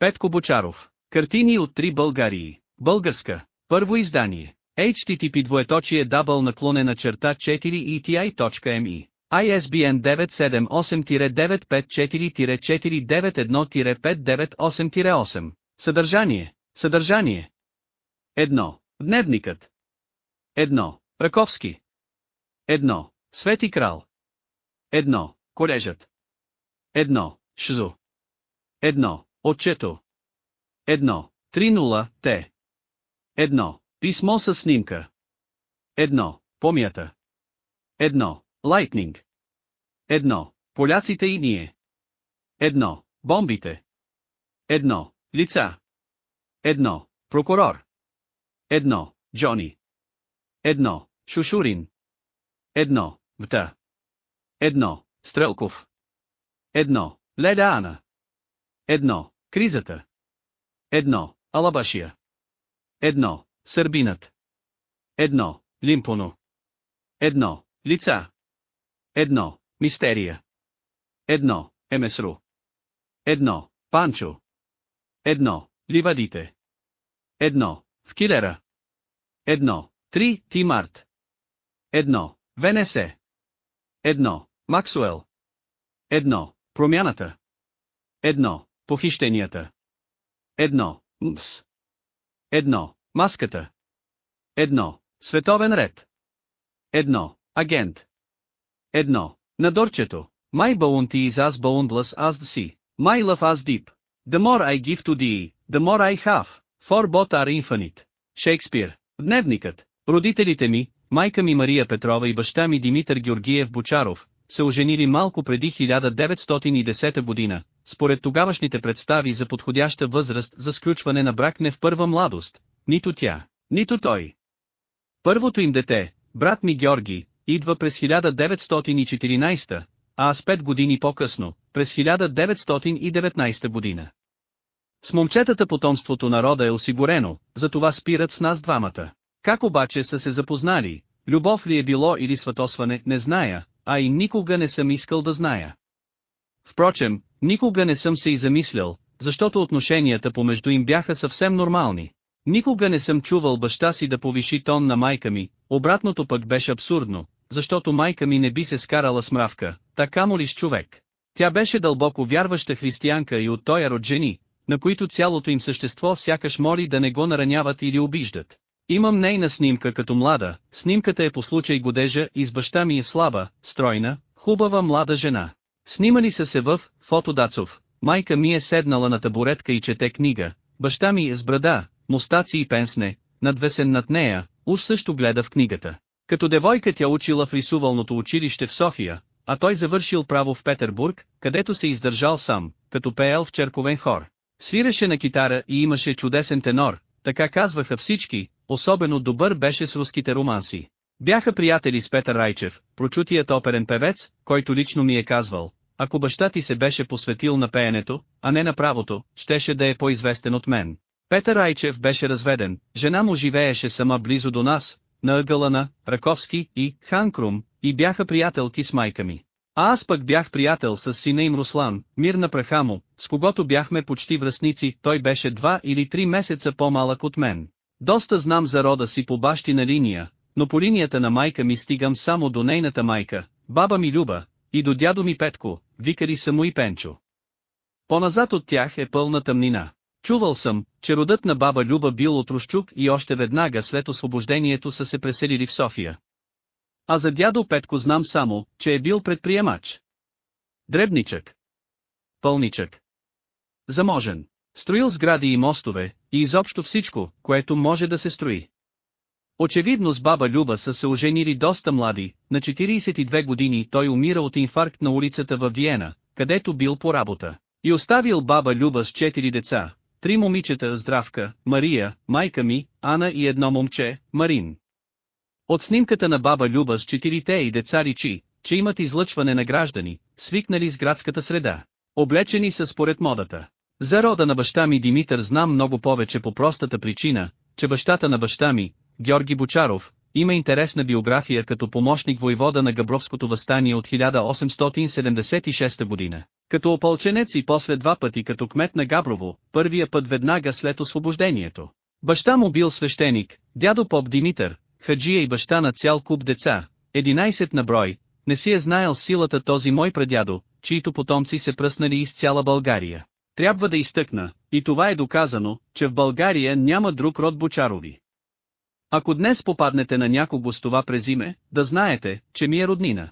Петко Бочаров. Картини от три Българии. Българска. Първо издание. HTTP двоеточие дабъл наклонена черта 4 eti.me. ISBN 978-954-491-598-8. Съдържание. Съдържание. Едно. Дневникът. Едно. Раковски. Едно. Свети крал. Едно. Колежът. Едно. Шзу. Едно. Отчето. Едно. 3-0. Т. Едно. Писмо с снимка. Едно. Помята. Едно. Лайтнинг. Едно. Поляците и ние. Едно. Бомбите. Едно. Лица. Едно. Прокурор. Едно. Джони. Едно. Шушурин. Едно. Вта. Едно. Стрелков. Едно. Леда Ана. Едно. Кризата. Едно. Алабашия. Едно. Сърбинът. Едно. Лимпоно. Едно. Лица. Едно. Мистерия. Едно. Емесру. Едно. Панчо. Едно. Ливадите. Едно. В килера. Едно. Три. Тимарт. Едно. Венесе. Едно. Максуел. Едно. Промяната. Едно. Похищенията. Едно. Мпс. Едно. Маската. Едно. Световен ред. Едно. Агент. Едно. Надорчето. My bounty is as boundless as the sea. My love as deep. The more I give to thee, the more I have, for both are infinite. Шекспир. Дневникът. Родителите ми, майка ми Мария Петрова и баща ми Димитър Георгиев Бочаров, се оженили малко преди 1910 година, според тогавашните представи за подходяща възраст за сключване на брак не в първа младост, нито тя, нито той. Първото им дете, брат ми Георги, идва през 1914, а аз пет години по-късно, през 1919 година. С момчетата потомството народа е осигурено, затова спират с нас двамата. Как обаче са се запознали, любов ли е било или сватосване, не зная, а и никога не съм искал да зная. Впрочем, никога не съм се и замислял, защото отношенията помежду им бяха съвсем нормални. Никога не съм чувал баща си да повиши тон на майка ми, обратното пък беше абсурдно, защото майка ми не би се скарала с мравка, така му ли с човек. Тя беше дълбоко вярваща християнка и от тоя род жени, на които цялото им същество сякаш моли да не го нараняват или обиждат. Имам нейна снимка като млада, снимката е по случай годежа и с баща ми е слаба, стройна, хубава млада жена. Снимали са се в Фотодацов, майка ми е седнала на табуретка и чете книга, баща ми е с брада, мустаци и пенсне, надвесен над нея, уж също гледа в книгата. Като девойка тя учила в рисувалното училище в София, а той завършил право в Петербург, където се издържал сам, като пеел в черковен хор. Свиреше на китара и имаше чудесен тенор, така казваха всички, особено добър беше с руските романси. Бяха приятели с Петър Райчев, прочутият оперен певец, който лично ми е казвал, ако баща ти се беше посветил на пеенето, а не на правото, щеше да е по-известен от мен. Петър Райчев беше разведен, жена му живееше сама близо до нас, на ъгъла на Раковски и Ханкрум, и бяха приятелки с майка ми. А аз пък бях приятел с сина им Руслан, мир на праха му, с когото бяхме почти връзници, той беше два или три месеца по-малък от мен. Доста знам за рода си по бащина линия, но по линията на майка ми стигам само до нейната майка, баба ми Люба, и до дядо ми Петко, викари само и Пенчо. Поназад от тях е пълна тъмнина. Чувал съм, че родът на баба Люба бил от Рущук и още веднага след освобождението са се преселили в София. А за дядо Петко знам само, че е бил предприемач. Дребничък. Пълничък. Заможен. Строил сгради и мостове, и изобщо всичко, което може да се строи. Очевидно с баба Люба са се оженили доста млади, на 42 години той умира от инфаркт на улицата във Виена, където бил по работа. И оставил баба Люба с четири деца, три момичета Здравка, Мария, майка ми, Ана и едно момче, Марин. От снимката на баба Люба с четирите и деца речи, че имат излъчване на граждани, свикнали с градската среда. Облечени са според модата. За рода на баща ми Димитър знам много повече по простата причина, че бащата на баща ми, Георги Бочаров, има интересна биография като помощник войвода на Габровското възстание от 1876 година. Като опълченец и после два пъти като кмет на Габрово, първия път веднага след освобождението. Баща му бил свещеник, дядо поп Димитър, хаджия и баща на цял куп деца, 11 на брой, не си е знаел силата този мой прадядо, чието потомци се пръснали из цяла България. Трябва да изтъкна, и това е доказано, че в България няма друг род бочарови. Ако днес попаднете на някого с това презиме, да знаете, че ми е роднина.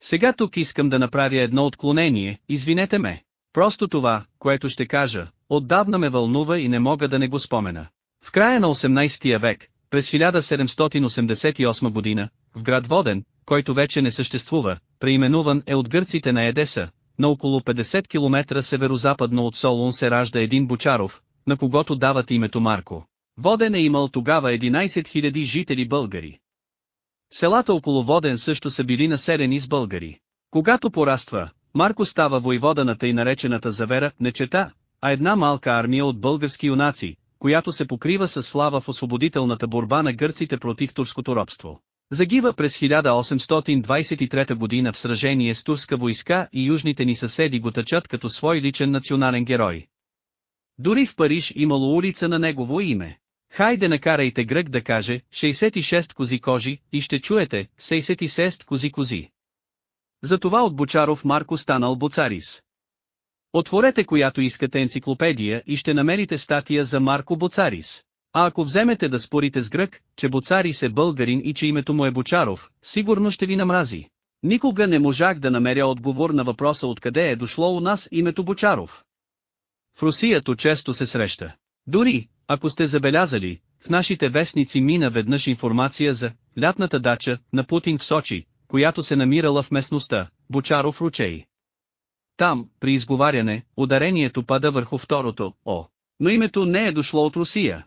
Сега тук искам да направя едно отклонение, извинете ме. Просто това, което ще кажа, отдавна ме вълнува и не мога да не го спомена. В края на 18 век, през 1788 година, в град Воден, който вече не съществува, преименуван е от гърците на Едеса, на около 50 км северо-западно от Солун се ражда един Бочаров, на когото дават името Марко. Воден е имал тогава 11 000 жители българи. Селата около Воден също са били населени с българи. Когато пораства, Марко става войвода на тъй наречената завера, не чета, а една малка армия от български юнаци, която се покрива с слава в освободителната борба на гърците против турското робство. Загива през 1823 година в сражение с турска войска и южните ни съседи го тъчат като свой личен национален герой. Дори в Париж имало улица на негово име. Хайде накарайте грък да каже 66 кози кожи и ще чуете 66 кози кози. Затова от Бочаров Марко станал Боцарис. Отворете която искате енциклопедия и ще намерите статия за Марко Боцарис. А ако вземете да спорите с грък, че Боцарис е българин и че името му е Бочаров, сигурно ще ви намрази. Никога не можах да намеря отговор на въпроса откъде е дошло у нас името Бочаров. В Русия то често се среща. Дори, ако сте забелязали, в нашите вестници мина веднъж информация за лятната дача на Путин в Сочи, която се намирала в местността Бочаров ручей. Там, при изговаряне, ударението пада върху второто О. Но името не е дошло от Русия.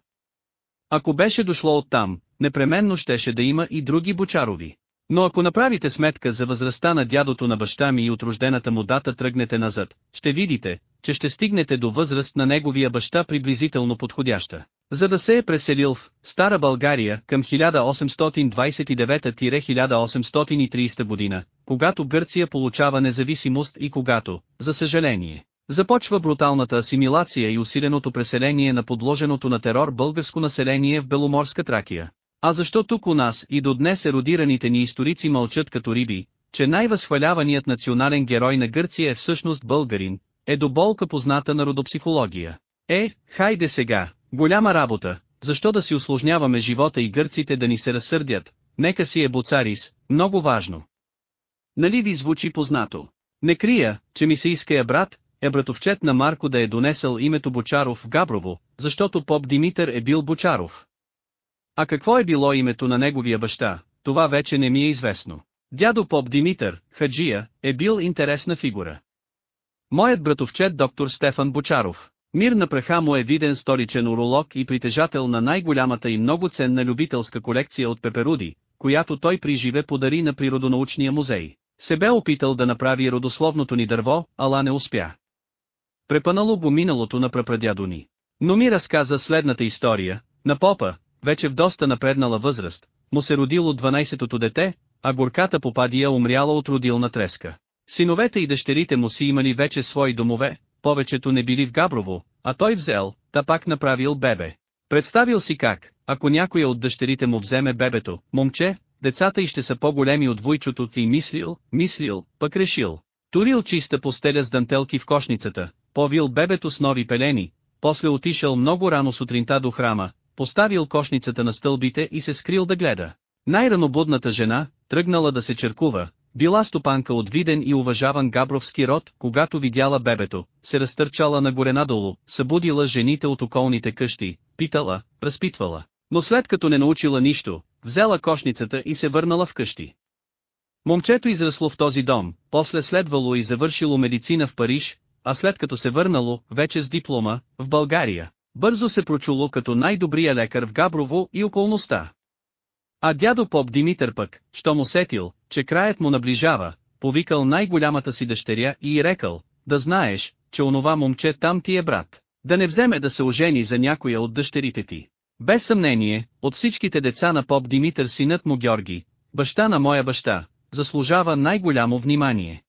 Ако беше дошло от там, непременно щеше да има и други Бочарови. Но ако направите сметка за възрастта на дядото на баща ми и от рождената му дата тръгнете назад, ще видите, че ще стигнете до възраст на неговия баща приблизително подходяща. За да се е преселил в Стара България към 1829-1830 година, когато Гърция получава независимост и когато, за съжаление, започва бруталната асимилация и усиленото преселение на подложеното на терор българско население в Беломорска Тракия. А защо тук у нас и до днес еродираните ни историци мълчат като риби, че най-възхваляваният национален герой на Гърция е всъщност българин, е до болка позната народопсихология. Е, хайде сега, голяма работа, защо да си усложняваме живота и гърците да ни се разсърдят, нека си е Буцарис, много важно. Нали ви звучи познато? Не крия, че ми се иска е брат, е братовчет на Марко да е донесъл името Бочаров в Габрово, защото поп Димитър е бил Бочаров. А какво е било името на неговия баща, това вече не ми е известно. Дядо поп Димитър, Хаджия, е бил интересна фигура. Моят братовчет доктор Стефан Бочаров. Мир на праха му е виден столичен уролог и притежател на най-голямата и много ценна любителска колекция от пеперуди, която той приживе подари на Природонаучния музей. Се бе опитал да направи родословното ни дърво, ала не успя. Препънало го миналото на прапрадядо ни. Но ми разказа следната история, на попа, вече в доста напреднала възраст, му се родило 12-то дете, а горката попадия умряла от родилна треска. Синовете и дъщерите му си имали вече свои домове, повечето не били в Габрово, а той взел, та пак направил бебе. Представил си как, ако някоя от дъщерите му вземе бебето, момче, децата и ще са по-големи от войчото и мислил, мислил, пък решил. Турил чиста постеля с дантелки в кошницата, повил бебето с нови пелени, после отишъл много рано сутринта до храма, поставил кошницата на стълбите и се скрил да гледа. Най-ранобудната жена, тръгнала да се черкува, била стопанка от виден и уважаван габровски род, когато видяла бебето, се разтърчала нагоре надолу, събудила жените от околните къщи, питала, разпитвала. Но след като не научила нищо, взела кошницата и се върнала в къщи. Момчето израсло в този дом, после следвало и завършило медицина в Париж, а след като се върнало, вече с диплома, в България, бързо се прочуло като най-добрия лекар в Габрово и околността. А дядо поп Димитър пък, що му сетил, че краят му наближава, повикал най-голямата си дъщеря и рекал, да знаеш, че онова момче там ти е брат. Да не вземе да се ожени за някоя от дъщерите ти. Без съмнение, от всичките деца на поп Димитър синът му Георги, баща на моя баща, заслужава най-голямо внимание.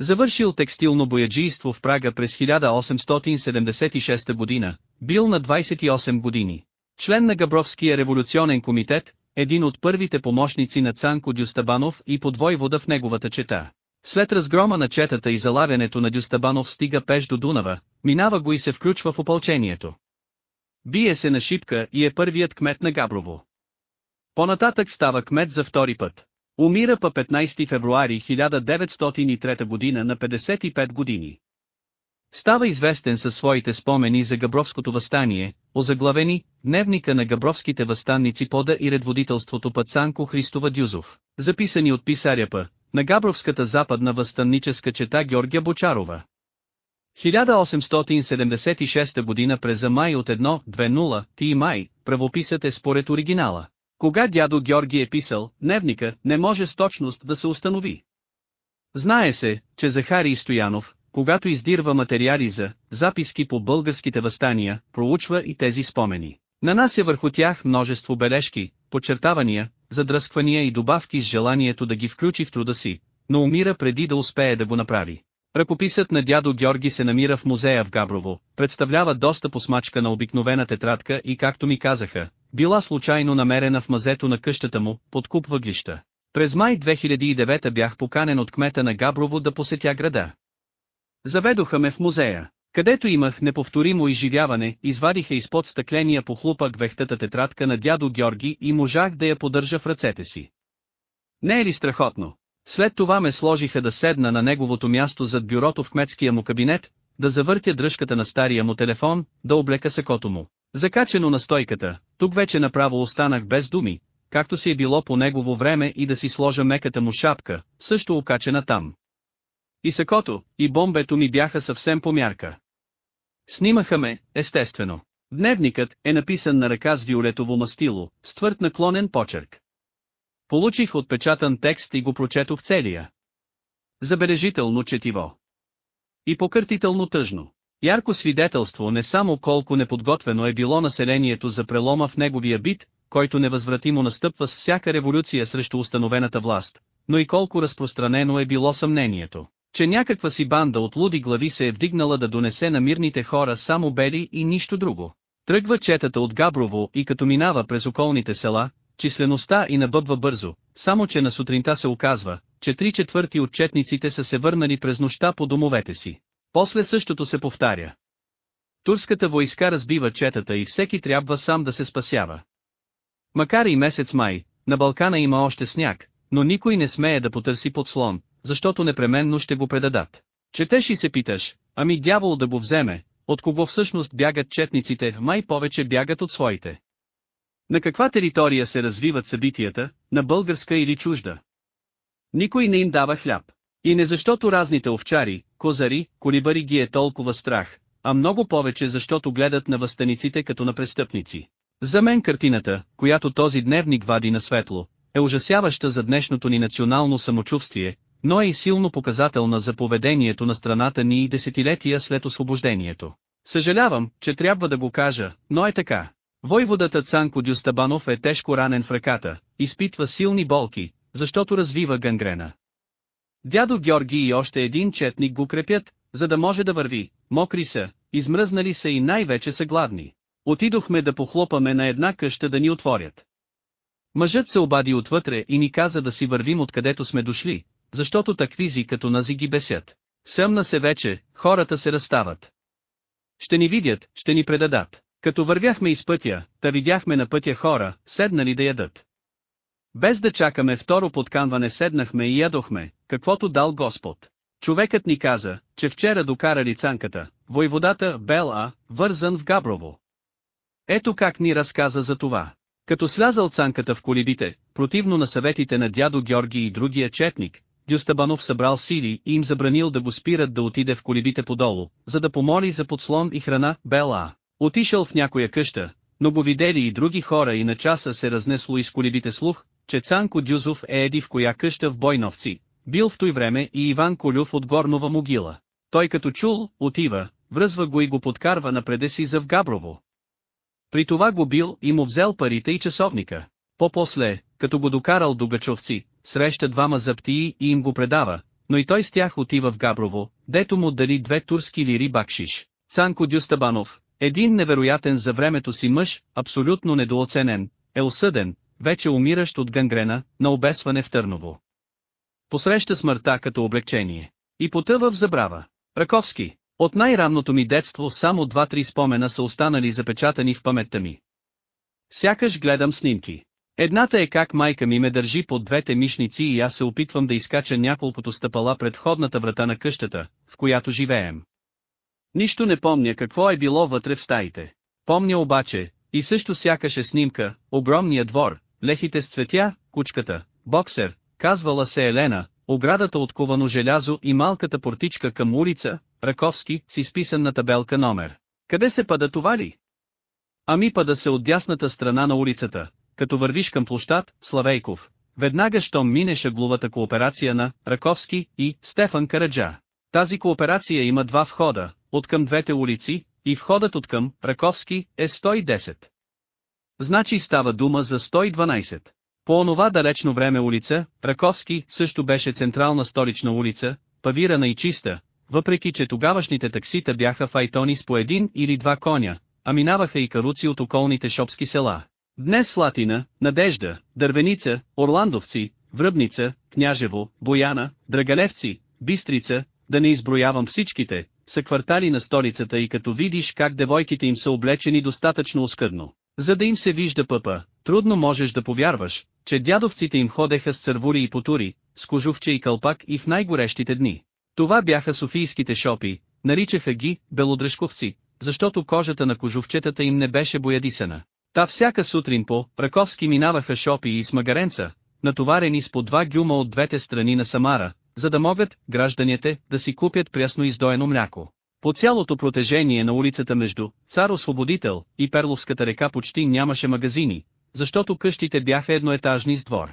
Завършил текстилно бояджийство в Прага през 1876 година, бил на 28 години. Член на Габровския революционен комитет, един от първите помощници на Цанко Дюстабанов и подвойвода в неговата чета. След разгрома на четата и залавянето на Дюстабанов стига пеш до Дунава, минава го и се включва в опълчението. Бие се на шипка и е първият кмет на Габрово. Понататък става кмет за втори път. Умира по 15 февруари 1903 година на 55 години. Става известен със своите спомени за Габровското възстание, озаглавени «Дневника на габровските възстанници пода и редводителството Пацанко Христова Дюзов», записани от писаря П. на Габровската западна възстанническа чета Георгия Бочарова. 1876 година през май от 1-2-0 ти май, правописът е според оригинала. Кога дядо Георги е писал, дневника, не може с точност да се установи. Знае се, че Захарий Стоянов, когато издирва материали за записки по българските възстания, проучва и тези спомени. Нанася върху тях множество бележки, подчертавания, задръсквания и добавки с желанието да ги включи в труда си, но умира преди да успее да го направи. Ръкописът на дядо Георги се намира в музея в Габрово, представлява доста посмачка на обикновена тетрадка и както ми казаха, била случайно намерена в мазето на къщата му, под куп въглища. През май 2009 бях поканен от кмета на Габрово да посетя града. Заведоха ме в музея, където имах неповторимо изживяване, извадиха изпод стъкления по хлупък вехтата тетрадка на дядо Георги и можах да я поддържа в ръцете си. Не е ли страхотно? След това ме сложиха да седна на неговото място зад бюрото в кметския му кабинет, да завъртя дръжката на стария му телефон, да облека сакото му. Закачено на стойката, тук вече направо останах без думи, както си е било по негово време и да си сложа меката му шапка, също окачена там. И сакото, и бомбето ми бяха съвсем по мярка. Снимаха ме, естествено. Дневникът е написан на ръка с виолетово мастило, с твърд наклонен почерк. Получих отпечатан текст и го прочетох целия. Забележително четиво. И покъртително тъжно. Ярко свидетелство не само колко неподготвено е било населението за прелома в неговия бит, който невъзвратимо настъпва с всяка революция срещу установената власт, но и колко разпространено е било съмнението, че някаква си банда от луди глави се е вдигнала да донесе на мирните хора само бели и нищо друго. Тръгва четата от Габрово и като минава през околните села, числеността и набъбва бързо, само че на сутринта се оказва, че три четвърти от четниците са се върнали през нощта по домовете си. После същото се повтаря. Турската войска разбива четата и всеки трябва сам да се спасява. Макар и месец май, на Балкана има още сняг, но никой не смее да потърси подслон, защото непременно ще го предадат. Четеш и се питаш, ами дявол да го вземе, от кого всъщност бягат четниците, май повече бягат от своите. На каква територия се развиват събитията, на българска или чужда? Никой не им дава хляб. И не защото разните овчари, козари, колибари ги е толкова страх, а много повече защото гледат на възстаниците като на престъпници. За мен картината, която този дневник вади на светло, е ужасяваща за днешното ни национално самочувствие, но е и силно показателна за поведението на страната ни и десетилетия след освобождението. Съжалявам, че трябва да го кажа, но е така. Войводата Цанко Дюстабанов е тежко ранен в ръката, изпитва силни болки, защото развива гангрена. Дядо Георги и още един четник го крепят, за да може да върви, мокри са, измръзнали са и най-вече са гладни. Отидохме да похлопаме на една къща да ни отворят. Мъжът се обади отвътре и ни каза да си вървим откъдето сме дошли, защото таквизи като нази ги бесят. Съмна се вече, хората се разстават. Ще ни видят, ще ни предадат. Като вървяхме из пътя, та видяхме на пътя хора, седнали да ядат. Без да чакаме второ подканване седнахме и ядохме, каквото дал Господ. Човекът ни каза, че вчера докарали цанката, войводата Бел А, вързан в Габрово. Ето как ни разказа за това. Като слязал цанката в колибите, противно на съветите на дядо Георги и другия четник, Дюстабанов събрал сили и им забранил да го спират да отиде в колибите подолу, за да помоли за подслон и храна, Бела. Отишъл в някоя къща, но го видели и други хора и на часа се разнесло из колибите слух, че Цанко Дюзов е еди в коя къща в Бойновци, бил в той време и Иван Колюв от Горнова могила. Той като чул, отива, връзва го и го подкарва напреде си за в Габрово. При това го бил и му взел парите и часовника. По-после, като го докарал до Гачовци, среща двама заптии и им го предава, но и той с тях отива в Габрово, дето му дали две турски лири бакшиш. Цанко Дюстабанов, един невероятен за времето си мъж, абсолютно недооценен, е осъден, вече умиращ от гангрена, на обесване в Търново. Посреща смъртта като облегчение. И потъва в забрава. Раковски. От най-ранното ми детство само два-три спомена са останали запечатани в паметта ми. Сякаш гледам снимки. Едната е как майка ми ме държи под двете мишници и аз се опитвам да изкача няколкото стъпала пред входната врата на къщата, в която живеем. Нищо не помня какво е било вътре в стаите. Помня обаче, и също сякаш е снимка, огромния двор, лехите с цветя, кучката, боксер, казвала се Елена, оградата от ковано желязо и малката портичка към улица, Раковски, с изписан на табелка номер. Къде се пада това ли? Ами пада се от дясната страна на улицата, като вървиш към площад, Славейков. Веднага щом минеш агловата кооперация на Раковски и Стефан Караджа. Тази кооперация има два входа, от към двете улици, и входът от към Раковски е 110. Значи става дума за 112. По онова далечно време улица, Раковски също беше централна столична улица, павирана и чиста, въпреки че тогавашните таксита бяха файтони с по един или два коня, а минаваха и каруци от околните шопски села. Днес Слатина, Надежда, Дървеница, Орландовци, Връбница, Княжево, Бояна, Драгалевци, Бистрица, да не изброявам всичките, са квартали на столицата и като видиш как девойките им са облечени достатъчно оскъдно, за да им се вижда пъпа, трудно можеш да повярваш, че дядовците им ходеха с цървури и потури, с кожухче и кълпак и в най-горещите дни. Това бяха софийските шопи, наричаха ги белодръжковци, защото кожата на кожухчетата им не беше боядисана. Та всяка сутрин по Раковски минаваха шопи и смагаренца, натоварени с по два гюма от двете страни на Самара, за да могат гражданите да си купят прясно издоено мляко. По цялото протежение на улицата между Цар Освободител и Перловската река почти нямаше магазини, защото къщите бяха едноетажни с двор.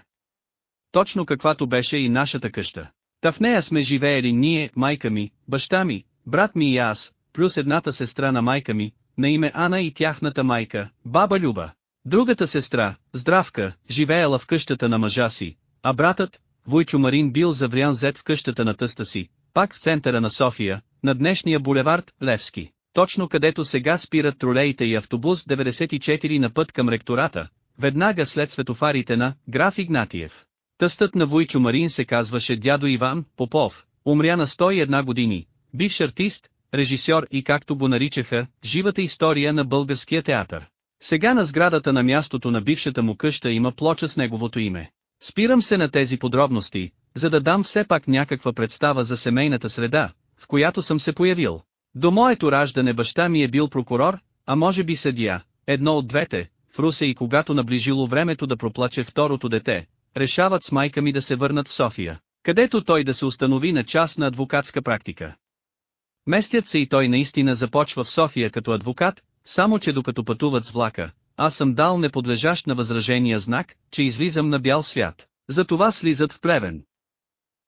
Точно каквато беше и нашата къща. Та в нея сме живеели ние, майка ми, баща ми, брат ми и аз, плюс едната сестра на майка ми, на име Ана и тяхната майка, баба Люба. Другата сестра, Здравка, живеела в къщата на мъжа си, а братът, Войчо Марин бил заврян зет в къщата на тъста си, пак в центъра на София, на днешния булевард Левски, точно където сега спират тролеите и автобус 94 на път към ректората, веднага след светофарите на граф Игнатиев. Тъстът на Войчо Марин се казваше дядо Иван Попов, умря на 101 години, бивш артист, режисьор и както го наричаха, живата история на българския театър. Сега на сградата на мястото на бившата му къща има плоча с неговото име. Спирам се на тези подробности, за да дам все пак някаква представа за семейната среда, в която съм се появил. До моето раждане баща ми е бил прокурор, а може би съдия, едно от двете, в Русе и когато наближило времето да проплаче второто дете, решават с майка ми да се върнат в София, където той да се установи на частна адвокатска практика. Местят се и той наистина започва в София като адвокат, само че докато пътуват с влака, аз съм дал неподлежащ на възражения знак, че излизам на бял свят. Затова слизат в Плевен.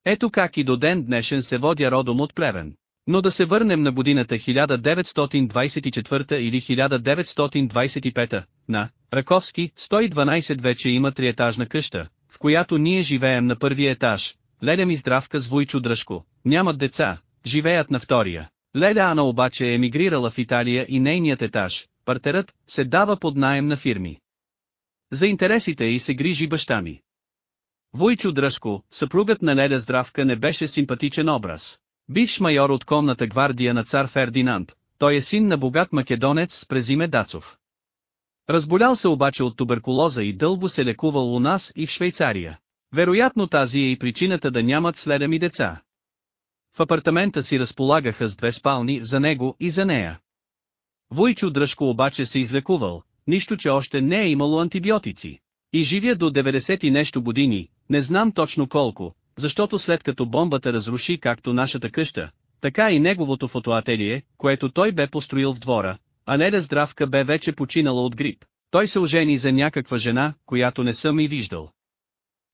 Ето как и до ден днешен се водя родом от Плевен. Но да се върнем на годината 1924 или 1925, на Раковски, 112 вече има триетажна къща, в която ние живеем на първия етаж, Леля ми здравка с Войчо Дръжко, нямат деца, живеят на втория. Леля Ана обаче е емигрирала в Италия и нейният етаж, партерът, се дава под найем на фирми. За интересите й се грижи баща ми. Войчо Дръжко, съпругът на Леля Здравка не беше симпатичен образ. Бивш майор от конната гвардия на цар Фердинанд, той е син на богат македонец с презиме Дацов. Разболял се обаче от туберкулоза и дълго се лекувал у нас и в Швейцария. Вероятно тази е и причината да нямат следа ми деца. В апартамента си разполагаха с две спални за него и за нея. Войчо Дръжко обаче се излекувал, нищо че още не е имало антибиотици. И живя до 90 и нещо години, не знам точно колко, защото след като бомбата разруши както нашата къща, така и неговото фотоателие, което той бе построил в двора, а Неля Здравка бе вече починала от грип. Той се ожени за някаква жена, която не съм и виждал.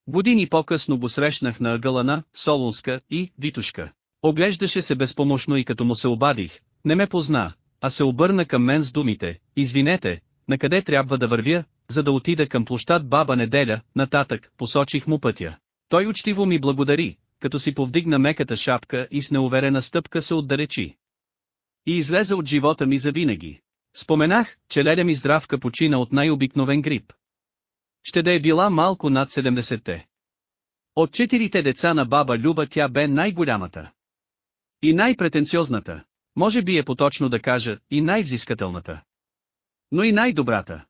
Години по-късно го срещнах на ъгъла на Солунска и Витушка. Оглеждаше се безпомощно и като му се обадих, не ме позна, а се обърна към мен с думите, извинете, на къде трябва да вървя, за да отида към площад Баба Неделя, нататък, посочих му пътя. Той учтиво ми благодари, като си повдигна меката шапка и с неуверена стъпка се отдалечи. И излезе от живота ми завинаги. Споменах, че леля ми здравка почина от най-обикновен грип. Ще да е била малко над 70-те. От четирите деца на баба Люба тя бе най-голямата. И най-претенциозната. Може би е поточно да кажа, и най-взискателната. Но и най-добрата.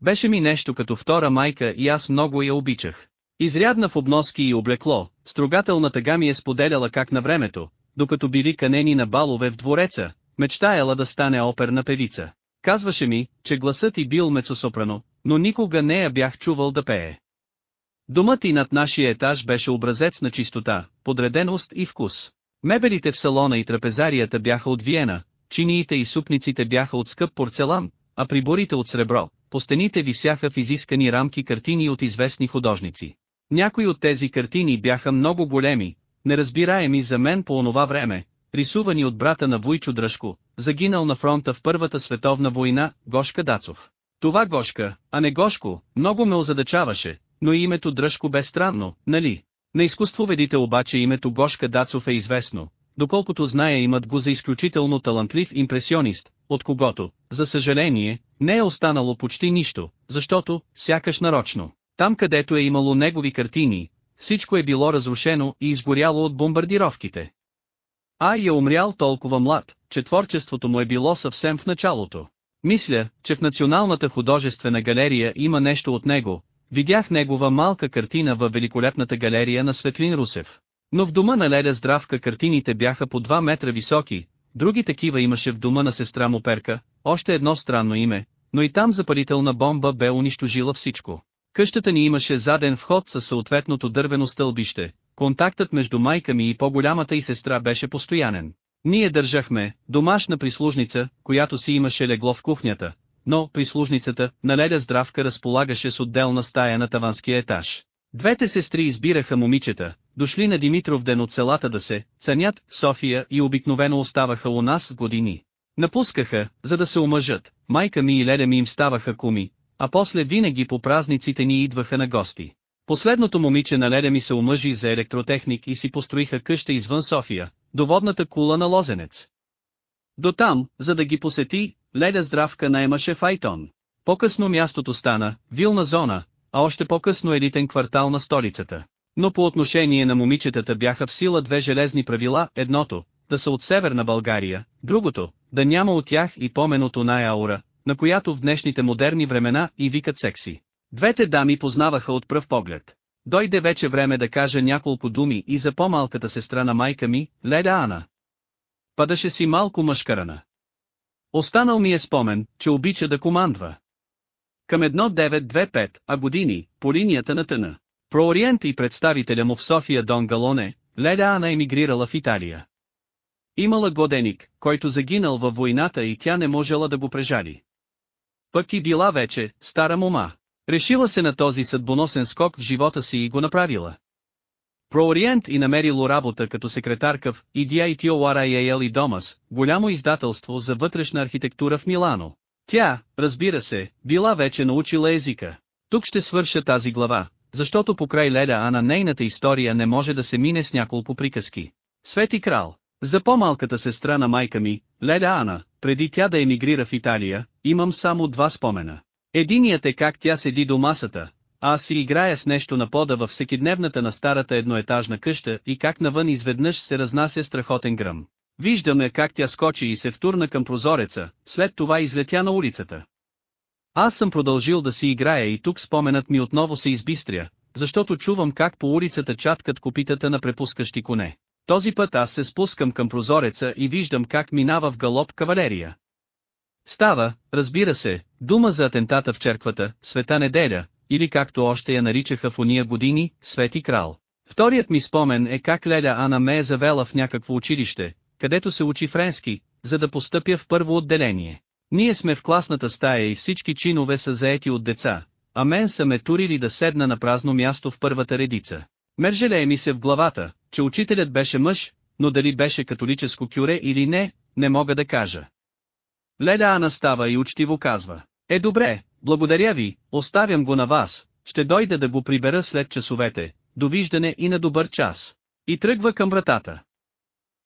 Беше ми нещо като втора майка и аз много я обичах. Изрядна в обноски и облекло, строгателната га ми е споделяла как на времето, докато били канени на балове в двореца, мечтаяла да стане оперна певица. Казваше ми, че гласът и бил мецосопрано, но никога не я бях чувал да пее. Домът и над нашия етаж беше образец на чистота, подреденост и вкус. Мебелите в салона и трапезарията бяха от Виена, чиниите и супниците бяха от скъп порцелан, а приборите от сребро, по стените висяха в изискани рамки картини от известни художници. Някои от тези картини бяха много големи, неразбираеми за мен по онова време, рисувани от брата на Войчо Дръжко, загинал на фронта в Първата световна война, Гошка Дацов. Това Гошка, а не Гошко, много ме озадачаваше, но и името Дръжко бе странно, нали? На изкуствоведите обаче името Гошка Дацов е известно, доколкото зная имат го за изключително талантлив импресионист, от когото, за съжаление, не е останало почти нищо, защото, сякаш нарочно, там където е имало негови картини, всичко е било разрушено и изгоряло от бомбардировките. А и е умрял толкова млад, че творчеството му е било съвсем в началото. Мисля, че в Националната художествена галерия има нещо от него, видях негова малка картина във великолепната галерия на Светлин Русев. Но в дома на Леля Здравка картините бяха по 2 метра високи, други такива имаше в дома на сестра му Перка, още едно странно име, но и там запалителна бомба бе унищожила всичко. Къщата ни имаше заден вход със съответното дървено стълбище, контактът между майка ми и по-голямата и сестра беше постоянен. Ние държахме домашна прислужница, която си имаше легло в кухнята, но прислужницата, на Леля Здравка разполагаше с отделна стая на таванския етаж. Двете сестри избираха момичета, дошли на Димитров ден от селата да се ценят София и обикновено оставаха у нас години. Напускаха, за да се омъжат, майка ми и Леля ми им ставаха куми, а после винаги по празниците ни идваха на гости. Последното момиче на Леля ми се омъжи за електротехник и си построиха къща извън София, до водната кула на Лозенец. До там, за да ги посети, Леля здравка наемаше Файтон. По-късно мястото стана, вилна зона, а още по-късно елитен квартал на столицата. Но по отношение на момичетата бяха в сила две железни правила, едното, да са от северна България, другото, да няма от тях и поменото на аура, на която в днешните модерни времена и викат секси. Двете дами познаваха от пръв поглед. Дойде вече време да кажа няколко думи и за по-малката сестра на майка ми, Леда Ана. Падаше си малко мъжкарана. Останал ми е спомен, че обича да командва. Към 1925, а години, по линията на тъна. Проориент и представителя му в София Дон Галоне, Леда Ана емигрирала в Италия. Имала годеник, който загинал във войната и тя не можела да го прежали. Пък и била вече, стара мома. Решила се на този съдбоносен скок в живота си и го направила. Проориент и намерило работа като секретарка в EDITORIAL и Домас, голямо издателство за вътрешна архитектура в Милано. Тя, разбира се, била вече научила езика. Тук ще свърша тази глава, защото покрай Леля Ана нейната история не може да се мине с няколко приказки. Свети крал. За по-малката сестра на майка ми, Леля Ана, преди тя да емигрира в Италия, имам само два спомена. Единият е как тя седи до масата, аз си играя с нещо на пода във всекидневната на старата едноетажна къща и как навън изведнъж се разнася страхотен гръм. Виждаме как тя скочи и се втурна към прозореца, след това излетя на улицата. Аз съм продължил да си играя и тук споменът ми отново се избистря, защото чувам как по улицата чаткат копитата на препускащи коне. Този път аз се спускам към прозореца и виждам как минава в галоп кавалерия. Става, разбира се, дума за атентата в черквата, Света неделя, или както още я наричаха в уния години, Свети крал. Вторият ми спомен е как Леля Ана ме е завела в някакво училище, където се учи френски, за да постъпя в първо отделение. Ние сме в класната стая и всички чинове са заети от деца, а мен са ме турили да седна на празно място в първата редица. Мержелее ми се в главата, че учителят беше мъж, но дали беше католическо кюре или не, не мога да кажа. Леля Ана става и учтиво казва. Е добре, благодаря ви, оставям го на вас, ще дойда да го прибера след часовете, довиждане и на добър час. И тръгва към вратата.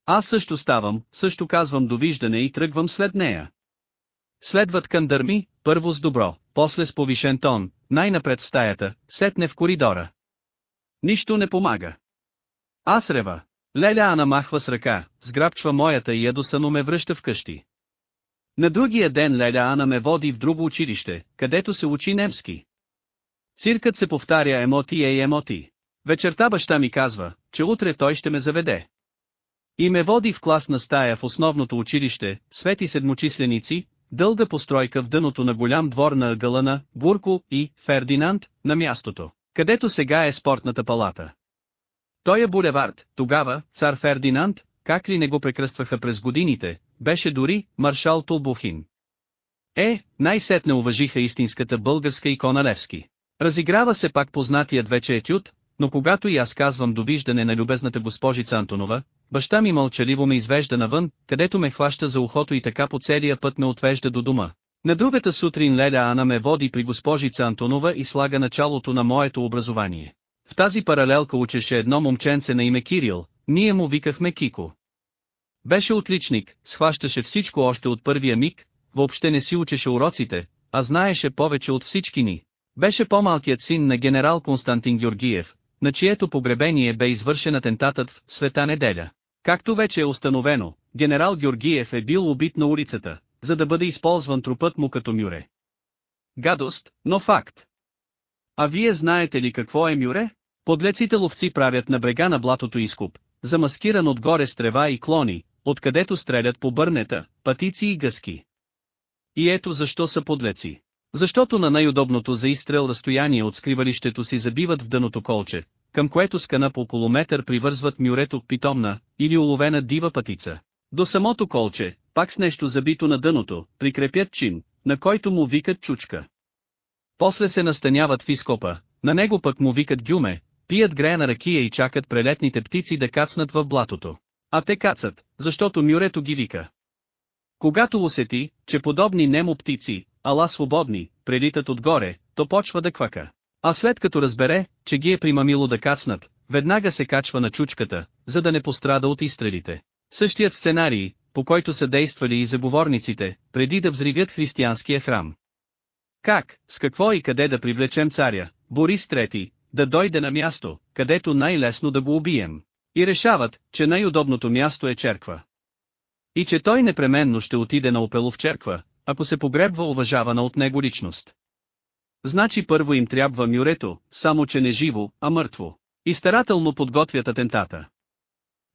Аз също ставам, също казвам довиждане и тръгвам след нея. Следват кандърми, първо с добро, после с повишен тон, най-напред в стаята, сетне в коридора. Нищо не помага. Аз рева. Леля Ана махва с ръка, сграбчва моята и ядосано ме връща вкъщи. На другия ден Леля Ана ме води в друго училище, където се учи немски. Циркът се повтаря емоти и емоти. Вечерта баща ми казва, че утре той ще ме заведе. И ме води в класна стая в основното училище, свети седмочисленици, дълга постройка в дъното на голям двор на Галана, Бурко и Фердинанд, на мястото, където сега е спортната палата. Той е булевард, тогава, цар Фердинанд, как ли не го прекръстваха през годините, беше дори маршал Толбухин. Е, най-сетне уважиха истинската българска икона Левски. Разиграва се пак познатият вече етюд, но когато и аз казвам довиждане на любезната госпожица Антонова, баща ми мълчаливо ме извежда навън, където ме хваща за ухото и така по целия път ме отвежда до дома. На другата сутрин Леля Ана ме води при госпожица Антонова и слага началото на моето образование. В тази паралелка учеше едно момченце на име Кирил, ние му викахме Кико. Беше отличник, схващаше всичко още от първия миг, въобще не си учеше уроците, а знаеше повече от всички ни. Беше по-малкият син на генерал Константин Георгиев, на чието погребение бе извършен атентатът в Света неделя. Както вече е установено, генерал Георгиев е бил убит на улицата, за да бъде използван трупът му като мюре. Гадост, но факт. А вие знаете ли какво е мюре? Подлеците ловци правят на брега на блатото изкуп, замаскиран отгоре с трева и клони, откъдето стрелят по бърнета, патици и гъски. И ето защо са подлеци. Защото на най-удобното за изстрел разстояние от скривалището си забиват в дъното колче, към което с канап около метър привързват мюрето питомна или уловена дива пътица. До самото колче, пак с нещо забито на дъното, прикрепят чин, на който му викат чучка. После се настаняват в изкопа, на него пък му викат гюме, пият греяна ракия и чакат прелетните птици да кацнат в блатото. А те кацат, защото мюрето ги вика. Когато усети, че подобни немо птици, ала свободни, прелитат отгоре, то почва да квака. А след като разбере, че ги е примамило да кацнат, веднага се качва на чучката, за да не пострада от изстрелите. Същият сценарий, по който са действали и заговорниците, преди да взривят християнския храм. Как, с какво и къде да привлечем царя, Борис III, да дойде на място, където най-лесно да го убием. И решават, че най-удобното място е черква. И че той непременно ще отиде на Опелов черква, ако се погребва уважавана от него личност. Значи първо им трябва мюрето, само че не живо, а мъртво. И старателно подготвят атентата.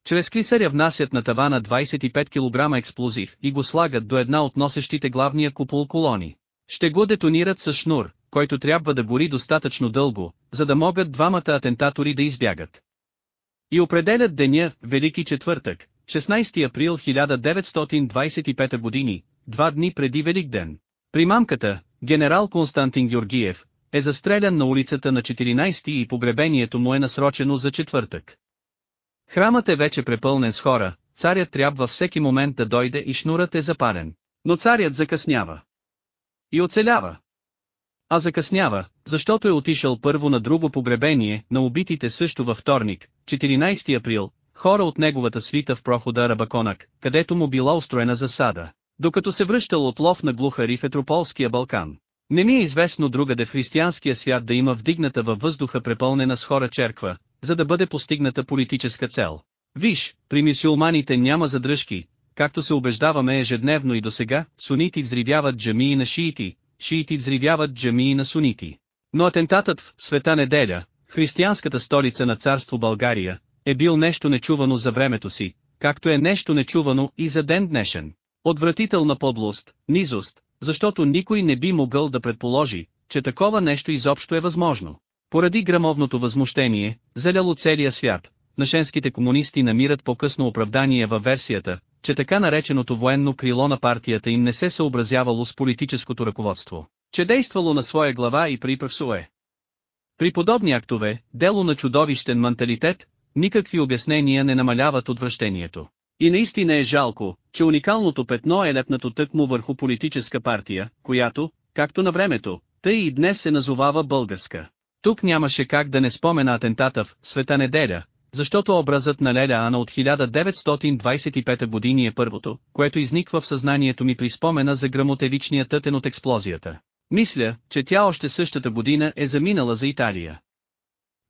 Чрез клисаря внасят на тавана 25 кг експлозив и го слагат до една от носещите главния купол колони. Ще го детонират с шнур, който трябва да гори достатъчно дълго, за да могат двамата атентатори да избягат. И определят деня, Велики четвъртък, 16 април 1925 години, два дни преди Великден. При мамката, генерал Константин Георгиев, е застрелян на улицата на 14 и погребението му е насрочено за четвъртък. Храмът е вече препълнен с хора, царят трябва всеки момент да дойде и шнурът е запарен. Но царят закъснява. И оцелява. А закъснява, защото е отишъл първо на друго погребение, на убитите също във вторник, 14 април, хора от неговата свита в прохода Рабаконак, където му била устроена засада, докато се връщал от лов на глухари в Етрополския Балкан. Не ми е известно другаде в християнския свят да има вдигната във въздуха препълнена с хора черква, за да бъде постигната политическа цел. Виж, при мисюлманите няма задръжки, както се убеждаваме ежедневно и досега, сунити взривяват джамии на шиити, шиити взривяват джамии на сунити. Но атентатът в Света неделя, християнската столица на царство България, е бил нещо нечувано за времето си, както е нещо нечувано и за ден днешен. Отвратителна подлост, низост, защото никой не би могъл да предположи, че такова нещо изобщо е възможно. Поради грамовното възмущение, заляло целия свят, нашенските комунисти намират по-късно оправдание във версията, че така нареченото военно крило на партията им не се съобразявало с политическото ръководство, че действало на своя глава и при пръвсуе. При подобни актове, дело на чудовищен менталитет, никакви обяснения не намаляват отвращението. И наистина е жалко, че уникалното петно е лепнато тъкмо върху политическа партия, която, както на времето, тъй и днес се назовава българска. Тук нямаше как да не спомена атентата в «Света неделя», защото образът на Леля Ана от 1925 години е първото, което изниква в съзнанието ми при спомена за грамотевичния тътен от експлозията. Мисля, че тя още същата година е заминала за Италия.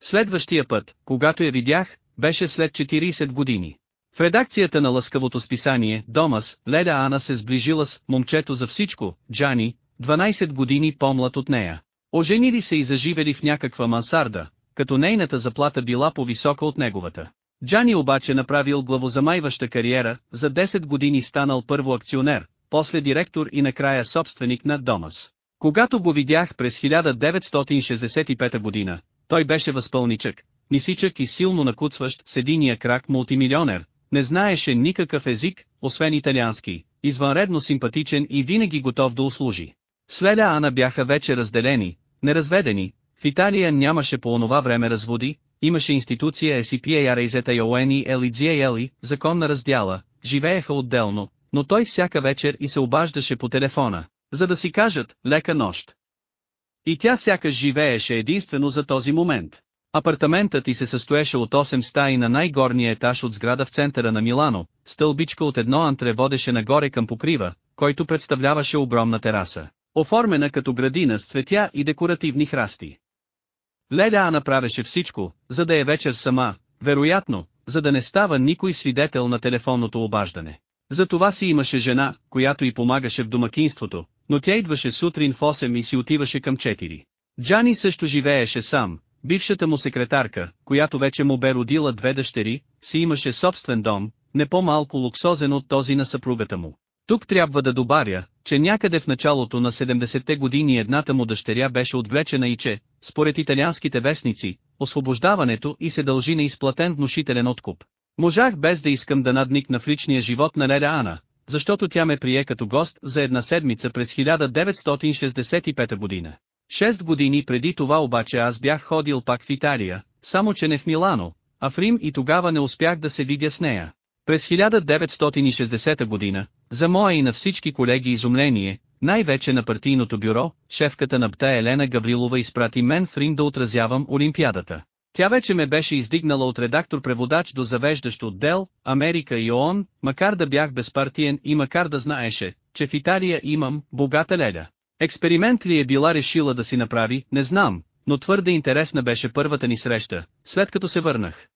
Следващия път, когато я видях, беше след 40 години. В редакцията на лъскавото списание «Домас», Леля Ана се сближила с «Момчето за всичко», Джани, 12 години по-млад от нея. Оженили се и заживели в някаква мансарда, като нейната заплата била по-висока от неговата. Джани обаче направил главозамайваща кариера, за 10 години станал първо акционер, после директор и накрая собственик на Домас. Когато го видях през 1965 година, той беше възпълничък, нисичък и силно накуцващ с единия крак мултимилионер, не знаеше никакъв език, освен италиански, извънредно симпатичен и винаги готов да услужи. Следа Ана бяха вече разделени, неразведени, в Италия нямаше по онова време разводи, имаше институция SCPARZTON LIGAL, закон на раздяла, живееха отделно, но той всяка вечер и се обаждаше по телефона, за да си кажат, лека нощ. И тя сякаш живееше единствено за този момент. Апартаментът ти се състоеше от 8 стаи на най-горния етаж от сграда в центъра на Милано, стълбичка от едно антре водеше нагоре към покрива, който представляваше огромна тераса, оформена като градина с цветя и декоративни храсти. Леля Ана правеше всичко, за да е вечер сама, вероятно, за да не става никой свидетел на телефонното обаждане. За това си имаше жена, която й помагаше в домакинството, но тя идваше сутрин в 8 и си отиваше към 4. Джани също живееше сам, бившата му секретарка, която вече му бе родила две дъщери, си имаше собствен дом, не по-малко луксозен от този на съпругата му. Тук трябва да добавя, че някъде в началото на 70-те години едната му дъщеря беше отвлечена и че, според италианските вестници, освобождаването и се дължи на изплатен внушителен откуп. Можах без да искам да надникна в личния живот на Леля Ана, защото тя ме прие като гост за една седмица през 1965 година. Шест години преди това обаче аз бях ходил пак в Италия, само че не в Милано, а в Рим и тогава не успях да се видя с нея. През 1960 година, за моя и на всички колеги изумление, най-вече на партийното бюро, шефката на БТА Елена Гаврилова изпрати мен в Рим да отразявам Олимпиадата. Тя вече ме беше издигнала от редактор-преводач до завеждащ отдел, Америка и ООН, макар да бях безпартиен и макар да знаеше, че в Италия имам богата леля. Експеримент ли е била решила да си направи, не знам, но твърде интересна беше първата ни среща, след като се върнах.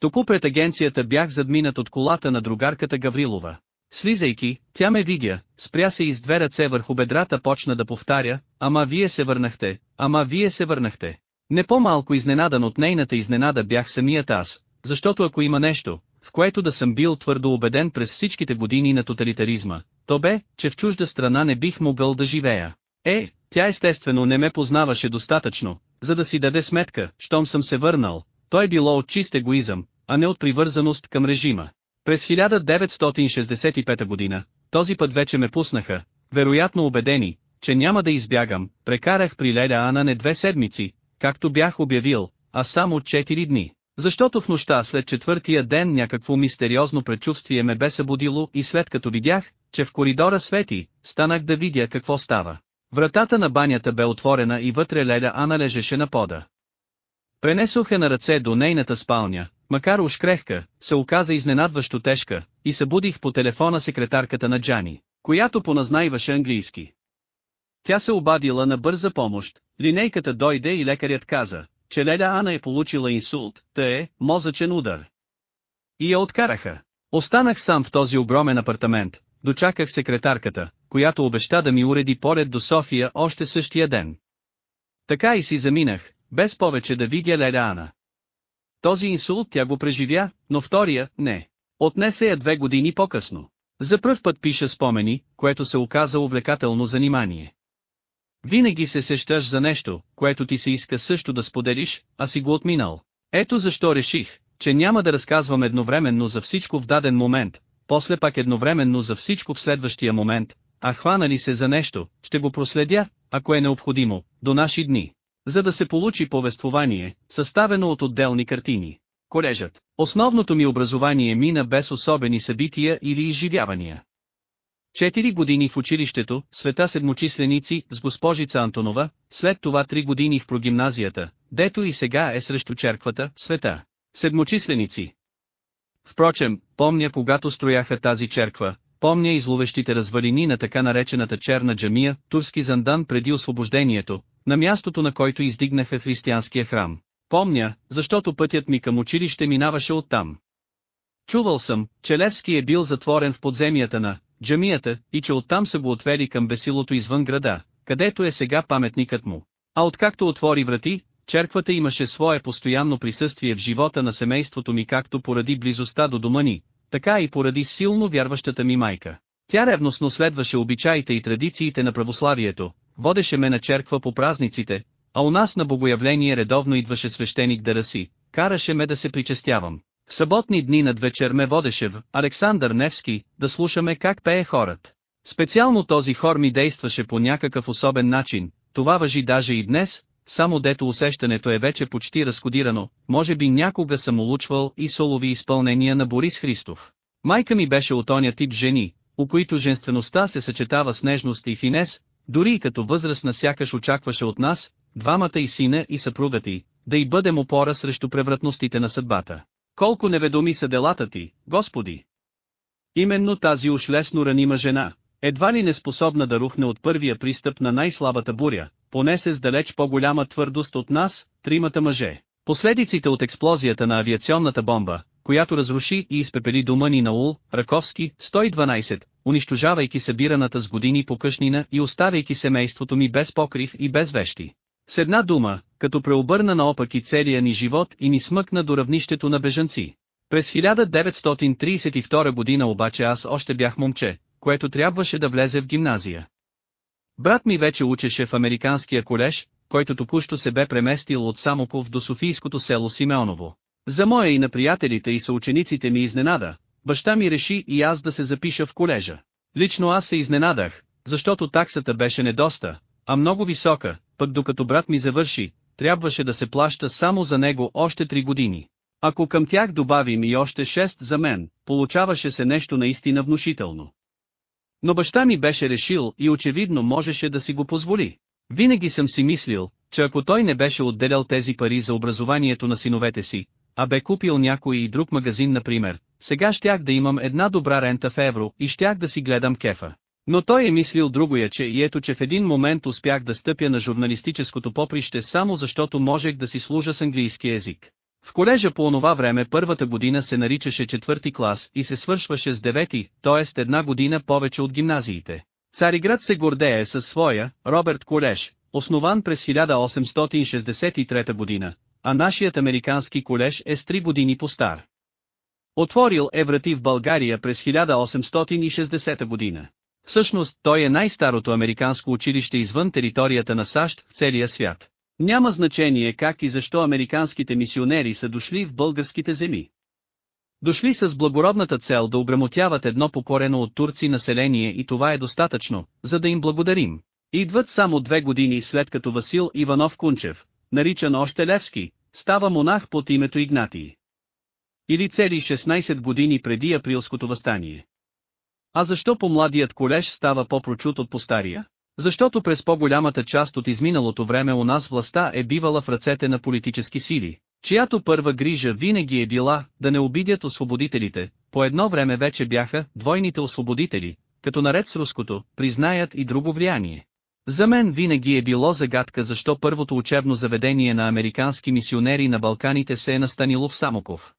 Току пред агенцията бях задминат от колата на другарката Гаврилова. Слизайки, тя ме видя, спря се и с две ръце върху бедрата почна да повтаря, ама вие се върнахте, ама вие се върнахте. Не по-малко изненадан от нейната изненада бях самият аз, защото ако има нещо, в което да съм бил твърдо убеден през всичките години на тоталитаризма, то бе, че в чужда страна не бих могъл да живея. Е, тя естествено не ме познаваше достатъчно, за да си даде сметка, щом съм се върнал, той било от чист егоизъм, а не от привързаност към режима. През 1965 година, този път вече ме пуснаха, вероятно убедени, че няма да избягам, прекарах при Леля Ана не две седмици, както бях обявил, а само 4 дни. Защото в нощта след четвъртия ден някакво мистериозно предчувствие ме бе събудило и след като видях, че в коридора свети, станах да видя какво става. Вратата на банята бе отворена и вътре Леля Ана лежеше на пода. Пренесох я на ръце до нейната спалня, макар уж крехка, се оказа изненадващо тежка, и събудих по телефона секретарката на Джани, която поназнайваше английски. Тя се обадила на бърза помощ, линейката дойде и лекарят каза, че Леля Ана е получила инсулт, та е, мозъчен удар. И я откараха. Останах сам в този огромен апартамент, дочаках секретарката, която обеща да ми уреди поред до София още същия ден. Така и си заминах, без повече да видя Леля Ана. Този инсулт тя го преживя, но втория, не. Отнесе я две години по-късно. За пръв път пиша спомени, което се оказа увлекателно занимание. Винаги се сещаш за нещо, което ти се иска също да споделиш, а си го отминал. Ето защо реших, че няма да разказвам едновременно за всичко в даден момент, после пак едновременно за всичко в следващия момент, а хвана ли се за нещо, ще го проследя, ако е необходимо, до наши дни. За да се получи повествование, съставено от отделни картини. Колежът. Основното ми образование мина без особени събития или изживявания. Четири години в училището, света седмочисленици, с госпожица Антонова, след това три години в прогимназията, дето и сега е срещу черквата, света. Седмочисленици. Впрочем, помня когато строяха тази черква, помня и зловещите развалини на така наречената черна джамия, турски зандан преди освобождението, на мястото на който издигнаха християнския храм. Помня, защото пътят ми към училище минаваше оттам. Чувал съм, че Левски е бил затворен в подземията на джамията и че оттам са го отвели към бесилото извън града, където е сега паметникът му. А откакто отвори врати, черквата имаше свое постоянно присъствие в живота на семейството ми както поради близостта до дома ни, така и поради силно вярващата ми майка. Тя ревностно следваше обичаите и традициите на православието, водеше ме на черква по празниците, а у нас на богоявление редовно идваше свещеник да раси, караше ме да се причастявам. В съботни дни над вечер ме водеше в Александър Невски да слушаме как пее хорът. Специално този хор ми действаше по някакъв особен начин, това въжи даже и днес, само дето усещането е вече почти разкодирано, може би някога съм улучвал и солови изпълнения на Борис Христов. Майка ми беше от оня тип жени, у които женствеността се съчетава с нежност и финес, дори и като възрастна сякаш очакваше от нас, двамата и сина и съпругата ти, да й бъдем опора срещу превратностите на съдбата. Колко неведоми са делата ти, Господи! Именно тази уж лесно ранима жена, едва ли не способна да рухне от първия пристъп на най-слабата буря, понесе с далеч по-голяма твърдост от нас, тримата мъже. Последиците от експлозията на авиационната бомба, която разруши и изпепели дома ни на Ул, Раковски, 112, унищожавайки събираната с години покъшнина и оставяйки семейството ми без покрив и без вещи. С една дума, като преобърна наопаки целия ни живот и ни смъкна до равнището на бежанци. През 1932 година обаче аз още бях момче, което трябваше да влезе в гимназия. Брат ми вече учеше в американския колеж, който току-що се бе преместил от Самоков до Софийското село Симеоново. За моя и на приятелите и съучениците ми изненада, баща ми реши и аз да се запиша в колежа. Лично аз се изненадах, защото таксата беше недоста, а много висока, пък докато брат ми завърши, трябваше да се плаща само за него още три години. Ако към тях добавим и още 6 за мен, получаваше се нещо наистина внушително. Но баща ми беше решил и очевидно можеше да си го позволи. Винаги съм си мислил, че ако той не беше отделял тези пари за образованието на синовете си, а бе купил някой и друг магазин например, сега щях да имам една добра рента в евро и щях да си гледам кефа. Но той е мислил другоя, че и ето че в един момент успях да стъпя на журналистическото поприще само защото можех да си служа с английски език. В колежа по онова време първата година се наричаше четвърти клас и се свършваше с девети, т.е. една година повече от гимназиите. Цариград се гордее със своя, Роберт Колеж, основан през 1863 година, а нашият американски колеж е с три години по-стар. Отворил е врати в България през 1860 година. Всъщност, той е най-старото американско училище извън територията на САЩ в целия свят. Няма значение как и защо американските мисионери са дошли в българските земи. Дошли с благородната цел да обрамотяват едно покорено от турци население и това е достатъчно, за да им благодарим. Идват само две години след като Васил Иванов Кунчев, наричан още Левски, става монах под името Игнатий. Или цели 16 години преди априлското възстание. А защо по-младият колеж става по-прочут от по-стария? Защото през по-голямата част от изминалото време у нас властта е бивала в ръцете на политически сили, чиято първа грижа винаги е била да не обидят освободителите, по едно време вече бяха двойните освободители, като наред с руското, признаят и друго влияние. За мен винаги е било загадка защо първото учебно заведение на американски мисионери на Балканите се е настанило в Самоков.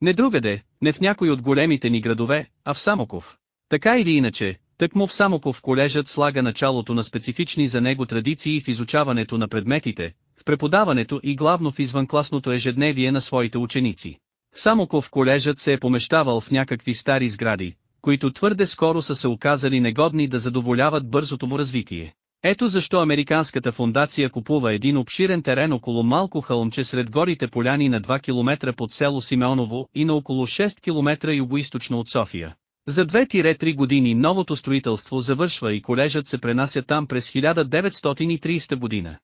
Не другаде, не в някой от големите ни градове, а в Самоков. Така или иначе, тъкмо в Самоков колежът слага началото на специфични за него традиции в изучаването на предметите, в преподаването и главно в извънкласното ежедневие на своите ученици. Самоков колежът се е помещавал в някакви стари сгради, които твърде скоро са се оказали негодни да задоволяват бързото му развитие. Ето защо Американската фундация купува един обширен терен около малко хълмче сред горите поляни на 2 км под село Симеоново и на около 6 км югоисточно от София. За 2-3 години новото строителство завършва и колежът се пренася там през 1930 година.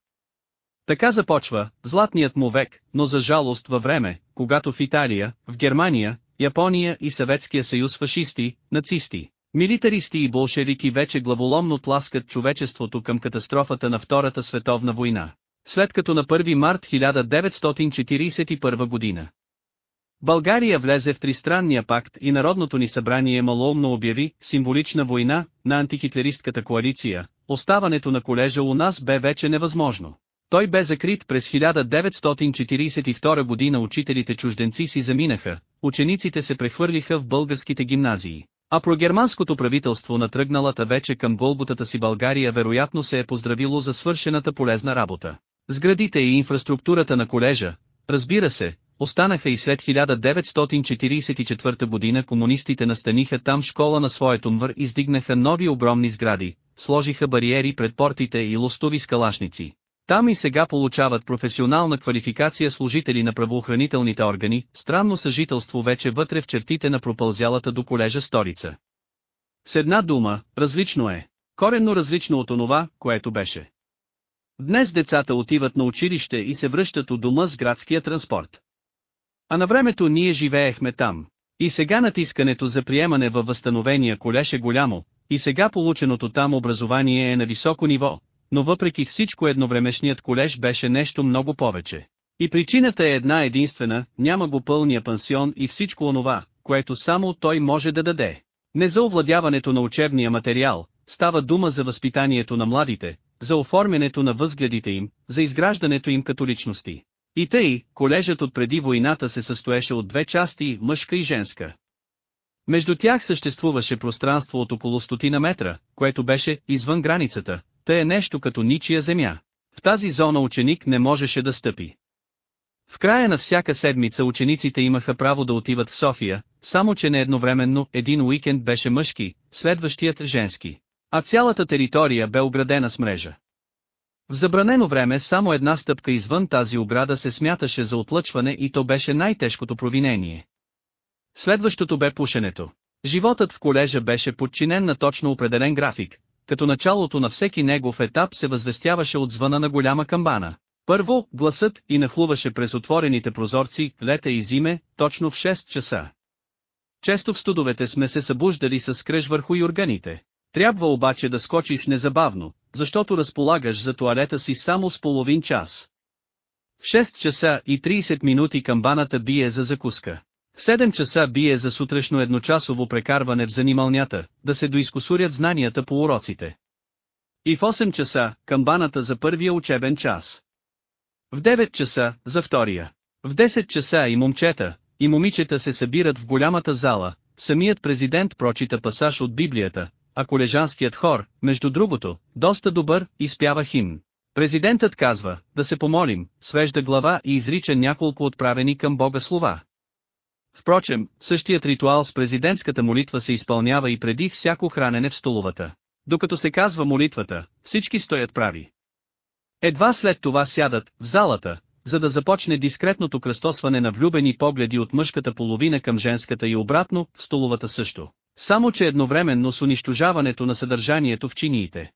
Така започва, златният му век, но за жалост във време, когато в Италия, в Германия, Япония и Съветския съюз фашисти, нацисти, Милитаристи и болшевики вече главоломно тласкат човечеството към катастрофата на Втората световна война. След като на 1 март 1941 година България влезе в тристранния пакт и Народното ни събрание малоумно обяви символична война на антихитлеристката коалиция, оставането на колежа у нас бе вече невъзможно. Той бе закрит през 1942 година учителите чужденци си заминаха, учениците се прехвърлиха в българските гимназии. А прогерманското правителство на тръгналата вече към Голготата си България вероятно се е поздравило за свършената полезна работа. Сградите и инфраструктурата на колежа, разбира се, останаха и след 1944 година комунистите настаниха там школа на своето мър издигнаха нови огромни сгради, сложиха бариери пред портите и лостови скалашници. Там и сега получават професионална квалификация служители на правоохранителните органи, странно съжителство вече вътре в чертите на пропълзялата до колежа столица. С една дума, различно е. Коренно различно от онова, което беше. Днес децата отиват на училище и се връщат у дома с градския транспорт. А на времето ние живеехме там. И сега натискането за приемане във възстановения колеж е голямо, и сега полученото там образование е на високо ниво, но въпреки всичко едновремешният колеж беше нещо много повече. И причината е една единствена, няма го пълния пансион и всичко онова, което само той може да даде. Не за овладяването на учебния материал, става дума за възпитанието на младите, за оформянето на възгледите им, за изграждането им като личности. И тъй, колежът от преди войната се състоеше от две части, мъжка и женска. Между тях съществуваше пространство от около стотина метра, което беше извън границата, Та е нещо като ничия земя. В тази зона ученик не можеше да стъпи. В края на всяка седмица учениците имаха право да отиват в София, само че не едновременно един уикенд беше мъжки, следващият женски. А цялата територия бе оградена с мрежа. В забранено време само една стъпка извън тази ограда се смяташе за отлъчване и то беше най-тежкото провинение. Следващото бе пушенето. Животът в колежа беше подчинен на точно определен график, като началото на всеки негов етап се възвестяваше от звъна на голяма камбана. Първо, гласът и нахлуваше през отворените прозорци, лета и зиме, точно в 6 часа. Често в студовете сме се събуждали с скреж върху юрганите. Трябва обаче да скочиш незабавно, защото разполагаш за туалета си само с половин час. В 6 часа и 30 минути камбаната бие за закуска. 7 часа бие за сутрешно едночасово прекарване в занималнята, да се доискусурят знанията по уроците. И в 8 часа, камбаната за първия учебен час. В 9 часа, за втория. В 10 часа и момчета, и момичета се събират в голямата зала, самият президент прочита пасаж от Библията, а колежанският хор, между другото, доста добър, изпява химн. Президентът казва, да се помолим, свежда глава и изрича няколко отправени към Бога слова. Впрочем, същият ритуал с президентската молитва се изпълнява и преди всяко хранене в столовата. Докато се казва молитвата, всички стоят прави. Едва след това сядат, в залата, за да започне дискретното кръстосване на влюбени погледи от мъжката половина към женската и обратно, в столовата също. Само че едновременно с унищожаването на съдържанието в чиниите.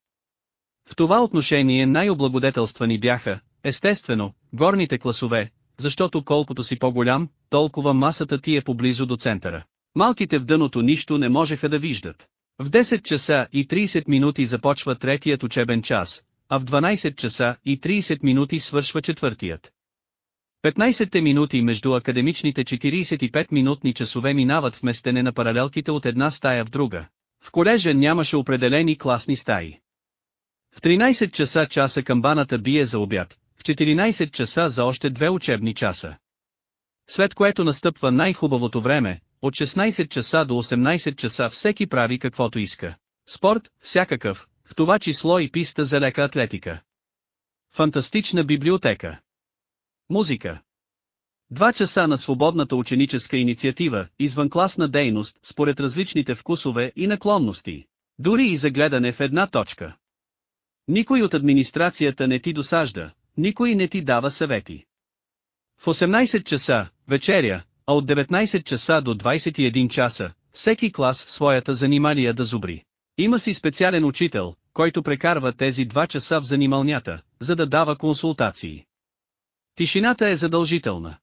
В това отношение най-облагодетелствани бяха, естествено, горните класове, защото колкото си по-голям, толкова масата ти е поблизо до центъра. Малките в дъното нищо не можеха да виждат. В 10 часа и 30 минути започва третият учебен час, а в 12 часа и 30 минути свършва четвъртият. 15 минути между академичните 45-минутни часове минават в местене на паралелките от една стая в друга. В колежа нямаше определени класни стаи. В 13 часа часа камбаната бие за обяд, в 14 часа за още две учебни часа. След което настъпва най-хубавото време, от 16 часа до 18 часа всеки прави каквото иска. Спорт, всякакъв, в това число и писта за лека атлетика. Фантастична библиотека. Музика. Два часа на свободната ученическа инициатива, извънкласна дейност, според различните вкусове и наклонности. Дори и за гледане в една точка. Никой от администрацията не ти досажда, никой не ти дава съвети. В 18 часа, вечеря, а от 19 часа до 21 часа, всеки клас в своята занимания да зубри. Има си специален учител, който прекарва тези два часа в занималнята, за да дава консултации. Тишината е задължителна.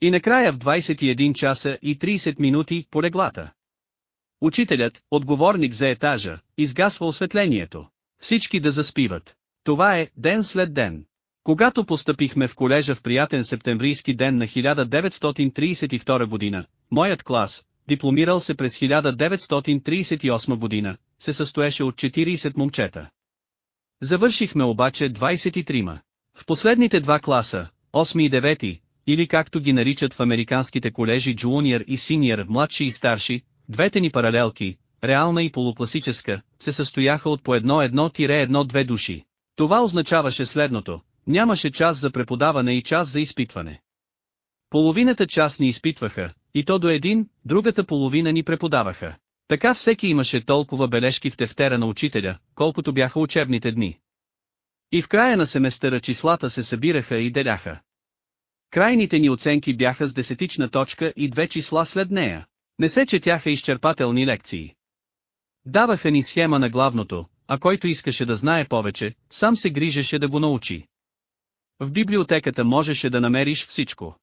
И накрая в 21 часа и 30 минути по реглата. Учителят, отговорник за етажа, изгасва осветлението. Всички да заспиват. Това е ден след ден. Когато постъпихме в колежа в приятен септемврийски ден на 1932 година, моят клас, дипломирал се през 1938 година, се състоеше от 40 момчета. Завършихме обаче 23-ма. В последните два класа, 8 и 9, или както ги наричат в американските колежи джуниор и синьор, младши и старши, двете ни паралелки, реална и полукласическа, се състояха от по едно-едно-едно-две души. Това означаваше следното, нямаше час за преподаване и час за изпитване. Половината час ни изпитваха, и то до един, другата половина ни преподаваха. Така всеки имаше толкова бележки в тефтера на учителя, колкото бяха учебните дни. И в края на семестъра числата се събираха и деляха. Крайните ни оценки бяха с десетична точка и две числа след нея. Не се четяха изчерпателни лекции. Даваха ни схема на главното, а който искаше да знае повече, сам се грижеше да го научи. В библиотеката можеше да намериш всичко.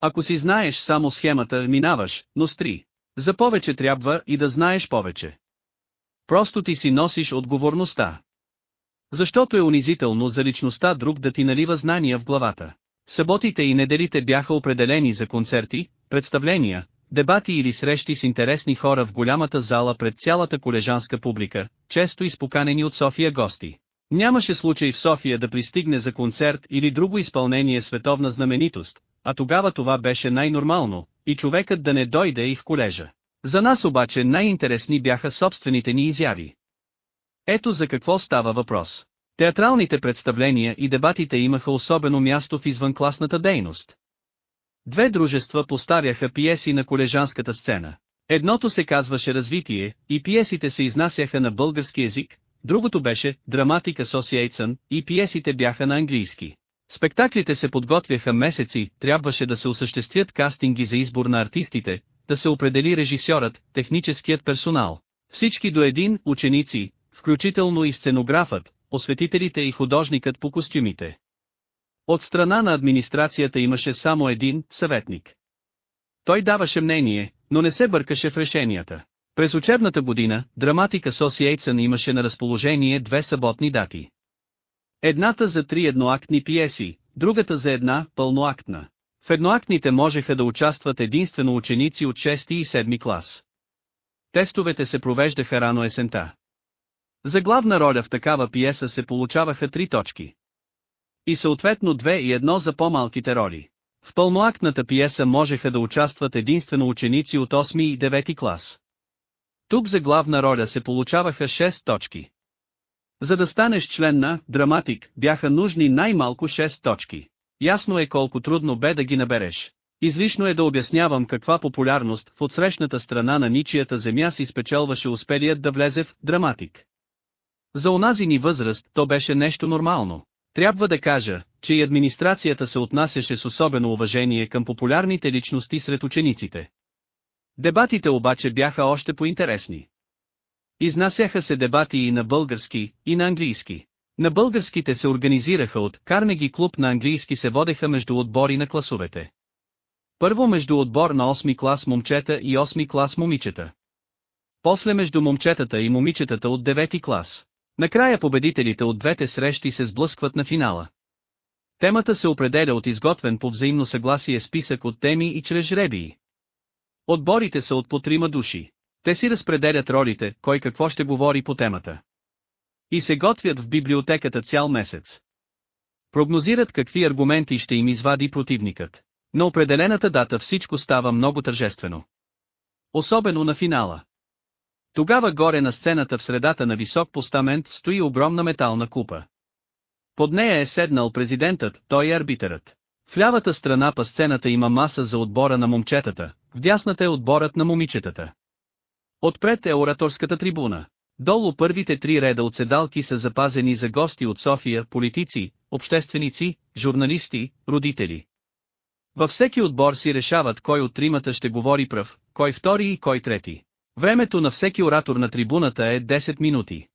Ако си знаеш само схемата, минаваш, но стри. За повече трябва и да знаеш повече. Просто ти си носиш отговорността. Защото е унизително за личността друг да ти налива знания в главата. Съботите и неделите бяха определени за концерти, представления, дебати или срещи с интересни хора в голямата зала пред цялата колежанска публика, често изпоканени от София гости. Нямаше случай в София да пристигне за концерт или друго изпълнение световна знаменитост, а тогава това беше най-нормално, и човекът да не дойде и в колежа. За нас обаче най-интересни бяха собствените ни изяви. Ето за какво става въпрос. Театралните представления и дебатите имаха особено място в извънкласната дейност. Две дружества поставяха пиеси на колежанската сцена. Едното се казваше развитие, и пиесите се изнасяха на български език, другото беше Dramatic Association, и пиесите бяха на английски. Спектаклите се подготвяха месеци, трябваше да се осъществят кастинги за избор на артистите, да се определи режисьорът, техническият персонал. Всички до един, ученици, включително и сценографът, осветителите и художникът по костюмите. От страна на администрацията имаше само един съветник. Той даваше мнение, но не се бъркаше в решенията. През учебната година, Dramatic Association имаше на разположение две съботни дати. Едната за три едноактни пиеси, другата за една пълноактна. В едноактните можеха да участват единствено ученици от 6 и 7 клас. Тестовете се провеждаха рано есента. За главна роля в такава пиеса се получаваха три точки. И съответно две и едно за по-малките роли. В пълноактната пиеса можеха да участват единствено ученици от 8 и 9 клас. Тук за главна роля се получаваха 6 точки. За да станеш член на «Драматик» бяха нужни най-малко 6 точки. Ясно е колко трудно бе да ги набереш. Излишно е да обяснявам каква популярност в отсрещната страна на ничията земя си спечелваше успелият да влезе в «Драматик». За онази ни възраст то беше нещо нормално. Трябва да кажа, че и администрацията се отнасяше с особено уважение към популярните личности сред учениците. Дебатите обаче бяха още по-интересни. Изнасяха се дебати и на български, и на английски. На българските се организираха от Карнеги клуб на английски се водеха между отбори на класовете. Първо между отбор на 8 клас момчета и 8 клас момичета. После между момчетата и момичетата от 9 клас. Накрая победителите от двете срещи се сблъскват на финала. Темата се определя от изготвен по взаимно съгласие списък от теми и чрез жребии. Отборите са от по трима души. Те си разпределят ролите, кой какво ще говори по темата. И се готвят в библиотеката цял месец. Прогнозират какви аргументи ще им извади противникът. На определената дата всичко става много тържествено. Особено на финала. Тогава горе на сцената в средата на висок постамент стои огромна метална купа. Под нея е седнал президентът, той е арбитърът. В лявата страна па сцената има маса за отбора на момчетата, в дясната е отборът на момичетата. Отпред е ораторската трибуна. Долу първите три реда от седалки са запазени за гости от София, политици, общественици, журналисти, родители. Във всеки отбор си решават кой от тримата ще говори пръв, кой втори и кой трети. Времето на всеки оратор на трибуната е 10 минути.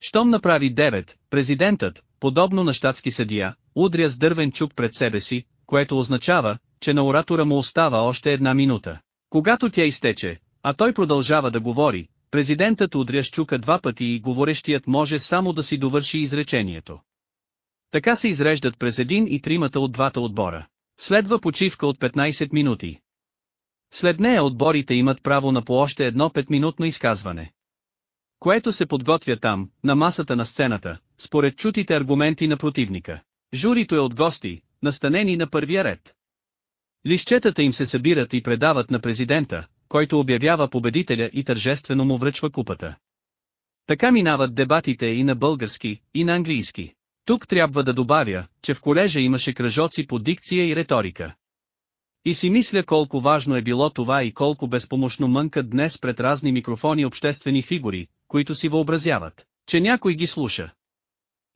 Щом направи 9, президентът, подобно на щатски съдия, удря с дървен чук пред себе си, което означава, че на оратора му остава още една минута. Когато тя изтече, А той продължава да говори, президентът удря с чука два пъти и говорещият може само да си довърши изречението. Така се изреждат през един и тримата от двата отбора. Следва почивка от 15 минути. След нея отборите имат право на по още едно 5-минутно изказване. Което се подготвя там, на масата на сцената, според чутите аргументи на противника. Журито е от гости, настанени на първия ред. Лищетата им се събират и предават на президента, който обявява победителя и тържествено му връчва купата. Така минават дебатите и на български, и на английски. Тук трябва да добавя, че в колежа имаше кръжоци по дикция и риторика. И си мисля колко важно е било това и колко безпомощно мънкат днес пред разни микрофони обществени фигури, които си въобразяват, че някой ги слуша.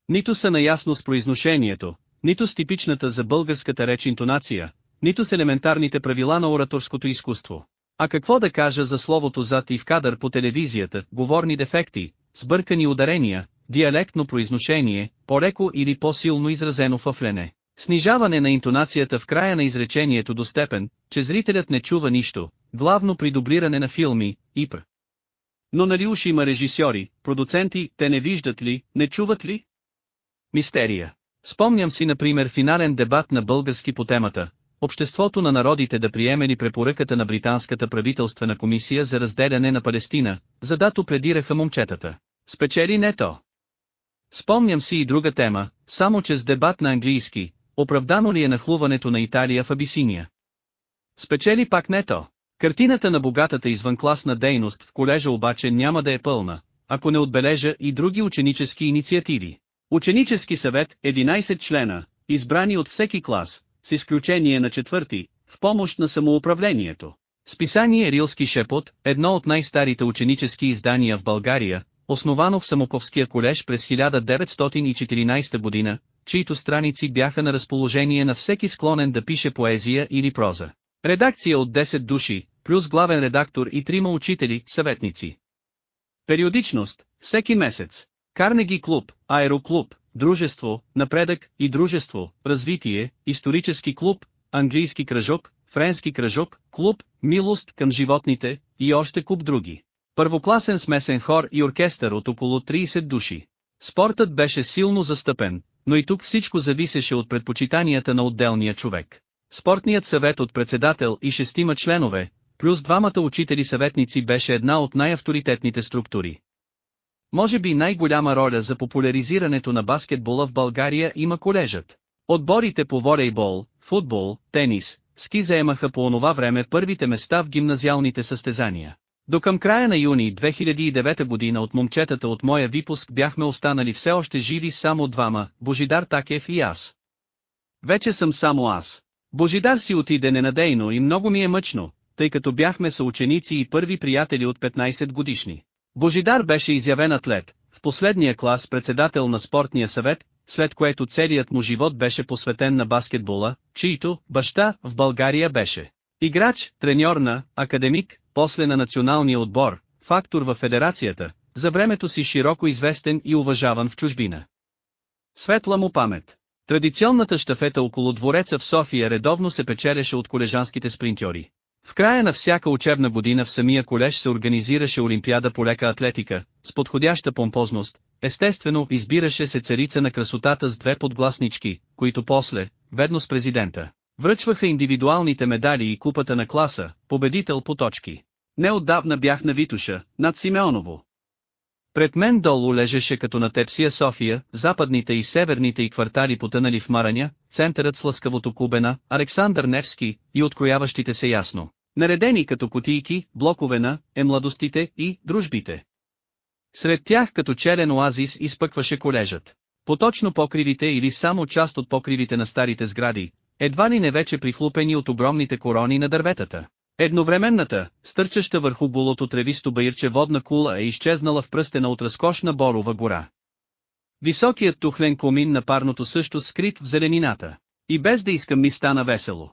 Нито са наясно с произношението, нито с типичната за българската реч интонация, нито с елементарните правила на ораторското изкуство. А какво да кажа за словото зад и в кадър по телевизията, говорни дефекти, сбъркани ударения, диалектно произношение, по-леко или по-силно изразено фъфлене. Снижаване на интонацията в края на изречението до степен, че зрителят не чува нищо, главно при дублиране на филми, ИПР. Но нали уж има режисьори, продуценти, те не виждат ли, не чуват ли? Мистерия. Спомням си например финален дебат на български по темата, Обществото на народите да приеме ли препоръката на Британската правителствена комисия за разделяне на Палестина, за дато предираха момчетата. Спечели не то. Спомням си и друга тема, само че с дебат на английски, оправдано ли е нахлуването на Италия в Абисиния. Спечели пак не то. Картината на богатата извънкласна дейност в колежа обаче няма да е пълна, ако не отбележа и други ученически инициативи. Ученически съвет, 11 члена, избрани от всеки клас, с изключение на четвърти, в помощ на самоуправлението. Списание Рилски шепот, едно от най-старите ученически издания в България, основано в Самоковския колеж през 1914 година, чието страници бяха на разположение на всеки склонен да пише поезия или проза. Редакция от 10 души, плюс главен редактор и трима учители, съветници. Периодичност, всеки месец. Карнеги клуб, Аероклуб, Дружество, Напредък и Дружество, Развитие, Исторически клуб, Английски кръжок, Френски кръжок, клуб, Милост към животните и още куп други. Първокласен смесен хор и оркестър от около 30 души. Спортът беше силно застъпен, но и тук всичко зависеше от предпочитанията на отделния човек. Спортният съвет от председател и шестима членове, плюс двамата учители съветници беше една от най-авторитетните структури. Може би най-голяма роля за популяризирането на баскетбола в България има колежът. Отборите по волейбол, футбол, тенис, ски заемаха по онова време първите места в гимназиалните състезания. До към края на юни 2009 година от момчетата от моя випуск бяхме останали все още живи само двама, Божидар Такев и аз. Вече съм само аз. Божидар си отиде ненадейно и много ми е мъчно, тъй като бяхме съученици и първи приятели от 15 годишни. Божидар беше изявен атлет, в последния клас председател на спортния съвет, след което целият му живот беше посветен на баскетбола, чието баща в България беше играч, треньор на, академик, после на националния отбор, фактор в федерацията, за времето си широко известен и уважаван в чужбина. Светла му памет. Традиционната штафета около двореца в София редовно се печелеше от колежанските спринтьори. В края на всяка учебна година в самия колеж се организираше Олимпиада по лека атлетика, с подходяща помпозност, естествено избираше се царица на красотата с две подгласнички, които после, ведно с президента, връчваха индивидуалните медали и купата на класа, победител по точки. Неотдавна бях на Витуша, над Симеоново. Пред мен долу лежеше като на тепсия София, западните и северните и квартали потънали в Мараня, центърът с лъскавото кубена, Александър Невски и открояващите се ясно. Наредени като кутийки, блокове на, е младостите и дружбите. Сред тях като черен оазис изпъкваше колежът. Поточно покривите или само част от покривите на старите сгради, едва ли не вече прихлупени от огромните корони на дърветата. Едновременната, стърчаща върху булото тревисто баирче водна кула е изчезнала в пръстена от разкошна борова гора. Високият тухлен комин на парното също скрит в зеленината. И без да искам ми стана весело.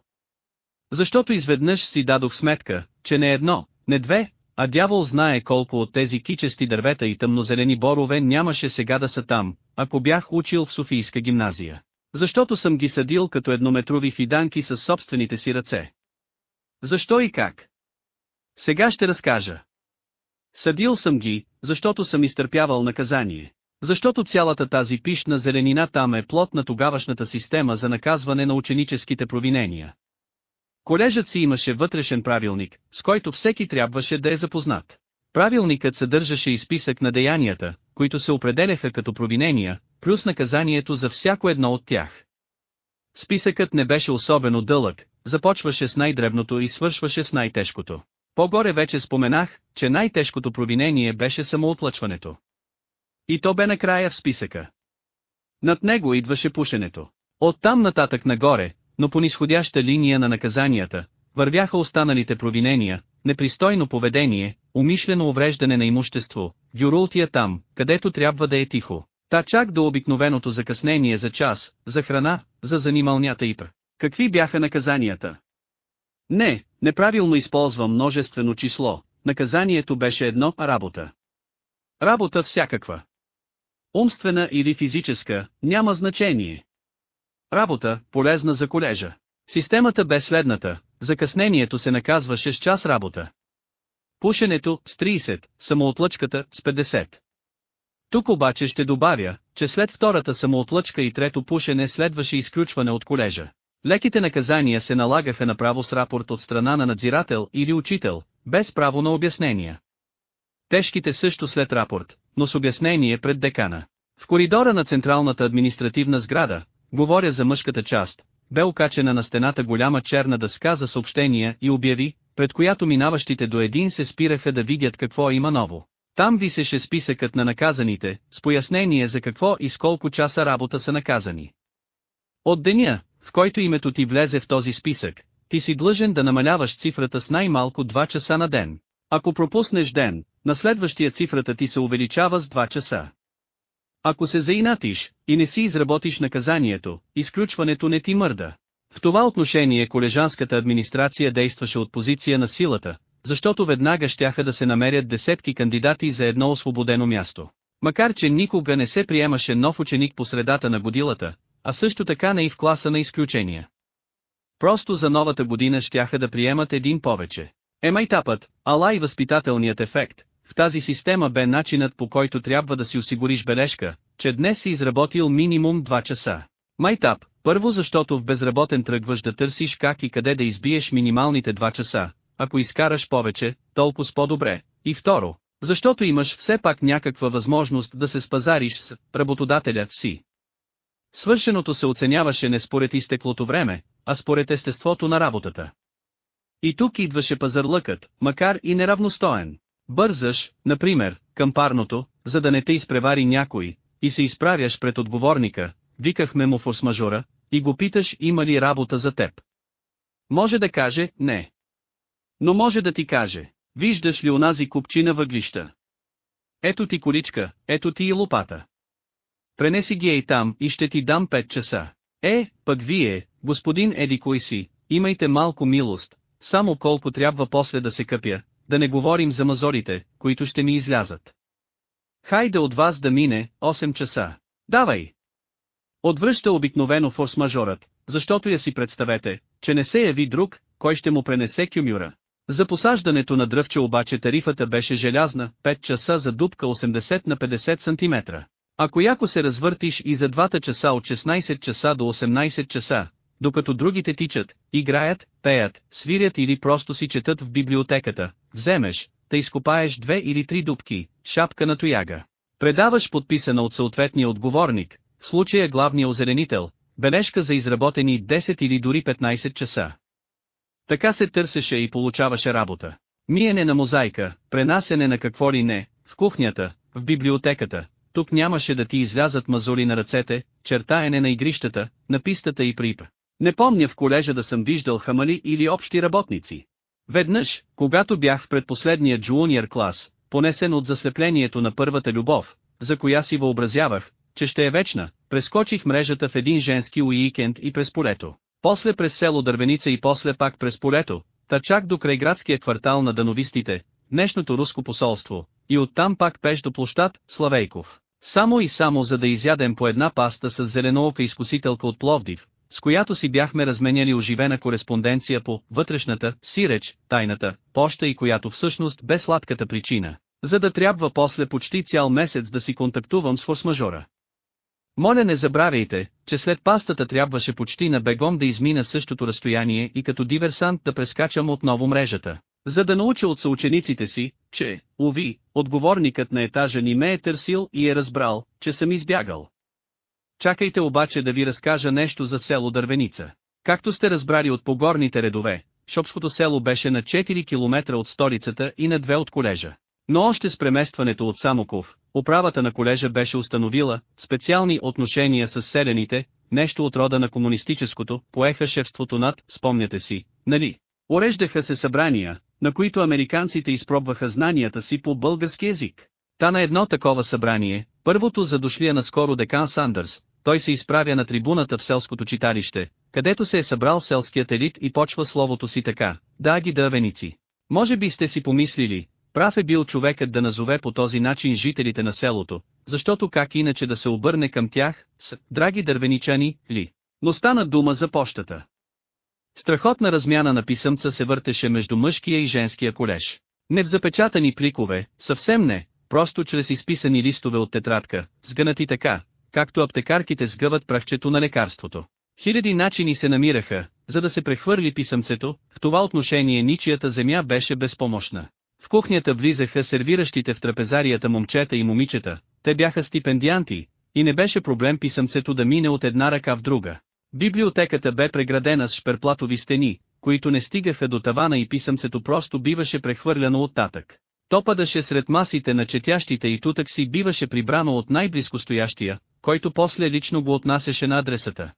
Защото изведнъж си дадох сметка, че не едно, не две, а дявол знае колко от тези кичести дървета и тъмнозелени борове нямаше сега да са там, ако бях учил в Софийска гимназия. Защото съм ги съдил като еднометрови фиданки със собствените си ръце. Защо и как? Сега ще разкажа. Съдил съм ги, защото съм изтърпявал наказание. Защото цялата тази пишна зеленина там е плод на тогавашната система за наказване на ученическите провинения. Колежът си имаше вътрешен правилник, с който всеки трябваше да е запознат. Правилникът съдържаше и списък на деянията, които се определяха като провинения, плюс наказанието за всяко едно от тях. Списъкът не беше особено дълъг, започваше с най-дребното и свършваше с най-тежкото. По-горе вече споменах, че най-тежкото провинение беше самоотлъчването. И то бе накрая в списъка. Над него идваше пушенето. Оттам нататък нагоре, но по нисходяща линия на наказанията, вървяха останалите провинения, непристойно поведение, умишлено увреждане на имущество, дюрултия там, където трябва да е тихо. Та чак до обикновеното закъснение за час, за храна, за занималнята и пр. Какви бяха наказанията? Не, неправилно използвам множествено число, наказанието беше едно работа. Работа всякаква. Умствена или физическа, няма значение. Работа, полезна за колежа. Системата бе следната, закъснението се наказваше с час работа. Пушенето с 30, самоотлъчката с 50. Тук обаче ще добавя, че след втората самоотлъчка и трето пушене следваше изключване от колежа. Леките наказания се налагаха направо с рапорт от страна на надзирател или учител, без право на обяснения. Тежките също след рапорт, но с обяснение пред декана. В коридора на централната административна сграда, говоря за мъжката част, бе окачена на стената голяма черна дъска за съобщения и обяви, пред която минаващите до един се спираха да видят какво има ново. Там висеше списъкът на наказаните, с пояснение за какво и с колко часа работа са наказани. От деня, в който името ти влезе в този списък, ти си длъжен да намаляваш цифрата с най-малко 2 часа на ден. Ако пропуснеш ден, на следващия цифрата ти се увеличава с 2 часа. Ако се заинатиш, и не си изработиш наказанието, изключването не ти мърда. В това отношение колежанската администрация действаше от позиция на силата, защото веднага щяха да се намерят десетки кандидати за едно освободено място. Макар че никога не се приемаше нов ученик по средата на годилата, а също така не и в класа на изключения. Просто за новата година щяха да приемат един повече. Емайтапът, ала и възпитателният ефект, в тази система бе начинът по който трябва да си осигуриш бележка, че днес си изработил минимум 2 часа. Майтап, първо защото в безработен тръгваш да търсиш как и къде да избиеш минималните 2 часа, ако изкараш повече, толкова по-добре, и второ, защото имаш все пак някаква възможност да се спазариш с работодателя си. Свършеното се оценяваше не според изтеклото време, а според естеството на работата. И тук идваше пазарлъкът, макар и неравностоен. Бързаш, например, към парното, за да не те изпревари някой, и се изправяш пред отговорника, викахме му форс-мажора, и го питаш има ли работа за теб. Може да каже, не. Но може да ти каже, виждаш ли онази купчина въглища? Ето ти количка, ето ти и лопата. Пренеси ги ей там и ще ти дам 5 часа. Е, пък вие, господин Еди кой си, имайте малко милост, само колко трябва после да се къпя, да не говорим за мазорите, които ще ми излязат. Хайде от вас да мине, 8 часа. Давай! Отвръща обикновено форс-мажорът, защото я си представете, че не се яви друг, кой ще му пренесе кюмюра. За посаждането на дръвче обаче тарифата беше желязна, 5 часа за дупка 80 на 50 см. Ако яко се развъртиш и за двата часа от 16 часа до 18 часа, докато другите тичат, играят, пеят, свирят или просто си четат в библиотеката, вземеш, да изкопаеш две или три дубки, шапка на тояга. Предаваш подписана от съответния отговорник, в случая главния озеленител, бележка за изработени 10 или дори 15 часа. Така се търсеше и получаваше работа. Миене на мозайка, пренасене на какво ли не, в кухнята, в библиотеката, тук нямаше да ти излязат мазоли на ръцете, чертаене на игрищата, на пистата и прип. Не помня в колежа да съм виждал хамали или общи работници. Веднъж, когато бях в предпоследния джуниор клас, понесен от заслеплението на първата любов, за коя си въобразявах, че ще е вечна, прескочих мрежата в един женски уикенд и през полето. После през село Дървеница и после пак през полето, та до крайградския квартал на дановистите, днешното руско посолство, и оттам пак пеш до площад, Славейков. Само и само за да изядем по една паста с зеленоока изкусителка от Пловдив, с която си бяхме разменяли оживена кореспонденция по вътрешната си реч, тайната, поща и която всъщност бе сладката причина, за да трябва после почти цял месец да си контактувам с форсмажора. Моля не забравяйте, че след пастата трябваше почти на бегом да измина същото разстояние и като диверсант да прескачам отново мрежата, за да науча от съучениците си, че, уви, отговорникът на етажа ни ме е търсил и е разбрал, че съм избягал. Чакайте обаче да ви разкажа нещо за село Дървеница. Както сте разбрали от погорните редове, Шопското село беше на 4 км от столицата и на 2 от колежа. Но още с преместването от Самоков, управата на колежа беше установила специални отношения с селените, нещо от рода на комунистическото, поеха шефството над, спомняте си, нали? Уреждаха се събрания, на които американците изпробваха знанията си по български язик. Та на едно такова събрание, първото за дошлия наскоро декан Сандърс, той се изправя на трибуната в селското читалище, където се е събрал селският елит и почва словото си така, да ги дъвеници. Може би сте си помислили, прав е бил човекът да назове по този начин жителите на селото, защото как иначе да се обърне към тях, с «драги дървеничани» ли. Но стана дума за пощата. Страхотна размяна на писъмца се въртеше между мъжкия и женския колеж. Не в запечатани пликове, съвсем не, просто чрез изписани листове от тетрадка, сгънати така, както аптекарките сгъват прахчето на лекарството. Хиляди начини се намираха, за да се прехвърли писъмцето, в това отношение ничията земя беше безпомощна. В кухнята влизаха сервиращите в трапезарията момчета и момичета, те бяха стипендианти, и не беше проблем писъмцето да мине от една ръка в друга. Библиотеката бе преградена с шперплатови стени, които не стигаха до тавана и писъмцето просто биваше прехвърляно оттатък. То падаше сред масите на четящите и тутък си биваше прибрано от най-близко стоящия, който после лично го отнасяше на адресата.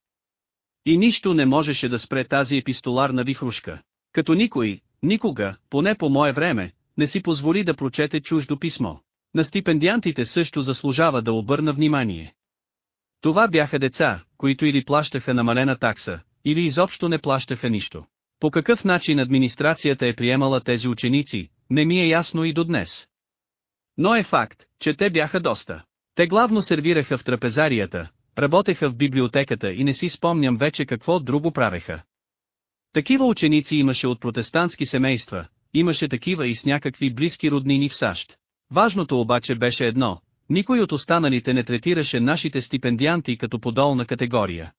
И нищо не можеше да спре тази епистоларна вихрушка. Като никой, никога, поне по мое време, не си позволи да прочете чуждо писмо. На стипендиантите също заслужава да обърна внимание. Това бяха деца, които или плащаха намалена такса, или изобщо не плащаха нищо. По какъв начин администрацията е приемала тези ученици, не ми е ясно и до днес. Но е факт, че те бяха доста. Те главно сервираха в трапезарията, работеха в библиотеката и не си спомням вече какво друго правеха. Такива ученици имаше от протестантски семейства, имаше такива и с някакви близки роднини в САЩ. Важното обаче беше едно, никой от останалите не третираше нашите стипендианти като подолна категория.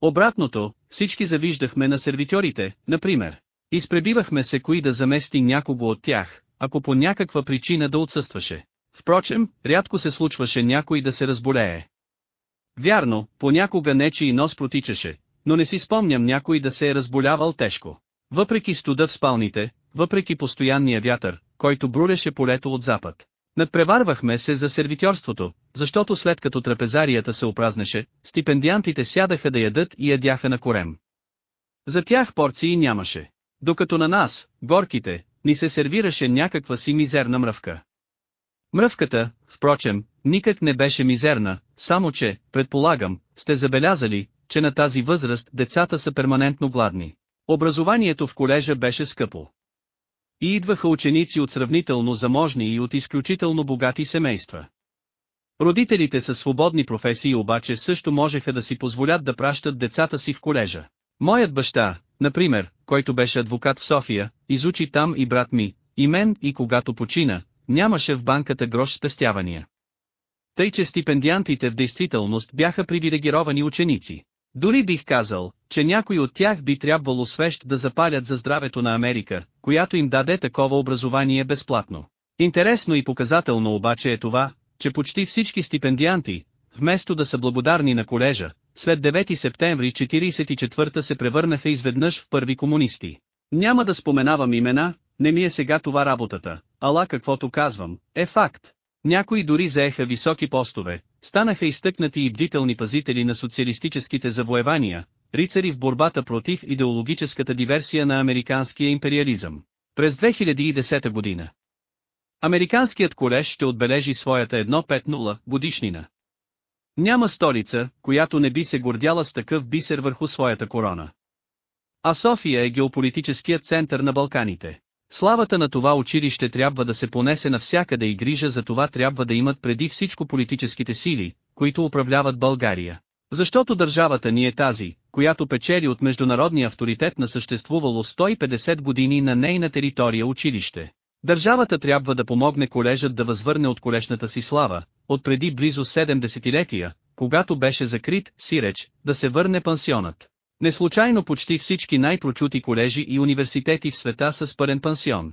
Обратното, всички завиждахме на сервитьорите, например. Изпребивахме се кои да замести някого от тях, ако по някаква причина да отсъстваше. Впрочем, рядко се случваше някой да се разболее. Вярно, понякога нечи и нос протичаше, но не си спомням някой да се е разболявал тежко. Въпреки студа в спалните, въпреки постоянния вятър, който брулеше полето от запад. Надпреварвахме се за сервитьорството, защото след като трапезарията се опразнеше, стипендиантите сядаха да ядат и ядяха на корем. За тях порции нямаше. Докато на нас, горките, ни се сервираше някаква си мизерна мръвка. Мръвката, впрочем, никак не беше мизерна, само че, предполагам, сте забелязали, че на тази възраст децата са перманентно гладни. Образованието в колежа беше скъпо. И идваха ученици от сравнително заможни и от изключително богати семейства. Родителите със свободни професии обаче също можеха да си позволят да пращат децата си в колежа. Моят баща, например, който беше адвокат в София, изучи там и брат ми, и мен и когато почина, нямаше в банката грош спестявания. Тъй че стипендиантите в действителност бяха привилегировани ученици. Дори бих казал, че някой от тях би трябвало свещ да запалят за здравето на Америка, която им даде такова образование безплатно. Интересно и показателно обаче е това, че почти всички стипендианти, вместо да са благодарни на колежа, след 9 септември 44 се превърнаха изведнъж в първи комунисти. Няма да споменавам имена, не ми е сега това работата, ала каквото казвам, е факт. Някои дори заеха високи постове, станаха изтъкнати и бдителни пазители на социалистическите завоевания, рицари в борбата против идеологическата диверсия на американския империализъм. През 2010 година Американският колеж ще отбележи своята 150 годишнина. Няма столица, която не би се гордяла с такъв бисер върху своята корона. А София е геополитическият център на Балканите. Славата на това училище трябва да се понесе навсякъде и грижа за това трябва да имат преди всичко политическите сили, които управляват България. Защото държавата ни е тази, която печели от международния авторитет на съществувало 150 години на нейна територия училище. Държавата трябва да помогне колежът да възвърне от колешната си слава, от преди близо 7 десетилетия, когато беше закрит, сиреч, да се върне пансионът. Неслучайно почти всички най-прочути колежи и университети в света са с пълен пансион.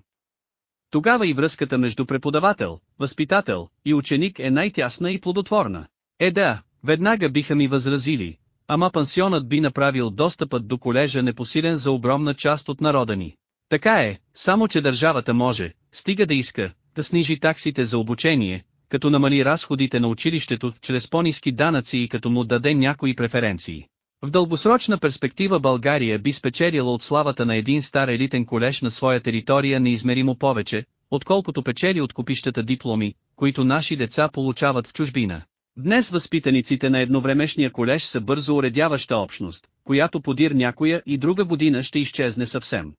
Тогава и връзката между преподавател, възпитател и ученик е най-тясна и плодотворна. Е да, веднага биха ми възразили, ама пансионът би направил достъпът до колежа непосилен за огромна част от народа ни. Така е, само че държавата може, стига да иска, да снижи таксите за обучение, като намали разходите на училището чрез по-низки данъци и като му даде някои преференции. В дългосрочна перспектива България би спечелила от славата на един стар елитен колеж на своя територия неизмеримо повече, отколкото печели от купищата дипломи, които наши деца получават в чужбина. Днес възпитаниците на едновремешния колеж са бързо уредяваща общност, която подир някоя и друга година ще изчезне съвсем.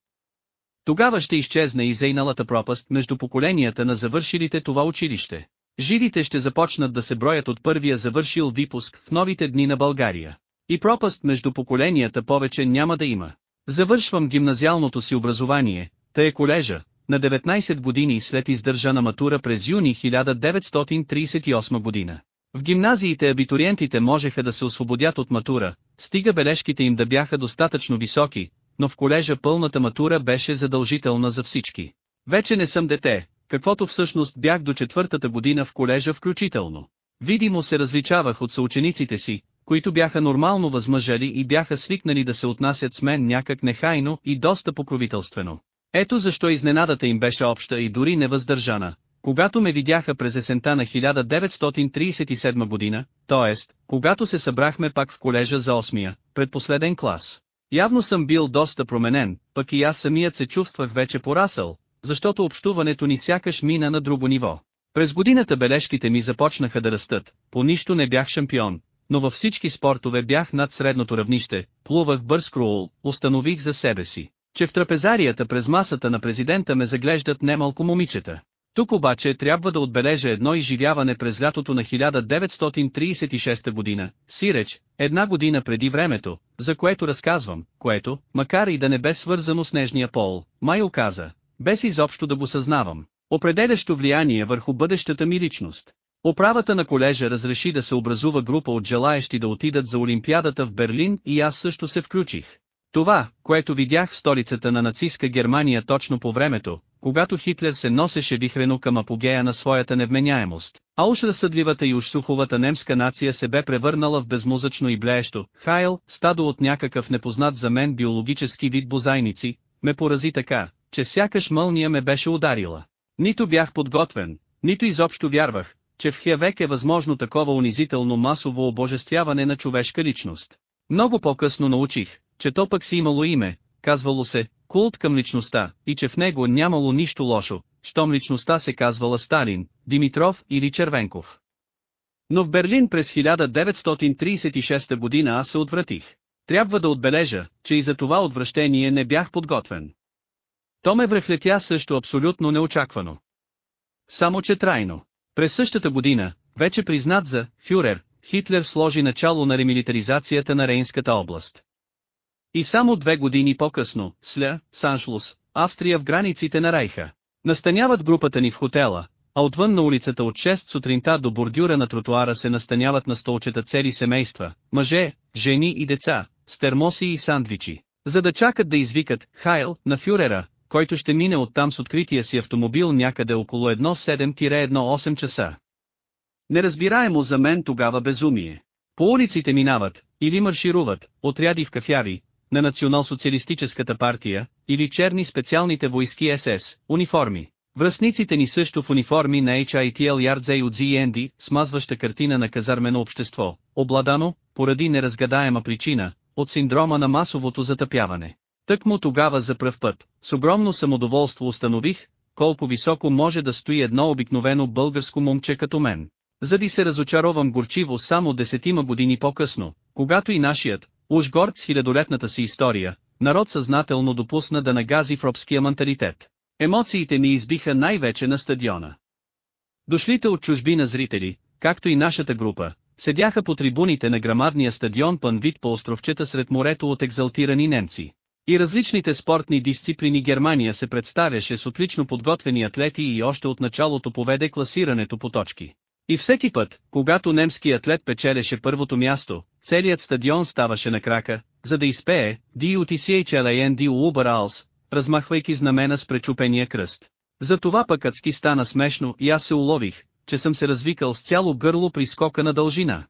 Тогава ще изчезне и зейналата пропаст между поколенията на завършилите това училище. Жидите ще започнат да се броят от първия завършил випуск в новите дни на България. И пропаст между поколенията повече няма да има. Завършвам гимназиалното си образование, тъй е колежа, на 19 години след издържана матура през юни 1938 година. В гимназиите абитуриентите можеха да се освободят от матура, стига бележките им да бяха достатъчно високи, но в колежа пълната матура беше задължителна за всички. Вече не съм дете, каквото всъщност бях до четвъртата година в колежа включително. Видимо се различавах от съучениците си, които бяха нормално възмъжали и бяха свикнали да се отнасят с мен някак нехайно и доста покровителствено. Ето защо изненадата им беше обща и дори невъздържана, когато ме видяха през есента на 1937 година, т.е. когато се събрахме пак в колежа за 8-я, предпоследен клас. Явно съм бил доста променен, пък и аз самият се чувствах вече порасъл, защото общуването ни сякаш мина на друго ниво. През годината бележките ми започнаха да растат, по нищо не бях шампион, но във всички спортове бях над средното равнище, плувах бърз кроул, установих за себе си, че в трапезарията през масата на президента ме заглеждат немалко момичета. Тук обаче трябва да отбележа едно изживяване през лятото на 1936 година, сиреч, една година преди времето, за което разказвам, което, макар и да не бе свързано с нежния пол, май оказа, без изобщо да го съзнавам, определящо влияние върху бъдещата ми личност. Управата на колежа разреши да се образува група от желаещи да отидат за Олимпиадата в Берлин и аз също се включих. Това, което видях в столицата на нацистска Германия точно по времето, когато Хитлер се носеше вихрено към апогея на своята невменяемост, а уж разсъдливата и уж суховата немска нация се бе превърнала в безмозъчно и блеещо, Хайл, стадо от някакъв непознат за мен биологически вид бозайници, ме порази така, че сякаш мълния ме беше ударила. Нито бях подготвен, нито изобщо вярвах, че в Хевек е възможно такова унизително масово обожествяване на човешка личност. Много по-късно научих, че то пък си имало име, казвало се, култ към личността, и че в него нямало нищо лошо, щом личността се казвала Сталин, Димитров или Червенков. Но в Берлин през 1936 година аз се отвратих. Трябва да отбележа, че и за това отвращение не бях подготвен. То ме връхлетя също абсолютно неочаквано. Само че трайно. През същата година, вече признат за фюрер, Хитлер сложи начало на ремилитаризацията на Рейнската област. И само две години по-късно, Сля, Саншлус, Австрия в границите на Райха. Настаняват групата ни в хотела, а отвън на улицата от 6 сутринта до бордюра на тротуара се настаняват на столчета цели семейства, мъже, жени и деца, с термоси и сандвичи, за да чакат да извикат «Хайл» на фюрера, който ще мине оттам с открития си автомобил някъде около 1.7-1.8 часа. Неразбираемо за мен тогава безумие. По улиците минават, или маршируват, отряди в кафяри, на Национал-социалистическата партия, или черни специалните войски СС, униформи. Връзниците ни също в униформи на HITL Ярдзей от ZND, смазваща картина на казармено общество, обладано, поради неразгадаема причина, от синдрома на масовото затъпяване. Тъкмо тогава за пръв път, с огромно самодоволство установих, колко високо може да стои едно обикновено българско момче като мен. Зади се разочаровам горчиво само десетима години по-късно, когато и нашият, уж горд с хилядолетната си история, народ съзнателно допусна да нагази в робския менталитет. Емоциите ми избиха най-вече на стадиона. Дошлите от чужбина зрители, както и нашата група, седяха по трибуните на грамадния стадион пън вид по островчета сред морето от екзалтирани немци. И различните спортни дисциплини Германия се представяше с отлично подготвени атлети и още от началото поведе класирането по точки. И всеки път, когато немски атлет печелеше първото място, целият стадион ставаше на крака, за да изпее D.U.T.C.H.L.A.N.D. Uber размахвайки знамена с пречупения кръст. За това пък адски стана смешно и аз се улових, че съм се развикал с цяло гърло при скока на дължина.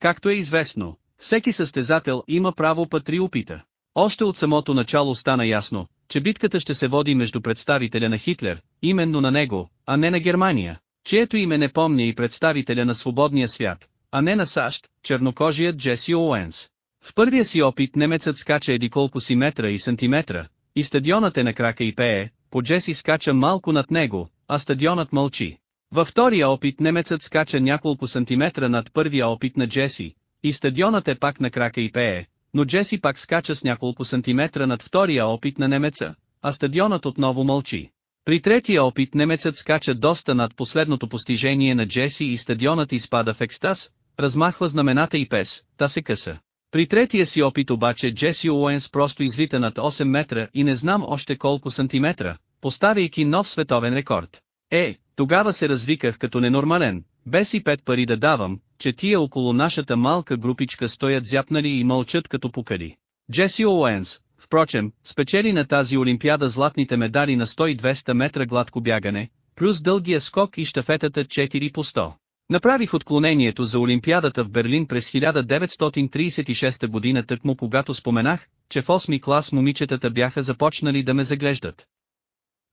Както е известно, всеки състезател има право път три опита. Още от самото начало стана ясно, че битката ще се води между представителя на Хитлер, именно на него, а не на Германия, чието име не помня и представителя на свободния свят, а не на САЩ, чернокожият Джеси Оуенс. В първия си опит немецът скача еди колко си метра и сантиметра, и стадионът е на крака и пее, по Джеси скача малко над него, а стадионът мълчи. Във втория опит немецът скача няколко сантиметра над първия опит на Джеси, и стадионът е пак на крака и пее, но Джеси пак скача с няколко сантиметра над втория опит на немеца, а стадионът отново мълчи. При третия опит немецът скача доста над последното постижение на Джеси и стадионът изпада в екстаз, размахва знамената и пес, та се къса. При третия си опит обаче Джеси Уенс просто извита над 8 метра и не знам още колко сантиметра, поставяйки нов световен рекорд. Е, тогава се развиках като ненормален, без и пет пари да давам, че тия около нашата малка групичка стоят зяпнали и мълчат като покали. Джеси Оуенс, впрочем, спечели на тази олимпиада златните медали на 100 метра гладко бягане, плюс дългия скок и штафетата 4 по 100. Направих отклонението за Олимпиадата в Берлин през 1936 година тъкмо когато споменах, че в 8 клас момичетата бяха започнали да ме заглеждат.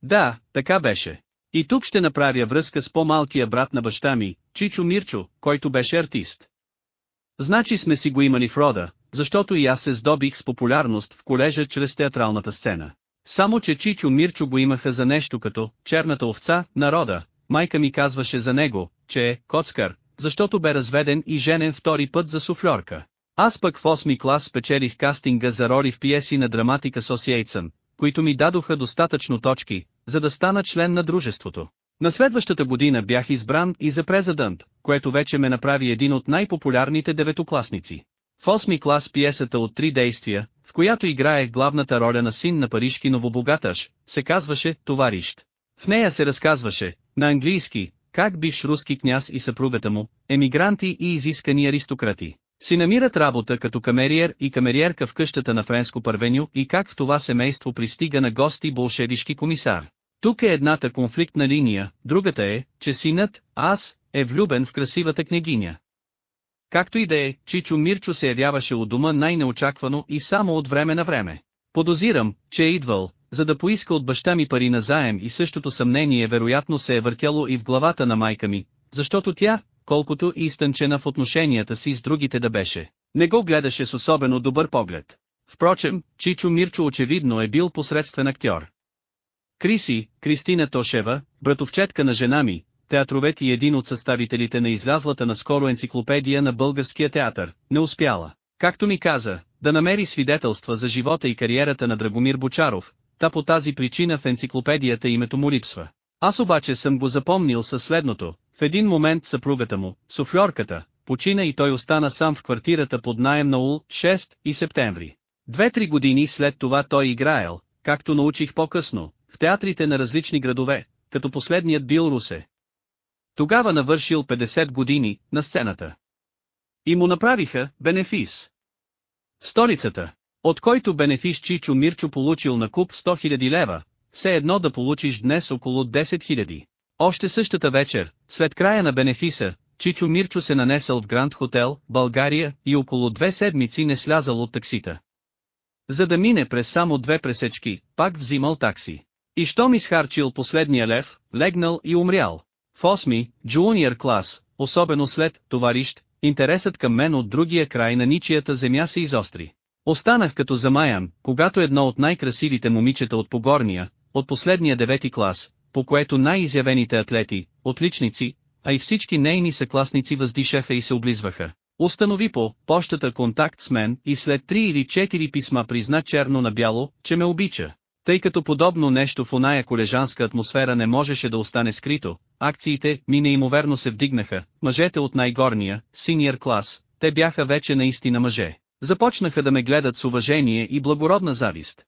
Да, така беше. И тук ще направя връзка с по-малкия брат на баща ми, Чичо Мирчо, който беше артист. Значи сме си го имали в рода, защото и аз се здобих с популярност в колежа чрез театралната сцена. Само че Чичо Мирчо го имаха за нещо като «черната овца» народа, майка ми казваше за него, че е «коцкар», защото бе разведен и женен втори път за суфльорка. Аз пък в 8 клас спечелих кастинга за роли в пиеси на Драматика Association, които ми дадоха достатъчно точки, за да стана член на дружеството. На следващата година бях избран и за президент, което вече ме направи един от най-популярните деветокласници. В 8 клас пиесата от три действия, в която играех главната роля на син на парижки новобогаташ, се казваше «Товарищ». В нея се разказваше, на английски, как бивш руски княз и съпругата му, емигранти и изискани аристократи, си намират работа като камериер и камериерка в къщата на френско първеню и как в това семейство пристига на гости болшевишки комисар. Тук е едната конфликтна линия, другата е, че синът, аз, е влюбен в красивата княгиня. Както и да е, Чичо Мирчо се явяваше у дома най-неочаквано и само от време на време. Подозирам, че е идвал, за да поиска от баща ми пари на заем и същото съмнение вероятно се е въртяло и в главата на майка ми, защото тя, колкото и изтънчена в отношенията си с другите да беше, не го гледаше с особено добър поглед. Впрочем, Чичо Мирчо очевидно е бил посредствен актьор. Криси, Кристина Тошева, братовчетка на жена ми, театровет и един от съставителите на излязлата наскоро енциклопедия на българския театър, не успяла, както ми каза, да намери свидетелства за живота и кариерата на Драгомир Бочаров, та по тази причина в енциклопедията името му липсва. Аз обаче съм го запомнил със следното, в един момент съпругата му, суфльорката, почина и той остана сам в квартирата под наем на Ул, 6 и септември. Две-три години след това той играел, както научих по-късно, в театрите на различни градове, като последният бил Русе. Тогава навършил 50 години, на сцената. И му направиха бенефис. В столицата, от който бенефис Чичо Мирчо получил на куп 100 000 лева, все едно да получиш днес около 10 000. Още същата вечер, след края на бенефиса, Чичо Мирчо се нанесъл в Гранд Хотел, България, и около две седмици не слязал от таксита. За да мине през само две пресечки, пак взимал такси. И щом изхарчил последния лев, легнал и умрял. В 8 джуниор клас, особено след товарищ, интересът към мен от другия край на ничията земя се изостри. Останах като замаян, когато едно от най-красивите момичета от Погорния, от последния девети клас, по което най-изявените атлети, отличници, а и всички нейни съкласници въздишаха и се облизваха. Установи по почтата контакт с мен и след три или четири писма призна черно на бяло, че ме обича. Тъй като подобно нещо в оная колежанска атмосфера не можеше да остане скрито, акциите ми неимоверно се вдигнаха, мъжете от най-горния, синьор клас, те бяха вече наистина мъже. Започнаха да ме гледат с уважение и благородна завист.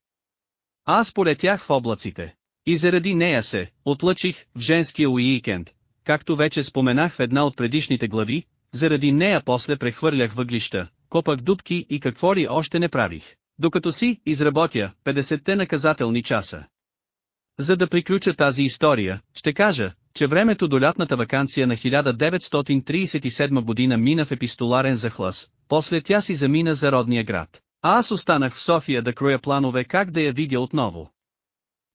Аз полетях в облаците. И заради нея се, отлъчих, в женския уикенд, както вече споменах в една от предишните глави, заради нея после прехвърлях въглища, копах дубки и какво ли още не правих, докато си изработя 50-те наказателни часа. За да приключа тази история, ще кажа, че времето до лятната вакансия на 1937 година мина в епистоларен захлас, после тя си замина за родния град. А аз останах в София да кроя планове как да я видя отново.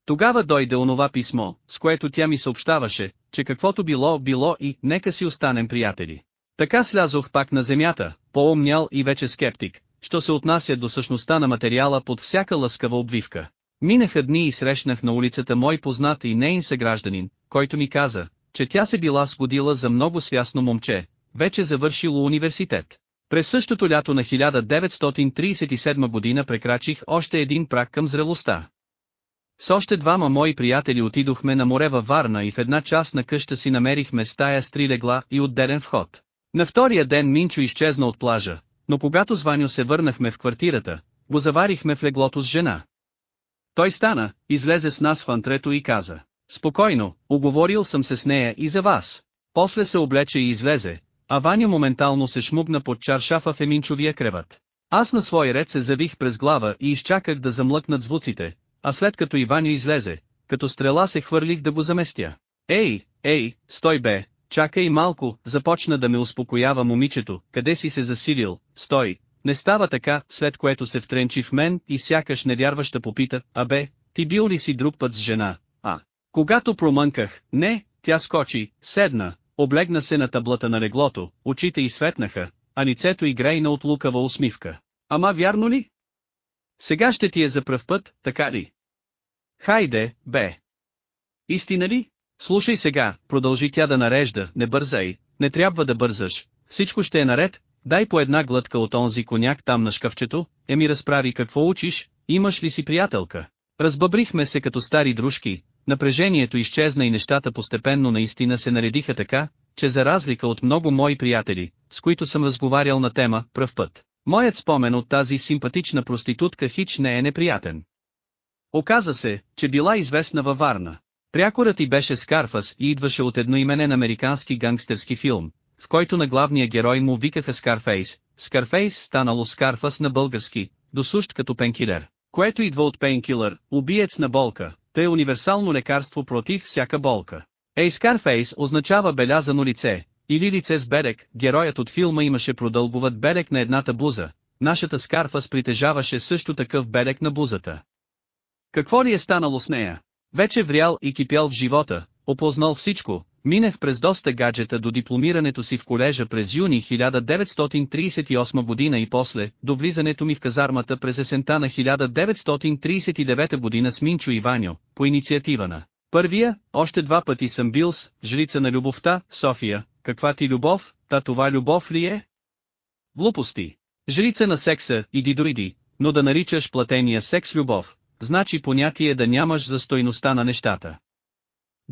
Тогава дойде онова писмо, с което тя ми съобщаваше, че каквото било, било и нека си останем приятели. Така слязох пак на земята, по-умнял и вече скептик, що се отнася до същността на материала под всяка лъскава обвивка. Минаха дни и срещнах на улицата мой познат и нейн съгражданин, който ми каза, че тя се била сгодила за много свясно момче, вече завършило университет. През същото лято на 1937 година прекрачих още един прак към зрелостта. С още двама мои приятели отидохме на море във Варна и в една част на къща си намерихме стая с три легла и отделен вход. На втория ден Минчо изчезна от плажа, но когато с се върнахме в квартирата, го заварихме в леглото с жена. Той стана, излезе с нас в антрето и каза, спокойно, оговорил съм се с нея и за вас. После се облече и излезе, а Ваня моментално се шмугна под чаршафа в еминчовия креват. Аз на свой ред се завих през глава и изчаках да замлъкнат звуците, а след като Иваню излезе, като стрела се хвърлих да го заместя. Ей, ей, стой бе, чакай малко, започна да ме успокоява момичето, къде си се засилил, стой, не става така, след което се втренчи в мен и сякаш невярваща попита, абе, ти бил ли си друг път с жена, а? Когато промънках, не, тя скочи, седна, облегна се на таблата на леглото, очите й светнаха, а лицето й грейна от лукава усмивка. Ама вярно ли? Сега ще ти е за пръв път, така ли? Хайде, бе! Истина ли? Слушай сега, продължи тя да нарежда, не бързай, не трябва да бързаш, всичко ще е наред, дай по една глътка от онзи коняк там на шкафчето, е ми разправи какво учиш, имаш ли си приятелка? Разбъбрихме се като стари дружки, напрежението изчезна и нещата постепенно наистина се наредиха така, че за разлика от много мои приятели, с които съм разговарял на тема «Пръв път», моят спомен от тази симпатична проститутка хич не е неприятен. Оказа се, че била известна във Варна. Прякорът и беше Скарфас и идваше от едноименен американски гангстерски филм, в който на главния герой му викаха Скарфейс, Скарфейс станало Скарфас на български, досущ като пенкилер, което идва от пенкилър, убиец на болка, тъй универсално лекарство против всяка болка. Ей Скарфейс означава белязано лице, или лице с берег, героят от филма имаше продълбоват берег на едната буза, нашата Скарфас притежаваше също такъв берег на бузата. Какво ли е станало с нея? Вече врял и кипял в живота, опознал всичко, минах през доста гаджета до дипломирането си в колежа през юни 1938 година и после, до влизането ми в казармата през есента на 1939 година с Минчо Иваньо, по инициатива на Първия, още два пъти съм бил с жрица на любовта, София, каква ти любов, та това любов ли е? Глупости. Жрица на секса, иди дойди, но да наричаш платения секс любов, значи понятие да нямаш за стойността на нещата.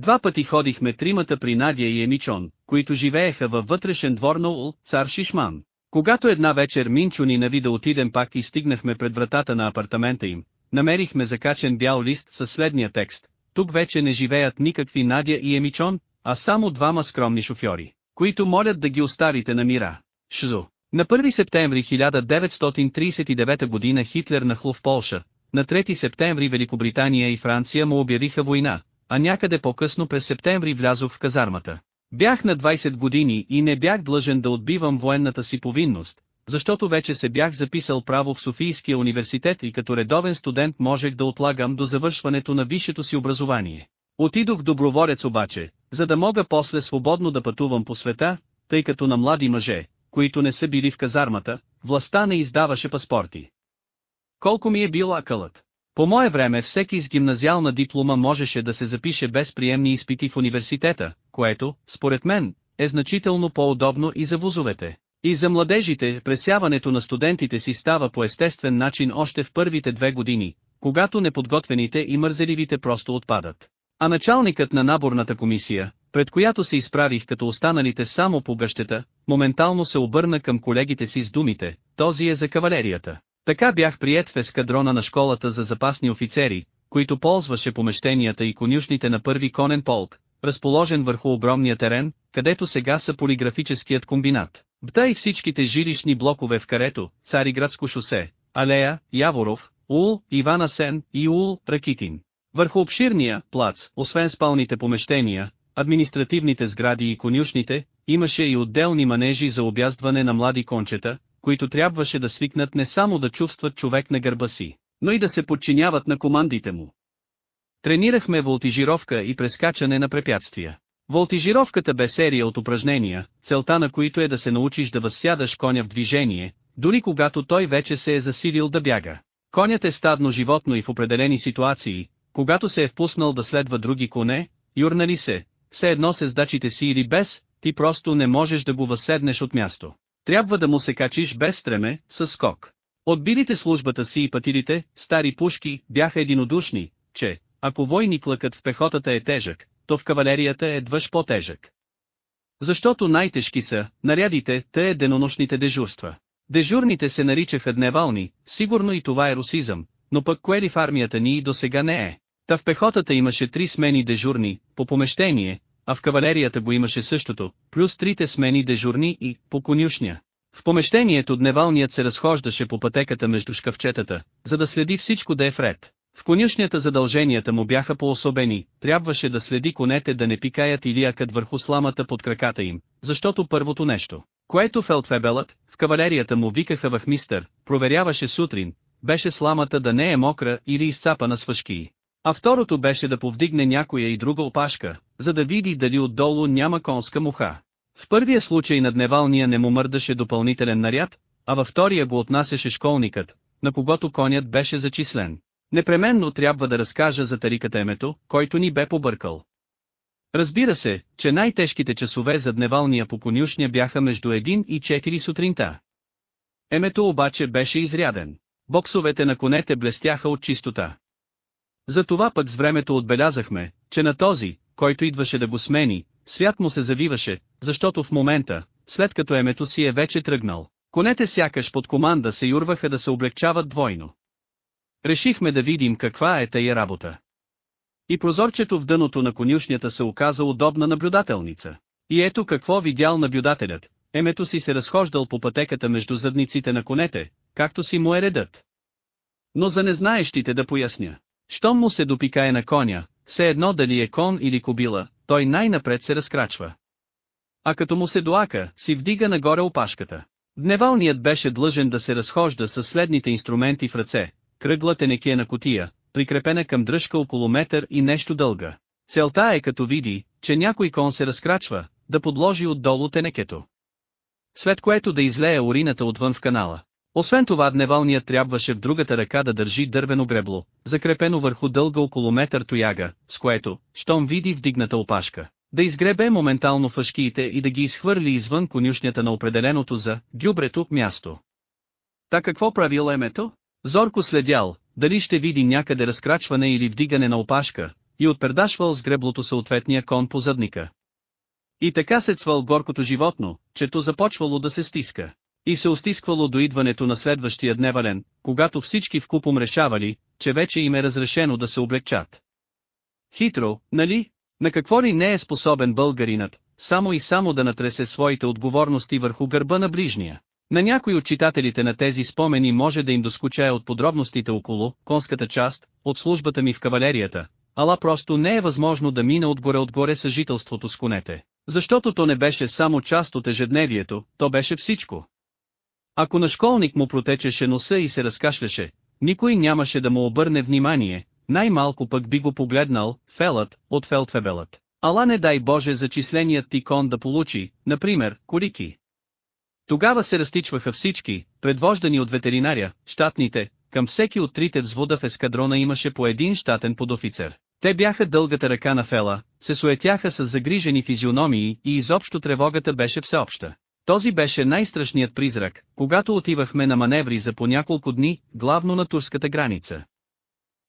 Два пъти ходихме тримата при Надя и Емичон, които живееха във вътрешен двор на Ул, цар Шишман. Когато една вечер Минчо ни нави да отидем пак и стигнахме пред вратата на апартамента им, намерихме закачен бял лист със следния текст. Тук вече не живеят никакви Надя и Емичон, а само двама скромни шофьори, които молят да ги оставите на мира. Шзо. На 1 септември 1939 година Хитлер нахлу в Полша, на 3 септември Великобритания и Франция му обявиха война, а някъде по-късно през септември влязох в казармата. Бях на 20 години и не бях длъжен да отбивам военната си повинност, защото вече се бях записал право в Софийския университет и като редовен студент можех да отлагам до завършването на висшето си образование. Отидох доброволец обаче, за да мога после свободно да пътувам по света, тъй като на млади мъже, които не са били в казармата, властта не издаваше паспорти. Колко ми е бил акълът. По мое време всеки с гимназиална диплома можеше да се запише без приемни изпити в университета, което, според мен, е значително по-удобно и за вузовете. И за младежите, пресяването на студентите си става по естествен начин още в първите две години, когато неподготвените и мързеливите просто отпадат. А началникът на наборната комисия, пред която се изправих като останалите само по гъщета, моментално се обърна към колегите си с думите, този е за кавалерията. Така бях прият в ескадрона на школата за запасни офицери, които ползваше помещенията и конюшните на първи конен полк, разположен върху огромния терен, където сега са полиграфическият комбинат. Бта и всичките жилищни блокове в карето, Цариградско шосе, Алея, Яворов, Ул, Ивана Сен и Ул, Ракитин. Върху обширния плац, освен спалните помещения, административните сгради и конюшните, имаше и отделни манежи за обяздване на млади кончета, които трябваше да свикнат не само да чувстват човек на гърба си, но и да се подчиняват на командите му. Тренирахме волтижировка и прескачане на препятствия. Волтижировката бе серия от упражнения, целта на които е да се научиш да възсядаш коня в движение, дори когато той вече се е засилил да бяга. Конят е стадно животно и в определени ситуации, когато се е впуснал да следва други коне, юрнали се, все едно с дачите си или без, ти просто не можеш да го възседнеш от място. Трябва да му се качиш без стреме, с скок. Отбилите службата си и патилите, стари пушки, бяха единодушни, че, ако войниклъкът в пехотата е тежък, то в кавалерията е двъж по-тежък. Защото най-тежки са, нарядите, те е денонощните дежурства. Дежурните се наричаха дневални, сигурно и това е русизъм, но пък кое ли в армията ни и до сега не е. Та в пехотата имаше три смени дежурни, по помещение, а в кавалерията го имаше същото, плюс трите смени дежурни и, по конюшня. В помещението дневалният се разхождаше по пътеката между шкафчетата, за да следи всичко да е вред. В конюшнята задълженията му бяха по-особени, трябваше да следи конете да не пикаят или акът върху сламата под краката им, защото първото нещо, което Фелтфебелът, в кавалерията му викаха вахмистър, проверяваше сутрин, беше сламата да не е мокра или изцапана с въшки. А второто беше да повдигне някоя и друга опашка, за да види дали отдолу няма конска муха. В първия случай на дневалния не му мърдаше допълнителен наряд, а във втория го отнасяше школникът, на когото конят беше зачислен. Непременно трябва да разкажа за тариката емето, който ни бе побъркал. Разбира се, че най-тежките часове за дневалния по конюшня бяха между 1 и 4 сутринта. Емето обаче беше изряден. Боксовете на конете блестяха от чистота. Затова пък с времето отбелязахме, че на този, който идваше да го смени, свят му се завиваше, защото в момента, след като емето си е вече тръгнал, конете сякаш под команда се юрваха да се облегчават двойно. Решихме да видим каква е тая работа. И прозорчето в дъното на конюшнята се оказа удобна наблюдателница. И ето какво видял наблюдателят, емето си се разхождал по пътеката между задниците на конете, както си му е редът. Но за незнаещите да поясня. Щом му се допикае на коня, все едно дали е кон или кобила, той най-напред се разкрачва. А като му се доака, си вдига нагоре опашката. Дневалният беше длъжен да се разхожда с следните инструменти в ръце, кръгла тенекена котия, прикрепена към дръжка около метър и нещо дълга. Целта е като види, че някой кон се разкрачва, да подложи отдолу тенекето. След което да излее урината отвън в канала. Освен това дневалният трябваше в другата ръка да държи дървено гребло, закрепено върху дълга около метър тояга, с което, щом види вдигната опашка, да изгребе моментално фашкиите и да ги изхвърли извън конюшнята на определеното за дюбрето място. Та какво правил емето? Зорко следял, дали ще види някъде разкрачване или вдигане на опашка, и отпердашвал с греблото съответния кон по задника. И така се цвал горкото животно, чето започвало да се стиска. И се устисквало до идването на следващия дневален, когато всички вкупом решавали, че вече им е разрешено да се облегчат. Хитро, нали? На какво ли не е способен българинът, само и само да натресе своите отговорности върху гърба на ближния. На някои от читателите на тези спомени може да им доскучае от подробностите около конската част, от службата ми в кавалерията, ала просто не е възможно да мине отгоре-отгоре съжителството с конете, защото то не беше само част от ежедневието, то беше всичко. Ако на школник му протечеше носа и се разкашляше, никой нямаше да му обърне внимание, най-малко пък би го погледнал, фелът, от фелтфебелът. Ала не дай Боже зачисленият ти кон да получи, например, корики. Тогава се разтичваха всички, предвождани от ветеринаря, щатните, към всеки от трите взвода в ескадрона имаше по един щатен подофицер. Те бяха дългата ръка на Фела, се суетяха с загрижени физиономии и изобщо тревогата беше всеобща. Този беше най-страшният призрак, когато отивахме на маневри за по няколко дни, главно на турската граница.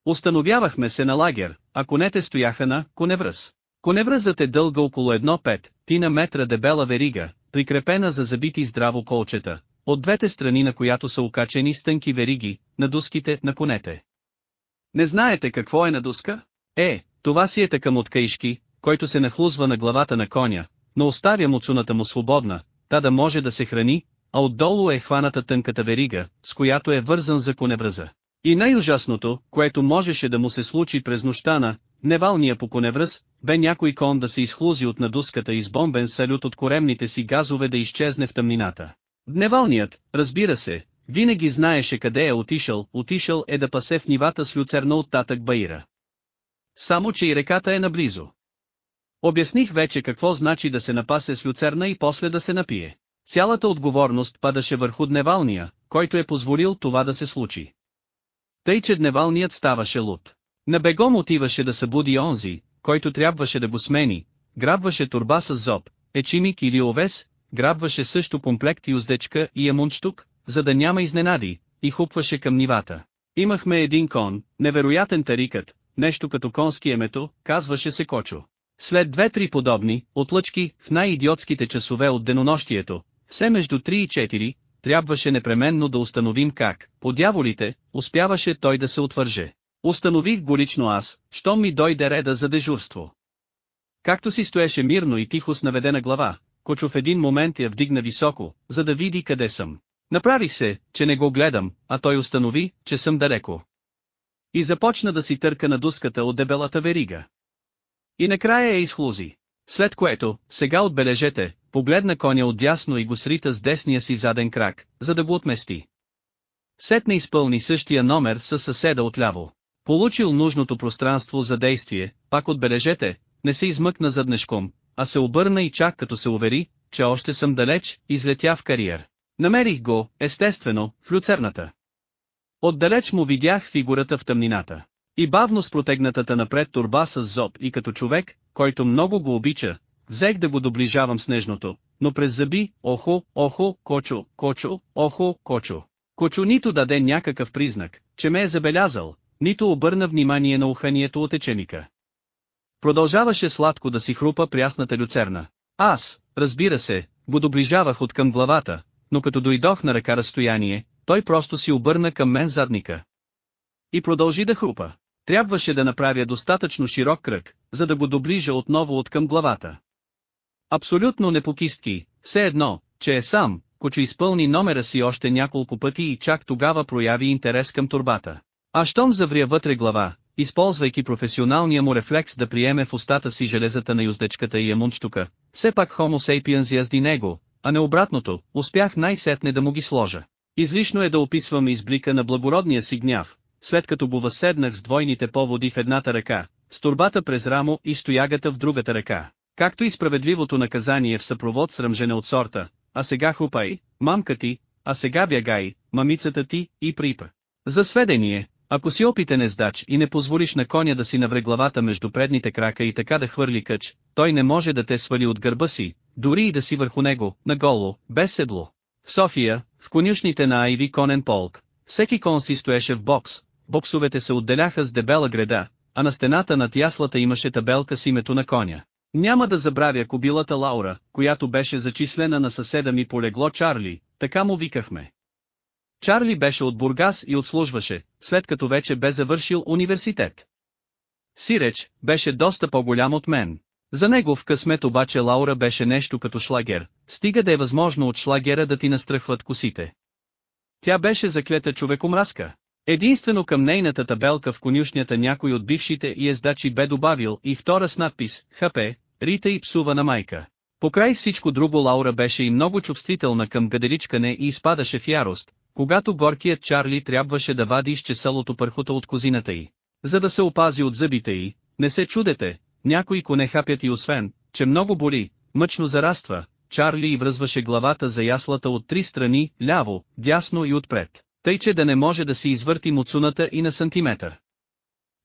Установявахме се на лагер, а конете стояха на коневръз. Коневръзът е дълга около 1,5, тина метра дебела верига, прикрепена за забити здраво колчета, от двете страни на която са окачени стънки вериги, на дуските на конете. Не знаете какво е надуска? Е, това си е такъм от каишки, който се нахлузва на главата на коня, но оставя муцуната му свободна, та да може да се храни, а отдолу е хваната тънката верига, с която е вързан за коневръза. И най-ужасното, което можеше да му се случи през нощта на невалния по коневръз, бе някой кон да се изхлузи от надуската и бомбен салют от коремните си газове да изчезне в тъмнината. Дневалният, разбира се, винаги знаеше къде е отишъл, отишъл е да пасе в нивата с люцерна от татък Баира. Само че и реката е наблизо. Обясних вече какво значи да се напасе с люцерна и после да се напие. Цялата отговорност падаше върху дневалния, който е позволил това да се случи. Тъй че дневалният ставаше луд. На бегом отиваше да събуди онзи, който трябваше да го смени, грабваше турба с зоб, ечимик или овес, грабваше също комплект и уздечка и ямунчтук, за да няма изненади, и хупваше към нивата. Имахме един кон, невероятен тарикът, нещо като конски емето, казваше се Кочо. След две-три подобни, отлъчки, в най-идиотските часове от денонощието, все между 3 и 4, трябваше непременно да установим как, по дяволите, успяваше той да се отвърже. Установих го лично аз, щом ми дойде реда за дежурство. Както си стоеше мирно и тихо с наведена глава, Кочо в един момент я вдигна високо, за да види къде съм. Направих се, че не го гледам, а той установи, че съм далеко. И започна да си търка на дуската от дебелата верига. И накрая я изхлузи. След което, сега отбележете, погледна коня отдясно и го срита с десния си заден крак, за да го отмести. Сетне изпълни същия номер със съседа отляво. Получил нужното пространство за действие, пак отбележете, не се измъкна заднешком, а се обърна и чак като се увери, че още съм далеч, излетя в кариер. Намерих го, естествено, в люцерната. Отдалеч му видях фигурата в тъмнината. И бавно с протегнатата напред турба с зоб и като човек, който много го обича, взех да го доближавам с нежното, но през зъби, охо, охо, кочо, кочо, охо, кочо. Кочо нито даде някакъв признак, че ме е забелязал, нито обърна внимание на уханието от ечемика. Продължаваше сладко да си хрупа прясната люцерна. Аз, разбира се, го доближавах от към главата, но като дойдох на ръка разстояние, той просто си обърна към мен задника. И продължи да хрупа. Трябваше да направя достатъчно широк кръг, за да го доближа отново от към главата. Абсолютно непокистки, все едно, че е сам, кочо изпълни номера си още няколко пъти и чак тогава прояви интерес към турбата. А щом завря вътре глава, използвайки професионалния му рефлекс да приеме в устата си железата на юздечката и ямунчтука, все пак Homo sapiens язди него, а не обратното, успях най-сетне да му ги сложа. Излишно е да описвам изблика на благородния си гняв, след като го възседнах с двойните поводи в едната ръка, с турбата през рамо и стоягата в другата ръка, както и справедливото наказание в съпровод сръмжене от сорта, а сега хупай, мамка ти, а сега бягай, мамицата ти и припа. За сведение, ако си опитен ездач и не позволиш на коня да си навре главата между предните крака и така да хвърли къч, той не може да те свали от гърба си, дори и да си върху него, наголо, без седло. В София, в конюшните на Айви Конен Полк, всеки кон си стоеше в бокс, боксовете се отделяха с дебела греда, а на стената над яслата имаше табелка с името на коня. Няма да забравя кобилата Лаура, която беше зачислена на съседа ми полегло Чарли, така му викахме. Чарли беше от Бургас и отслужваше, след като вече бе завършил университет. Сиреч, беше доста по-голям от мен. За него в късмет обаче Лаура беше нещо като шлагер, стига да е възможно от шлагера да ти настръхват косите. Тя беше заклета човекомразка. Единствено към нейната табелка в конюшнята някой от бившите и ездачи бе добавил и втора с надпис «ХП, Рита и псува на майка». Покрай всичко друго Лаура беше и много чувствителна към гаделичкане и изпадаше в ярост, когато горкият Чарли трябваше да вади изчесалото пърхота от козината й. За да се опази от зъбите й, не се чудете, някои коне хапят и освен, че много боли, мъчно зараства, Чарли връзваше главата за яслата от три страни, ляво, дясно и отпред, тъй че да не може да си извърти муцуната и на сантиметър.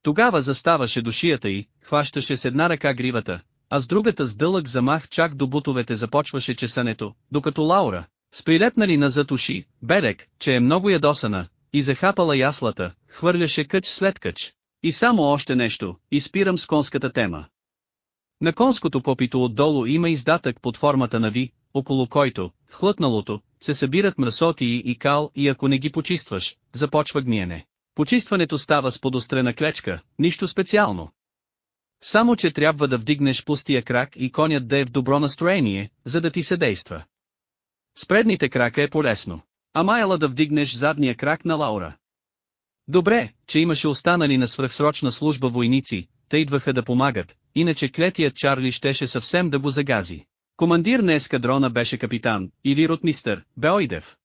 Тогава заставаше до шията й, хващаше с една ръка гривата, а с другата с дълъг замах чак до бутовете започваше чесането, докато Лаура, с прилепнали назад уши, Берек, че е много ядосана, и захапала яслата, хвърляше къч след къч. И само още нещо, изпирам с конската тема. На конското попито отдолу има издатък под формата на ви, около който, хлътналото, се събират мръсотии и кал и ако не ги почистваш, започва гниене. Почистването става с подострена клечка, нищо специално. Само че трябва да вдигнеш пустия крак и конят да е в добро настроение, за да ти се действа. С предните крака е полезно. А майла да вдигнеш задния крак на Лаура. Добре, че имаше останали на свръхсрочна служба войници, те идваха да помагат, иначе клетият Чарли щеше съвсем да го загази. Командир на ескадрона беше капитан, или ротмистър, Беойдев.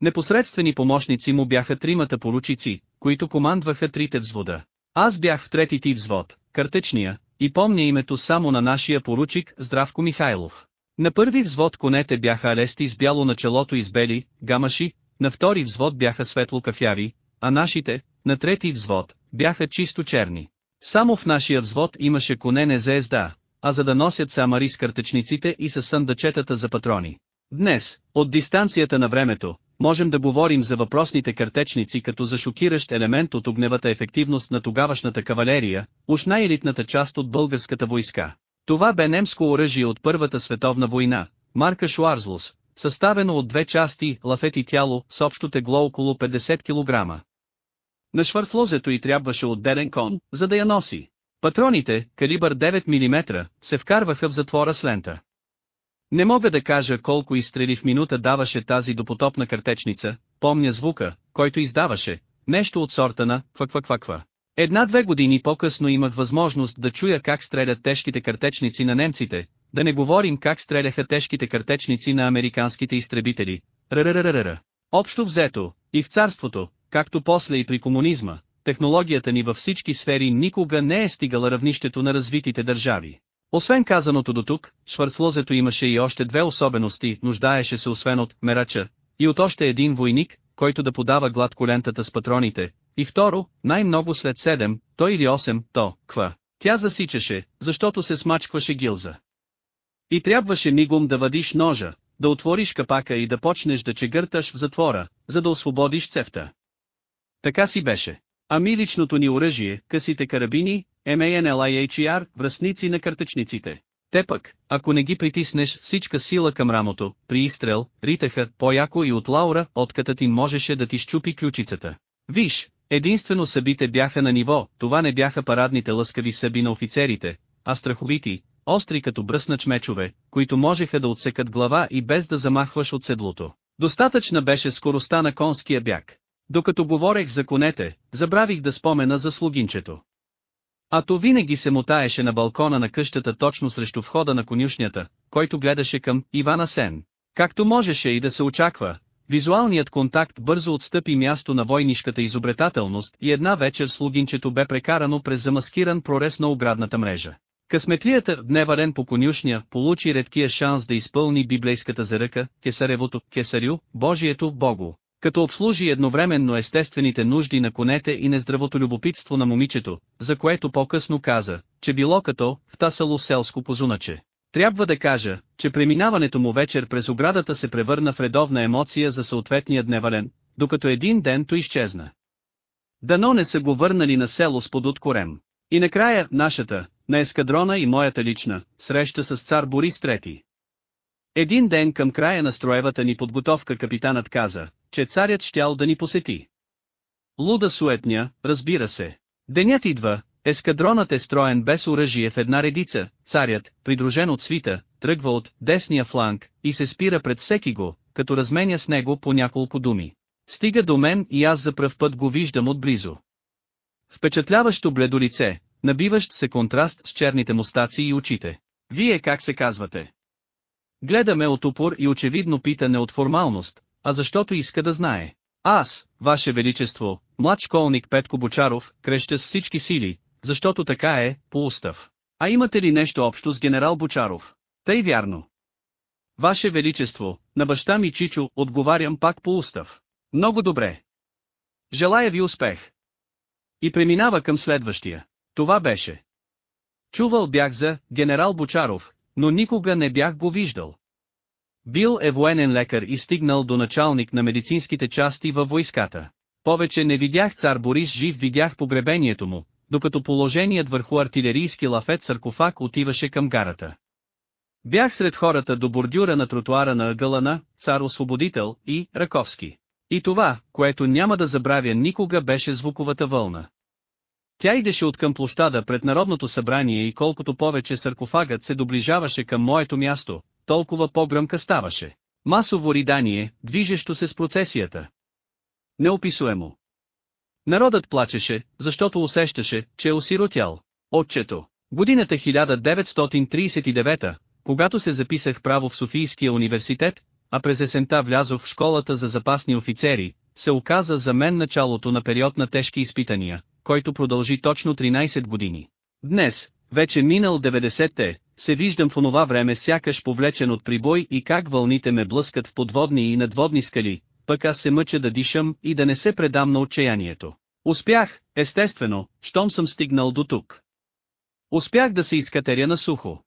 Непосредствени помощници му бяха тримата поручици, които командваха трите взвода. Аз бях в трети ти взвод, картечния, и помня името само на нашия поручик Здравко Михайлов. На първи взвод конете бяха алести с бяло на челото и с бели, гамаши, на втори взвод бяха светло кафяви, а нашите, на трети взвод, бяха чисто черни. Само в нашия взвод имаше коне не за езда, а за да носят самари с картечниците и с съндъчетата за патрони. Днес, от дистанцията на времето, можем да говорим за въпросните картечници като за шокиращ елемент от огневата ефективност на тогавашната кавалерия, уж най-елитната част от българската войска. Това бе немско оръжие от Първата световна война, марка Шуарзлус, съставено от две части, лафет и тяло, с общо тегло около 50 кг. На шварцлозето й трябваше отделен кон, за да я носи. Патроните, калибър 9 мм, се вкарваха в затвора с лента. Не мога да кажа колко изстрели в минута даваше тази допотопна картечница, помня звука, който издаваше, нещо от сорта на ква-ква-ква-ква. Една-две години по-късно имах възможност да чуя как стрелят тежките картечници на немците, да не говорим как стреляха тежките картечници на американските изтребители. Общо взето, и в царството, както после и при комунизма, технологията ни във всички сфери никога не е стигала равнището на развитите държави. Освен казаното до тук, Шварцлозето имаше и още две особености, нуждаеше се освен от мерача, и от още един войник, който да подава гладко лентата с патроните, и второ, най-много след 7, то или 8, то, ква. Тя засичаше, защото се смачкваше гилза. И трябваше мигом да вадиш ножа, да отвориш капака и да почнеш да чегърташ в затвора, за да освободиш цефта. Така си беше. Ами личното ни оръжие, късите карабини, MANLIHR, връзници на картечниците. Те пък, ако не ги притиснеш всичка сила към рамото, при изстрел, ритаха по-яко и от Лаура, откътът им можеше да ти щупи ключицата. Виж, единствено събите бяха на ниво, това не бяха парадните лъскави съби на офицерите, а страховити, остри като бръснач мечове, които можеха да отсекат глава и без да замахваш от седлото. Достатъчна беше скоростта на конския бяг. Докато говорех за конете, забравих да спомена за слугинчето. А то винаги се мотаеше на балкона на къщата точно срещу входа на конюшнята, който гледаше към Ивана Сен. Както можеше и да се очаква, визуалният контакт бързо отстъпи място на войнишката изобретателност и една вечер слугинчето бе прекарано през замаскиран прорез на оградната мрежа. Късметлията дневарен по конюшня получи редкия шанс да изпълни библейската заръка, кесаревото, кесарю, Божието, Богу, като обслужи едновременно естествените нужди на конете и нездравото любопитство на момичето, за което по-късно каза, че било като втасало селско позуначе. Трябва да кажа, че преминаването му вечер през оградата се превърна в редовна емоция за съответния дневален, докато един ден то изчезна. Дано не са го върнали на село с подут корем. И накрая, нашата, на ескадрона и моята лична, среща с цар Борис III. Един ден към края на строевата ни подготовка капитанът каза, че царят щял да ни посети. Луда суетня, разбира се. Денят идва, ескадронът е строен без оръжие в една редица, царят, придружен от свита, тръгва от десния фланг и се спира пред всеки го, като разменя с него по няколко думи. Стига до мен и аз за пръв път го виждам отблизо. Впечатляващо бледо лице, набиващ се контраст с черните мустаци и очите. Вие как се казвате? Гледаме от упор и очевидно питане от формалност, а защото иска да знае. Аз, Ваше Величество, млад школник Петко Бочаров, креща с всички сили, защото така е, по устав. А имате ли нещо общо с генерал Бочаров? Тъй вярно. Ваше Величество, на баща ми Чичо, отговарям пак по устав. Много добре. Желая ви успех. И преминава към следващия. Това беше. Чувал бях за генерал Бочаров, но никога не бях го виждал. Бил е военен лекар и стигнал до началник на медицинските части във войската. Повече не видях цар Борис жив видях погребението му, докато положеният върху артилерийски лафет саркофаг отиваше към гарата. Бях сред хората до бордюра на тротуара на ъгъла Цар Освободител и Раковски. И това, което няма да забравя никога беше звуковата вълна. Тя идеше от към площада пред Народното събрание и колкото повече саркофагът се доближаваше към моето място, толкова по-гръмка ставаше. Масово ридание, движещо се с процесията. Неописуемо. Народът плачеше, защото усещаше, че е осиротял. Отчето. Годината 1939, когато се записах право в Софийския университет, а през есента влязох в школата за запасни офицери, се оказа за мен началото на период на тежки изпитания, който продължи точно 13 години. Днес, вече минал 90-те, се виждам в онова време сякаш повлечен от прибой и как вълните ме блъскат в подводни и надводни скали, пък аз се мъча да дишам и да не се предам на отчаянието. Успях, естествено, щом съм стигнал до тук. Успях да се изкатеря на сухо.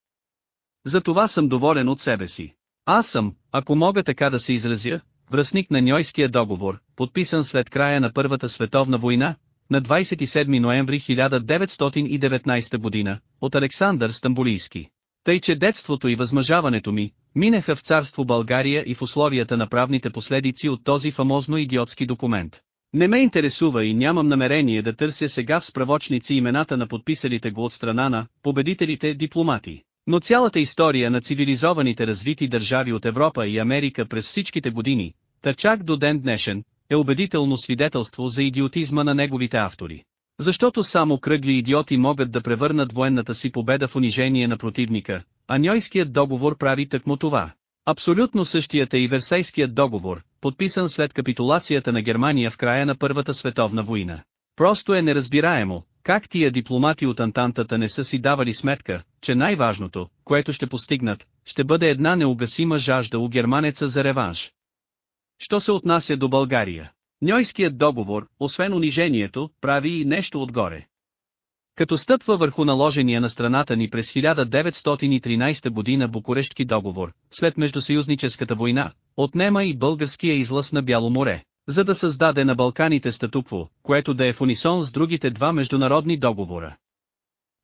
Затова съм доволен от себе си. Аз съм, ако мога така да се изразя, връзник на Ньойския договор, подписан след края на Първата световна война, на 27 ноември 1919 година, от Александър Стамбулийски. Тъй че детството и възмъжаването ми, минаха в царство България и в условията на правните последици от този фамозно идиотски документ. Не ме интересува и нямам намерение да търся сега в справочници имената на подписалите го от страна на победителите дипломати. Но цялата история на цивилизованите развити държави от Европа и Америка през всичките години, та до ден днешен, е убедително свидетелство за идиотизма на неговите автори. Защото само кръгли идиоти могат да превърнат военната си победа в унижение на противника, а Ньойският договор прави тъкмо това. Абсолютно същият е и Версайският договор, подписан след капитулацията на Германия в края на Първата световна война. Просто е неразбираемо, как тия дипломати от Антантата не са си давали сметка, че най-важното, което ще постигнат, ще бъде една неугасима жажда у германеца за реванш. Що се отнася до България? Ньойският договор, освен унижението, прави и нещо отгоре. Като стъпва върху наложения на страната ни през 1913 година Букурештки договор, след Междусъюзническата война, отнема и българския излъз на Бяло море, за да създаде на Балканите статукво, което да е в унисон с другите два международни договора.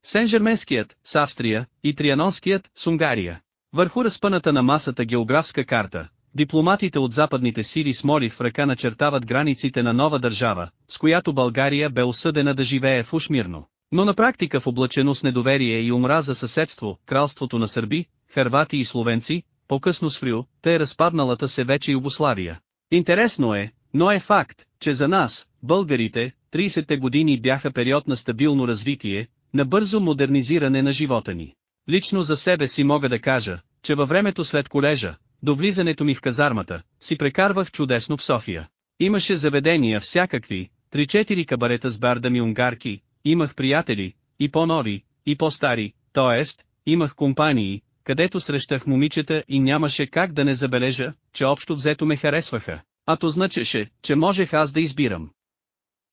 Сен-Жерменският, с Австрия, и Трианонският, с Унгария. Върху разпъната на масата географска карта, дипломатите от западните сили с моли в ръка начертават границите на нова държава, с която България бе осъдена да живее в ушмирно. Но на практика в облачено с недоверие и омраза съседство, кралството на сърби, хървати и словенци, по-късно с Фрю, те е разпадналата се вече Югославия. Интересно е, но е факт, че за нас, българите, 30-те години бяха период на стабилно развитие, на бързо модернизиране на живота ни. Лично за себе си мога да кажа, че във времето след колежа, до влизането ми в казармата, си прекарвах чудесно в София. Имаше заведения всякакви, 3-4 кабарета с бардами унгарки, имах приятели, и по-нови, и по-стари, т.е. имах компании, където срещах момичета и нямаше как да не забележа, че общо взето ме харесваха, а то значеше, че можех аз да избирам.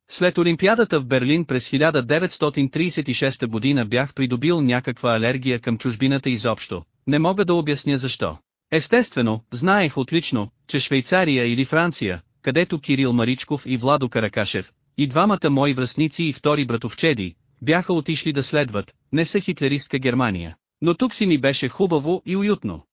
След Олимпиадата в Берлин през 1936 година бях придобил някаква алергия към чужбината изобщо, не мога да обясня защо. Естествено, знаех отлично, че Швейцария или Франция, където Кирил Маричков и Владо Каракашев, и двамата мои връзници и втори братовчеди, бяха отишли да следват, не са хитлеристка Германия. Но тук си ми беше хубаво и уютно.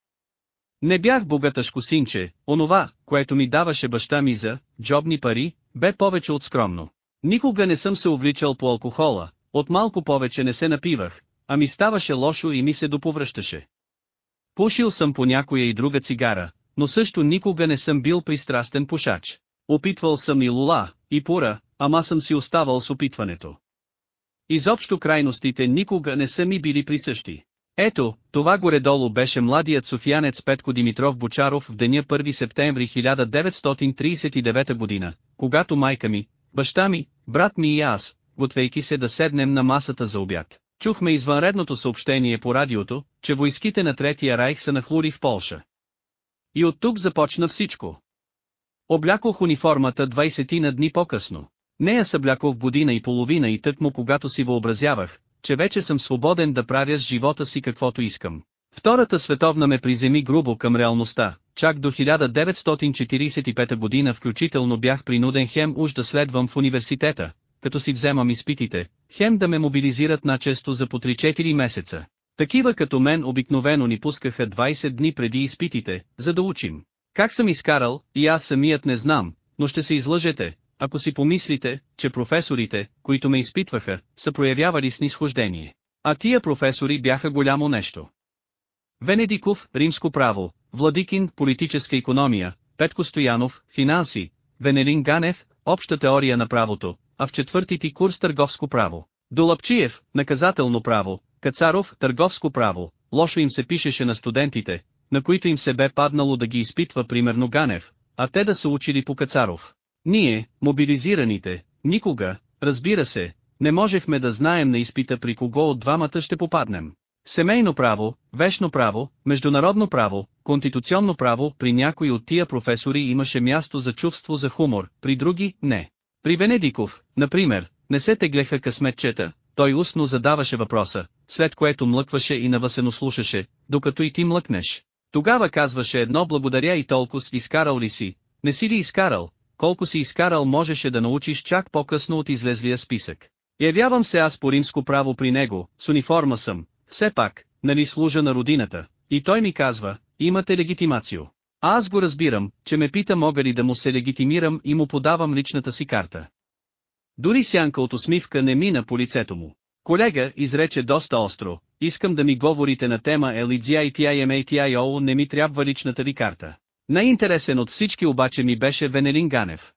Не бях богаташко синче, онова, което ми даваше баща ми за джобни пари, бе повече от скромно. Никога не съм се увличал по алкохола, от малко повече не се напивах, а ми ставаше лошо и ми се доповръщаше. Пушил съм по някоя и друга цигара, но също никога не съм бил пристрастен пушач. Опитвал съм и лула, и пура, ама съм си оставал с опитването. Изобщо крайностите никога не са ми били присъщи. Ето, това горе-долу беше младият софиянец Петко Димитров Бочаров в деня 1 септември 1939 година, когато майка ми, баща ми, брат ми и аз, готвейки се да седнем на масата за обяд. Чухме извънредното съобщение по радиото, че войските на Третия райх са нахлури в Полша. И от тук започна всичко. Облякох униформата 20 на дни по-късно. Нея съблякох година и половина и тъкмо когато си въобразявах, че вече съм свободен да правя с живота си каквото искам. Втората световна ме приземи грубо към реалността, чак до 1945 година включително бях принуден хем уж да следвам в университета, като си вземам изпитите, хем да ме мобилизират начесто за по 3-4 месеца. Такива като мен обикновено ни пускаха 20 дни преди изпитите, за да учим. Как съм изкарал, и аз самият не знам, но ще се излъжете, ако си помислите, че професорите, които ме изпитваха, са проявявали снисхождение. А тия професори бяха голямо нещо. Венедиков, римско право, Владикин, политическа економия, Петко Стоянов, финанси, Венелин Ганев, обща теория на правото, а в четвърти ти курс търговско право. Долапчиев, наказателно право, Кацаров, търговско право, лошо им се пишеше на студентите, на които им се бе паднало да ги изпитва примерно Ганев, а те да са учили по Кацаров. Ние, мобилизираните, никога, разбира се, не можехме да знаем на изпита при кого от двамата ще попаднем. Семейно право, вечно право, международно право, конституционно право, при някои от тия професори имаше място за чувство за хумор, при други – не. При Венедиков, например, не се теглеха късметчета, той устно задаваше въпроса, след което млъкваше и навъсено слушаше, докато и ти млъкнеш. Тогава казваше едно благодаря и толкова изкарал ли си, не си ли изкарал, колко си изкарал можеше да научиш чак по-късно от излезлия списък. Явявам се аз по римско право при него, с униформа съм, все пак, нали служа на родината, и той ми казва, имате легитимацио. А аз го разбирам, че ме пита мога ли да му се легитимирам и му подавам личната си карта. Дори сянка от усмивка не мина по лицето му. Колега, изрече доста остро, искам да ми говорите на тема LGITIMATIO не ми трябва личната ви карта. Най-интересен от всички обаче ми беше Венелин Ганев.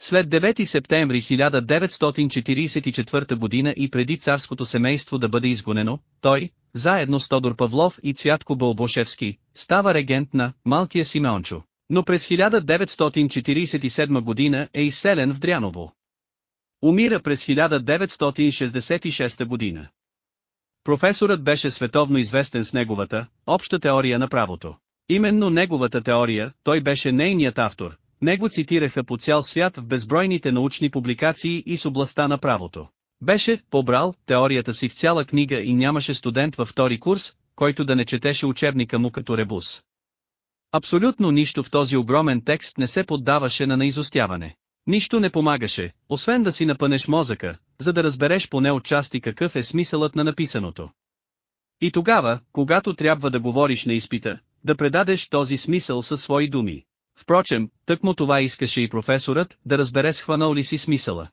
След 9 септември 1944 година и преди царското семейство да бъде изгонено, той, заедно с Тодор Павлов и Цвятко Бълбошевски, става регент на «Малкия Симеончо». Но през 1947 година е изселен в Дряново. Умира през 1966 година. Професорът беше световно известен с неговата «Обща теория на правото». Именно неговата теория, той беше нейният автор, него цитираха по цял свят в безбройните научни публикации и с областта на правото. Беше побрал теорията си в цяла книга и нямаше студент във втори курс, който да не четеше учебника му като ребус. Абсолютно нищо в този огромен текст не се поддаваше на наизостяване. Нищо не помагаше, освен да си напънеш мозъка, за да разбереш поне отчасти какъв е смисълът на написаното. И тогава, когато трябва да говориш на изпита, да предадеш този смисъл със свои думи. Впрочем, тъкмо това искаше и професорът, да разбере схванал ли си смисъла.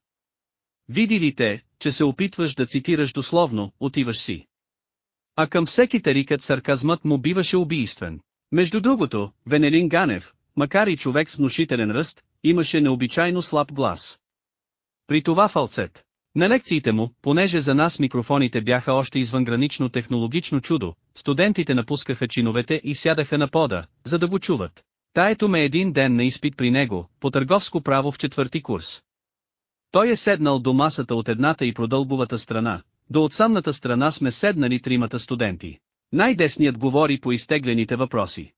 Види ли те, че се опитваш да цитираш дословно, отиваш си. А към всеки тарикът сарказмът му биваше убийствен. Между другото, Венелин Ганев, макар и човек с внушителен ръст, имаше необичайно слаб глас. При това фалцет. На лекциите му, понеже за нас микрофоните бяха още извънгранично технологично чудо, студентите напускаха чиновете и сядаха на пода, за да го чуват. Таето ме един ден на изпит при него, по търговско право в четвърти курс. Той е седнал до масата от едната и продълбовата страна, до отсамната страна сме седнали тримата студенти. Най-десният говори по изтеглените въпроси.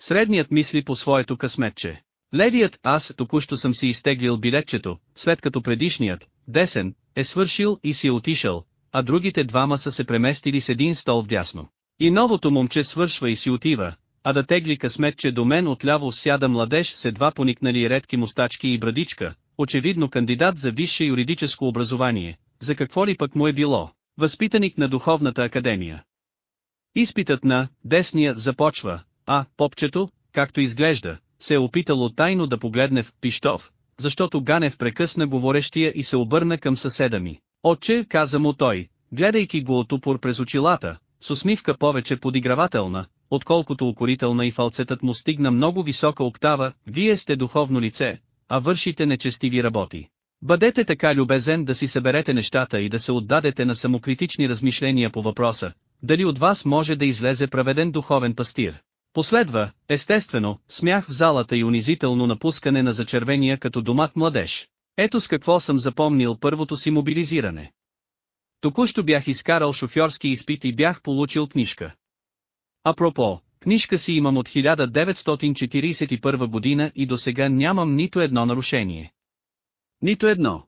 Средният мисли по своето късметче. Левият, аз току-що съм си изтеглил билетчето, след като предишният, десен, е свършил и си е отишъл, а другите двама са се преместили с един стол вдясно. И новото момче свършва и си отива, а да тегли късметче до мен отляво сяда младеж с едва поникнали редки мустачки и брадичка, очевидно кандидат за висше юридическо образование, за какво ли пък му е било, възпитаник на Духовната академия. Изпитът на «десния» започва, а «попчето», както изглежда, се е опитало тайно да погледне в Пиштов, защото Ганев прекъсна говорещия и се обърна към съседа ми. Отче, каза му той, гледайки го от упор през очилата, с усмивка повече подигравателна, отколкото укорителна и фалцетът му стигна много висока октава, вие сте духовно лице, а вършите нечестиви работи. Бъдете така любезен да си съберете нещата и да се отдадете на самокритични размишления по въпроса, дали от вас може да излезе праведен духовен пастир. Последва, естествено, смях в залата и унизително напускане на зачервения като домат младеж. Ето с какво съм запомнил първото си мобилизиране. Току-що бях изкарал шофьорски изпит и бях получил книжка. Апропо, книжка си имам от 1941 година и до сега нямам нито едно нарушение. Нито едно.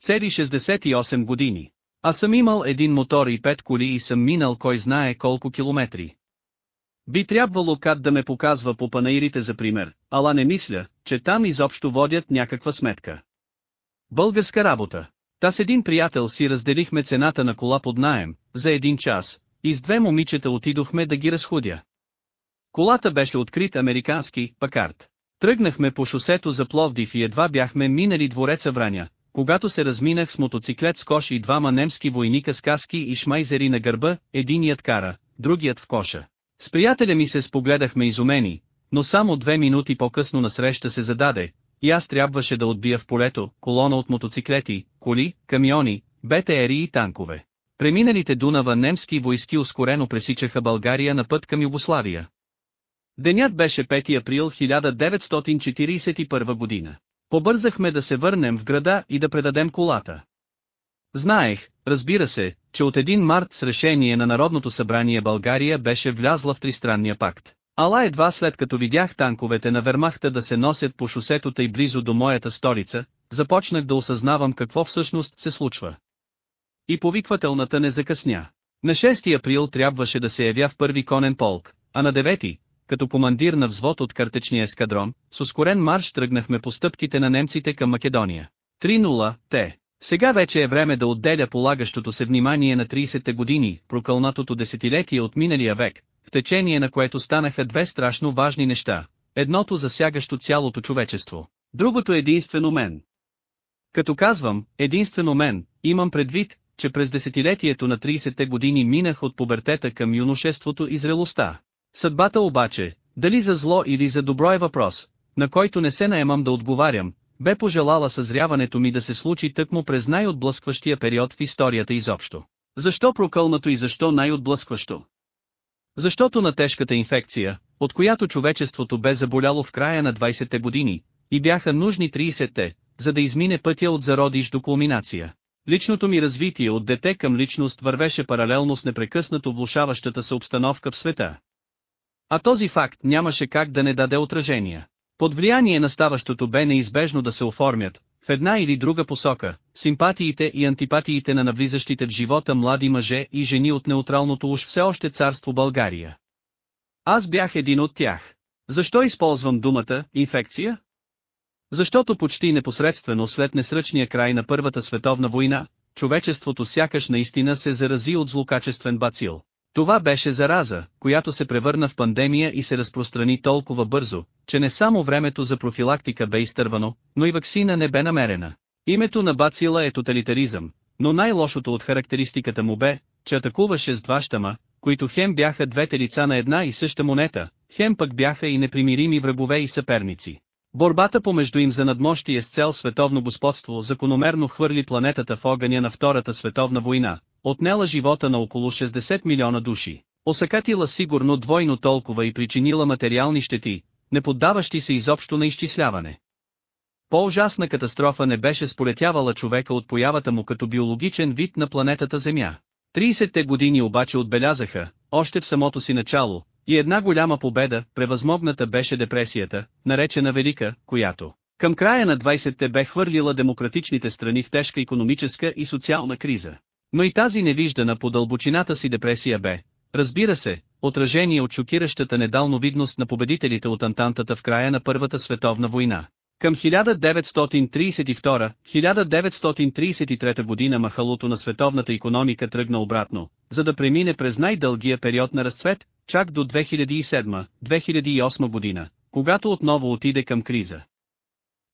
Цели 68 години. А съм имал един мотор и пет коли и съм минал кой знае колко километри. Би трябвало кат да ме показва по панаирите за пример, ала не мисля, че там изобщо водят някаква сметка. Българска работа. Та с един приятел си разделихме цената на кола под наем, за един час, и с две момичета отидохме да ги разходя. Колата беше открит американски пакарт. Тръгнахме по шосето за Пловдив и едва бяхме минали двореца Враня, когато се разминах с мотоциклет с кош и двама немски войника с каски и шмайзери на гърба, единият кара, другият в коша. С приятеля ми се спогледахме изумени, но само две минути по-късно насреща се зададе, и аз трябваше да отбия в полето, колона от мотоциклети, коли, камиони, БТРи и танкове. Преминалите Дунава немски войски ускорено пресичаха България на път към Югославия. Денят беше 5 април 1941 година. Побързахме да се върнем в града и да предадем колата. Знаех, разбира се, че от 1 март с решение на Народното събрание България беше влязла в тристранния пакт. Ала едва след като видях танковете на Вермахта да се носят по шосето и близо до моята столица, започнах да осъзнавам какво всъщност се случва. И повиквателната не закъсня. На 6 април трябваше да се явя в първи конен полк, а на 9, като командир на взвод от картечния ескадрон, с ускорен марш тръгнахме по стъпките на немците към Македония. 3-0, те. Сега вече е време да отделя полагащото се внимание на 30-те години, прокълнатото десетилетие от миналия век, в течение на което станаха две страшно важни неща. Едното засягащо цялото човечество, другото единствено мен. Като казвам, единствено мен, имам предвид, че през десетилетието на 30-те години минах от пубертета към юношеството и зрелостта. Съдбата обаче, дали за зло или за добро е въпрос, на който не се наемам да отговарям, бе пожелала съзряването ми да се случи тъкмо през най-отблъскващия период в историята изобщо. Защо прокълнато и защо най-отблъскващо? Защото на тежката инфекция, от която човечеството бе заболяло в края на 20-те години, и бяха нужни 30-те, за да измине пътя от зародиш до кулминация. Личното ми развитие от дете към личност вървеше паралелно с непрекъснато влушаващата се обстановка в света. А този факт нямаше как да не даде отражения. Под влияние на ставащото бе неизбежно да се оформят, в една или друга посока, симпатиите и антипатиите на навлизащите в живота млади мъже и жени от неутралното уж все още царство България. Аз бях един от тях. Защо използвам думата «инфекция»? Защото почти непосредствено след несръчния край на Първата световна война, човечеството сякаш наистина се зарази от злокачествен бацил. Това беше зараза, която се превърна в пандемия и се разпространи толкова бързо, че не само времето за профилактика бе изтървано, но и ваксина не бе намерена. Името на бацила е тоталитаризъм, но най-лошото от характеристиката му бе, че атакуваше с два щама, които хем бяха двете лица на една и съща монета, хем пък бяха и непримирими врагове и съперници. Борбата помежду им за надмощие с цел световно господство закономерно хвърли планетата в огъня на Втората световна война, отнела живота на около 60 милиона души, осъкатила сигурно двойно толкова и причинила материални щети, не поддаващи се изобщо на изчисляване. По-ужасна катастрофа не беше сполетявала човека от появата му като биологичен вид на планетата Земя. 30-те години обаче отбелязаха, още в самото си начало, и една голяма победа, превъзмогната беше депресията, наречена Велика, която, към края на 20-те бе хвърлила демократичните страни в тежка економическа и социална криза. Но и тази невиждана по дълбочината си депресия бе, разбира се, отражение от шокиращата недалновидност на победителите от Антантата в края на Първата световна война. Към 1932-1933 година махалото на световната економика тръгна обратно, за да премине през най-дългия период на разцвет, чак до 2007-2008 година, когато отново отиде към криза.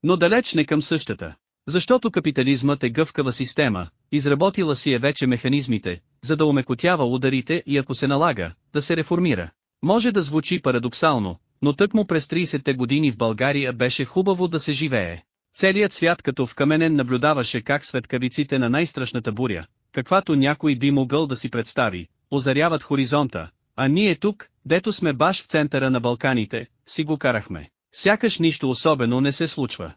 Но далеч не към същата. Защото капитализмът е гъвкава система, изработила си е вече механизмите, за да умекотява ударите и ако се налага, да се реформира. Може да звучи парадоксално, но тъкмо през 30-те години в България беше хубаво да се живее. Целият свят като в каменен наблюдаваше как светкавиците на най-страшната буря, каквато някой би могъл да си представи, озаряват хоризонта, а ние тук, дето сме баш в центъра на Балканите, си го карахме. Сякаш нищо особено не се случва.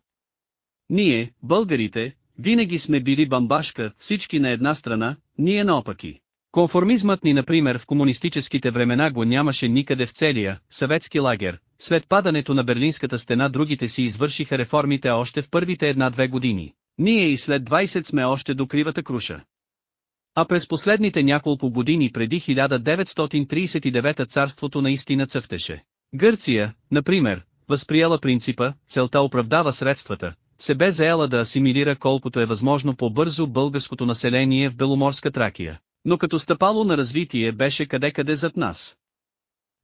Ние, българите, винаги сме били бамбашка, всички на една страна, ние наопаки. Конформизмът ни например в комунистическите времена го нямаше никъде в целия, съветски лагер, след падането на Берлинската стена другите си извършиха реформите още в първите една-две години. Ние и след 20 сме още до кривата круша. А през последните няколко години преди 1939 царството наистина цъфтеше. Гърция, например, възприела принципа, целта оправдава средствата, се бе заела да асимилира колкото е възможно по-бързо българското население в Беломорска Тракия, но като стъпало на развитие беше къде-къде зад нас.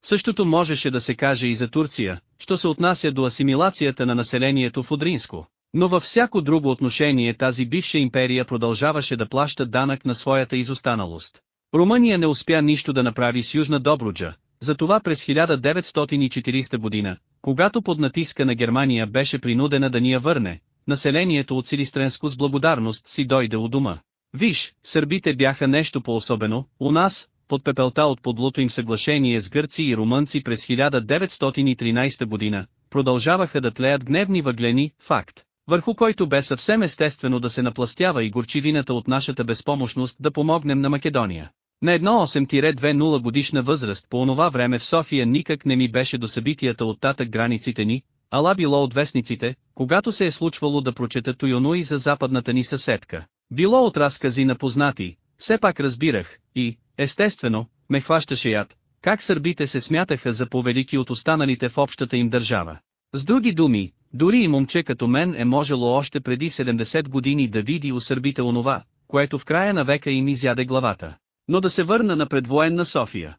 Същото можеше да се каже и за Турция, що се отнася до асимилацията на населението в Одринско. Но във всяко друго отношение тази бивша империя продължаваше да плаща данък на своята изостаналост. Румъния не успя нищо да направи с Южна Добруджа, затова през 1940 година, когато под натиска на Германия беше принудена да ни я върне, населението от Силистренско с благодарност си дойде у дома. Виж, сърбите бяха нещо по-особено, у нас, под пепелта от подлото им съглашение с гърци и румънци през 1913 година, продължаваха да тлеят гневни въглени, факт, върху който бе съвсем естествено да се напластява и горчивината от нашата безпомощност да помогнем на Македония. На едно 8-2-0 годишна възраст по онова време в София никак не ми беше до събитията от татък границите ни, ала било от вестниците, когато се е случвало да прочета Туюно и за западната ни съседка. Било от разкази на познати, все пак разбирах, и, естествено, ме хващаше яд, как сърбите се смятаха за повелики от останалите в общата им държава. С други думи, дори и момче като мен е можело още преди 70 години да види у сърбите онова, което в края на века им изяде главата. Но да се върна на предвоенна София.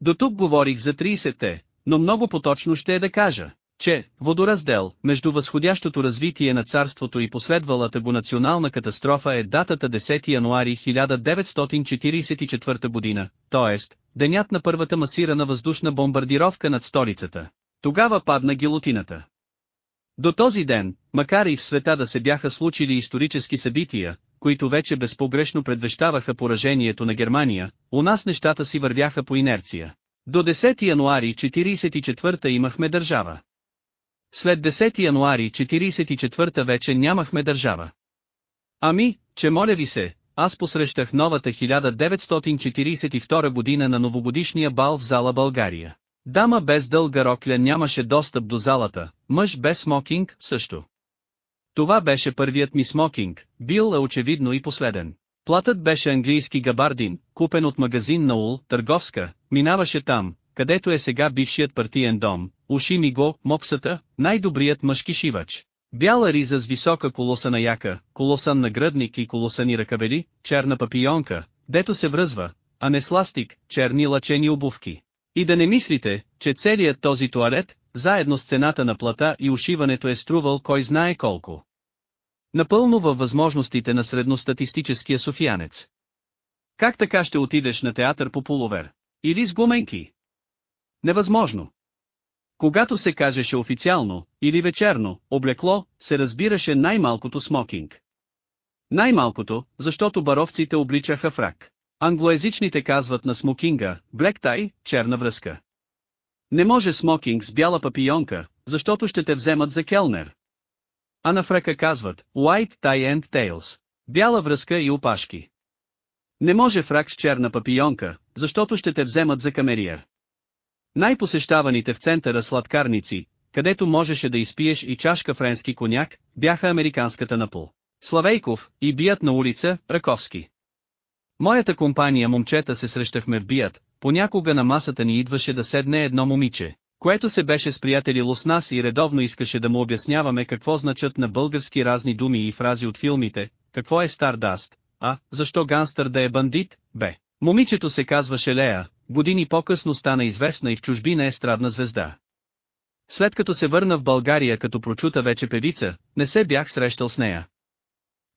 До тук говорих за 30-те, но много поточно ще е да кажа, че водораздел между възходящото развитие на царството и последвалата го национална катастрофа е датата 10 януари 1944 година, т.е. денят на първата масирана въздушна бомбардировка над столицата. Тогава падна гилотината. До този ден, макар и в света да се бяха случили исторически събития, които вече безпогрешно предвещаваха поражението на Германия, у нас нещата си вървяха по инерция. До 10 януари 44 имахме държава. След 10 януари 44 вече нямахме държава. Ами, че моля ви се, аз посрещах новата 1942 година на новогодишния бал в зала България. Дама без дълга рокля нямаше достъп до залата, мъж без смокинг също. Това беше първият ми смокинг, бил е очевидно и последен. Платът беше английски габардин, купен от магазин на Ул, търговска, минаваше там, където е сега бившият партиен дом, уши ми го, мопсата, най-добрият мъжки шивач. Бяла риза с висока колосана яка, колосан на гръдник и колосани ръкавели, черна папионка, дето се връзва, а не сластик, черни лачени обувки. И да не мислите, че целият този туалет, заедно с цената на плата и ушиването е струвал кой знае колко. Напълно във възможностите на средностатистическия софиянец. Как така ще отидеш на театър по полувер? Или с гуменки? Невъзможно. Когато се кажеше официално, или вечерно, облекло, се разбираше най-малкото смокинг. Най-малкото, защото баровците обличаха фрак. Англоязичните казват на смокинга, блек тай, черна връзка. Не може смокинг с бяла папионка, защото ще те вземат за келнер. А на фрака казват, white tie and tails. Бяла връзка и опашки. Не може фрак с черна папионка, защото ще те вземат за камериер. Най-посещаваните в центъра сладкарници, където можеше да изпиеш и чашка френски коняк, бяха американската напол. Славейков и бият на улица, Раковски. Моята компания момчета се срещахме в бият, понякога на масата ни идваше да седне едно момиче, което се беше сприятелило с нас и редовно искаше да му обясняваме какво значат на български разни думи и фрази от филмите, какво е Стардаст, а, защо ганстър да е бандит, бе. Момичето се казваше Лея, години по-късно стана известна и в чужбина естрадна звезда. След като се върна в България като прочута вече певица, не се бях срещал с нея.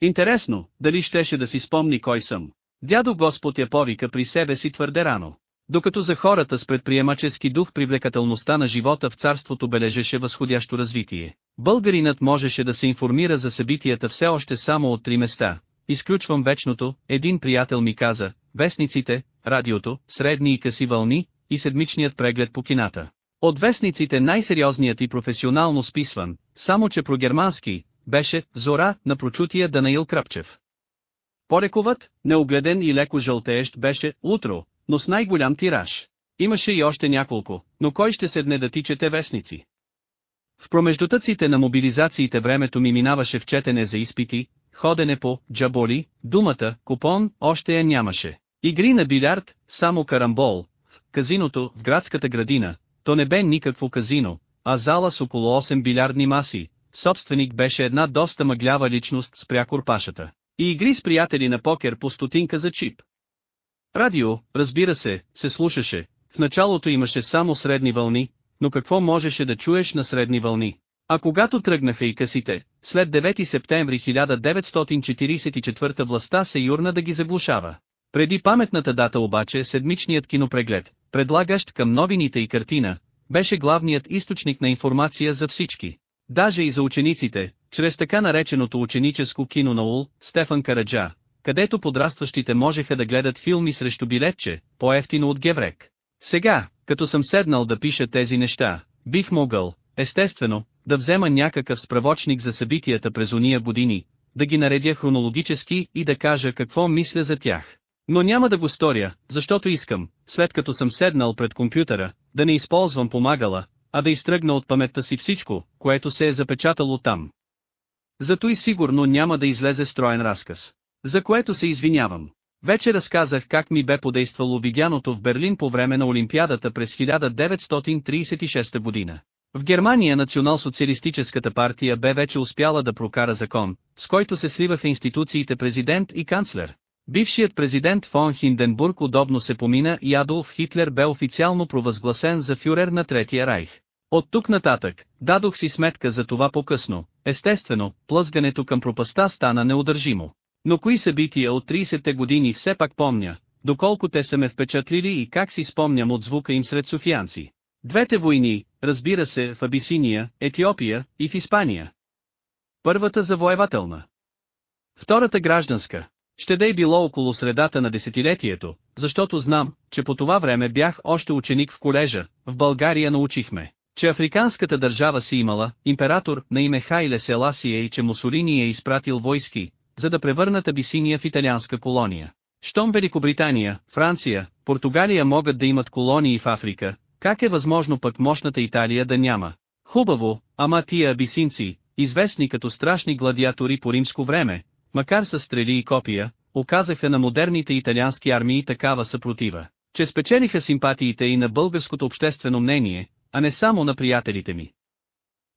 Интересно, дали щеше да си спомни кой съм. Дядо Господ я повика при себе си твърде рано. Докато за хората с предприемачески дух привлекателността на живота в царството бележеше възходящо развитие, българинът можеше да се информира за събитията все още само от три места. Изключвам вечното, един приятел ми каза, вестниците, радиото, средни и къси вълни, и седмичният преглед по кината. От вестниците най-сериозният и професионално списван, само че про-германски, беше «Зора» на прочутия Данаил Кръпчев. Порековът, неогледен и леко жълтеещ беше «Утро», но с най-голям тираж. Имаше и още няколко, но кой ще седне да тичете вестници? В промеждутъците на мобилизациите времето ми минаваше в четене за изпити, ходене по джаболи, думата, купон, още я нямаше. Игри на билярд, само карамбол, в казиното, в градската градина, то не бе никакво казино, а зала с около 8 билярдни маси, собственик беше една доста мъглява личност с прякор пашата. И игри с приятели на покер по стотинка за чип. Радио, разбира се, се слушаше, в началото имаше само средни вълни, но какво можеше да чуеш на средни вълни? А когато тръгнаха и късите, след 9 септември 1944 властта се юрна да ги заглушава. Преди паметната дата обаче седмичният кинопреглед, предлагащ към новините и картина, беше главният източник на информация за всички. Даже и за учениците, чрез така нареченото ученическо кино на Ул, Стефан Караджа, където подрастващите можеха да гледат филми срещу билетче, по-ефтино от Геврек. Сега, като съм седнал да пиша тези неща, бих могъл, естествено, да взема някакъв справочник за събитията през уния години, да ги наредя хронологически и да кажа какво мисля за тях. Но няма да го сторя, защото искам, след като съм седнал пред компютъра, да не използвам помагала, а да изтръгна от паметта си всичко, което се е запечатало там. Зато и сигурно няма да излезе строен разказ. За което се извинявам. Вече разказах как ми бе подействало видяното в Берлин по време на Олимпиадата през 1936 година. В Германия национал-социалистическата партия бе вече успяла да прокара закон, с който се сливаха институциите президент и канцлер. Бившият президент фон Хинденбург удобно се помина и Адолф Хитлер бе официално провъзгласен за фюрер на Третия райх. От тук нататък, дадох си сметка за това по-късно, естествено, плъзгането към пропаста стана неудържимо. Но кои събития от 30-те години все пак помня, доколко те са ме впечатлили и как си спомням от звука им сред софиянци. Двете войни, разбира се, в Абисиния, Етиопия и в Испания. Първата завоевателна. Втората гражданска. Ще да е било около средата на десетилетието, защото знам, че по това време бях още ученик в колежа, в България научихме, че африканската държава си имала, император на име Хайле Селасия и че Мусолини е изпратил войски, за да превърнат Абисиния в италианска колония. Щом Великобритания, Франция, Португалия могат да имат колонии в Африка, как е възможно пък мощната Италия да няма? Хубаво, ама тия абисинци, известни като страшни гладиатори по римско време, макар с стрели и копия, оказаха на модерните италиански армии такава съпротива, че спечелиха симпатиите и на българското обществено мнение, а не само на приятелите ми.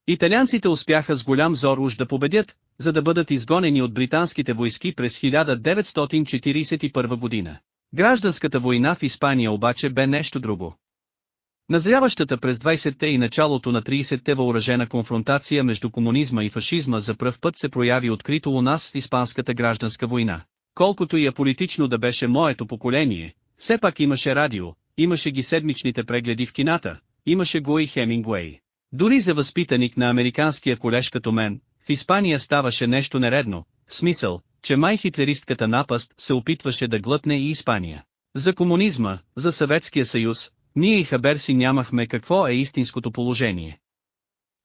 Италианците успяха с голям зор уж да победят, за да бъдат изгонени от британските войски през 1941 година. Гражданската война в Испания обаче бе нещо друго. Назряващата през 20-те и началото на 30-те въоръжена конфронтация между комунизма и фашизма за пръв път се прояви открито у нас в Испанската гражданска война. Колкото и аполитично да беше моето поколение, все пак имаше радио, имаше ги седмичните прегледи в кината, имаше го и Хемингуей. Дори за възпитаник на американския колеж като мен, в Испания ставаше нещо нередно, в смисъл, че май хитлеристката напаст се опитваше да глътне и Испания. За комунизма, за Съветския съюз, ние и Хабер си нямахме какво е истинското положение.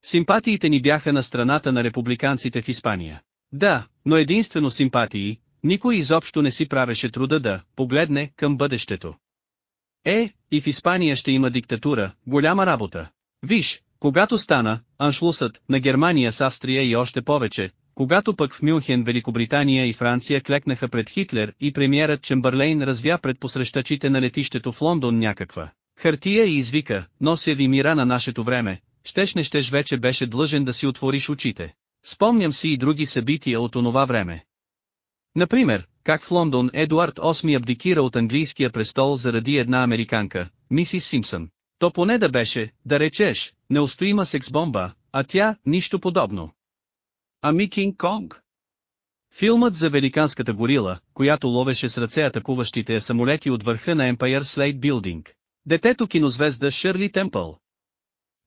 Симпатиите ни бяха на страната на републиканците в Испания. Да, но единствено симпатии, никой изобщо не си правеше труда да погледне към бъдещето. Е, и в Испания ще има диктатура, голяма работа. Виж, когато стана, аншлусът, на Германия с Австрия и още повече, когато пък в Мюнхен Великобритания и Франция клекнаха пред Хитлер и премиерът Чембърлейн развя пред посрещачите на летището в Лондон някаква хартия и извика, нося ви мира на нашето време, щеш не щеш вече беше длъжен да си отвориш очите. Спомням си и други събития от онова време. Например, как в Лондон Едуард VIII абдикира от английския престол заради една американка, мисис Симпсън. То поне да беше, да речеш, неустоима секс-бомба, а тя, нищо подобно. Ами Кинг Конг? Филмът за великанската горила, която ловеше с ръце атакуващите самолети от върха на Empire Slate Building. Детето кинозвезда Шърли Темпъл.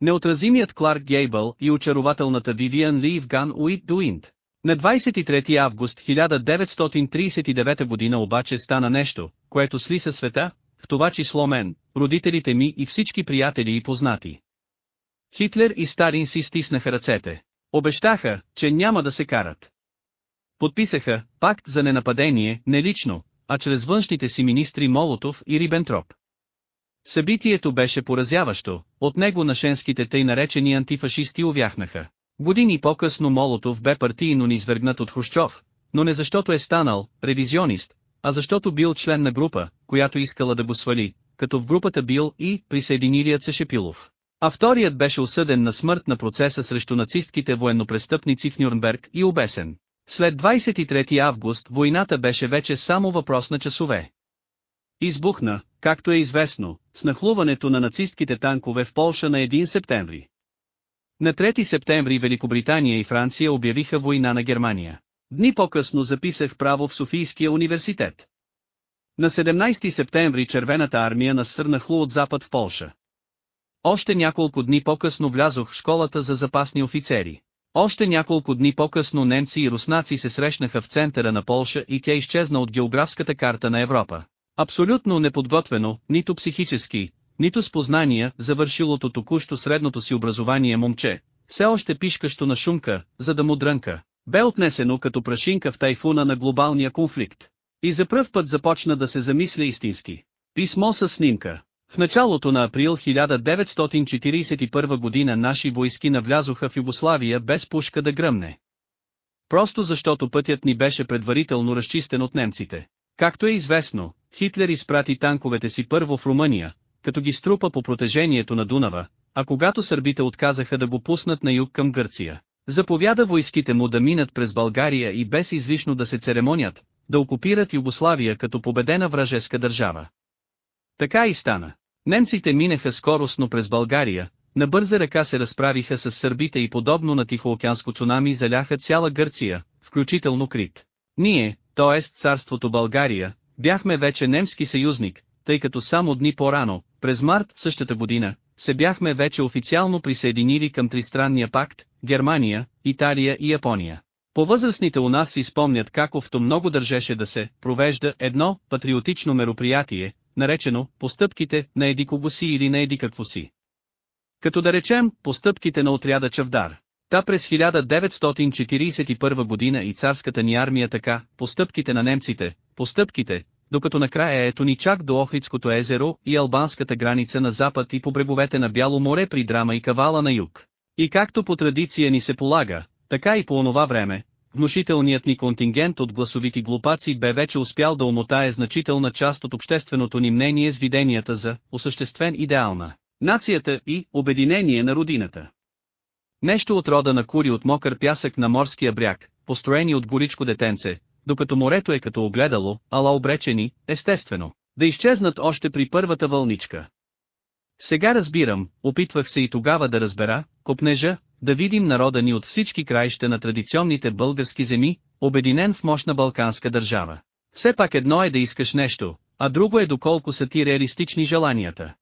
Неотразимият Кларк Гейбъл и очарователната Вивиан Ли в Ган Уит Дуинд. На 23 август 1939 година обаче стана нещо, което сли със света, в това число мен, родителите ми и всички приятели и познати. Хитлер и Сталин си стиснаха ръцете. Обещаха, че няма да се карат. Подписаха пакт за ненападение, не лично, а чрез външните си министри Молотов и Рибентроп. Събитието беше поразяващо, от него нашенските тъй наречени антифашисти увяхнаха. Години по-късно Молотов бе партийно низвергнат от Хрущов, но не защото е станал ревизионист, а защото бил член на група, която искала да го свали, като в групата бил и присъединилият се Шепилов. А вторият беше осъден на смърт на процеса срещу нацистките военнопрестъпници в Нюрнберг и обесен. След 23 август войната беше вече само въпрос на часове. Избухна, както е известно, с нахлуването на нацистките танкове в Полша на 1 септември. На 3 септември Великобритания и Франция обявиха война на Германия. Дни по-късно записах право в Софийския университет. На 17 септември Червената армия насърна от запад в Полша. Още няколко дни по-късно влязох в школата за запасни офицери. Още няколко дни по-късно немци и руснаци се срещнаха в центъра на Полша и тя изчезна от географската карта на Европа. Абсолютно неподготвено, нито психически, нито с познания, завършилото току-що средното си образование момче, все още пишкащо на шумка, за да му дрънка, бе отнесено като прашинка в тайфуна на глобалния конфликт. И за пръв път започна да се замисля истински. Писмо с снимка. В началото на април 1941 година наши войски навлязоха в Югославия без пушка да гръмне. Просто защото пътят ни беше предварително разчистен от немците. Както е известно, Хитлер изпрати танковете си първо в Румъния, като ги струпа по протежението на Дунава, а когато сърбите отказаха да го пуснат на юг към Гърция, заповяда войските му да минат през България и без излишно да се церемонят, да окупират Югославия като победена вражеска държава. Така и стана. Немците минаха скоростно през България, на бърза ръка се разправиха с сърбите и подобно на Тихоокеанско цунами заляха цяла Гърция, включително Крит. Ние, т.е. царството България, бяхме вече немски съюзник, тъй като само дни по-рано, през март същата година, се бяхме вече официално присъединили към Тристранния пакт, Германия, Италия и Япония. По-възрастните у нас си спомнят как Овто много държеше да се провежда едно патриотично мероприятие, наречено «Постъпките на еди кого си» или на еди какво си. Като да речем «Постъпките на отряда Чавдар». Та през 1941 година и царската ни армия така, постъпките на немците, постъпките, докато накрая ето ни чак до Охридското езеро и албанската граница на запад и по бреговете на Бяло море при Драма и Кавала на юг. И както по традиция ни се полага, така и по онова време, внушителният ни контингент от гласовити глупаци бе вече успял да умотае значителна част от общественото ни мнение с виденията за осъществен идеал на нацията и обединение на родината. Нещо от рода на кури от мокър пясък на морския бряг, построени от горичко детенце, докато морето е като огледало, ала обречени, естествено, да изчезнат още при първата вълничка. Сега разбирам, опитвах се и тогава да разбера, копнежа, да видим народа ни от всички краища на традиционните български земи, обединен в мощна балканска държава. Все пак едно е да искаш нещо, а друго е доколко са ти реалистични желанията.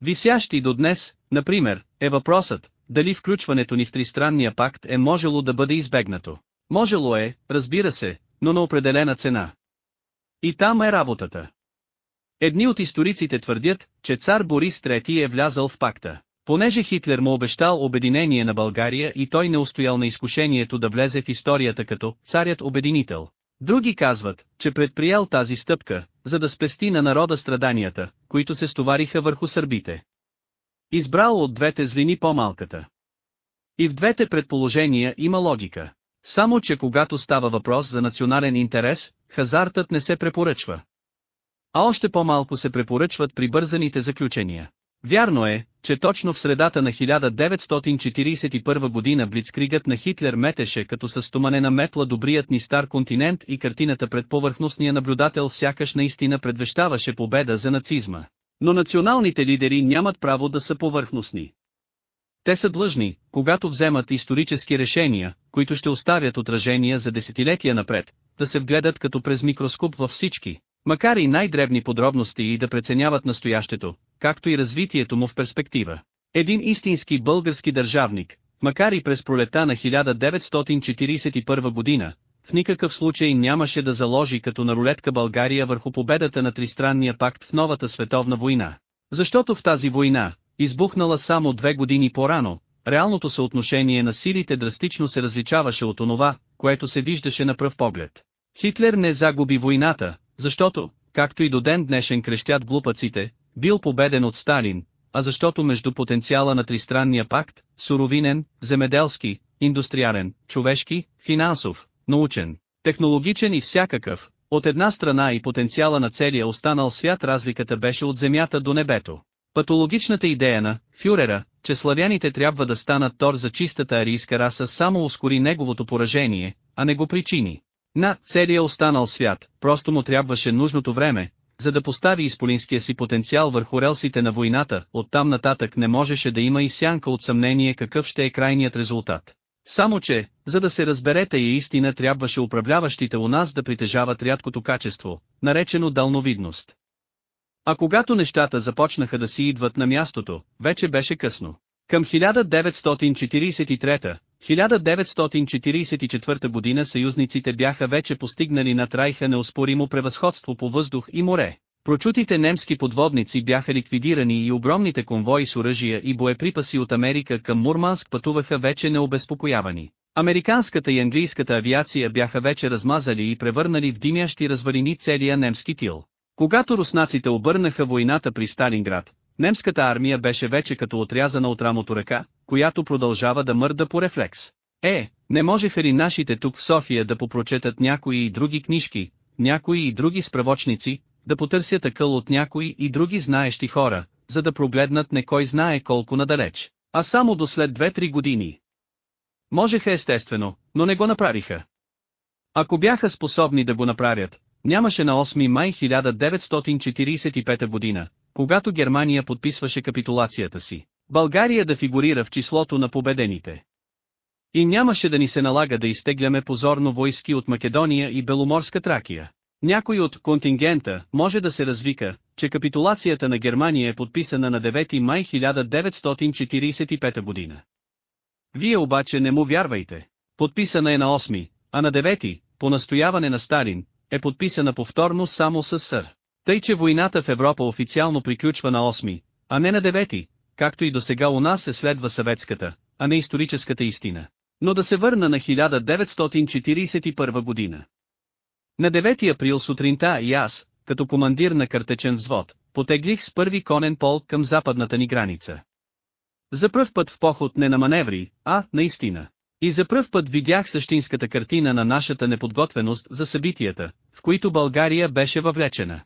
Висящи до днес, например, е въпросът, дали включването ни в тристранния пакт е можело да бъде избегнато. Можело е, разбира се, но на определена цена. И там е работата. Едни от историците твърдят, че цар Борис III е влязал в пакта, понеже Хитлер му обещал обединение на България и той не устоял на изкушението да влезе в историята като царят-обединител. Други казват, че предприял тази стъпка, за да спести на народа страданията, които се стовариха върху сърбите. Избрал от двете злини по-малката. И в двете предположения има логика. Само че когато става въпрос за национален интерес, хазартът не се препоръчва. А още по-малко се препоръчват прибързаните заключения. Вярно е, че точно в средата на 1941 година Блицкригът на Хитлер метеше като със стоманена метла добрият ни стар континент и картината пред повърхностния наблюдател сякаш наистина предвещаваше победа за нацизма. Но националните лидери нямат право да са повърхностни. Те са длъжни, когато вземат исторически решения, които ще оставят отражения за десетилетия напред, да се вгледат като през микроскоп във всички, макар и най-дребни подробности и да преценяват настоящето, както и развитието му в перспектива. Един истински български държавник, макар и през пролета на 1941 година, в никакъв случай нямаше да заложи като на рулетка България върху победата на Тристранния пакт в новата световна война. Защото в тази война, избухнала само две години по-рано, реалното съотношение на силите драстично се различаваше от онова, което се виждаше на пръв поглед. Хитлер не загуби войната, защото, както и до ден днешен крещят глупаците, бил победен от Сталин, а защото между потенциала на тристранния пакт, суровинен, земеделски, индустриален, човешки, финансов, научен, технологичен и всякакъв, от една страна и потенциала на целия останал свят разликата беше от земята до небето. Патологичната идея на «фюрера» че славяните трябва да станат тор за чистата арийска раса само ускори неговото поражение, а не го причини. На целия останал свят, просто му трябваше нужното време, за да постави изполинския си потенциал върху релсите на войната, оттам нататък не можеше да има и сянка от съмнение какъв ще е крайният резултат. Само че, за да се разберете и истина трябваше управляващите у нас да притежават рядкото качество, наречено дълновидност. А когато нещата започнаха да си идват на мястото, вече беше късно. Към 1943-1944 година съюзниците бяха вече постигнали над Райха неоспоримо превъзходство по въздух и море. Прочутите немски подводници бяха ликвидирани и огромните конвои с оръжия и боеприпаси от Америка към Мурманск пътуваха вече необезпокоявани. Американската и английската авиация бяха вече размазали и превърнали в димящи развалини целия немски тил. Когато руснаците обърнаха войната при Сталинград, немската армия беше вече като отрязана от рамото ръка, която продължава да мърда по рефлекс. Е, не можеха ли нашите тук в София да попрочетат някои и други книжки, някои и други справочници, да потърсят акъл от някои и други знаещи хора, за да прогледнат не кой знае колко надалеч, а само до след 2-3 години. Можеха естествено, но не го направиха. Ако бяха способни да го направят, нямаше на 8 май 1945 година, когато Германия подписваше капитулацията си, България да фигурира в числото на победените. И нямаше да ни се налага да изтегляме позорно войски от Македония и Беломорска Тракия. Някой от контингента може да се развика, че капитулацията на Германия е подписана на 9 май 1945 година. Вие обаче не му вярвайте. Подписана е на 8, а на 9, по настояване на Сталин, е подписана повторно само с сър. Тъй че войната в Европа официално приключва на 8, а не на 9, както и до сега у нас се следва съветската, а не историческата истина. Но да се върна на 1941 година. На 9 април сутринта и аз, като командир на картечен взвод, потеглих с първи конен полк към западната ни граница. За пръв път в поход не на маневри, а, наистина. И за пръв път видях същинската картина на нашата неподготвеност за събитията, в които България беше въвлечена.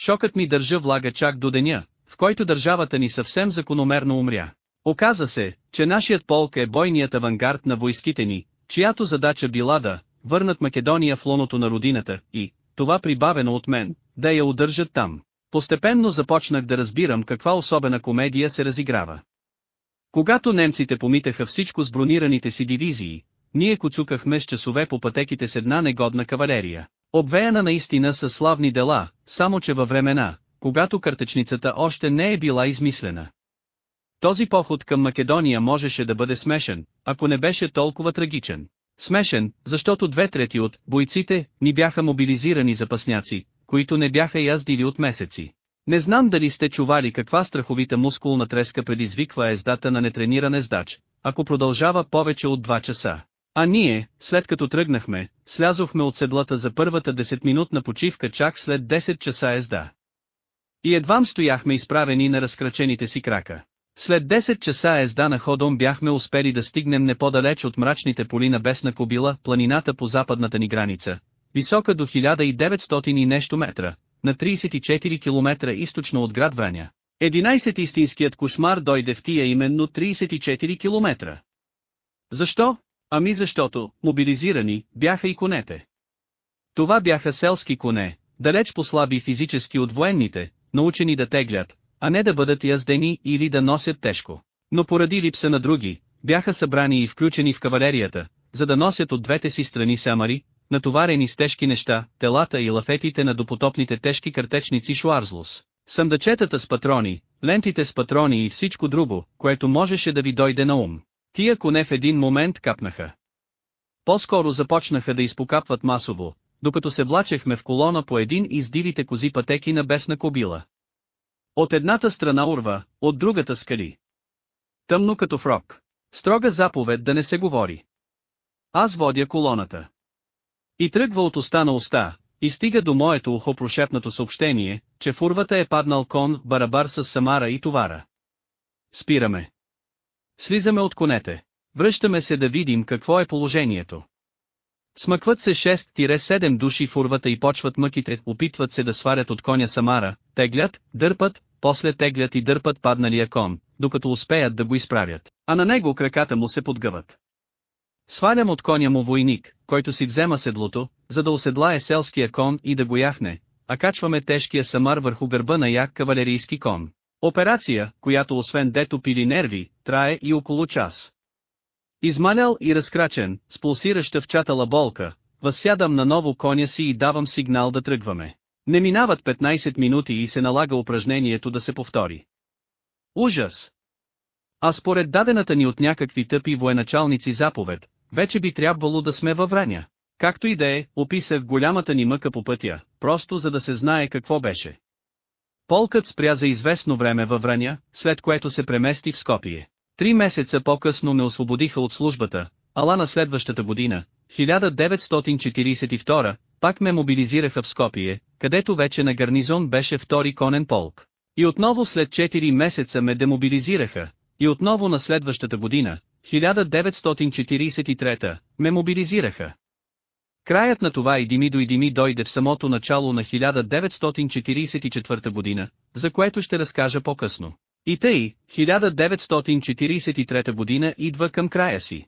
Шокът ми държа влага чак до деня, в който държавата ни съвсем закономерно умря. Оказа се, че нашият полк е бойният авангард на войските ни, чиято задача била да върнат Македония в лоното на родината и, това прибавено от мен, да я удържат там. Постепенно започнах да разбирам каква особена комедия се разиграва. Когато немците помитаха всичко с бронираните си дивизии, ние коцукахме с часове по пътеките с една негодна кавалерия. Обвеяна наистина с славни дела, само че във времена, когато картечницата още не е била измислена. Този поход към Македония можеше да бъде смешен, ако не беше толкова трагичен. Смешен, защото две трети от бойците ни бяха мобилизирани запасняци, които не бяха яздили от месеци. Не знам дали сте чували каква страховита мускулна треска предизвиква ездата на нетрениран ездач, ако продължава повече от 2 часа. А ние, след като тръгнахме, слязохме от седлата за първата 10-минутна почивка чак след 10 часа езда. И едвам стояхме изправени на разкрачените си крака. След 10 часа езда на ходом бяхме успели да стигнем не по-далеч от мрачните поли на Бесна Кобила, планината по западната ни граница, висока до 1900 и нещо метра, на 34 км източно от град Враня. 11 истинският кошмар дойде в тия именно 34 км. Защо? Ами защото, мобилизирани, бяха и конете. Това бяха селски коне, далеч по-слаби физически от военните, научени да теглят, а не да бъдат яздени или да носят тежко. Но поради липса на други, бяха събрани и включени в кавалерията, за да носят от двете си страни самари, натоварени с тежки неща, телата и лафетите на допотопните тежки картечници Шуарзлус, съндъчетата с патрони, лентите с патрони и всичко друго, което можеше да ви дойде на ум. Тия коне в един момент капнаха. По-скоро започнаха да изпокапват масово, докато се влачехме в колона по един из дивите кози пътеки на бесна кобила. От едната страна урва, от другата скали. Тъмно като фрок. Строга заповед да не се говори. Аз водя колоната. И тръгва от уста на уста, и стига до моето ухо прошепнато съобщение, че в урвата е паднал кон барабар с самара и товара. Спираме. Слизаме от конете. Връщаме се да видим какво е положението. Смъкват се 6-7 души в урвата и почват мъките, опитват се да сварят от коня Самара, теглят, дърпат, после теглят и дърпат падналия кон, докато успеят да го изправят, а на него краката му се подгъват. Свалям от коня му войник, който си взема седлото, за да оседлае селския кон и да го яхне, а качваме тежкия самар върху гърба на як кавалерийски кон. Операция, която освен дето пили нерви, трае и около час. Измалял и разкрачен, с пулсираща в чатала болка, възсядам на ново коня си и давам сигнал да тръгваме. Не минават 15 минути и се налага упражнението да се повтори. Ужас! А според дадената ни от някакви тъпи военачалници заповед, вече би трябвало да сме във Враня. Както и да е, описах голямата ни мъка по пътя, просто за да се знае какво беше. Полкът спря за известно време във Враня, след което се премести в Скопие. Три месеца по-късно ме освободиха от службата, ала на следващата година, 1942, пак ме мобилизираха в Скопие, където вече на гарнизон беше втори конен полк. И отново след 4 месеца ме демобилизираха, и отново на следващата година, 1943, ме мобилизираха. Краят на това и Димидо и Дими дойде в самото начало на 1944 година, за което ще разкажа по-късно. И тъй, 1943 година идва към края си.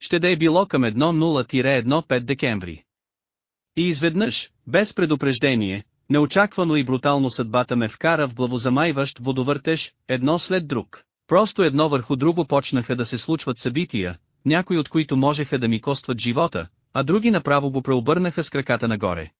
Ще да е било към 1.0-1.5 декември. И изведнъж, без предупреждение, неочаквано и брутално съдбата ме вкара в главозамайващ водовъртеж, едно след друг. Просто едно върху друго почнаха да се случват събития, някои от които можеха да ми костват живота, а други направо го преобърнаха с краката нагоре.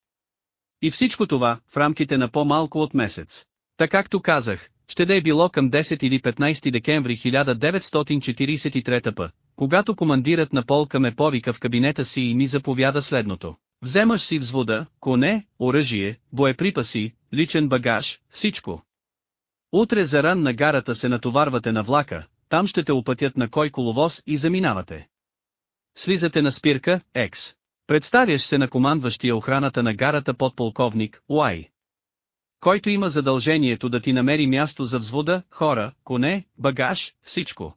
И всичко това, в рамките на по-малко от месец. Така както казах, ще да е било към 10 или 15 декември 1943 п., когато командирът на полка ме повика в кабинета си и ми заповяда следното. Вземаш си взвода, коне, оръжие, боеприпаси, личен багаж, всичко. Утре за ран на гарата се натоварвате на влака, там ще те опътят на кой коловоз и заминавате. Слизате на спирка, екс. Представяш се на командващия охраната на гарата подполковник, Уай. Който има задължението да ти намери място за взвода, хора, коне, багаж, всичко.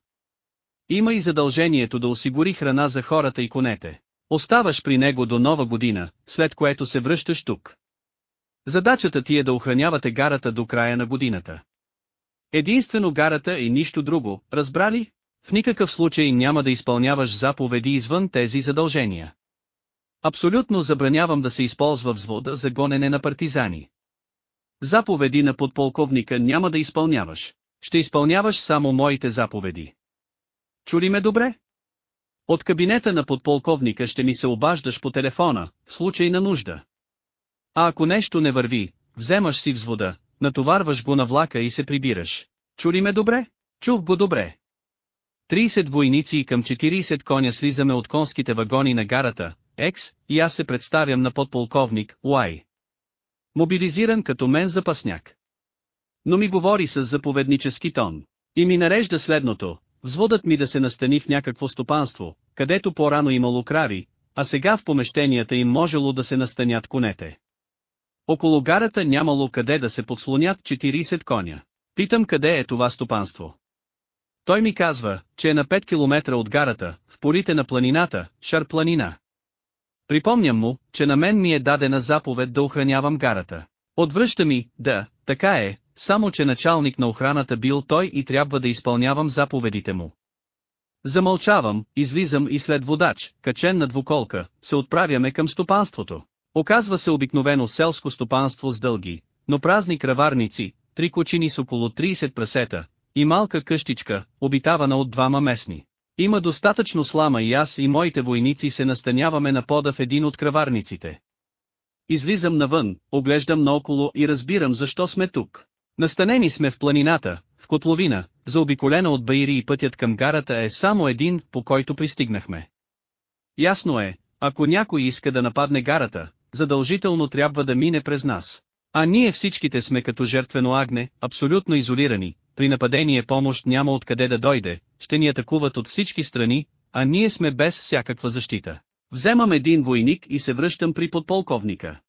Има и задължението да осигури храна за хората и конете. Оставаш при него до нова година, след което се връщаш тук. Задачата ти е да охранявате гарата до края на годината. Единствено гарата и нищо друго, разбрали? В никакъв случай няма да изпълняваш заповеди извън тези задължения. Абсолютно забранявам да се използва взвода за гонене на партизани. Заповеди на подполковника няма да изпълняваш. Ще изпълняваш само моите заповеди. Чули ме добре? От кабинета на подполковника ще ми се обаждаш по телефона, в случай на нужда. А ако нещо не върви, вземаш си взвода, натоварваш го на влака и се прибираш. Чули ме добре? Чух го добре. 30 войници и към 40 коня слизаме от конските вагони на гарата, Екс, и аз се представям на подполковник, Уай. Мобилизиран като мен запасняк. Но ми говори с заповеднически тон. И ми нарежда следното, взводът ми да се настани в някакво стопанство, където по-рано имало крави, а сега в помещенията им можело да се настанят конете. Около гарата нямало къде да се подслонят 40 коня. Питам къде е това стопанство. Той ми казва, че е на 5 км от гарата, в порите на планината, Шар планина. Припомням му, че на мен ми е дадена заповед да охранявам гарата. Отвръща ми, да, така е, само че началник на охраната бил той и трябва да изпълнявам заповедите му. Замълчавам, излизам и след водач, качен на двуколка, се отправяме към стопанството. Оказва се обикновено селско стопанство с дълги, но празни краварници, три кочини с около 30 прасета, и малка къщичка, обитавана от двама местни. Има достатъчно слама и аз и моите войници се настаняваме на пода в един от краварниците. Излизам навън, оглеждам наоколо и разбирам защо сме тук. Настанени сме в планината, в котловина, заобиколена от баири и пътят към гарата е само един, по който пристигнахме. Ясно е, ако някой иска да нападне гарата, задължително трябва да мине през нас. А ние всичките сме като жертвено агне, абсолютно изолирани, при нападение помощ няма откъде да дойде, ще ни атакуват от всички страни, а ние сме без всякаква защита. Вземам един войник и се връщам при подполковника.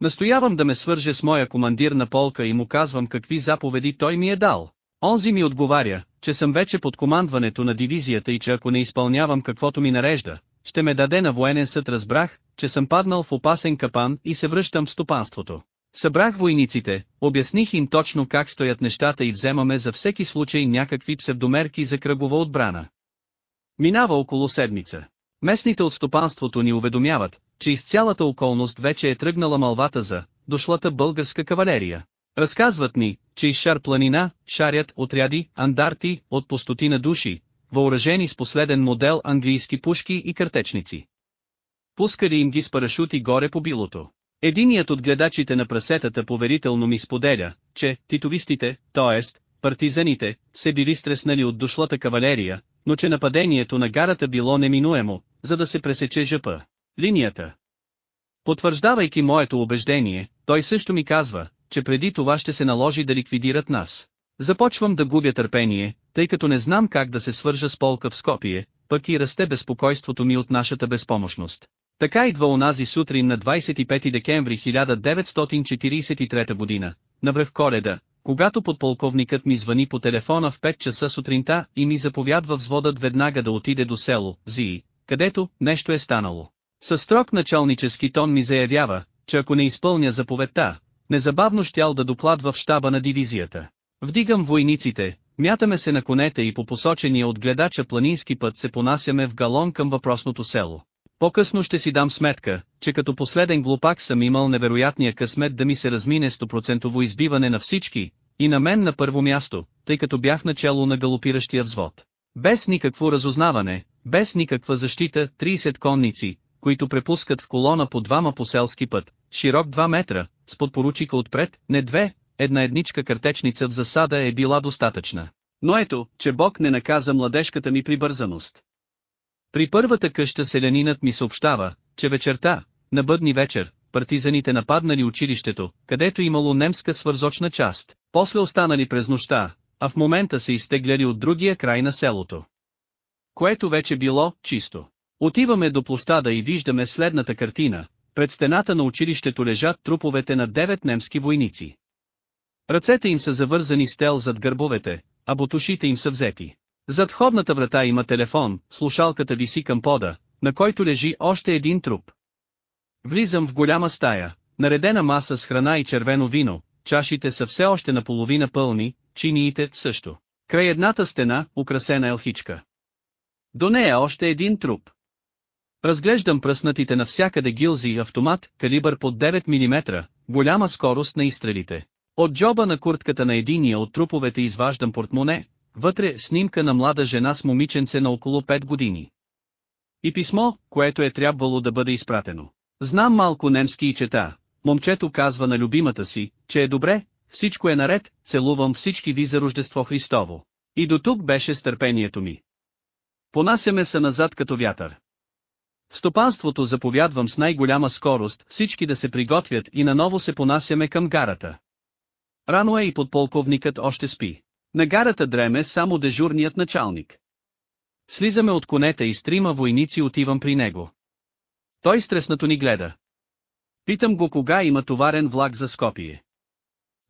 Настоявам да ме свърже с моя командир на полка и му казвам какви заповеди той ми е дал. Онзи ми отговаря, че съм вече под командването на дивизията и че ако не изпълнявам каквото ми нарежда, ще ме даде на военен съд разбрах, че съм паднал в опасен капан и се връщам в стопанството. Събрах войниците, обясних им точно как стоят нещата и вземаме за всеки случай някакви псевдомерки за кръгова отбрана. Минава около седмица. Местните от стопанството ни уведомяват, че из цялата околност вече е тръгнала малвата за дошлата българска кавалерия. Разказват ни, че из Шар планина, шарят отряди, андарти, от по стотина души, въоръжени с последен модел английски пушки и картечници. Пускали им ги с парашути горе по билото. Единият от гледачите на прасетата поверително ми споделя, че титовистите, т.е. партизаните, се били стреснали от дошлата кавалерия, но че нападението на гарата било неминуемо, за да се пресече жъпа. Линията. Потвърждавайки моето убеждение, той също ми казва, че преди това ще се наложи да ликвидират нас. Започвам да губя търпение, тъй като не знам как да се свържа с полка в Скопие, пък и расте безпокойството ми от нашата безпомощност. Така идва онази сутрин на 25 декември 1943 година, навръх коледа, когато подполковникът ми звъни по телефона в 5 часа сутринта и ми заповядва взводът веднага да отиде до село, Зии, където нещо е станало. Със строг началнически тон ми заявява, че ако не изпълня заповедта, незабавно щял да докладва в щаба на дивизията. Вдигам войниците, мятаме се на конете и по посочения от гледача планински път се понасяме в галон към въпросното село. По-късно ще си дам сметка, че като последен глупак съм имал невероятния късмет да ми се размине стопроцентово избиване на всички, и на мен на първо място, тъй като бях начало на галопиращия взвод. Без никакво разузнаване, без никаква защита, 30 конници, които препускат в колона по двама по селски път, широк 2 метра, с подпоручика отпред, не две, една едничка картечница в засада е била достатъчна. Но ето, че Бог не наказа младежката ми прибързаност. При първата къща селянинът ми съобщава, че вечерта, на бъдни вечер, партизаните нападнали училището, където имало немска свързочна част, после останали през нощта, а в момента се изтегляли от другия край на селото. Което вече било чисто. Отиваме до площада и виждаме следната картина. Пред стената на училището лежат труповете на девет немски войници. Ръцете им са завързани с тел зад гърбовете, а бутушите им са взети. Зад входната врата има телефон, слушалката виси към пода, на който лежи още един труп. Влизам в голяма стая, наредена маса с храна и червено вино, чашите са все още наполовина пълни, чиниите също. Край едната стена, украсена елхичка. До нея още един труп. Разглеждам пръснатите навсякъде гилзи и автомат, калибър под 9 мм, голяма скорост на изстрелите. От джоба на куртката на единия от труповете изваждам портмоне, вътре снимка на млада жена с момиченце на около 5 години. И писмо, което е трябвало да бъде изпратено. Знам малко немски и чета. Момчето казва на любимата си, че е добре, всичко е наред, целувам всички ви за Рождество Христово. И до тук беше стърпението ми. Понасяме се назад като вятър. В стопанството заповядвам с най-голяма скорост всички да се приготвят и наново се понасяме към гарата. Рано е и подполковникът още спи. На гарата дреме само дежурният началник. Слизаме от конета и с трима войници отивам при него. Той стреснато ни гледа. Питам го кога има товарен влак за Скопие.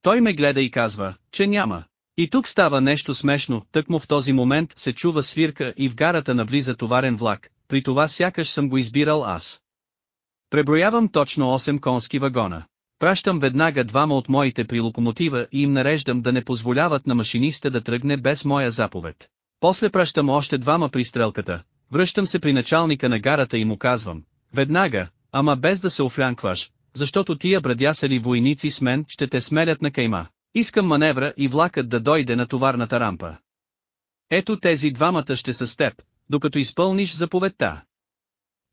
Той ме гледа и казва, че няма. И тук става нещо смешно, тъкмо в този момент се чува свирка и в гарата навлиза товарен влак, при това сякаш съм го избирал аз. Преброявам точно 8 конски вагона. Пращам веднага двама от моите при локомотива и им нареждам да не позволяват на машиниста да тръгне без моя заповед. После пращам още двама при стрелката, връщам се при началника на гарата и му казвам, веднага, ама без да се офлянкваш, защото тия брадясали войници с мен ще те смелят на кайма. Искам маневра и влакът да дойде на товарната рампа. Ето тези двамата ще са с теб, докато изпълниш заповедта.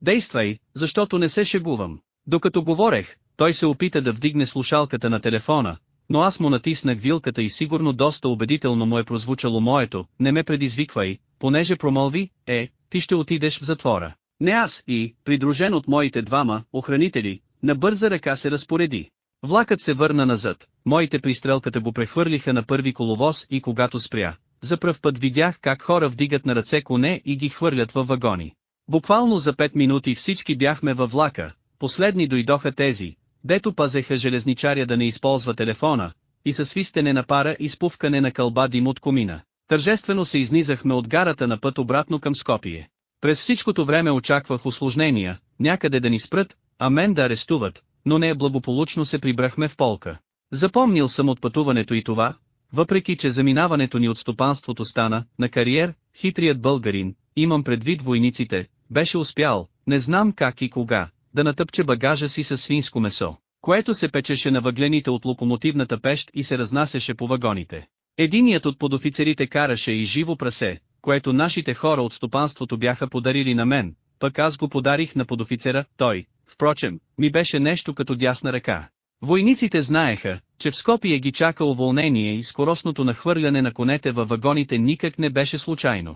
Действай, защото не се шегувам. Докато говорех, той се опита да вдигне слушалката на телефона, но аз му натиснах вилката и сигурно доста убедително му е прозвучало моето, не ме предизвиквай, понеже промълви, е, ти ще отидеш в затвора. Не аз и, придружен от моите двама, охранители, на бърза ръка се разпореди. Влакът се върна назад, моите пристрелката го прехвърлиха на първи коловоз и когато спря, за пръв път видях как хора вдигат на ръце коне и ги хвърлят във вагони. Буквално за 5 минути всички бяхме във влака, последни дойдоха тези, дето пазеха железничаря да не използва телефона, и със свистене на пара и спувкане на кълба дим от комина. Тържествено се изнизахме от гарата на път обратно към Скопие. През всичкото време очаквах осложнения, някъде да ни спрат, а мен да арестуват, но не благополучно се прибрахме в полка. Запомнил съм от пътуването и това, въпреки че заминаването ни от стопанството стана, на кариер, хитрият българин, имам предвид войниците, беше успял, не знам как и кога, да натъпче багажа си със свинско месо, което се печеше на въглените от локомотивната пещ и се разнасяше по вагоните. Единият от подофицерите караше и живо прасе, което нашите хора от стопанството бяха подарили на мен, пък аз го подарих на подофицера, той, впрочем, ми беше нещо като дясна ръка. Войниците знаеха, че в Скопие ги чака уволнение и скоростното нахвърляне на конете във вагоните никак не беше случайно.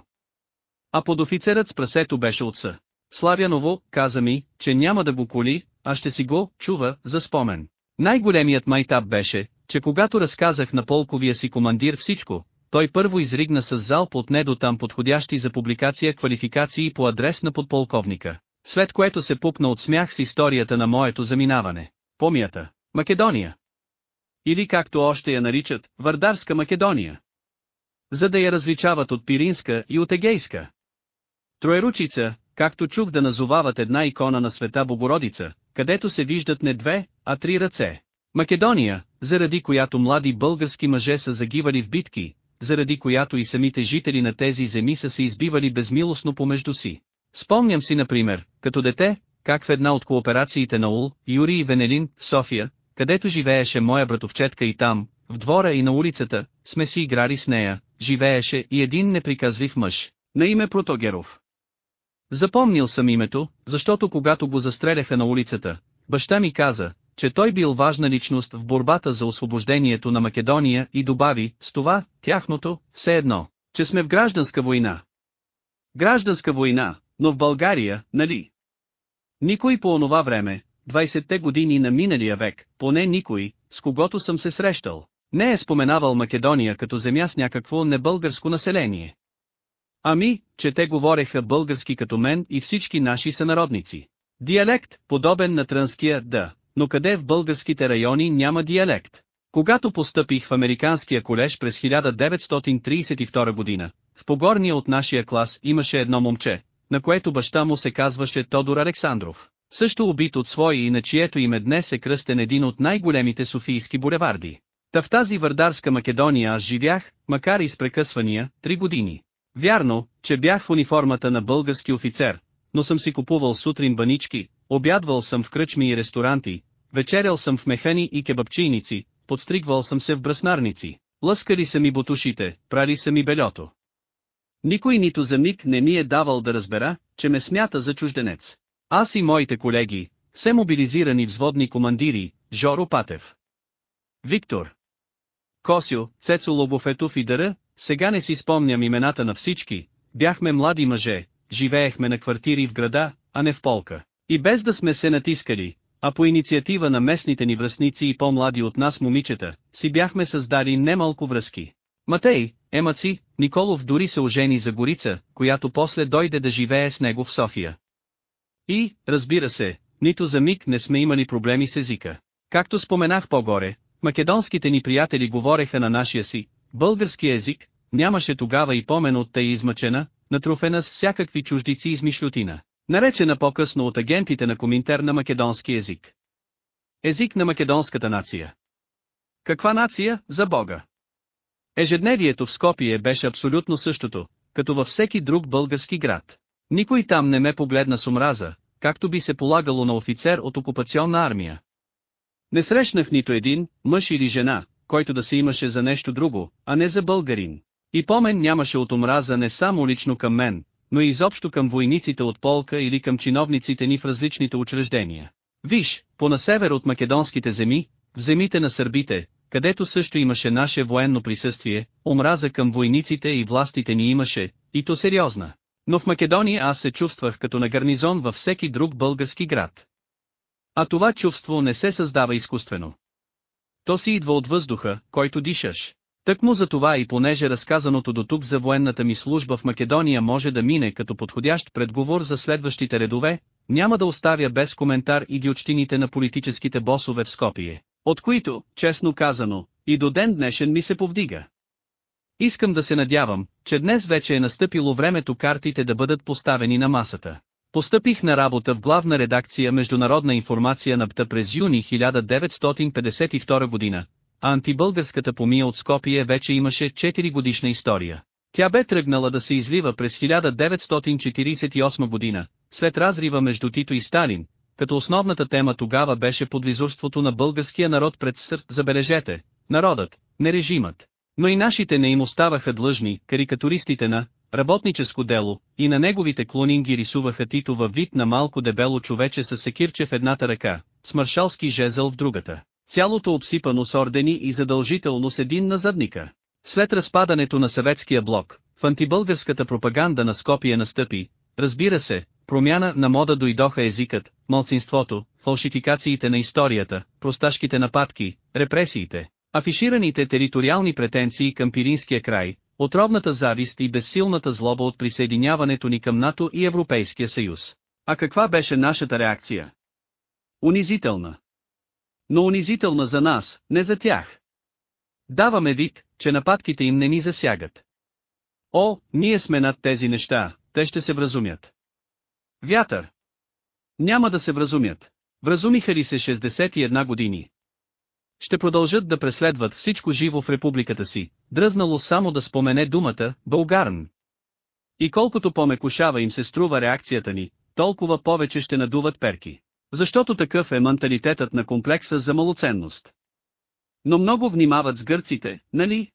А подофицерът с прасето беше отца. Славяново, каза ми, че няма да го коли, а ще си го, чува, за спомен. Най-големият майтап беше, че когато разказах на полковия си командир всичко, той първо изригна с залп от не там подходящи за публикация квалификации по адрес на подполковника, след което се пупна от смях с историята на моето заминаване. Помята, Македония. Или както още я наричат, Вардарска Македония. За да я различават от Пиринска и от Егейска. Троеручица, както чух да назовават една икона на света Богородица, където се виждат не две, а три ръце. Македония, заради която млади български мъже са загивали в битки, заради която и самите жители на тези земи са се избивали безмилостно помежду си. Спомням си например, като дете, как в една от кооперациите на УЛ, Юрий и Венелин, в София, където живееше моя братовчетка и там, в двора и на улицата, сме си играли с нея, живееше и един неприказлив мъж, на име Протогеров. Запомнил съм името, защото когато го застреляха на улицата, баща ми каза, че той бил важна личност в борбата за освобождението на Македония и добави, с това, тяхното, все едно, че сме в гражданска война. Гражданска война, но в България, нали? Никой по онова време, 20-те години на миналия век, поне никой, с когото съм се срещал, не е споменавал Македония като земя с някакво небългарско население. Ами, че те говореха български като мен и всички наши сънародници. Диалект, подобен на трънския да, но къде в българските райони няма диалект. Когато постъпих в Американския колеж през 1932 година, в погорния от нашия клас имаше едно момче, на което баща му се казваше Тодор Александров, също убит от свои и на чието име днес е кръстен един от най-големите софийски булеварди. Та в тази върдарска Македония аз живях, макар и с прекъсвания, три години. Вярно, че бях в униформата на български офицер, но съм си купувал сутрин банички, обядвал съм в кръчми и ресторанти, вечерял съм в механи и кебапчийници, подстригвал съм се в браснарници, лъскали са ми бутушите, прали са ми бельото. Никой нито за миг не ми е давал да разбера, че ме смята за чужденец. Аз и моите колеги, все мобилизирани взводни командири, Жоро Патев. Виктор. Косио, Цецо Лобофетов и Дъра, сега не си спомням имената на всички, бяхме млади мъже, живеехме на квартири в града, а не в полка. И без да сме се натискали, а по инициатива на местните ни връзници и по-млади от нас момичета, си бяхме създали немалко връзки. Матей, Емаци, Николов дори се ожени за Горица, която после дойде да живее с него в София. И, разбира се, нито за миг не сме имали проблеми с езика. Както споменах по-горе, македонските ни приятели говореха на нашия си, български език, нямаше тогава и помен от тъй измъчена, натруфена с всякакви чуждици измишлютина, наречена по-късно от агентите на Коминтер на македонски език. Език на македонската нация. Каква нация, за Бога? Ежедневието в Скопие беше абсолютно същото, като във всеки друг български град. Никой там не ме погледна с омраза, както би се полагало на офицер от окупационна армия. Не срещнах нито един, мъж или жена, който да се имаше за нещо друго, а не за българин. И помен нямаше от омраза не само лично към мен, но и изобщо към войниците от полка или към чиновниците ни в различните учреждения. Виж, по на север от македонските земи, в земите на сърбите, където също имаше наше военно присъствие, омраза към войниците и властите ни имаше, и то сериозна. Но в Македония аз се чувствах като на гарнизон във всеки друг български град. А това чувство не се създава изкуствено. То си идва от въздуха, който дишаш. Тъкмо за това и понеже разказаното до тук за военната ми служба в Македония може да мине като подходящ предговор за следващите редове, няма да оставя без коментар идиотщините на политическите босове в Скопие, от които, честно казано, и до ден днешен ми се повдига. Искам да се надявам, че днес вече е настъпило времето картите да бъдат поставени на масата. Постъпих на работа в главна редакция Международна информация на ПТА през юни 1952 година, а антибългарската помия от Скопие вече имаше 4 годишна история. Тя бе тръгнала да се излива през 1948 година, след разрива между Тито и Сталин, като основната тема тогава беше подвизурството на българския народ пред сър, забележете, народът, не режимът. Но и нашите не им оставаха длъжни, карикатуристите на работническо дело, и на неговите клонинги рисуваха Тито във вид на малко дебело човече с секирче в едната ръка, с маршалски жезъл в другата, цялото обсипано с ордени и задължително с един на задника. След разпадането на съветския блок, в антибългарската пропаганда на Скопие настъпи, разбира се, промяна на мода дойдоха езикът, мълцинството, фалшификациите на историята, просташките нападки, репресиите, афишираните териториални претенции към Пиринския край, отровната завист и безсилната злоба от присъединяването ни към НАТО и Европейския съюз. А каква беше нашата реакция? Унизителна. Но унизителна за нас, не за тях. Даваме вид, че нападките им не ни засягат. О, ние сме над тези неща, те ще се вразумят. Вятър. Няма да се вразумят. Вразумиха ли се 61 години? Ще продължат да преследват всичко живо в републиката си, дръзнало само да спомене думата «българн». И колкото по-мекушава им се струва реакцията ни, толкова повече ще надуват перки. Защото такъв е менталитетът на комплекса за малоценност. Но много внимават с гърците, нали?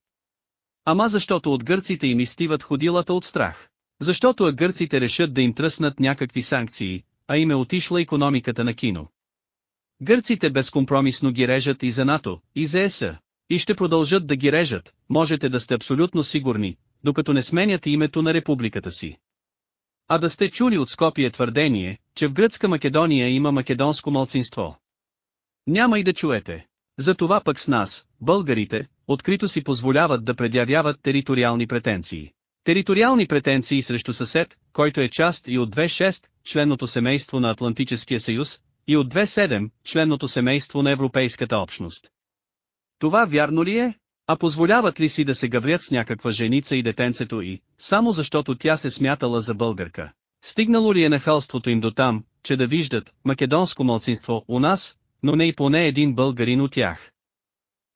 Ама защото от гърците им изтиват ходилата от страх. Защото а гърците решат да им тръснат някакви санкции, а им е отишла економиката на кино. Гърците безкомпромисно ги режат и за НАТО, и за ЕСА. И ще продължат да ги режат, можете да сте абсолютно сигурни, докато не сменят името на републиката си. А да сте чули от Скопие твърдение, че в Гръцка Македония има македонско малцинство. Няма и да чуете. Затова пък с нас, българите, открито си позволяват да предявяват териториални претенции. Териториални претенции срещу съсед, който е част и от 2.6, членното семейство на Атлантическия съюз, и от 2.7, членното семейство на Европейската общност. Това вярно ли е? А позволяват ли си да се гаврят с някаква женица и детенцето и, само защото тя се смятала за българка? Стигнало ли е нахалството им до там, че да виждат македонско мълцинство у нас, но не и поне един българин от тях?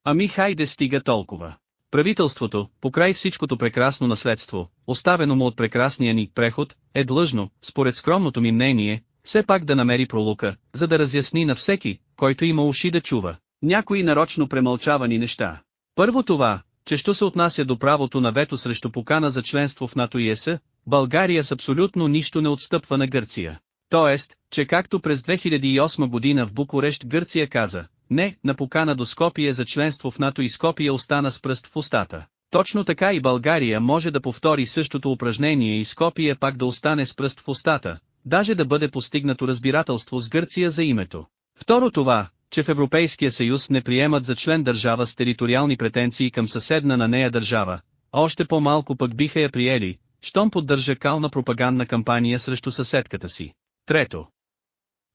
Ами хайде стига толкова. Правителството, покрай всичкото прекрасно наследство, оставено му от прекрасния ни преход, е длъжно, според скромното ми мнение, все пак да намери пролука, за да разясни на всеки, който има уши да чува, някои нарочно премълчавани неща. Първо това, че що се отнася до правото на вето срещу покана за членство в НАТО и ЕС, България с абсолютно нищо не отстъпва на Гърция. Тоест, че както през 2008 година в Букурещ Гърция каза, не, на покана до Скопие за членство в НАТО и Скопие остана с пръст в устата. Точно така и България може да повтори същото упражнение и Скопие пак да остане с пръст в устата, даже да бъде постигнато разбирателство с Гърция за името. Второ това, че в Европейския съюз не приемат за член държава с териториални претенции към съседна на нея държава, още по-малко пък биха я приели, щом поддържа кална пропагандна кампания срещу съседката си. Трето.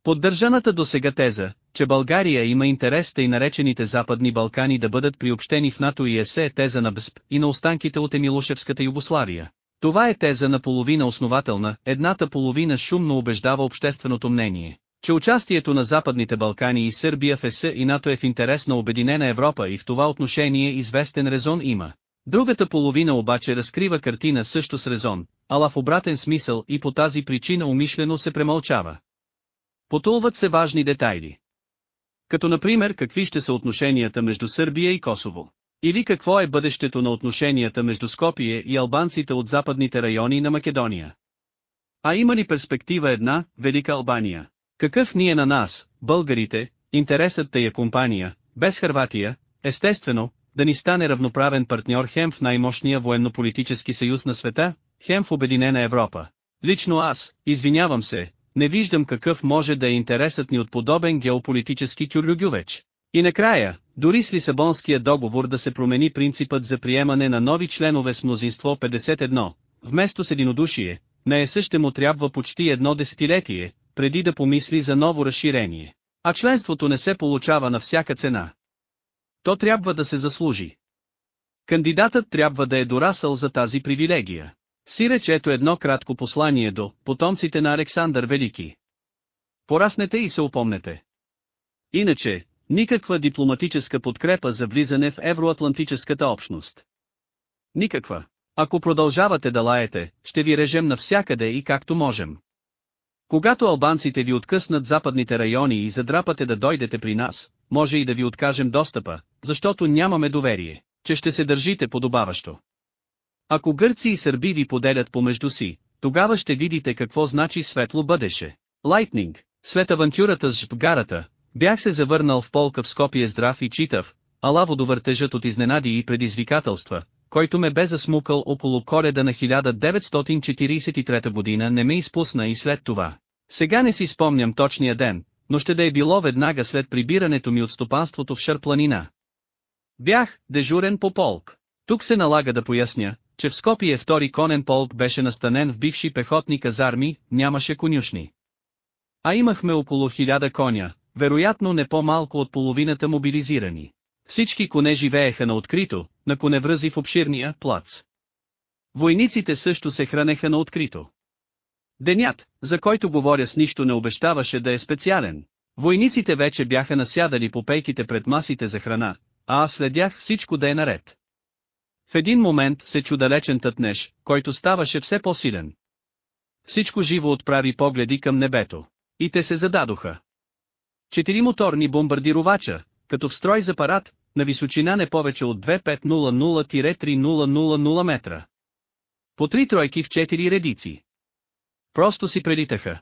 Поддържаната до сега теза, че България има интерес и наречените Западни Балкани да бъдат приобщени в НАТО и ЕСЕ е теза на БСП и на останките от Емилошевската Югославия. Това е теза на половина основателна, едната половина шумно убеждава общественото мнение, че участието на Западните Балкани и Сърбия в ЕС и НАТО е в интерес на Обединена Европа и в това отношение известен резон има. Другата половина обаче разкрива картина също с резон, ала в обратен смисъл и по тази причина умишлено се премълчава. Потулват се важни детайли. Като например какви ще са отношенията между Сърбия и Косово. Или какво е бъдещето на отношенията между Скопие и албанците от западните райони на Македония. А има ли перспектива една, Велика Албания? Какъв ни е на нас, българите, интересът тая компания, без Харватия, естествено, да ни стане равноправен партньор хем в най-мощния военно-политически съюз на света, хем в Обединена Европа. Лично аз, извинявам се, не виждам какъв може да е интересът ни от подобен геополитически тюрлюгювеч. И накрая, дори с Лисабонския договор да се промени принципът за приемане на нови членове с мнозинство 51, вместо с единодушие, на ЕС ще му трябва почти едно десетилетие, преди да помисли за ново разширение. А членството не се получава на всяка цена. То трябва да се заслужи. Кандидатът трябва да е дорасъл за тази привилегия. Сиреч ето едно кратко послание до потомците на Александър Велики. Пораснете и се упомнете. Иначе, никаква дипломатическа подкрепа за влизане в евроатлантическата общност. Никаква. Ако продължавате да лаете, ще ви режем навсякъде и както можем. Когато албанците ви откъснат западните райони и задрапате да дойдете при нас, може и да ви откажем достъпа, защото нямаме доверие, че ще се държите подобаващо. Ако гърци и сърби ви поделят помежду си, тогава ще видите какво значи светло бъдеше. Лайтнинг, след авантюрата с жбгарата, бях се завърнал в полка в Скопие здрав и читав, ала водовъртежът от изненади и предизвикателства, който ме бе засмукал около коледа на 1943 година не ме изпусна и след това. Сега не си спомням точния ден, но ще да е било веднага след прибирането ми от стопанството в Шарпланина. Бях дежурен по полк. Тук се налага да поясня, че в Скопие втори конен полк беше настанен в бивши пехотни казарми, нямаше конюшни. А имахме около хиляда коня, вероятно не по-малко от половината мобилизирани. Всички коне живееха на открито, на коневръзи в обширния плац. Войниците също се хранеха на открито. Денят, за който говоря с нищо не обещаваше да е специален. Войниците вече бяха насядали по пейките пред масите за храна, а аз следях всичко да е наред. В един момент се чу далечен тътнеж, който ставаше все по-силен. Всичко живо отправи погледи към небето. И те се зададоха. Четири моторни бомбардировача, като в строй за парад, на височина не повече от 2500-3000 метра. По три тройки в четири редици. Просто си прелитаха.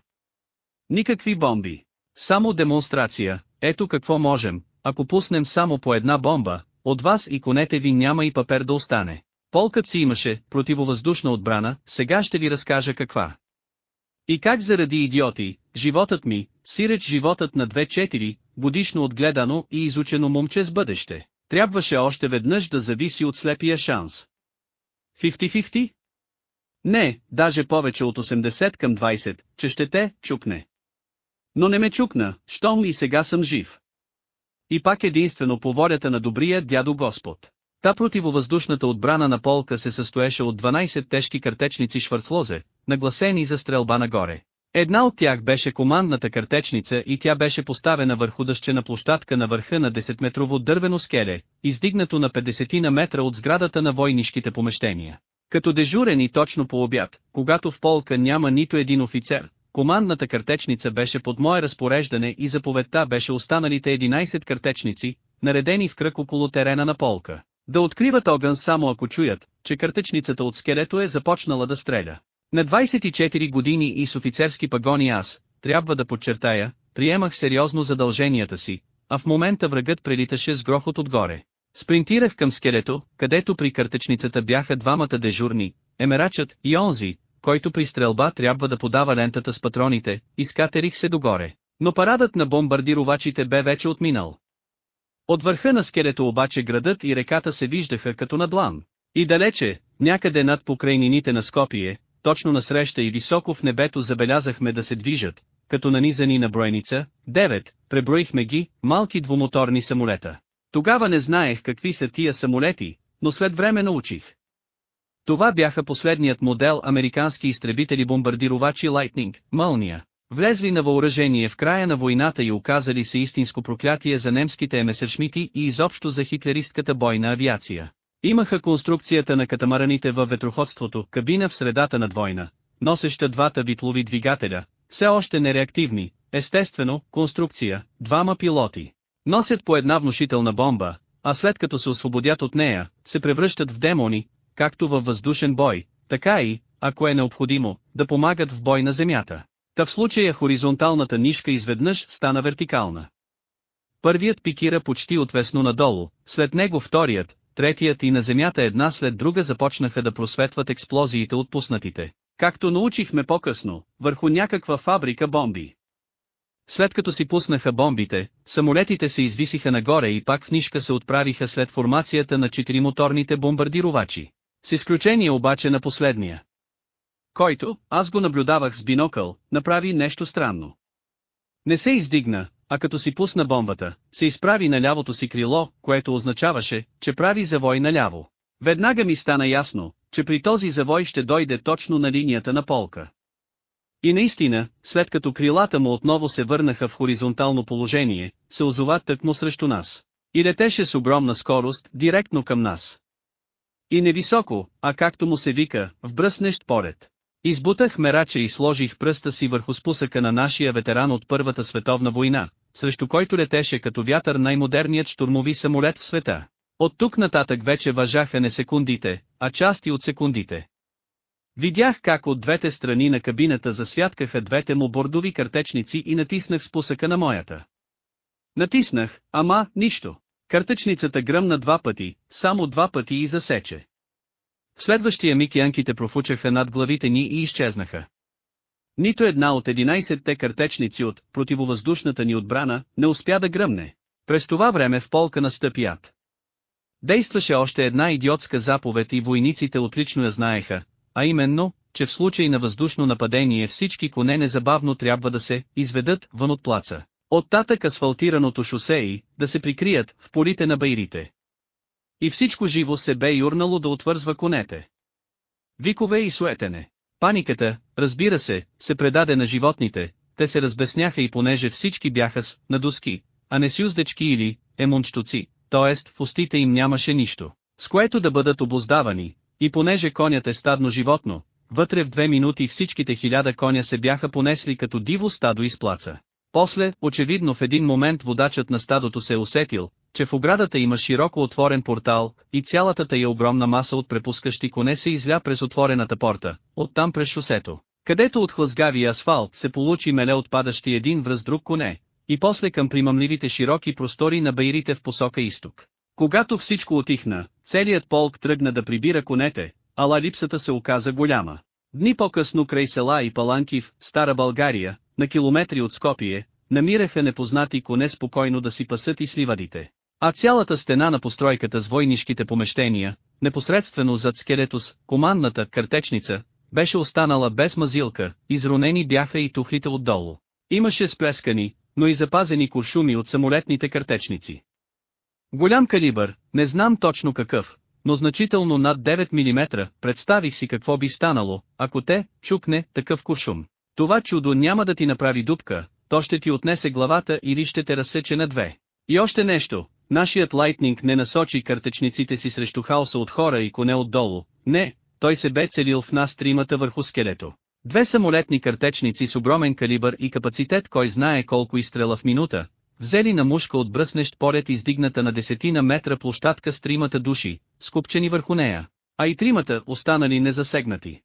Никакви бомби. Само демонстрация, ето какво можем, ако пуснем само по една бомба, от вас и конете ви няма и папер да остане. Полкът си имаше противовъздушна отбрана, сега ще ви разкажа каква. И как заради идиоти, животът ми, сиреч животът на 2-4, годишно отгледано и изучено момче с бъдеще, трябваше още веднъж да зависи от слепия шанс. 50-50? Не, даже повече от 80 към 20, че ще те чукне. Но не ме чукна, щом и сега съм жив. И пак единствено по волята на добрия дядо Господ. Та противовъздушната отбрана на полка се състоеше от 12 тежки картечници шварцлозе, нагласени за стрелба нагоре. Една от тях беше командната картечница и тя беше поставена върху дъщена площадка на върха на 10-метрово дървено скеле, издигнато на 50 на метра от сградата на войнишките помещения. Като дежурен и точно по обяд, когато в полка няма нито един офицер, командната картечница беше под мое разпореждане и заповедта беше останалите 11 картечници, наредени в кръг около терена на полка. Да откриват огън само ако чуят, че картечницата от скелето е започнала да стреля. На 24 години и с офицерски пагони аз, трябва да подчертая, приемах сериозно задълженията си, а в момента врагът прелиташе с грохот отгоре. Спринтирах към скелето, където при картечницата бяха двамата дежурни, емерачът и онзи, който при стрелба трябва да подава лентата с патроните, изкатерих се догоре. Но парадът на бомбардировачите бе вече отминал. От върха на скелето обаче градът и реката се виждаха като на длан. И далече, някъде над покрайнините на Скопие, точно насреща и високо в небето забелязахме да се движат, като нанизани на бройница, девет, преброихме ги, малки двумоторни самолета. Тогава не знаех какви са тия самолети, но след време научих. Това бяха последният модел американски изтребители-бомбардировачи Lightning, Мълния. Влезли на въоръжение в края на войната и оказали се истинско проклятие за немските емесершмити и изобщо за хитлеристката бойна авиация. Имаха конструкцията на катамараните във ветроходството, кабина в средата на двойна, носеща двата витлови двигателя, все още нереактивни, естествено, конструкция, двама пилоти. Носят по една внушителна бомба, а след като се освободят от нея, се превръщат в демони, както във въздушен бой, така и, ако е необходимо, да помагат в бой на земята. Та в случая хоризонталната нишка изведнъж стана вертикална. Първият пикира почти отвесно надолу, след него вторият, третият и на земята една след друга започнаха да просветват експлозиите отпуснатите, както научихме по-късно, върху някаква фабрика бомби. След като си пуснаха бомбите, самолетите се извисиха нагоре и пак в нишка се отправиха след формацията на четиримоторните бомбардировачи. С изключение обаче на последния. Който, аз го наблюдавах с бинокъл, направи нещо странно. Не се издигна, а като си пусна бомбата, се изправи на лявото си крило, което означаваше, че прави завой наляво. Веднага ми стана ясно, че при този завой ще дойде точно на линията на полка. И наистина, след като крилата му отново се върнаха в хоризонтално положение, се озова тъкмо срещу нас. И летеше с огромна скорост, директно към нас. И невисоко, а както му се вика, в бръснещ поред. Избутах мерача и сложих пръста си върху спусъка на нашия ветеран от Първата световна война, срещу който летеше като вятър най-модерният штурмови самолет в света. От тук нататък вече въжаха не секундите, а части от секундите. Видях как от двете страни на кабината засвяткаха двете му бордови картечници и натиснах спусъка на моята. Натиснах, ама, нищо. Картечницата гръмна два пъти, само два пъти и засече. В следващия миг янките профучаха над главите ни и изчезнаха. Нито една от 11-те картечници от противовъздушната ни отбрана не успя да гръмне. През това време в полка настъпи яд. Действаше още една идиотска заповед и войниците отлично я знаеха, а именно, че в случай на въздушно нападение всички коне незабавно трябва да се изведат вън от плаца. Оттатък асфалтираното шосе и да се прикрият в полите на байрите. И всичко живо се бе юрнало да отвързва конете. Викове и суетене. Паниката, разбира се, се предаде на животните, те се разбесняха и понеже всички бяха с на доски, а не с юздечки или емунчтуци, т.е. в устите им нямаше нищо, с което да бъдат обоздавани, и понеже конят е стадно животно, вътре в две минути всичките хиляда коня се бяха понесли като диво стадо из плаца. После, очевидно в един момент водачът на стадото се усетил, че в оградата има широко отворен портал, и цялата тая огромна маса от препускащи коне се изля през отворената порта, оттам през шосето, където от хлъзгавия асфалт се получи меле отпадащи един връз друг коне, и после към примамливите широки простори на байрите в посока изток. Когато всичко отихна, целият полк тръгна да прибира конете, ала липсата се оказа голяма. Дни по-късно край села и паланки в Стара България, на километри от Скопие, намираха непознати коне спокойно да си пасат и сливадите. А цялата стена на постройката с войнишките помещения, непосредствено зад скелетус, командната картечница, беше останала без мазилка, изронени бяха и тухлите отдолу. Имаше сплескани, но и запазени куршуми от самолетните картечници. Голям калибър, не знам точно какъв, но значително над 9 мм, представих си какво би станало, ако те, чукне, такъв куршум. Това чудо няма да ти направи дупка, то ще ти отнесе главата или ще те разсече на две. И още нещо, нашият лайтнинг не насочи картечниците си срещу хаоса от хора и коне отдолу, не, той се бе целил в нас тримата върху скелето. Две самолетни картечници с огромен калибър и капацитет кой знае колко изстрела в минута, взели на мушка от бръснещ поред издигната на десетина метра площадка с тримата души, скупчени върху нея, а и тримата останали незасегнати.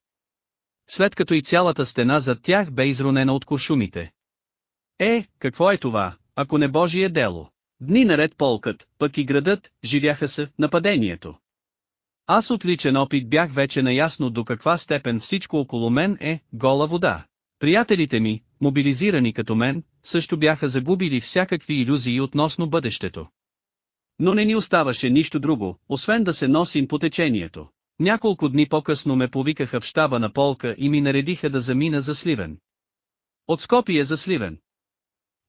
След като и цялата стена зад тях бе изронена от куршумите. Е, какво е това, ако не Божие дело? Дни наред полкът, пък и градът, живяха се нападението. Аз от личен опит бях вече наясно до каква степен всичко около мен е гола вода. Приятелите ми, мобилизирани като мен, също бяха загубили всякакви иллюзии относно бъдещето. Но не ни оставаше нищо друго, освен да се носим по течението. Няколко дни по-късно ме повикаха в щаба на полка и ми наредиха да замина за Сливен. От Скопие за Сливен.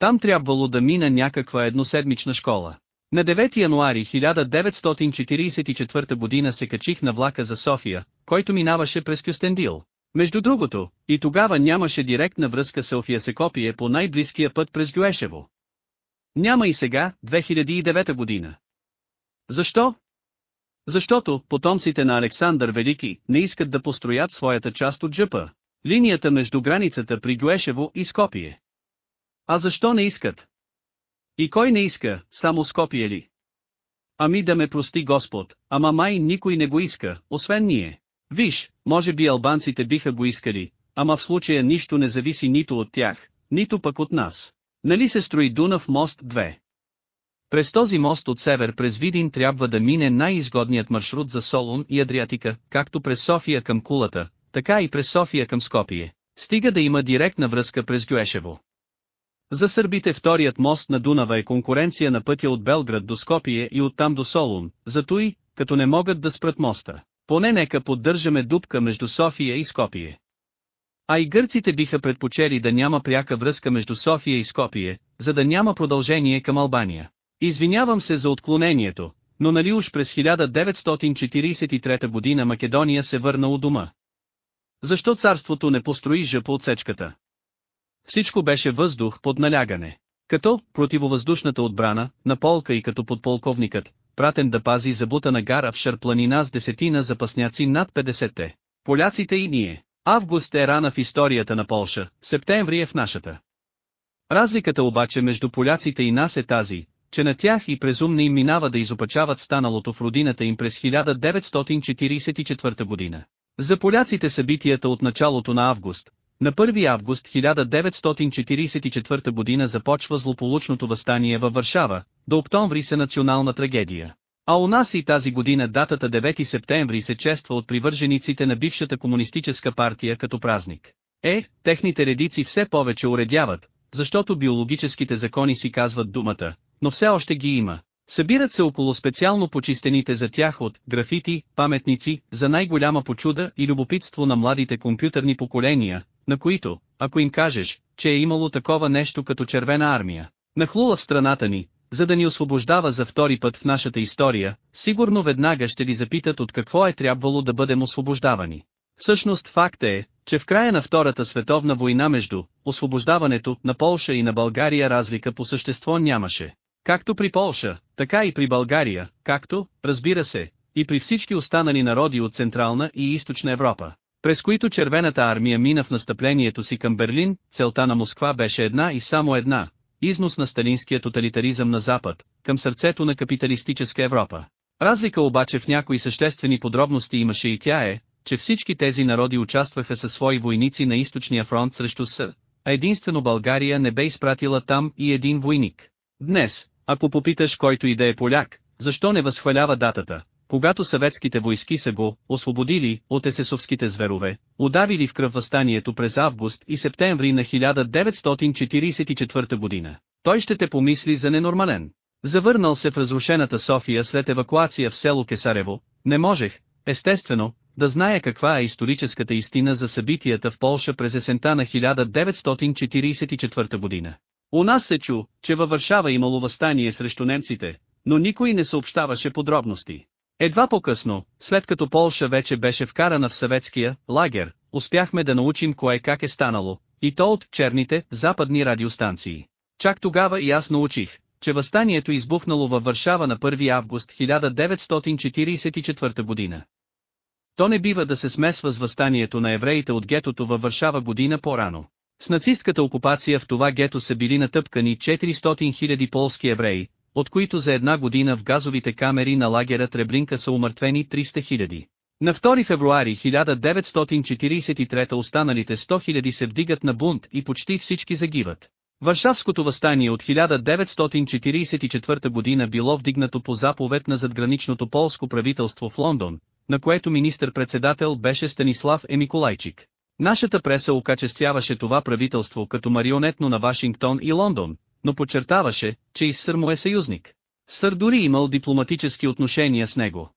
Там трябвало да мина някаква едноседмична школа. На 9 януари 1944 година се качих на влака за София, който минаваше през Кюстендил. Между другото, и тогава нямаше директна връзка София се копие по най-близкия път през Гюешево. Няма и сега, 2009 година. Защо? Защото потомците на Александър Велики не искат да построят своята част от джъпа. Линията между границата при Гюешево и Скопие. А защо не искат? И кой не иска, само Скопие ли? Ами да ме прости Господ, ама май никой не го иска, освен ние. Виж, може би албанците биха го искали, ама в случая нищо не зависи нито от тях, нито пък от нас. Нали се строи Дунав мост 2? През този мост от север през Видин трябва да мине най-изгодният маршрут за Солун и Адриатика, както през София към Кулата, така и през София към Скопие. Стига да има директна връзка през Гюешево. За сърбите вторият мост на Дунава е конкуренция на пътя от Белград до Скопие и оттам до Солун, зато и, като не могат да спрат моста. Поне нека поддържаме дупка между София и Скопие. А и гърците биха предпочели да няма пряка връзка между София и Скопие, за да няма продължение към Албания. Извинявам се за отклонението, Но нали уж през 1943 година Македония се върна у дома? Защо царството не построи жъп отсечката? Всичко беше въздух под налягане. Като противовъздушната отбрана на полка и като подполковникът, пратен да пази забутана гара в шарпланина с десетина запасняци над 50-те. Поляците и ние. Август е рана в историята на Полша, септември е в нашата. Разликата обаче между поляците и нас е тази, че на тях и презумне им минава да изопачават станалото в родината им през 1944 година. За поляците събитията от началото на август, на 1 август 1944 година започва злополучното възстание във Варшава, до октомври се национална трагедия. А у нас и тази година датата 9 септември се чества от привържениците на бившата комунистическа партия като празник. Е, техните редици все повече уредяват, защото биологическите закони си казват думата, но все още ги има. Събират се около специално почистените за тях от графити, паметници, за най-голяма почуда и любопитство на младите компютърни поколения, на които, ако им кажеш, че е имало такова нещо като червена армия, нахлула в страната ни, за да ни освобождава за втори път в нашата история, сигурно веднага ще ви запитат от какво е трябвало да бъдем освобождавани. Всъщност факт е, че в края на Втората световна война между освобождаването на Полша и на България разлика по същество нямаше. Както при Полша, така и при България, както, разбира се, и при всички останали народи от Централна и Източна Европа, през които Червената армия мина в настъплението си към Берлин, целта на Москва беше една и само една – износ на сталинския тоталитаризъм на Запад, към сърцето на капиталистическа Европа. Разлика обаче в някои съществени подробности имаше и тя е, че всички тези народи участваха със свои войници на източния фронт срещу С, а единствено България не бе изпратила там и един войник. Днес, ако попиташ който и да е поляк, защо не възхвалява датата, когато съветските войски са го освободили от есесовските зверове, удавили в кръв възстанието през август и септември на 1944 година, той ще те помисли за ненормален. Завърнал се в разрушената София след евакуация в село Кесарево, не можех, естествено, да зная каква е историческата истина за събитията в Полша през есента на 1944 година. У нас се чу, че във Варшава имало възстание срещу немците, но никой не съобщаваше подробности. Едва по-късно, след като Полша вече беше вкарана в съветския лагер, успяхме да научим кое как е станало, и то от черните западни радиостанции. Чак тогава и аз научих, че възстанието избухнало във Варшава на 1 август 1944 година. То не бива да се смесва с възстанието на евреите от гетото във Варшава година по-рано. С нацистката окупация в това гето са били натъпкани 400 000 полски евреи, от които за една година в газовите камери на лагера Треблинка са умъртвени 300 000. На 2 февруари 1943 останалите 100 000 се вдигат на бунт и почти всички загиват. Варшавското възстание от 1944 година било вдигнато по заповед на задграничното полско правителство в Лондон, на което министър-председател беше Станислав Емиколайчик. Нашата преса окачествяваше това правителство като марионетно на Вашингтон и Лондон, но подчертаваше, че и Сър му е съюзник. Сър дори имал дипломатически отношения с него.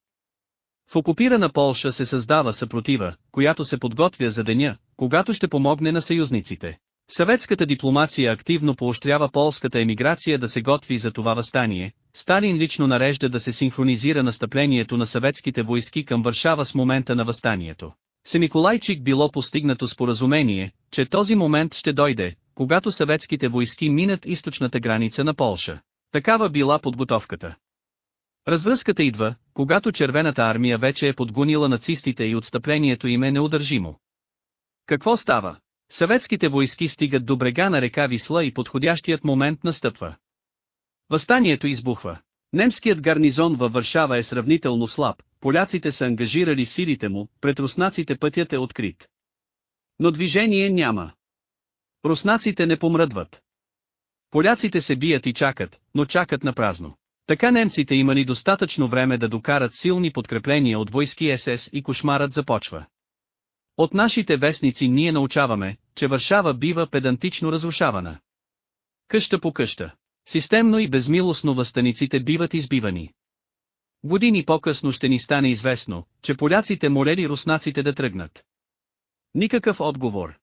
В окупирана Полша се създава съпротива, която се подготвя за деня, когато ще помогне на съюзниците. Съветската дипломация активно поощрява полската емиграция да се готви за това възстание, Сталин лично нарежда да се синхронизира настъплението на съветските войски към Варшава с момента на възстанието. С Николайчик било постигнато споразумение, че този момент ще дойде, когато съветските войски минат източната граница на Полша. Такава била подготовката. Развръзката идва, когато червената армия вече е подгонила нацистите и отстъплението им е неудържимо. Какво става? Съветските войски стигат до брега на река Висла и подходящият момент настъпва. Възстанието избухва. Немският гарнизон във Варшава е сравнително слаб, поляците са ангажирали силите му, пред руснаците пътят е открит. Но движение няма. Руснаците не помръдват. Поляците се бият и чакат, но чакат на празно. Така немците имали достатъчно време да докарат силни подкрепления от войски СС и кошмарът започва. От нашите вестници ние научаваме, че Варшава бива педантично разрушавана. Къща по къща. Системно и безмилостно възстаниците биват избивани. Години по-късно ще ни стане известно, че поляците молели руснаците да тръгнат. Никакъв отговор.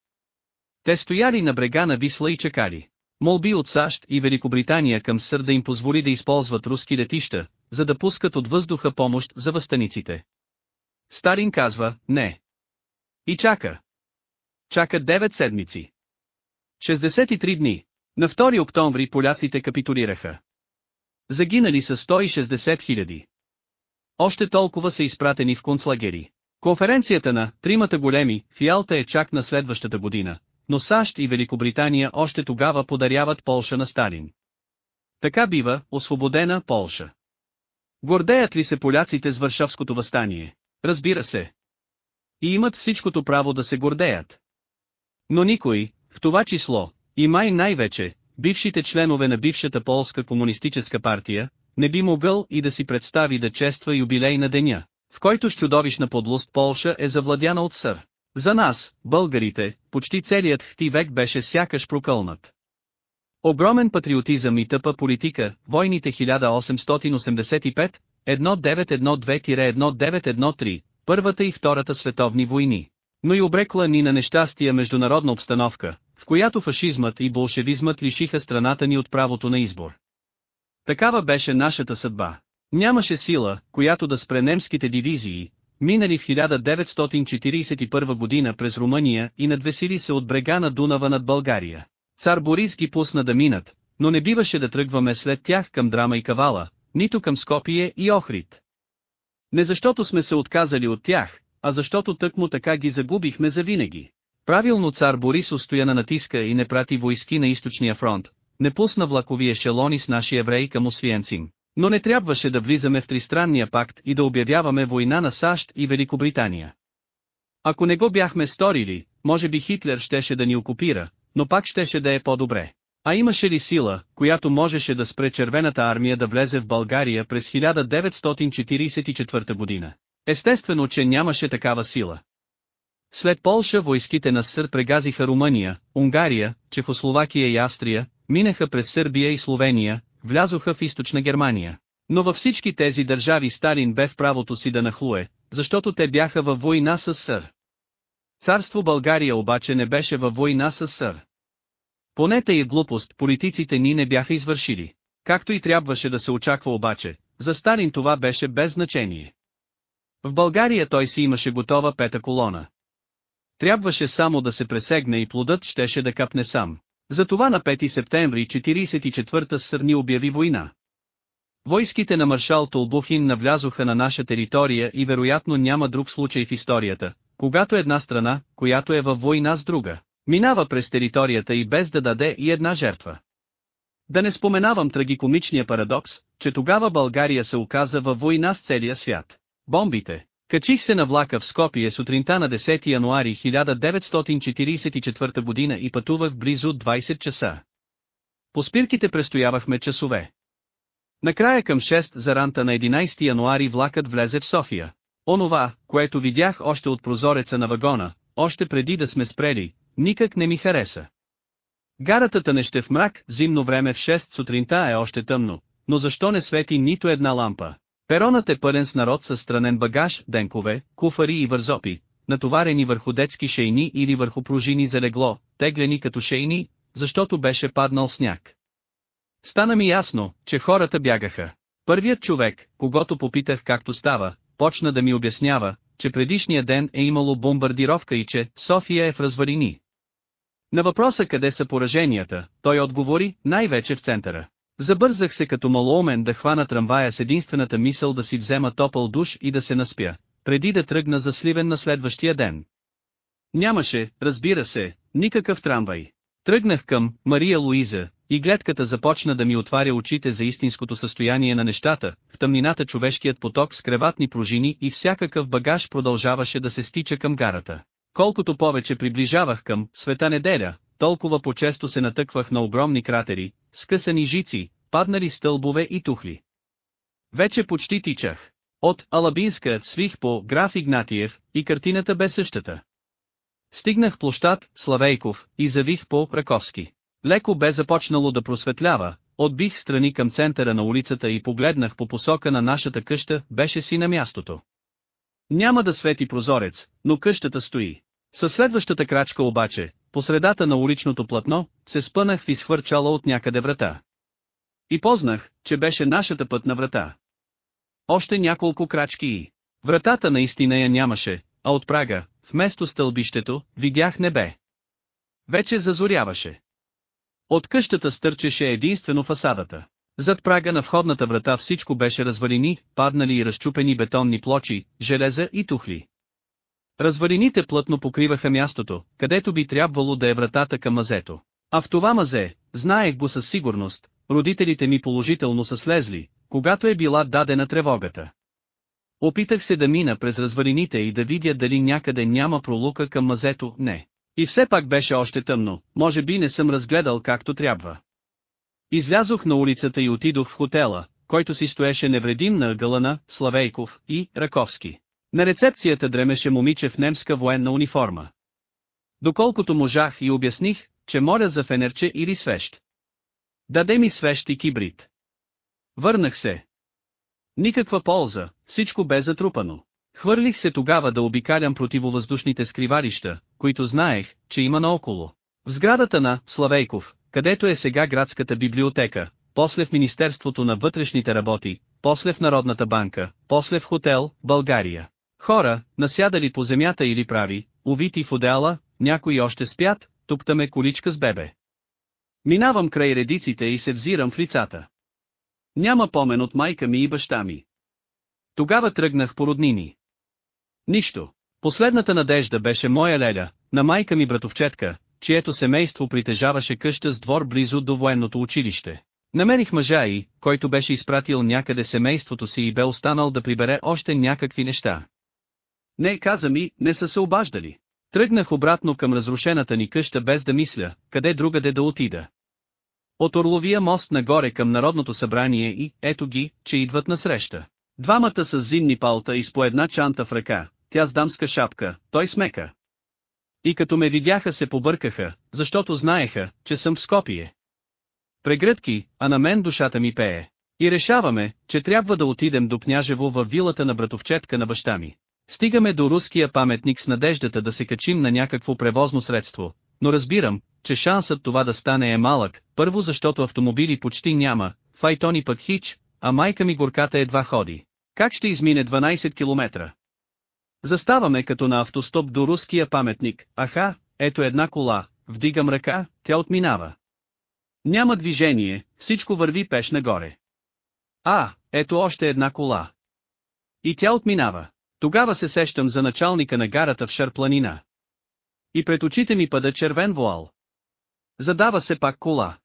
Те стояли на брега на Висла и чекали. Молби от САЩ и Великобритания към Сър да им позволи да използват руски летища, за да пускат от въздуха помощ за възстаниците. Старин казва, не. И чака. Чака 9 седмици. 63 дни. На 2 октомври поляците капитулираха. Загинали са 160 хиляди. Още толкова са изпратени в концлагери. Конференцията на «Тримата големи» в Ялта е чак на следващата година, но САЩ и Великобритания още тогава подаряват Полша на Сталин. Така бива освободена Полша. Гордеят ли се поляците с Варшавското възстание? Разбира се. И имат всичкото право да се гордеят. Но никой, в това число, и май най-вече, бившите членове на бившата полска комунистическа партия, не би могъл и да си представи да чества юбилей на деня, в който с чудовищна подлост Полша е завладяна от сър. За нас, българите, почти целият хти век беше сякаш прокълнат. Огромен патриотизъм и тъпа политика, войните 1885, 1912-1913, Първата и Втората световни войни. Но и обрекла ни на нещастия международна обстановка, в която фашизмът и болшевизмът лишиха страната ни от правото на избор. Такава беше нашата съдба. Нямаше сила, която да спре немските дивизии, минали в 1941 година през Румъния и надвесили се от брега на Дунава над България. Цар Борис ги пусна да минат, но не биваше да тръгваме след тях към Драма и Кавала, нито към Скопие и Охрид. Не защото сме се отказали от тях, а защото тъкмо така ги загубихме завинаги. Правилно цар Борис устоя на натиска и не прати войски на източния фронт, не пусна влакови ешелони с наши евреи към Освиенцим. Но не трябваше да влизаме в тристранния пакт и да обявяваме война на САЩ и Великобритания. Ако не го бяхме сторили, може би Хитлер щеше да ни окупира, но пак щеше да е по-добре. А имаше ли сила, която можеше да спре червената армия да влезе в България през 1944 година? Естествено, че нямаше такава сила. След Полша войските на СССР прегазиха Румъния, Унгария, Чехословакия и Австрия, минаха през Сърбия и Словения, влязоха в източна Германия. Но във всички тези държави Сталин бе в правото си да нахлуе, защото те бяха във война с СССР. Царство България обаче не беше във война с СССР. Понета и глупост политиците ни не бяха извършили. Както и трябваше да се очаква обаче, за Сталин това беше без значение. В България той си имаше готова пета колона. Трябваше само да се пресегне и плодът щеше да капне сам. Затова на 5 септември 44-та Сърни обяви война. Войските на маршал Толбухин навлязоха на наша територия и вероятно няма друг случай в историята, когато една страна, която е във война с друга, минава през територията и без да даде и една жертва. Да не споменавам трагикомичния парадокс, че тогава България се оказа във война с целия свят. Бомбите. Качих се на влака в Скопие сутринта на 10 януари 1944 година и пътувах близо 20 часа. По спирките престоявахме часове. Накрая към 6 за ранта на 11 януари влакът влезе в София. Онова, което видях още от прозореца на вагона, още преди да сме спрели, никак не ми хареса. Гарата тънеще в мрак, зимно време в 6 сутринта е още тъмно, но защо не свети нито една лампа? Перонът е пълен с народ със странен багаж, денкове, куфари и вързопи, натоварени върху детски шейни или върху пружини за легло, теглени като шейни, защото беше паднал сняг. Стана ми ясно, че хората бягаха. Първият човек, когато попитах както става, почна да ми обяснява, че предишния ден е имало бомбардировка и че София е в развалини. На въпроса къде са пораженията, той отговори, най-вече в центъра. Забързах се като малоумен да хвана трамвая с единствената мисъл да си взема топъл душ и да се наспя, преди да тръгна за Сливен на следващия ден. Нямаше, разбира се, никакъв трамвай. Тръгнах към Мария Луиза, и гледката започна да ми отваря очите за истинското състояние на нещата, в тъмнината човешкият поток с креватни пружини и всякакъв багаж продължаваше да се стича към гарата. Колкото повече приближавах към света неделя, толкова по-често се натъквах на огромни кратери, скъсани жици, паднали стълбове и тухли. Вече почти тичах. От Алабинска свих по граф Игнатиев и картината бе същата. Стигнах площад Славейков и завих по Раковски. Леко бе започнало да просветлява, отбих страни към центъра на улицата и погледнах по посока на нашата къща, беше си на мястото. Няма да свети прозорец, но къщата стои. Със следващата крачка обаче, по средата на уличното платно, се спънах в изхвърчала от някъде врата. И познах, че беше нашата пътна врата. още няколко крачки и... Вратата наистина я нямаше, а от прага, вместо стълбището, видях небе. Вече зазоряваше. От къщата стърчеше единствено фасадата. Зад прага на входната врата всичко беше развалини, паднали и разчупени бетонни плочи, железа и тухли. Развалините плътно покриваха мястото, където би трябвало да е вратата към мазето. А в това мазе, знаех го със сигурност, родителите ми положително са слезли, когато е била дадена тревогата. Опитах се да мина през развалините и да видя дали някъде няма пролука към мазето, не. И все пак беше още тъмно, може би не съм разгледал както трябва. Излязох на улицата и отидох в хотела, който си стоеше невредим на ъгъла на Славейков и Раковски. На рецепцията дремеше момиче в немска военна униформа. Доколкото можах и обясних, че моля за фенерче или свещ. Даде ми свещ и кибрид. Върнах се. Никаква полза, всичко бе затрупано. Хвърлих се тогава да обикалям противовъздушните скриварища, които знаех, че има наоколо. В сградата на Славейков, където е сега градската библиотека, после в Министерството на вътрешните работи, после в Народната банка, после в хотел, България. Хора, насядали по земята или прави, увити в одеала, някои още спят, туктаме количка с бебе. Минавам край редиците и се взирам в лицата. Няма помен от майка ми и баща ми. Тогава тръгнах по роднини. Нищо. Последната надежда беше моя леля, на майка ми братовчетка, чието семейство притежаваше къща с двор близо до военното училище. Намерих мъжа и, който беше изпратил някъде семейството си и бе останал да прибере още някакви неща. Не, каза ми, не са се обаждали. Тръгнах обратно към разрушената ни къща без да мисля, къде другаде да отида. От Орловия мост нагоре към Народното събрание и, ето ги, че идват насреща. Двамата с зимни палта и с по една чанта в ръка, тя с дамска шапка, той смека. И като ме видяха се побъркаха, защото знаеха, че съм в Скопие. Прегръдки, а на мен душата ми пее. И решаваме, че трябва да отидем до Княжево във вилата на братовчетка на баща ми. Стигаме до руския паметник с надеждата да се качим на някакво превозно средство, но разбирам, че шансът това да стане е малък, първо защото автомобили почти няма, файтони пък хич, а майка ми горката едва ходи. Как ще измине 12 километра? Заставаме като на автостоп до руския паметник, аха, ето една кола, вдигам ръка, тя отминава. Няма движение, всичко върви пеш нагоре. А, ето още една кола. И тя отминава. Тогава се сещам за началника на гарата в Шарпланина. И пред очите ми пада червен вуал. Задава се пак кола.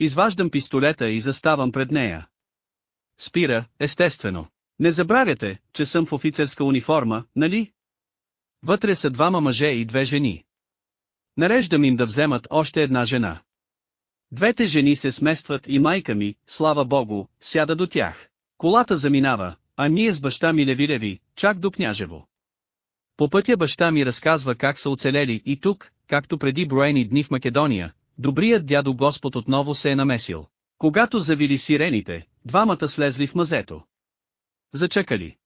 Изваждам пистолета и заставам пред нея. Спира, естествено. Не забравяте, че съм в офицерска униформа, нали? Вътре са двама мъже и две жени. Нареждам им да вземат още една жена. Двете жени се сместват и майка ми, слава богу, сяда до тях. Колата заминава, а ние с баща ми леви-леви, чак до Княжево. По пътя баща ми разказва как са оцелели и тук, както преди броени дни в Македония, добрият дядо Господ отново се е намесил. Когато завили сирените, двамата слезли в мазето. Зачакали.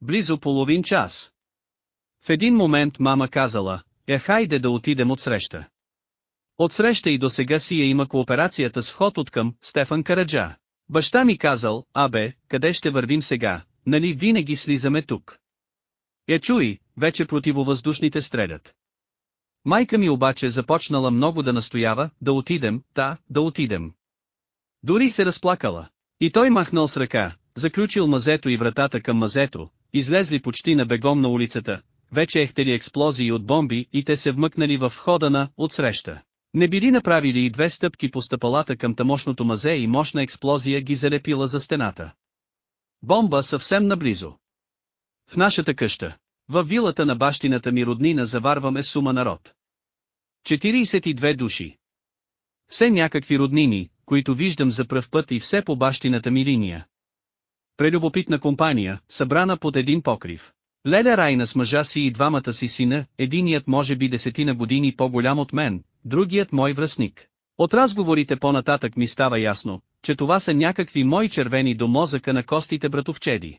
Близо половин час. В един момент мама казала, е хайде да отидем отсреща. Отсреща и до сега си я има кооперацията с вход от към Стефан Караджа. Баща ми казал, абе, къде ще вървим сега, нали винаги слизаме тук. Я чуй, вече противовъздушните стрелят. Майка ми обаче започнала много да настоява, да отидем, та, да отидем. Дори се разплакала. И той махнал с ръка, заключил мазето и вратата към мазето, излезли почти на бегом на улицата, вече ехтели експлозии от бомби и те се вмъкнали в входа на «отсреща». Не били направили и две стъпки по стъпалата към тамошното мазе и мощна експлозия ги залепила за стената. Бомба съвсем наблизо. В нашата къща, в вилата на бащината ми роднина заварваме сума народ. 42 души. Все някакви роднини, които виждам за пръв път и все по бащината ми линия. Прелюбопитна компания, събрана под един покрив. Леля Райна с мъжа си и двамата си сина, единият може би десетина години по-голям от мен, другият мой връзник. От разговорите по-нататък ми става ясно, че това са някакви мои червени до мозъка на костите братовчеди.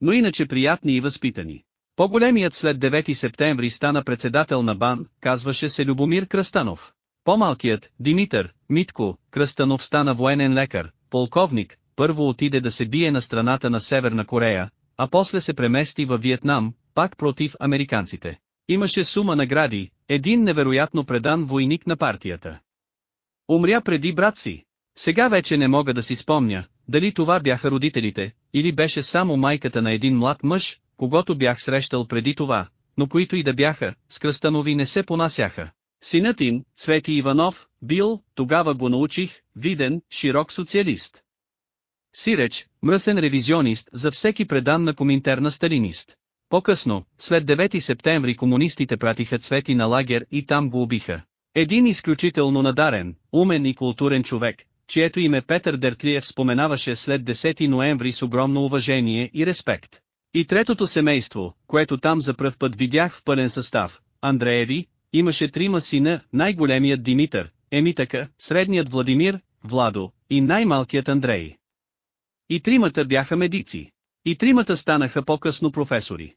Но иначе приятни и възпитани. По-големият след 9 септември стана председател на БАН, казваше се Любомир Кръстанов. По-малкият, Димитър, Митко, Кръстанов стана военен лекар, полковник, първо отиде да се бие на страната на Северна Корея, а после се премести във Виетнам, пак против американците. Имаше сума награди, един невероятно предан войник на партията. Умря преди брат си. Сега вече не мога да си спомня, дали това бяха родителите, или беше само майката на един млад мъж, когато бях срещал преди това, но които и да бяха, с кръстанови не се понасяха. Синът им, Цвети Иванов, бил, тогава го научих, виден, широк социалист. Сиреч, мръсен ревизионист за всеки предан на коминтерна сталинист. По-късно, след 9 септември комунистите пратиха Цвети на лагер и там го убиха. Един изключително надарен, умен и културен човек, чието име Петър Дертлиев споменаваше след 10 ноември с огромно уважение и респект. И третото семейство, което там за пръв път видях в пълен състав, Андрееви, имаше трима сина, най-големият Димитър, Емитъка, средният Владимир, Владо, и най-малкият Андрей. И тримата бяха медици. И тримата станаха по-късно професори.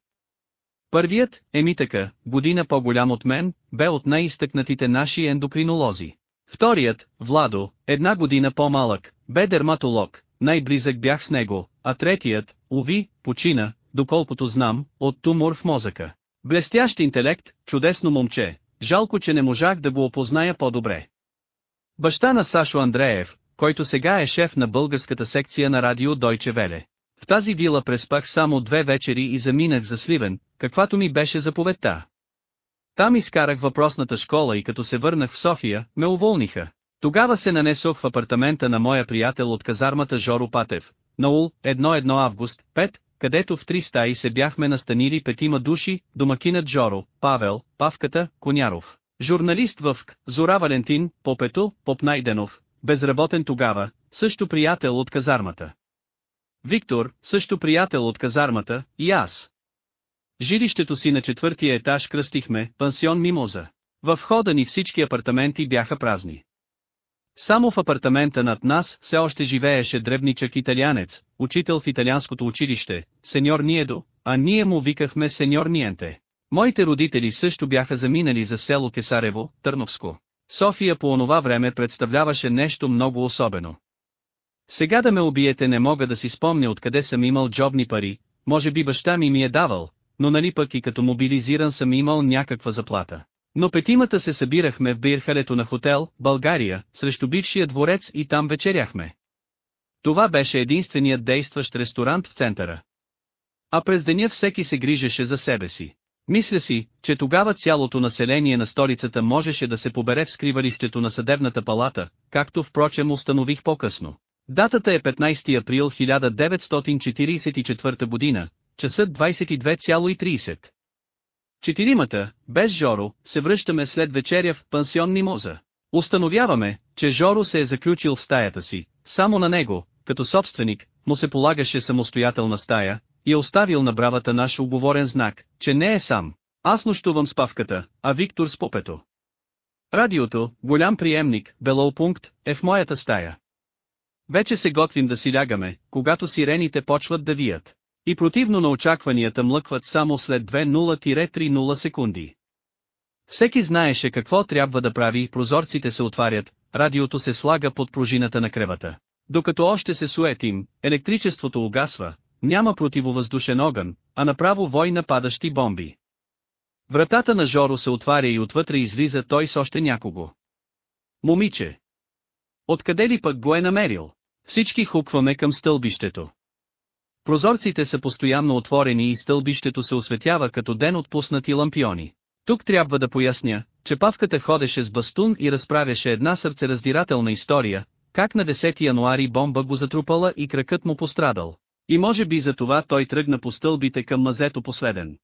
Първият, Емитъка, година по-голям от мен, бе от най-изтъкнатите наши ендокринолози. Вторият, Владо, една година по-малък, бе дерматолог, най-близък бях с него, а третият, Уви, почина, доколкото знам, от тумор в мозъка. Блестящ интелект, чудесно момче, жалко че не можах да го опозная по-добре. Баща на Сашо Андреев, който сега е шеф на българската секция на радио Дойче Веле. В тази вила преспах само две вечери и заминах за Сливен, каквато ми беше заповедта. Там изкарах въпросната школа и като се върнах в София, ме уволниха. Тогава се нанесох в апартамента на моя приятел от казармата Жоро Патев, на ул, 1-1 август, 5, където в три стаи се бяхме настанили петима души, домакинът Жоро, Павел, Павката, Коняров, журналист Въвк, Зора Валентин, Попето, Попнайденов, безработен тогава, също приятел от казармата. Виктор, също приятел от казармата, и аз. Жилището си на четвъртия етаж кръстихме, пансион Мимоза. В входа ни всички апартаменти бяха празни. Само в апартамента над нас все още живееше дребничък италианец, учител в италианското училище, сеньор Ниедо, а ние му викахме сеньор Ниенте. Моите родители също бяха заминали за село Кесарево, Търновско. София по онова време представляваше нещо много особено. Сега да ме убиете не мога да си спомня откъде съм имал джобни пари, може би баща ми ми е давал, но нали пък и като мобилизиран съм имал някаква заплата. Но петимата се събирахме в бирхалето на хотел, България, срещу бившия дворец и там вечеряхме. Това беше единственият действащ ресторант в центъра. А през деня всеки се грижеше за себе си. Мисля си, че тогава цялото население на столицата можеше да се побере в скривалището на съдебната палата, както впрочем установих по-късно. Датата е 15 април 1944 година, часът 22,30. Четиримата, без Жоро, се връщаме след вечеря в пансион Мимоза. Установяваме, че Жоро се е заключил в стаята си, само на него, като собственик, му се полагаше самостоятелна стая, и е оставил на бравата наш оговорен знак, че не е сам. Аз нощувам с павката, а Виктор с попето. Радиото, голям приемник, белоупункт, е в моята стая. Вече се готвим да си лягаме, когато сирените почват да вият. И противно на очакванията млъкват само след 2-0-3-0 секунди. Всеки знаеше какво трябва да прави, прозорците се отварят, радиото се слага под пружината на кревата. Докато още се суетим, електричеството угасва, няма противовъздушен огън, а направо война падащи бомби. Вратата на Жоро се отваря и отвътре излиза той с още някого. Момиче. Откъде ли пък го е намерил? Всички хупваме към стълбището. Прозорците са постоянно отворени и стълбището се осветява като ден отпуснати лампиони. Тук трябва да поясня, че Павката ходеше с бастун и разправяше една сърцераздирателна история, как на 10 януари бомба го затрупала и кракът му пострадал. И може би за това той тръгна по стълбите към мазето последен.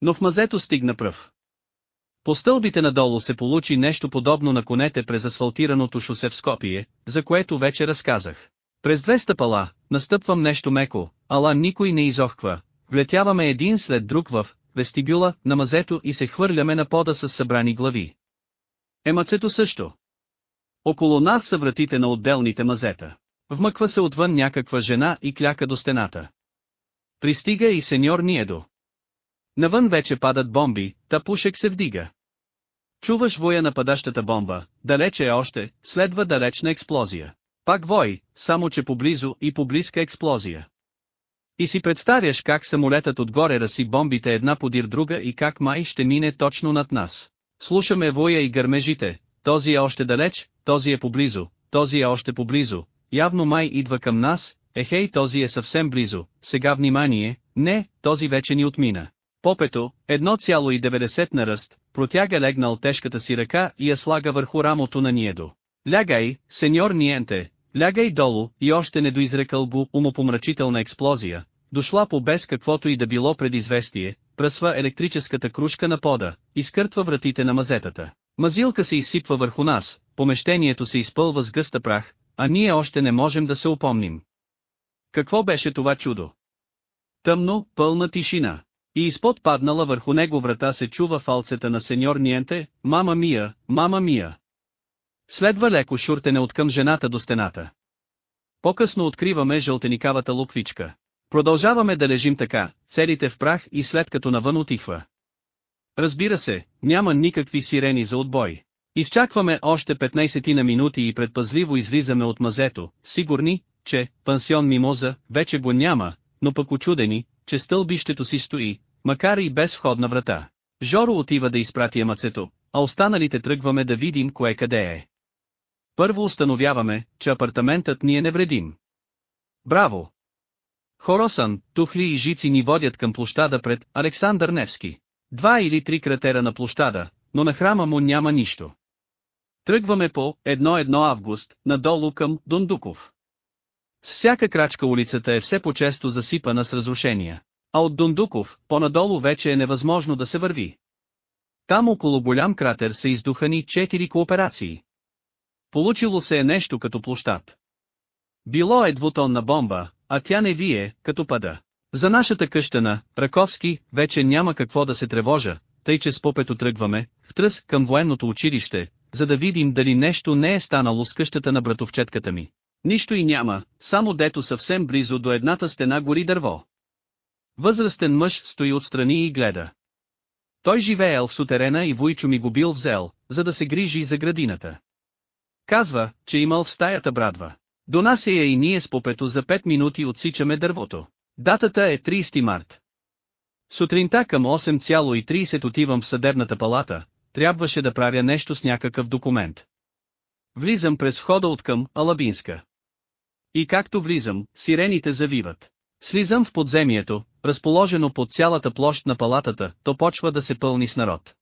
Но в мазето стигна пръв. По стълбите надолу се получи нещо подобно на конете през асфалтираното шосе в Скопие, за което вече разказах. През две стъпала, настъпвам нещо меко, ала никой не изохква, влетяваме един след друг в вестибюла на мазето и се хвърляме на пода с събрани глави. Емацето също. Около нас са вратите на отделните мазета. Вмъква се отвън някаква жена и кляка до стената. Пристига и сеньор Ниедо. Навън вече падат бомби, та пушек се вдига. Чуваш воя на падащата бомба, далече е още, следва далечна експлозия. Пак вой, само че поблизо и поблизка експлозия. И си представяш как самолетът отгоре раси бомбите една подир друга и как май ще мине точно над нас. Слушаме воя и гърмежите, този е още далеч, този е поблизо, този е още поблизо, явно май идва към нас, ехей този е съвсем близо, сега внимание, не, този вече ни отмина. Попето, 1,90 на ръст, протяга легнал тежката си ръка и я слага върху рамото на Ниедо. Лягай, сеньор Ниенте, лягай долу, и още не доизрекал го умопомрачителна експлозия, дошла по без каквото и да било предизвестие, пръсва електрическата кружка на пода, изкъртва вратите на мазетата. Мазилка се изсипва върху нас, помещението се изпълва с гъста прах, а ние още не можем да се упомним. Какво беше това чудо? Тъмно, пълна тишина. И изпод паднала върху него врата се чува фалцета на сеньор Ниенте, мама мия, мама мия. Следва леко шуртене от към жената до стената. По-късно откриваме жълтеникавата лупвичка. Продължаваме да лежим така, целите в прах и след като навън отихва. Разбира се, няма никакви сирени за отбой. Изчакваме още 15 на минути и предпазливо излизаме от мазето, сигурни, че пансион Мимоза вече го няма, но пък очудени, че стълбището си стои, макар и без входна врата. Жоро отива да изпрати амацето, а останалите тръгваме да видим кое къде е. Първо установяваме, че апартаментът ни е невредим. Браво! Хоросан, тухли и жици ни водят към площада пред Александър Невски. Два или три кратера на площада, но на храма му няма нищо. Тръгваме по 1-1 август, надолу към Дундуков. С всяка крачка улицата е все по-често засипана с разрушения. А от Дундуков, по-надолу вече е невъзможно да се върви. Там около голям кратер са издухани четири кооперации. Получило се е нещо като площад. Било е двутонна бомба, а тя не вие, като пада. За нашата къща на Раковски вече няма какво да се тревожа, тъй че с попето тръгваме, в тръс към военното училище, за да видим дали нещо не е станало с къщата на братовчетката ми. Нищо и няма, само дето съвсем близо до едната стена гори дърво. Възрастен мъж стои отстрани и гледа. Той живеел в сутерена и Войчо ми го бил взел, за да се грижи за градината. Казва, че имал в стаята брадва. Донася я и ние с попето за 5 минути отсичаме дървото. Датата е 30 март. Сутринта към 8.30 отивам в съдебната палата, трябваше да правя нещо с някакъв документ. Влизам през входа от към Алабинска. И както влизам, сирените завиват. Слизам в подземието, разположено под цялата площ на палатата, то почва да се пълни с народ.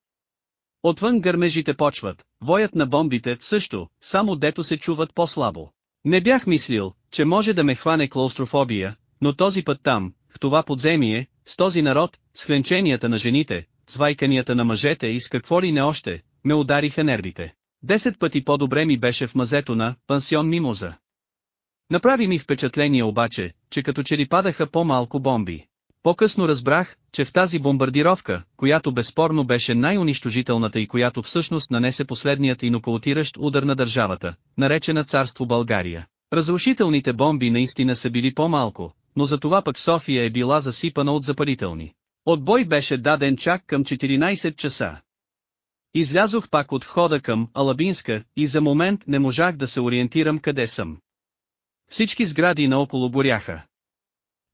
Отвън гърмежите почват, воят на бомбите също, само дето се чуват по-слабо. Не бях мислил, че може да ме хване клаустрофобия, но този път там, в това подземие, с този народ, с хленченията на жените, с вайканията на мъжете и с какво ли не още, ме удариха нервите. Десет пъти по-добре ми беше в мазето на пансион Мимоза. Направи ми впечатление обаче, че като че ли падаха по-малко бомби. По-късно разбрах, че в тази бомбардировка, която безспорно беше най-унищожителната и която всъщност нанесе последният инокултиращ удар на държавата, наречена царство България. Разрушителните бомби наистина са били по-малко, но за това пък София е била засипана от запалителни. Отбой беше даден чак към 14 часа. Излязох пак от входа към Алабинска и за момент не можах да се ориентирам къде съм. Всички сгради наоколо горяха.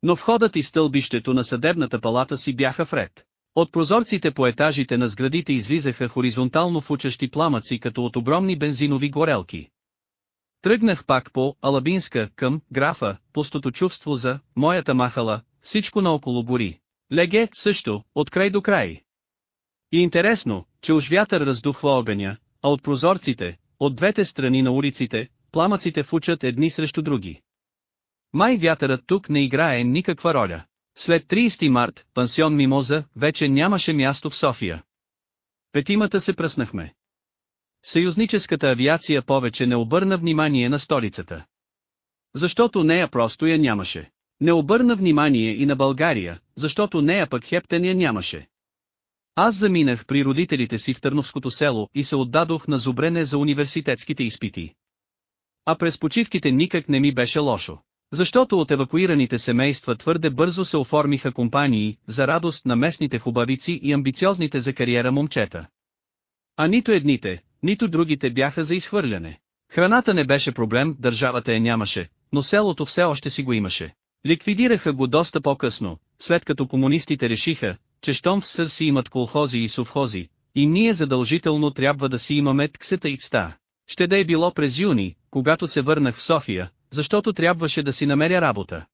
Но входът и стълбището на съдебната палата си бяха вред. От прозорците по етажите на сградите излизаха хоризонтално фучащи пламъци като от огромни бензинови горелки. Тръгнах пак по Алабинска към графа, пустото чувство за моята махала, всичко наоколо гори. Леге също, от край до край. И интересно, че уж вятър раздухва огъня, а от прозорците, от двете страни на улиците, пламъците фучат едни срещу други. Май вятърът тук не играе никаква роля. След 30 март, пансион Мимоза, вече нямаше място в София. Петимата се пръснахме. Съюзническата авиация повече не обърна внимание на столицата. Защото нея просто я нямаше. Не обърна внимание и на България, защото нея пък Хептен я нямаше. Аз заминах при родителите си в Търновското село и се отдадох на зубрене за университетските изпити. А през почивките никак не ми беше лошо. Защото от евакуираните семейства твърде бързо се оформиха компании, за радост на местните хубавици и амбициозните за кариера момчета. А нито едните, нито другите бяха за изхвърляне. Храната не беше проблем, държавата я нямаше, но селото все още си го имаше. Ликвидираха го доста по-късно, след като комунистите решиха, че щом в Сър си имат колхози и совхози, и ние задължително трябва да си имаме тксета и цта. Ще да е било през юни, когато се върнах в София, защото трябваше да си намеря работа.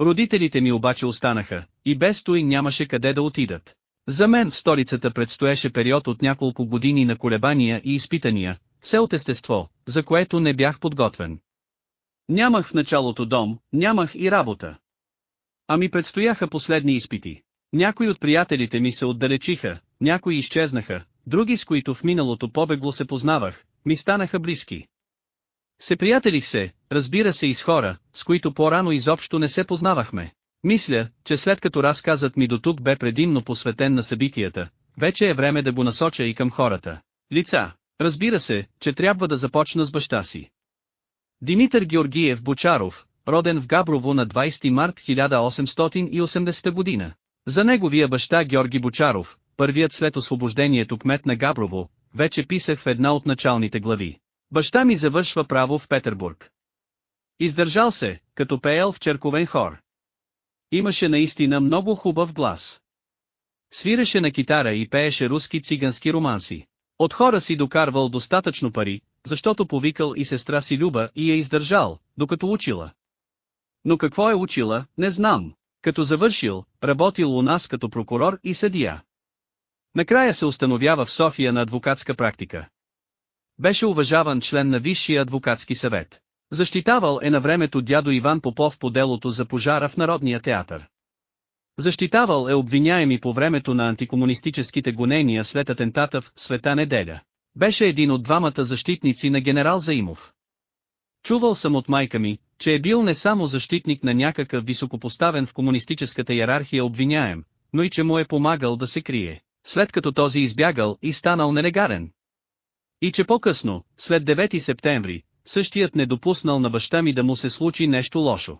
Родителите ми обаче останаха, и без той нямаше къде да отидат. За мен в столицата предстоеше период от няколко години на колебания и изпитания, все от естество, за което не бях подготвен. Нямах в началото дом, нямах и работа. А ми предстояха последни изпити. Някои от приятелите ми се отдалечиха, някои изчезнаха, други с които в миналото побегло се познавах, ми станаха близки. Се приятелих се, разбира се и с хора, с които по-рано изобщо не се познавахме. Мисля, че след като разказът ми до тук бе предимно посветен на събитията, вече е време да го насоча и към хората. Лица. Разбира се, че трябва да започна с баща си. Димитър Георгиев Бочаров, роден в Габрово на 20 март 1880 година. За неговия баща Георги Бочаров, първият след освобождението кмет на Габрово, вече писах в една от началните глави. Баща ми завършва право в Петербург. Издържал се, като пеел в черковен хор. Имаше наистина много хубав глас. Свиреше на китара и пееше руски цигански романси. От хора си докарвал достатъчно пари, защото повикал и сестра си Люба и я издържал, докато учила. Но какво е учила, не знам. Като завършил, работил у нас като прокурор и съдия. Накрая се установява в София на адвокатска практика. Беше уважаван член на Висшия адвокатски съвет. Защитавал е на времето дядо Иван Попов по делото за пожара в Народния театър. Защитавал е обвиняеми по времето на антикомунистическите гонения след атентата в Света неделя. Беше един от двамата защитници на генерал Заимов. Чувал съм от майка ми, че е бил не само защитник на някакъв високопоставен в комунистическата иерархия обвиняем, но и че му е помагал да се крие, след като този избягал и станал нелегарен. И че по-късно, след 9 септември, същият не допуснал на баща ми да му се случи нещо лошо.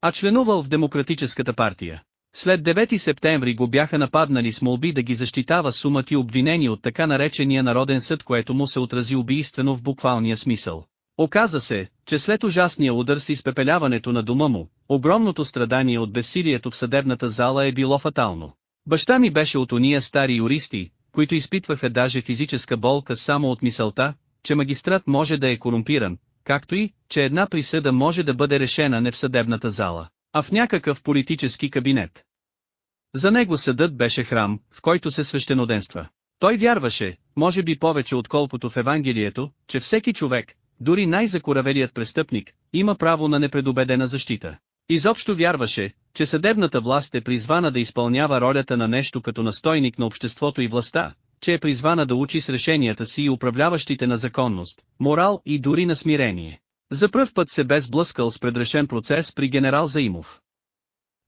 А членувал в Демократическата партия. След 9 септември го бяха нападнали с молби да ги защитава сумати обвинени от така наречения Народен съд, което му се отрази убийствено в буквалния смисъл. Оказа се, че след ужасния удар с изпепеляването на дома му, огромното страдание от безсилието в съдебната зала е било фатално. Баща ми беше от уния стари юристи, които изпитваха даже физическа болка само от мисълта, че магистрат може да е корумпиран, както и, че една присъда може да бъде решена не в съдебната зала, а в някакъв политически кабинет. За него съдът беше храм, в който се свещеноденства. Той вярваше, може би повече отколкото в Евангелието, че всеки човек, дори най-закоравелият престъпник, има право на непредобедена защита. Изобщо вярваше, че съдебната власт е призвана да изпълнява ролята на нещо като настойник на обществото и властта, че е призвана да учи с решенията си и управляващите на законност, морал и дори на смирение. За пръв път се бе сблъскал с предрешен процес при генерал Заимов.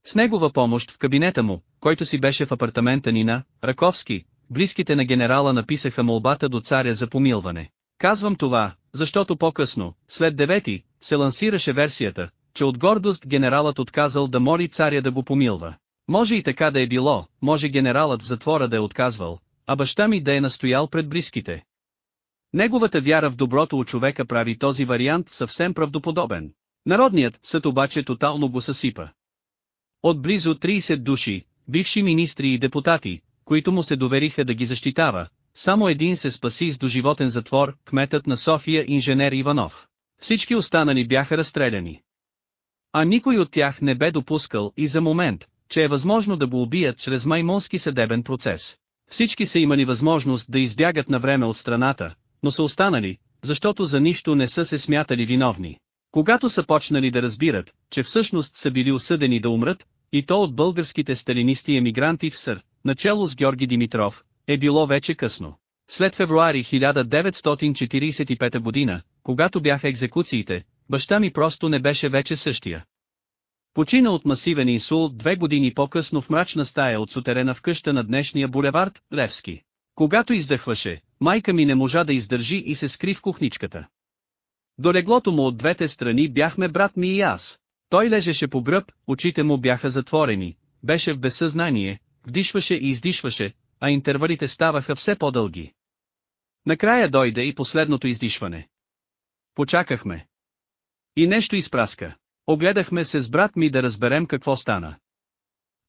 С негова помощ в кабинета му, който си беше в апартамента ни на Раковски, близките на генерала написаха молбата до царя за помилване. Казвам това, защото по-късно, след девети, се лансираше версията, че от гордост генералът отказал да моли царя да го помилва. Може и така да е било, може генералът в затвора да е отказвал, а баща ми да е настоял пред близките. Неговата вяра в доброто у човека прави този вариант съвсем правдоподобен. Народният съд обаче тотално го съсипа. От близо 30 души, бивши министри и депутати, които му се довериха да ги защитава, само един се спаси с доживотен затвор, кметът на София инженер Иванов. Всички останали бяха разстреляни. А никой от тях не бе допускал и за момент, че е възможно да го убият чрез маймонски съдебен процес. Всички са имали възможност да избягат на време от страната, но са останали, защото за нищо не са се смятали виновни. Когато са почнали да разбират, че всъщност са били осъдени да умрат, и то от българските сталинисти емигранти в Сър, начало с Георги Димитров, е било вече късно. След февруари 1945 година, когато бяха екзекуциите, баща ми просто не беше вече същия. Почина от масивен инсулт две години по-късно в мрачна стая от сутерена в къща на днешния булевард, Левски. Когато издъхваше, майка ми не можа да издържи и се скри в кухничката. До леглото му от двете страни бяхме брат ми и аз. Той лежеше по гръб, очите му бяха затворени, беше в безсъзнание, вдишваше и издишваше, а интервалите ставаха все по-дълги. Накрая дойде и последното издишване. Почакахме. И нещо изпраска. Огледахме се с брат ми да разберем какво стана.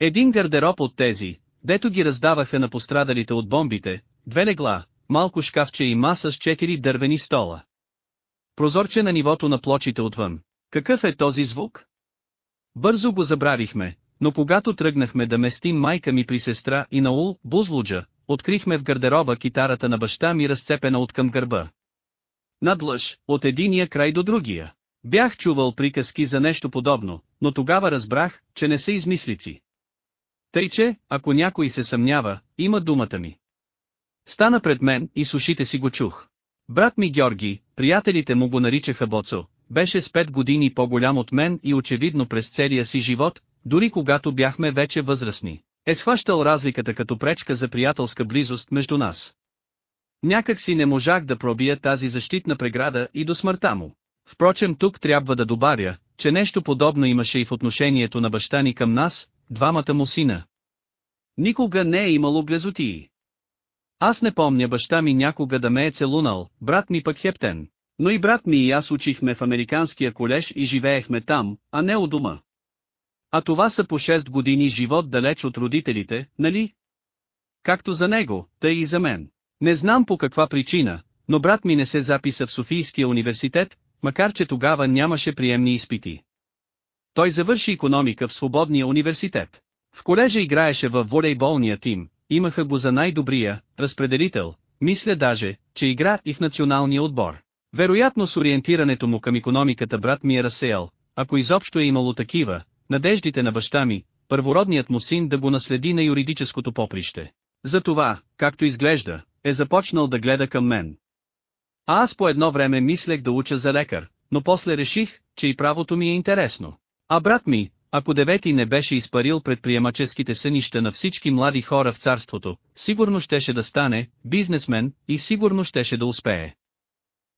Един гардероб от тези, дето ги раздаваха на пострадалите от бомбите, две легла, малко шкафче и маса с четири дървени стола. Прозорче на нивото на плочите отвън. Какъв е този звук? Бързо го забравихме, но когато тръгнахме да местим майка ми при сестра и Наул, Бузлуджа, открихме в гардероба китарата на баща ми разцепена от към гърба. Надлъж, от единия край до другия. Бях чувал приказки за нещо подобно, но тогава разбрах, че не са измислици. Тъй че, ако някой се съмнява, има думата ми. Стана пред мен и с ушите си го чух. Брат ми Георги, приятелите му го наричаха Боцо, беше с пет години по-голям от мен и очевидно през целия си живот, дори когато бяхме вече възрастни, е схващал разликата като пречка за приятелска близост между нас. Някак си не можах да пробия тази защитна преграда и до смъртта му. Впрочем тук трябва да добавя, че нещо подобно имаше и в отношението на баща ни към нас, двамата му сина. Никога не е имало глезотии. Аз не помня баща ми някога да ме е целунал, брат ми пък хептен. Но и брат ми и аз учихме в американския колеж и живеехме там, а не у дома. А това са по 6 години живот далеч от родителите, нали? Както за него, тъй и за мен. Не знам по каква причина, но брат ми не се записа в Софийския университет, макар че тогава нямаше приемни изпити. Той завърши економика в Свободния университет. В колежа играеше във волейболния тим, имаха го за най-добрия, разпределител, мисля даже, че игра и в националния отбор. Вероятно с ориентирането му към економиката брат ми е разсеял, ако изобщо е имало такива, надеждите на баща ми, първородният му син да го наследи на юридическото поприще. Затова, както изглежда, е започнал да гледа към мен. А аз по едно време мислех да уча за лекар, но после реших, че и правото ми е интересно. А брат ми, ако девети не беше изпарил предприемаческите сънища на всички млади хора в царството, сигурно щеше да стане бизнесмен и сигурно щеше да успее.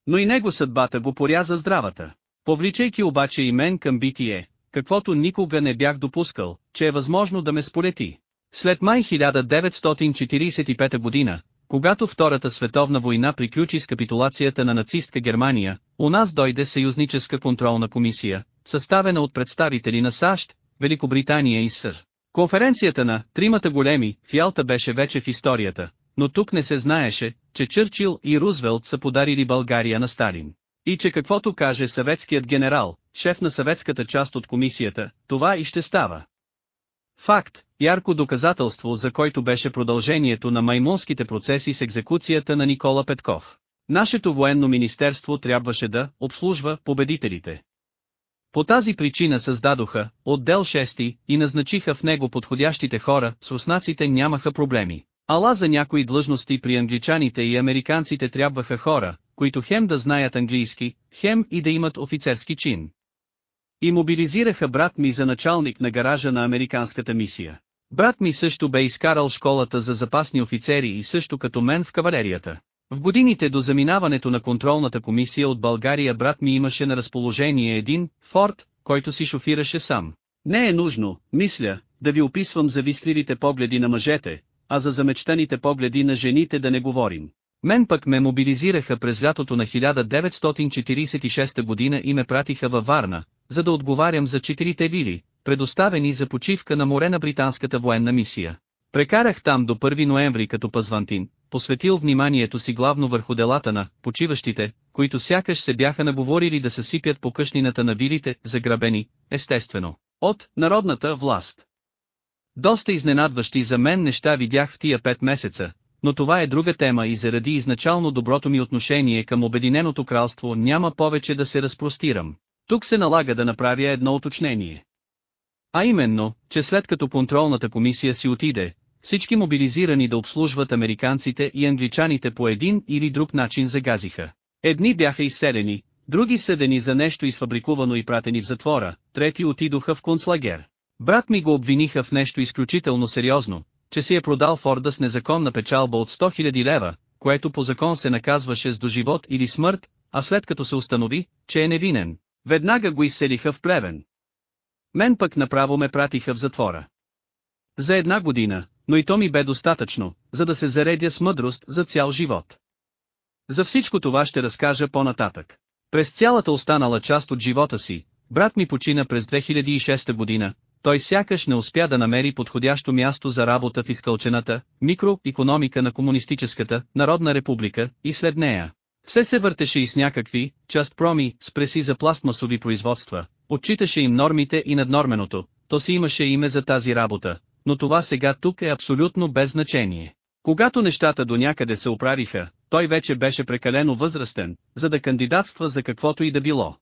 Но и него съдбата го поряза здравата. Повличайки обаче и мен към битие, каквото никога не бях допускал, че е възможно да ме сполети. След май 1945 година, когато Втората световна война приключи с капитулацията на нацистка Германия, у нас дойде съюзническа контролна комисия, съставена от представители на САЩ, Великобритания и СъР. Конференцията на «Тримата големи» в Ялта беше вече в историята, но тук не се знаеше, че Чърчил и Рузвелт са подарили България на Сталин. И че каквото каже съветският генерал, шеф на съветската част от комисията, това и ще става. Факт, ярко доказателство за който беше продължението на маймунските процеси с екзекуцията на Никола Петков. Нашето военно министерство трябваше да обслужва победителите. По тази причина създадоха отдел 6 и назначиха в него подходящите хора, с руснаците нямаха проблеми. Ала за някои длъжности при англичаните и американците трябваха хора, които хем да знаят английски, хем и да имат офицерски чин. И мобилизираха брат ми за началник на гаража на американската мисия. Брат ми също бе изкарал школата за запасни офицери и също като мен в кавалерията. В годините до заминаването на контролната комисия от България брат ми имаше на разположение един Форд, който си шофираше сам. Не е нужно, мисля, да ви описвам завистливите погледи на мъжете, а за замечтаните погледи на жените да не говорим. Мен пък ме мобилизираха през лятото на 1946 година и ме пратиха във Варна, за да отговарям за четирите вили, предоставени за почивка на море на британската военна мисия. Прекарах там до 1 ноември като пазвантин, посветил вниманието си главно върху делата на почиващите, които сякаш се бяха наговорили да съсипят по къшнината на вилите, заграбени, естествено, от народната власт. Доста изненадващи за мен неща видях в тия пет месеца, но това е друга тема и заради изначално доброто ми отношение към Обединеното кралство няма повече да се разпростирам. Тук се налага да направя едно уточнение. А именно, че след като контролната комисия си отиде, всички мобилизирани да обслужват американците и англичаните по един или друг начин загазиха. Едни бяха изселени, други съдени за нещо изфабрикувано и пратени в затвора, трети отидоха в концлагер. Брат ми го обвиниха в нещо изключително сериозно, че си е продал Форда с незаконна печалба от 100 000 лева, което по закон се наказваше с доживот или смърт, а след като се установи, че е невинен, веднага го изселиха в плевен. Мен пък направо ме пратиха в затвора. За една година, но и то ми бе достатъчно, за да се заредя с мъдрост за цял живот. За всичко това ще разкажа по-нататък. През цялата останала част от живота си, брат ми почина през 2006 година, той сякаш не успя да намери подходящо място за работа в изкълчената микроекономика на комунистическата Народна република и след нея. Все се въртеше и с някакви, част проми, с преси за пластмасови производства, отчиташе им нормите и наднорменото, то си имаше име за тази работа, но това сега тук е абсолютно без значение. Когато нещата до някъде се оправиха, той вече беше прекалено възрастен, за да кандидатства за каквото и да било.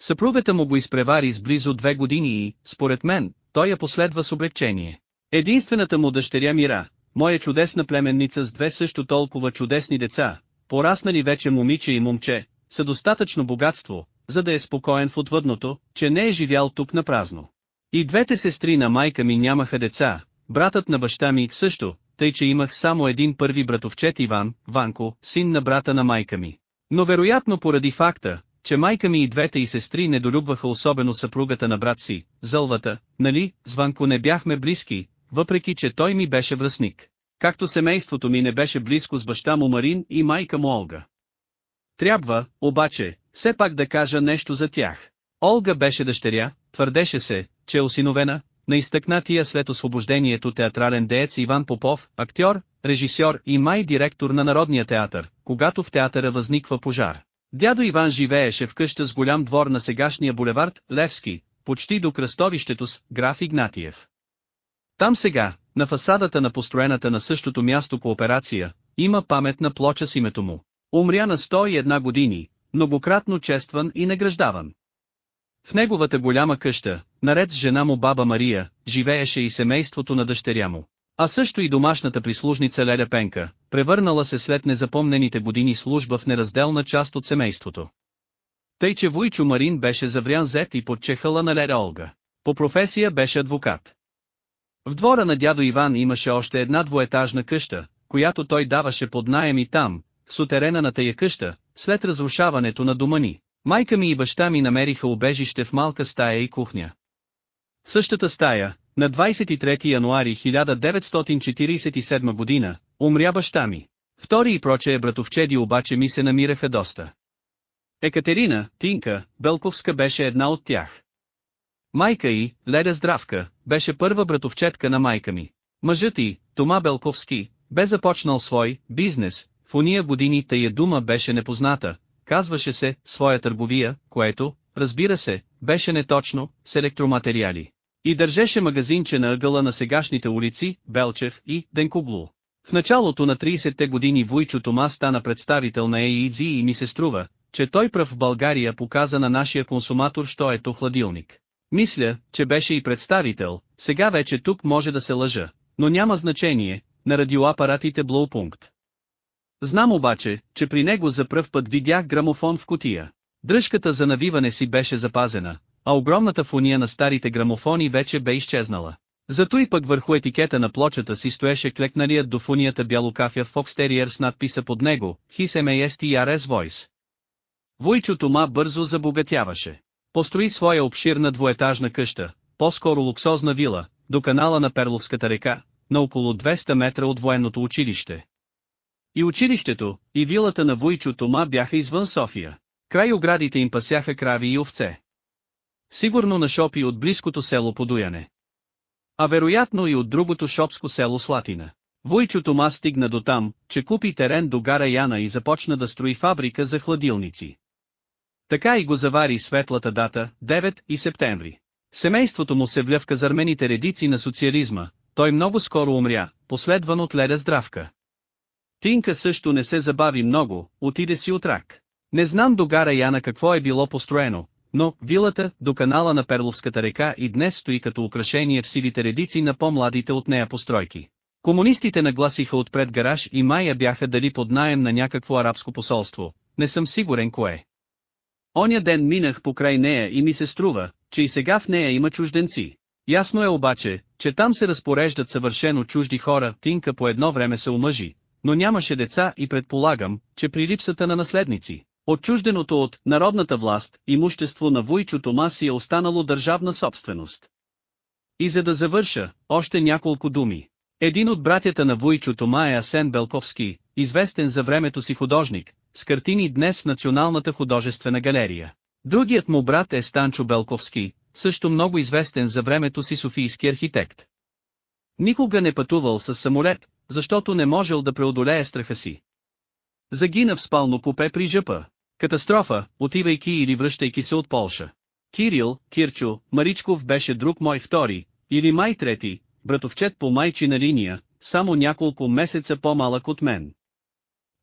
Съпругата му го изпревари с близо две години и, според мен, той я последва с облегчение. Единствената му дъщеря Мира, моя чудесна племенница с две също толкова чудесни деца, пораснали вече момиче и момче, са достатъчно богатство, за да е спокоен в отвъдното, че не е живял тук на празно. И двете сестри на майка ми нямаха деца, братът на баща ми също, тъй че имах само един първи братовчет Иван, Ванко, син на брата на майка ми. Но вероятно поради факта, че майка ми и двете и сестри недолюбваха особено съпругата на брат си, Зълвата, нали, с Ванко не бяхме близки, въпреки че той ми беше връзник. Както семейството ми не беше близко с баща му Марин и майка му Олга. Трябва, обаче, все пак да кажа нещо за тях. Олга беше дъщеря, твърдеше се, че е осиновена, на изтъкнатия след освобождението театрален деец Иван Попов, актьор, режисьор и май директор на Народния театър, когато в театъра възниква пожар. Дядо Иван живееше в къща с голям двор на сегашния булевард, Левски, почти до кръстовището с граф Игнатиев. Там сега, на фасадата на построената на същото място кооперация, има паметна плоча с името му. Умря на 101 години, многократно честван и награждаван. В неговата голяма къща, наред с жена му баба Мария, живееше и семейството на дъщеря му. А също и домашната прислужница Леля Пенка, превърнала се след незапомнените години служба в неразделна част от семейството. Тъй че Войчо Марин беше заврян зет и подчехала на Леля Олга. По професия беше адвокат. В двора на дядо Иван имаше още една двоетажна къща, която той даваше под найем и там, сутерена на тая къща, след разрушаването на дома ни. Майка ми и баща ми намериха убежище в малка стая и кухня. В същата стая, на 23 януари 1947 година, умря баща ми. Втори и прочее братовчеди обаче ми се намираха доста. Екатерина, Тинка, Белковска беше една от тях. Майка й, Леда Здравка, беше първа братовчетка на майка ми. Мъжът й, Тома Белковски, бе започнал свой бизнес, в уния години тая дума беше непозната, казваше се «своя търговия», което, разбира се, беше неточно, с електроматериали. И държеше магазинче на ъгъла на сегашните улици, Белчев и Денкоглу. В началото на 30-те години Войчо Тома стана представител на ЕИДЗИ и ми се струва, че той пръв в България показа на нашия консуматор що е то хладилник. Мисля, че беше и представител, сега вече тук може да се лъжа, но няма значение, на радиоапаратите Блоупункт. Знам обаче, че при него за пръв път видях грамофон в кутия. Дръжката за навиване си беше запазена, а огромната фуния на старите грамофони вече бе изчезнала. Зато и пък върху етикета на плочата си стоеше клекналият до фунията бялокафя Terrier с надписа под него, His MASTRS Voice. Войчо Тома бързо забогатяваше. Построи своя обширна двоетажна къща, по-скоро луксозна вила, до канала на Перловската река, на около 200 метра от военното училище. И училището, и вилата на Войчо Тома бяха извън София. Край оградите им пасяха крави и овце. Сигурно на шопи от близкото село Подуяне. А вероятно и от другото шопско село Слатина. Войчо Тома стигна до там, че купи терен до гара Яна и започна да строи фабрика за хладилници. Така и го завари светлата дата, 9 и септември. Семейството му се вля в казармените редици на социализма, той много скоро умря, последван от леда здравка. Тинка също не се забави много, отиде си от рак. Не знам до гара Яна какво е било построено, но вилата до канала на Перловската река и днес стои като украшение в сивите редици на по-младите от нея постройки. Комунистите нагласиха отпред гараж и Майя бяха дали под наем на някакво арабско посолство, не съм сигурен кое. Оня ден минах покрай нея и ми се струва, че и сега в нея има чужденци. Ясно е обаче, че там се разпореждат съвършено чужди хора, Тинка по едно време се омъжи, но нямаше деца и предполагам, че при липсата на наследници, отчужденото от народната власт, имущество на Войчо Томаси е останало държавна собственост. И за да завърша, още няколко думи. Един от братята на Войчо Тома е Асен Белковски, известен за времето си художник, с картини днес в Националната художествена галерия. Другият му брат е Станчо Белковски, също много известен за времето си софийски архитект. Никога не пътувал с самолет, защото не можел да преодолее страха си. Загина в спално купе при жъпа. Катастрофа, отивайки или връщайки се от Полша. Кирил, Кирчо, Маричков беше друг мой втори, или май трети, братовчет по майчина линия, само няколко месеца по-малък от мен.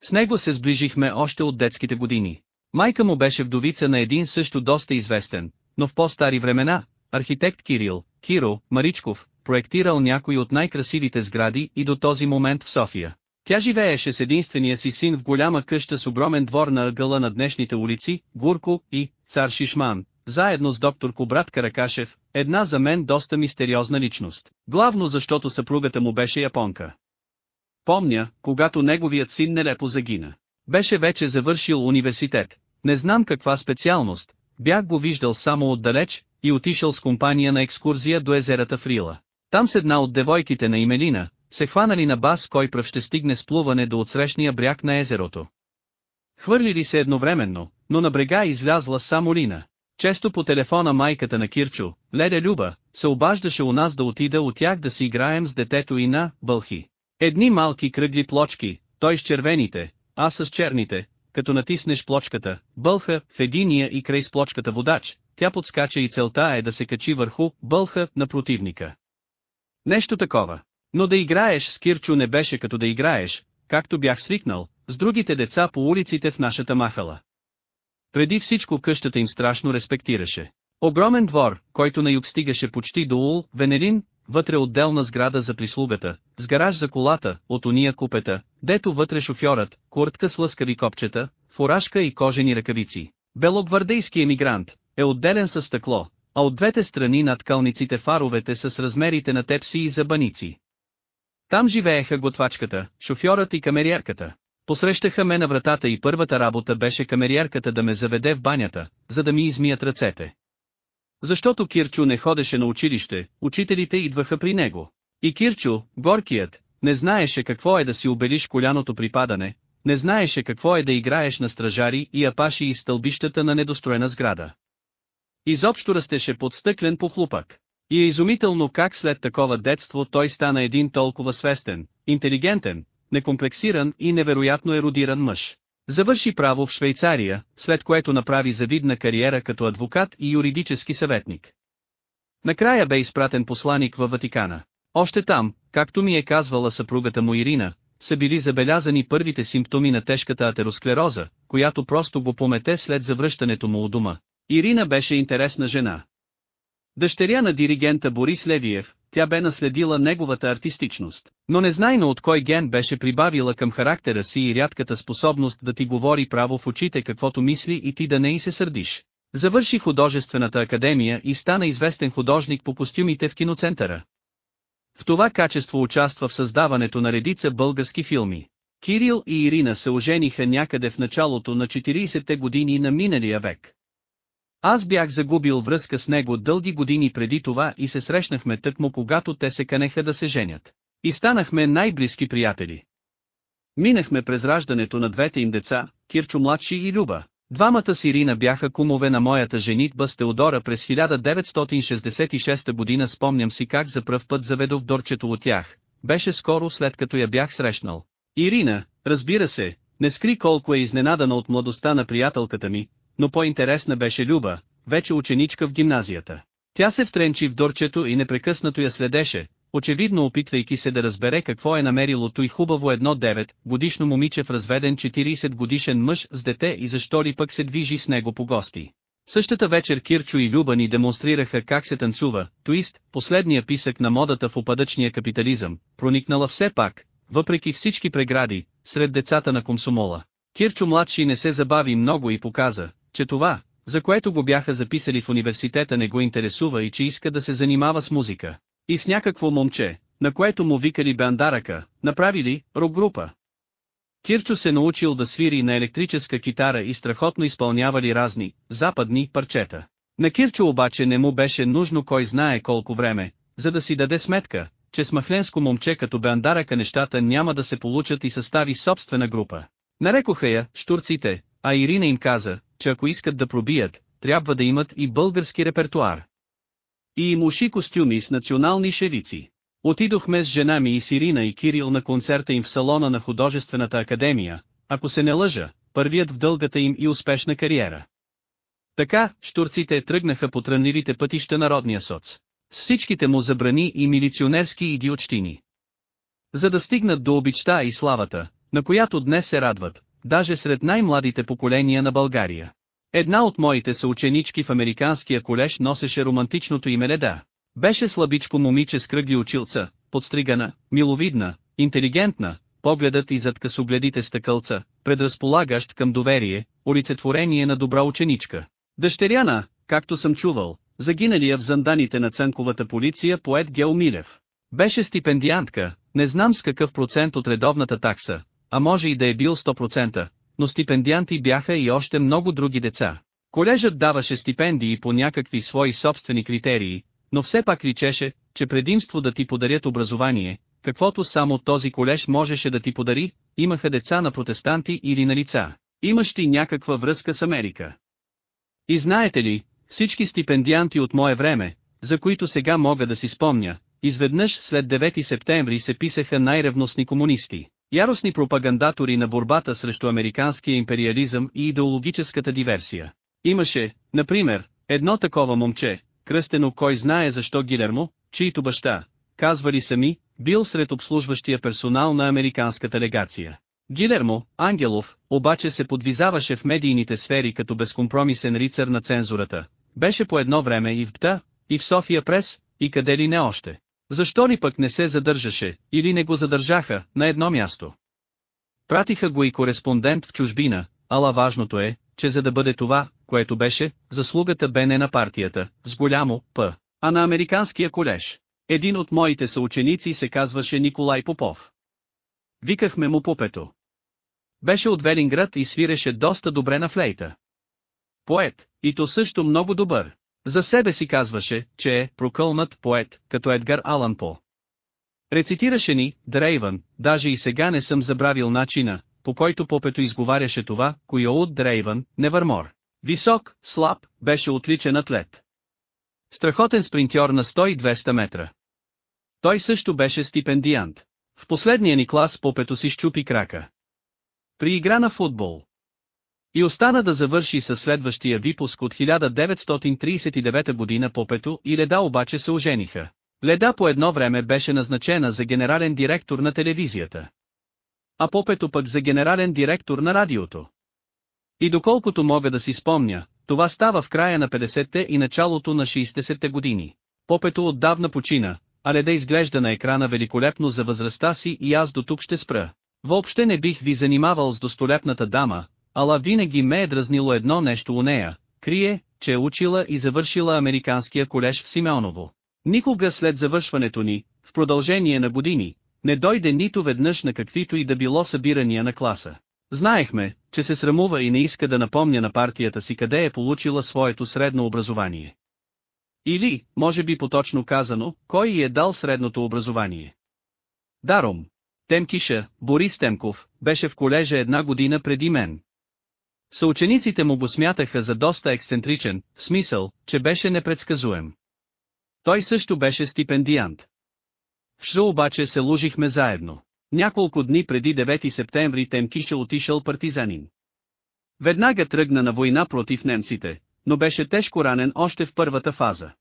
С него се сближихме още от детските години. Майка му беше вдовица на един също доста известен, но в по-стари времена, архитект Кирил, Киро, Маричков, проектирал някои от най-красивите сгради и до този момент в София. Тя живееше с единствения си син в голяма къща с огромен двор на ъгъла на днешните улици, Гурко и Цар Шишман, заедно с доктор Кобрат Каракашев, една за мен доста мистериозна личност, главно защото съпругата му беше японка. Помня, когато неговият син нелепо загина. Беше вече завършил университет, не знам каква специалност, бях го виждал само отдалеч, и отишъл с компания на екскурзия до езерата Фрила. Там с една от девойките на Имелина, се хванали на бас кой пръв ще стигне с плуване до отсрещния бряг на езерото. Хвърлили се едновременно, но на брега излязла само Лина. Често по телефона майката на Кирчо, Леля Люба, се обаждаше у нас да отида от тях да си играем с детето и на бълхи. Едни малки кръгли плочки, той с червените, аз с черните, като натиснеш плочката, бълха в единия и край с плочката водач, тя подскача и целта е да се качи върху бълха на противника. Нещо такова. Но да играеш с Кирчо не беше като да играеш, както бях свикнал, с другите деца по улиците в нашата махала. Преди всичко къщата им страшно респектираше. Огромен двор, който на юг стигаше почти до Ул, Венерин, вътре отделна сграда за прислугата, с гараж за колата, от уния купета, дето вътре шофьорът, куртка с лъскави копчета, фуражка и кожени ръкавици. Белогвардейски емигрант, е отделен със стъкло, а от двете страни над кълниците фаровете с размерите на тепси и забаници. Там живееха готвачката, шофьорът и камериерката. Посрещаха ме на вратата и първата работа беше камериерката да ме заведе в банята, за да ми измият ръцете. Защото Кирчо не ходеше на училище, учителите идваха при него. И Кирчо, горкият, не знаеше какво е да си обелиш коляното при падане, не знаеше какво е да играеш на стражари и апаши из стълбищата на недостроена сграда. Изобщо растеше под стъклен похлупък. И е изумително как след такова детство той стана един толкова свестен, интелигентен, некомплексиран и невероятно еродиран мъж. Завърши право в Швейцария, след което направи завидна кариера като адвокат и юридически съветник. Накрая бе изпратен посланик във Ватикана. Още там, както ми е казвала съпругата му Ирина, са били забелязани първите симптоми на тежката атеросклероза, която просто го помете след завръщането му у дома. Ирина беше интересна жена. Дъщеря на диригента Борис Левиев, тя бе наследила неговата артистичност, но незнайно от кой ген беше прибавила към характера си и рядката способност да ти говори право в очите каквото мисли и ти да не и се сърдиш. Завърши художествената академия и стана известен художник по костюмите в киноцентъра. В това качество участва в създаването на редица български филми. Кирил и Ирина се ожениха някъде в началото на 40-те години на миналия век. Аз бях загубил връзка с него дълги години преди това и се срещнахме тъкмо когато те се канеха да се женят. И станахме най-близки приятели. Минахме през раждането на двете им деца, Кирчо младши и Люба. Двамата Сирина бяха кумове на моята женитба с Теодора през 1966 година спомням си как за пръв път заведох дорчето от тях, беше скоро след като я бях срещнал. Ирина, разбира се, не скри колко е изненадана от младостта на приятелката ми, но по-интересна беше Люба, вече ученичка в гимназията. Тя се втренчи в дорчето и непрекъснато я следеше, очевидно опитвайки се да разбере какво е намерило той хубаво едно 9 годишно момиче в разведен 40 годишен мъж с дете и защо ли пък се движи с него по гости. Същата вечер Кирчо и Люба ни демонстрираха как се танцува, туист, последния писък на модата в опадъчния капитализъм, проникнала все пак, въпреки всички прегради, сред децата на комсомола. Кирчо младши не се забави много и показа, че това, за което го бяха записали в университета не го интересува и че иска да се занимава с музика. И с някакво момче, на което му викали Бандарака, направили рок-група. Кирчо се научил да свири на електрическа китара и страхотно изпълнявали разни, западни парчета. На Кирчо обаче не му беше нужно кой знае колко време, за да си даде сметка, че с махленско момче като Бандарака нещата няма да се получат и състави собствена група. Нарекоха я «штурците», а Ирина им каза, че ако искат да пробият, трябва да имат и български репертуар. И им уши костюми с национални шевици. Отидохме с жена ми и Сирина и Кирил на концерта им в салона на художествената академия, ако се не лъжа, първият в дългата им и успешна кариера. Така, штурците тръгнаха по трънливите пътища народния соц. С всичките му забрани и милиционерски идиотщини. За да стигнат до обичта и славата, на която днес се радват, даже сред най-младите поколения на България. Една от моите съученички в американския колеж носеше романтичното име Леда. Беше слабичко момиче с кръгли очилца, подстригана, миловидна, интелигентна, погледът и зад късогледите стъкълца, предразполагащ към доверие, олицетворение на добра ученичка. Дъщеряна, както съм чувал, загиналия в занданите на цънковата полиция поет Гео Милев. Беше стипендиантка, не знам с какъв процент от редовната такса, а може и да е бил 100%, но стипендианти бяха и още много други деца. Колежът даваше стипендии по някакви свои собствени критерии, но все пак личеше, че предимство да ти подарят образование, каквото само този колеж можеше да ти подари, имаха деца на протестанти или на лица, имащи някаква връзка с Америка. И знаете ли, всички стипендианти от мое време, за които сега мога да си спомня, изведнъж след 9 септември се писаха най-ревностни комунисти, яростни пропагандатори на борбата срещу американския империализъм и идеологическата диверсия. Имаше, например, едно такова момче, кръстено кой знае защо Гилермо, чието баща, казвали сами, бил сред обслужващия персонал на американската легация. Гилермо, Ангелов, обаче се подвизаваше в медийните сфери като безкомпромисен рицар на цензурата. Беше по едно време и в ПТА, и в София Прес, и къде ли не още. Защо ли пък не се задържаше, или не го задържаха, на едно място? Пратиха го и кореспондент в чужбина, ала важното е, че за да бъде това, което беше, заслугата бе не на партията, с голямо П, а на американския колеж. Един от моите съученици се казваше Николай Попов. Викахме му Попето. Беше от Велинград и свиреше доста добре на флейта. Поет, и то също много добър. За себе си казваше, че е прокълнат поет, като Едгар Алан По. Рецитираше ни, Дрейвън, даже и сега не съм забравил начина, по който попето изговаряше това, кой от Дрейвън, Невърмор. Висок, слаб, беше отличен атлет. Страхотен спринтьор на 100-200 метра. Той също беше стипендиант. В последния ни клас попето си щупи крака. При игра на футбол. И остана да завърши със следващия випуск от 1939 година попето и Леда обаче се ожениха. Леда по едно време беше назначена за генерален директор на телевизията. А попето пък за генерален директор на радиото. И доколкото мога да си спомня, това става в края на 50-те и началото на 60-те години. Попето отдавна почина, а Леда изглежда на екрана великолепно за възрастта си и аз до тук ще спра. Въобще не бих ви занимавал с достолепната дама, ала винаги ме е дразнило едно нещо у нея, крие, че е учила и завършила американския колеж в Симеоново. Никога след завършването ни, в продължение на години, не дойде нито веднъж на каквито и да било събирания на класа. Знаехме, че се срамува и не иска да напомня на партията си къде е получила своето средно образование. Или, може би поточно казано, кой й е дал средното образование. Даром. Темкиша, Борис Темков, беше в колежа една година преди мен. Съучениците му го смятаха за доста ексцентричен, в смисъл, че беше непредсказуем. Той също беше стипендиант. В Шру обаче се лужихме заедно. Няколко дни преди 9 септември Темкиша отишъл партизанин. Веднага тръгна на война против немците, но беше тежко ранен още в първата фаза.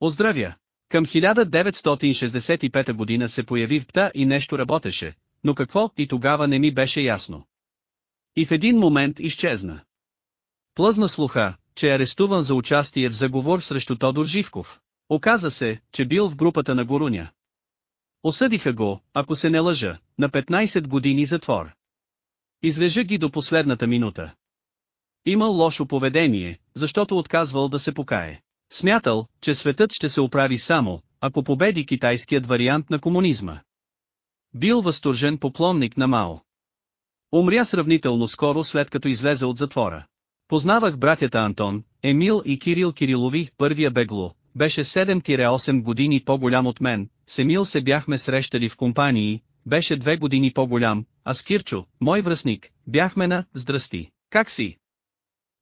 Оздравя! Към 1965 година се появи в ПТА и нещо работеше, но какво и тогава не ми беше ясно. И в един момент изчезна. Плъзна слуха, че е арестуван за участие в заговор срещу Тодор Живков. Оказа се, че бил в групата на Горуня. Осъдиха го, ако се не лъжа, на 15 години затвор. Излежа ги до последната минута. Имал лошо поведение, защото отказвал да се покае. Смятал, че светът ще се оправи само, ако победи китайският вариант на комунизма. Бил възторжен поклонник на Мао. Умря сравнително скоро след като излезе от затвора. Познавах братята Антон, Емил и Кирил Кирилови, първия бегло, беше 7-8 години по-голям от мен, с Емил се бяхме срещали в компании, беше две години по-голям, а с Кирчо, мой връзник, бяхме на «Здрасти, как си?»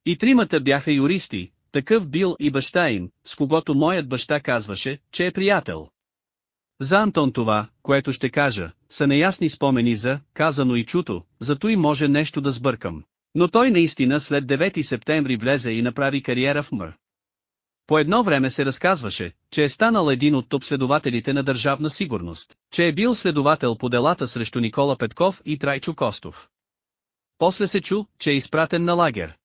И тримата бяха юристи, такъв бил и баща им, с когото моят баща казваше, че е приятел. За Антон това, което ще кажа, са неясни спомени за, казано и чуто, зато и може нещо да сбъркам. Но той наистина след 9 септември влезе и направи кариера в МР. По едно време се разказваше, че е станал един от топ-следователите на държавна сигурност, че е бил следовател по делата срещу Никола Петков и Трайчо Костов. После се чу, че е изпратен на лагер.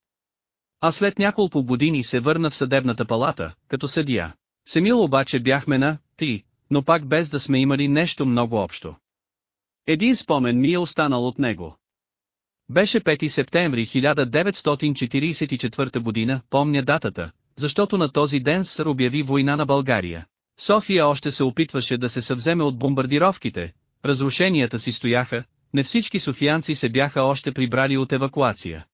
А след няколко години се върна в съдебната палата, като съдия. Семил обаче бяхме на «ти», но пак без да сме имали нещо много общо. Един спомен ми е останал от него. Беше 5 септември 1944 година, помня датата, защото на този ден Сър обяви война на България. София още се опитваше да се съвземе от бомбардировките, разрушенията си стояха, не всички софиянци се бяха още прибрали от евакуация.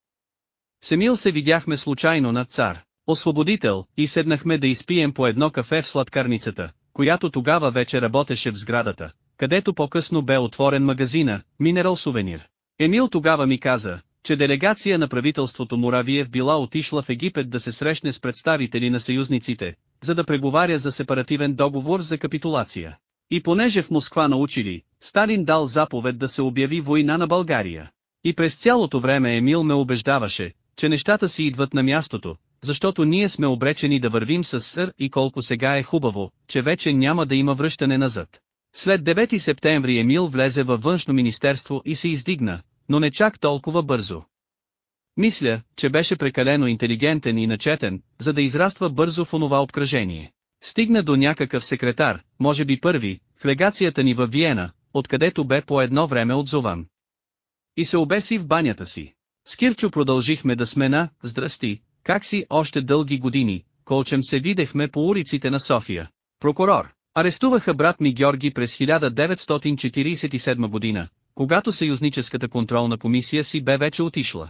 Семил се видяхме случайно над цар, освободител, и седнахме да изпием по едно кафе в сладкарницата, която тогава вече работеше в сградата, където по-късно бе отворен магазина, Минерал Сувенир. Емил тогава ми каза, че делегация на правителството Муравиев била отишла в Египет да се срещне с представители на съюзниците, за да преговаря за сепаративен договор за капитулация. И понеже в Москва научили, Сталин дал заповед да се обяви война на България. И през цялото време Емил ме убеждаваше, че нещата си идват на мястото, защото ние сме обречени да вървим с сър и колко сега е хубаво, че вече няма да има връщане назад. След 9 септември Емил влезе във външно министерство и се издигна, но не чак толкова бързо. Мисля, че беше прекалено интелигентен и начетен, за да израства бързо в онова обкръжение. Стигна до някакъв секретар, може би първи, в легацията ни във Виена, откъдето бе по едно време отзован. И се обеси в банята си. С Кирчо продължихме да сме на «Здрасти, как си още дълги години», колчем се видехме по улиците на София. Прокурор. Арестуваха брат ми Георги през 1947 година, когато съюзническата контролна комисия си бе вече отишла.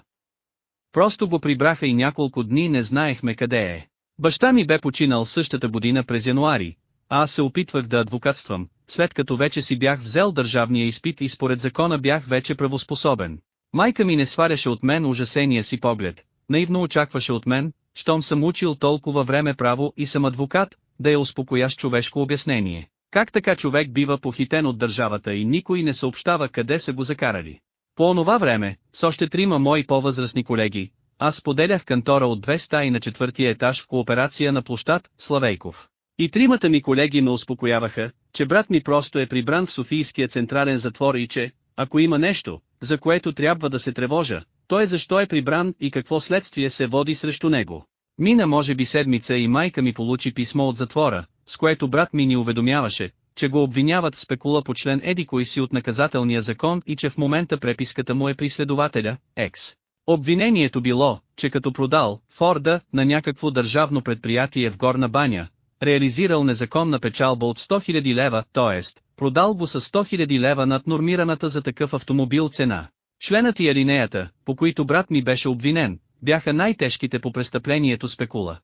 Просто го прибраха и няколко дни не знаехме къде е. Баща ми бе починал същата година през януари, а аз се опитвах да адвокатствам, след като вече си бях взел държавния изпит и според закона бях вече правоспособен. Майка ми не сваряше от мен ужасения си поглед, наивно очакваше от мен, щом съм учил толкова време право и съм адвокат, да я успокоя с човешко обяснение. Как така човек бива похитен от държавата и никой не съобщава къде са го закарали? По онова време, с още трима мои по-възрастни колеги, аз поделях кантора от две стаи на четвъртия етаж в кооперация на площад Славейков. И тримата ми колеги ме успокояваха, че брат ми просто е прибран в Софийския централен затвор и че, ако има нещо, за което трябва да се тревожа, то е защо е прибран и какво следствие се води срещу него. Мина може би седмица и майка ми получи писмо от затвора, с което брат ми ни уведомяваше, че го обвиняват в спекула по член Еди си от наказателния закон и че в момента преписката му е при следователя, екс. Обвинението било, че като продал Форда на някакво държавно предприятие в Горна баня, реализирал незаконна печалба от 100 000 лева, т.е. продал го с 100 000 лева над нормираната за такъв автомобил цена. Членът и алинеята, по които брат ми беше обвинен, бяха най-тежките по престъплението спекула.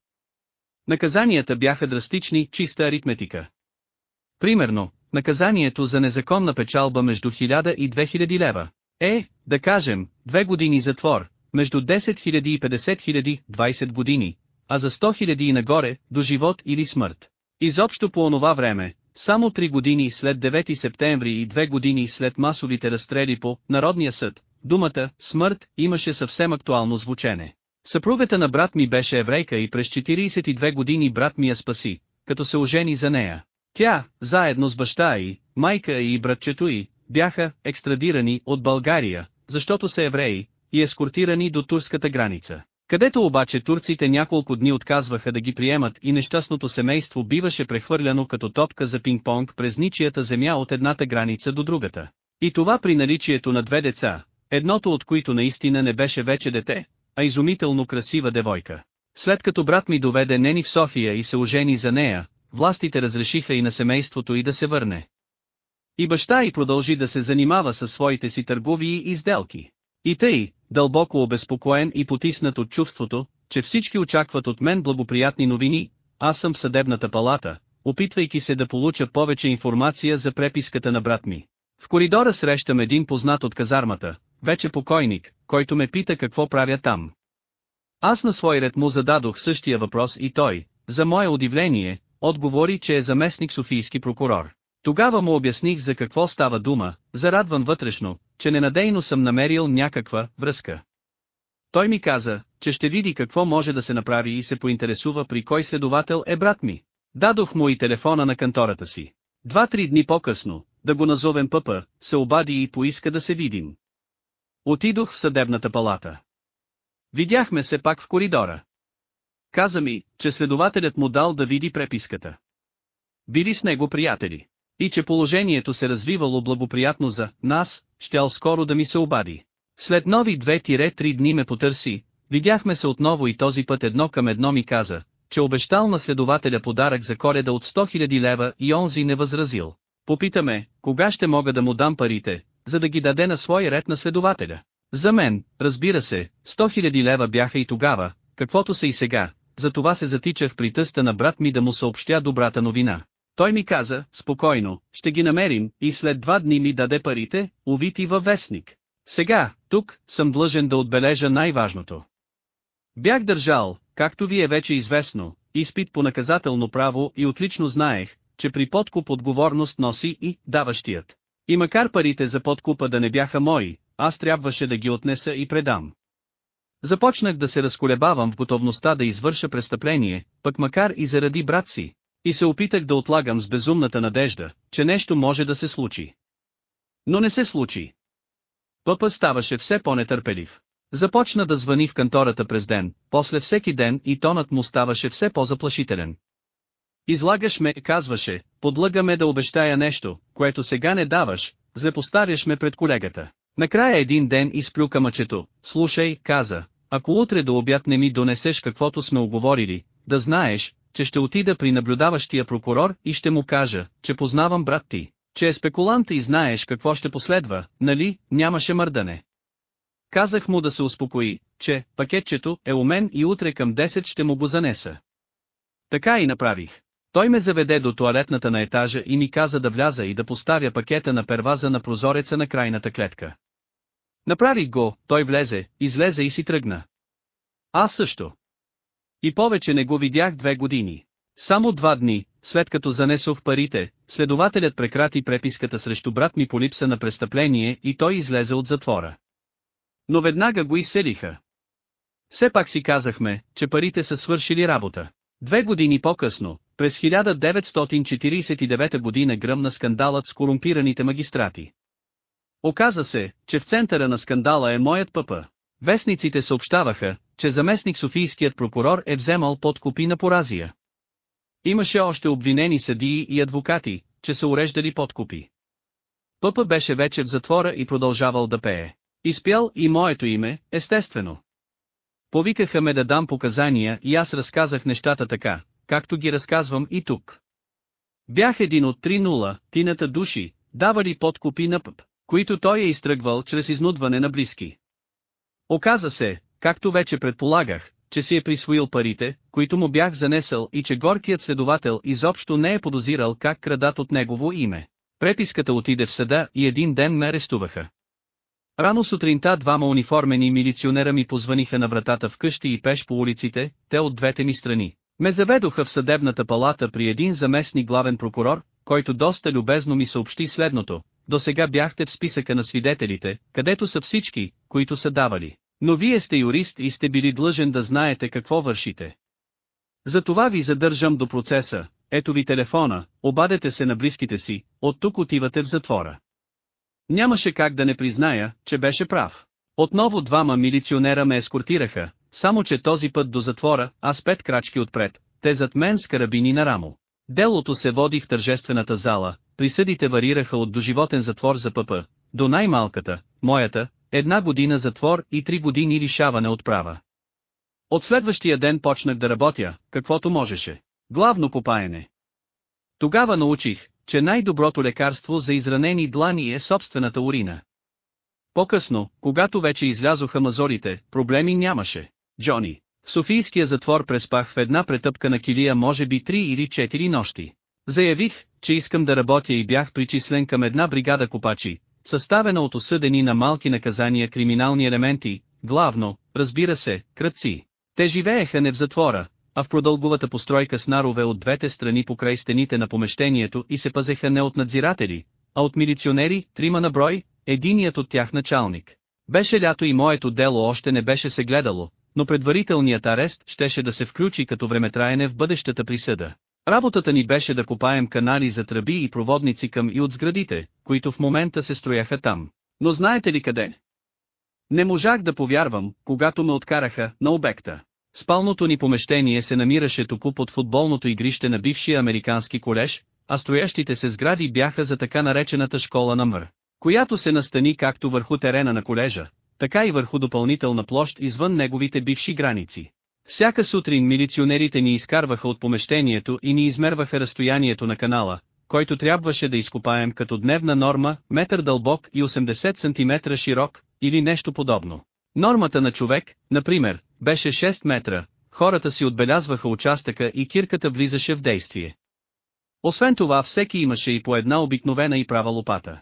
Наказанията бяха драстични, чиста аритметика. Примерно, наказанието за незаконна печалба между 1000 и 2000 лева е, да кажем, две години затвор, между 10 000 и 50 000, 20 години, а за 100 000 и нагоре, до живот или смърт. Изобщо по онова време, само 3 години след 9 септември и 2 години след масовите разстрели по Народния съд, думата «смърт» имаше съвсем актуално звучене. Съпругата на брат ми беше еврейка и през 42 години брат ми я спаси, като се ожени за нея. Тя, заедно с баща и, майка и братчето й, бяха екстрадирани от България, защото са евреи, и ескортирани до турската граница. Където обаче турците няколко дни отказваха да ги приемат и нещастното семейство биваше прехвърляно като топка за пинг-понг през ничията земя от едната граница до другата. И това при наличието на две деца, едното от които наистина не беше вече дете, а изумително красива девойка. След като брат ми доведе Нени в София и се ожени за нея, властите разрешиха и на семейството и да се върне. И баща й продължи да се занимава със своите си търговии и сделки. И тъй, дълбоко обезпокоен и потиснат от чувството, че всички очакват от мен благоприятни новини, аз съм в съдебната палата, опитвайки се да получа повече информация за преписката на брат ми. В коридора срещам един познат от казармата, вече покойник, който ме пита какво правя там. Аз на свой ред му зададох същия въпрос и той, за мое удивление, отговори, че е заместник Софийски прокурор. Тогава му обясних за какво става дума, зарадван вътрешно, че ненадейно съм намерил някаква връзка. Той ми каза, че ще види какво може да се направи и се поинтересува при кой следовател е брат ми. Дадох му и телефона на кантората си. Два-три дни по-късно, да го назовем пъпа, се обади и поиска да се видим. Отидох в съдебната палата. Видяхме се пак в коридора. Каза ми, че следователят му дал да види преписката. Били с него приятели. И че положението се развивало благоприятно за нас, щял скоро да ми се обади. След нови 2-3 дни ме потърси, видяхме се отново и този път едно към едно ми каза, че обещал на следователя подарък за коледа от 100 000 лева и онзи не възразил. Попитаме, кога ще мога да му дам парите, за да ги даде на свой ред на следователя. За мен, разбира се, 100 000 лева бяха и тогава, каквото са и сега, затова се затичах при тъста на брат ми да му съобщя добрата новина. Той ми каза, спокойно, ще ги намерим, и след два дни ми даде парите, увити във вестник. Сега, тук, съм длъжен да отбележа най-важното. Бях държал, както ви е вече известно, изпит по наказателно право и отлично знаех, че при подкуп отговорност носи и даващият. И макар парите за подкупа да не бяха мои, аз трябваше да ги отнеса и предам. Започнах да се разколебавам в готовността да извърша престъпление, пък макар и заради брат си, и се опитах да отлагам с безумната надежда, че нещо може да се случи. Но не се случи. Пъпа ставаше все по-нетърпелив. Започна да звъни в кантората през ден, после всеки ден и тонът му ставаше все по-заплашителен. Излагаш ме, казваше, подлъгаме да обещая нещо, което сега не даваш, злепостаряш ме пред колегата. Накрая един ден изплюка мъчето, слушай, каза, ако утре до обяд не ми донесеш каквото сме оговорили, да знаеш, че ще отида при наблюдаващия прокурор и ще му кажа, че познавам брат ти, че е спекулант и знаеш какво ще последва, нали, нямаше мърдане. Казах му да се успокои, че пакетчето е у мен и утре към 10 ще му го занеса. Така и направих. Той ме заведе до туалетната на етажа и ми каза да вляза и да поставя пакета на перваза на прозореца на крайната клетка. Направих го, той влезе, излезе и си тръгна. Аз също. И повече не го видях две години. Само два дни, след като занесох парите, следователят прекрати преписката срещу брат ми по липса на престъпление и той излезе от затвора. Но веднага го изселиха. Все пак си казахме, че парите са свършили работа. Две години по-късно, през 1949 година гръмна скандалът с корумпираните магистрати. Оказа се, че в центъра на скандала е моят пъпа. Вестниците съобщаваха, че заместник Софийският прокурор е вземал подкупи на поразия. Имаше още обвинени съдии и адвокати, че са уреждали подкупи. Пъпа беше вече в затвора и продължавал да пее. Изпял и моето име, естествено. Повикаха ме да дам показания и аз разказах нещата така, както ги разказвам и тук. Бях един от 3-0, тината души, давали подкупи на пъп, които той е изтръгвал чрез изнудване на близки. Оказа се, както вече предполагах, че си е присвоил парите, които му бях занесъл и че горкият следовател изобщо не е подозирал как крадат от негово име. Преписката отиде в съда и един ден ме арестуваха. Рано сутринта двама униформени милиционера ми позваниха на вратата в къщи и пеш по улиците, те от двете ми страни. Ме заведоха в съдебната палата при един заместник главен прокурор, който доста любезно ми съобщи следното. До сега бяхте в списъка на свидетелите, където са всички, които са давали. Но вие сте юрист и сте били длъжен да знаете какво вършите. Затова ви задържам до процеса, ето ви телефона, обадете се на близките си, от тук отивате в затвора. Нямаше как да не призная, че беше прав. Отново двама милиционера ме ескортираха, само че този път до затвора, аз пет крачки отпред, те зад мен с карабини на рамо. Делото се води в тържествената зала, присъдите варираха от доживотен затвор за ПП, до най-малката, моята, една година затвор и три години лишаване от права. От следващия ден почнах да работя, каквото можеше. Главно попаяне. Тогава научих, че най-доброто лекарство за изранени длани е собствената урина. По-късно, когато вече излязоха мазорите, проблеми нямаше. Джони. В Софийския затвор преспах в една претъпкана килия може би 3 или 4 нощи. Заявих, че искам да работя и бях причислен към една бригада копачи, съставена от осъдени на малки наказания криминални елементи, главно, разбира се, кръци. Те живееха не в затвора, а в продълговата постройка с нарове от двете страни покрай стените на помещението и се пазеха не от надзиратели, а от милиционери, трима на брой, единият от тях началник. Беше лято и моето дело още не беше се гледало, но предварителният арест щеше да се включи като времетраене в бъдещата присъда. Работата ни беше да копаем канали за тръби и проводници към и от сградите, които в момента се строяха там. Но знаете ли къде? Не можах да повярвам, когато ме откараха на обекта. Спалното ни помещение се намираше току под футболното игрище на бившия американски колеж, а строящите се сгради бяха за така наречената школа на Мър, която се настани както върху терена на колежа, така и върху допълнителна площ извън неговите бивши граници. Всяка сутрин милиционерите ни изкарваха от помещението и ни измерваха разстоянието на канала, който трябваше да изкопаем като дневна норма, метър дълбок и 80 см широк, или нещо подобно. Нормата на човек, например, беше 6 метра, хората си отбелязваха участъка и кирката влизаше в действие. Освен това всеки имаше и по една обикновена и права лопата.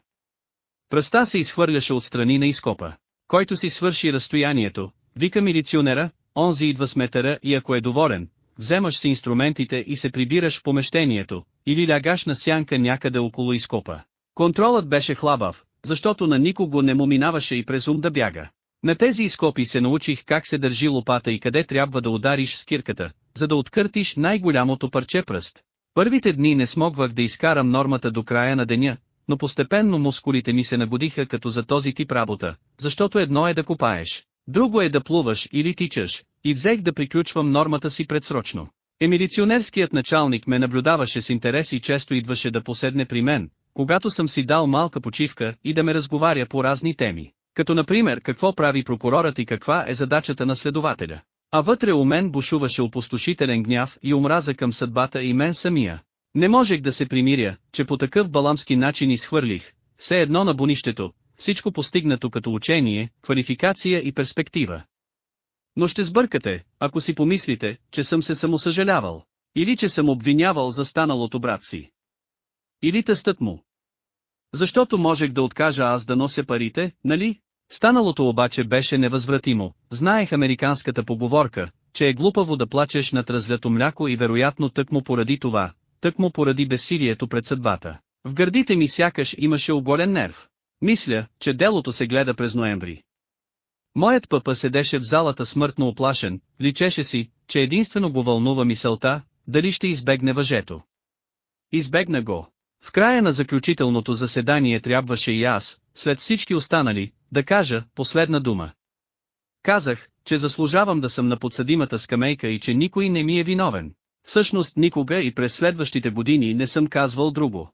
Пръста се изхвърляше от страни на изкопа. Който си свърши разстоянието, вика милиционера, онзи идва с метъра и ако е доволен, вземаш си инструментите и се прибираш в помещението, или лягаш на сянка някъде около изкопа. Контролът беше хлабав, защото на никого не му минаваше и през ум да бяга. На тези изкопи се научих как се държи лопата и къде трябва да удариш с кирката, за да откъртиш най-голямото парче пръст. Първите дни не смогвах да изкарам нормата до края на деня, но постепенно мускулите ми се нагодиха като за този тип работа, защото едно е да копаеш, друго е да плуваш или тичаш, и взех да приключвам нормата си предсрочно. Емилиционерският началник ме наблюдаваше с интерес и често идваше да поседне при мен, когато съм си дал малка почивка и да ме разговаря по разни теми. Като например какво прави прокурорът и каква е задачата на следователя. А вътре у мен бушуваше опустошителен гняв и омраза към съдбата и мен самия. Не можех да се примиря, че по такъв баламски начин изхвърлих, все едно на бонището, всичко постигнато като учение, квалификация и перспектива. Но ще сбъркате, ако си помислите, че съм се самосъжалявал. Или че съм обвинявал за станалото брат си. Или тъстът му. Защото можех да откажа аз да нося парите, нали? Станалото обаче беше невъзвратимо, знаех американската поговорка, че е глупаво да плачеш над разлято мляко и вероятно тъкмо поради това, тъкмо поради безсилието пред съдбата. В гърдите ми сякаш имаше оголен нерв. Мисля, че делото се гледа през ноември. Моят пъпа седеше в залата смъртно оплашен, личеше си, че единствено го вълнува мисълта, дали ще избегне въжето. Избегна го. В края на заключителното заседание трябваше и аз, след всички останали, да кажа последна дума. Казах, че заслужавам да съм на подсъдимата скамейка и че никой не ми е виновен. Всъщност никога и през следващите години не съм казвал друго.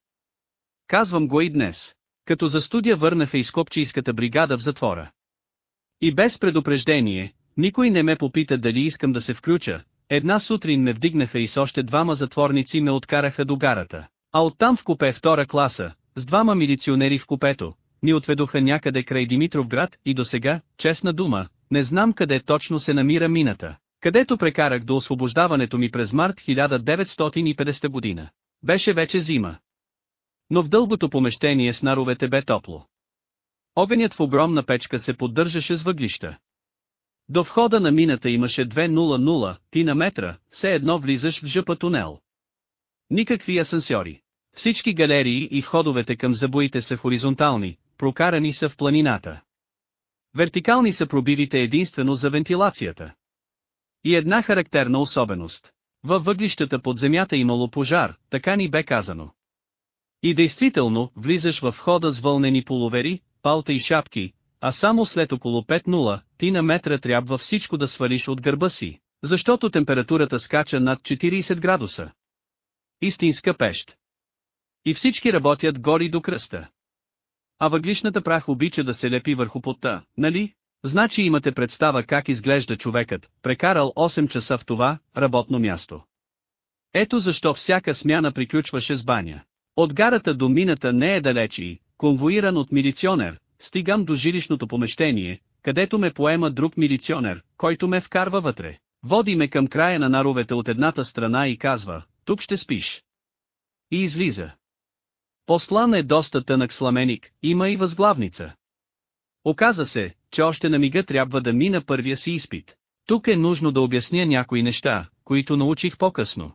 Казвам го и днес. Като за студия върнаха изкопчийската бригада в затвора. И без предупреждение, никой не ме попита дали искам да се включа, една сутрин ме вдигнаха и с още двама затворници ме откараха до гарата. А оттам в купе втора класа, с двама милиционери в купето, ни отведоха някъде край Димитровград и до сега, честна дума, не знам къде точно се намира мината, където прекарах до освобождаването ми през март 1950 година. Беше вече зима. Но в дългото помещение с наровете бе топло. Огънят в огромна печка се поддържаше с въглища. До входа на мината имаше 2.00 ти на метра, все едно влизаш в жъпа тунел. Никакви асансьори. Всички галерии и входовете към забоите са хоризонтални, прокарани са в планината. Вертикални са пробивите единствено за вентилацията. И една характерна особеност. Във въглищата под земята имало пожар, така ни бе казано. И действително, влизаш в входа с вълнени половери, палта и шапки, а само след около 5-0, ти на метра трябва всичко да свалиш от гърба си, защото температурата скача над 40 градуса. Истинска пещ. И всички работят гори до кръста. А въглишната прах обича да се лепи върху пота, нали? Значи имате представа как изглежда човекът, прекарал 8 часа в това, работно място. Ето защо всяка смяна приключваше с баня. От гарата до мината не е далеч и, конвоиран от милиционер, стигам до жилищното помещение, където ме поема друг милиционер, който ме вкарва вътре. Води ме към края на наровете от едната страна и казва, тук ще спиш. И излиза. Послан е доста тънък сламеник, има и възглавница. Оказа се, че още на мига трябва да мина първия си изпит. Тук е нужно да обясня някои неща, които научих по-късно.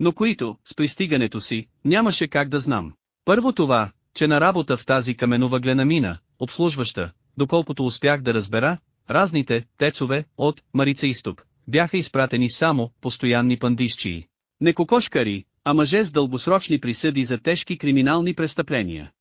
Но които, с пристигането си, нямаше как да знам. Първо това, че на работа в тази каменовъглена мина, обслужваща, доколкото успях да разбера, разните тецове от Марица Изток, бяха изпратени само постоянни пандишчии. Не кокошкари, а мъже с дългосрочни присъди за тежки криминални престъпления.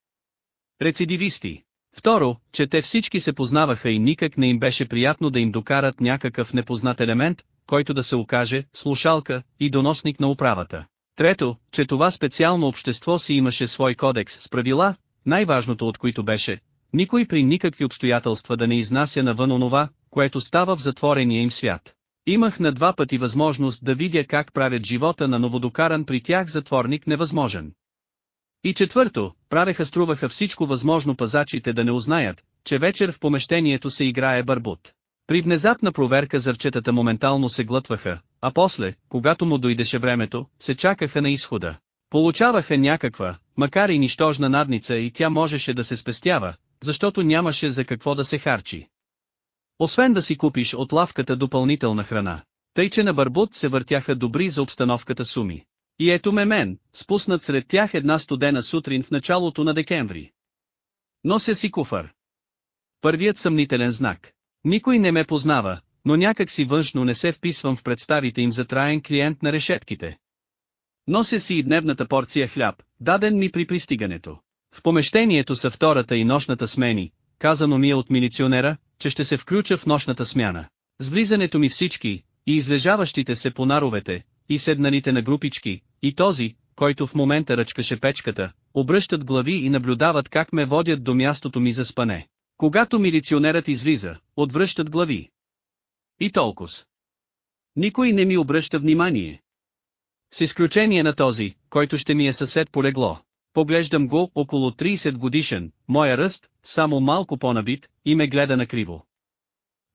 Рецидивисти. Второ, че те всички се познаваха и никак не им беше приятно да им докарат някакъв непознат елемент, който да се окаже слушалка и доносник на управата. Трето, че това специално общество си имаше свой кодекс с правила, най-важното от които беше, никой при никакви обстоятелства да не изнася навън онова, което става в затворения им свят. Имах на два пъти възможност да видя как правят живота на новодокаран при тях затворник невъзможен. И четвърто, правеха струваха всичко възможно пазачите да не узнаят, че вечер в помещението се играе барбут. При внезапна проверка зърчетата моментално се глътваха, а после, когато му дойдеше времето, се чакаха на изхода. Получаваха някаква, макар и нищожна надница и тя можеше да се спестява, защото нямаше за какво да се харчи. Освен да си купиш от лавката допълнителна храна, тъй че на барбут се въртяха добри за обстановката суми. И ето ме мен, спуснат сред тях една студена сутрин в началото на декември. Нося си куфър. Първият съмнителен знак. Никой не ме познава, но някак си външно не се вписвам в представите им за траен клиент на решетките. Нося си и дневната порция хляб, даден ми при пристигането. В помещението са втората и нощната смени, казано ми е от милиционера, че ще се включа в нощната смяна. С влизането ми всички, и излежаващите се по наровете, и седналите на групички, и този, който в момента ръчкаше печката, обръщат глави и наблюдават как ме водят до мястото ми за спане. Когато милиционерът излиза, отвръщат глави. И толкова. Никой не ми обръща внимание. С изключение на този, който ще ми е съсед полегло. Поглеждам го около 30 годишен, моя ръст, само малко по-набит, и ме гледа накриво.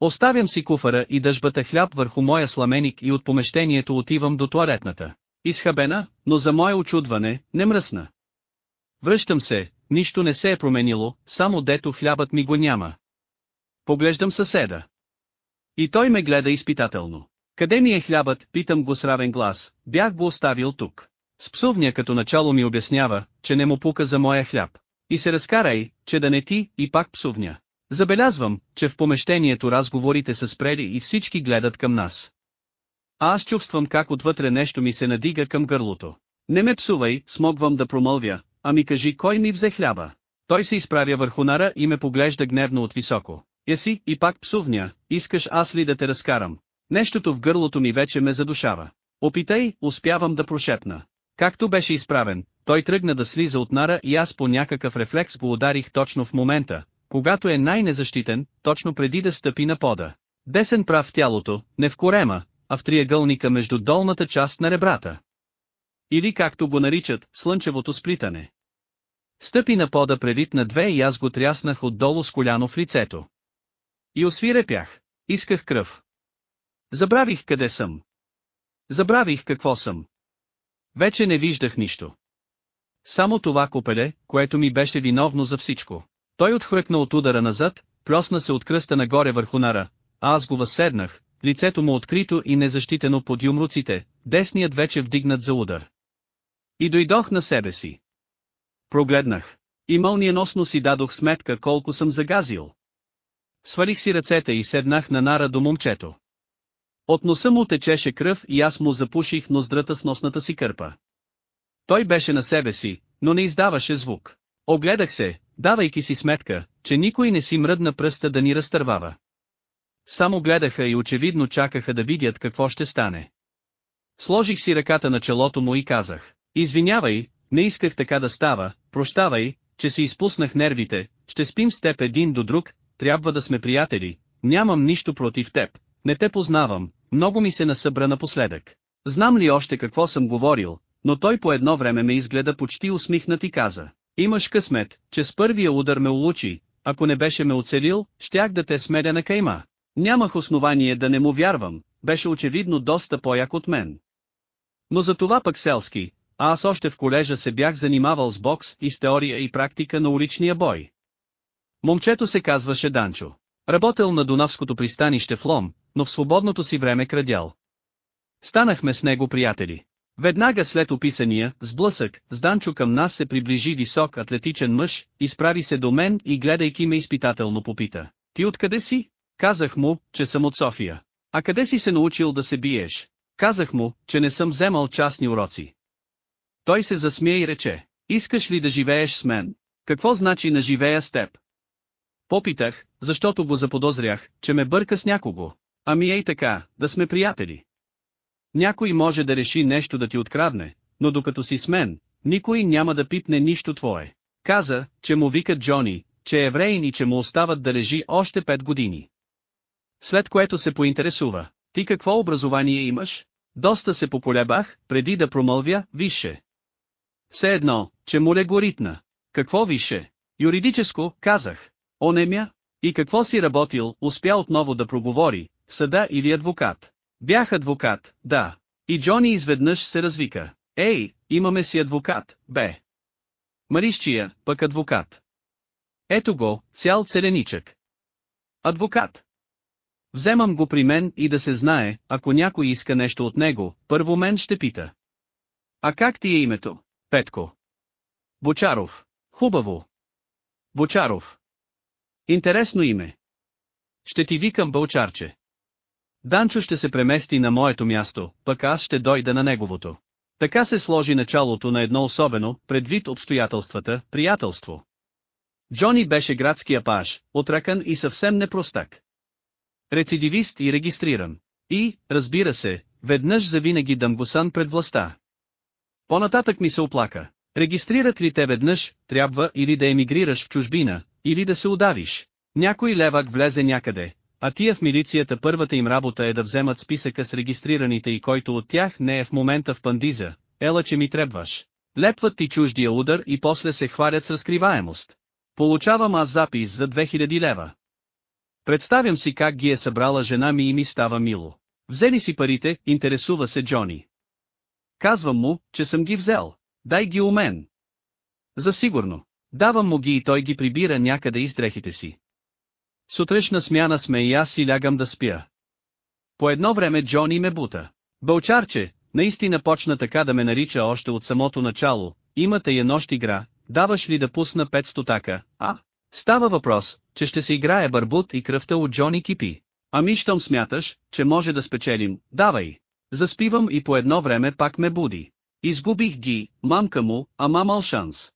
Оставям си куфара и дъжбата хляб върху моя сламеник и от помещението отивам до туалетната. Изхабена, но за мое очудване, не мръсна. Връщам се, нищо не се е променило, само дето хлябът ми го няма. Поглеждам съседа. И той ме гледа изпитателно. Къде ми е хлябът, питам го с равен глас, бях го оставил тук. С псувня като начало ми обяснява, че не му пука за моя хляб. И се разкарай, че да не ти, и пак псувня. Забелязвам, че в помещението разговорите са спрели и всички гледат към нас. А аз чувствам как отвътре нещо ми се надига към гърлото. Не ме псувай, смогвам да промълвя, а ми кажи кой ми взе хляба. Той се изправя върху нара и ме поглежда гневно от високо. Еси, и пак псувня, искаш аз ли да те разкарам? Нещото в гърлото ми вече ме задушава. Опитай, успявам да прошепна. Както беше изправен, той тръгна да слиза от нара и аз по някакъв рефлекс го ударих точно в момента, когато е най-незащитен, точно преди да стъпи на пода. Десен прав в тялото, не в корема, а в триъгълника между долната част на ребрата. Или както го наричат, слънчевото сплитане. Стъпи на пода превит на две и аз го тряснах отдолу с коляно в лицето. И освирепях. Исках кръв. Забравих къде съм. Забравих какво съм. Вече не виждах нищо. Само това купеле, което ми беше виновно за всичко. Той отхвъркна от удара назад, плосна се от кръста нагоре върху нара, а аз го възседнах, лицето му открито и незащитено под юмруците, десният вече вдигнат за удар. И дойдох на себе си. Прогледнах. И мълниеносно си дадох сметка колко съм загазил. Свалих си ръцете и седнах на нара до момчето. От носа му течеше кръв и аз му запуших ноздрата с носната си кърпа. Той беше на себе си, но не издаваше звук. Огледах се, давайки си сметка, че никой не си мръдна пръста да ни разтървава. Само гледаха и очевидно чакаха да видят какво ще стане. Сложих си ръката на челото му и казах, извинявай, не исках така да става, прощавай, че си изпуснах нервите, ще спим с теб един до друг, трябва да сме приятели, нямам нищо против теб, не те познавам, много ми се насъбра напоследък. Знам ли още какво съм говорил, но той по едно време ме изгледа почти усмихнат и каза. Имаш късмет, че с първия удар ме улучи, ако не беше ме оцелил, щях да те смеля на кайма. Нямах основание да не му вярвам, беше очевидно доста по-як от мен. Но за това пък селски, а аз още в колежа се бях занимавал с бокс и с теория и практика на уличния бой. Момчето се казваше Данчо. Работел на Дунавското пристанище в Лом, но в свободното си време крадял. Станахме с него приятели. Веднага след описания, сблъсък, с Данчо към нас се приближи висок атлетичен мъж, изправи се до мен и гледайки ме изпитателно попита. Ти откъде си? Казах му, че съм от София. А къде си се научил да се биеш? Казах му, че не съм вземал частни уроци. Той се засмя и рече, искаш ли да живееш с мен? Какво значи на живея с теб? Попитах, защото го заподозрях, че ме бърка с някого. Ами ей така, да сме приятели. Някой може да реши нещо да ти открадне, но докато си с мен, никой няма да пипне нищо твое. Каза, че му викат Джони, че е евреин и че му остават да лежи още пет години. След което се поинтересува, ти какво образование имаш? Доста се поколебах, преди да промълвя, више. Все едно, че му легоритна. Какво више? Юридическо, казах. Онемя? И какво си работил, успя отново да проговори, съда или адвокат? Бях адвокат, да. И Джони изведнъж се развика. Ей, имаме си адвокат, бе. Марищия, пък адвокат. Ето го, цял целеничък. Адвокат. Вземам го при мен и да се знае, ако някой иска нещо от него, първо мен ще пита. А как ти е името? Петко. Бочаров. Хубаво. Бочаров. Интересно име. Ще ти викам Бълчарче. Данчо ще се премести на моето място, пък аз ще дойда на неговото. Така се сложи началото на едно особено, предвид обстоятелствата, приятелство. Джони беше градския паш, отракан и съвсем непростак. Рецидивист и регистриран. И, разбира се, веднъж завинаги дъмгосан пред властта. Понататък ми се оплака. Регистрират ли те веднъж, трябва или да емигрираш в чужбина, или да се удавиш. Някой левак влезе някъде, а тия в милицията първата им работа е да вземат списъка с регистрираните и който от тях не е в момента в пандиза, ела че ми трябваш. Лепват ти чуждия удар и после се хвалят с разкриваемост. Получавам аз запис за 2000 лева. Представям си как ги е събрала жена ми и ми става мило. Взели си парите, интересува се Джони. Казвам му, че съм ги взел. Дай ги у мен. За. Давам му ги и той ги прибира някъде из дрехите си. Сутрешна смяна сме и аз си лягам да спя. По едно време Джони ме бута. Бълчарче, наистина почна така да ме нарича още от самото начало, имате я нощ игра, даваш ли да пусна 500 така, а? Става въпрос, че ще се играе барбут и кръвта от Джони кипи. Ами щом смяташ, че може да спечелим, давай. Заспивам и по едно време пак ме буди. Изгубих ги, мамка му, а мамал шанс.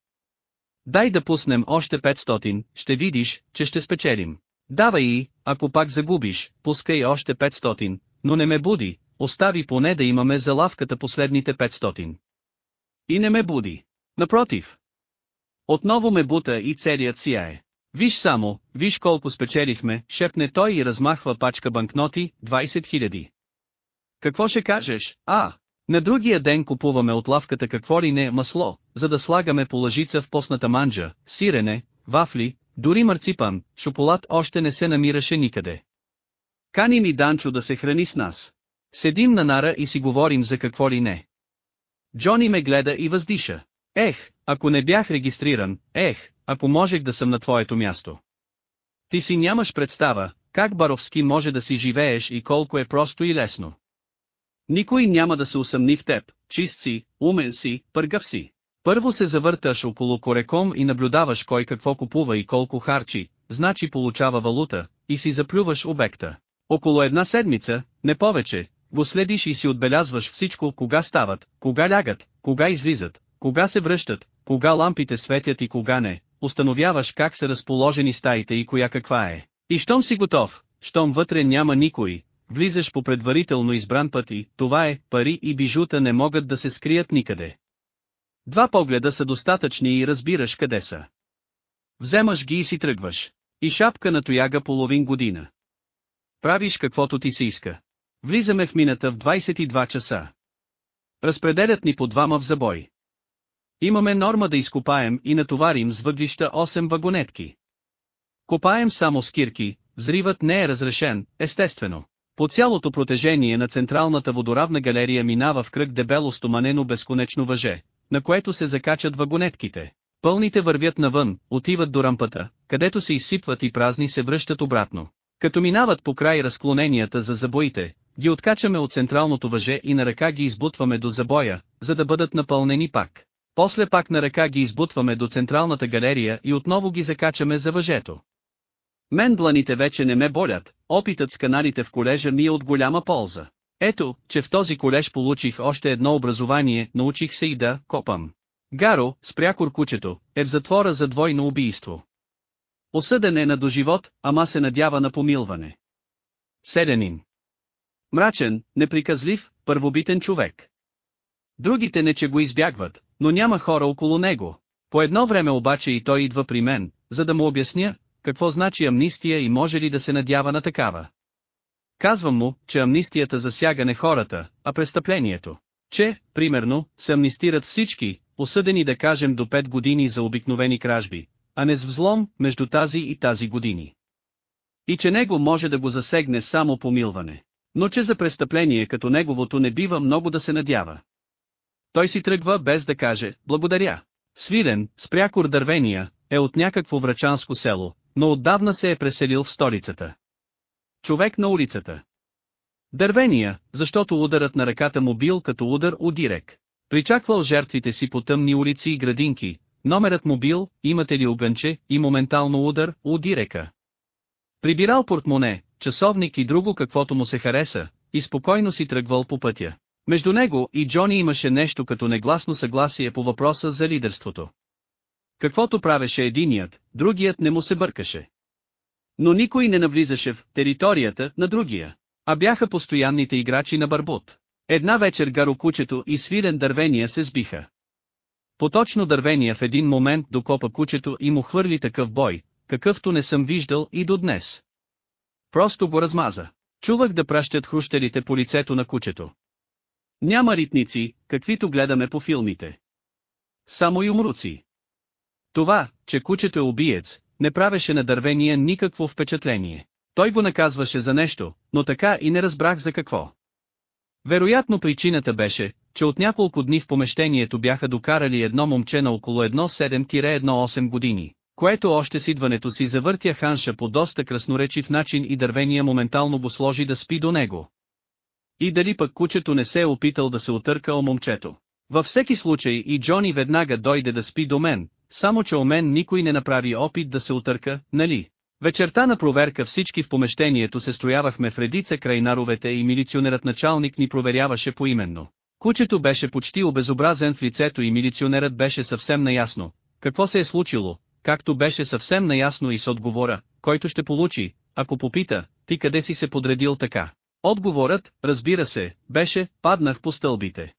Дай да пуснем още 500, ще видиш, че ще спечелим. Давай ако пак загубиш, пускай още 500, но не ме буди, остави поне да имаме за лавката последните 500. И не ме буди. Напротив. Отново ме бута и целият сияе. Виж само, виж колко спечелихме, шепне той и размахва пачка банкноти, 20 000. Какво ще кажеш, а? На другия ден купуваме от лавката какво ли не масло, за да слагаме по лъжица в постната манджа, сирене, вафли, дори марципан, шоколад още не се намираше никъде. Кани ми Данчо да се храни с нас. Седим на нара и си говорим за какво ли не. Джони ме гледа и въздиша. Ех, ако не бях регистриран, ех, ако можех да съм на твоето място. Ти си нямаш представа, как Баровски може да си живееш и колко е просто и лесно. Никой няма да се усъмни в теб, чист си, умен си, пъргав си. Първо се завърташ около кореком и наблюдаваш кой какво купува и колко харчи, значи получава валута, и си заплюваш обекта. Около една седмица, не повече, го следиш и си отбелязваш всичко кога стават, кога лягат, кога излизат, кога се връщат, кога лампите светят и кога не, установяваш как са разположени стаите и коя каква е. И щом си готов, щом вътре няма никой, влизаш по предварително избран път и, това е, пари и бижута не могат да се скрият никъде. Два погледа са достатъчни и разбираш къде са. Вземаш ги и си тръгваш. И шапка на тояга половин година. Правиш каквото ти се иска. Влизаме в мината в 22 часа. Разпределят ни по двама в забой. Имаме норма да изкопаем и натоварим с въглища 8 вагонетки. Копаем само с кирки, взривът не е разрешен, естествено. По цялото протежение на централната водоравна галерия минава в кръг дебело стоманено безконечно въже, на което се закачат вагонетките. Пълните вървят навън, отиват до рампата, където се изсипват и празни се връщат обратно. Като минават по край разклоненията за забоите, ги откачаме от централното въже и на ръка ги избутваме до забоя, за да бъдат напълнени пак. После пак на ръка ги избутваме до централната галерия и отново ги закачаме за въжето. Мен дланите вече не ме болят, опитът с каналите в колежа ми е от голяма полза. Ето, че в този колеж получих още едно образование, научих се и да копам. Гаро, спря куркучето, е в затвора за двойно убийство. Осъден е на доживот, ама се надява на помилване. Седенин. Мрачен, неприказлив, първобитен човек. Другите не че го избягват, но няма хора около него. По едно време обаче и той идва при мен, за да му обясня, какво значи амнистия и може ли да се надява на такава. Казвам му, че амнистията засяга не хората, а престъплението. Че, примерно, се амнистират всички, осъдени да кажем до 5 години за обикновени кражби, а не с взлом между тази и тази години. И че него може да го засегне само помилване. Но че за престъпление като неговото не бива много да се надява. Той си тръгва без да каже «благодаря». Свирен, с прякор дървения, е от някакво врачанско село, но отдавна се е преселил в столицата. Човек на улицата. Дървения, защото ударът на ръката му бил като удар у дирек. Причаквал жертвите си по тъмни улици и градинки, номерът му бил, имате ли огънче, и моментално удар, у дирека. Прибирал портмоне, часовник и друго каквото му се хареса, и спокойно си тръгвал по пътя. Между него и Джони имаше нещо като негласно съгласие по въпроса за лидерството. Каквото правеше единият, другият не му се бъркаше. Но никой не навлизаше в територията на другия, а бяха постоянните играчи на барбут. Една вечер гарокучето и свирен дървения се сбиха. Поточно дървения в един момент докопа кучето и му хвърли такъв бой, какъвто не съм виждал и до днес. Просто го размаза. Чувах да пращат хрущелите по лицето на кучето. Няма ритници, каквито гледаме по филмите. Само юмруци. Това, че кучето е убиец, не правеше на дървения никакво впечатление. Той го наказваше за нещо, но така и не разбрах за какво. Вероятно причината беше, че от няколко дни в помещението бяха докарали едно момче на около 1,7-1,8 години, което още с идването си завъртя ханша по доста красноречив начин и дървения моментално го сложи да спи до него. И дали пък кучето не се е опитал да се отърка о момчето. Във всеки случай и Джони веднага дойде да спи до мен, само че о мен никой не направи опит да се отърка, нали? Вечерта на проверка всички в помещението се стоявахме в редица край наровете и милиционерът началник ни проверяваше поименно. Кучето беше почти обезобразен в лицето и милиционерът беше съвсем наясно, какво се е случило, както беше съвсем наясно и с отговора, който ще получи, ако попита, ти къде си се подредил така. Отговорът, разбира се, беше, паднах по стълбите.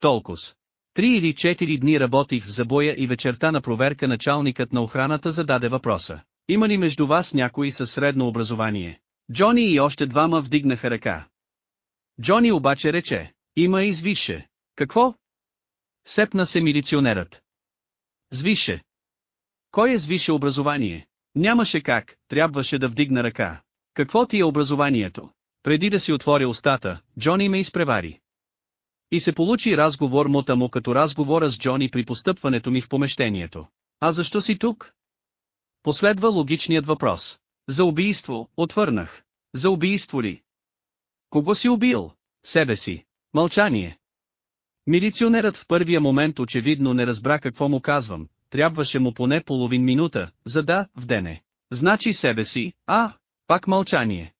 Толкос. Три или четири дни работих в забоя и вечерта на проверка началникът на охраната зададе въпроса. Има ли между вас някои със средно образование? Джони и още двама вдигнаха ръка. Джони обаче рече, има и звише. Какво? Сепна се милиционерът. Звише. Кой е звише образование? Нямаше как, трябваше да вдигна ръка. Какво ти е образованието? Преди да си отворя устата, Джони ме изпревари. И се получи разговор мота му като разговора с Джони при постъпването ми в помещението. А защо си тук? Последва логичният въпрос. За убийство, отвърнах. За убийство ли? Кого си убил? Себе си. Мълчание. Милиционерът в първия момент очевидно не разбра какво му казвам, трябваше му поне половин минута, за да, вдене. Значи себе си, а, пак мълчание.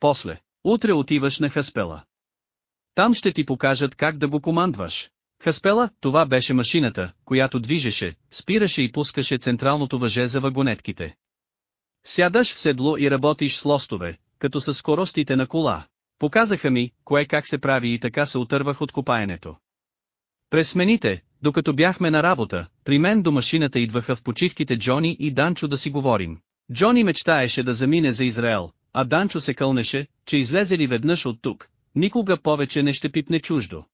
После, утре отиваш на Хаспела. Там ще ти покажат как да го командваш. Хаспела, това беше машината, която движеше, спираше и пускаше централното въже за вагонетките. Сядаш в седло и работиш с лостове, като с скоростите на кола. Показаха ми, кое как се прави и така се отървах от копаенето. През смените, докато бяхме на работа, при мен до машината идваха в почивките Джони и Данчо да си говорим. Джони мечтаеше да замине за Израел, а Данчо се кълнеше, че излезе ли веднъж от тук, никога повече не ще пипне чуждо.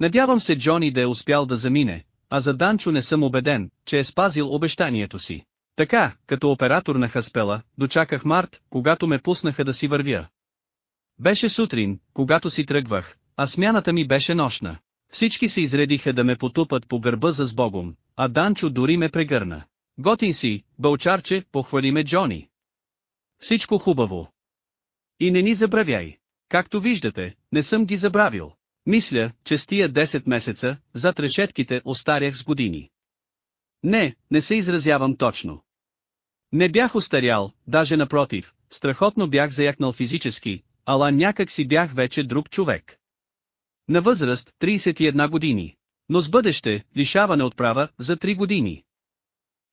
Надявам се Джони да е успял да замине, а за Данчо не съм убеден, че е спазил обещанието си. Така, като оператор на Хаспела, дочаках март, когато ме пуснаха да си вървя. Беше сутрин, когато си тръгвах, а смяната ми беше нощна. Всички се изредиха да ме потупат по гърба за сбогом, а Данчо дори ме прегърна. Готин си, бълчарче, похвали ме Джони. Всичко хубаво. И не ни забравяй. Както виждате, не съм ги забравил. Мисля, че с тия 10 месеца, зад решетките остарях с години. Не, не се изразявам точно. Не бях устарял, даже напротив, страхотно бях заякнал физически, ала някак си бях вече друг човек. На възраст 31 години. Но с бъдеще, лишаване от права, за 3 години.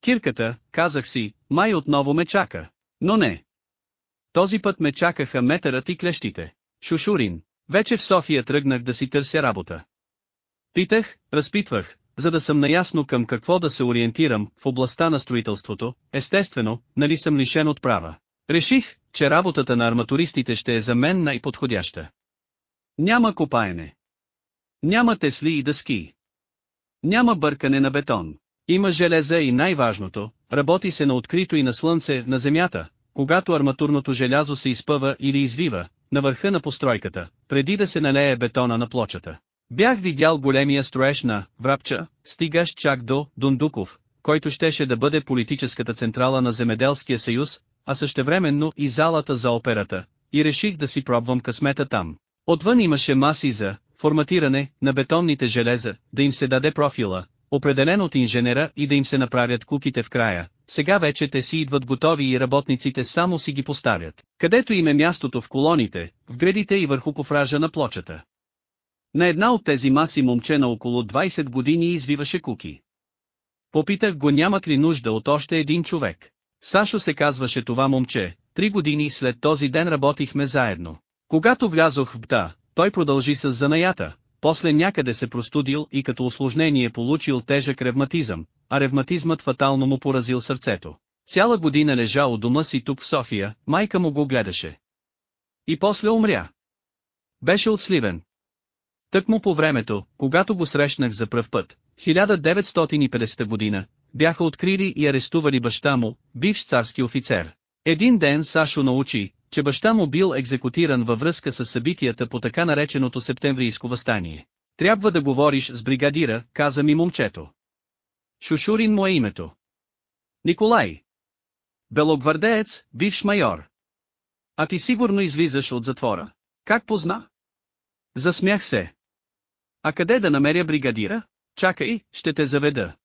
Кирката, казах си, май отново ме чака. Но не. Този път ме чакаха метърът и клещите. Шушурин. Вече в София тръгнах да си търся работа. Питах, разпитвах, за да съм наясно към какво да се ориентирам в областта на строителството, естествено, нали съм лишен от права. Реших, че работата на арматуристите ще е за мен най-подходяща. Няма копаене. Няма тесли и дъски. Няма бъркане на бетон. Има железа и най-важното, работи се на открито и на слънце, на земята, когато арматурното желязо се изпъва или извива, на върха на постройката, преди да се налее бетона на плочата. Бях видял големия строеж на Врапча, стигащ чак до Дундуков, който щеше да бъде политическата централа на Земеделския съюз, а същевременно и залата за операта, и реших да си пробвам късмета там. Отвън имаше маси за форматиране на бетонните железа, да им се даде профила, определен от инженера и да им се направят куките в края. Сега вече те си идват готови и работниците само си ги поставят, където им е мястото в колоните, в гредите и върху кофража на плочата. На една от тези маси момче на около 20 години извиваше куки. Попитах го нямат ли нужда от още един човек. Сашо се казваше това момче, три години след този ден работихме заедно. Когато влязох в БТА, той продължи с занаята, после някъде се простудил и като осложнение получил тежък ревматизъм, а ревматизмът фатално му поразил сърцето. Цяла година лежа у дома си тук в София, майка му го гледаше. И после умря. Беше от Сливен. Тък му по времето, когато го срещнах за пръв път, 1950 година, бяха открили и арестували баща му, бивш царски офицер. Един ден Сашо научи, че баща му бил екзекутиран във връзка с събитията по така нареченото септемврийско възстание. Трябва да говориш с бригадира, каза ми момчето. Шушурин му е името. Николай. Белогвардеец, бивш майор. А ти сигурно излизаш от затвора. Как позна? Засмях се. А къде да намеря бригадира? Чакай, ще те заведа.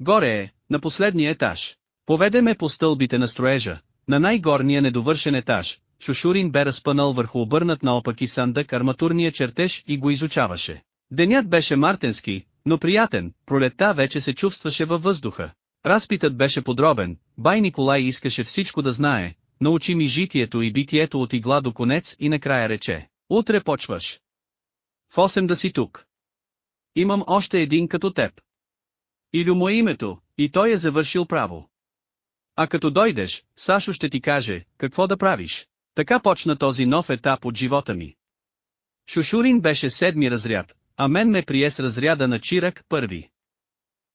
Горе е, на последния етаж. Поведе ме по стълбите на строежа, на най-горния недовършен етаж, Шушурин бе разпънал върху обърнат наопаки сандък арматурния чертеж и го изучаваше. Денят беше мартенски, но приятен, пролетта вече се чувстваше във въздуха. Разпитът беше подробен, бай Николай искаше всичко да знае, научи ми житието и битието от игла до конец и накрая рече, утре почваш. В 8 да си тук. Имам още един като теб. Илю му е името, и той е завършил право. А като дойдеш, Сашо ще ти каже, какво да правиш. Така почна този нов етап от живота ми. Шушурин беше седми разряд, а мен ме прие с разряда на Чирак първи.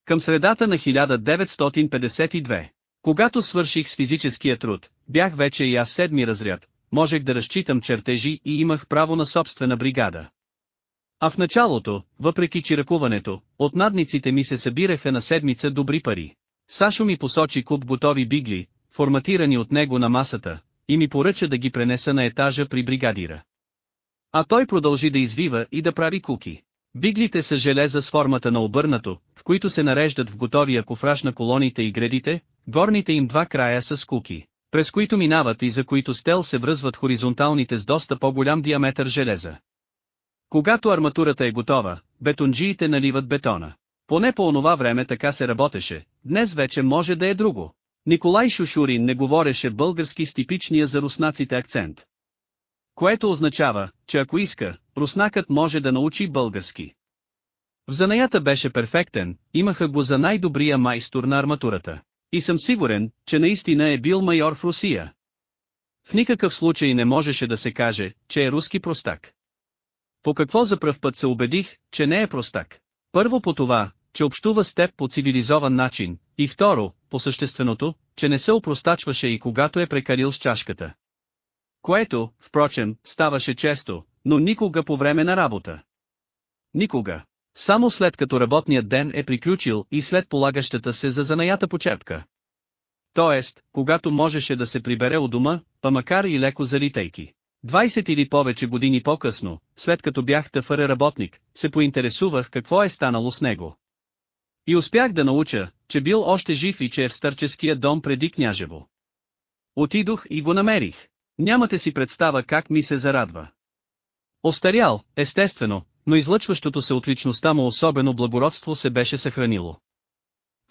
Към средата на 1952, когато свърших с физическия труд, бях вече и аз седми разряд, можех да разчитам чертежи и имах право на собствена бригада. А в началото, въпреки чиракуването, от надниците ми се събираха на седмица добри пари. Сашо ми посочи куп готови бигли, форматирани от него на масата, и ми поръча да ги пренеса на етажа при бригадира. А той продължи да извива и да прави куки. Биглите са железа с формата на обърнато, в които се нареждат в готовия кофраж на колоните и гредите, горните им два края са с куки, през които минават и за които стел се връзват хоризонталните с доста по-голям диаметър железа. Когато арматурата е готова, бетонджиите наливат бетона. Поне по онова време така се работеше, днес вече може да е друго. Николай Шушурин не говореше български с типичния за руснаците акцент. Което означава, че ако иска, руснакът може да научи български. В занаята беше перфектен, имаха го за най-добрия майстор на арматурата. И съм сигурен, че наистина е бил майор в Русия. В никакъв случай не можеше да се каже, че е руски простак. По какво за пръв път се убедих, че не е простак? Първо по това, че общува с теб по цивилизован начин, и второ, по същественото, че не се опростачваше и когато е прекарил с чашката. Което, впрочем, ставаше често, но никога по време на работа. Никога. Само след като работният ден е приключил и след полагащата се за занаята почерпка. Тоест, когато можеше да се прибере у дома, па макар и леко залитайки. 20 или повече години по-късно, след като бях тъфър работник, се поинтересувах какво е станало с него. И успях да науча, че бил още жив и че е в старческия дом преди княжево. Отидох и го намерих. Нямате си представа как ми се зарадва. Остарял, естествено, но излъчващото се от личността му особено благородство се беше съхранило.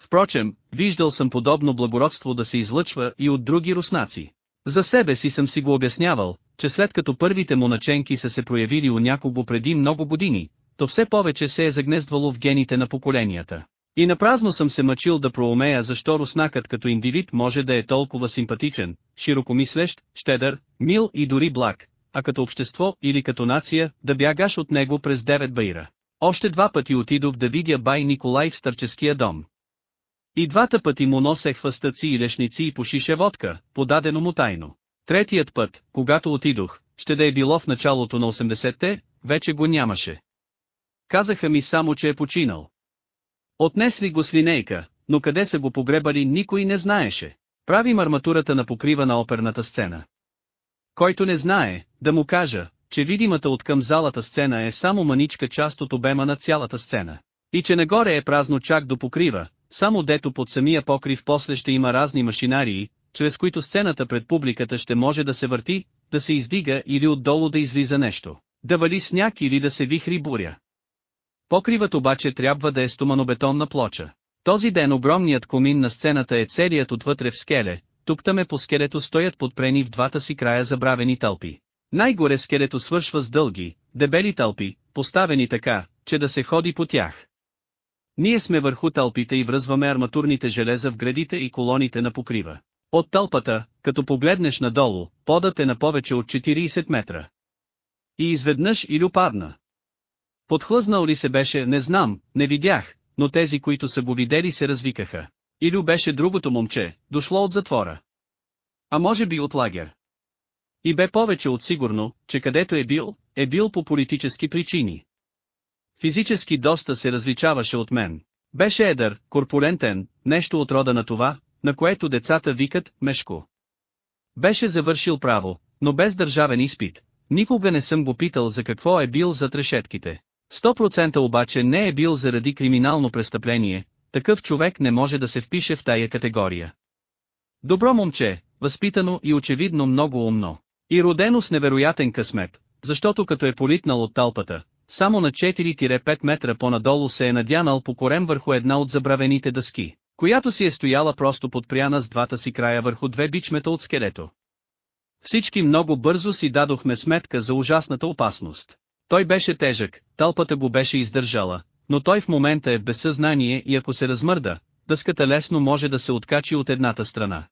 Впрочем, виждал съм подобно благородство да се излъчва и от други руснаци. За себе си съм си го обяснявал, че след като първите му наченки са се проявили у някого преди много години, то все повече се е загнездвало в гените на поколенията. И напразно съм се мъчил да проумея защо руснакът като индивид може да е толкова симпатичен, широкомислещ, щедър, мил и дори благ, а като общество или като нация да бягаш от него през 9 баира. Още два пъти отидох да видя бай Николай в старческия дом. И двата пъти му носех хвъстъци и лешници и пошише водка, подадено му тайно. Третият път, когато отидох, ще да е било в началото на 80-те, вече го нямаше. Казаха ми само, че е починал. Отнесли го с линейка, но къде са го погребали никой не знаеше. Правим арматурата на покрива на оперната сцена. Който не знае, да му кажа, че видимата от към залата сцена е само маничка част от обема на цялата сцена. И че нагоре е празно чак до покрива, само дето под самия покрив после ще има разни машинарии, чрез които сцената пред публиката ще може да се върти, да се издига или отдолу да излиза нещо, да вали сняг или да се вихри буря. Покривът обаче трябва да е стоманобетонна плоча. Този ден огромният комин на сцената е целият отвътре в скеле, тук-таме по скелето стоят подпрени в двата си края забравени тълпи. Най-горе скелето свършва с дълги, дебели тълпи, поставени така, че да се ходи по тях. Ние сме върху тълпите и връзваме арматурните железа в градите и колоните на покрива. От тълпата, като погледнеш надолу, подът е на повече от 40 метра. И изведнъж и люпадна. Подхлъзнал ли се беше, не знам, не видях, но тези, които са го видели се развикаха. Илю беше другото момче, дошло от затвора. А може би от лагер. И бе повече от сигурно, че където е бил, е бил по политически причини. Физически доста се различаваше от мен. Беше едър, корпулентен, нещо от рода на това, на което децата викат «мешко». Беше завършил право, но без държавен изпит. Никога не съм го питал за какво е бил за трешетките. 100% обаче не е бил заради криминално престъпление, такъв човек не може да се впише в тая категория. Добро момче, възпитано и очевидно много умно. И родено с невероятен късмет, защото като е политнал от талпата, само на 4-5 метра по-надолу се е надянал по корем върху една от забравените дъски, която си е стояла просто подпряна с двата си края върху две бичмета от скелето. Всички много бързо си дадохме сметка за ужасната опасност. Той беше тежък, талпата го беше издържала, но той в момента е в безсъзнание и ако се размърда, дъската лесно може да се откачи от едната страна.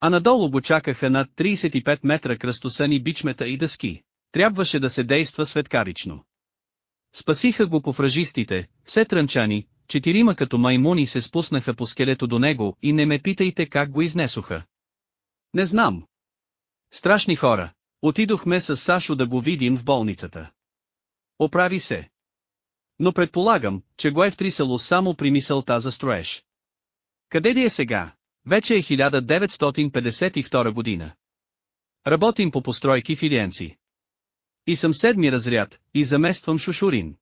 А надолу го чакаха над 35 метра кръстосани бичмета и дъски. Трябваше да се действа светкарично. Спасиха го по фражистите, все трънчани, четирима като маймуни се спуснаха по скелето до него и не ме питайте как го изнесоха. Не знам. Страшни хора. Отидохме с Сашо да го видим в болницата. Оправи се. Но предполагам, че го е втрисало само при мисълта за строеж. Къде ли е сега? Вече е 1952 година. Работим по постройки в. И съм седми разряд, и замествам Шушурин.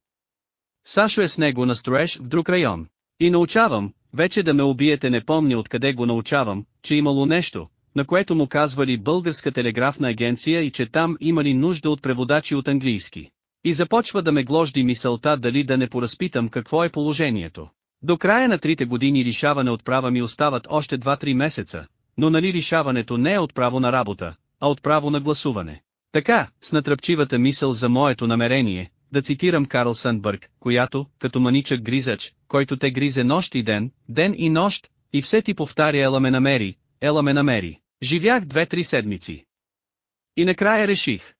Сашо е с него на строеж в друг район. И научавам, вече да ме убиете не помня откъде го научавам, че имало нещо, на което му казвали Българска телеграфна агенция и че там имали нужда от преводачи от английски. И започва да ме гложди мисълта дали да не поразпитам какво е положението. До края на трите години лишаване от права ми остават още 2-3 месеца, но нали лишаването не е от право на работа, а от право на гласуване. Така, с натръпчивата мисъл за моето намерение, да цитирам Карл Сънбърг, която, като маничък гризач, който те гризе нощ и ден, ден и нощ, и все ти повтаря ела ме намери, ела ме намери. Живях две-три седмици. И накрая реших,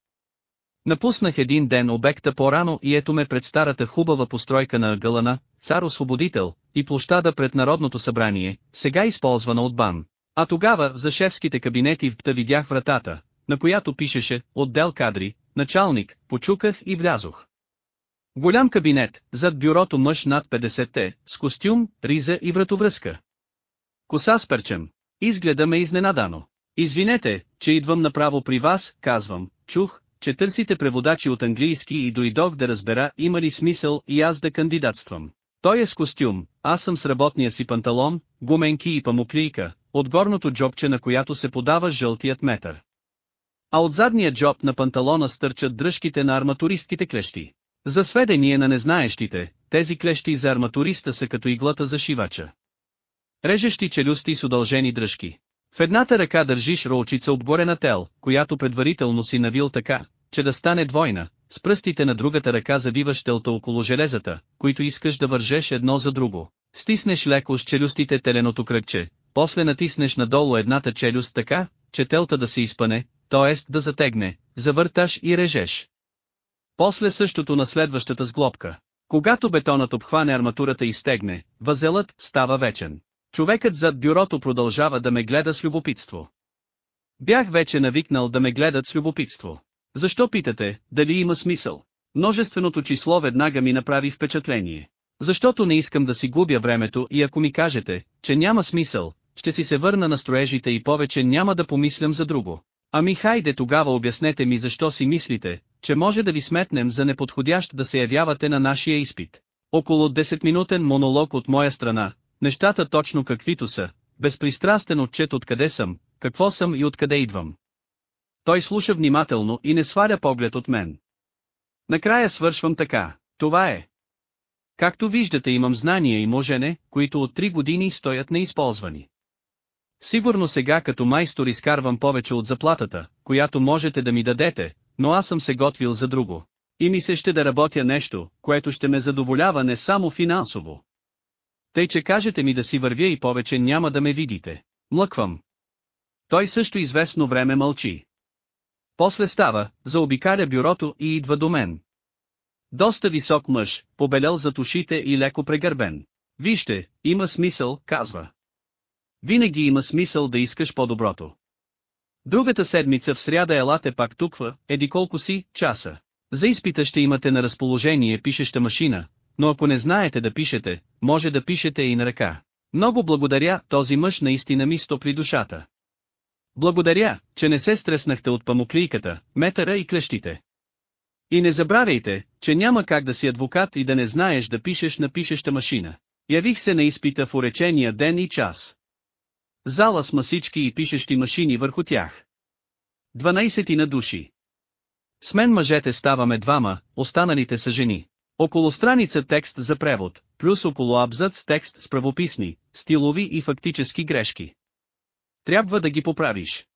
Напуснах един ден обекта по-рано и ето ме пред старата хубава постройка на Гълана, цар освободител, и площада пред Народното събрание, сега използвана от БАН. А тогава, за шефските кабинети в ПТА видях вратата, на която пишеше «Отдел кадри», началник, почуках и влязох. Голям кабинет, зад бюрото мъж над 50-те, с костюм, риза и вратовръзка. Коса с перчем. Изгледа ме изненадано. Извинете, че идвам направо при вас, казвам, чух, че търсите преводачи от английски и дойдох да разбера има ли смисъл и аз да кандидатствам. Той е с костюм, аз съм с работния си панталон, гуменки и памуклийка, от горното джобче на която се подава жълтият метър. А от задния джоб на панталона стърчат дръжките на арматуристките клещи. За сведение на незнаещите, тези клещи за арматуриста са като иглата за шивача. Режещи челюсти с удължени дръжки. В едната ръка държиш ролчица обгорена тел, която предварително си навил така, че да стане двойна, с пръстите на другата ръка завиваш телта около железата, които искаш да вържеш едно за друго. Стиснеш леко с челюстите теленото кръгче, после натиснеш надолу едната челюст така, че телта да се изпане, т.е. да затегне, завърташ и режеш. После същото на следващата сглобка. Когато бетонът обхване арматурата и стегне, възелът става вечен. Човекът зад бюрото продължава да ме гледа с любопитство. Бях вече навикнал да ме гледат с любопитство. Защо питате, дали има смисъл? Множественото число веднага ми направи впечатление. Защото не искам да си губя времето и ако ми кажете, че няма смисъл, ще си се върна на строежите и повече няма да помислям за друго. Ами хайде тогава обяснете ми защо си мислите, че може да ви сметнем за неподходящ да се явявате на нашия изпит. Около 10-минутен монолог от моя страна, нещата точно каквито са, безпристрастен отчет откъде съм, какво съм и откъде идвам. Той слуша внимателно и не сваля поглед от мен. Накрая свършвам така, това е. Както виждате имам знания и можене, които от три години стоят неизползвани. Сигурно сега като майстор изкарвам повече от заплатата, която можете да ми дадете, но аз съм се готвил за друго. И ми се ще да работя нещо, което ще ме задоволява не само финансово. Тъй че кажете ми да си вървя и повече няма да ме видите. Млъквам. Той също известно време мълчи. После става, заобикаля бюрото и идва до мен. Доста висок мъж, побелял зад ушите и леко прегърбен. Вижте, има смисъл, казва. Винаги има смисъл да искаш по-доброто. Другата седмица в сряда елате пак туква, еди колко си, часа. За изпита ще имате на разположение пишеща машина, но ако не знаете да пишете, може да пишете и на ръка. Много благодаря, този мъж наистина ми стопли душата. Благодаря, че не се стреснахте от памуклийката, метъра и клещите. И не забравяйте, че няма как да си адвокат и да не знаеш да пишеш на пишеща машина. Явих се на изпита в уречения ден и час. Зала с масички и пишещи машини върху тях. Дванайсети на души. С мен мъжете ставаме двама, останалите са жени. Около страница текст за превод, плюс около абзац текст с правописни, стилови и фактически грешки. Трябва да ги поправиш.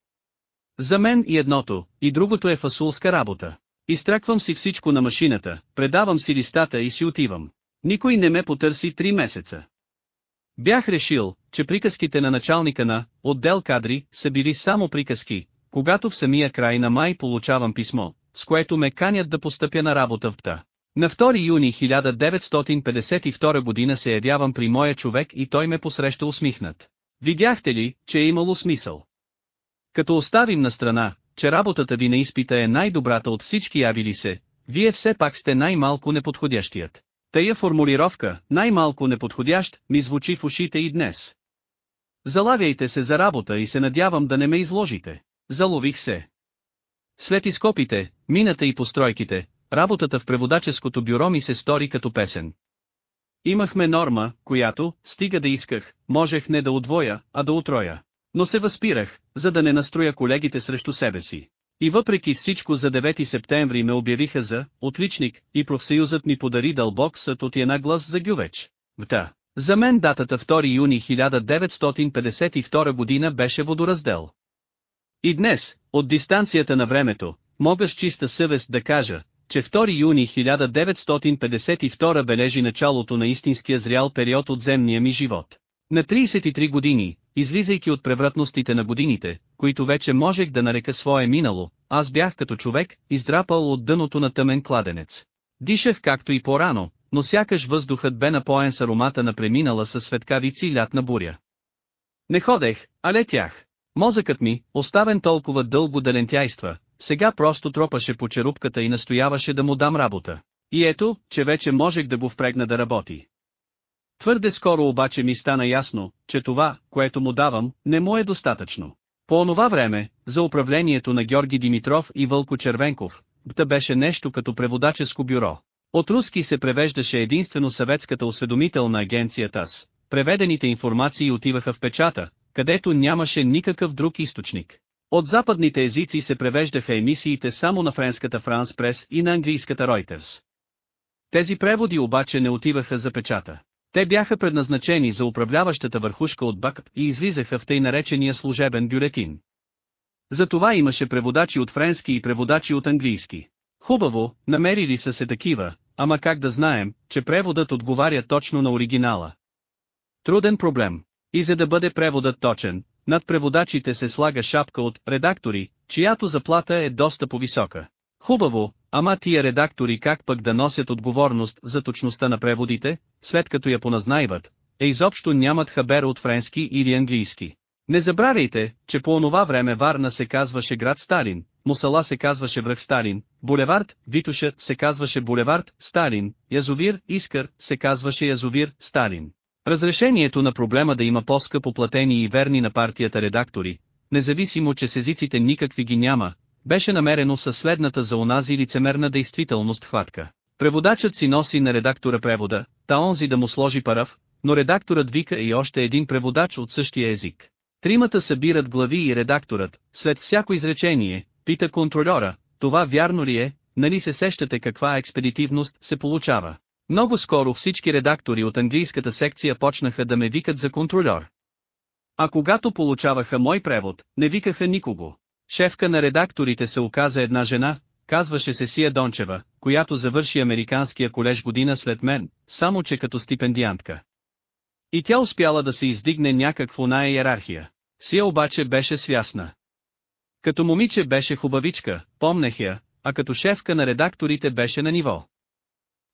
За мен и едното, и другото е фасулска работа. Изтраквам си всичко на машината, предавам си листата и си отивам. Никой не ме потърси три месеца. Бях решил, че приказките на началника на отдел кадри са били само приказки, когато в самия край на май получавам писмо, с което ме канят да постъпя на работа в ПТА. На 2 юни 1952 година се явявам при моя човек и той ме посреща усмихнат. Видяхте ли, че е имало смисъл? Като оставим на страна, че работата ви на изпита е най-добрата от всички явили се, вие все пак сте най-малко неподходящият. Тая формулировка, най-малко неподходящ, ми звучи в ушите и днес. Залавяйте се за работа и се надявам да не ме изложите. Залових се. След изкопите, мината и постройките, работата в преводаческото бюро ми се стори като песен. Имахме норма, която, стига да исках, можех не да удвоя, а да утроя. Но се възпирах, за да не настроя колегите срещу себе си. И въпреки всичко за 9 септември ме обявиха за «отличник» и профсъюзът ми подари дълбок съд от една глас за Гювеч. Вта. За мен датата 2 юни 1952 година беше водораздел. И днес, от дистанцията на времето, мога с чиста съвест да кажа, че 2 юни 1952 бележи началото на истинския зрял период от земния ми живот. На 33 години, излизайки от превратностите на годините, които вече можех да нарека свое минало, аз бях като човек, издрапал от дъното на тъмен кладенец. Дишах както и по-рано, но сякаш въздухът бе напоен с аромата на преминала със светкавици лятна буря. Не ходех, а летях. Мозъкът ми, оставен толкова дълго да лентяйства, сега просто тропаше по черупката и настояваше да му дам работа. И ето, че вече можех да го впрегна да работи. Твърде скоро обаче ми стана ясно, че това, което му давам, не му е достатъчно. По онова време, за управлението на Георги Димитров и Вълко Червенков, БТА беше нещо като преводаческо бюро. От руски се превеждаше единствено съветската осведомителна агенция ТАС. Преведените информации отиваха в печата, където нямаше никакъв друг източник. От западните езици се превеждаха емисиите само на френската Франс Прес и на английската Reuters. Тези преводи обаче не отиваха за печата. Те бяха предназначени за управляващата върхушка от БАК и излизаха в тъй наречения служебен бюлетин. За това имаше преводачи от френски и преводачи от английски. Хубаво, намерили са се такива, ама как да знаем, че преводът отговаря точно на оригинала. Труден проблем. И за да бъде преводът точен, над преводачите се слага шапка от редактори, чиято заплата е доста по-висока. Хубаво, ама тия редактори как пък да носят отговорност за точността на преводите, след като я поназнайват, е изобщо нямат хабер от френски или английски. Не забравяйте, че по онова време Варна се казваше град Сталин, Мусала се казваше връх Сталин, Булевард, Витуша се казваше Булевард, Сталин, Язовир, Искър се казваше Язовир, Сталин. Разрешението на проблема да има по-скъпо и верни на партията редактори, независимо че с езиците никакви ги няма, беше намерено със следната за онази лицемерна действителност хватка. Преводачът си носи на редактора превода, та онзи да му сложи парав, но редакторът вика и още един преводач от същия език. Тримата събират глави и редакторът, след всяко изречение, пита контролера, това вярно ли е, нали се сещате каква експедитивност се получава. Много скоро всички редактори от английската секция почнаха да ме викат за контролер. А когато получаваха мой превод, не викаха никого. Шефка на редакторите се оказа една жена, казваше се Сия Дончева, която завърши Американския колеж година след мен, само че като стипендиантка. И тя успяла да се издигне някак в оная иерархия. Сия обаче беше свясна. Като момиче беше хубавичка, помнех я, а като шефка на редакторите беше на ниво.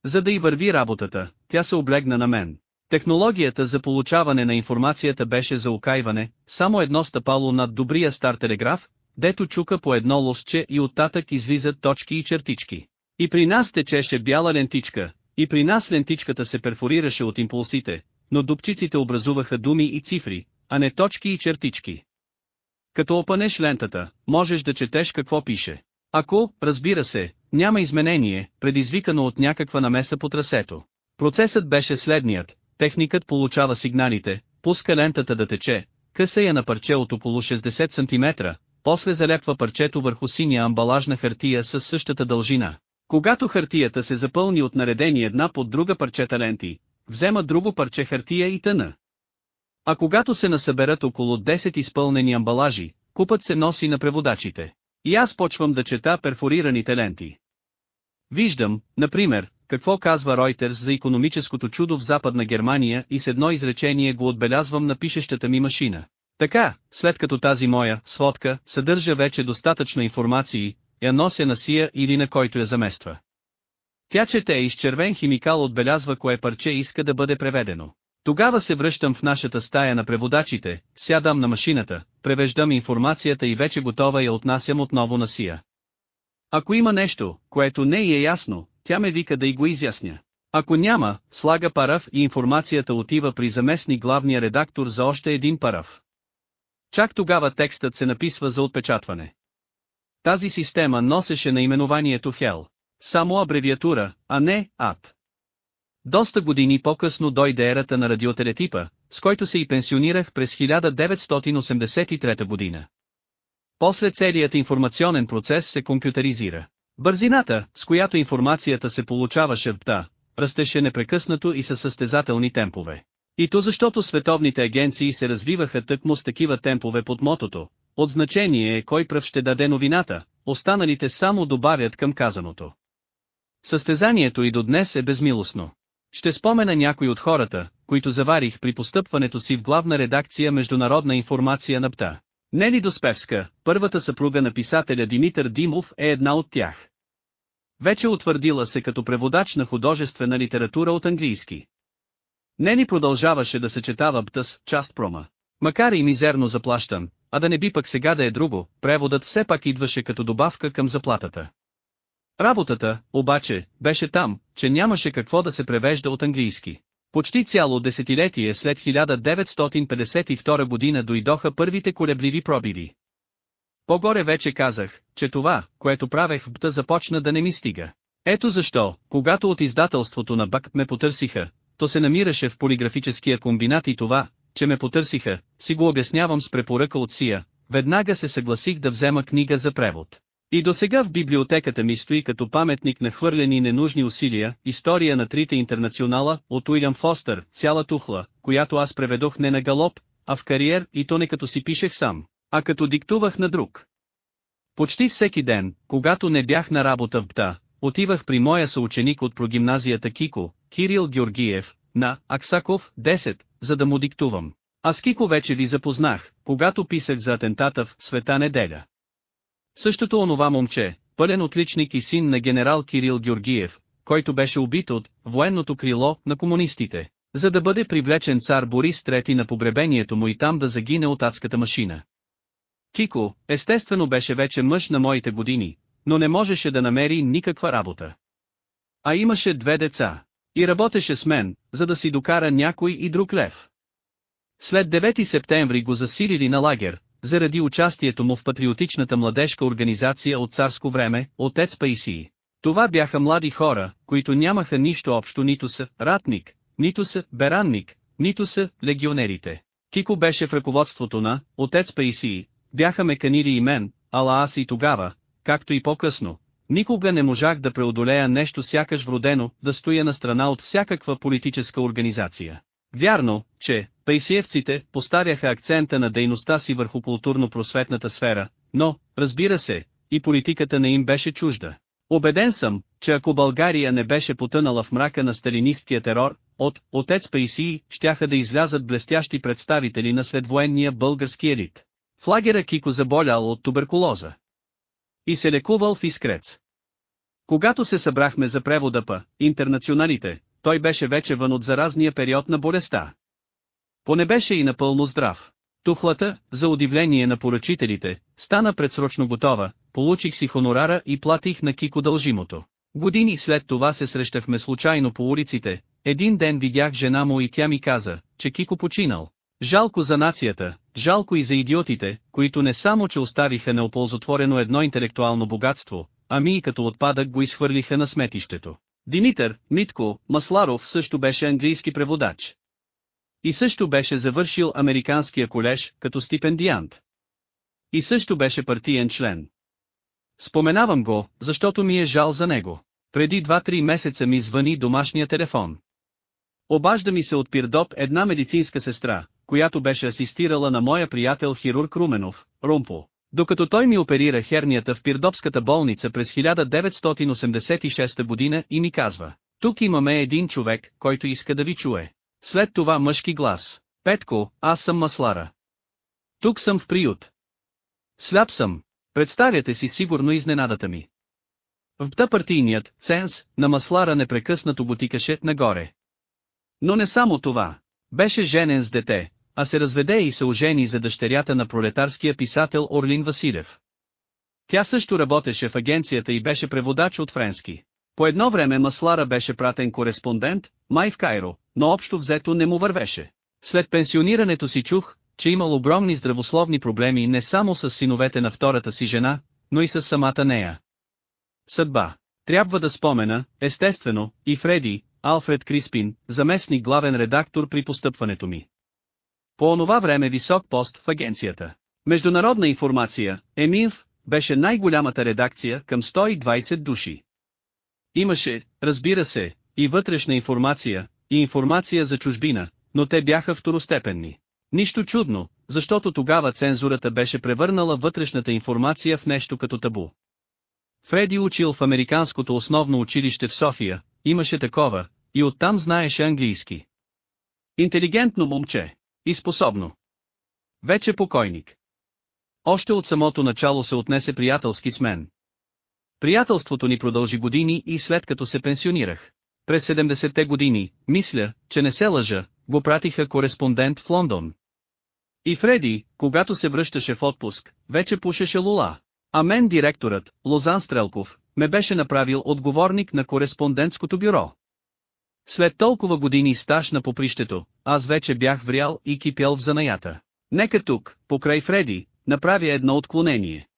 За да й върви работата, тя се облегна на мен. Технологията за получаване на информацията беше за окайване, само едно стъпало над добрия стар телеграф, дето чука по едно лосче и оттатък излизат точки и чертички. И при нас течеше бяла лентичка, и при нас лентичката се перфорираше от импулсите, но дупчиците образуваха думи и цифри, а не точки и чертички. Като опънеш лентата, можеш да четеш какво пише. Ако, разбира се, няма изменение, предизвикано от някаква намеса по трасето. Процесът беше следният, техникът получава сигналите, пуска лентата да тече, къса я на парче от около 60 см, после залепва парчето върху синя амбалажна хартия с същата дължина. Когато хартията се запълни от наредени една под друга парчета ленти, взема друго парче хартия и тъна. А когато се насъберат около 10 изпълнени амбалажи, купът се носи на преводачите. И аз почвам да чета перфорираните ленти. Виждам, например, какво казва Reuters за економическото чудо в Западна Германия и с едно изречение го отбелязвам на пишещата ми машина. Така, след като тази моя сводка съдържа вече достатъчно информации, я нося на сия или на който я замества. Тя чете и с червен химикал отбелязва кое парче иска да бъде преведено. Тогава се връщам в нашата стая на преводачите, сядам на машината, превеждам информацията и вече готова я отнасям отново на сия. Ако има нещо, което не е ясно, тя ме вика да й го изясня. Ако няма, слага параф и информацията отива при заместник главния редактор за още един параф. Чак тогава текстът се написва за отпечатване. Тази система носеше наименованието Хел. Само абревиатура, а не ад. Доста години по-късно дойде ерата на радиотелетипа, с който се и пенсионирах през 1983 година. После целият информационен процес се компютъризира. Бързината, с която информацията се получаваше в ПТА, растеше непрекъснато и със състезателни темпове. И то защото световните агенции се развиваха тъкмо с такива темпове под мотото. От значение е кой пръв ще даде новината, останалите само добавят към казаното. Състезанието и до днес е безмилостно. Ще спомена някой от хората, които заварих при постъпването си в главна редакция Международна информация на ПТА. Нели Доспевска, първата съпруга на писателя Димитър Димов е една от тях. Вече утвърдила се като преводач на художествена литература от английски. Нени продължаваше да съчетава БТС, част прома. Макар и мизерно заплащан, а да не би пък сега да е друго, преводът все пак идваше като добавка към заплатата. Работата, обаче, беше там, че нямаше какво да се превежда от английски. Почти цяло десетилетие след 1952 година дойдоха първите колебливи пробиви. По-горе вече казах, че това, което правех в БТА започна да не ми стига. Ето защо, когато от издателството на БАК ме потърсиха, то се намираше в полиграфическия комбинат и това, че ме потърсиха, си го обяснявам с препоръка от Сия, веднага се съгласих да взема книга за превод. И до сега в библиотеката ми стои като паметник на хвърлени ненужни усилия, история на трите интернационала, от Уилям Фостър, цяла тухла, която аз преведох не на галоп, а в кариер и то не като си пишех сам, а като диктувах на друг. Почти всеки ден, когато не бях на работа в БТА, отивах при моя съученик от прогимназията Кико, Кирил Георгиев, на Аксаков, 10, за да му диктувам. Аз Кико вече ви запознах, когато писах за атентата в Света неделя. Същото онова момче, пълен отличник и син на генерал Кирил Георгиев, който беше убит от военното крило на комунистите, за да бъде привлечен цар Борис III на погребението му и там да загине от адската машина. Кико, естествено беше вече мъж на моите години, но не можеше да намери никаква работа. А имаше две деца. И работеше с мен, за да си докара някой и друг лев. След 9 септември го засилили на лагер, заради участието му в патриотичната младежка организация от царско време, отец Паисии. Това бяха млади хора, които нямаха нищо общо нито са ратник, нито са беранник, нито са легионерите. Кико беше в ръководството на отец Паисии, бяха ме канили и мен, ала аз и тогава, както и по-късно. Никога не можах да преодолея нещо сякаш вродено, да стоя на страна от всякаква политическа организация. Вярно, че, пейсиевците, поставяха акцента на дейността си върху културно-просветната сфера, но, разбира се, и политиката не им беше чужда. Обеден съм, че ако България не беше потънала в мрака на сталинисткия терор, от «Отец Паисии» щяха да излязат блестящи представители на следвоенния български елит. В лагера Кико заболял от туберкулоза. И се лекувал в Искрец. Когато се събрахме за превода па, интернационалите, той беше вече вън от заразния период на болестта. Поне беше и напълно здрав. Тухлата, за удивление на поръчителите, стана предсрочно готова, получих си хонорара и платих на Кико дължимото. Години след това се срещахме случайно по улиците, един ден видях жена му и тя ми каза, че Кико починал. Жалко за нацията, жалко и за идиотите, които не само че оставиха неоползотворено едно интелектуално богатство, ами и като отпадък го изхвърлиха на сметището. Димитър, Митко, Масларов също беше английски преводач. И също беше завършил Американския колеж, като стипендиант. И също беше партиен член. Споменавам го, защото ми е жал за него. Преди 2-3 месеца ми звъни домашния телефон. Обажда ми се от Пирдоп една медицинска сестра, която беше асистирала на моя приятел хирург Руменов, Румпо. Докато той ми оперира хернията в Пирдопската болница през 1986 година и ми казва, тук имаме един човек, който иска да ви чуе. След това мъжки глас. Петко, аз съм маслара. Тук съм в приют. Сляп съм. Представяте си сигурно изненадата ми. В та партийният, ценз, на маслара непрекъснато бутикаше нагоре. Но не само това. Беше женен с дете, а се разведе и се ожени за дъщерята на пролетарския писател Орлин Василев. Тя също работеше в агенцията и беше преводач от френски. По едно време Маслара беше пратен кореспондент, май в Кайро, но общо взето не му вървеше. След пенсионирането си чух, че имал огромни здравословни проблеми не само с синовете на втората си жена, но и с самата нея. Съдба. Трябва да спомена, естествено, и Фреди, Алфред Криспин, заместник главен редактор при постъпването ми. По онова време висок пост в агенцията. Международна информация, ЕМИНФ, беше най-голямата редакция към 120 души. Имаше, разбира се, и вътрешна информация, и информация за чужбина, но те бяха второстепенни. Нищо чудно, защото тогава цензурата беше превърнала вътрешната информация в нещо като табу. Фреди учил в Американското основно училище в София, имаше такова, и оттам знаеше английски. Интелигентно момче. И способно. Вече покойник. Още от самото начало се отнесе приятелски с мен. Приятелството ни продължи години и след като се пенсионирах. През 70-те години, мисля, че не се лъжа, го пратиха кореспондент в Лондон. И Фреди, когато се връщаше в отпуск, вече пушеше лула. А мен директорът, Лозан Стрелков, ме беше направил отговорник на кореспондентското бюро. След толкова години стаж на попрището, аз вече бях врял и кипял в занаята. Нека тук, покрай Фреди, направя едно отклонение.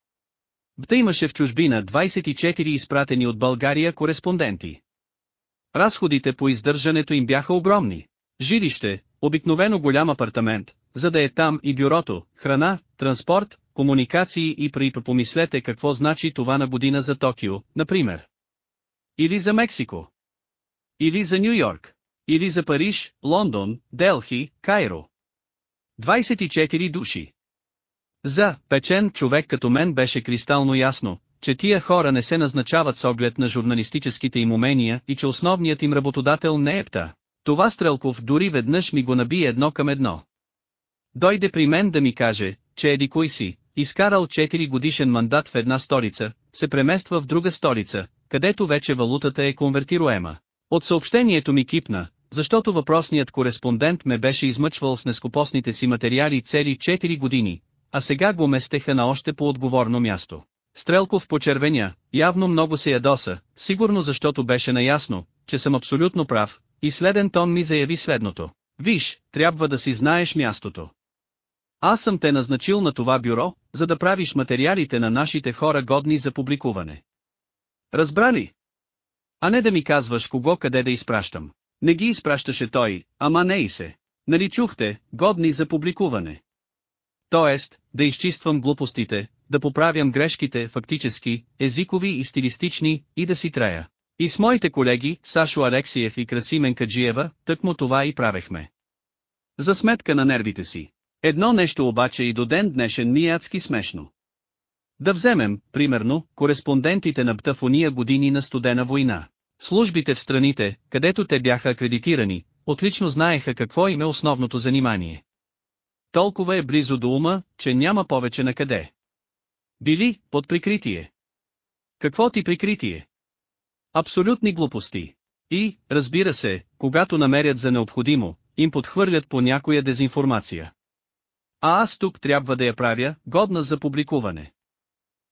Бта имаше в чужбина 24 изпратени от България кореспонденти. Разходите по издържането им бяха огромни. Жилище, обикновено голям апартамент, за да е там и бюрото, храна, транспорт, комуникации и при помислете какво значи това на година за Токио, например. Или за Мексико. Или за Нью Йорк. Или за Париж, Лондон, Делхи, Кайро. 24 души. За печен човек като мен беше кристално ясно, че тия хора не се назначават с оглед на журналистическите им умения и че основният им работодател не е пта. Това Стрелков дори веднъж ми го наби едно към едно. Дойде при мен да ми каже, че еди кой си, изкарал 4 годишен мандат в една столица, се премества в друга столица, където вече валутата е конвертируема. От съобщението ми кипна, защото въпросният кореспондент ме беше измъчвал с нескопосните си материали цели 4 години, а сега го местеха на още по-отговорно място. Стрелков почервеня, явно много се ядоса, сигурно защото беше наясно, че съм абсолютно прав, и следен тон ми заяви следното. Виж, трябва да си знаеш мястото. Аз съм те назначил на това бюро, за да правиш материалите на нашите хора годни за публикуване. Разбрали? А не да ми казваш кого къде да изпращам. Не ги изпращаше той, ама не и се. Нали чухте, годни за публикуване. Тоест, да изчиствам глупостите, да поправям грешките фактически, езикови и стилистични, и да си трея. И с моите колеги, Сашо Алексиев и Красимен Каджиева, тъкмо това и правехме. За сметка на нервите си. Едно нещо обаче и до ден днешен ми е адски смешно. Да вземем, примерно, кореспондентите на БТА в уния години на студена война. Службите в страните, където те бяха акредитирани, отлично знаеха какво им е основното занимание. Толкова е близо до ума, че няма повече на къде. Били, под прикритие. Какво ти прикритие? Абсолютни глупости. И, разбира се, когато намерят за необходимо, им подхвърлят по някоя дезинформация. А аз тук трябва да я правя, годна за публикуване.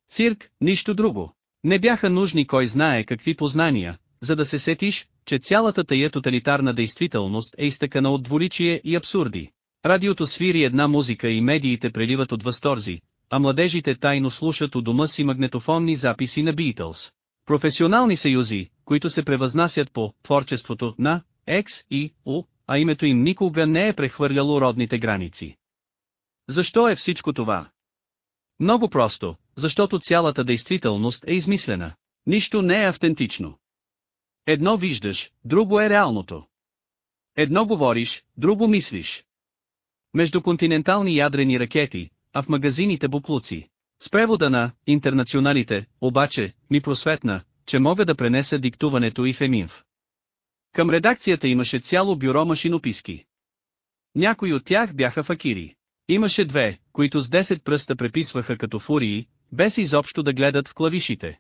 Цирк, нищо друго. Не бяха нужни кой знае какви познания, за да се сетиш, че цялата тая тоталитарна действителност е изтъкана от дволичие и абсурди. Радиото свири една музика и медиите преливат от възторзи, а младежите тайно слушат у дома си магнетофонни записи на Beatles. Професионални съюзи, които се превъзнасят по творчеството на X и U, а името им никога не е прехвърляло родните граници. Защо е всичко това? Много просто, защото цялата действителност е измислена. Нищо не е автентично. Едно виждаш, друго е реалното. Едно говориш, друго мислиш. Междуконтинентални ядрени ракети, а в магазините буклуци. С превода на «Интернационалите», обаче, ми просветна, че мога да пренеса диктуването и в Еминф. Към редакцията имаше цяло бюро машинописки. Някои от тях бяха факири. Имаше две, които с 10 пръста преписваха като фурии, без изобщо да гледат в клавишите.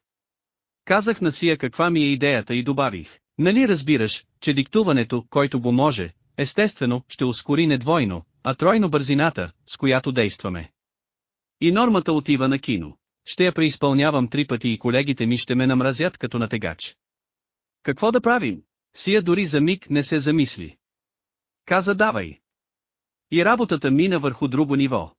Казах на Сия каква ми е идеята и добавих. Нали разбираш, че диктуването, който го може, естествено, ще ускори не двойно, а тройно бързината, с която действаме. И нормата отива на кино. Ще я преизпълнявам три пъти и колегите ми ще ме намразят като на тегач. Какво да правим? Сия дори за миг не се замисли. Каза давай. И работата мина върху друго ниво.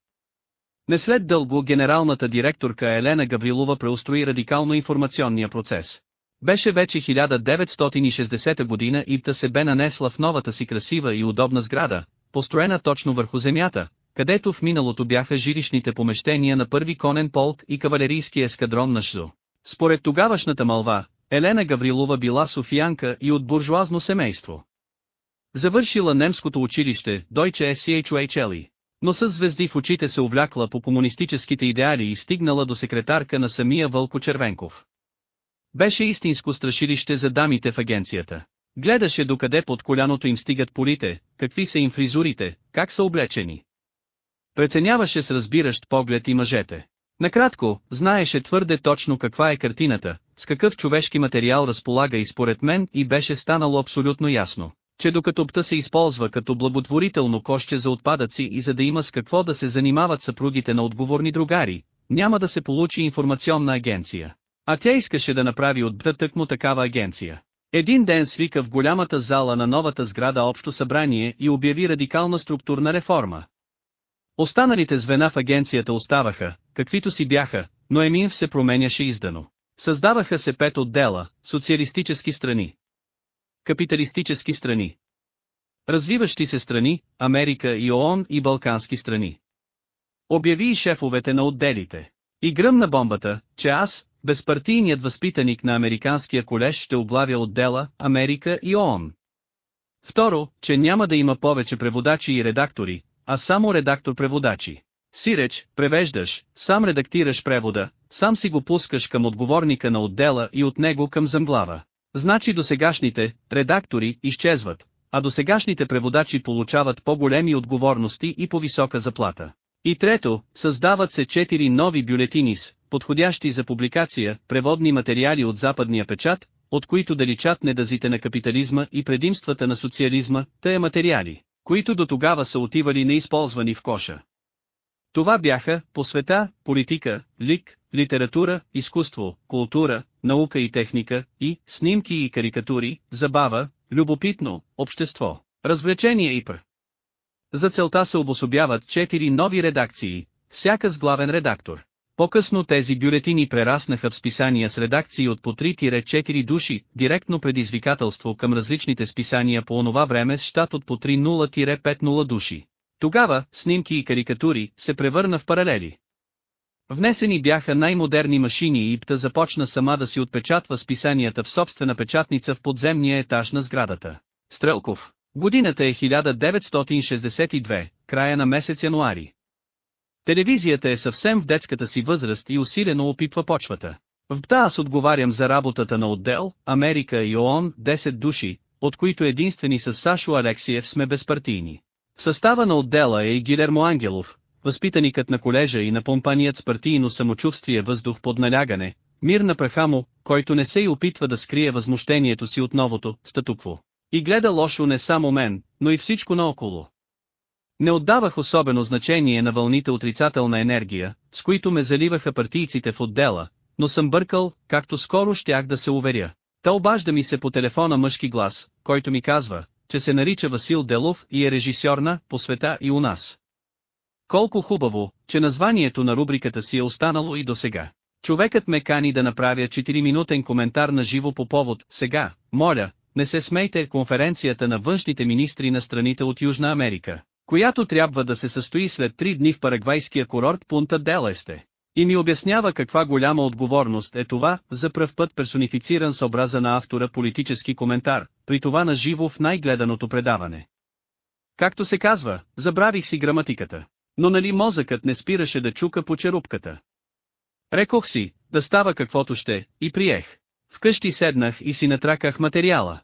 Не след дълго генералната директорка Елена Гаврилова преустрои радикално информационния процес. Беше вече 1960 година и та се бе нанесла в новата си красива и удобна сграда, построена точно върху земята, където в миналото бяха жилищните помещения на първи конен полк и кавалерийски ескадрон на ШЗО. Според тогавашната малва, Елена Гаврилова била софиянка и от буржуазно семейство. Завършила немското училище, Deutsche SCHUHLE, но с звезди в очите се увлякла по комунистическите идеали и стигнала до секретарка на самия Вълко Червенков. Беше истинско страшилище за дамите в агенцията. Гледаше докъде под коляното им стигат полите, какви са им фризурите, как са облечени. Преценяваше с разбиращ поглед и мъжете. Накратко, знаеше твърде точно каква е картината, с какъв човешки материал разполага и според мен и беше станало абсолютно ясно, че докато пта се използва като благотворително коще за отпадъци и за да има с какво да се занимават съпругите на отговорни другари, няма да се получи информационна агенция. А тя искаше да направи от БТ тъкмо такава агенция. Един ден свика в голямата зала на новата сграда общо събрание и обяви радикална структурна реформа. Останалите звена в агенцията оставаха, каквито си бяха, но Еминв се променяше издано. Създаваха се пет отдела, социалистически страни, капиталистически страни, развиващи се страни, Америка и ООН и балкански страни. Обяви и шефовете на отделите. И гръмна бомбата, че аз, безпартийният възпитаник на Американския колеж ще облавя отдела, Америка и ООН. Второ, че няма да има повече преводачи и редактори, а само редактор-преводачи. Сиреч, превеждаш, сам редактираш превода, сам си го пускаш към отговорника на отдела и от него към замглава. Значи досегашните редактори изчезват, а досегашните преводачи получават по-големи отговорности и по-висока заплата. И трето, създават се четири нови бюлетини с, подходящи за публикация, преводни материали от западния печат, от които да личат недазите на капитализма и предимствата на социализма, тъй материали, които до тогава са отивали неизползвани в коша. Това бяха, по света, политика, лик, литература, изкуство, култура, наука и техника, и, снимки и карикатури, забава, любопитно, общество, развлечение и пр. За целта се обособяват четири нови редакции, всяка с главен редактор. По-късно тези бюлетини прераснаха в списания с редакции от по 3-4 души, директно предизвикателство към различните списания по онова време с щат от по 3-0-5-0 души. Тогава, снимки и карикатури, се превърна в паралели. Внесени бяха най-модерни машини и ПТА започна сама да си отпечатва списанията в собствена печатница в подземния етаж на сградата. Стрелков. Годината е 1962, края на месец януари. Телевизията е съвсем в детската си възраст и усилено опитва почвата. В БТА аз отговарям за работата на отдел, Америка и ООН, 10 души, от които единствени с Сашо Алексиев сме безпартийни. В състава на отдела е и Гилермо Ангелов, възпитаникът на колежа и на помпаният с партийно самочувствие въздух под налягане, мир на праха му, който не се и опитва да скрие възмущението си от новото статукво. И гледа лошо не само мен, но и всичко наоколо. Не отдавах особено значение на вълните отрицателна енергия, с които ме заливаха партийците в отдела, но съм бъркал, както скоро щях да се уверя. Та обажда ми се по телефона мъжки глас, който ми казва, че се нарича Васил Делов и е режисьор на «По света и у нас». Колко хубаво, че названието на рубриката си е останало и до сега. Човекът ме кани да направя 4-минутен коментар на живо по повод, сега, моля, не се смейте конференцията на външните министри на страните от Южна Америка, която трябва да се състои след 3 дни в парагвайския курорт Пунта Делесте. И ми обяснява каква голяма отговорност е това, за пръв път персонифициран с образа на автора политически коментар, при това на живо в най-гледаното предаване. Както се казва, забравих си граматиката. Но нали мозъкът не спираше да чука по черупката. Рекох си, да става каквото ще, и приех. Вкъщи седнах и си натраках материала.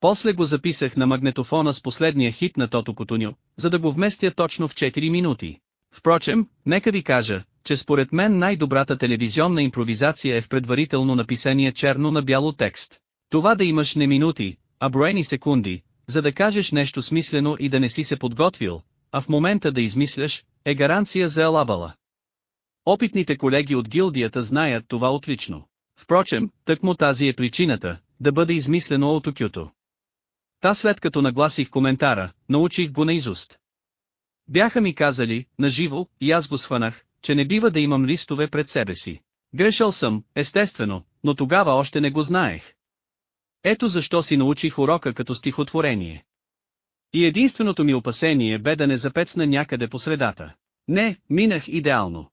После го записах на магнетофона с последния хит на Тото Котуню, за да го вместя точно в 4 минути. Впрочем, нека ви кажа, че според мен най-добрата телевизионна импровизация е в предварително написания черно на бяло текст. Това да имаш не минути, а броени секунди, за да кажеш нещо смислено и да не си се подготвил, а в момента да измисляш, е гаранция за алабала. Опитните колеги от гилдията знаят това отлично. Впрочем, тъкмо тази е причината, да бъде измислено от окюто. Та след като нагласих коментара, научих го наизуст. Бяха ми казали, наживо, и аз го схванах, че не бива да имам листове пред себе си. Грешал съм, естествено, но тогава още не го знаех. Ето защо си научих урока като стихотворение. И единственото ми опасение бе да не запецна някъде по средата. Не, минах идеално.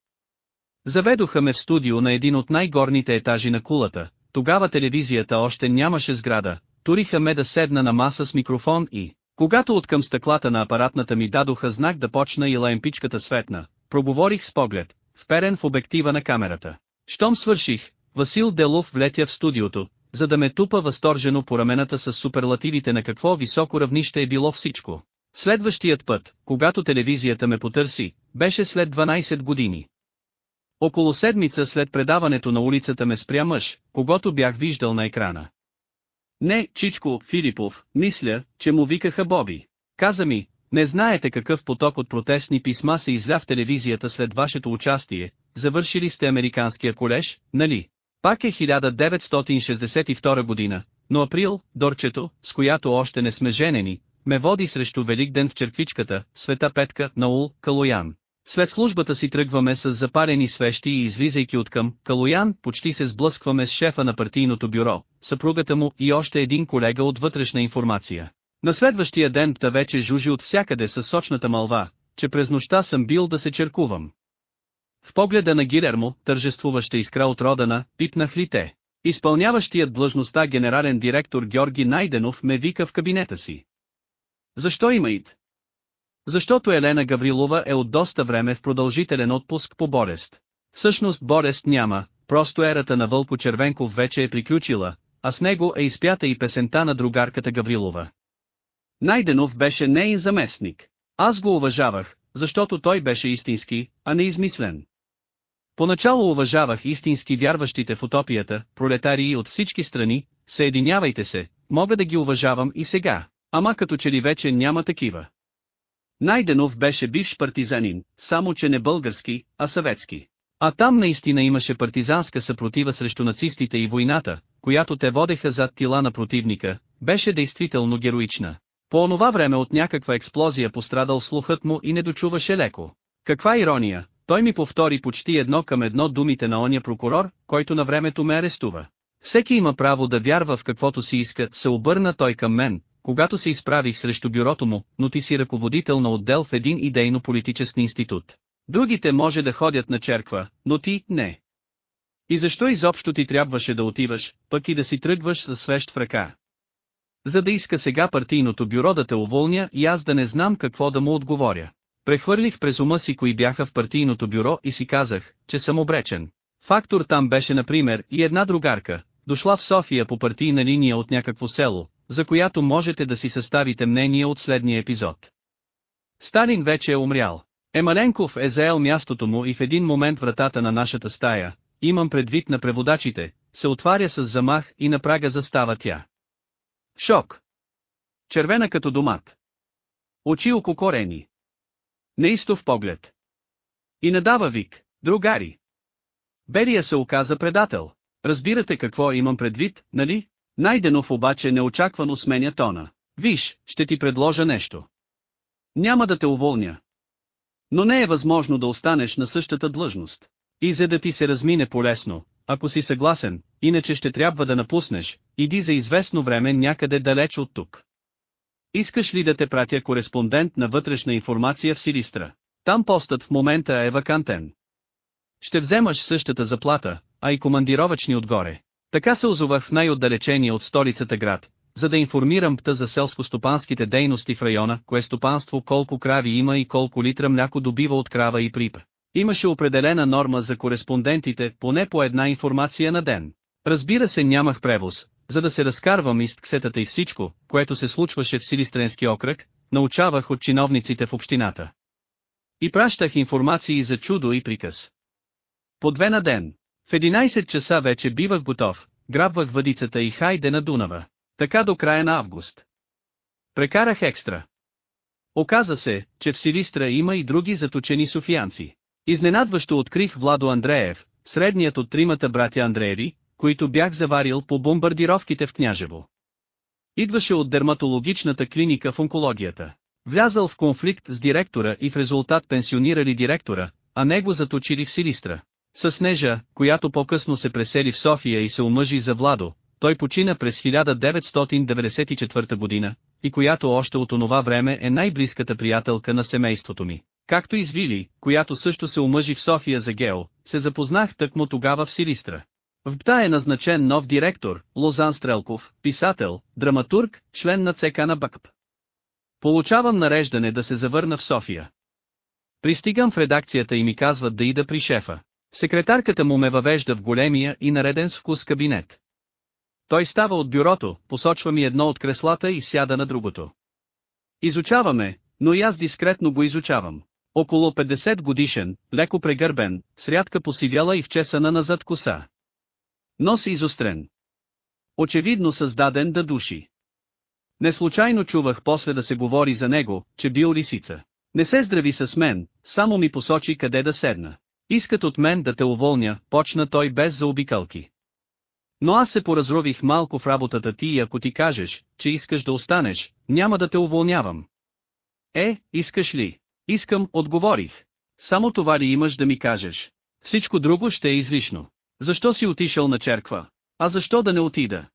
Заведоха ме в студио на един от най-горните етажи на кулата, тогава телевизията още нямаше сграда, туриха ме да седна на маса с микрофон и, когато откъм стъклата на апаратната ми дадоха знак да почна и лаемпичката светна, проговорих с поглед, вперен в обектива на камерата. Щом свърших, Васил Делов влетя в студиото, за да ме тупа възторжено по рамената с суперлативите на какво високо равнище е било всичко. Следващият път, когато телевизията ме потърси, беше след 12 години. Около седмица след предаването на улицата ме спря мъж, когато бях виждал на екрана. Не, Чичко, Филипов, мисля, че му викаха Боби. Каза ми, не знаете какъв поток от протестни писма се изля в телевизията след вашето участие, завършили сте американския колеж, нали? Пак е 1962 година, но април, Дорчето, с която още не сме женени, ме води срещу Великден в черквичката, Света Петка, Наул, Калоян. След службата си тръгваме с запарени свещи и излизайки от към Калоян, почти се сблъскваме с шефа на партийното бюро, съпругата му и още един колега от вътрешна информация. На следващия ден та вече жужи от всякъде със сочната малва, че през нощта съм бил да се черкувам. В погледа на Гилермо, тържествуваща искра от родана, пипнах ли те. Изпълняващият длъжността генерален директор Георги Найденов ме вика в кабинета си. Защо има ид? Защото Елена Гаврилова е от доста време в продължителен отпуск по болест. Всъщност болест няма, просто ерата на Вълко Червенков вече е приключила, а с него е изпята и песента на другарката Гаврилова. Найденов беше нейн заместник. Аз го уважавах, защото той беше истински, а не измислен. Поначало уважавах истински вярващите в утопията, пролетарии от всички страни, съединявайте се, мога да ги уважавам и сега, ама като че ли вече няма такива. Найденов беше бивш партизанин, само че не български, а съветски. А там наистина имаше партизанска съпротива срещу нацистите и войната, която те водеха зад тила на противника, беше действително героична. По онова време от някаква експлозия пострадал слухът му и не дочуваше леко. Каква ирония, той ми повтори почти едно към едно думите на оня прокурор, който на времето ме арестува. Всеки има право да вярва в каквото си иска, се обърна той към мен, когато се изправих срещу бюрото му, но ти си ръководител на отдел в един идейно-политически институт. Другите може да ходят на черква, но ти – не. И защо изобщо ти трябваше да отиваш, пък и да си тръгваш с свещ в ръка? За да иска сега партийното бюро да те уволня и аз да не знам какво да му отговоря. Прехвърлих през ума си кои бяха в партийното бюро и си казах, че съм обречен. Фактор там беше например и една другарка, дошла в София по партийна линия от някакво село, за която можете да си съставите мнение от следния епизод. Сталин вече е умрял. Емаленков е заел мястото му и в един момент вратата на нашата стая, имам предвид на преводачите, се отваря с замах и на прага застава тя. Шок. Червена като домат. Очи окукорени. Неистов поглед. И надава вик, другари. Берия се оказа предател. Разбирате какво имам предвид, нали? Найденов обаче неочаквано сменя тона. Виж, ще ти предложа нещо. Няма да те уволня. Но не е възможно да останеш на същата длъжност. И за да ти се размине полесно, ако си съгласен, иначе ще трябва да напуснеш, иди за известно време някъде далеч от тук. Искаш ли да те пратя кореспондент на вътрешна информация в Силистра? Там постът в момента е вакантен. Ще вземаш същата заплата, а и командировачни отгоре. Така се озовах в най-отдалечения от столицата град, за да информирам пта за селско-стопанските дейности в района, кое стопанство колко крави има и колко литра мляко добива от крава и прип. Имаше определена норма за кореспондентите, поне по една информация на ден. Разбира се нямах превоз, за да се разкарвам из ксетата и всичко, което се случваше в Силистренски окръг, научавах от чиновниците в общината. И пращах информации за чудо и приказ. По две на ден. В 11 часа вече бивах готов, грабвах въдицата и хайде на Дунава. Така до края на август. Прекарах екстра. Оказа се, че в Силистра има и други заточени софиянци. Изненадващо открих Владо Андреев, средният от тримата братя Андрееви, които бях заварил по бомбардировките в Княжево. Идваше от дерматологичната клиника в онкологията. Влязал в конфликт с директора и в резултат пенсионирали директора, а него заточили в Силистра. С Нежа, която по-късно се пресели в София и се омъжи за Владо, той почина през 1994 година, и която още от онова време е най-близката приятелка на семейството ми. Както и с Вили, която също се омъжи в София за Гео, се запознах тъкмо тогава в Силистра. В БТА е назначен нов директор, Лозан Стрелков, писател, драматург, член на ЦК на БАКП. Получавам нареждане да се завърна в София. Пристигам в редакцията и ми казват да ида при шефа. Секретарката му ме въвежда в големия и нареден с вкус кабинет. Той става от бюрото, посочва ми едно от креслата и сяда на другото. Изучаваме, но и аз дискретно го изучавам. Около 50 годишен, леко прегърбен, с рядка посивяла и вчесана назад коса. Нос изострен. Очевидно създаден да души. Неслучайно чувах после да се говори за него, че бил лисица. Не се здрави с мен, само ми посочи къде да седна. Искат от мен да те уволня, почна той без заобикалки. Но аз се поразрових малко в работата ти и ако ти кажеш, че искаш да останеш, няма да те уволнявам. Е, искаш ли? Искам, отговорих. Само това ли имаш да ми кажеш? Всичко друго ще е излишно. Защо си отишъл на черква? А защо да не отида?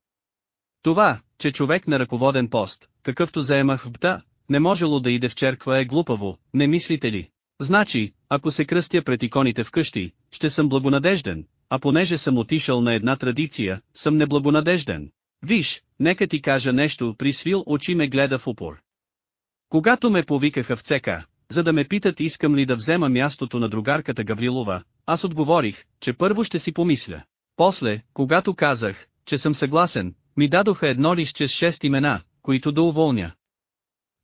Това, че човек на ръководен пост, какъвто заемах в БТА, не можело да иде в черква е глупаво, не мислите ли? Значи, ако се кръстя пред иконите вкъщи, ще съм благонадежден, а понеже съм отишъл на една традиция, съм неблагонадежден. Виж, нека ти кажа нещо, присвил очи ме гледа в упор. Когато ме повикаха в ЦК, за да ме питат искам ли да взема мястото на другарката Гаврилова, аз отговорих, че първо ще си помисля. После, когато казах, че съм съгласен, ми дадоха едно лище с шест имена, които да уволня.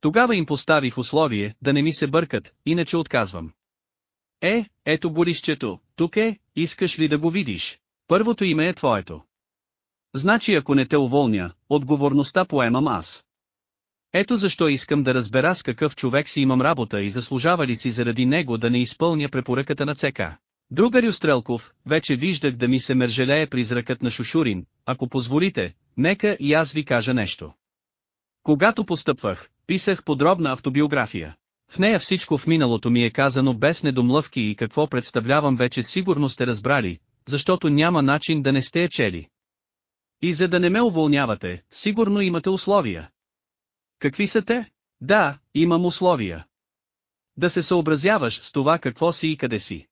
Тогава им поставих условие да не ми се бъркат, иначе отказвам. Е, ето горището, тук е, искаш ли да го видиш? Първото име е твоето. Значи ако не те уволня, отговорността поемам аз. Ето защо искам да разбера с какъв човек си имам работа и заслужава ли си заради него да не изпълня препоръката на ЦК. Другарю Стрелков, вече виждах да ми се мържелее призракът на Шушурин, ако позволите, нека и аз ви кажа нещо. Когато постъпвах, писах подробна автобиография. В нея всичко в миналото ми е казано без недомлъвки и какво представлявам вече сигурно сте разбрали, защото няма начин да не сте я чели. И за да не ме уволнявате, сигурно имате условия. Какви са те? Да, имам условия. Да се съобразяваш с това какво си и къде си.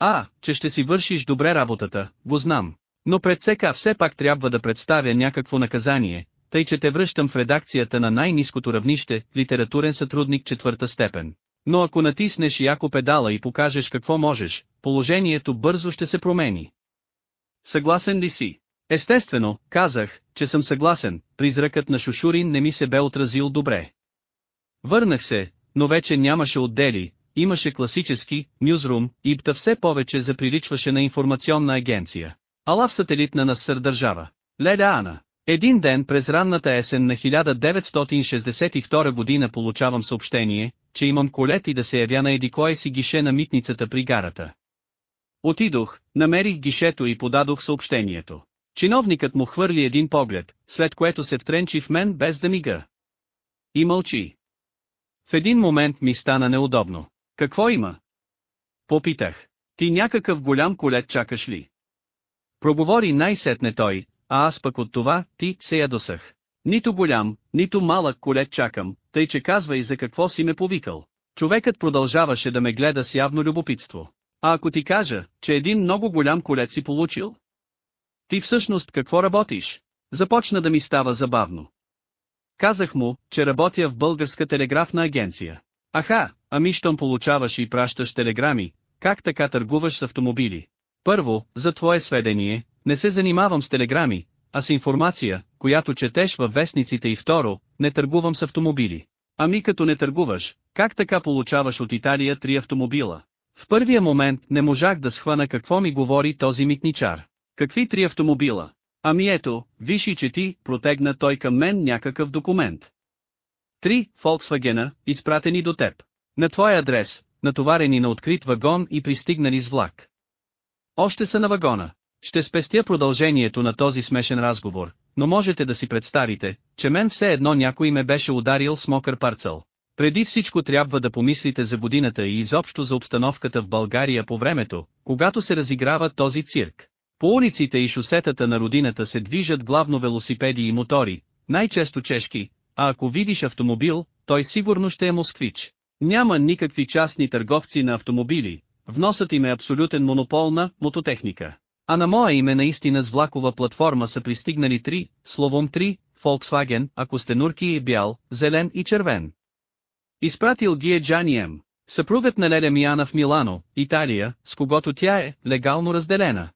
А, че ще си вършиш добре работата, го знам. Но пред ЦК все пак трябва да представя някакво наказание, тъй че те връщам в редакцията на най-низкото равнище, литературен сътрудник четвърта степен. Но ако натиснеш яко педала и покажеш какво можеш, положението бързо ще се промени. Съгласен ли си? Естествено, казах, че съм съгласен, призракът на Шушурин не ми се бе отразил добре. Върнах се, но вече нямаше отдели, имаше класически, нюзрум, и бта все повече заприличваше на информационна агенция. Ала в сателитна на сър държава. Леля Ана. Един ден през ранната есен на 1962 година получавам съобщение, че имам колет и да се явя на едикое си гише на митницата при гарата. Отидох, намерих гишето и подадох съобщението. Чиновникът му хвърли един поглед, след което се втренчи в мен без да мига. И мълчи. В един момент ми стана неудобно. Какво има? Попитах. Ти някакъв голям колет чакаш ли? Проговори най-сетне той, а аз пък от това, ти, се ядосах. Нито голям, нито малък колет чакам, тъй че казвай за какво си ме повикал. Човекът продължаваше да ме гледа с явно любопитство. А ако ти кажа, че един много голям колет си получил? Ти всъщност какво работиш? Започна да ми става забавно. Казах му, че работя в българска телеграфна агенция. Аха, ами щом получаваш и пращаш телеграми, как така търгуваш с автомобили? Първо, за твое сведение, не се занимавам с телеграми, а с информация, която четеш във вестниците и второ, не търгувам с автомобили. Ами като не търгуваш, как така получаваш от Италия три автомобила? В първия момент не можах да схвана какво ми говори този митничар. Какви три автомобила? Ами ето, виж и че ти, протегна той към мен някакъв документ. Три Volkswagen, изпратени до теб. На твой адрес, натоварени на открит вагон и пристигнали с влак. Още са на вагона. Ще спестя продължението на този смешен разговор, но можете да си представите, че мен все едно някой ме беше ударил с мокър парцел. Преди всичко трябва да помислите за годината и изобщо за обстановката в България по времето, когато се разиграва този цирк. По улиците и шосетата на родината се движат главно велосипеди и мотори, най-често чешки, а ако видиш автомобил, той сигурно ще е москвич. Няма никакви частни търговци на автомобили, вносът им е абсолютен монопол на мототехника. А на моя име наистина с влакова платформа са пристигнали три, словом три, Volkswagen, ако сте нурки е бял, зелен и червен. Изпратил ги е Джани М. Съпругът на Леля Мияна в Милано, Италия, с когото тя е легално разделена.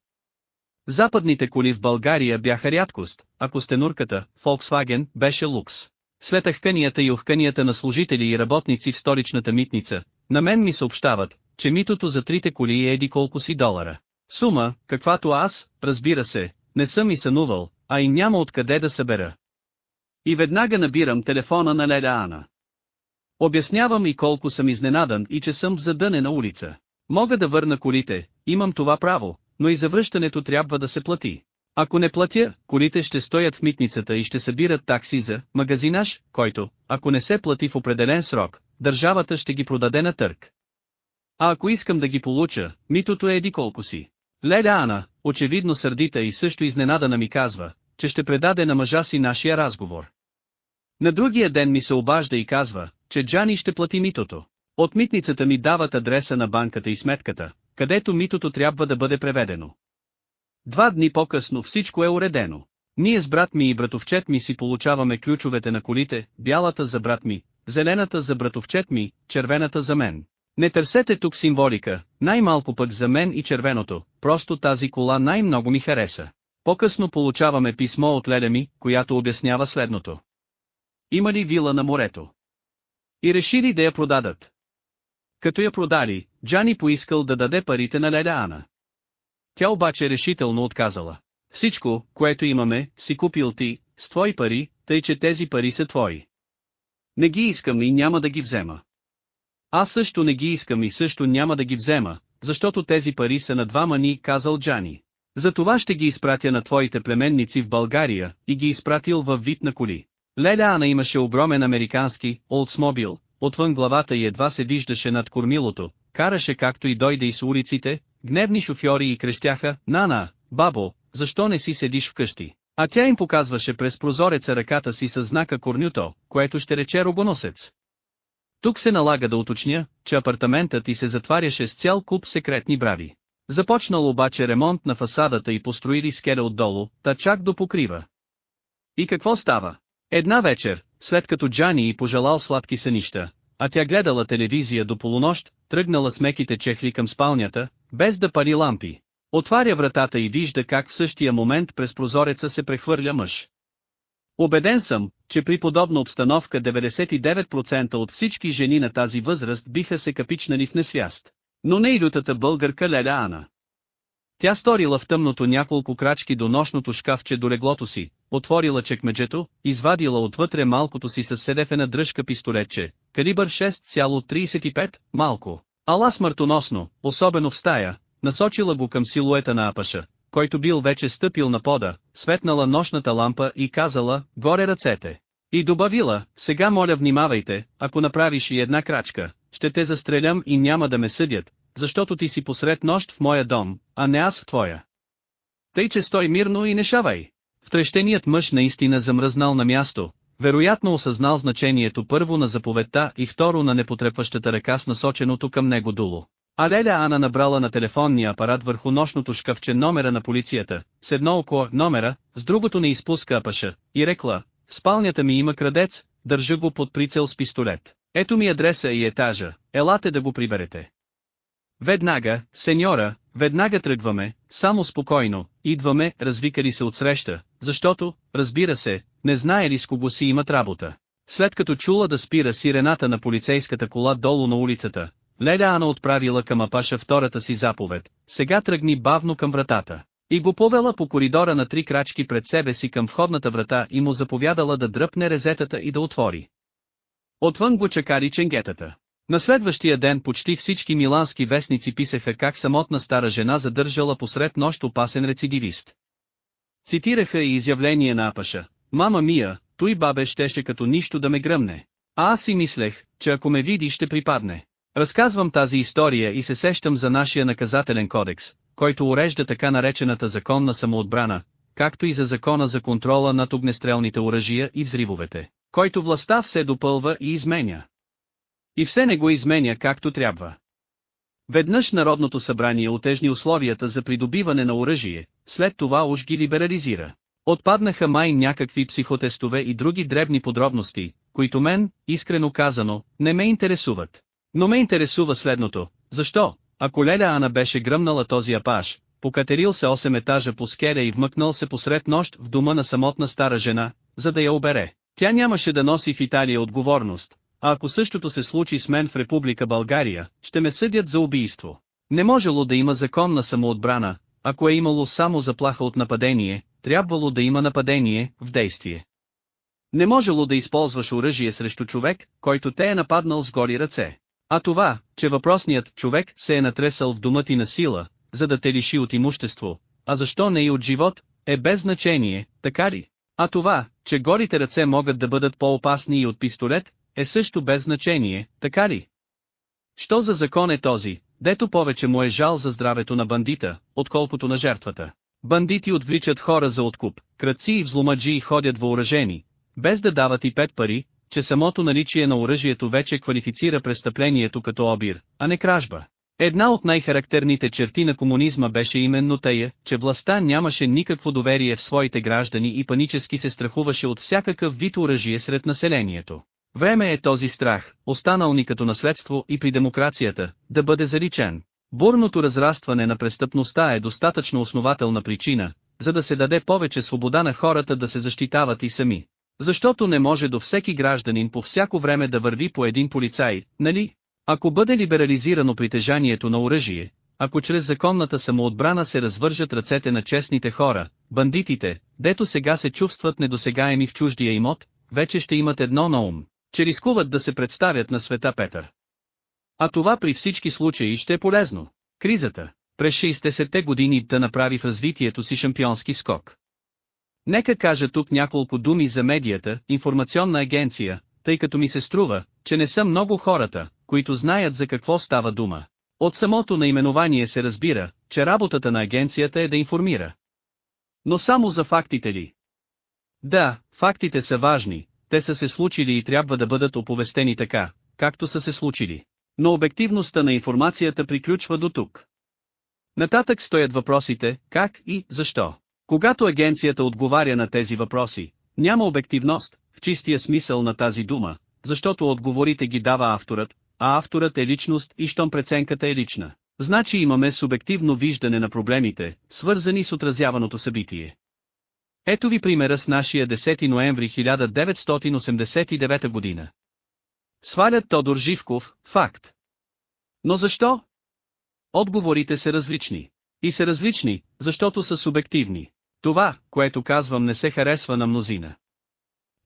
Западните коли в България бяха рядкост, ако стенурката, Volkswagen, беше лукс. След ахканията и ухканията на служители и работници в столичната митница, на мен ми съобщават, че митото за трите коли е еди колко си долара. Сума, каквато аз, разбира се, не съм и сънувал, а и няма откъде да събера. И веднага набирам телефона на Леля Ана. Обяснявам и колко съм изненадан и че съм в задънена улица. Мога да върна колите, имам това право, но и завръщането трябва да се плати. Ако не платя, колите ще стоят в митницата и ще събират такси за магазинаж, който, ако не се плати в определен срок, държавата ще ги продаде на търг. А ако искам да ги получа, митото е еди колко си. Леля Ана, очевидно сърдита и също изненадана ми казва, че ще предаде на мъжа си нашия разговор. На другия ден ми се обажда и казва, че Джани ще плати митото. От митницата ми дават адреса на банката и сметката, където митото трябва да бъде преведено. Два дни по-късно всичко е уредено. Ние с брат ми и братовчет ми си получаваме ключовете на колите, бялата за брат ми, зелената за братовчет ми, червената за мен. Не търсете тук символика, най-малко пък за мен и червеното, просто тази кола най-много ми хареса. По-късно получаваме писмо от Леля ми, която обяснява следното. Има ли вила на морето? И решили да я продадат. Като я продали, Джани поискал да даде парите на Леля Ана. Тя обаче решително отказала. Всичко, което имаме, си купил ти, с твои пари, тъй че тези пари са твои. Не ги искам и няма да ги взема. Аз също не ги искам и също няма да ги взема, защото тези пари са на двама ни, казал Джани. За това ще ги изпратя на твоите племенници в България, и ги изпратил във вид на коли. Леля Ана имаше огромен американски, Oldsmobile, отвън главата и едва се виждаше над кормилото, караше както и дойде из улиците, гневни шофьори и крещяха, «Нана, бабо, защо не си седиш вкъщи?» А тя им показваше през прозореца ръката си с знака Корнюто, което ще рече рогоносец. Тук се налага да уточня, че апартаментът и се затваряше с цял куп секретни брави. Започнал обаче ремонт на фасадата и построили скеля отдолу, та чак до покрива. И какво става? Една вечер, след като Джани и пожелал сладки сънища, а тя гледала телевизия до полунощ, тръгнала с меките чехли към спалнята, без да пари лампи. Отваря вратата и вижда как в същия момент през прозореца се прехвърля мъж. Обеден съм, че при подобна обстановка 99% от всички жени на тази възраст биха се капичнали в несвяст. Но не и лютата българка Леля Ана. Тя сторила в тъмното няколко крачки до нощното шкафче до леглото си, отворила чекмеджето, извадила отвътре малкото си със седефена дръжка пистолетче, калибър 6,35, малко, ала смъртоносно, особено в стая, насочила го към силуета на Апаша, който бил вече стъпил на пода, светнала нощната лампа и казала, горе ръцете. И добавила, сега моля внимавайте, ако направиш и една крачка, ще те застрелям и няма да ме съдят, защото ти си посред нощ в моя дом, а не аз в твоя. Тъй че стой мирно и не шавай. Втрещеният мъж наистина замръзнал на място, вероятно осъзнал значението първо на заповедта и второ на непотрепващата ръка с насоченото към него дуло. А Леля Ана набрала на телефонния апарат върху нощното шкафче номера на полицията, с едно око номера, с другото не изпуска апаша, и рекла, в спалнята ми има крадец, държа го под прицел с пистолет. Ето ми адреса и етажа, елате да го приберете. Веднага, сеньора, веднага тръгваме, само спокойно, идваме, развикали се отсреща, защото, разбира се, не знае ли с кого си имат работа. След като чула да спира сирената на полицейската кола долу на улицата, Леля Ана отправила към Апаша втората си заповед, сега тръгни бавно към вратата. И го повела по коридора на три крачки пред себе си към входната врата и му заповядала да дръпне резетата и да отвори. Отвън го чакари ченгетата. На следващия ден почти всички милански вестници писаха как самотна стара жена задържала посред нощ опасен рецидивист. Цитираха и изявление на Апаша. Мама мия, той бабе щеше като нищо да ме гръмне. А аз си мислех, че ако ме види ще припадне. Разказвам тази история и се сещам за нашия наказателен кодекс, който урежда така наречената законна самоотбрана, както и за закона за контрола над огнестрелните оръжия и взривовете, който властта все допълва и изменя. И все не го изменя както трябва. Веднъж Народното събрание отежни условията за придобиване на оръжие, след това уж ги либерализира. Отпаднаха май някакви психотестове и други дребни подробности, които мен, искрено казано, не ме интересуват. Но ме интересува следното, защо, ако Леля Ана беше гръмнала този апаш, покатерил се 8 етажа по скеля и вмъкнал се посред нощ в дома на самотна стара жена, за да я обере. Тя нямаше да носи в Италия отговорност, а ако същото се случи с мен в Република България, ще ме съдят за убийство. Не можело да има закон на самоотбрана, ако е имало само заплаха от нападение, трябвало да има нападение, в действие. Не можело да използваш оръжие срещу човек, който те е нападнал с гори ръце. А това, че въпросният човек се е натресал в дома ти на сила, за да те лиши от имущество, а защо не и от живот, е без значение, така ли? А това, че горите ръце могат да бъдат по-опасни и от пистолет, е също без значение, така ли? Що за закон е този, дето повече му е жал за здравето на бандита, отколкото на жертвата? Бандити отвличат хора за откуп, кръци и взломаджи ходят въоръжени, без да дават и пет пари, че самото наличие на оръжието вече квалифицира престъплението като обир, а не кражба. Една от най-характерните черти на комунизма беше именно тая, че властта нямаше никакво доверие в своите граждани и панически се страхуваше от всякакъв вид оръжие сред населението. Време е този страх, останал ни като наследство и при демокрацията, да бъде заличен. Бурното разрастване на престъпността е достатъчно основателна причина, за да се даде повече свобода на хората да се защитават и сами. Защото не може до всеки гражданин по всяко време да върви по един полицай, нали? Ако бъде либерализирано притежанието на оръжие, ако чрез законната самоотбрана се развържат ръцете на честните хора, бандитите, дето сега се чувстват недосегаеми в чуждия имот, вече ще имат едно на ум, че рискуват да се представят на света Петър. А това при всички случаи ще е полезно. Кризата, през 60-те години да направи в развитието си шампионски скок. Нека кажа тук няколко думи за медията, информационна агенция, тъй като ми се струва, че не са много хората, които знаят за какво става дума. От самото наименование се разбира, че работата на агенцията е да информира. Но само за фактите ли? Да, фактите са важни, те са се случили и трябва да бъдат оповестени така, както са се случили. Но обективността на информацията приключва до тук. Нататък стоят въпросите, как и защо. Когато агенцията отговаря на тези въпроси, няма обективност, в чистия смисъл на тази дума, защото отговорите ги дава авторът, а авторът е личност и щом преценката е лична. Значи имаме субективно виждане на проблемите, свързани с отразяваното събитие. Ето ви примера с нашия 10 ноември 1989 година. Свалят Тодор Живков, факт. Но защо? Отговорите са различни. И са различни, защото са субективни. Това, което казвам не се харесва на мнозина.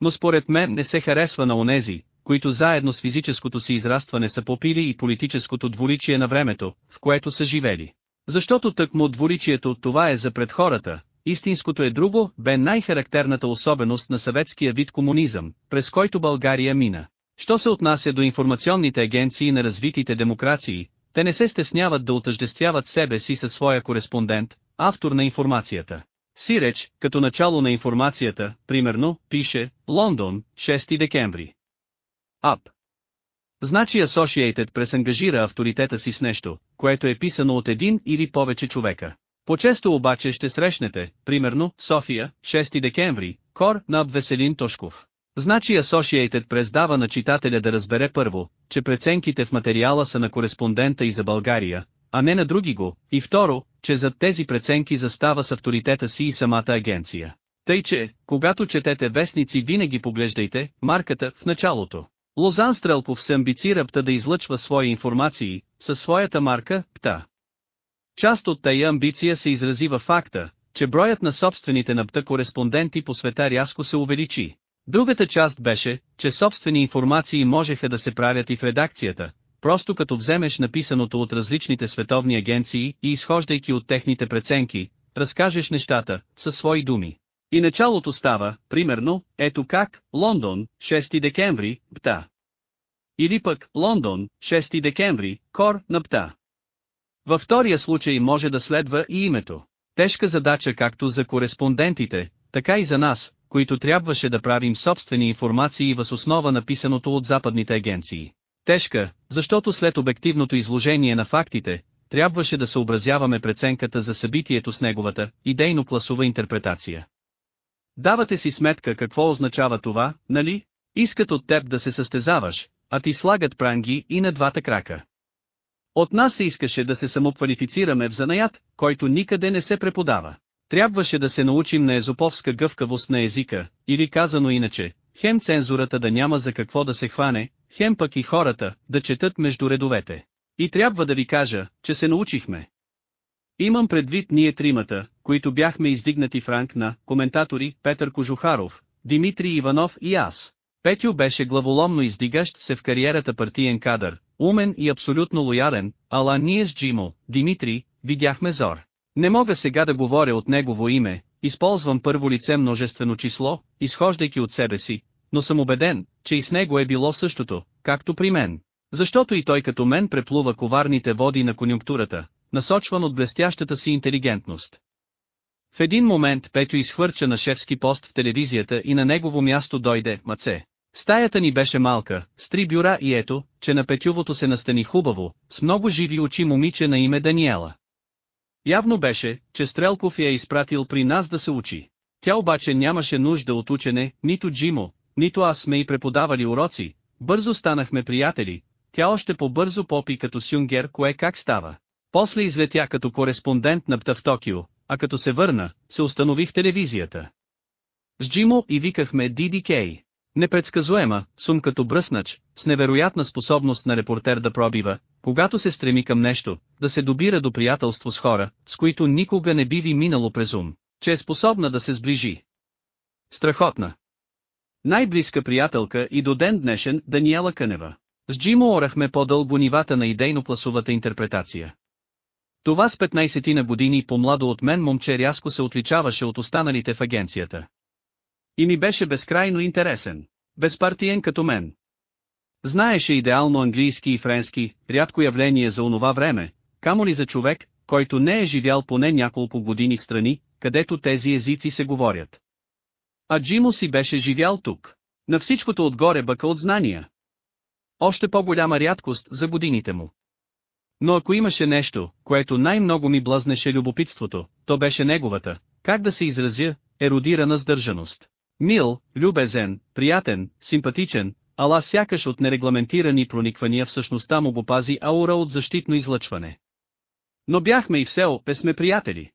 Но според мен не се харесва на онези, които заедно с физическото си израстване са попили и политическото дволичие на времето, в което са живели. Защото тъкмо дволичието от това е за пред хората, истинското е друго, бе най-характерната особеност на съветския вид комунизъм, през който България мина. Що се отнася до информационните агенции на развитите демокрации, те не се стесняват да отъждествяват себе си със своя кореспондент, автор на информацията. Сиреч, като начало на информацията, примерно, пише, Лондон, 6 декември. Ап. Значи Associated Press ангажира авторитета си с нещо, което е писано от един или повече човека. По-често обаче ще срещнете, примерно, София, 6 декември, Кор, над Веселин Тошков. Значи Associated Press на читателя да разбере първо, че преценките в материала са на кореспондента и за България, а не на други го, и второ, че зад тези преценки застава с авторитета си и самата агенция. Тъй че, когато четете вестници винаги поглеждайте, марката, в началото. Лозан Стрелков се амбицира ПТА да излъчва свои информации, със своята марка, ПТА. Част от тая амбиция се изрази във факта, че броят на собствените на ПТА кореспонденти по света рязко се увеличи. Другата част беше, че собствени информации можеха да се правят и в редакцията, просто като вземеш написаното от различните световни агенции и изхождайки от техните преценки, разкажеш нещата, със свои думи. И началото става, примерно, ето как, Лондон, 6 декември, БТА. Или пък, Лондон, 6 декември, Кор, на БТА. Във втория случай може да следва и името. Тежка задача както за кореспондентите, така и за нас, които трябваше да правим собствени информации въз основа на писаното от западните агенции. Тежка, защото след обективното изложение на фактите, трябваше да съобразяваме преценката за събитието с неговата идейно-класова интерпретация. Давате си сметка какво означава това, нали? Искат от теб да се състезаваш, а ти слагат пранги и на двата крака. От нас се искаше да се самоквалифицираме в занаят, който никъде не се преподава. Трябваше да се научим на езоповска гъвкавост на езика, или казано иначе, хем цензурата да няма за какво да се хване, хем пък и хората, да четат между редовете. И трябва да ви кажа, че се научихме. Имам предвид ние тримата, които бяхме издигнати в ранг на коментатори Петър Кожухаров, Димитрий Иванов и аз. Петю беше главоломно издигащ се в кариерата партиен кадър, умен и абсолютно лоялен, ала ние с Джимо, Димитри, видяхме зор. Не мога сега да говоря от негово име, използвам първо лице множествено число, изхождайки от себе си, но съм убеден, че и с него е било същото, както при мен. Защото и той като мен преплува коварните води на конюнктурата, насочван от блестящата си интелигентност. В един момент Петю изхвърча на шефски пост в телевизията и на негово място дойде Маце. Стаята ни беше малка, с три бюра и ето, че на Петювото се настани хубаво, с много живи очи момиче на име Даниела. Явно беше, че Стрелков я е изпратил при нас да се учи. Тя обаче нямаше нужда от учене, нито Джимо, нито аз сме и преподавали уроци, бързо станахме приятели, тя още по-бързо попи като сюнгер кое как става. После излетя като кореспондент на ПТА в Токио, а като се върна, се установи в телевизията. С Джимо и викахме DDK. Непредсказуема, сум като бръснач, с невероятна способност на репортер да пробива, когато се стреми към нещо, да се добира до приятелство с хора, с които никога не би ви минало през ум, че е способна да се сближи. Страхотна. Най-близка приятелка и до ден днешен Даниела Кънева. С Джимо орахме по-дълго нивата на идейно-пласовата интерпретация. Това с 15 на години по-младо от мен момче рязко се отличаваше от останалите в агенцията. И ми беше безкрайно интересен. Безпартиен като мен. Знаеше идеално английски и френски, рядко явление за онова време, камо ли за човек, който не е живял поне няколко години в страни, където тези езици се говорят. А Джимо си беше живял тук. На всичкото отгоре бъка от знания. Още по-голяма рядкост за годините му. Но ако имаше нещо, което най-много ми блъзнеше любопитството, то беше неговата, как да се изразя, еродирана сдържаност. Мил, любезен, приятен, симпатичен, ала сякаш от нерегламентирани прониквания в същността му го пази аура от защитно излъчване. Но бяхме и все опе сме приятели.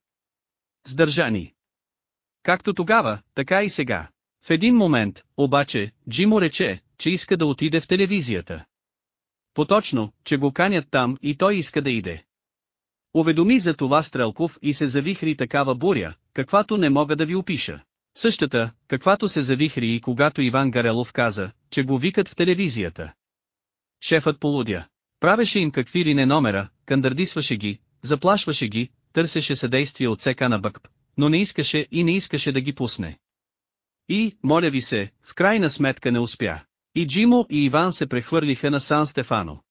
Сдържани. Както тогава, така и сега. В един момент, обаче, Джимо рече, че иска да отиде в телевизията. Поточно, че го канят там и той иска да иде. Уведоми за това Стрелков и се завихри такава буря, каквато не мога да ви опиша. Същата, каквато се завихри и когато Иван Гарелов каза, че го викат в телевизията. Шефът полудя. Правеше им какви ли не номера, кандардисваше ги, заплашваше ги, търсеше съдействие от СК на БъКП, но не искаше и не искаше да ги пусне. И, моля ви се, в крайна сметка не успя. И Джимо и Иван се прехвърлиха на Сан Стефано.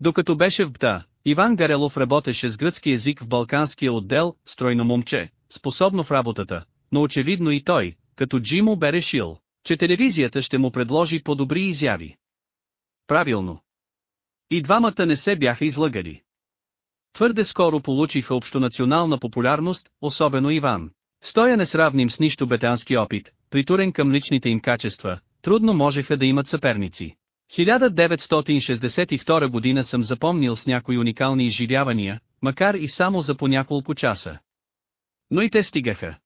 Докато беше в БТА, Иван Гарелов работеше с гръцки език в балканския отдел, стройно момче, способно в работата, но очевидно и той, като Джимо бе решил, че телевизията ще му предложи по-добри изяви. Правилно. И двамата не се бяха излъгали. Твърде скоро получиха общонационална популярност, особено Иван. Стоя несравним с нищо бетански опит, притурен към личните им качества, трудно можеха да имат съперници. 1962 година съм запомнил с някои уникални изживявания, макар и само за по няколко часа. Но и те стигаха.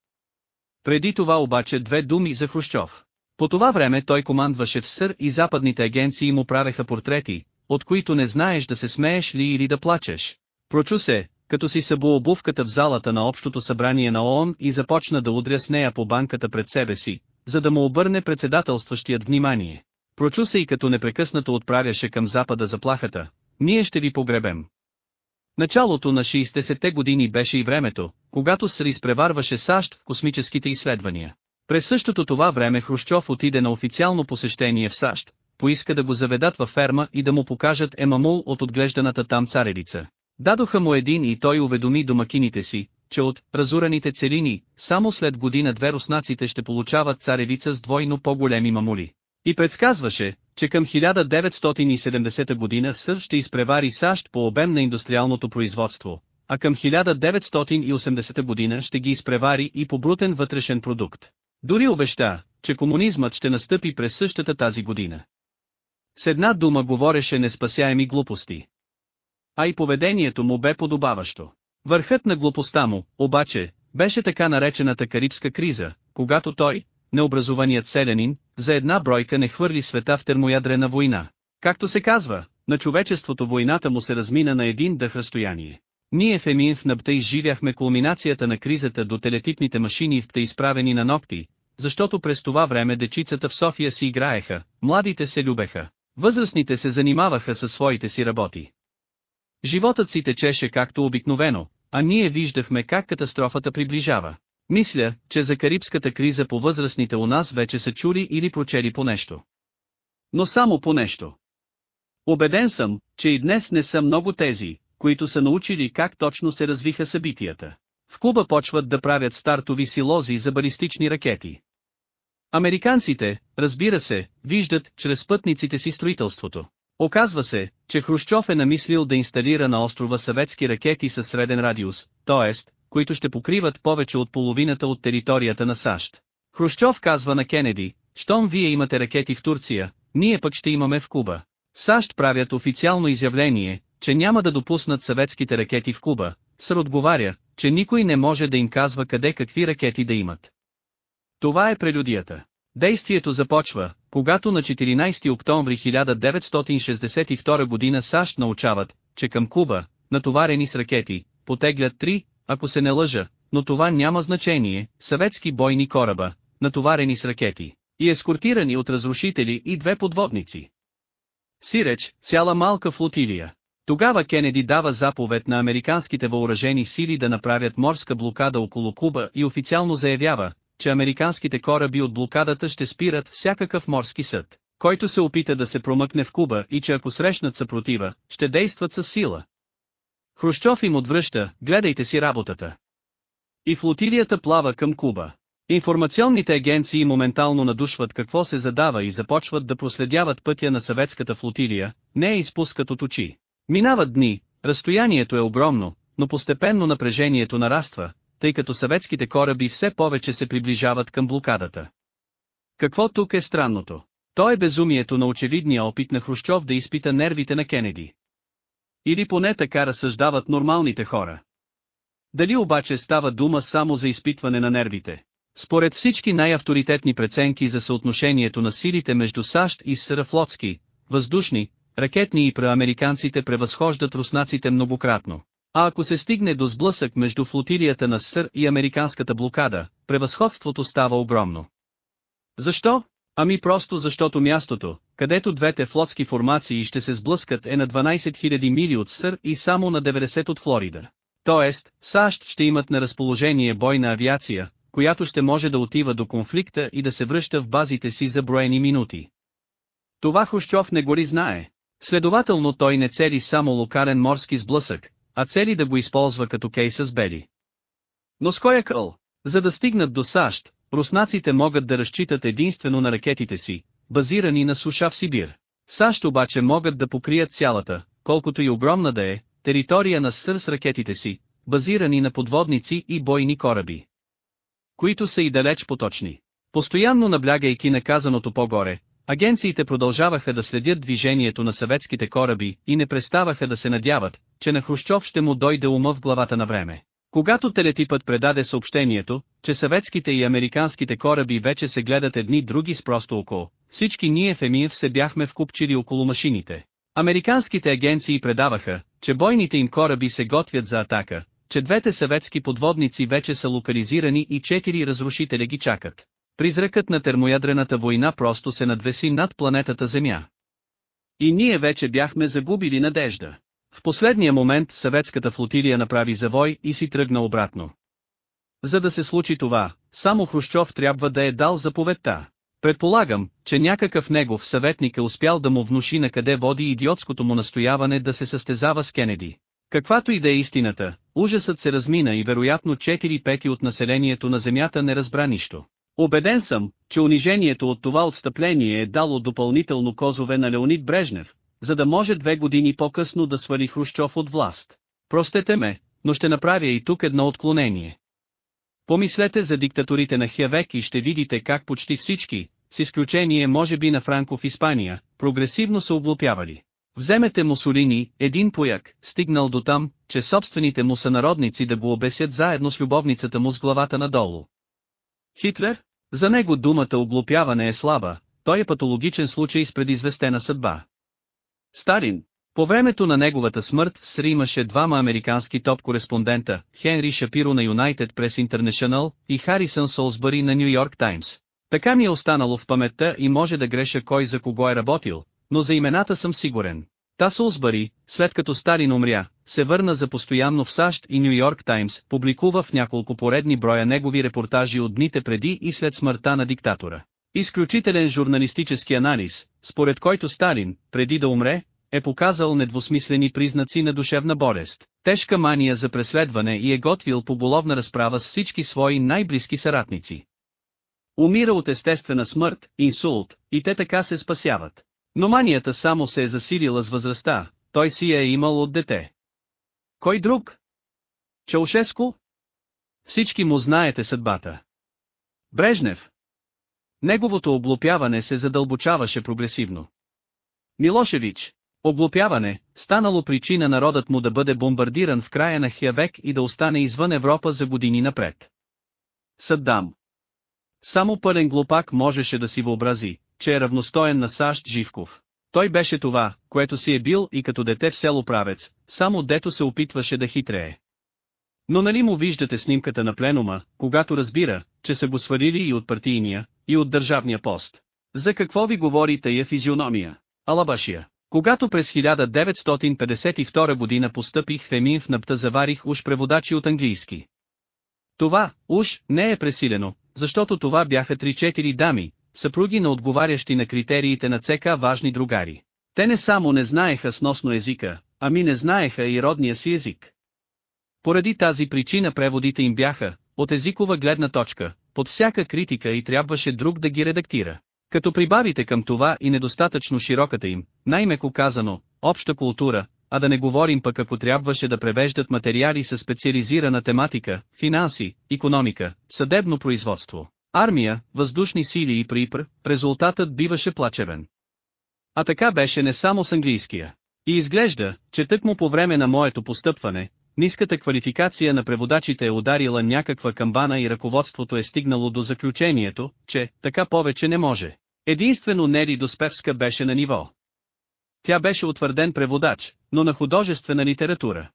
Преди това обаче две думи за Хрущов. По това време той командваше в СъР и западните агенции му правеха портрети, от които не знаеш да се смееш ли или да плачеш. Прочу се, като си събу обувката в залата на общото събрание на ООН и започна да удря с нея по банката пред себе си, за да му обърне председателстващият внимание. Прочу се и като непрекъснато отправяше към запада заплахата, ние ще ви погребем. Началото на 60-те години беше и времето, когато СР изпреварваше САЩ в космическите изследвания. През същото това време Хрущов отиде на официално посещение в САЩ, поиска да го заведат във ферма и да му покажат емамул от отглежданата там царевица. Дадоха му един и той уведоми домакините си, че от разураните целини, само след година-две руснаците ще получават царевица с двойно по-големи мамули. И предсказваше, че към 1970 година СъР ще изпревари САЩ по обем на индустриалното производство, а към 1980 година ще ги изпревари и по брутен вътрешен продукт. Дори обеща, че комунизмът ще настъпи през същата тази година. С една дума говореше неспасяеми глупости. А и поведението му бе подобаващо. Върхът на глупостта му, обаче, беше така наречената Карибска криза, когато той, необразованият селянин, за една бройка не хвърли света в термоядрена война. Както се казва, на човечеството войната му се размина на един дъх разстояние. Ние в Емин в Набта изживяхме кулминацията на кризата до телетипните машини в изправени на ногти, защото през това време дечицата в София си играеха, младите се любеха, възрастните се занимаваха със своите си работи. Животът си течеше както обикновено, а ние виждахме как катастрофата приближава. Мисля, че за карибската криза по възрастните у нас вече са чули или прочели по нещо. Но само по нещо. Обеден съм, че и днес не са много тези, които са научили как точно се развиха събитията. В Куба почват да правят стартови силози за балистични ракети. Американците, разбира се, виждат чрез пътниците си строителството. Оказва се, че Хрущов е намислил да инсталира на острова съветски ракети със среден радиус, т.е. които ще покриват повече от половината от територията на САЩ. Хрущов казва на Кенеди, щом вие имате ракети в Турция, ние пък ще имаме в Куба. САЩ правят официално изявление, че няма да допуснат съветските ракети в Куба, Сър отговаря, че никой не може да им казва къде какви ракети да имат. Това е прелюдията. Действието започва, когато на 14 октомври 1962 година САЩ научават, че към Куба, натоварени с ракети, потеглят три, ако се не лъжа, но това няма значение, съветски бойни кораба, натоварени с ракети, и ескортирани от разрушители и две подводници. Сиреч, цяла малка флотилия. Тогава Кенеди дава заповед на американските въоръжени сили да направят морска блокада около Куба и официално заявява, че американските кораби от блокадата ще спират всякакъв морски съд, който се опита да се промъкне в Куба и че ако срещнат съпротива, ще действат с сила. Хрущов им отвръща, гледайте си работата. И флотилията плава към Куба. Информационните агенции моментално надушват какво се задава и започват да проследяват пътя на съветската флотилия, не я изпускат от очи. Минават дни, разстоянието е огромно, но постепенно напрежението нараства, тъй като съветските кораби все повече се приближават към блокадата. Какво тук е странното? То е безумието на очевидния опит на Хрущов да изпита нервите на Кенеди. Или поне така разсъждават нормалните хора. Дали обаче става дума само за изпитване на нервите? Според всички най-авторитетни преценки за съотношението на силите между САЩ и СР флотски, въздушни, ракетни и преамериканците превъзхождат руснаците многократно. А ако се стигне до сблъсък между флотилията на СР и американската блокада, превъзходството става огромно. Защо? Ами просто защото мястото, където двете флотски формации ще се сблъскат е на 12 000 мили от СР и само на 90 от Флорида. Тоест, САЩ ще имат на разположение бойна авиация, която ще може да отива до конфликта и да се връща в базите си за броени минути. Това Хущов не го ли знае. Следователно той не цели само локален морски сблъсък, а цели да го използва като кейса с бели. Но с кой е къл? За да стигнат до САЩ, руснаците могат да разчитат единствено на ракетите си, базирани на суша в Сибир. САЩ обаче могат да покрият цялата, колкото и огромна да е, територия на СР с ракетите си, базирани на подводници и бойни кораби. Които са и далеч поточни. Постоянно наблягайки на казаното по-горе, Агенциите продължаваха да следят движението на съветските кораби и не преставаха да се надяват, че на Хрущов ще му дойде ума в главата на време. Когато телетипът предаде съобщението, че съветските и американските кораби вече се гледат едни други с просто око, всички ние в Емиев се бяхме вкупчили около машините. Американските агенции предаваха, че бойните им кораби се готвят за атака, че двете съветски подводници вече са локализирани и четири разрушителя ги чакат. Призракът на термоядрената война просто се надвеси над планетата Земя. И ние вече бяхме загубили надежда. В последния момент съветската флотилия направи завой и си тръгна обратно. За да се случи това, само Хрущов трябва да е дал заповедта. Предполагам, че някакъв негов съветник е успял да му внуши на къде води идиотското му настояване да се състезава с Кенеди. Каквато и да е истината, ужасът се размина и вероятно 4 пети от населението на Земята не разбра нищо. Обеден съм, че унижението от това отстъпление е дало допълнително козове на Леонид Брежнев, за да може две години по-късно да свали Хрущов от власт. Простете ме, но ще направя и тук едно отклонение. Помислете за диктатурите на Хявек и ще видите как почти всички, с изключение може би на Франко в Испания, прогресивно са облупявали. Вземете Мусолини, един пояк, стигнал до там, че собствените му сънародници да го обесят заедно с любовницата му с главата надолу. Хитлер? За него думата облупяване е слаба, той е патологичен случай с предизвестена съдба. Сталин. По времето на неговата смърт в СРИ имаше двама американски топ-кореспондента, Хенри Шапиро на United Press International и Харисън Солсбъри на Нью Йорк Таймс. Така ми е останало в паметта и може да греша кой за кого е работил, но за имената съм сигурен. Та Солсбъри, след като Сталин умря, се върна за постоянно в САЩ и Нью Йорк Таймс публикува в няколко поредни броя негови репортажи от дните преди и след смъртта на диктатора. Изключителен журналистически анализ, според който Сталин, преди да умре, е показал недвусмислени признаци на душевна болест, тежка мания за преследване и е готвил поболовна разправа с всички свои най-близки съратници. Умира от естествена смърт, инсулт, и те така се спасяват. Но манията само се е засилила с възрастта, той си я е имал от дете. Кой друг? Чаушеско? Всички му знаете съдбата. Брежнев. Неговото облупяване се задълбочаваше прогресивно. Милошевич. Облупяване, станало причина народът му да бъде бомбардиран в края на хия век и да остане извън Европа за години напред. Съддам. Само пълен глупак можеше да си въобрази, че е равностоен на САЩ Живков. Той беше това, което си е бил и като дете в село правец, само дето се опитваше да хитрее. Но нали му виждате снимката на пленума, когато разбира, че са го свалили и от партийния, и от държавния пост. За какво ви говори тая физиономия? Алабашия. Когато през 1952 година постъпих в Емин в Напта заварих уж преводачи от английски. Това, уж, не е пресилено, защото това бяха 3-4 дами, съпруги на отговарящи на критериите на ЦК важни другари. Те не само не знаеха сносно езика, ами не знаеха и родния си език. Поради тази причина преводите им бяха, от езикова гледна точка, под всяка критика и трябваше друг да ги редактира. Като прибавите към това и недостатъчно широката им, най-меко казано, обща култура, а да не говорим пък ако трябваше да превеждат материали със специализирана тематика, финанси, економика, съдебно производство, армия, въздушни сили и припр, резултатът биваше плачевен. А така беше не само с английския. И изглежда, че тъкмо по време на моето постъпване, ниската квалификация на преводачите е ударила някаква камбана и ръководството е стигнало до заключението, че така повече не може. Единствено Нери Доспевска беше на ниво. Тя беше утвърден преводач, но на художествена литература.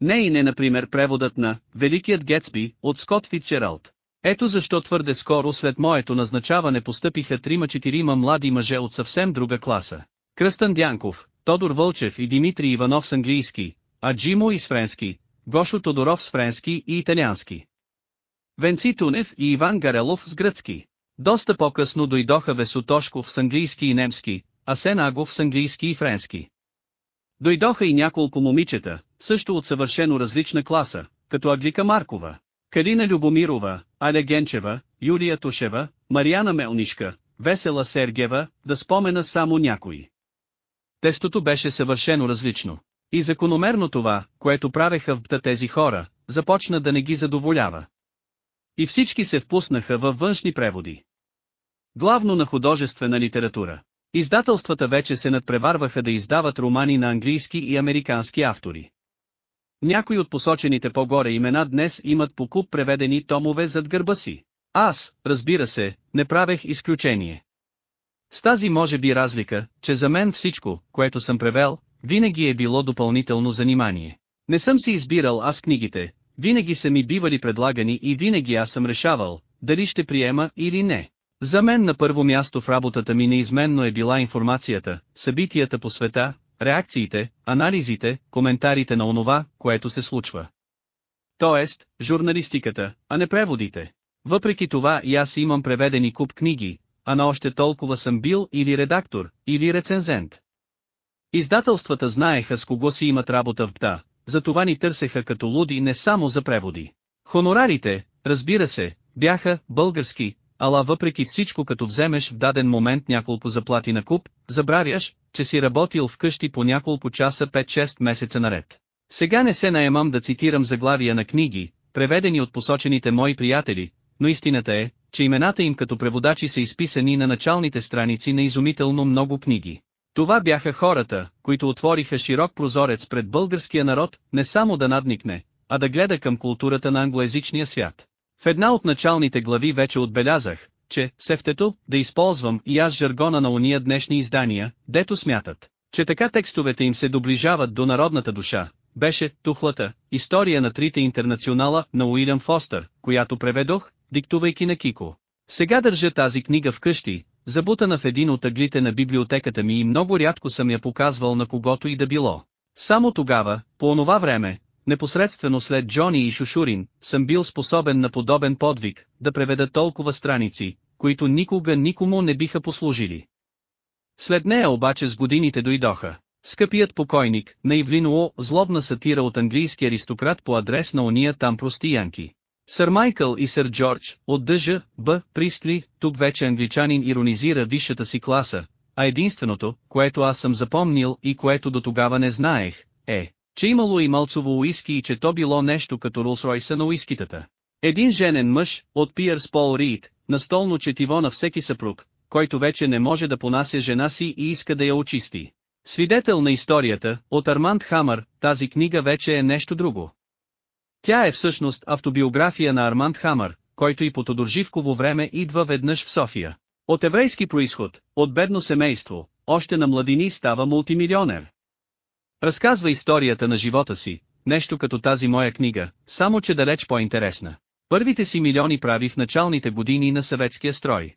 Не и не например преводът на «Великият Гетсби» от Скот Фитчералд. Ето защо твърде скоро след моето назначаване постъпиха трима-четирима млади мъже от съвсем друга класа. Кръстън Дянков, Тодор Вълчев и Димитрий Иванов с английски, а Джимо и с френски, Гошо Тодоров с френски и италиански. Венци Тунев и Иван Гарелов с гръцки. Доста по-късно дойдоха Весо Тошков с английски и немски, Асен Агов с английски и френски. Дойдоха и няколко момичета, също от съвършено различна класа, като Аглика Маркова, Калина Любомирова, Аля Генчева, Юлия Тушева, Марияна Мелнишка, Весела Сергева, да спомена само някои. Тестото беше съвършено различно. И закономерно това, което правеха в бта тези хора, започна да не ги задоволява. И всички се впуснаха във външни преводи. Главно на художествена литература. Издателствата вече се надпреварваха да издават романи на английски и американски автори. Някои от посочените по-горе имена днес имат покуп преведени томове зад гърба си. Аз, разбира се, не правех изключение. С тази може би разлика, че за мен всичко, което съм превел, винаги е било допълнително занимание. Не съм си избирал аз книгите, винаги са ми бивали предлагани и винаги аз съм решавал, дали ще приема или не. За мен на първо място в работата ми неизменно е била информацията, събитията по света, реакциите, анализите, коментарите на онова, което се случва. Тоест, журналистиката, а не преводите. Въпреки това и аз имам преведени куп книги, а на още толкова съм бил или редактор, или рецензент. Издателствата знаеха с кого си имат работа в БТА, затова ни търсеха като луди не само за преводи. Хонорарите, разбира се, бяха български, ала въпреки всичко като вземеш в даден момент няколко заплати на куп, забравяш, че си работил вкъщи по няколко часа 5-6 месеца наред. Сега не се наемам да цитирам заглавия на книги, преведени от посочените мои приятели, но истината е, че имената им като преводачи са изписани на началните страници на изумително много книги. Това бяха хората, които отвориха широк прозорец пред българския народ, не само да надникне, а да гледа към културата на англоязичния свят. В една от началните глави вече отбелязах, че, сефтето, да използвам и аз жаргона на уния днешни издания, дето смятат, че така текстовете им се доближават до народната душа, беше «Тухлата», история на трите интернационала на Уилям Фостър, която преведох, диктувайки на Кико. Сега държа тази книга вкъщи, забутана в един от ъглите на библиотеката ми и много рядко съм я показвал на когото и да било. Само тогава, по онова време, непосредствено след Джони и Шушурин, съм бил способен на подобен подвиг, да преведа толкова страници, които никога никому не биха послужили. След нея обаче с годините дойдоха. Скъпият покойник, наивлино злобна сатира от английски аристократ по адрес на ония там прости янки. Сър Майкъл и сър Джордж, от дъжа, Б. Пристли, тук вече англичанин иронизира висшата си класа, а единственото, което аз съм запомнил и което до тогава не знаех, е, че имало и малцово уиски и че то било нещо като Ролс-Ройса на уискитата. Един женен мъж, от Пиърс Пол Рид, настолно четиво на всеки съпруг, който вече не може да понася жена си и иска да я очисти. Свидетел на историята, от Арманд Хамър, тази книга вече е нещо друго. Тя е всъщност автобиография на Арманд Хамър, който и по Тодорживково време идва веднъж в София. От еврейски происход, от бедно семейство, още на младини става мултимилионер. Разказва историята на живота си, нещо като тази моя книга, само че далеч по-интересна. Първите си милиони прави в началните години на съветския строй.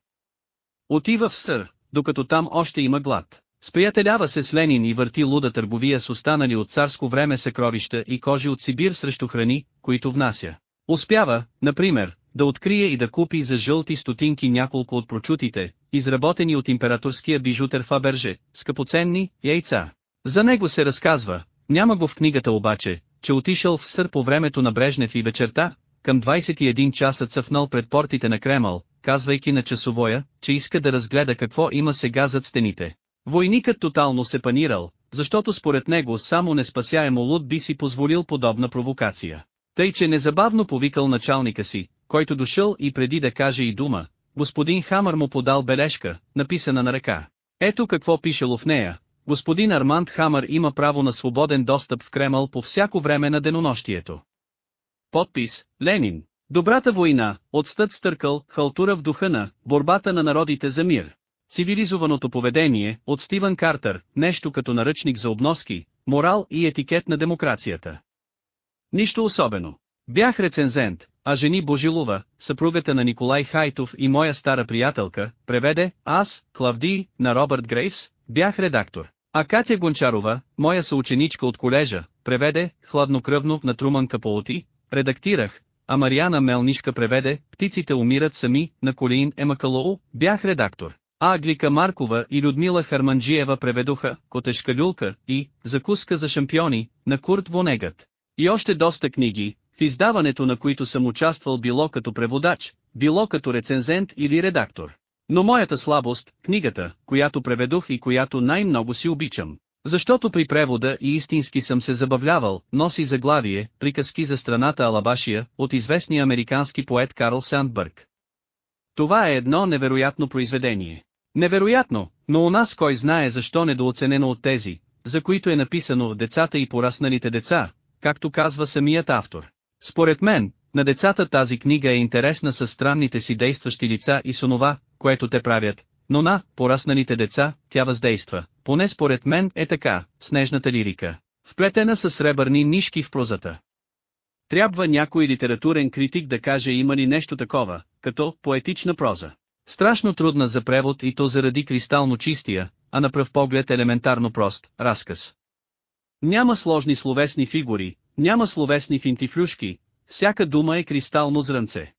Отива в Сър, докато там още има глад. Сприятелява се с Ленин и върти луда търговия с останали от царско време съкровища и кожи от Сибир срещу храни, които внася. Успява, например, да открие и да купи за жълти стотинки няколко от прочутите, изработени от императорския бижутер Фаберже, скъпоценни яйца. За него се разказва, няма го в книгата обаче, че отишъл в сър по времето на Брежнев и вечерта, към 21 часа цъфнал пред портите на Кремъл, казвайки на часовоя, че иска да разгледа какво има сега зад стените. Войникът тотално се панирал, защото според него само неспасяемо луд би си позволил подобна провокация. Тъй че незабавно повикал началника си, който дошъл и преди да каже и дума, господин Хамър му подал бележка, написана на ръка. Ето какво пишело в нея. Господин Арманд Хамър има право на свободен достъп в Кремъл по всяко време на денонощието. Подпис, Ленин. Добрата война, отстът стъркал, халтура в духа на, борбата на народите за мир. Цивилизованото поведение, от Стивън Картер, нещо като наръчник за обноски, морал и етикет на демокрацията. Нищо особено. Бях рецензент, а жени Божилова, съпругата на Николай Хайтов и моя стара приятелка, преведе, аз, Клавди, на Робърт Грейвс, бях редактор. А Катя Гончарова, моя съученичка от колежа, преведе, хладнокръвно на Труман Каполоти, редактирах, а Мариана Мелнишка преведе, птиците умират сами, на Колин Емакалоу, бях редактор. А Аглика Маркова и Людмила Харманджиева преведоха «Котешка люлка» и «Закуска за шампиони» на Курт Вонегът. И още доста книги, в издаването на които съм участвал било като преводач, било като рецензент или редактор. Но моята слабост, книгата, която преведох и която най-много си обичам, защото при превода и истински съм се забавлявал, носи заглавие, приказки за страната Алабашия, от известния американски поет Карл Сандбърг. Това е едно невероятно произведение. Невероятно, но у нас кой знае защо недооценено от тези, за които е написано «Децата и порасналите деца», както казва самият автор. Според мен, на децата тази книга е интересна със странните си действащи лица и с онова, което те правят, но на порасналите деца, тя въздейства, поне според мен е така, снежната лирика, вплетена с сребърни нишки в прозата. Трябва някой литературен критик да каже има ли нещо такова, като поетична проза. Страшно трудна за превод и то заради кристално чистия, а на пръв поглед елементарно прост, разказ. Няма сложни словесни фигури, няма словесни финтифлюшки, всяка дума е кристално зрънце.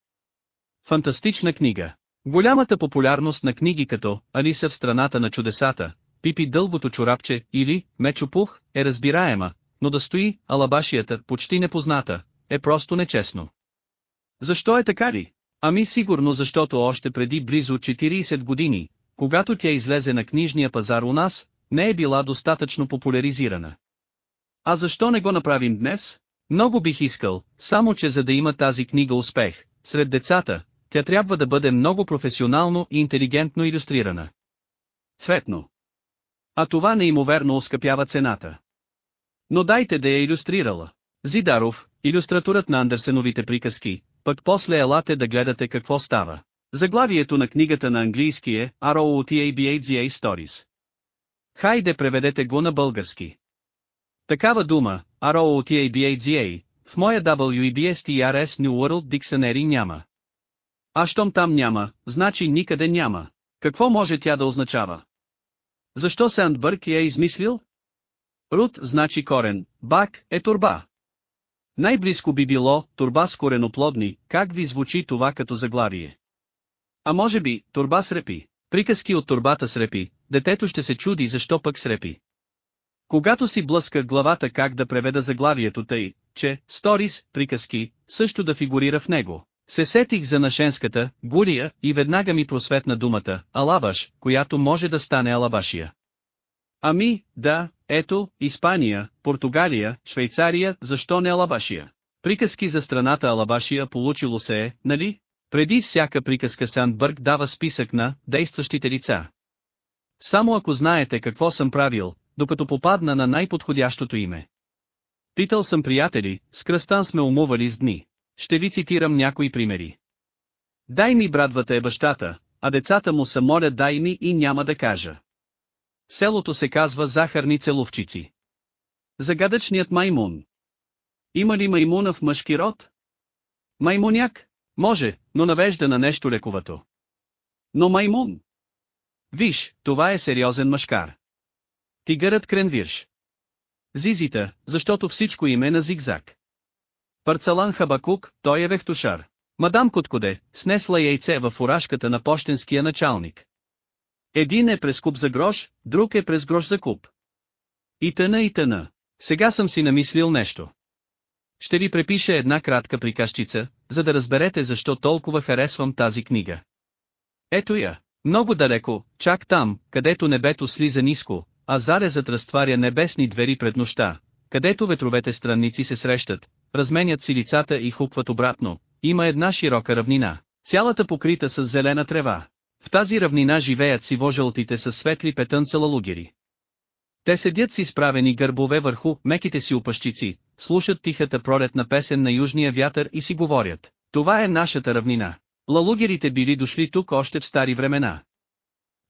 Фантастична книга. Голямата популярност на книги като Алиса в страната на чудесата, Пипи дългото чорапче или Мечопух е разбираема, но да стои алабашията почти непозната, е просто нечестно. Защо е така ли? Ами сигурно защото още преди близо 40 години, когато тя излезе на книжния пазар у нас, не е била достатъчно популяризирана. А защо не го направим днес? Много бих искал, само че за да има тази книга успех, сред децата, тя трябва да бъде много професионално и интелигентно иллюстрирана. Цветно. А това неимоверно оскъпява цената. Но дайте да я иллюстрирала. Зидаров, иллюстраторът на Андерсеновите приказки, пък после елате да гледате какво става. Заглавието на книгата на английски е ROOTABAGA Stories. Хайде преведете го на български. Такава дума, ROOTABAGA, в моя WEBSTRS New World Dictionary няма. А щом там няма, значи никъде няма. Какво може тя да означава? Защо Сандбърг я е измислил? Рут значи корен, бак е турба. Най-близко би било, турба с кореноплодни, как ви звучи това като заглавие? А може би, турба с репи. Приказки от турбата с репи, детето ще се чуди защо пък с репи. Когато си блъска главата как да преведа заглавието тъй, че «Сторис», приказки, също да фигурира в него. Се сетих за нашенската, гурия, и веднага ми просветна думата, алабаш, която може да стане алабашия. Ами, да, ето, Испания, Португалия, Швейцария, защо не Алабашия? Приказки за страната Алабашия получило се е, нали? Преди всяка приказка Сандбърг дава списък на действащите лица. Само ако знаете какво съм правил, докато попадна на най-подходящото име. Питал съм приятели, с кръстан сме умували с дни. Ще ви цитирам някои примери. Дай ми брадвата е бащата, а децата му са моля дай ми и няма да кажа. Селото се казва Захарни целовчици. Загадъчният маймун. Има ли маймуна в мъжки род? Маймуняк? Може, но навежда на нещо лековато. Но маймун? Виж, това е сериозен мъжкар. Тигърът кренвирш. Зизита, защото всичко име на зигзаг. Парцалан Хабакук, той е вехтушар. Мадам Коткоде, снесла яйце в фуражката на почтенския началник. Един е през куп за грош, друг е през грош за куп. И тъна и тъна. Сега съм си намислил нещо. Ще ви препиша една кратка приказчица, за да разберете защо толкова харесвам тази книга. Ето я. Много далеко, чак там, където небето слиза ниско, а зарезът разтваря небесни двери пред нощта, където ветровете странници се срещат, разменят си лицата и хупват обратно, има една широка равнина, цялата покрита с зелена трева. В тази равнина живеят сиво-жълтите със светли петънца лалугери. Те седят с изправени гърбове върху меките си опащици, слушат тихата пролетна песен на южния вятър и си говорят. Това е нашата равнина. Лалугерите били дошли тук още в стари времена.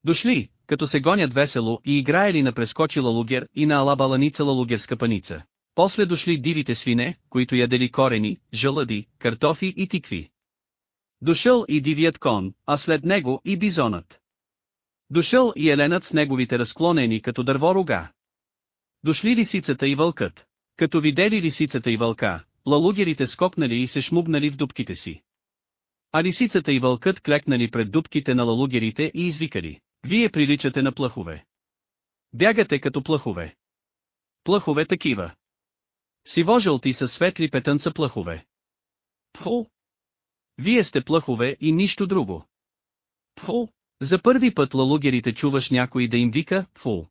Дошли, като се гонят весело и играели на прескочила лугер и на алабаланица лалугерска паница. После дошли дивите свине, които ядели корени, жълъди, картофи и тикви. Дошъл и дивият кон, а след него и бизонът. Дошъл и еленът с неговите разклонени като дърво рога. Дошли лисицата и вълкът. Като видели лисицата и вълка, лалугерите скокнали и се шмугнали в дубките си. А лисицата и вълкът клекнали пред дубките на лалугерите и извикали. Вие приличате на плъхове. Бягате като плъхове. Плъхове такива. Сиво-жълти са светли петънца плъхове. Пху! Вие сте плъхове и нищо друго. Пху! За първи път лалугерите чуваш някой да им вика «фу».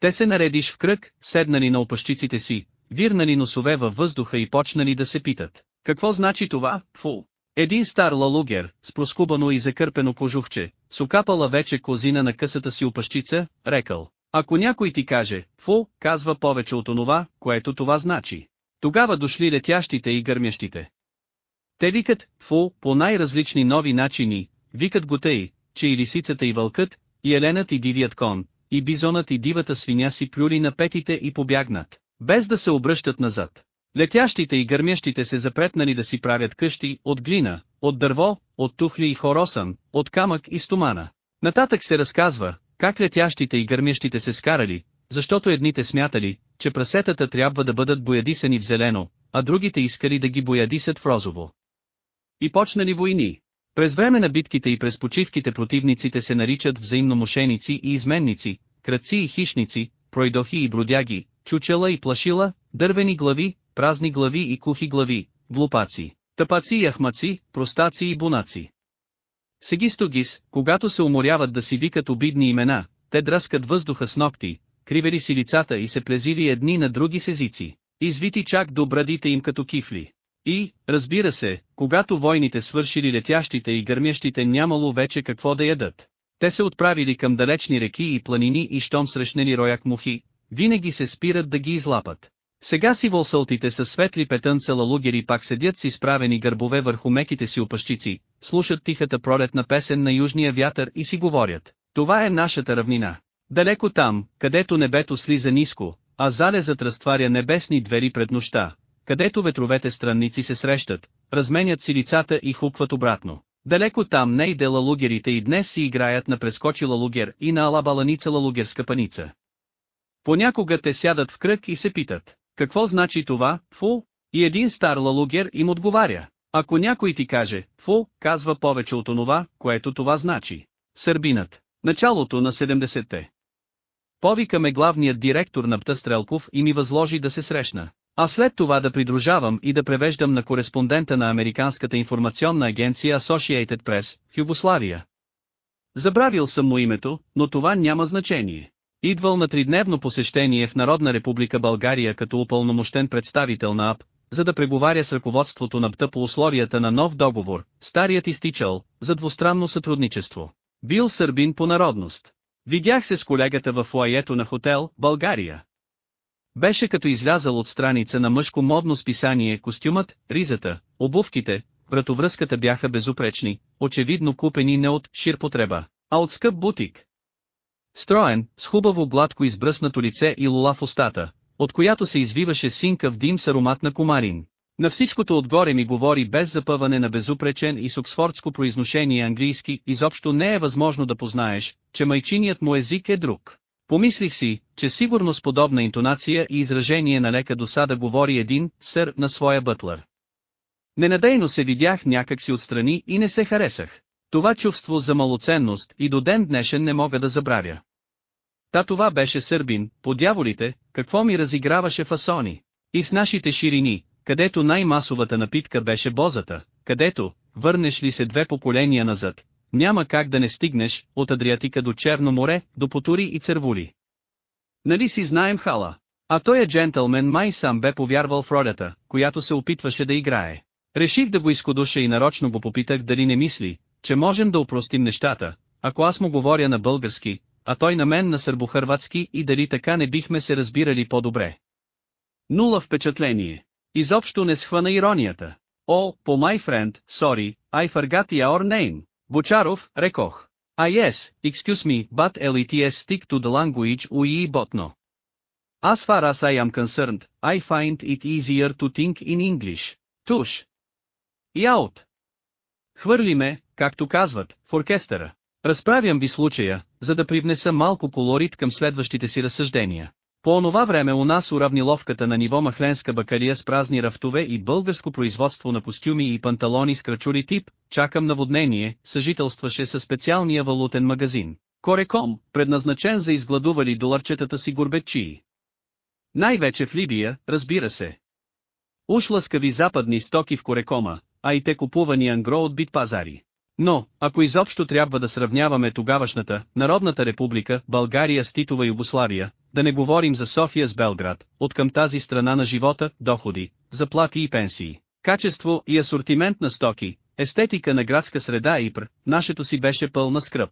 Те се наредиш в кръг, седнали на опащиците си, вирнали носове във въздуха и почнали да се питат. Какво значи това, фу? Един стар лалугер, с проскубано и закърпено кожухче, с окапала вече козина на късата си опащица, рекал. Ако някой ти каже, фу, казва повече от онова, което това значи. Тогава дошли летящите и гърмящите. Те викат, фу, по най-различни нови начини, викат го тъй, че и лисицата и вълкът, и еленът и дивият кон, и бизонът и дивата свиня си плюли на петите и побягнат, без да се обръщат назад. Летящите и гърмящите се запретнали да си правят къщи от глина, от дърво, от тухли и хоросан, от камък и стомана. Нататък се разказва, как летящите и гърмящите се скарали, защото едните смятали, че прасетата трябва да бъдат боядисани в зелено, а другите искали да ги боядисат в розово. И почнали войни. През време на битките и през почивките противниците се наричат взаимно мошеници и изменници, кръци и хищници, пройдохи и бродяги, чучела и плашила, дървени глави, празни глави и кухи глави, глупаци, тъпаци и ахмаци, простаци и бунаци. Сегистогис, когато се уморяват да си викат обидни имена, те дръскат въздуха с ногти, кривели си лицата и се плезили едни на други с езици, извити чак до брадите им като кифли. И, разбира се, когато войните свършили летящите и гърмящите нямало вече какво да ядат. Те се отправили към далечни реки и планини и щом срещнали рояк мухи, винаги се спират да ги излапат. Сега си волсълтите с светли петънца лалугери пак седят с изправени гърбове върху меките си опащици, слушат тихата пролетна песен на южния вятър и си говорят. Това е нашата равнина. Далеко там, където небето слиза ниско, а залезът разтваря небесни двери пред нощта, където ветровете странници се срещат, разменят си лицата и хупват обратно. Далеко там не иде лалугерите и днес си играят на прескочила лугер и на алабаланица лалугерска паница. Понякога те сядат в кръг и се питат, какво значи това, фу? И един стар лалугер им отговаря. Ако някой ти каже, фу, казва повече от онова, което това значи. Сърбинът. Началото на 70-те. Повика ме главният директор на Птастрелков и ми възложи да се срещна. А след това да придружавам и да превеждам на кореспондента на Американската информационна агенция Associated Press в Югославия. Забравил съм му името, но това няма значение. Идвал на тридневно посещение в Народна република България като упълномощен представител на АП, за да преговаря с ръководството на ПТА по условията на нов договор, старият изтичал, за двустранно сътрудничество. Бил сърбин по народност. Видях се с колегата в фуаето на хотел «България». Беше като излязал от страница на мъжко модно списание костюмът, ризата, обувките, вратовръзката бяха безупречни, очевидно купени не от ширпотреба, а от скъп бутик. Строен, с хубаво гладко избръснато лице и лула в устата, от която се извиваше синка в дим с аромат на комарин. На всичкото отгоре ми говори без запъване на безупречен и с произношение английски, изобщо не е възможно да познаеш, че майчиният му език е друг. Помислих си, че сигурно с подобна интонация и изражение на лека досада говори един сър на своя бътлър. Ненадейно се видях някак си отстрани и не се харесах. Това чувство за малоценност и до ден днешен не мога да забравя. Та това беше сърбин, по дяволите, какво ми разиграваше фасони. И с нашите ширини, където най-масовата напитка беше бозата, където, върнеш ли се две поколения назад, няма как да не стигнеш, от Адриатика до Черно море, до Потури и Цървули. Нали си знаем хала? А той е джентълмен май сам бе повярвал в ролята, която се опитваше да играе. Реших да го изкодуша и нарочно го попитах дали не мисли, че можем да упростим нещата, ако аз му говоря на български, а той на мен на сърбохърватски и дали така не бихме се разбирали по-добре. Нула впечатление. Изобщо не схвана иронията. О, по my friend, sorry, I forgot your name. Бочаров, рекох. А yes, excuse me, but LETS stick to the language we botno. As far as I am concerned, I find it easier to think in English. Туш. И аут. Хвърли ме, както казват, в оркестъра. Разправям ви случая, за да привнеса малко колорит към следващите си разсъждения. По онова време у нас уравниловката на ниво махленска бакалия с празни рафтове и българско производство на костюми и панталони с крачули тип, чакам наводнение, съжителстваше със специалния валутен магазин. Кореком, предназначен за изгладували доларчетата си горбетчии. Най-вече в Либия, разбира се. Уж лъскави западни стоки в Корекома, а и те купувани ангро от бит пазари. Но, ако изобщо трябва да сравняваме тогавашната, Народната република, България с Титова Югославия, да не говорим за София с Белград, от към тази страна на живота, доходи, заплати и пенсии, качество и асортимент на стоки, естетика на градска среда и пр, нашето си беше пълна скръп.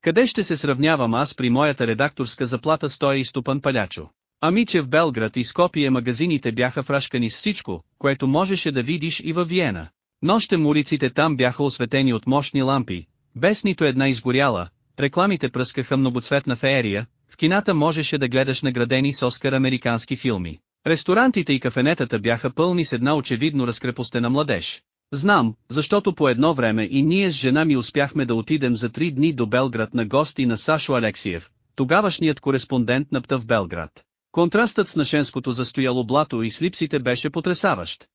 Къде ще се сравнявам аз при моята редакторска заплата стоя и ступан палячо? Ами че в Белград и Скопие магазините бяха фрашкани с всичко, което можеше да видиш и във Виена. Нощем улиците там бяха осветени от мощни лампи, без нито една изгоряла, рекламите пръскаха многоцветна феерия, кината можеше да гледаш наградени с Оскар американски филми. Ресторантите и кафенетата бяха пълни с една очевидно разкрепостена младеж. Знам, защото по едно време и ние с жена ми успяхме да отидем за три дни до Белград на гости на Сашо Алексиев, тогавашният кореспондент на ПТА Белград. Контрастът с нашенското застояло блато и слипсите беше потрясаващ.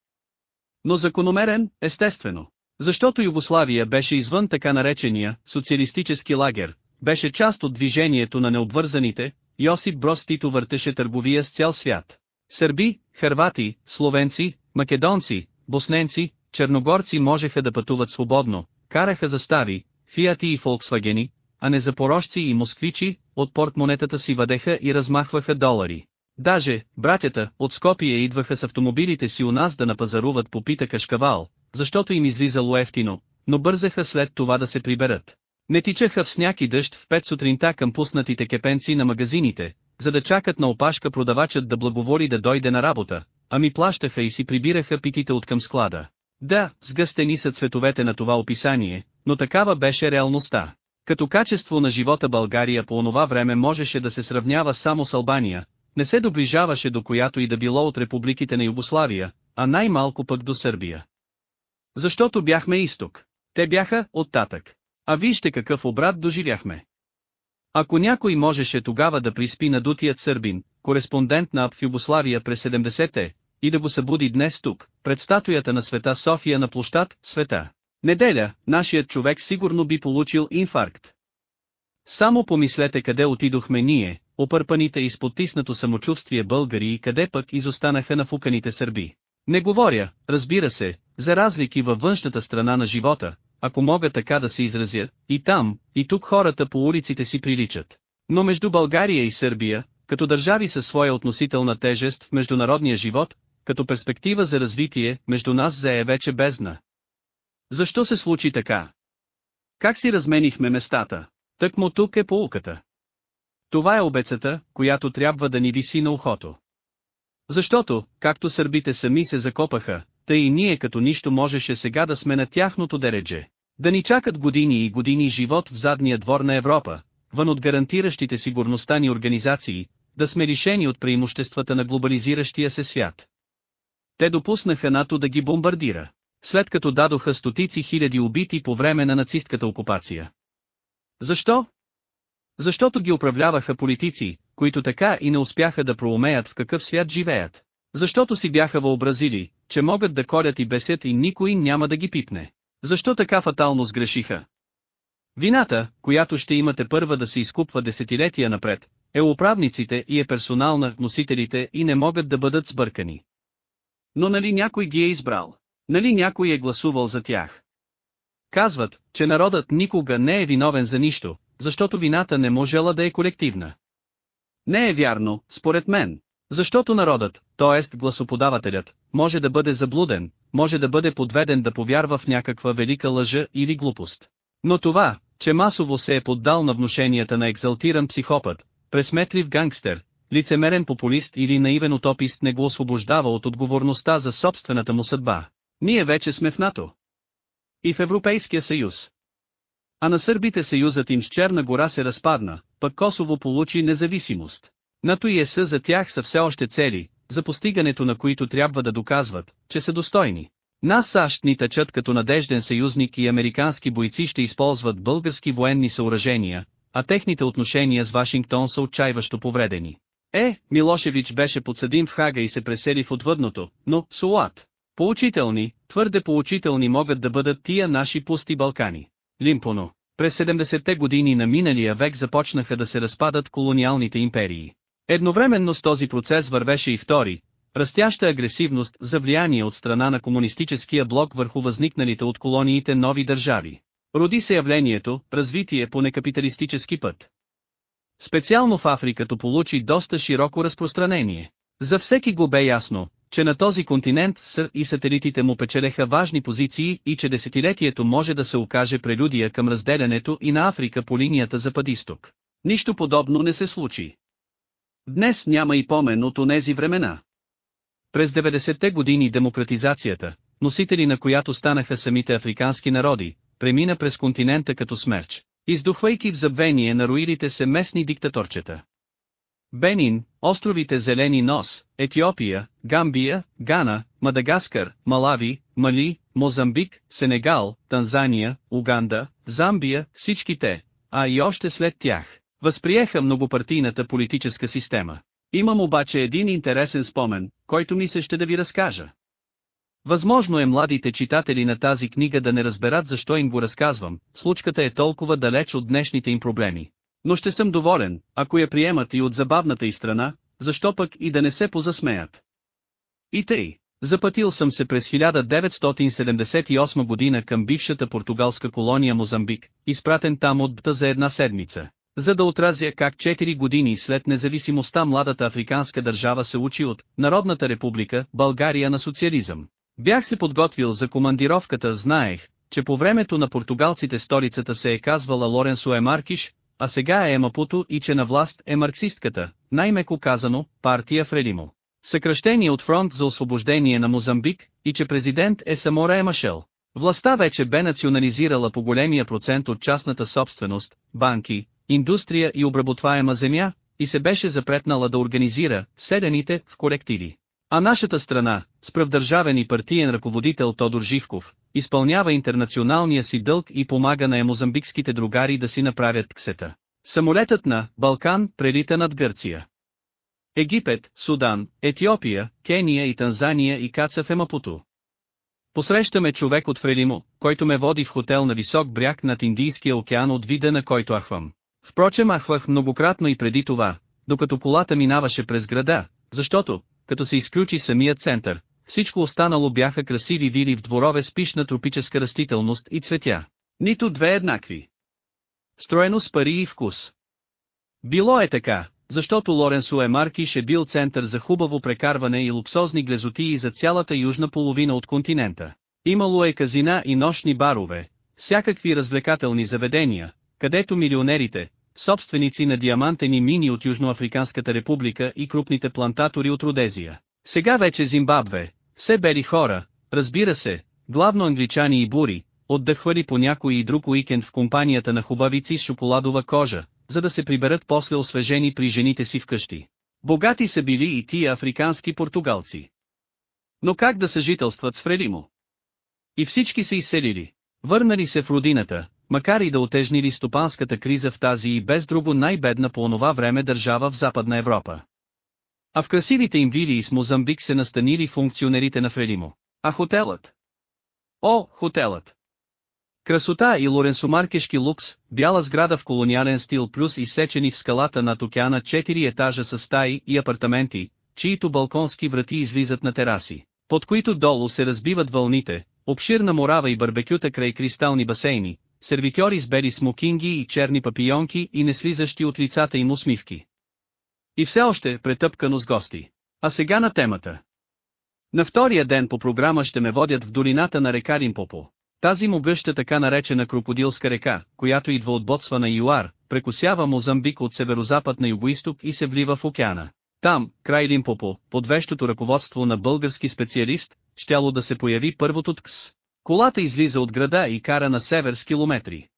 Но закономерен, естествено. Защото Югославия беше извън така наречения социалистически лагер, беше част от движението на необвързаните, Йосип Брос Тито въртеше търговия с цял свят. Сърби, хървати, словенци, македонци, босненци, черногорци можеха да пътуват свободно, караха за стари, фиати и фолксвагени, а не запорожци и москвичи, от портмонетата си въдеха и размахваха долари. Даже, братята, от Скопие идваха с автомобилите си у нас да напазаруват по пита кашкавал, защото им излизало ефтино, но бързаха след това да се приберат. Не тичаха в сняг и дъжд в пет сутринта към пуснатите кепенци на магазините, за да чакат на опашка продавачът да благоволи да дойде на работа, ами плащаха и си прибираха питите от към склада. Да, сгъстени са цветовете на това описание, но такава беше реалността. Като качество на живота България по онова време можеше да се сравнява само с Албания, не се доближаваше до която и да било от републиките на Югославия, а най-малко пък до Сърбия. Защото бяхме изток. Те бяха оттатък. А вижте какъв обрат доживяхме. Ако някой можеше тогава да приспи надутият сърбин, кореспондент на АП през 70-те, и да го събуди днес тук, пред статуята на света София на площад, света. Неделя, нашият човек сигурно би получил инфаркт. Само помислете къде отидохме ние, опърпаните и потиснато самочувствие българи и къде пък изостанаха на фуканите сърби. Не говоря, разбира се, за разлики във външната страна на живота, ако мога така да се изразя, и там, и тук хората по улиците си приличат. Но между България и Сърбия, като държави със своя относителна тежест в международния живот, като перспектива за развитие, между нас зае вече бездна. Защо се случи така? Как си разменихме местата? Тък му тук е поуката. Това е обецата, която трябва да ни виси на ухото. Защото, както сърбите сами се закопаха, тъй и ние като нищо можеше сега да сме на тяхното дередже. Да ни чакат години и години живот в задния двор на Европа, вън от гарантиращите сигурността ни организации, да сме лишени от преимуществата на глобализиращия се свят. Те допуснаха НАТО да ги бомбардира, след като дадоха стотици хиляди убити по време на нацистката окупация. Защо? Защото ги управляваха политици, които така и не успяха да проумеят в какъв свят живеят. Защото си бяха въобразили, че могат да колят и бесят и никой няма да ги пипне. Защо така фатално сгрешиха? Вината, която ще имате първа да се изкупва десетилетия напред, е управниците и е персонална носителите и не могат да бъдат сбъркани. Но нали някой ги е избрал? Нали някой е гласувал за тях? Казват, че народът никога не е виновен за нищо, защото вината не можела да е колективна. Не е вярно, според мен, защото народът, т.е. гласоподавателят, може да бъде заблуден, може да бъде подведен да повярва в някаква велика лъжа или глупост. Но това, че масово се е поддал на внушенията на екзалтиран психопат, пресметлив гангстер, лицемерен популист или наивен утопист не го освобождава от отговорността за собствената му съдба. Ние вече сме в НАТО. И в Европейския съюз. А на сърбите съюзът им с Черна гора се разпадна, пък Косово получи независимост. НАТО и ЕС за тях са все още цели, за постигането на които трябва да доказват, че са достойни. Нас САЩ ни тъчат като надежден съюзник и американски бойци ще използват български военни съоръжения, а техните отношения с Вашингтон са отчаиващо повредени. Е, Милошевич беше подсъдим в Хага и се пресели в отвъдното, но, Суат. Поучителни, твърде поучителни могат да бъдат тия наши пусти Балкани. Лимпоно. През 70-те години на миналия век започнаха да се разпадат колониалните империи. Едновременно с този процес вървеше и втори, растяща агресивност за влияние от страна на комунистическия блок върху възникналите от колониите нови държави. Роди се явлението, развитие по некапиталистически път. Специално в Африкато получи доста широко разпространение. За всеки го бе ясно, че на този континент С и сателитите му печелеха важни позиции и че десетилетието може да се окаже прелюдия към разделянето и на Африка по линията Запад-Исток. Нищо подобно не се случи. Днес няма и помен от онези времена. През 90-те години демократизацията, носители на която станаха самите африкански народи, премина през континента като смерч, издухвайки в забвение на руилите се местни диктаторчета. Бенин, островите Зелени нос, Етиопия, Гамбия, Гана, Мадагаскар, Малави, Мали, Мозамбик, Сенегал, Танзания, Уганда, Замбия, всички те, а и още след тях, възприеха многопартийната политическа система. Имам обаче един интересен спомен, който ми се ще да ви разкажа. Възможно е младите читатели на тази книга да не разберат защо им го разказвам, случката е толкова далеч от днешните им проблеми. Но ще съм доволен, ако я приемат и от забавната и страна, защо пък и да не се позасмеят. И тъй, запътил съм се през 1978 година към бившата португалска колония Мозамбик, изпратен там от БТА за една седмица, за да отразя как 4 години след независимостта младата африканска държава се учи от Народната република, България на социализъм. Бях се подготвил за командировката, знаех, че по времето на португалците столицата се е казвала Лоренсо Емаркиш, а сега е Мапуто и че на власт е марксистката, най-меко казано, партия Фредимо. Съкръщение от фронт за освобождение на Мозамбик, и че президент е Самора Емашел. Властта вече бе национализирала по големия процент от частната собственост, банки, индустрия и обработваема земя, и се беше запретнала да организира седените в колективи. А нашата страна, с правдържавен и партиен ръководител Тодор Живков, изпълнява интернационалния си дълг и помага на емозамбикските другари да си направят ксета. Самолетът на Балкан прелита над Гърция. Египет, Судан, Етиопия, Кения и Танзания и каца в Емапуто. Посрещаме човек от Фрелимо, който ме води в хотел на висок бряг над Индийския океан от вида на който ахвам. Впрочем ахвах многократно и преди това, докато колата минаваше през града, защото, като се изключи самият център, всичко останало бяха красиви вили в дворове с пишна тропическа растителност и цветя. Нито две еднакви. Строено с пари и вкус. Било е така, защото Лоренсо е Маркиш е бил център за хубаво прекарване и луксозни глезотии за цялата южна половина от континента. Имало е казина и нощни барове, всякакви развлекателни заведения, където милионерите, собственици на диамантени мини от Южноафриканската република и крупните плантатори от Родезия. Сега вече Зимбабве, все бели хора, разбира се, главно англичани и бури, отдъхвали по някой и друг уикенд в компанията на хубавици с шоколадова кожа, за да се приберат после освежени при жените си вкъщи. Богати са били и тия африкански португалци. Но как да съжителстват с Фрелимо? И всички се изселили. Върнали се в родината, макар и да отежнили стопанската криза в тази и без друго най-бедна по онова време държава в Западна Европа. А в красивите им вили с Мозамбик се настанили функционерите на Фрелимо. А хотелът? О, хотелът! Красота и лоренсомаркешки лукс, бяла сграда в колониален стил плюс изсечени в скалата над океана 4 етажа с стаи и апартаменти, чието балконски врати излизат на тераси, под които долу се разбиват вълните, обширна морава и барбекюта край кристални басейни, сервитьори с бели смокинги и черни папионки и неслизащи от лицата им усмивки. И все още претъпкано с гости. А сега на темата. На втория ден по програма ще ме водят в долината на река Римпопо. Тази могъща така наречена крокодилска река, която идва от Ботсва на Юар, прекусява Мозамбик от северозапад на югоисток и се влива в океана. Там, край Лимпопо, под вещото ръководство на български специалист, щяло да се появи първото ТКС. Колата излиза от града и кара на север с километри.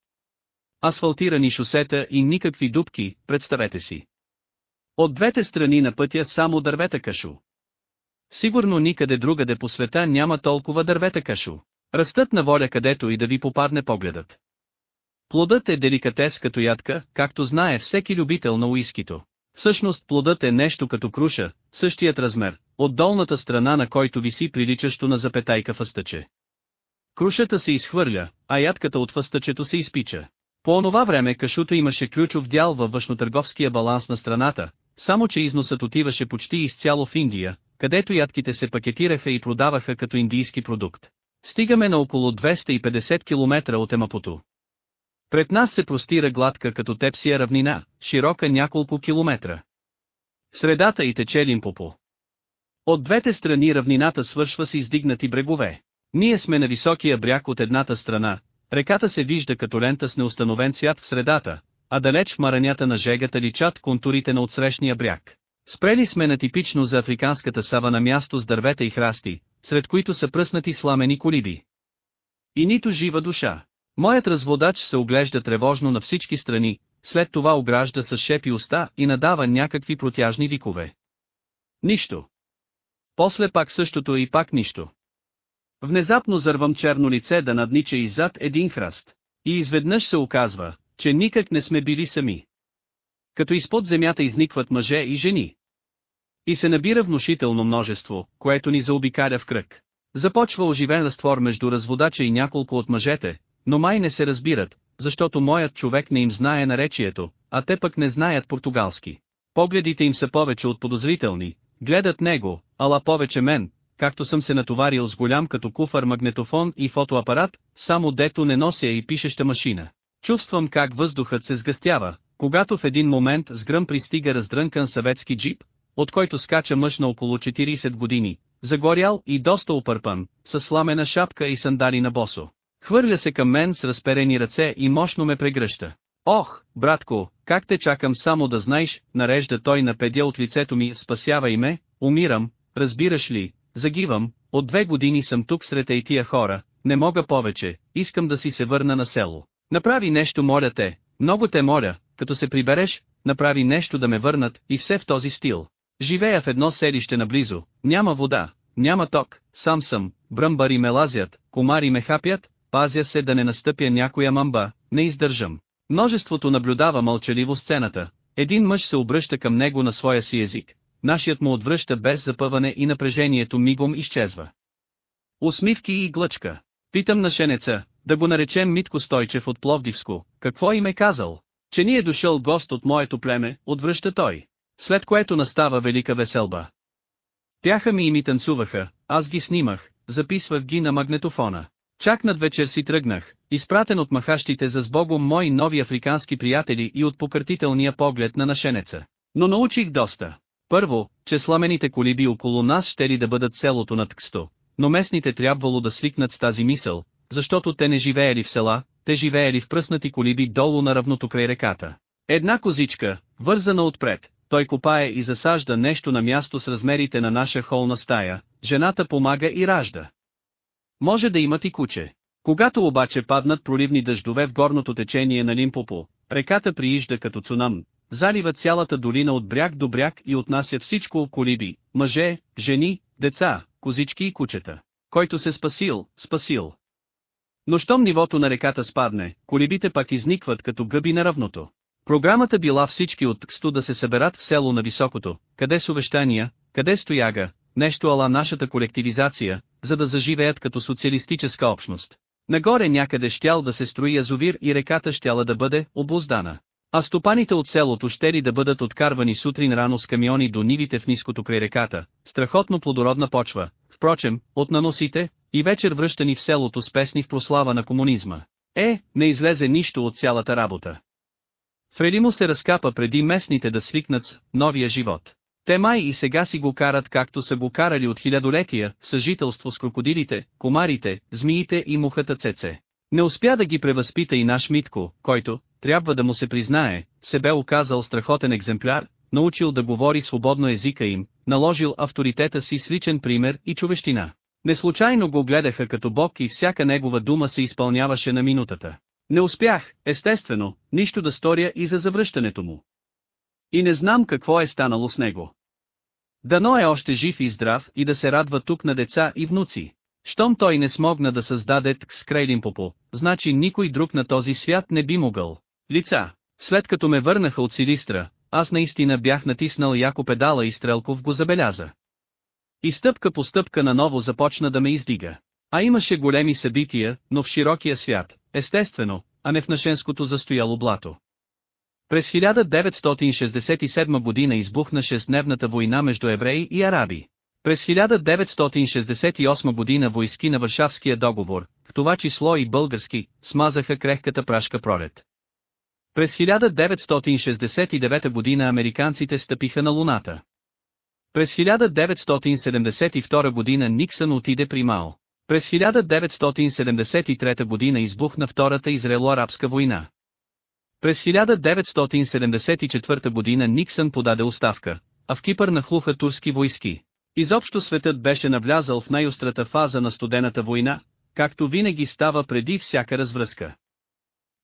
Асфалтирани шосета и никакви дубки, представете си. От двете страни на пътя само дървета кашу. Сигурно никъде другаде по света няма толкова дървета кашу. Растат на воля където и да ви попадне погледът. Плодът е деликатес като ядка, както знае всеки любител на уискито. Всъщност плодът е нещо като круша, същият размер, от долната страна на който виси приличащо на запетайка фъстъче. Крушата се изхвърля, а ядката от фъстъчето се изпича. По онова време кашуто имаше ключов дял във външнотърговския баланс на страната, само че износът отиваше почти изцяло в Индия, където ядките се пакетираха и продаваха като индийски продукт. Стигаме на около 250 км от Емапото. Пред нас се простира гладка като тепсия равнина, широка няколко километра. Средата и тече Лимпопо. От двете страни равнината свършва с издигнати брегове. Ние сме на високия бряг от едната страна, реката се вижда като лента с неустановен цвят в средата, а далеч в маранята на жегата личат контурите на отсрещния бряг. Спрели сме на типично за африканската сава на място с дървета и храсти, сред които са пръснати сламени колиби. И нито жива душа. Моят разводач се оглежда тревожно на всички страни, след това огражда с шепи уста и надава някакви протяжни викове. Нищо. После пак същото и пак нищо. Внезапно зървам черно лице да наднича иззад един храст. И изведнъж се оказва, че никак не сме били сами. Като изпод земята изникват мъже и жени. И се набира внушително множество, което ни заобикаля в кръг. Започва оживен разтвор между разводача и няколко от мъжете, но май не се разбират, защото моят човек не им знае наречието, а те пък не знаят португалски. Погледите им са повече от подозрителни, гледат него, ала повече мен, както съм се натоварил с голям като куфар магнетофон и фотоапарат, само дето не нося и пишеща машина. Чувствам как въздухът се сгъстява, когато в един момент с гръм пристига раздрънкан съветски джип, от който скача мъж на около 40 години, загорял и доста опърпан, с сламена шапка и сандали на босо. Хвърля се към мен с разперени ръце и мощно ме прегръща. Ох, братко, как те чакам само да знаеш, нарежда той на педя от лицето ми, спасявай ме, умирам, разбираш ли, загивам, от две години съм тук сред ей тия хора, не мога повече, искам да си се върна на село. Направи нещо моля те, много те моля, като се прибереш, направи нещо да ме върнат, и все в този стил. Живея в едно селище наблизо, няма вода, няма ток, сам съм, бръмбари ме лазят, комари ме хапят, пазя се да не настъпя някоя мамба, не издържам. Множеството наблюдава мълчаливо сцената, един мъж се обръща към него на своя си език, нашият му отвръща без запъване и напрежението мигом изчезва. Усмивки и глъчка. Питам нашенеца, да го наречем Митко Стойчев от Пловдивско, какво им е казал? Че ни е дошъл гост от моето племе, отвръща той. След което настава велика веселба. Пяха ми и ми танцуваха, аз ги снимах, записвах ги на магнетофона. Чак над вечер си тръгнах, изпратен от махащите за сбогом мои нови африкански приятели и от покъртителния поглед на нашенеца. Но научих доста. Първо, че сламените колиби около нас ще ли да бъдат селото на Тксто, но местните трябвало да свикнат с тази мисъл, защото те не живеели в села, те живеели в пръснати колиби долу на равното край реката. Една козичка, вързана отпред, той копае и засажда нещо на място с размерите на наша холна стая, жената помага и ражда. Може да имат и куче. Когато обаче паднат проливни дъждове в горното течение на Лимпопо, реката приижда като цунам, залива цялата долина от бряг до бряг и отнася всичко колиби, мъже, жени, деца, козички и кучета. Който се спасил, спасил. Но щом нивото на реката спадне, колибите пак изникват като гъби на равното. Програмата била всички от Тксто да се съберат в село на Високото, къде с увещания, къде стояга, нещо ала нашата колективизация, за да заживеят като социалистическа общност. Нагоре някъде щял да се строи язовир и реката щяла да бъде обоздана. А стопаните от селото ще ли да бъдат откарвани сутрин рано с камиони до нивите в ниското край реката, страхотно плодородна почва, впрочем, от наносите, и вечер връщани в селото с песни в прослава на комунизма. Е, не излезе нищо от цялата работа. Фрелимо се разкапа преди местните да свикнат с новия живот. Те май и сега си го карат както са го карали от хилядолетия, в съжителство с крокодилите, комарите, змиите и мухата цеце. Не успя да ги превъзпита и наш Митко, който, трябва да му се признае, се бе оказал страхотен екземпляр, научил да говори свободно езика им, наложил авторитета си с личен пример и човещина. Неслучайно го гледаха като бог и всяка негова дума се изпълняваше на минутата. Не успях, естествено, нищо да сторя и за завръщането му. И не знам какво е станало с него. Дано е още жив и здрав и да се радва тук на деца и внуци. Щом той не смогна да създаде с Крайлимпопо, значи никой друг на този свят не би могъл. Лица, след като ме върнаха от Силистра, аз наистина бях натиснал яко педала и Стрелков го забеляза. И стъпка по стъпка наново започна да ме издига. А имаше големи събития, но в широкия свят, естествено, а не в нашенското застояло блато. През 1967 година избухна шестдневната война между евреи и араби. През 1968 година войски на Варшавския договор, в това число и български, смазаха крехката прашка пролет. През 1969 година американците стъпиха на Луната. През 1972 година Никсън отиде при Мао. През 1973 година избухна Втората Израело-арабска война. През 1974 година Никсън подаде оставка, а в Кипър нахлуха турски войски. Изобщо светът беше навлязал в най-острата фаза на студената война, както винаги става преди всяка развръзка.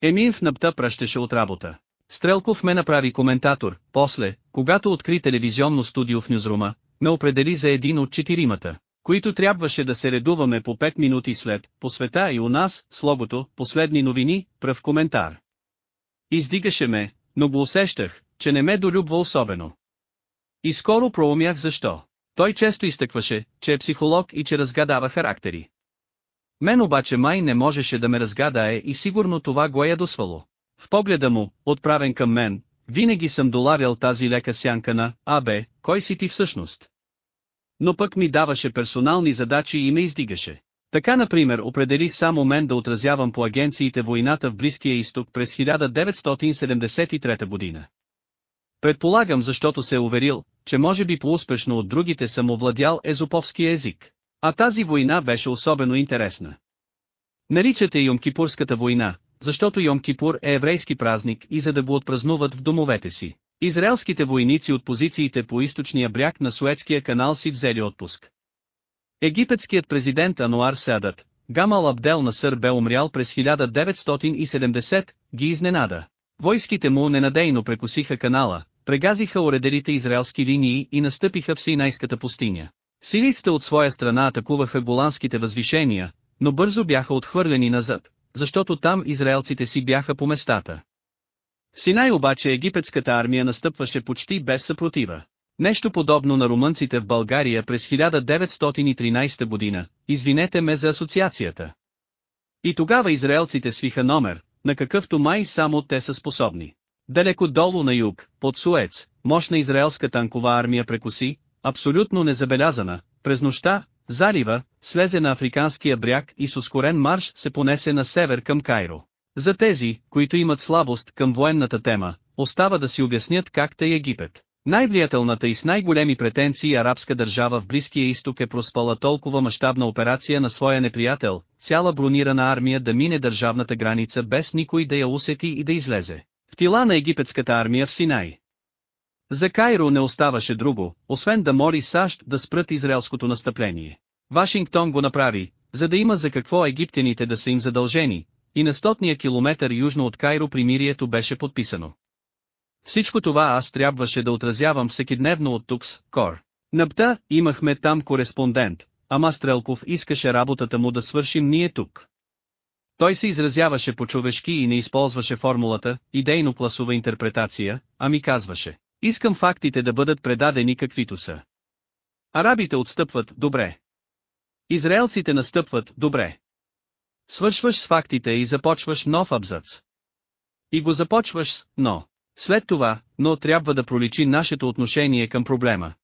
Емин в напта пращеше от работа. Стрелков ме направи коментатор, после, когато откри телевизионно студио в Нюзрума, ме определи за един от четиримата, които трябваше да се редуваме по 5 минути след, по света и у нас, с логото, последни новини, пръв коментар. Издигаше ме, но го усещах, че не ме долюбва особено. И скоро проумях защо. Той често изтъкваше, че е психолог и че разгадава характери. Мен обаче май не можеше да ме разгадае и сигурно това го е ядосвало. В погледа му, отправен към мен, винаги съм долавял тази лека сянка на «Абе, кой си ти всъщност?» Но пък ми даваше персонални задачи и ме издигаше. Така например определи само мен да отразявам по агенциите войната в Близкия изток през 1973 година. Предполагам защото се е уверил, че може би по-успешно от другите съм овладял езоповския език. А тази война беше особено интересна. Наричате Йом-Кипурската война, защото Йом-Кипур е еврейски празник и за да го отпразнуват в домовете си. Израелските войници от позициите по източния бряг на Суетския канал си взели отпуск. Египетският президент Ануар Садът, Гамал Абдел Насър бе умрял през 1970, ги изненада. Войските му ненадейно прекусиха канала, прегазиха уредерите израелски линии и настъпиха в Синайската пустиня. Сирийците от своя страна атакуваха голандските възвишения, но бързо бяха отхвърлени назад, защото там израелците си бяха по местата. В Синай обаче египетската армия настъпваше почти без съпротива. Нещо подобно на румънците в България през 1913 година, извинете ме за асоциацията. И тогава израелците свиха номер, на какъвто май само те са способни. Далеко долу на юг, под Суец, мощна израелска танкова армия прекоси, абсолютно незабелязана, през нощта, залива, слезе на африканския бряг и с ускорен марш се понесе на север към Кайро. За тези, които имат слабост към военната тема, остава да си обяснят как тъй Египет. Най-влиятелната и с най-големи претенции арабска държава в Близкия изток е проспала толкова мащабна операция на своя неприятел, цяла бронирана армия да мине държавната граница без никой да я усети и да излезе. В тила на египетската армия в Синай. За Кайро не оставаше друго, освен да мори САЩ да спрат израелското настъпление. Вашингтон го направи, за да има за какво египтяните да са им задължени, и на стотния километър южно от Кайро примирието беше подписано. Всичко това аз трябваше да отразявам всекидневно от Тукс, Кор. Напта, имахме там кореспондент, ама Стрелков искаше работата му да свършим ние тук. Той се изразяваше по-човешки и не използваше формулата, идейно-класова интерпретация, а ми казваше, искам фактите да бъдат предадени каквито са. Арабите отстъпват, добре. Израелците настъпват, добре. Свършваш с фактите и започваш нов абзац. И го започваш с «но». След това, но трябва да проличи нашето отношение към проблема.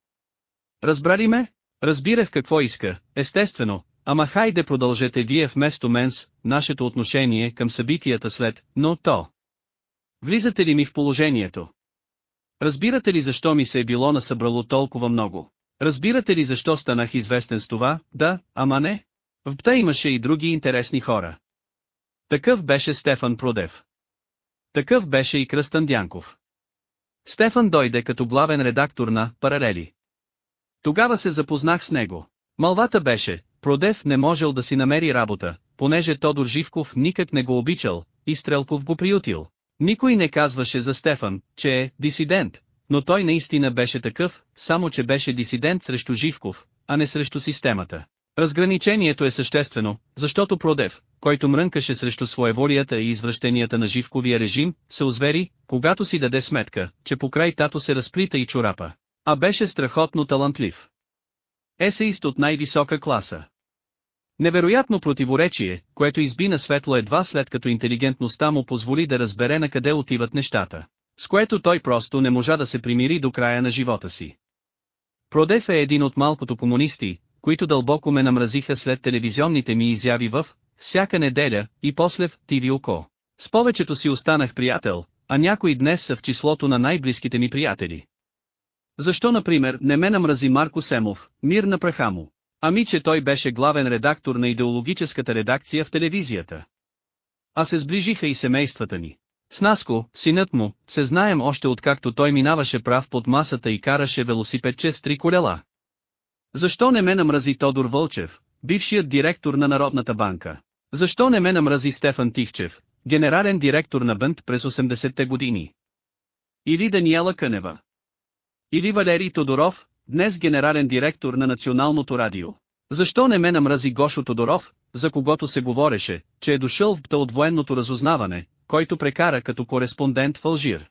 Разбрали ме? Разбирах какво иска, естествено, ама хайде продължете вие вместо мен с нашето отношение към събитията след, но то. Влизате ли ми в положението? Разбирате ли защо ми се е било насъбрало толкова много? Разбирате ли защо станах известен с това, да, ама не? В БТА имаше и други интересни хора. Такъв беше Стефан Продев. Такъв беше и Кръстан Дянков. Стефан дойде като главен редактор на «Паралели». Тогава се запознах с него. Малвата беше, Продев не можел да си намери работа, понеже Тодор Живков никак не го обичал, и Стрелков го приютил. Никой не казваше за Стефан, че е дисидент, но той наистина беше такъв, само че беше дисидент срещу Живков, а не срещу системата. Разграничението е съществено, защото Продев, който мрънкаше срещу своеволията и извращенията на Живковия режим, се озвери, когато си даде сметка, че покрай тато се разплита и чорапа. А беше страхотно талантлив. Есеист от най-висока класа. Невероятно противоречие, което изби на светло едва след като интелигентността му позволи да разбере на къде отиват нещата, с което той просто не можа да се примири до края на живота си. Продев е един от малкото комунисти, които дълбоко ме намразиха след телевизионните ми изяви в «Всяка неделя» и после в «ТВ Око». С повечето си останах приятел, а някои днес са в числото на най-близките ми приятели. Защо например не ме намрази Марко Семов, мир на праха му? Ами че той беше главен редактор на идеологическата редакция в телевизията. А се сближиха и семействата ни. С Наско, синът му, се знаем още откакто той минаваше прав под масата и караше велосипедче с три колела. Защо не ме намрази Тодор Вълчев, бившият директор на Народната банка? Защо не ме намрази Стефан Тихчев, генерален директор на Бънт през 80-те години? Или Даниела Кънева? Или Валерий Тодоров, днес генерален директор на Националното радио? Защо не ме намрази Гошо Тодоров, за когото се говореше, че е дошъл в от военното разузнаване, който прекара като кореспондент в Алжир?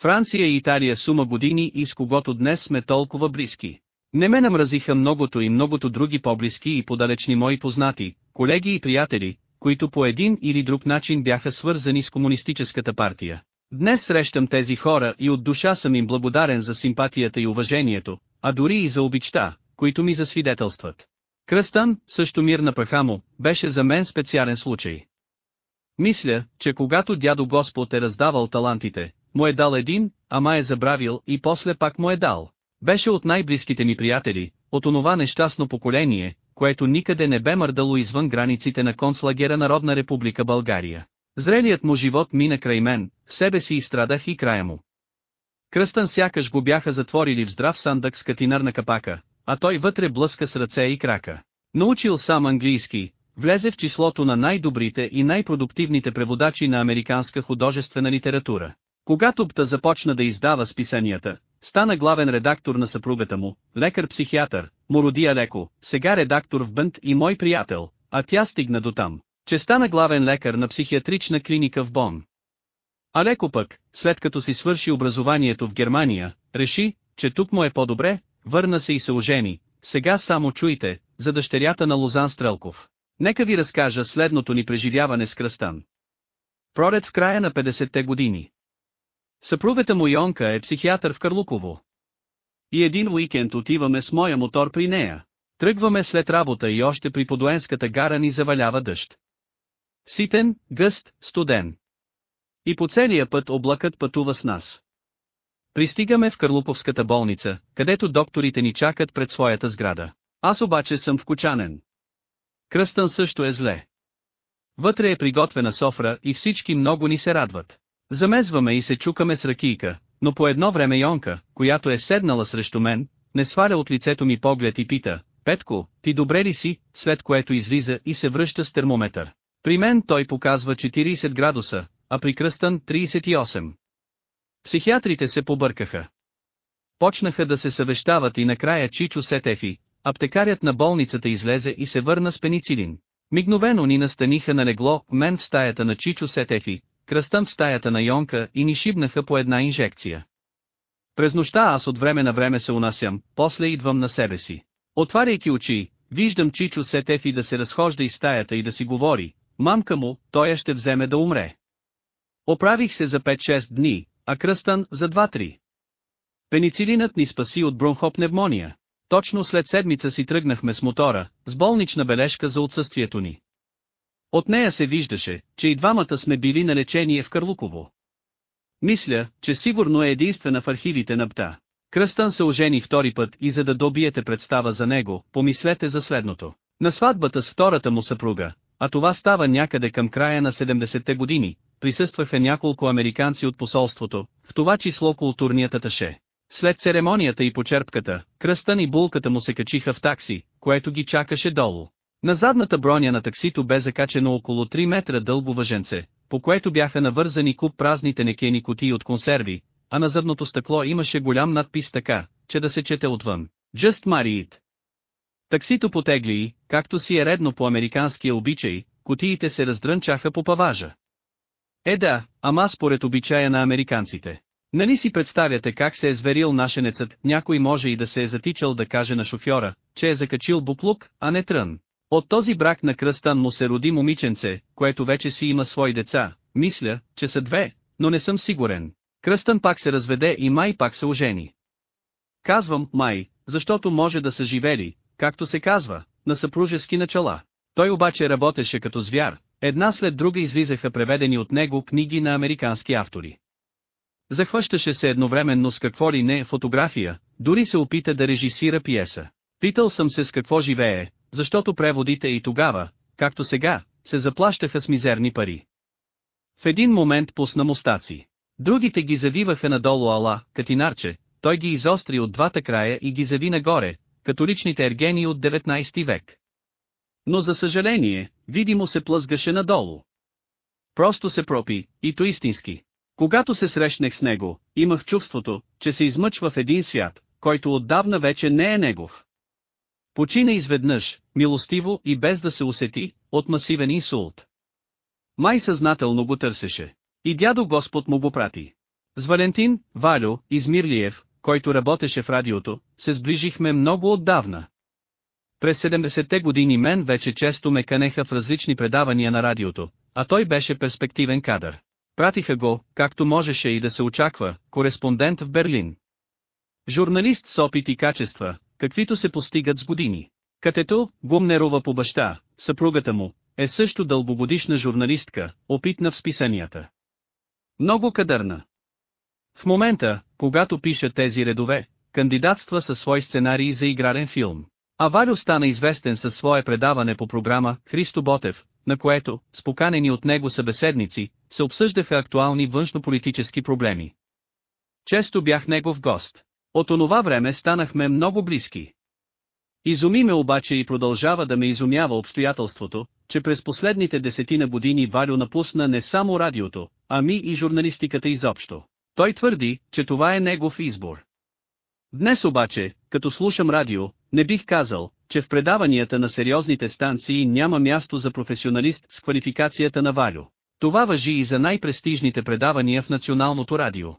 Франция и Италия сума години и с когото днес сме толкова близки. Не ме намразиха многото и многото други по-близки и подалечни мои познати, колеги и приятели, които по един или друг начин бяха свързани с комунистическата партия. Днес срещам тези хора и от душа съм им благодарен за симпатията и уважението, а дори и за обичта, които ми засвидетелстват. Кръстан, също мир на праха му, беше за мен специален случай. Мисля, че когато дядо Господ е раздавал талантите, му е дал един, ама е забравил и после пак му е дал. Беше от най-близките ми приятели, от онова нещастно поколение, което никъде не бе мърдало извън границите на концлагера Народна република България. Зрелият му живот мина край мен, в себе си изстрадах и края му. Кръстън сякаш го бяха затворили в здрав сандък с катинар на капака, а той вътре блъска с ръце и крака. Научил сам английски, влезе в числото на най-добрите и най-продуктивните преводачи на американска художествена литература. Когато Пта започна да издава списанията, Стана главен редактор на съпругата му, лекар-психиатър, му роди Алеко, сега редактор в Бънт и мой приятел, а тя стигна до там, че стана главен лекар на психиатрична клиника в Бон. А леко пък, след като си свърши образованието в Германия, реши, че тук му е по-добре, върна се и се ожени. Сега само чуйте, за дъщерята на Лозан Стрелков. Нека ви разкажа следното ни преживяване с Кръстан. Пролет в края на 50-те години. Съпругата му Йонка е психиатър в Карлуково. И един уикенд отиваме с моя мотор при нея. Тръгваме след работа и още при подуенската гара ни завалява дъжд. Ситен, гъст, студен. И по целия път облакът пътува с нас. Пристигаме в Карлуповската болница, където докторите ни чакат пред своята сграда. Аз обаче съм вкучанен. Кръстън също е зле. Вътре е приготвена софра и всички много ни се радват. Замезваме и се чукаме с ракийка, но по едно време Йонка, която е седнала срещу мен, не сваля от лицето ми поглед и пита, Петко, ти добре ли си, след което излиза и се връща с термометър. При мен той показва 40 градуса, а при Кръстън 38. Психиатрите се побъркаха. Почнаха да се съвещават и накрая Чичо Сетефи, аптекарят на болницата излезе и се върна с пеницилин. Мигновено ни настаниха на легло, мен в стаята на Чичо Сетефи, кръстъм в стаята на Йонка и ни шибнаха по една инжекция. През нощта аз от време на време се унасям, после идвам на себе си. Отваряйки очи, виждам Чичо Сетефи да се разхожда из стаята и да си говори, мамка му, той ще вземе да умре. Оправих се за 5-6 дни, а кръстън за 2-3. Пеницилинът ни спаси от бронхопневмония. Точно след седмица си тръгнахме с мотора, с болнична бележка за отсъствието ни. От нея се виждаше, че и двамата сме били на лечение в Карлуково. Мисля, че сигурно е единствена в архивите на БТА. Кръстън се ожени втори път и за да добиете представа за него, помислете за следното. На сватбата с втората му съпруга, а това става някъде към края на 70-те години, присъстваха няколко американци от посолството, в това число културният аташе. След церемонията и почерпката, кръстън и булката му се качиха в такси, което ги чакаше долу. На задната броня на таксито бе закачено около 3 метра дълго въженце, по което бяха навързани куп празни тенекени кутии от консерви, а на задното стъкло имаше голям надпис така, че да се чете отвън. Just marry it. Таксито потегли и, както си е редно по американския обичай, кутиите се раздрънчаха по паважа. Е да, ама според обичая на американците. Нали си представяте как се е зверил нашенецът, някой може и да се е затичал да каже на шофьора, че е закачил буклук, а не трън. От този брак на кръстан му се роди момиченце, което вече си има свои деца, мисля, че са две, но не съм сигурен. Кръстън пак се разведе и май пак се ожени. Казвам май, защото може да са живели, както се казва, на съпружески начала. Той обаче работеше като звяр, една след друга излизаха преведени от него книги на американски автори. Захващаше се едновременно с какво ли не фотография, дори се опита да режисира пиеса. Питал съм се с какво живее, защото преводите и тогава, както сега, се заплащаха с мизерни пари. В един момент пусна мустаци. Другите ги завиваха надолу ала, катинарче, той ги изостри от двата края и ги зави нагоре, като личните ергени от 19 век. Но за съжаление, видимо се плъзгаше надолу. Просто се пропи, и то истински. Когато се срещнах с него, имах чувството, че се измъчва в един свят, който отдавна вече не е негов. Почина изведнъж, милостиво и без да се усети, от масивен инсулт. Май съзнателно го търсеше. И дядо Господ му го прати. С Валентин, Валю, Измирлиев, който работеше в радиото, се сближихме много отдавна. През 70-те години мен вече често ме канеха в различни предавания на радиото, а той беше перспективен кадър. Пратиха го, както можеше и да се очаква, кореспондент в Берлин. Журналист с опит и качества, каквито се постигат с години. Катето, Гумнерова по баща, съпругата му, е също дългогодишна журналистка, опитна в списанията. Много кадърна. В момента, когато пиша тези редове, кандидатства със свой сценарий за играрен филм. А Валю стана известен със свое предаване по програма «Христо Ботев», на което, споканени от него събеседници, се обсъждаха актуални външнополитически проблеми. Често бях негов гост. От онова време станахме много близки. Изуми ме обаче и продължава да ме изумява обстоятелството, че през последните десетина години Валю напусна не само радиото, ами и журналистиката изобщо. Той твърди, че това е негов избор. Днес обаче, като слушам радио, не бих казал, че в предаванията на сериозните станции няма място за професионалист с квалификацията на Валю. Това въжи и за най-престижните предавания в националното радио.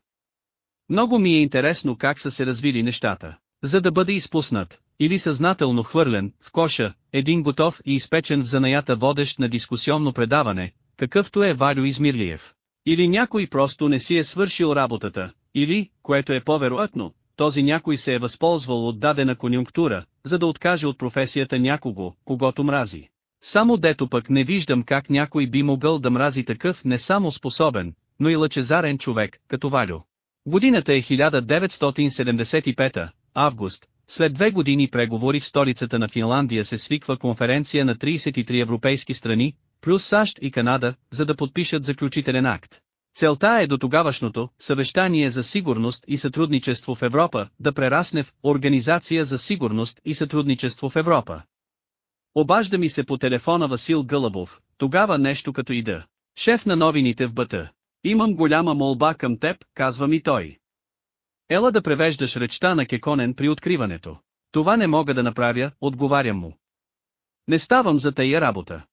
Много ми е интересно как са се развили нещата. За да бъде изпуснат, или съзнателно хвърлен, в коша, един готов и изпечен в занаята водещ на дискусионно предаване, какъвто е Валю Измирлиев. Или някой просто не си е свършил работата, или, което е по-вероятно, този някой се е възползвал от дадена конюнктура, за да откаже от професията някого, когато мрази. Само дето пък не виждам как някой би могъл да мрази такъв не само способен, но и лъчезарен човек, като Валю. Годината е 1975, август, след две години преговори в столицата на Финландия се свиква конференция на 33 европейски страни, плюс САЩ и Канада, за да подпишат заключителен акт. Целта е до тогавашното съвещание за сигурност и сътрудничество в Европа да прерасне в Организация за сигурност и сътрудничество в Европа. Обажда ми се по телефона Васил Гълъбов, тогава нещо като ида. Шеф на новините в БТ. Имам голяма молба към теб, казва ми той. Ела да превеждаш речта на Кеконен при откриването. Това не мога да направя, отговарям му. Не ставам за тая работа.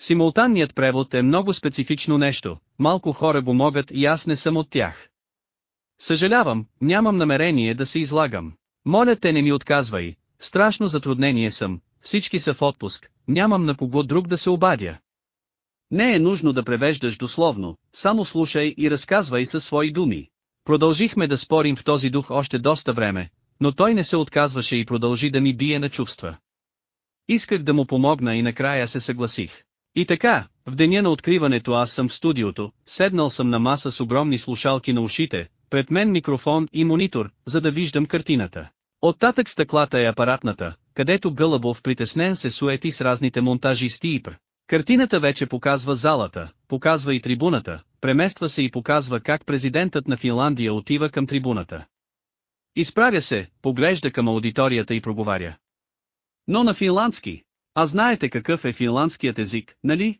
Симултанният превод е много специфично нещо, малко хора го могат и аз не съм от тях. Съжалявам, нямам намерение да се излагам. Моля те не ми отказвай, страшно затруднение съм, всички са в отпуск, нямам на кого друг да се обадя. Не е нужно да превеждаш дословно, само слушай и разказвай със свои думи. Продължихме да спорим в този дух още доста време, но той не се отказваше и продължи да ми бие на чувства. Исках да му помогна и накрая се съгласих. И така, в деня на откриването аз съм в студиото, седнал съм на маса с огромни слушалки на ушите, пред мен микрофон и монитор, за да виждам картината. Оттатък стъклата е апаратната, където Гълъбов притеснен се суети с разните монтажисти и пр. Картината вече показва залата, показва и трибуната, премества се и показва как президентът на Финландия отива към трибуната. Изправя се, поглежда към аудиторията и проговаря. Но на финландски. А знаете какъв е финландският език, нали?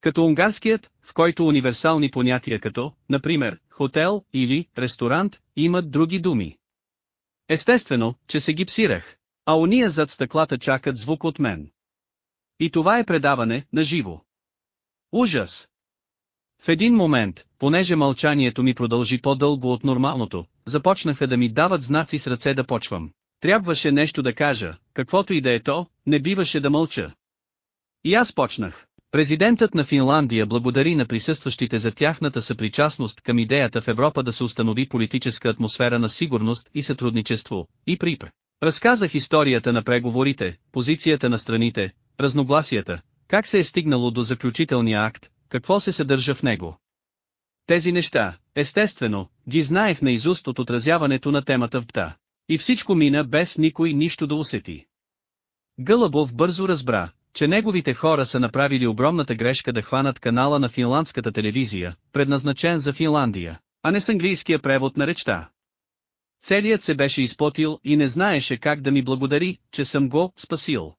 Като унгарският, в който универсални понятия като, например, хотел или ресторант, имат други думи. Естествено, че се гипсирах, а уния зад стъклата чакат звук от мен. И това е предаване, на живо. Ужас! В един момент, понеже мълчанието ми продължи по-дълго от нормалното, започнаха да ми дават знаци с ръце да почвам. Трябваше нещо да кажа, каквото и да е то, не биваше да мълча. И аз почнах. Президентът на Финландия благодари на присъстващите за тяхната съпричастност към идеята в Европа да се установи политическа атмосфера на сигурност и сътрудничество, и припр. Разказах историята на преговорите, позицията на страните, разногласията, как се е стигнало до заключителния акт, какво се съдържа в него. Тези неща, естествено, ги знаех наизуст от отразяването на темата в БТА. И всичко мина без никой нищо да усети. Гълъбов бързо разбра, че неговите хора са направили огромната грешка да хванат канала на финландската телевизия, предназначен за Финландия, а не с английския превод на речта. Целият се беше изпотил и не знаеше как да ми благодари, че съм го спасил.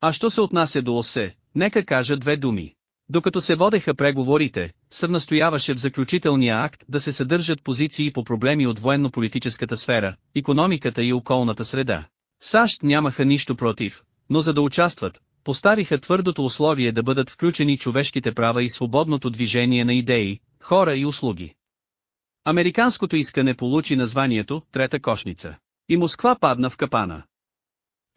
А що се отнася до ОСЕ, нека кажа две думи. Докато се водеха преговорите, сър настояваше в заключителния акт да се съдържат позиции по проблеми от военно-политическата сфера, економиката и околната среда. САЩ нямаха нищо против, но за да участват, поставиха твърдото условие да бъдат включени човешките права и свободното движение на идеи, хора и услуги. Американското искане получи названието «Трета кошница». И Москва падна в капана.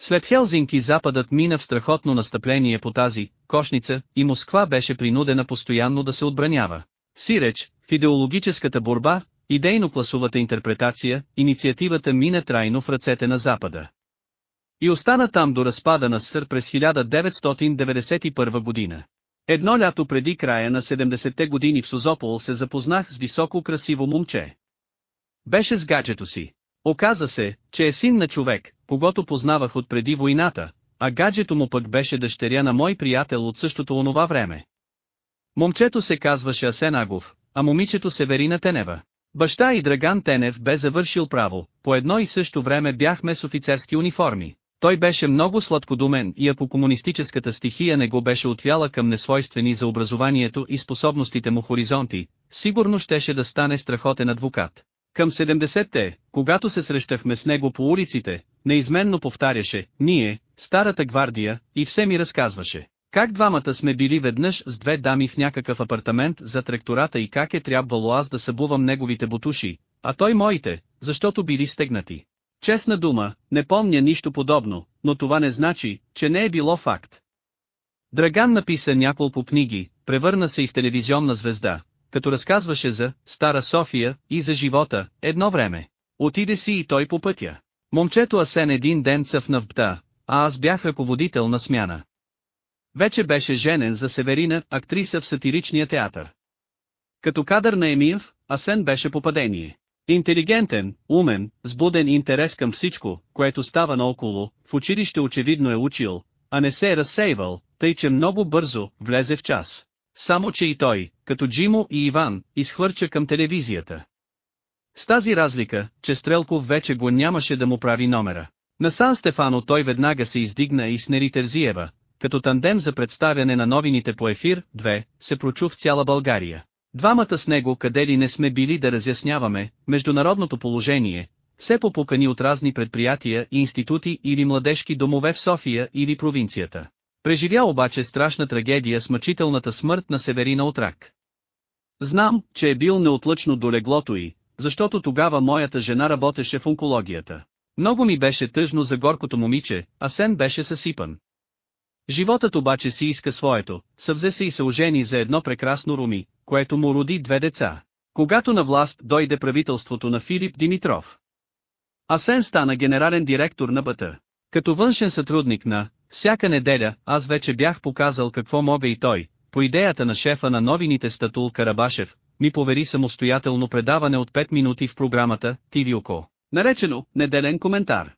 След Хелзинки Западът мина в страхотно настъпление по тази кошница и Москва беше принудена постоянно да се отбранява. Сиреч, в идеологическата борба, идейно-класовата интерпретация, инициативата мина трайно в ръцете на Запада. И остана там до разпада на СССР през 1991 година. Едно лято преди края на 70-те години в Созопол се запознах с високо красиво момче. Беше с гаджето си. Оказа се, че е син на човек, когато познавах от преди войната, а гаджето му пък беше дъщеря на мой приятел от същото онова време. Момчето се казваше Асен Агов, а момичето Северина Тенева. Баща и Драган Тенев бе завършил право, по едно и също време бяхме с офицерски униформи. Той беше много сладкодумен и ако комунистическата стихия не го беше отвяла към несвойствени за образованието и способностите му хоризонти, сигурно щеше да стане страхотен адвокат. Към 70-те, когато се срещахме с него по улиците, неизменно повтаряше, ние, старата гвардия, и все ми разказваше. Как двамата сме били веднъж с две дами в някакъв апартамент за тректората и как е трябвало аз да събувам неговите бутуши, а той моите, защото били стегнати. Честна дума, не помня нищо подобно, но това не значи, че не е било факт. Драган написа няколко книги, превърна се и в телевизионна звезда, като разказваше за Стара София и за живота, едно време. Отиде си и той по пътя. Момчето Асен един ден цъфна в бта, а аз бях ръководител на смяна. Вече беше женен за Северина, актриса в сатиричния театър. Като кадър на Емиев, Асен беше попадение. Интелигентен, умен, с буден интерес към всичко, което става наоколо, в училище очевидно е учил, а не се е разсейвал, тъй че много бързо влезе в час. Само че и той, като Джимо и Иван, изхвърча към телевизията. С тази разлика, че Стрелков вече го нямаше да му прави номера. На Сан Стефано той веднага се издигна и с Нери Терзиева, като тандем за представяне на новините по ефир, 2, се прочу в цяла България. Двамата с него къде ли не сме били да разясняваме, международното положение, все попукани от разни предприятия и институти или младежки домове в София или провинцията. Преживя обаче страшна трагедия с мъчителната смърт на Северина от рак. Знам, че е бил неотлъчно до леглото й, защото тогава моята жена работеше в онкологията. Много ми беше тъжно за горкото момиче, а Сен беше съсипан. Животът обаче си иска своето, съвзе се и се ожени за едно прекрасно руми, което му роди две деца. Когато на власт дойде правителството на Филип Димитров. Асен стана генерален директор на БТ. Като външен сътрудник на «Всяка неделя» аз вече бях показал какво мога и той, по идеята на шефа на новините Статул Карабашев, ми повери самостоятелно предаване от 5 минути в програмата «ТВ Око», наречено «Неделен коментар».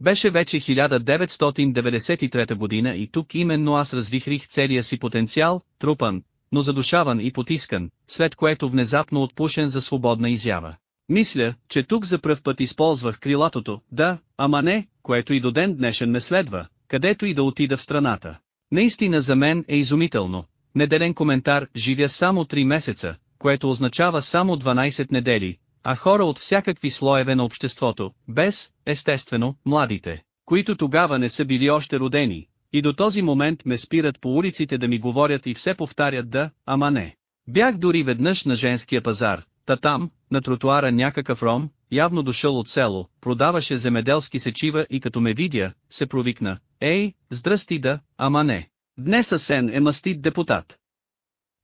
Беше вече 1993 година и тук именно аз развихрих целия си потенциал, трупан, но задушаван и потискан, след което внезапно отпушен за свободна изява. Мисля, че тук за пръв път използвах крилатото, да, ама не, което и до ден днешен ме следва, където и да отида в страната. Наистина за мен е изумително. Неделен коментар живя само 3 месеца, което означава само 12 недели, а хора от всякакви слоеве на обществото, без, естествено, младите, които тогава не са били още родени, и до този момент ме спират по улиците да ми говорят и все повтарят да, ама не. Бях дори веднъж на женския пазар, та там, на тротуара някакъв ром, явно дошъл от село, продаваше земеделски сечива и като ме видя, се провикна, ей, здрасти да, ама не. Днес Асен е мастит депутат.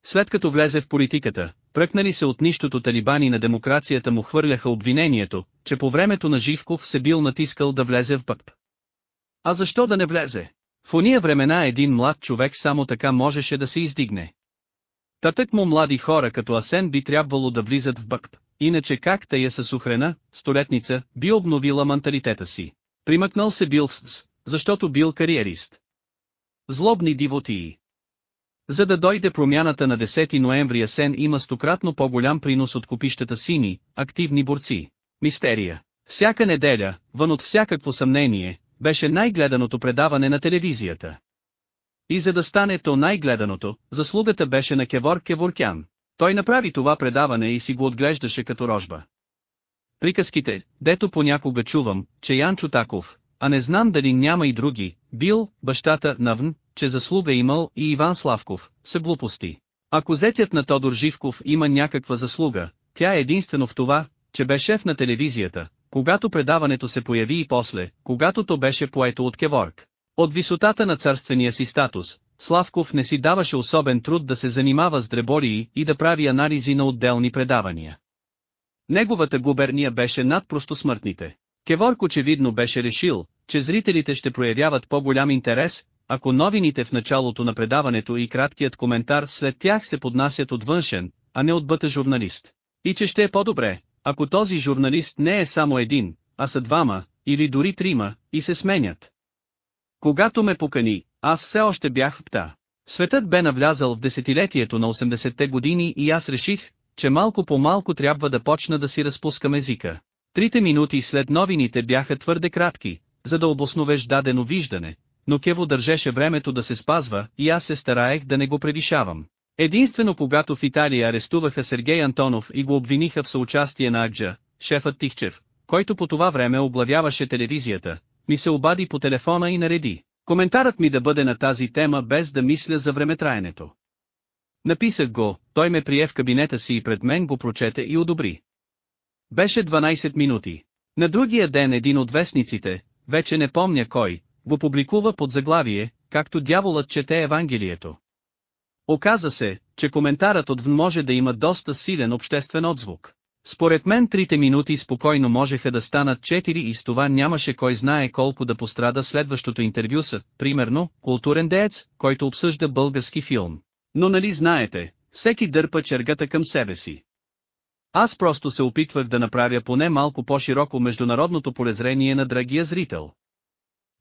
След като влезе в политиката, пръкнали се от нищото талибани на демокрацията му хвърляха обвинението, че по времето на Живков се бил натискал да влезе в БАП. А защо да не влезе? В уния времена един млад човек само така можеше да се издигне. Татък му млади хора като Асен би трябвало да влизат в БАП, иначе как тая с ухрена, столетница, би обновила менталитета си. Примъкнал се бил в СС, защото бил кариерист. Злобни дивотии. За да дойде промяната на 10 ноември Асен има стократно по-голям принос от купищата сини, активни борци. Мистерия. Всяка неделя, вън от всякакво съмнение, беше най-гледаното предаване на телевизията. И за да стане то най-гледаното, заслугата беше на Кевор Кеворкян. Той направи това предаване и си го отглеждаше като рожба. Приказките, дето понякога чувам, че Ян Чутаков, а не знам дали няма и други, бил, бащата, навн, че заслуга имал и Иван Славков, са глупости. Ако зетят на Тодор Живков има някаква заслуга, тя е единствено в това, че бе шеф на телевизията, когато предаването се появи и после, когато то беше поето от Кеворг. От висотата на царствения си статус, Славков не си даваше особен труд да се занимава с дребории и да прави анализи на отделни предавания. Неговата губерния беше над просто смъртните. Кеворг очевидно беше решил, че зрителите ще проявяват по-голям интерес, ако новините в началото на предаването и краткият коментар след тях се поднасят от външен, а не от бъта журналист. И че ще е по-добре, ако този журналист не е само един, а са двама, или дори трима, и се сменят. Когато ме покани, аз все още бях в пта. Светът бе навлязал в десетилетието на 80-те години и аз реших, че малко по малко трябва да почна да си разпускам езика. Трите минути след новините бяха твърде кратки, за да обосновеш дадено виждане, но Кево държеше времето да се спазва и аз се стараех да не го превишавам. Единствено когато в Италия арестуваха Сергей Антонов и го обвиниха в съучастие на Акджа, шефът Тихчев, който по това време облавяваше телевизията, ми се обади по телефона и нареди. Коментарът ми да бъде на тази тема без да мисля за времетраенето. Написах го, той ме прие в кабинета си и пред мен го прочете и одобри. Беше 12 минути. На другия ден един от вестниците, вече не помня кой, го публикува под заглавие, както дяволът чете Евангелието. Оказа се, че коментарът от ВН може да има доста силен обществен отзвук. Според мен трите минути спокойно можеха да станат четири и с това нямаше кой знае колко да пострада следващото интервю с, примерно, културен деец, който обсъжда български филм. Но нали знаете, всеки дърпа чергата към себе си. Аз просто се опитвах да направя поне малко по-широко международното полезрение на драгия зрител.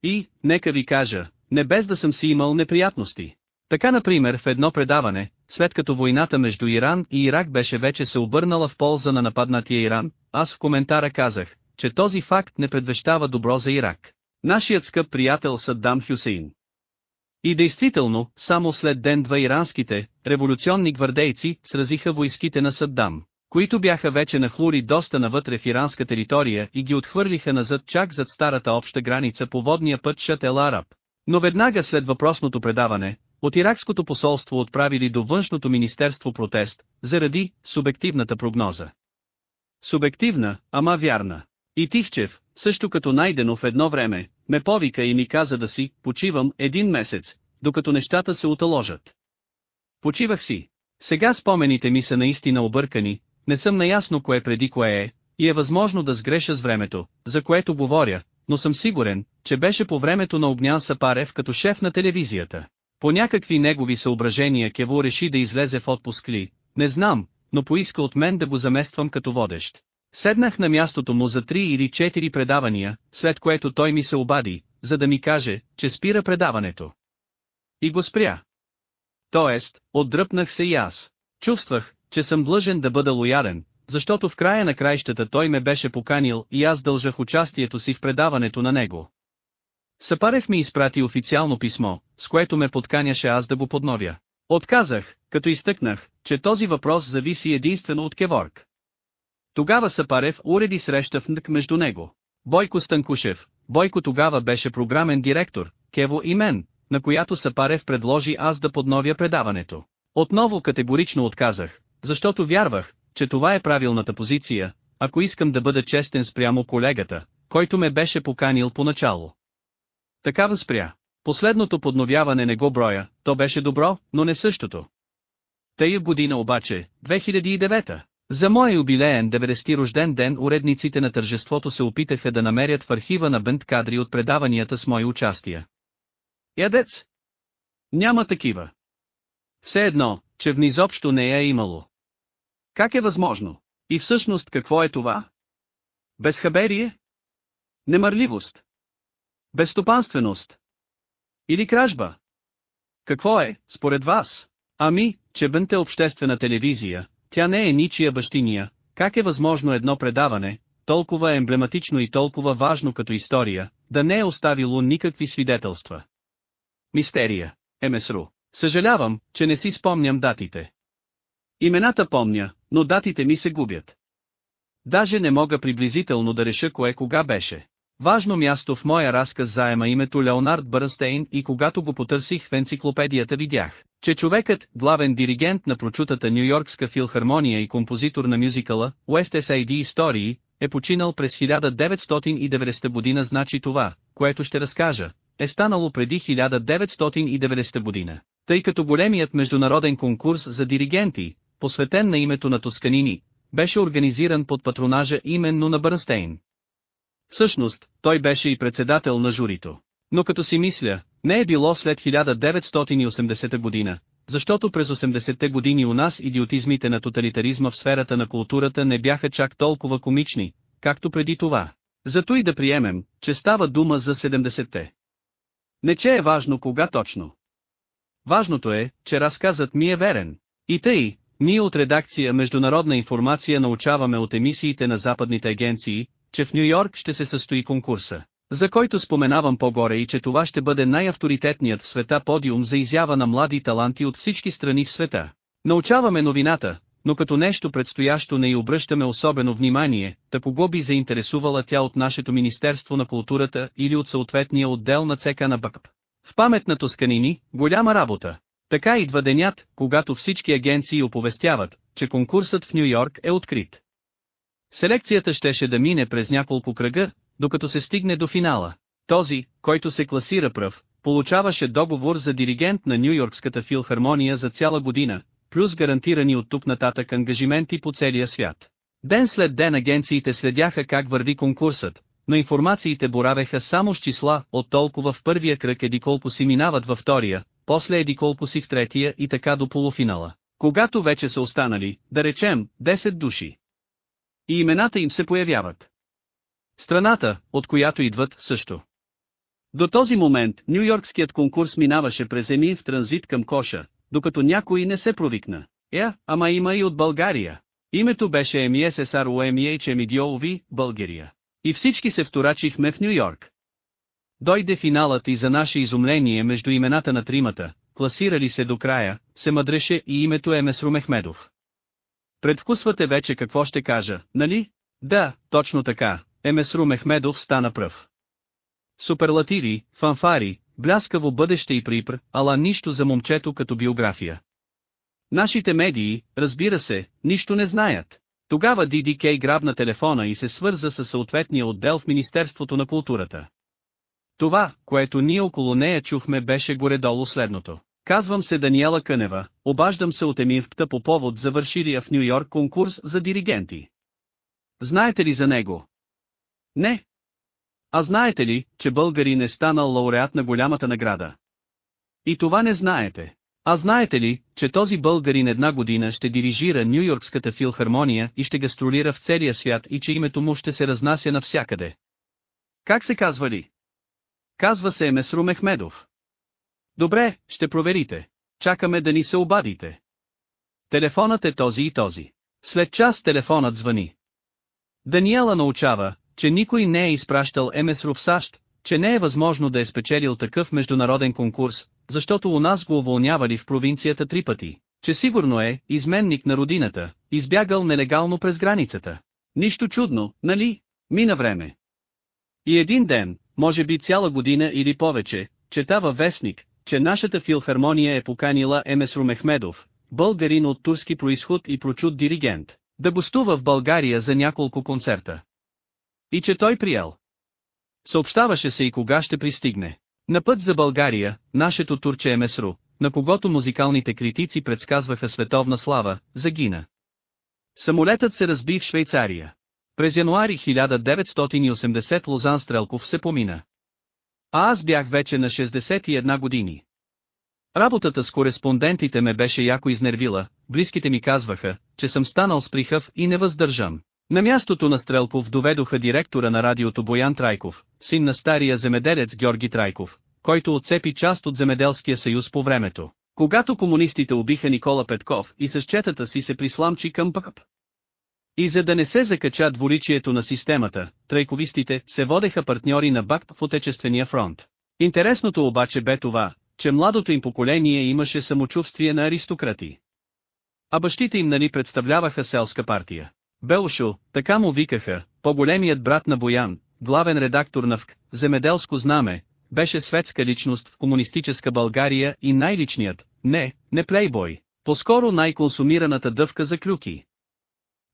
И, нека ви кажа, не без да съм си имал неприятности. Така например в едно предаване, след като войната между Иран и Ирак беше вече се обърнала в полза на нападнатия Иран, аз в коментара казах, че този факт не предвещава добро за Ирак. Нашият скъп приятел Саддам Хюсейн. И действително, само след ден-два иранските, революционни гвардейци, сразиха войските на Саддам, които бяха вече нахлури доста навътре в иранска територия и ги отхвърлиха назад чак зад старата обща граница по водния път Шател Араб. Но веднага след въпросното предаване, от иракското посолство отправили до външното министерство протест, заради субективната прогноза. Субективна, ама вярна. И Тихчев, също като Найденов едно време, ме повика и ми каза да си, почивам един месец, докато нещата се уталожат. Почивах си. Сега спомените ми са наистина объркани, не съм наясно кое преди кое е, и е възможно да сгреша с времето, за което говоря, но съм сигурен, че беше по времето на Огнян Сапарев като шеф на телевизията. По някакви негови съображения Кево реши да излезе в отпуск ли, не знам, но поиска от мен да го замествам като водещ. Седнах на мястото му за три или четири предавания, след което той ми се обади, за да ми каже, че спира предаването. И го спря. Тоест, отдръпнах се и аз. Чувствах, че съм длъжен да бъда лоялен, защото в края на краищата той ме беше поканил и аз дължах участието си в предаването на него. Сапарев ми изпрати официално писмо, с което ме подканяше аз да го подновя. Отказах, като изтъкнах, че този въпрос зависи единствено от Кеворг. Тогава Сапарев уреди среща в НДК между него. Бойко Станкушев, Бойко тогава беше програмен директор, Кево и мен, на която Сапарев предложи аз да подновя предаването. Отново категорично отказах, защото вярвах, че това е правилната позиция, ако искам да бъда честен спрямо колегата, който ме беше поканил поначало. Така възпря. Последното подновяване не го броя, то беше добро, но не същото. Тая година обаче, 2009 за моя юбилеен 90 рожден ден уредниците на тържеството се опитаха да намерят в архива на бент кадри от предаванията с мои участия. Ядец! Няма такива. Все едно, че внизобщо не я е имало. Как е възможно? И всъщност какво е това? Безхаберие? Немърливост? Безстопанственост? Или кражба? Какво е, според вас? Ами, че бънте обществена телевизия, тя не е ничия бащиния, как е възможно едно предаване, толкова емблематично и толкова важно като история, да не е оставило никакви свидетелства. Мистерия, Емесру. Съжалявам, че не си спомням датите. Имената помня, но датите ми се губят. Даже не мога приблизително да реша кое кога беше. Важно място в моя разказ заема името Леонард Бърнстейн и когато го потърсих в енциклопедията видях, че човекът, главен диригент на прочутата Нью-Йоркска филхармония и композитор на мюзикъла, West SID истории, е починал през 1990 година значи това, което ще разкажа, е станало преди 1990 година. Тъй като големият международен конкурс за диригенти, посветен на името на Тосканини, беше организиран под патронажа именно на Бърнстейн. Всъщност, той беше и председател на журито. Но като си мисля, не е било след 1980 година, защото през 80-те години у нас идиотизмите на тоталитаризма в сферата на културата не бяха чак толкова комични, както преди това. Зато и да приемем, че става дума за 70-те. Не че е важно кога точно. Важното е, че разказът ми е верен. И тъй, ние от редакция Международна информация научаваме от емисиите на западните агенции, че в Нью Йорк ще се състои конкурса, за който споменавам по-горе и че това ще бъде най-авторитетният в света подиум за изява на млади таланти от всички страни в света. Научаваме новината, но като нещо предстоящо не й обръщаме особено внимание, та кого би заинтересувала тя от нашето Министерство на културата или от съответния отдел на ЦК на БКП. В памет на Тосканини, голяма работа. Така идва денят, когато всички агенции оповестяват, че конкурсът в Нью Йорк е открит. Селекцията щеше да мине през няколко кръга, докато се стигне до финала. Този, който се класира пръв, получаваше договор за диригент на Нью-Йоркската филхармония за цяла година, плюс гарантирани от тук нататък ангажименти по целия свят. Ден след ден агенциите следяха как върви конкурсът, но информациите боравеха само с числа от толкова в първия кръг еди колко си минават във втория, после еди колко си в третия и така до полуфинала, когато вече са останали, да речем, 10 души. И имената им се появяват. Страната, от която идват, също. До този момент Нью-Йоркският конкурс минаваше през Емин в транзит към Коша, докато някой не се провикна. Я, е, ама има и от България. Името беше MSROMEHMIDOV, България. И всички се вторачихме в Нью Йорк. Дойде финалът и за наше изумление между имената на тримата, класирали се до края, се мъдреше и името е Месру Мехмедов. Предвкусвате вече какво ще кажа, нали? Да, точно така, Емесру Мехмедов стана пръв. Суперлативи, фанфари, бляскаво бъдеще и припр, ала нищо за момчето като биография. Нашите медии, разбира се, нищо не знаят. Тогава DDK грабна телефона и се свърза с съответния отдел в Министерството на културата. Това, което ние около нея чухме беше горе-долу следното. Казвам се Даниела Кънева, обаждам се от Емивкта по повод завършилия в Нью Йорк конкурс за диригенти. Знаете ли за него? Не. А знаете ли, че българин е станал лауреат на голямата награда? И това не знаете. А знаете ли, че този българин една година ще дирижира Нью-Йоркската филхармония и ще гастролира в целия свят и че името му ще се разнася навсякъде? Как се казва ли? Казва се Емесру Мехмедов. Добре, ще проверите. Чакаме да ни се обадите. Телефонът е този и този. След час телефонът звъни. Даниела научава, че никой не е изпращал Емесру в САЩ, че не е възможно да е спечелил такъв международен конкурс, защото у нас го уволнявали в провинцията три пъти, че сигурно е изменник на родината, избягал нелегално през границата. Нищо чудно, нали? Мина време. И един ден, може би цяла година или повече, чета във вестник, че нашата филхармония е поканила Емесру Мехмедов, българин от турски происход и прочут диригент, да гостува в България за няколко концерта. И че той приел. Съобщаваше се и кога ще пристигне. На път за България, нашето турче е Месру, на когото музикалните критици предсказваха световна слава, загина. Самолетът се разби в Швейцария. През януари 1980 Лозан Стрелков се помина. А аз бях вече на 61 години. Работата с кореспондентите ме беше яко изнервила, близките ми казваха, че съм станал с прихъв и не въздържам. На мястото на Стрелков доведоха директора на радиото Боян Трайков, син на стария земеделец Георги Трайков, който отцепи част от земеделския съюз по времето, когато комунистите убиха Никола Петков и с четата си се присламчи към ПКП. И за да не се закача дворичието на системата, трайковистите се водеха партньори на БАК в Отечествения фронт. Интересното обаче бе това, че младото им поколение имаше самочувствие на аристократи. А бащите им нали представляваха селска партия. Белшо, така му викаха, по-големият брат на Боян, главен редактор на ВК, земеделско знаме, беше светска личност в комунистическа България и най-личният, не, не плейбой, по-скоро най-консумираната дъвка за клюки.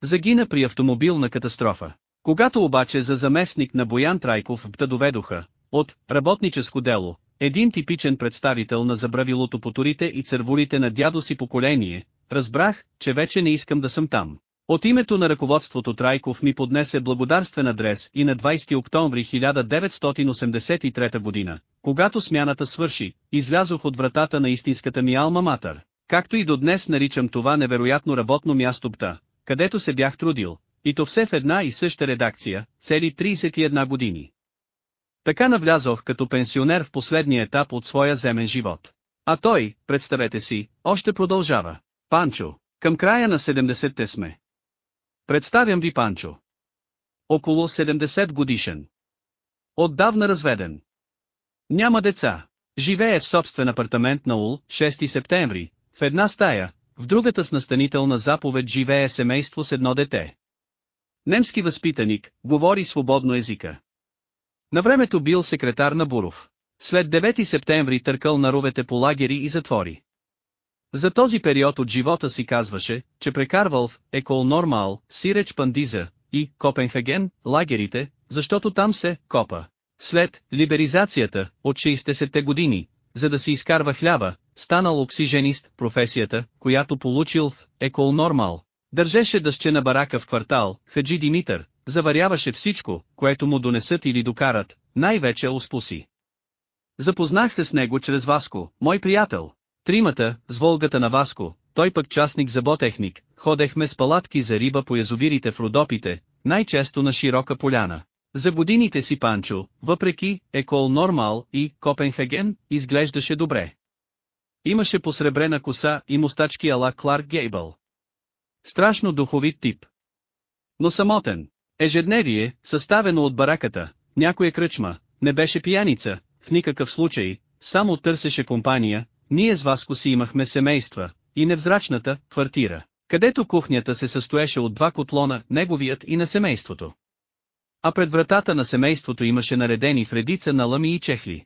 Загина при автомобилна катастрофа. Когато обаче за заместник на Боян Трайков в доведоха, от «работническо дело», един типичен представител на забравилото по турите и цървулите на дядо си поколение, разбрах, че вече не искам да съм там. От името на ръководството Трайков ми поднесе благодарствен адрес и на 20 октомври 1983 година, когато смяната свърши, излязох от вратата на истинската ми алма матър, както и до днес наричам това невероятно работно място БТА, където се бях трудил, и то все в една и съща редакция, цели 31 години. Така навлязох като пенсионер в последния етап от своя земен живот. А той, представете си, още продължава. Панчо, към края на 70-те сме. Представям ви Панчо. Около 70 годишен. Отдавна разведен. Няма деца. Живее в собствен апартамент на Ул, 6 септември, в една стая, в другата с настанителна заповед живее семейство с едно дете. Немски възпитаник, говори свободно езика. На времето бил секретар на Буров. След 9 септември търкал на ровете по лагери и затвори. За този период от живота си казваше, че прекарвал в Екол Нормал, Сиреч Пандиза и Копенхаген, лагерите, защото там се копа. След либеризацията от 60-те години, за да си изкарва хляба, станал оксиженист, професията, която получил в Екол Нормал. Държеше дъще на барака в квартал, Хаджи Димитър, заваряваше всичко, което му донесат или докарат, най-вече успоси. Запознах се с него чрез Васко, мой приятел. Тримата, с Волгата на Васко, той пък частник заботехник, ходехме с палатки за риба по язовирите в Родопите, най-често на широка поляна. За годините си Панчо, въпреки Екол Нормал и Копенхаген, изглеждаше добре. Имаше посребрена коса и мустачки ала Кларк Гейбъл. Страшно духовит тип. Но самотен. Ежедневие, съставено от бараката, някоя кръчма, не беше пияница, в никакъв случай, само търсеше компания, ние с Васко си имахме семейства, и невзрачната квартира, където кухнята се състоеше от два котлона, неговият и на семейството. А пред вратата на семейството имаше наредени в редица на лъми и чехли.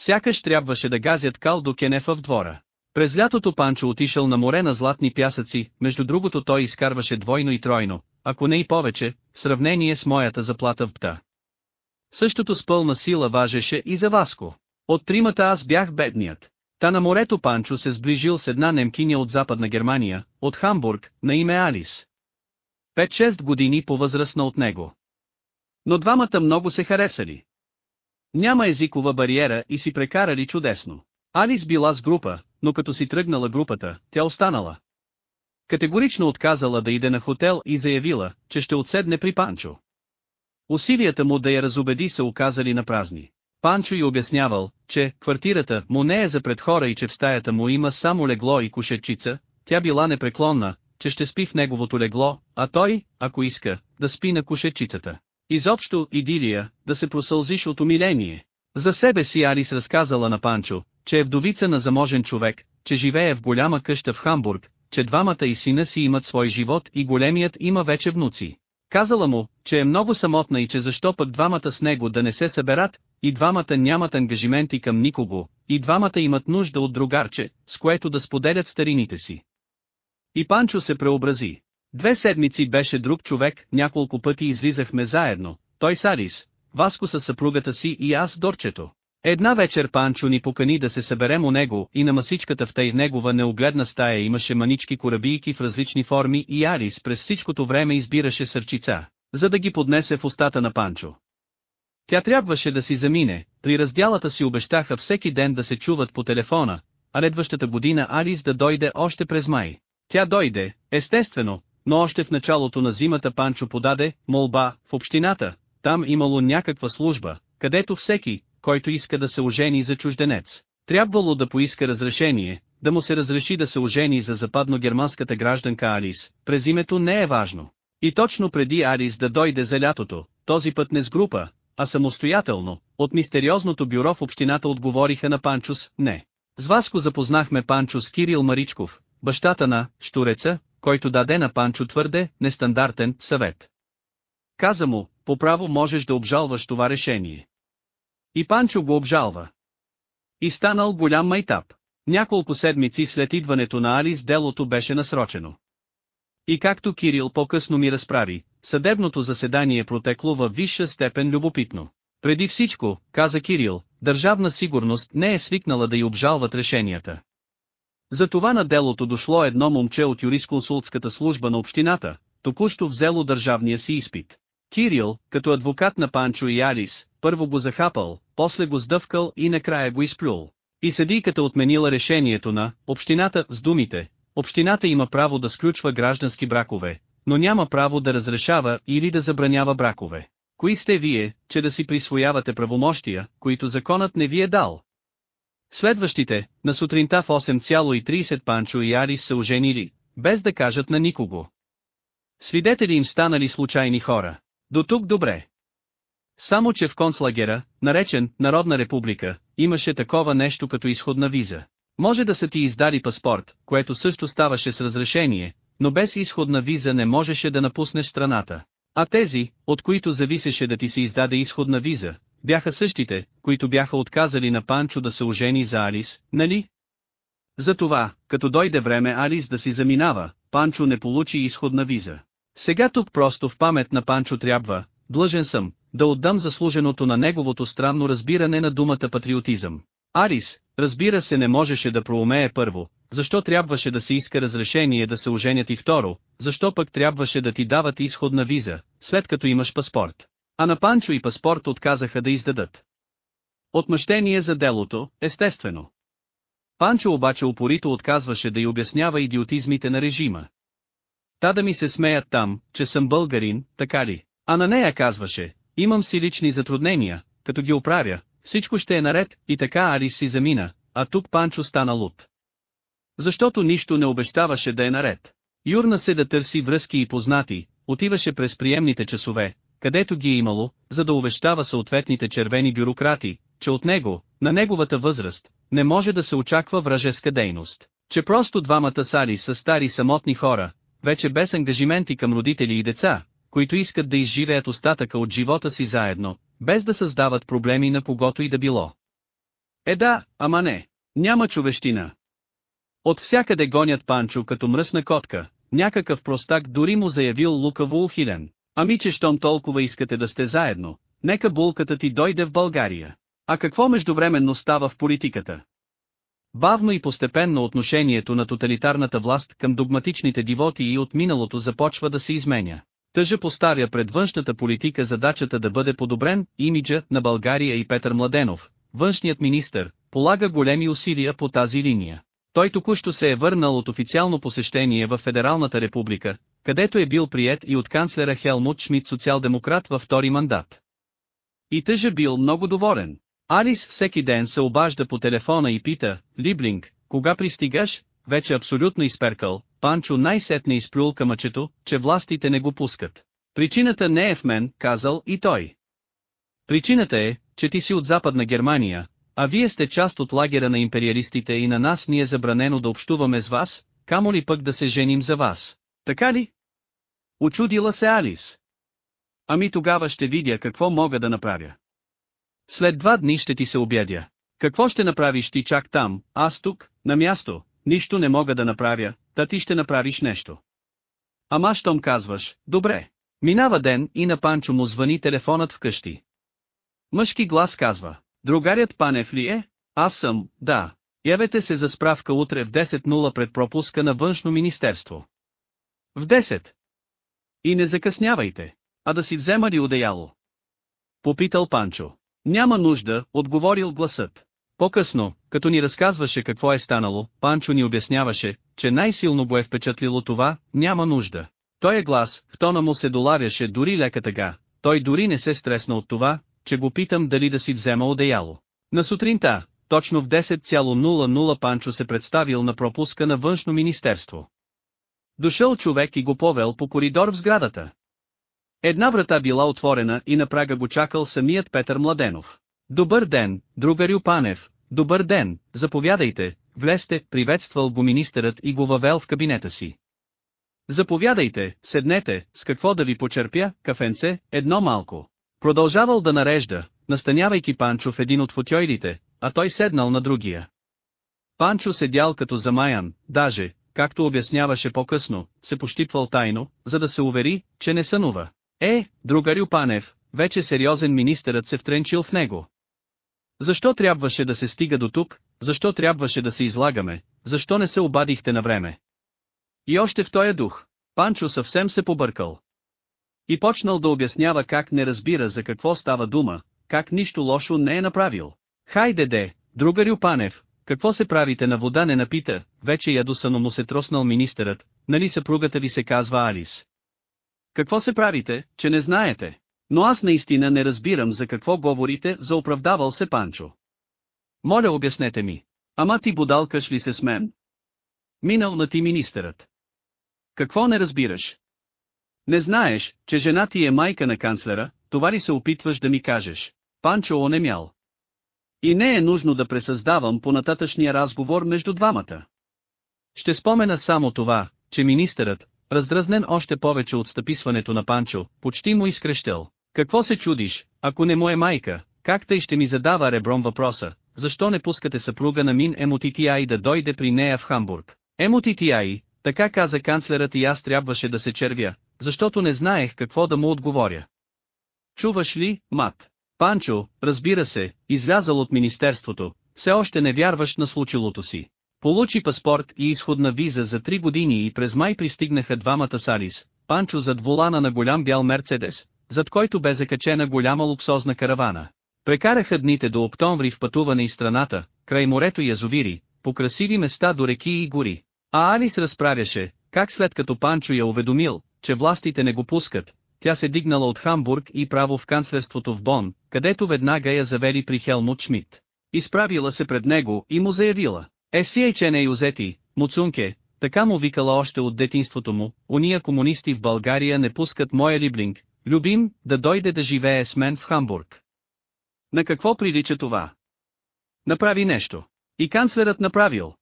Сякаш трябваше да газят кал до кенефа в двора. През лятото Панчо отишъл на море на златни пясъци, между другото той изкарваше двойно и тройно, ако не и повече, в сравнение с моята заплата в ПТА. Същото с пълна сила важеше и за Васко. От тримата аз бях бедният. Та на морето Панчо се сближил с една немкиня от Западна Германия, от Хамбург, на име Алис. 5-6 години по-възрастна от него. Но двамата много се харесали. Няма езикова бариера и си прекарали чудесно. Алис била с група, но като си тръгнала групата, тя останала. Категорично отказала да иде на хотел и заявила, че ще отседне при Панчо. Усилията му да я разобеди се оказали на празни. Панчо й обяснявал, че квартирата му не е за пред хора и че в стаята му има само легло и кушетчица, тя била непреклонна, че ще спи в неговото легло, а той, ако иска, да спи на кушетчицата. Изобщо, идилия, да се просълзиш от умиление. За себе си Арис разказала на Панчо, че е вдовица на заможен човек, че живее в голяма къща в Хамбург, че двамата и сина си имат свой живот и големият има вече внуци. Казала му, че е много самотна и че защо пък двамата с него да не се съберат, и двамата нямат ангажименти към никого, и двамата имат нужда от другарче, с което да споделят старините си. И Панчо се преобрази. Две седмици беше друг човек, няколко пъти излизахме заедно, той с Арис, Васко със съпругата си и аз Дорчето. Една вечер Панчо ни покани да се съберем у него и на масичката в тъй негова неогледна стая имаше манички корабийки в различни форми и Арис през всичкото време избираше сърчица, за да ги поднесе в устата на Панчо. Тя трябваше да си замине, при разделата си обещаха всеки ден да се чуват по телефона, а редващата година Алис да дойде още през май. Тя дойде, естествено, но още в началото на зимата Панчо подаде молба в общината, там имало някаква служба, където всеки, който иска да се ожени за чужденец, трябвало да поиска разрешение, да му се разреши да се ожени за западно-германската гражданка Алис, през името не е важно. И точно преди Алис да дойде за лятото, този път не с група, а самостоятелно, от мистериозното бюро в общината отговориха на Панчус, не. С Васко запознахме Панчо с Кирил Маричков, бащата на Штуреца, който даде на Панчо твърде нестандартен съвет. Каза му, по право можеш да обжалваш това решение. И Панчо го обжалва. И станал голям майтап. Няколко седмици след идването на Алис делото беше насрочено. И както Кирил по-късно ми разправи, съдебното заседание протекло във висша степен любопитно. Преди всичко, каза Кирил, държавна сигурност не е свикнала да й обжалват решенията. Затова на делото дошло едно момче от юрисконсултската служба на общината, току-що взело държавния си изпит. Кирил, като адвокат на Панчо и Алис, първо го захапал, после го сдъвкал и накрая го изплюл. И съдийката отменила решението на общината с думите, общината има право да сключва граждански бракове, но няма право да разрешава или да забранява бракове. Кои сте вие, че да си присвоявате правомощия, които законът не ви е дал? Следващите, на сутринта в 8,30 Панчо и Арис са оженили, без да кажат на никого. Свидетели им станали случайни хора. До тук добре. Само че в концлагера, наречен Народна република, имаше такова нещо като изходна виза. Може да са ти издали паспорт, което също ставаше с разрешение, но без изходна виза не можеше да напуснеш страната. А тези, от които зависеше да ти се издаде изходна виза, бяха същите, които бяха отказали на Панчо да се ожени за Алис, нали? Затова, като дойде време Алис да си заминава, Панчо не получи изходна виза. Сега тук просто в памет на Панчо трябва, длъжен съм, да отдам заслуженото на неговото странно разбиране на думата патриотизъм. Арис, разбира се не можеше да проумее първо, защо трябваше да се иска разрешение да се оженят и второ, защо пък трябваше да ти дават изходна виза, след като имаш паспорт. А на Панчо и паспорт отказаха да издадат. Отмъщение за делото, естествено. Панчо обаче упорито отказваше да й обяснява идиотизмите на режима. Та да ми се смеят там, че съм българин, така ли? А на нея казваше, имам си лични затруднения, като ги оправя, всичко ще е наред, и така Арис си замина, а тук Панчо стана луд. Защото нищо не обещаваше да е наред. Юрна се да търси връзки и познати, отиваше през приемните часове, където ги е имало, за да увещава съответните червени бюрократи, че от него, на неговата възраст, не може да се очаква вражеска дейност, че просто двамата сари са стари самотни хора, вече без ангажименти към родители и деца, които искат да изживеят остатъка от живота си заедно, без да създават проблеми на когото и да било. Е да, ама не, няма човещина. От всякъде гонят Панчо като мръсна котка, някакъв простак дори му заявил лукаво ухилен. Ами че щом толкова искате да сте заедно, нека булката ти дойде в България. А какво междувременно става в политиката? Бавно и постепенно отношението на тоталитарната власт към догматичните дивоти и от миналото започва да се изменя. Тъжа поставя пред външната политика задачата да бъде подобрен имиджа на България и Петър Младенов, външният министр, полага големи усилия по тази линия. Той току-що се е върнал от официално посещение в Федералната република, където е бил прият и от канцлера Хелмут Шмидт социал-демократ във втори мандат. И тъжа бил много доволен. Алис всеки ден се обажда по телефона и пита, Либлинг, кога пристигаш, вече абсолютно изперкал, Панчо най-сетне изплюл камъчето, че властите не го пускат. Причината не е в мен, казал и той. Причината е, че ти си от Западна Германия, а вие сте част от лагера на империалистите и на нас ни е забранено да общуваме с вас, камо ли пък да се женим за вас. Така ли? Очудила се Алис. Ами тогава ще видя какво мога да направя. След два дни ще ти се обядя. Какво ще направиш ти чак там, аз тук, на място, нищо не мога да направя, та ти ще направиш нещо. Ама щом казваш, добре. Минава ден и на Панчо му звъни телефонът вкъщи. Мъжки глас казва, другарят Панев ли е? Аз съм, да. Явете се за справка утре в 10.0 пред пропуска на външно министерство. В 10. И не закъснявайте, а да си взема ли одеяло? Попитал Панчо. Няма нужда, отговорил гласът. По-късно, като ни разказваше какво е станало, Панчо ни обясняваше, че най-силно го е впечатлило това, няма нужда. Той е глас, в тона му се доларяше дори лека тъга, той дори не се стресна от това, че го питам дали да си взема одеяло. На сутринта, точно в 10.00 Панчо се представил на пропуска на външно министерство. Дошъл човек и го повел по коридор в сградата. Една врата била отворена и на прага го чакал самият Петър Младенов. Добър ден, другарю Панев, добър ден, заповядайте, влезте, приветствал го министърът и го въвел в кабинета си. Заповядайте, седнете, с какво да ви почерпя, кафенце, едно малко. Продължавал да нарежда, настанявайки Панчо в един от футьойлите, а той седнал на другия. Панчо седял като замаян, даже, както обясняваше по-късно, се пощипвал тайно, за да се увери, че не сънува. Е, другарю Панев, вече сериозен министърът се втренчил в него. Защо трябваше да се стига до тук, защо трябваше да се излагаме, защо не се обадихте на време? И още в този дух, Панчо съвсем се побъркал. И почнал да обяснява как не разбира за какво става дума, как нищо лошо не е направил. Хайде де, другарю Панев, какво се правите на вода не напита, вече ядосано му се троснал министърът, нали съпругата ви се казва Алис. Какво се правите, че не знаете? Но аз наистина не разбирам за какво говорите, за оправдавал се Панчо. Моля обяснете ми. Ама ти будалкаш ли се с мен? Минал на ти министърът. Какво не разбираш? Не знаеш, че жена ти е майка на канцлера, това ли се опитваш да ми кажеш? Панчо онемял. И не е нужно да пресъздавам по нататъчния разговор между двамата. Ще спомена само това, че министърът, раздразнен още повече от стъписването на Панчо, почти му изкрещел. Какво се чудиш, ако не му е майка, как тъй ще ми задава ребром въпроса, защо не пускате съпруга на Мин Емотитиай да дойде при нея в Хамбург. Емотитиай, така каза канцлерът и аз трябваше да се червя, защото не знаех какво да му отговоря. Чуваш ли, мат? Панчо, разбира се, излязал от министерството, все още не вярваш на случилото си. Получи паспорт и изходна виза за три години и през май пристигнаха двамата Салис, Панчо зад волана на голям бял Мерцедес, зад който бе закачена голяма луксозна каравана. Прекараха дните до октомври в пътуване из страната, край морето и язовири, по красиви места до реки и гори. А Алис разправяше, как след като Панчо я уведомил, че властите не го пускат, тя се дигнала от Хамбург и право в канцлерството в Бон, където веднага я завели при Хелмут Шмидт. Изправила се пред него и му заявила, Есиейчене Юзети, Муцунке, така му викала още от детинството му, уния комунисти в България не пускат моя либлинг, любим, да дойде да живее с мен в Хамбург. На какво прилича това? Направи нещо. И канцлерът направил.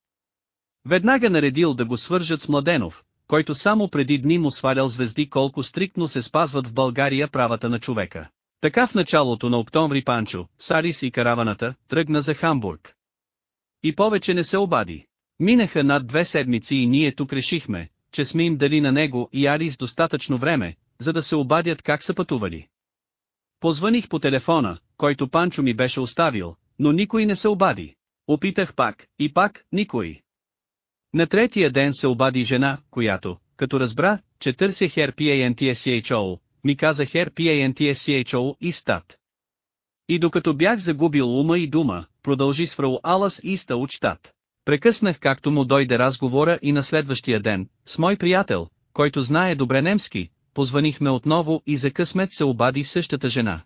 Веднага наредил да го свържат с Младенов, който само преди дни му свалял звезди колко стриктно се спазват в България правата на човека. Така в началото на октомври Панчо, Сарис и караваната, тръгна за Хамбург. И повече не се обади. Минаха над две седмици и ние тук решихме, че сме им дали на него и Арис достатъчно време, за да се обадят как са пътували. Позваних по телефона, който Панчо ми беше оставил, но никой не се обади. Опитах пак, и пак, никой. На третия ден се обади жена, която, като разбра, че търся хер PANTSCHO, ми каза хер PANTSCHO и стат. И докато бях загубил ума и дума, продължи с фрау Алас Иста от щат. Прекъснах както му дойде разговора и на следващия ден, с мой приятел, който знае добре немски, позванихме отново и за късмет се обади същата жена.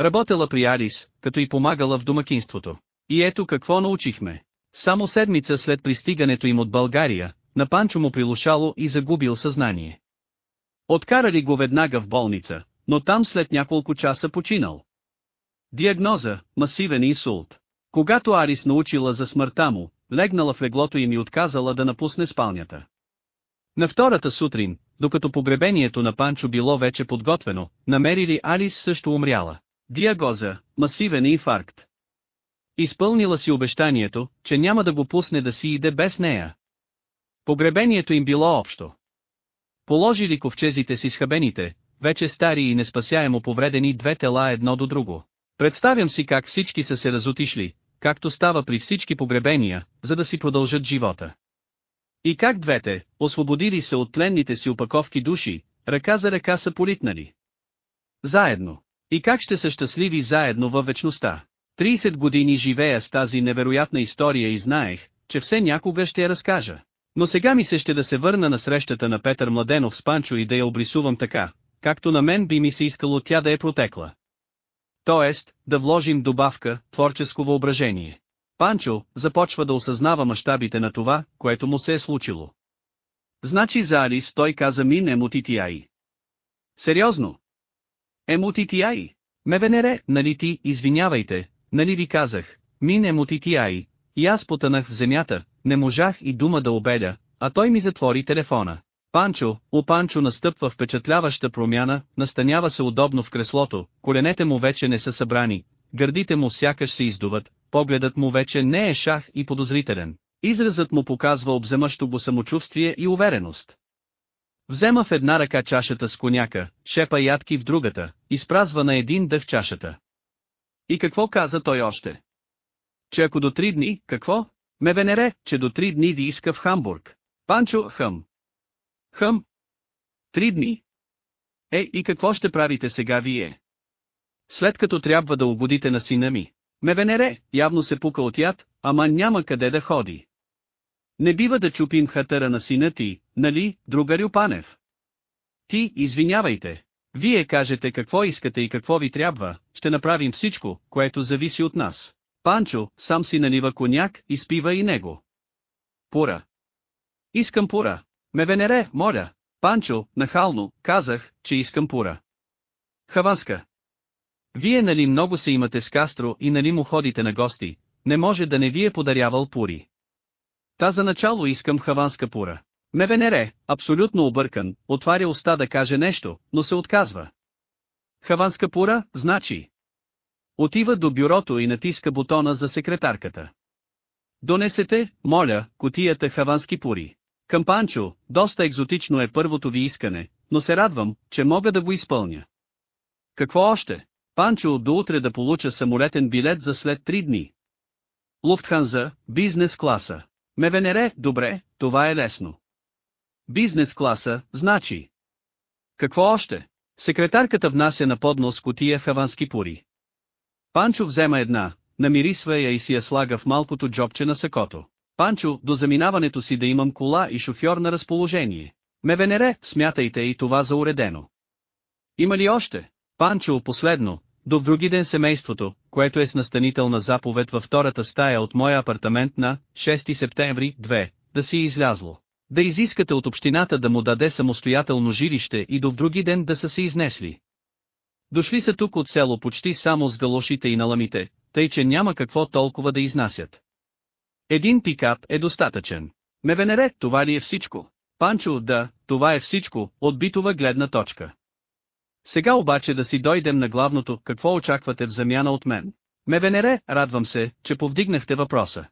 Работела при Арис, като и помагала в домакинството. И ето какво научихме. Само седмица след пристигането им от България, на Панчо му прилушало и загубил съзнание. Откарали го веднага в болница, но там след няколко часа починал. Диагноза – масивен инсулт. Когато Арис научила за смъртта му, легнала в леглото им и отказала да напусне спалнята. На втората сутрин, докато погребението на Панчо било вече подготвено, намерили Алис също умряла. Диагоза, масивен инфаркт. Изпълнила си обещанието, че няма да го пусне да си иде без нея. Погребението им било общо. Положили ковчезите си с хабените, вече стари и неспасяемо повредени две тела едно до друго. Представям си как всички са се разотишли, както става при всички погребения, за да си продължат живота. И как двете, освободили се от тленните си опаковки души, ръка за ръка са политнали. Заедно. И как ще са щастливи заедно във вечността. 30 години живея с тази невероятна история и знаех, че все някога ще я разкажа. Но сега ми се ще да се върна на срещата на Петър Младенов с Панчо и да я обрисувам така, както на мен би ми се искало тя да е протекла. Тоест, да вложим добавка, творческо въображение. Панчо започва да осъзнава мащабите на това, което му се е случило. Значи за Алис той каза мин емутитияй. Сериозно? Емутитияй? Ме венере, нали ти, извинявайте, нали ви казах, мин емутитияй. И аз потънах в земята, не можах и дума да обеля, а той ми затвори телефона. Панчо, у Панчо настъпва впечатляваща промяна, настанява се удобно в креслото, коленете му вече не са събрани, гърдите му сякаш се издуват, погледът му вече не е шах и подозрителен. Изразът му показва обземащо го самочувствие и увереност. Взема в една ръка чашата с коняка, шепа ядки в другата, изпразва на един дъх чашата. И какво каза той още? Че ако до три дни, какво? Ме венере, че до три дни ви иска в Хамбург. Панчо, хъм. Хъм. Три дни. Е, и какво ще правите сега вие? След като трябва да угодите на сина ми. Ме венере, явно се пука от яд, ама няма къде да ходи. Не бива да чупим хатъра на сина ти, нали, другарю Панев? Ти, извинявайте. Вие кажете какво искате и какво ви трябва, ще направим всичко, което зависи от нас. Панчо, сам си налива коняк, изпива и него. Пура. Искам пура. Ме венере, моля. Панчо, нахално, казах, че искам пура. Хаванска. Вие нали много се имате с Кастро и нали му ходите на гости, не може да не ви е подарявал пури. Та за начало искам хаванска пура. Ме венере, абсолютно объркан, отваря уста да каже нещо, но се отказва. Хаванска пура, значи. Отива до бюрото и натиска бутона за секретарката. Донесете, моля, котията хавански пури. Към Панчо, доста екзотично е първото ви искане, но се радвам, че мога да го изпълня. Какво още? Панчо до утре да получа самолетен билет за след три дни. Луфтханза, бизнес класа. Мевенере, добре, това е лесно. Бизнес класа, значи. Какво още? Секретарката внася на поднос котия хавански пури. Панчо взема една, намирисва я и си я слага в малкото джобче на сакото. Панчо, до заминаването си да имам кола и шофьор на разположение. Ме венере, смятайте и това за уредено. Има ли още? Панчо, последно, до други ден семейството, което е с настанителна заповед във втората стая от моя апартамент на 6 септември 2, да си е излязло. Да изискате от общината да му даде самостоятелно жилище и до други ден да са се изнесли. Дошли са тук от село почти само с галошите и наламите, тъй че няма какво толкова да изнасят. Един пикап е достатъчен. Мевенере, това ли е всичко? Панчо, да, това е всичко, от битова гледна точка. Сега обаче да си дойдем на главното, какво очаквате в замяна от мен? Мевенере, радвам се, че повдигнахте въпроса.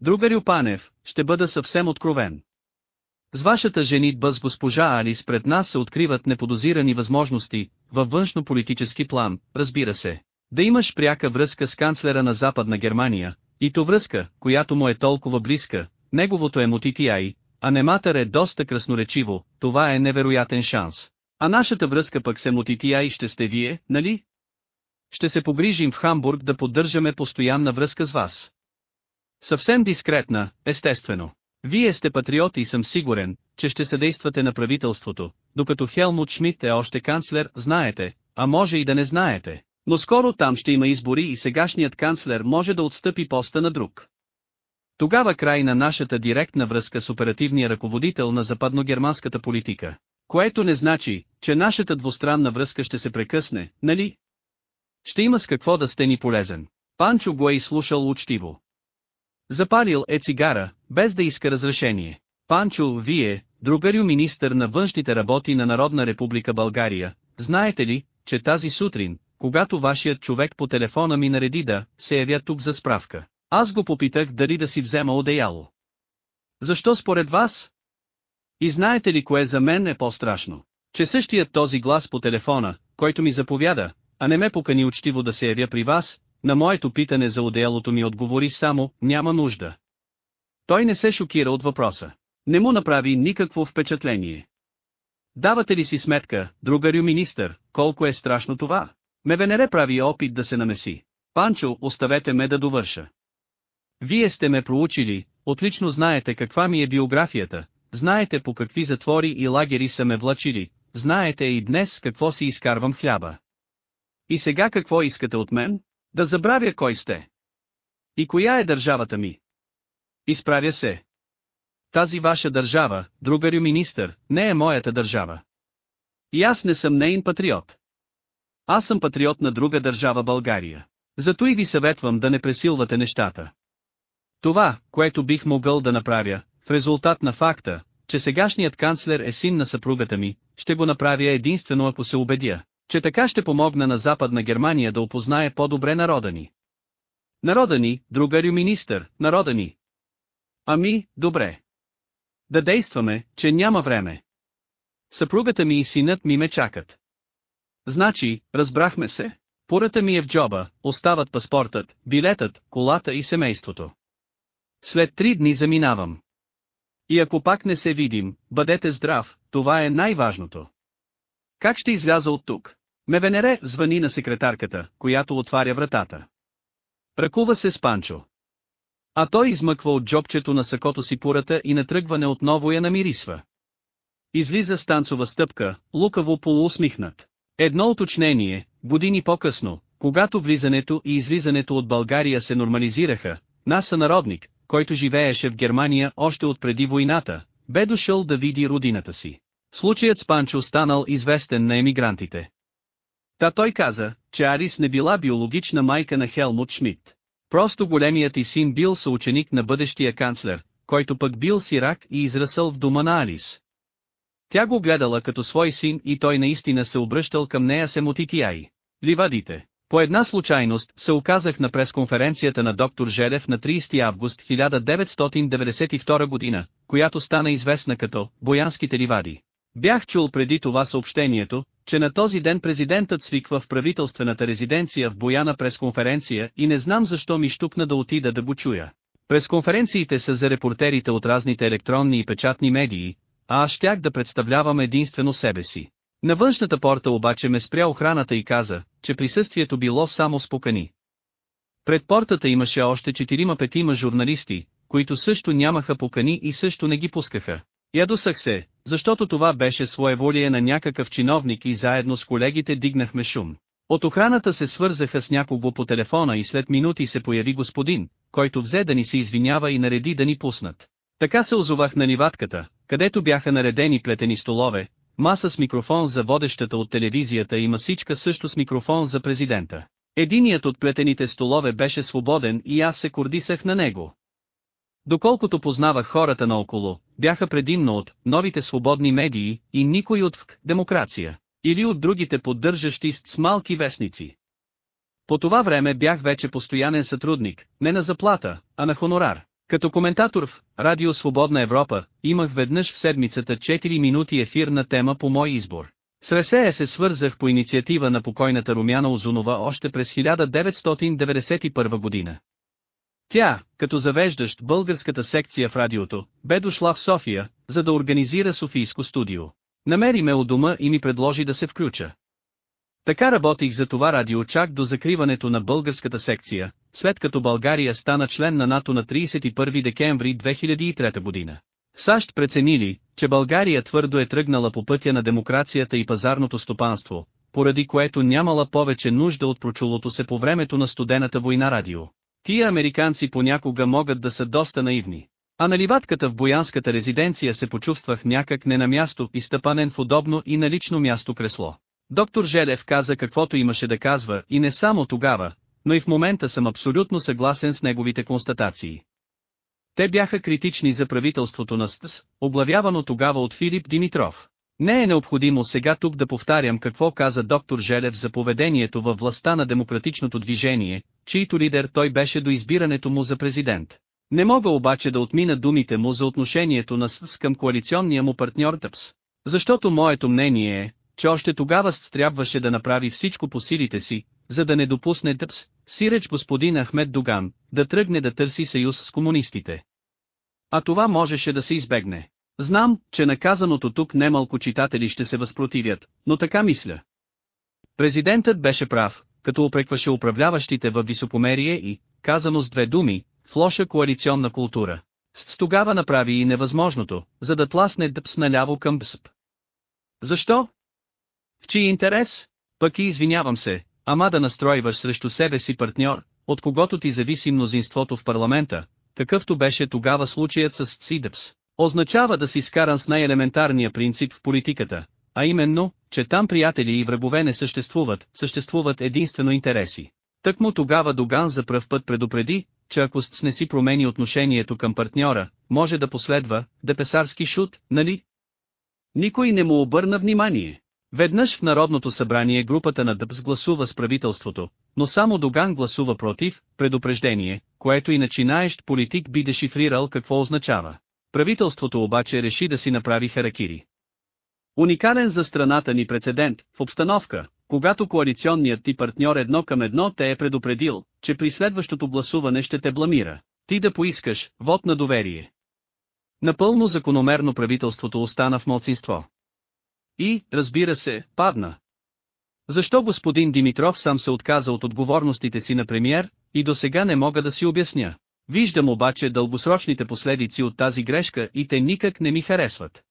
Другарю Панев, ще бъда съвсем откровен. С вашата женитба с госпожа Алис пред нас се откриват неподозирани възможности, във външно-политически план, разбира се. Да имаш пряка връзка с канцлера на Западна Германия, и то връзка, която му е толкова близка, неговото е Мотитиай, а нематър е доста красноречиво, това е невероятен шанс. А нашата връзка пък се Мотитиай ще сте вие, нали? Ще се погрижим в Хамбург да поддържаме постоянна връзка с вас. Съвсем дискретна, естествено. Вие сте патриот и съм сигурен, че ще съдействате на правителството, докато Хелмут Шмидт е още канцлер, знаете, а може и да не знаете. Но скоро там ще има избори и сегашният канцлер може да отстъпи поста на друг. Тогава край на нашата директна връзка с оперативния ръководител на западногерманската политика. Което не значи, че нашата двустранна връзка ще се прекъсне, нали? Ще има с какво да сте ни полезен. Панчо го е изслушал учтиво. Запалил е цигара, без да иска разрешение. Панчо, вие, другарю министър на външните работи на Народна република България, знаете ли, че тази сутрин, когато вашият човек по телефона ми нареди да се явя тук за справка, аз го попитах дали да си взема одеяло. Защо според вас? И знаете ли кое за мен е по-страшно? Че същият този глас по телефона, който ми заповяда, а не ме покани учтиво да се явя при вас, на моето питане за одеялото ми отговори само, няма нужда. Той не се шокира от въпроса. Не му направи никакво впечатление. Давате ли си сметка, другарю министър, колко е страшно това? Мевенере прави опит да се намеси. Панчо, оставете ме да довърша. Вие сте ме проучили, отлично знаете каква ми е биографията, знаете по какви затвори и лагери са ме влачили, знаете и днес какво си изкарвам хляба. И сега какво искате от мен? Да забравя кой сте. И коя е държавата ми? Изправя се. Тази ваша държава, другарю министър, не е моята държава. И аз не съм нейн патриот. Аз съм патриот на друга държава България. Зато и ви съветвам да не пресилвате нещата. Това, което бих могъл да направя, в резултат на факта, че сегашният канцлер е син на съпругата ми, ще го направя единствено ако се убедя, че така ще помогна на Западна Германия да опознае по-добре народа ни. Народа ни, другарю министър, народа ни. Ами, добре. Да действаме, че няма време. Съпругата ми и синът ми ме чакат. Значи, разбрахме се? Пората ми е в джоба, остават паспортът, билетът, колата и семейството. След три дни заминавам. И ако пак не се видим, бъдете здрав, това е най-важното. Как ще изляза от тук? Мевенере звъни на секретарката, която отваря вратата. Ръкува се с Панчо. А той измъква от джобчето на сакото си пурата и на тръгване отново я намирисва. Излиза станцова стъпка, лукаво полуусмихнат. Едно уточнение, години по-късно, когато влизането и излизането от България се нормализираха, нас сънародник, който живееше в Германия още от преди войната, бе дошъл да види родината си. Случаят с Панчо станал известен на емигрантите. Та той каза, че Арис не била биологична майка на Хелмут Шмидт. Просто големият и син бил съученик на бъдещия канцлер, който пък бил сирак и израсъл в дома на Алис. Тя го гледала като свой син и той наистина се обръщал към нея се мотитияй. Ливадите. По една случайност се оказах на пресконференцията на доктор Желев на 30 август 1992 година, която стана известна като «Боянските ливади». Бях чул преди това съобщението, че на този ден президентът свиква в правителствената резиденция в Бояна пресконференция и не знам защо ми штукна да отида да го чуя. Пресконференциите са за репортерите от разните електронни и печатни медии, а аз щях да представлявам единствено себе си. На външната порта обаче ме спря охраната и каза, че присъствието било само спокани. Пред портата имаше още четирима-петима журналисти, които също нямаха покани и също не ги пускаха. Ядосах се, защото това беше своеволие на някакъв чиновник и заедно с колегите дигнахме шум. От охраната се свързаха с някого по телефона и след минути се появи господин, който взе да ни се извинява и нареди да ни пуснат. Така се озовах на ниватката, където бяха наредени плетени столове, маса с микрофон за водещата от телевизията и масичка също с микрофон за президента. Единият от плетените столове беше свободен и аз се кордисах на него. Доколкото познавах хората наоколо, бяха предимно от новите свободни медии и никой от ВК, демокрация, или от другите поддържащи с малки вестници. По това време бях вече постоянен сътрудник, не на заплата, а на хонорар. Като коментатор в Радио Свободна Европа, имах веднъж в седмицата 4 минути ефирна тема по мой избор. С Ресея се свързах по инициатива на покойната Румяна Озунова още през 1991 година. Тя, като завеждащ българската секция в радиото, бе дошла в София, за да организира Софийско студио. Намери ме у дома и ми предложи да се включа. Така работих за това радио чак до закриването на българската секция, след като България стана член на НАТО на 31 декември 2003 година. САЩ преценили, че България твърдо е тръгнала по пътя на демокрацията и пазарното стопанство, поради което нямала повече нужда от прочулото се по времето на студената война радио. Тия американци понякога могат да са доста наивни. А на ливатката в боянската резиденция се почувствах някак не на място и стъпанен в удобно и налично място кресло. Доктор Желев каза каквото имаше да казва и не само тогава, но и в момента съм абсолютно съгласен с неговите констатации. Те бяха критични за правителството на СТС, облавявано тогава от Филип Димитров. Не е необходимо сега тук да повтарям какво каза доктор Желев за поведението във властта на демократичното движение, чийто лидер той беше до избирането му за президент. Не мога обаче да отмина думите му за отношението на СТС към коалиционния му партньор ТъПС. Защото моето мнение е, че още тогава СТС трябваше да направи всичко по силите си, за да не допусне ТъПС, сиреч господин Ахмед Доган, да тръгне да търси съюз с комунистите. А това можеше да се избегне. Знам, че наказаното тук немалко читатели ще се възпротивят, но така мисля. Президентът беше прав, като опрекваше управляващите във високомерие и, казано с две думи, в лоша коалиционна култура. С тогава направи и невъзможното, за да тласне ДПС наляво към БСП. Защо? В чий интерес? Пък и извинявам се, ама да настройваш срещу себе си партньор, от когото ти зависи мнозинството в парламента, какъвто беше тогава случаят с ЦИДЕПС, означава да си скаран с най-елементарния принцип в политиката, а именно, че там приятели и врагове не съществуват, съществуват единствено интереси. Тъкмо тогава Доган за пръв път предупреди, че ако СЦ не си промени отношението към партньора, може да последва, депесарски шут, нали? Никой не му обърна внимание. Веднъж в Народното събрание групата на ДъПС гласува с правителството, но само Доган гласува против, предупреждение, което и начинаещ политик би дешифрирал какво означава. Правителството обаче реши да си направи харакири. Уникален за страната ни прецедент, в обстановка, когато коалиционният ти партньор едно към едно те е предупредил, че при следващото гласуване ще те бламира, ти да поискаш вод на доверие. Напълно закономерно правителството остана в мълцинство. И, разбира се, падна. Защо господин Димитров сам се отказа от отговорностите си на премиер, и до сега не мога да си обясня. Виждам обаче дългосрочните последици от тази грешка и те никак не ми харесват.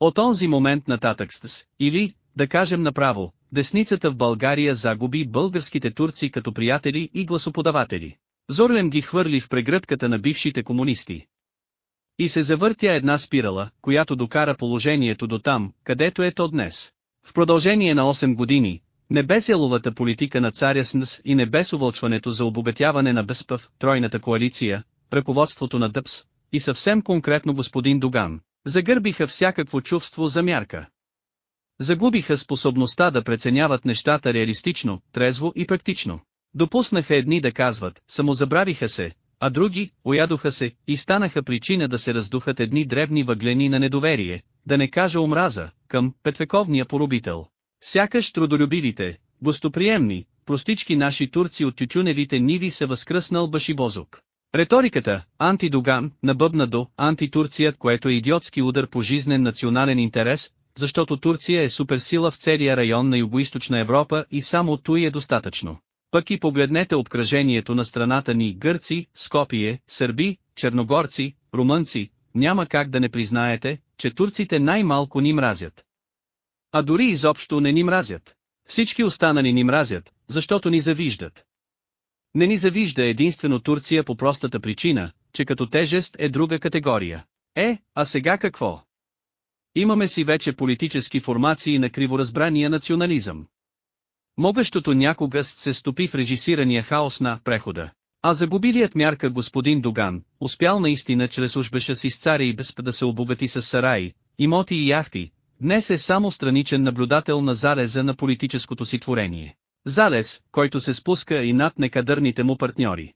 От онзи момент нататък с, или, да кажем направо, десницата в България загуби българските турци като приятели и гласоподаватели. Зорлем ги хвърли в прегръдката на бившите комунисти. И се завъртя една спирала, която докара положението до там, където е то днес. В продължение на 8 години, не без яловата политика на царя СНС и не без увълчването за обогатяване на Безпъв, тройната коалиция, ръководството на ДъПС, и съвсем конкретно господин Доган, загърбиха всякакво чувство за мярка. Загубиха способността да преценяват нещата реалистично, трезво и практично. Допуснаха едни да казват, самозабравиха се, а други, оядоха се, и станаха причина да се раздухат едни древни въглени на недоверие, да не кажа омраза, към петвековния поробител. Сякаш трудолюбивите, гостоприемни, простички наши турци от тютюневите ниви са възкръснал Башибозук. Реториката, антидоган, набъбна до антитурция, което е идиотски удар по жизнен национален интерес, защото Турция е суперсила в целия район на Югоизточна Европа и само той е достатъчно. Пък и погледнете обкръжението на страната ни гърци, Скопие, сърби, черногорци, румънци, няма как да не признаете, че турците най-малко ни мразят. А дори изобщо не ни мразят. Всички останали ни мразят, защото ни завиждат. Не ни завижда единствено Турция по простата причина, че като тежест е друга категория. Е, а сега какво? Имаме си вече политически формации на криворазбрания национализъм. Могъщото някога се стопи в режисирания хаос на прехода. А загубилият мярка господин Доган, успял наистина чрез ужбеша си с царя и без да се обогати с сараи, имоти и яхти, днес е само страничен наблюдател на зареза на политическото си творение. Залез, който се спуска и над некадърните му партньори.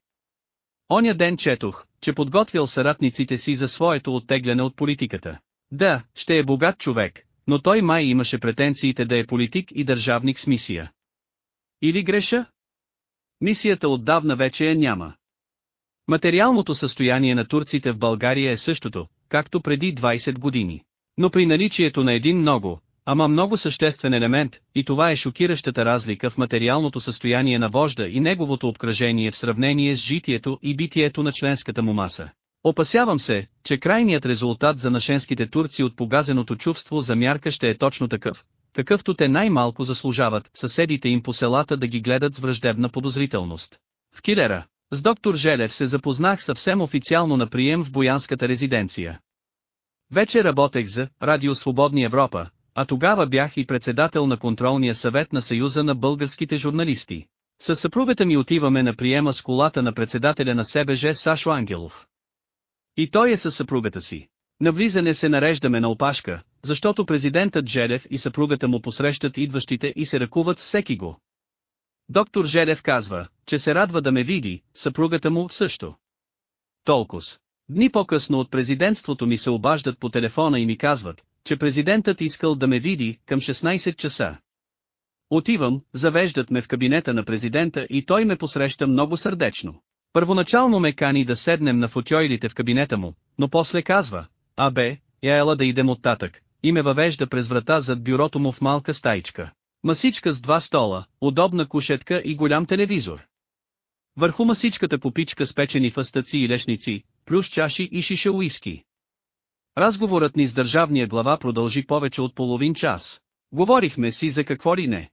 Оня ден четох, че подготвил съратниците си за своето оттегляне от политиката. Да, ще е богат човек, но той май имаше претенциите да е политик и държавник с мисия. Или греша? Мисията отдавна вече я няма. Материалното състояние на турците в България е същото, както преди 20 години. Но при наличието на един много, ама много съществен елемент, и това е шокиращата разлика в материалното състояние на вожда и неговото обкръжение в сравнение с житието и битието на членската му маса. Опасявам се, че крайният резултат за нашенските турци от погазеното чувство за мярка ще е точно такъв, какъвто те най-малко заслужават, съседите им по селата да ги гледат с враждебна подозрителност. В Килера, с доктор Желев се запознах съвсем официално на прием в Боянската резиденция. Вече работех за Радио Свободни Европа, а тогава бях и председател на контролния съвет на Съюза на българските журналисти. Със съпругата ми отиваме на приема с колата на председателя на СБЖ Сашо Ангелов. И той е със съпругата си. На влизане се нареждаме на опашка, защото президентът Желев и съпругата му посрещат идващите и се ръкуват всеки го. Доктор Желев казва, че се радва да ме види, съпругата му също. Толкос. Дни по-късно от президентството ми се обаждат по телефона и ми казват, че президентът искал да ме види към 16 часа. Отивам, завеждат ме в кабинета на президента и той ме посреща много сърдечно. Първоначално ме кани да седнем на футьойлите в кабинета му, но после казва, а бе, я ела да идем оттатък, и ме въвежда през врата зад бюрото му в малка стайчка. Масичка с два стола, удобна кушетка и голям телевизор. Върху масичката попичка с печени фъстъци и лешници, плюс чаши и шише уиски. Разговорът ни с държавния глава продължи повече от половин час. Говорихме си за какво ли не.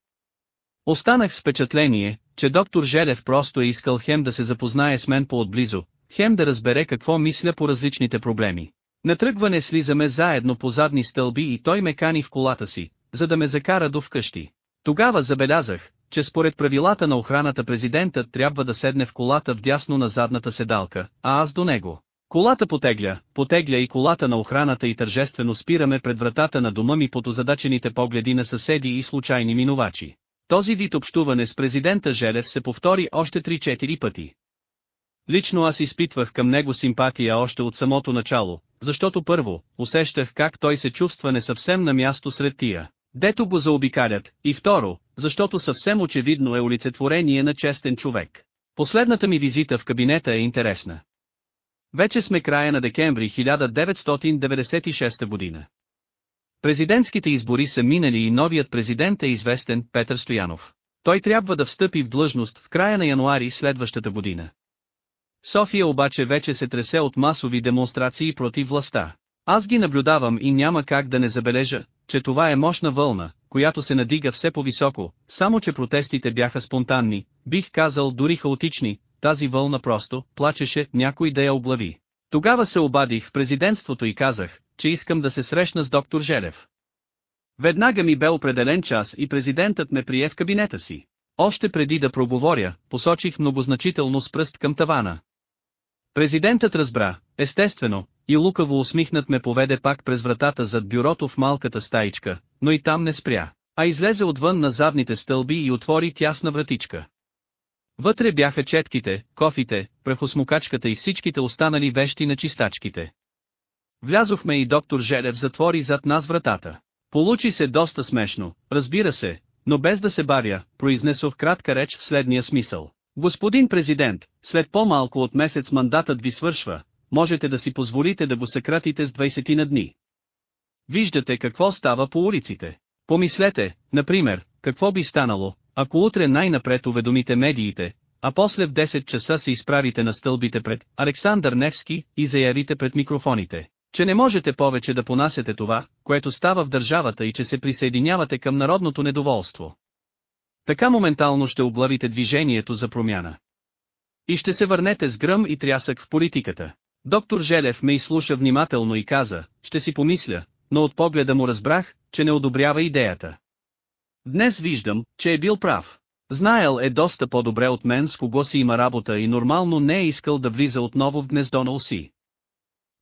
Останах с впечатление, че доктор Желев просто е искал хем да се запознае с мен по-отблизо, хем да разбере какво мисля по различните проблеми. На тръгване слизаме заедно по задни стълби и той ме кани в колата си, за да ме закара до вкъщи. Тогава забелязах, че според правилата на охраната президентът трябва да седне в колата вдясно на задната седалка, а аз до него. Колата потегля, потегля и колата на охраната и тържествено спираме пред вратата на дома ми под озадачените погледи на съседи и случайни минувачи. Този вид общуване с президента Желев се повтори още 3-4 пъти. Лично аз изпитвах към него симпатия още от самото начало, защото първо, усещах как той се чувства не съвсем на място сред тия, дето го заобикалят, и второ, защото съвсем очевидно е олицетворение на честен човек. Последната ми визита в кабинета е интересна. Вече сме края на декември 1996 година. Президентските избори са минали и новият президент е известен Петър Стоянов. Той трябва да встъпи в длъжност в края на януари следващата година. София обаче вече се тресе от масови демонстрации против властта. Аз ги наблюдавам и няма как да не забележа, че това е мощна вълна, която се надига все по-високо, само че протестите бяха спонтанни, бих казал дори хаотични, тази вълна просто, плачеше, някой да я облави. Тогава се обадих в президентството и казах, че искам да се срещна с доктор Желев. Веднага ми бе определен час и президентът ме прие в кабинета си. Още преди да проговоря, посочих многозначително с пръст към тавана. Президентът разбра, естествено, и лукаво усмихнат ме поведе пак през вратата зад бюрото в малката стаичка, но и там не спря, а излезе отвън на задните стълби и отвори тясна вратичка. Вътре бяха четките, кофите, прахосмокачката и всичките останали вещи на чистачките. Влязохме и доктор Желев затвори зад нас вратата. Получи се доста смешно, разбира се, но без да се бавя, произнесох кратка реч в следния смисъл. Господин президент, след по-малко от месец мандатът ви свършва, можете да си позволите да го съкратите с 20 на дни. Виждате какво става по улиците. Помислете, например, какво би станало, ако утре най-напред уведомите медиите, а после в 10 часа се изправите на стълбите пред Александър Невски и заявите пред микрофоните, че не можете повече да понасяте това, което става в държавата и че се присъединявате към народното недоволство. Така моментално ще облавите движението за промяна. И ще се върнете с гръм и трясък в политиката. Доктор Желев ме изслуша внимателно и каза, ще си помисля, но от погледа му разбрах, че не одобрява идеята. Днес виждам, че е бил прав. Знаел е доста по-добре от мен с кого си има работа и нормално не е искал да влиза отново в гнездо на уси.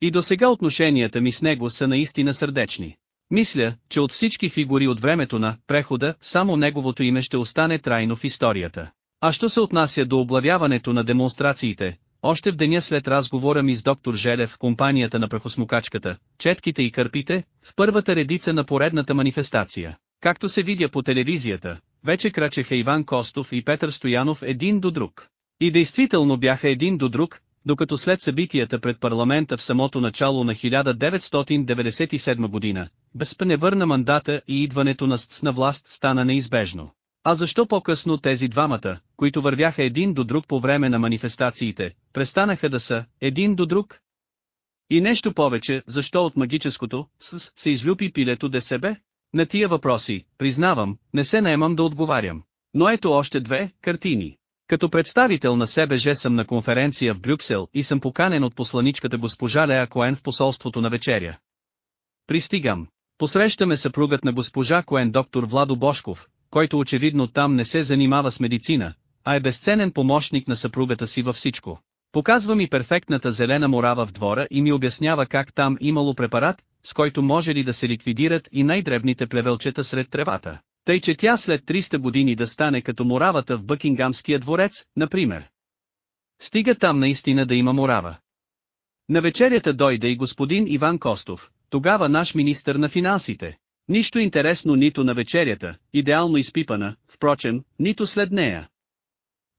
И до сега отношенията ми с него са наистина сърдечни. Мисля, че от всички фигури от времето на прехода, само неговото име ще остане трайно в историята. А що се отнася до облавяването на демонстрациите, още в деня след разговора ми с доктор Желев в компанията на прахосмокачката, четките и кърпите, в първата редица на поредната манифестация, както се видя по телевизията, вече крачеха Иван Костов и Петър Стоянов един до друг. И действително бяха един до друг, докато след събитията пред парламента в самото начало на 1997 година, Безпа не върна мандата и идването на СЦ власт стана неизбежно. А защо по-късно тези двамата, които вървяха един до друг по време на манифестациите, престанаха да са един до друг? И нещо повече, защо от магическото с се излюпи пилето ДСБ? На тия въпроси, признавам, не се наемам да отговарям. Но ето още две картини. Като представител на СБЖ съм на конференция в Брюксел и съм поканен от посланичката госпожа Леа Коен в посолството на вечеря. Пристигам. Посрещаме съпругът на госпожа Коен доктор Владо Бошков, който очевидно там не се занимава с медицина, а е безценен помощник на съпругата си във всичко. Показва ми перфектната зелена морава в двора и ми обяснява как там имало препарат, с който може ли да се ликвидират и най-дребните плевелчета сред тревата. Тъй че тя след 300 години да стане като моравата в Бъкингамския дворец, например. Стига там наистина да има морава. На вечерята дойде и господин Иван Костов, тогава наш министър на финансите. Нищо интересно нито на вечерята, идеално изпипана, впрочем, нито след нея.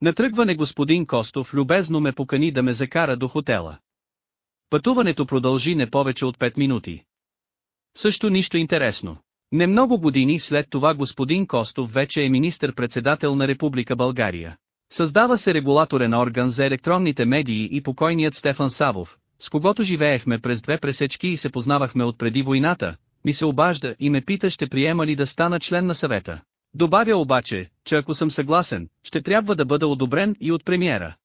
Натръгване господин Костов любезно ме покани да ме закара до хотела. Пътуването продължи не повече от 5 минути. Също нищо интересно. Не много години след това господин Костов вече е министър-председател на Република България. Създава се регулаторен орган за електронните медии и покойният Стефан Савов, с когото живеехме през две пресечки и се познавахме от преди войната, ми се обажда и ме пита ще приема ли да стана член на съвета. Добавя обаче, че ако съм съгласен, ще трябва да бъда одобрен и от премиера.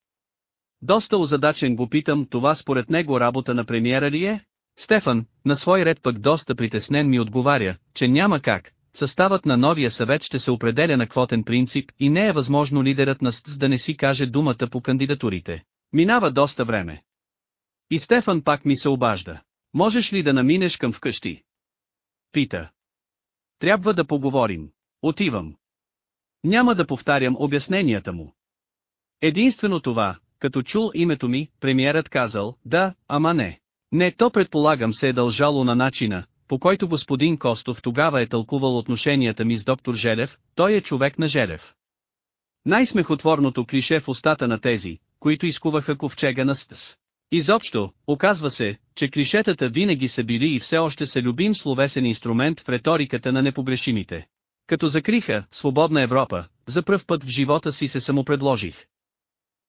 Доста озадачен го питам това според него работа на премиера ли е? Стефан, на свой ред пък доста притеснен ми отговаря, че няма как, съставът на новия съвет ще се определя на квотен принцип и не е възможно лидерът на СТС да не си каже думата по кандидатурите. Минава доста време. И Стефан пак ми се обажда. Можеш ли да наминеш към вкъщи? Пита. Трябва да поговорим. Отивам. Няма да повтарям обясненията му. Единствено това, като чул името ми, премиерът казал, да, ама не. Не, то предполагам се е дължало на начина, по който господин Костов тогава е тълкувал отношенията ми с доктор Желев, той е човек на Желев. Най-смехотворното клише в устата на тези, които изкуваха ковчега на СТС. Изобщо, оказва се, че клишетата винаги са били и все още са любим словесен инструмент в риториката на непогрешимите. Като закриха «Свободна Европа», за пръв път в живота си се самопредложих.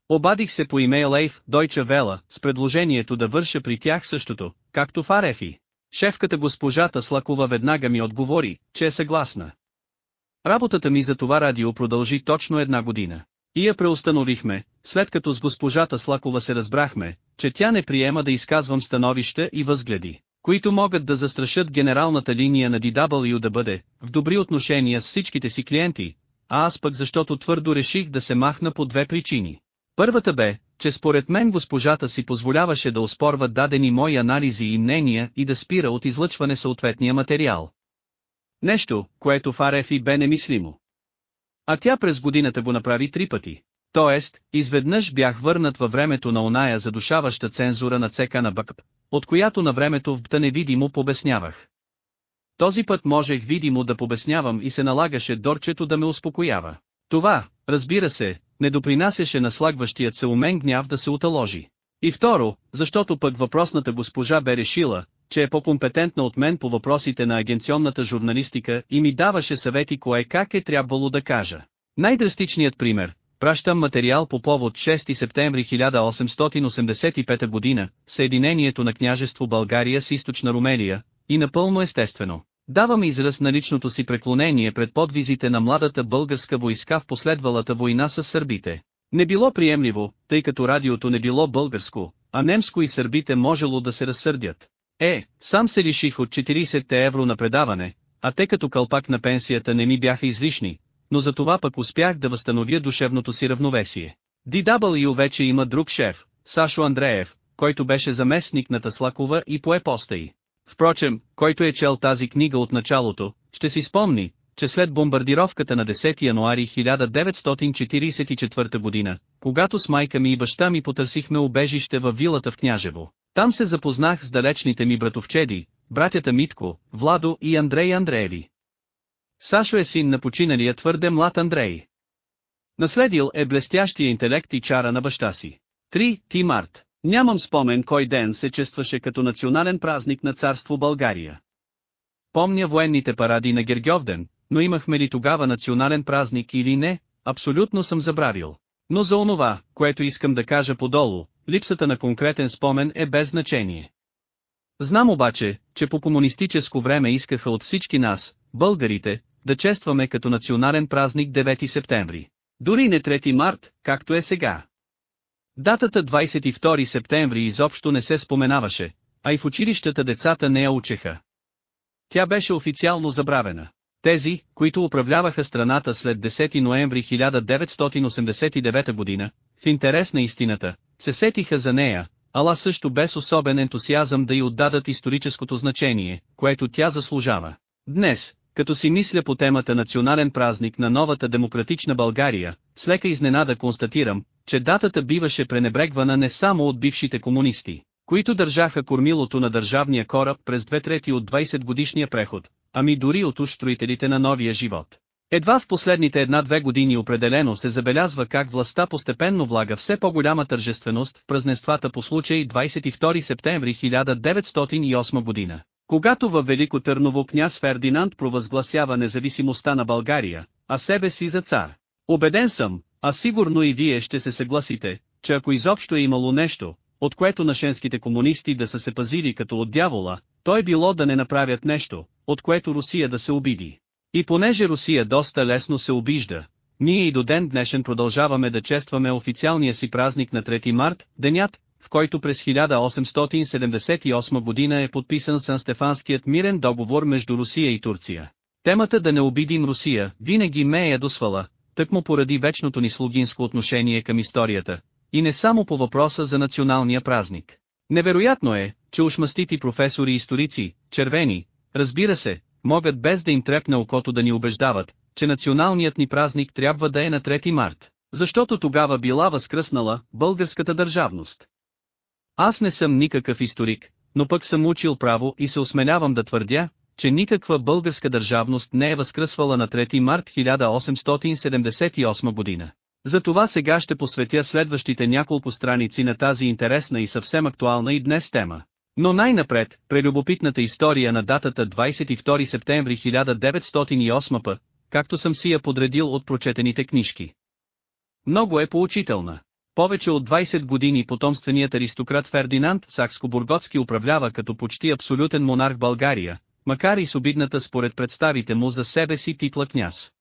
Обадих се по имейл Ейв, Deutsche Welle, с предложението да върша при тях същото, както в Арефи. Шефката госпожата Слакова веднага ми отговори, че е съгласна. Работата ми за това радио продължи точно една година. И я преустановихме, след като с госпожата Слакова се разбрахме, че тя не приема да изказвам становища и възгледи, които могат да застрашат генералната линия на DW да бъде, в добри отношения с всичките си клиенти, а аз пък защото твърдо реших да се махна по две причини. Първата бе, че според мен госпожата си позволяваше да оспорва дадени мои анализи и мнения и да спира от излъчване съответния материал. Нещо, което в Арефи бе немислимо. А тя през годината го направи три пъти. Тоест, изведнъж бях върнат във времето на оная задушаваща цензура на ЦК на БКП, от която на времето в БТА невидимо побеснявах. Този път можех видимо да побеснявам и се налагаше Дорчето да ме успокоява. Това, разбира се, не допринасяше на слагващият се умен гняв да се оталожи. И второ, защото пък въпросната госпожа бе решила, че е по-компетентна от мен по въпросите на агенционната журналистика и ми даваше съвети кое как е трябвало да кажа. Най-драстичният пример, пращам материал по повод 6 септември 1885 година, Съединението на княжество България с източна Румелия, и напълно естествено. Давам израз на личното си преклонение пред подвизите на младата българска войска в последвалата война с сърбите. Не било приемливо, тъй като радиото не било българско, а немско и сърбите можело да се разсърдят. Е, сам се лиших от 40 евро на предаване, а те като кълпак на пенсията не ми бяха излишни, но за това пък успях да възстановя душевното си равновесие. DW вече има друг шеф, Сашо Андреев, който беше заместник на Таслакова и пое поста й. Впрочем, който е чел тази книга от началото, ще си спомни, че след бомбардировката на 10 януари 1944 година, когато с майка ми и баща ми потърсихме убежище във вилата в Княжево, там се запознах с далечните ми братовчеди, братята Митко, Владо и Андрей Андрееви. Сашо е син на починалия твърде млад Андрей. Наследил е блестящия интелект и чара на баща си. 3. Ти Март Нямам спомен кой ден се честваше като национален празник на царство България. Помня военните паради на Гергьовден, но имахме ли тогава национален празник или не, абсолютно съм забравил. Но за онова, което искам да кажа подолу, липсата на конкретен спомен е без значение. Знам обаче, че по комунистическо време искаха от всички нас, българите, да честваме като национален празник 9 септември. Дори не 3 март, както е сега. Датата 22 септември изобщо не се споменаваше, а и в училищата децата не я учеха. Тя беше официално забравена. Тези, които управляваха страната след 10 ноември 1989 година, в интерес на истината, се сетиха за нея, ала също без особен ентусиазъм да й отдадат историческото значение, което тя заслужава. Днес, като си мисля по темата национален празник на новата демократична България, с лека изненада констатирам, че датата биваше пренебрегвана не само от бившите комунисти, които държаха кормилото на държавния кораб през две трети от 20 годишния преход, ами дори от устроителите на новия живот. Едва в последните една-две години определено се забелязва как властта постепенно влага все по-голяма тържественост в празненствата по случай 22 септември 1908 година. Когато във Велико Търново княз Фердинанд провъзгласява независимостта на България, а себе си за цар. Обеден съм, а сигурно и вие ще се съгласите, че ако изобщо е имало нещо, от което нашенските комунисти да са се пазили като от дявола, то е било да не направят нещо, от което Русия да се обиди. И понеже Русия доста лесно се обижда, ние и до ден днешен продължаваме да честваме официалния си празник на 3 март, денят, в който през 1878 година е подписан Сан-Стефанският мирен договор между Русия и Турция. Темата да не обидим Русия винаги ме е ядосвала, тъкмо поради вечното ни слугинско отношение към историята, и не само по въпроса за националния празник. Невероятно е, че ушмастити професори и историци, червени, разбира се, могат без да им трепне окото да ни убеждават, че националният ни празник трябва да е на 3 март, защото тогава била възкръснала българската държавност. Аз не съм никакъв историк, но пък съм учил право и се осмелявам да твърдя, че никаква българска държавност не е възкръсвала на 3 март 1878 година. Затова сега ще посветя следващите няколко страници на тази интересна и съвсем актуална и днес тема. Но най-напред, прелюбопитната история на датата 22 септември 1908 п, както съм си я подредил от прочетените книжки. Много е поучителна. Повече от 20 години потомственият аристократ Фердинанд Сакско-Бурготски управлява като почти абсолютен монарх България, макар и с обидната според представите му за себе си титла княз.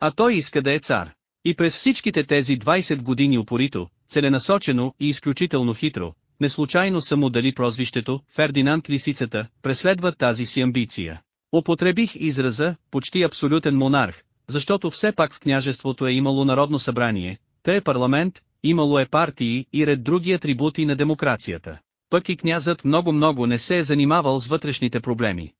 А той иска да е цар. И през всичките тези 20 години упорито, целенасочено и изключително хитро, неслучайно са му дали прозвището, Фердинанд Лисицата, преследва тази си амбиция. Употребих израза, почти абсолютен монарх, защото все пак в княжеството е имало народно събрание, те е парламент, имало е партии и ред други атрибути на демокрацията. Пък и князът много-много не се е занимавал с вътрешните проблеми.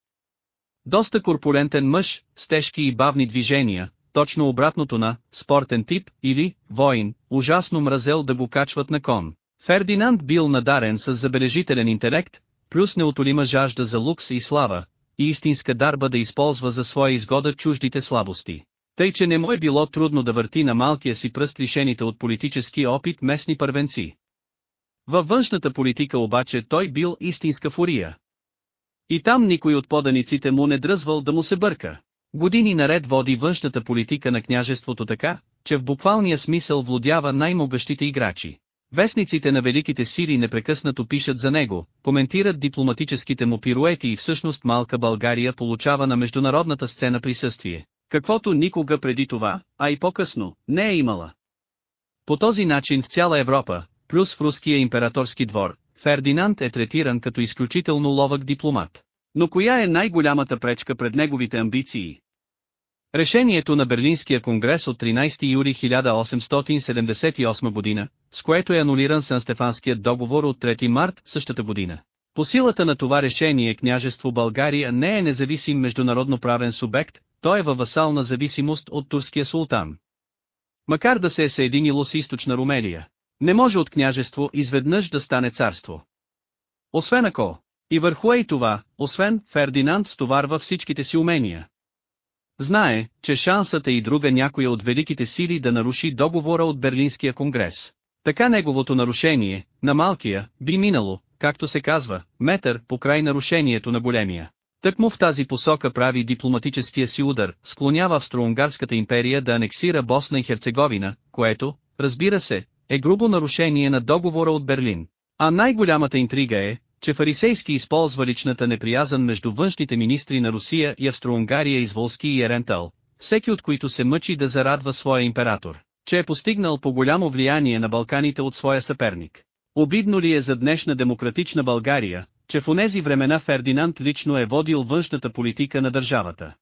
Доста корпулентен мъж, с тежки и бавни движения, точно обратното на спортен тип или воин, ужасно мразел да го качват на кон. Фердинанд бил надарен с забележителен интелект, плюс неотолима жажда за лукс и слава, и истинска дарба да използва за своя изгода чуждите слабости. Тъй че не му е било трудно да върти на малкия си пръст лишените от политически опит местни първенци. Във външната политика обаче той бил истинска фурия. И там никой от поданиците му не дръзвал да му се бърка. Години наред води външната политика на княжеството така, че в буквалния смисъл владява най-могъщите играчи. Вестниците на великите сили непрекъснато пишат за него, коментират дипломатическите му пируети и всъщност малка България получава на международната сцена присъствие, каквото никога преди това, а и по-късно, не е имала. По този начин в цяла Европа, плюс в руския императорски двор, Фердинанд е третиран като изключително ловък дипломат. Но коя е най-голямата пречка пред неговите амбиции? Решението на Берлинския конгрес от 13 юли 1878 година, с което е анулиран Сан-Стефанският договор от 3 март същата година. По силата на това решение княжество България не е независим международно правен субект, то е във васална зависимост от турския султан. Макар да се е съединило с източна Румелия, не може от княжество изведнъж да стане царство. Освен ако, и върху е и това, освен Фердинанд стоварва всичките си умения. Знае, че шансът е и друга някоя от великите сили да наруши договора от Берлинския конгрес. Така неговото нарушение, на малкия, би минало, както се казва, метър по край нарушението на големия. Тъкмо в тази посока прави дипломатическия си удар, склонява Австро-Унгарската империя да анексира Босна и Херцеговина, което, разбира се, е грубо нарушение на договора от Берлин. А най-голямата интрига е, че фарисейски използва личната неприязан между външните министри на Русия и Австро-Унгария Изволски и Ерентал, всеки от които се мъчи да зарадва своя император, че е постигнал по голямо влияние на Балканите от своя съперник. Обидно ли е за днешна демократична България, че в онези времена Фердинанд лично е водил външната политика на държавата?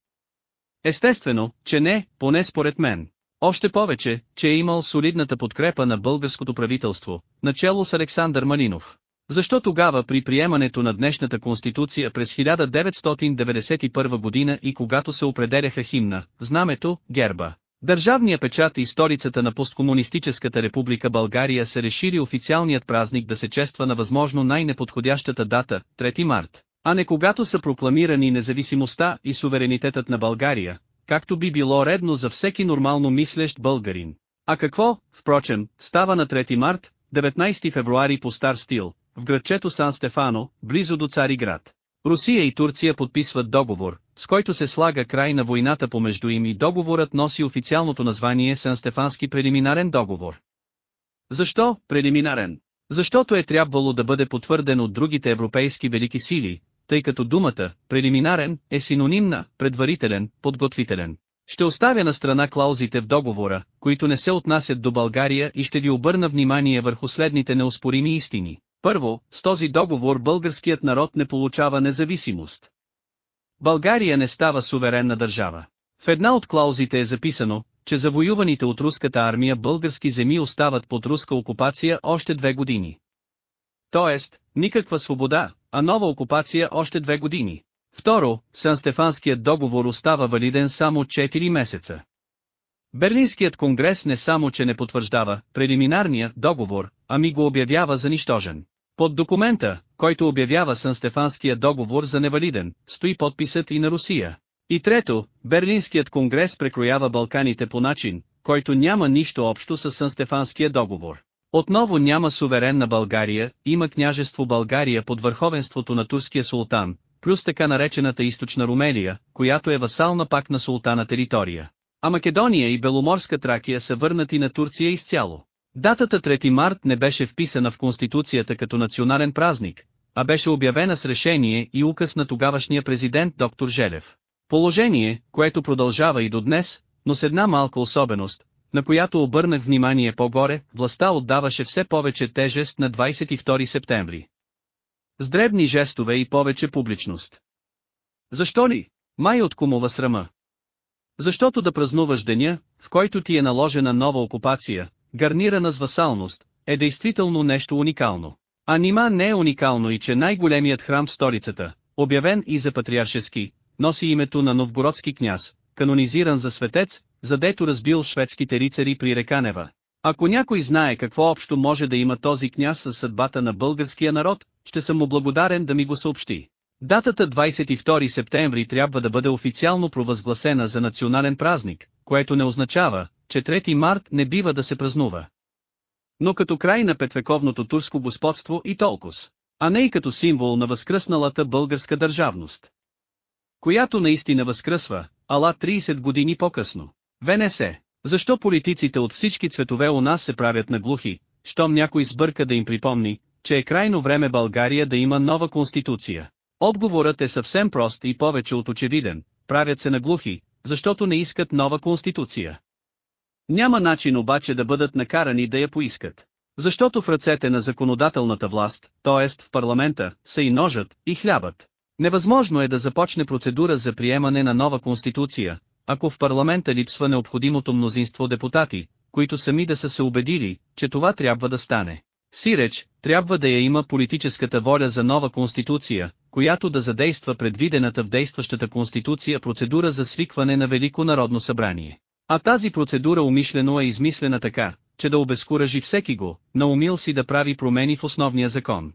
Естествено, че не, поне според мен. Още повече, че е имал солидната подкрепа на българското правителство, начало с Александър Малинов. Защо тогава при приемането на днешната конституция през 1991 година и когато се определяха химна, знамето, герба, държавния печат и столицата на посткомунистическата република България се решили официалният празник да се чества на възможно най-неподходящата дата, 3 март, а не когато са прокламирани независимостта и суверенитетът на България, както би било редно за всеки нормално мислещ българин. А какво, впрочем, става на 3 март, 19 февруари по стар стил, в градчето Сан Стефано, близо до Цариград. Русия и Турция подписват договор, с който се слага край на войната помежду им и договорът носи официалното название Сан-Стефански прелиминарен договор. Защо прелиминарен? Защото е трябвало да бъде потвърден от другите европейски велики сили, тъй като думата прелиминарен е синоним на предварителен, подготвителен. Ще оставя на страна клаузите в договора, които не се отнасят до България и ще ви обърна внимание върху следните неоспорими истини. Първо, с този договор българският народ не получава независимост. България не става суверенна държава. В една от клаузите е записано, че завоюваните от руската армия български земи остават под руска окупация още две години. Тоест, никаква свобода, а нова окупация още две години. Второ, Сан-Стефанският договор остава валиден само 4 месеца. Берлинският конгрес не само че не потвърждава прелиминарния договор, ами го обявява за нищожен. Под документа, който обявява Сан-Стефанския договор за невалиден, стои подписът и на Русия. И трето, Берлинският конгрес прекроява Балканите по начин, който няма нищо общо с Сан-Стефанския договор. Отново няма суверенна България, има княжество България под върховенството на турския султан, плюс така наречената източна Румелия, която е васална пак на султана територия. А Македония и Беломорска Тракия са върнати на Турция изцяло. Датата 3 март не беше вписана в Конституцията като национален празник, а беше обявена с решение и указ на тогавашния президент доктор Желев. Положение, което продължава и до днес, но с една малка особеност, на която обърнах внимание по-горе, властта отдаваше все повече тежест на 22 септември. С дребни жестове и повече публичност. Защо ли? Май от кумова срама. Защото да празнуваш деня, в който ти е наложена нова окупация, гарнирана с васалност, е действително нещо уникално. А нима не е уникално и че най-големият храм в столицата, обявен и за патриаршески, носи името на новгородски княз, канонизиран за светец, задето разбил шведските рицари при река Нева. Ако някой знае какво общо може да има този княз с съдбата на българския народ, ще съм му благодарен да ми го съобщи. Датата 22 септември трябва да бъде официално провъзгласена за национален празник, което не означава, че 3 март не бива да се празнува. Но като край на петвековното турско господство и толкова, а не и като символ на възкръсналата българска държавност. Която наистина възкръсва, ала 30 години по-късно. ВНС. Защо политиците от всички цветове у нас се правят на глухи, щом някой сбърка да им припомни, че е крайно време България да има нова конституция? Отговорът е съвсем прост и повече от очевиден, правят се на глухи, защото не искат нова конституция. Няма начин обаче да бъдат накарани да я поискат. Защото в ръцете на законодателната власт, т.е. в парламента, са и ножът, и хлябът. Невъзможно е да започне процедура за приемане на нова конституция, ако в парламента липсва необходимото мнозинство депутати, които сами да са се убедили, че това трябва да стане. Сиреч, трябва да я има политическата воля за нова конституция, която да задейства предвидената в действащата конституция процедура за свикване на Велико народно събрание. А тази процедура умишлено е измислена така, че да обезкуражи всеки го, наумил си да прави промени в основния закон.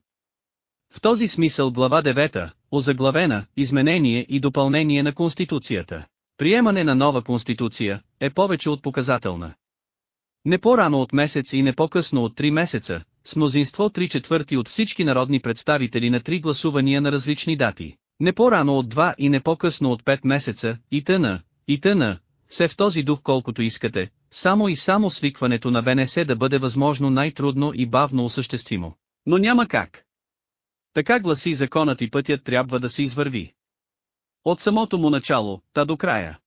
В този смисъл глава 9, озаглавена, изменение и допълнение на Конституцията. Приемане на нова Конституция, е повече от показателна. Не по-рано от месец и не по-късно от три месеца, с мнозинство 3 четвърти от всички народни представители на три гласувания на различни дати. Не по-рано от два и не по-късно от 5 месеца, и тъна, и тъна, все в този дух колкото искате, само и само свикването на БНС да бъде възможно най-трудно и бавно осъществимо. Но няма как. Така гласи законът и пътят трябва да се извърви. От самото му начало, та до края.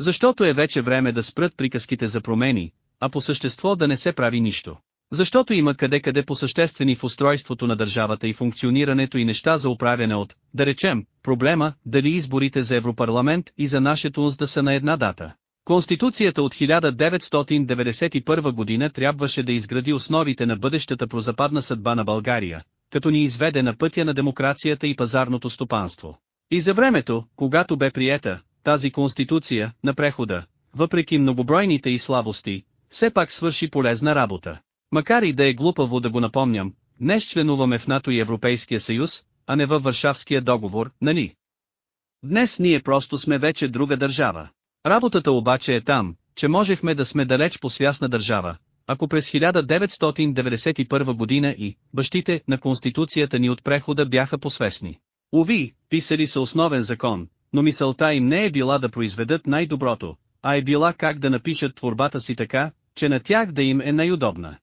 Защото е вече време да спрат приказките за промени, а по същество да не се прави нищо. Защото има къде-къде по-съществени в устройството на държавата и функционирането и неща за управяне от, да речем, проблема, дали изборите за Европарламент и за нашето да са на една дата. Конституцията от 1991 година трябваше да изгради основите на бъдещата прозападна съдба на България, като ни изведе на пътя на демокрацията и пазарното стопанство. И за времето, когато бе приета, тази конституция, на прехода, въпреки многобройните и слабости, все пак свърши полезна работа. Макар и да е глупаво да го напомням, днес членуваме в НАТО и Европейския съюз, а не във Варшавския договор, нали? Днес ние просто сме вече друга държава. Работата обаче е там, че можехме да сме далеч по свясна държава, ако през 1991 година и бащите на Конституцията ни от прехода бяха посвестни. Уви, писали са основен закон, но мисълта им не е била да произведат най-доброто, а е била как да напишат творбата си така, че на тях да им е най-удобна.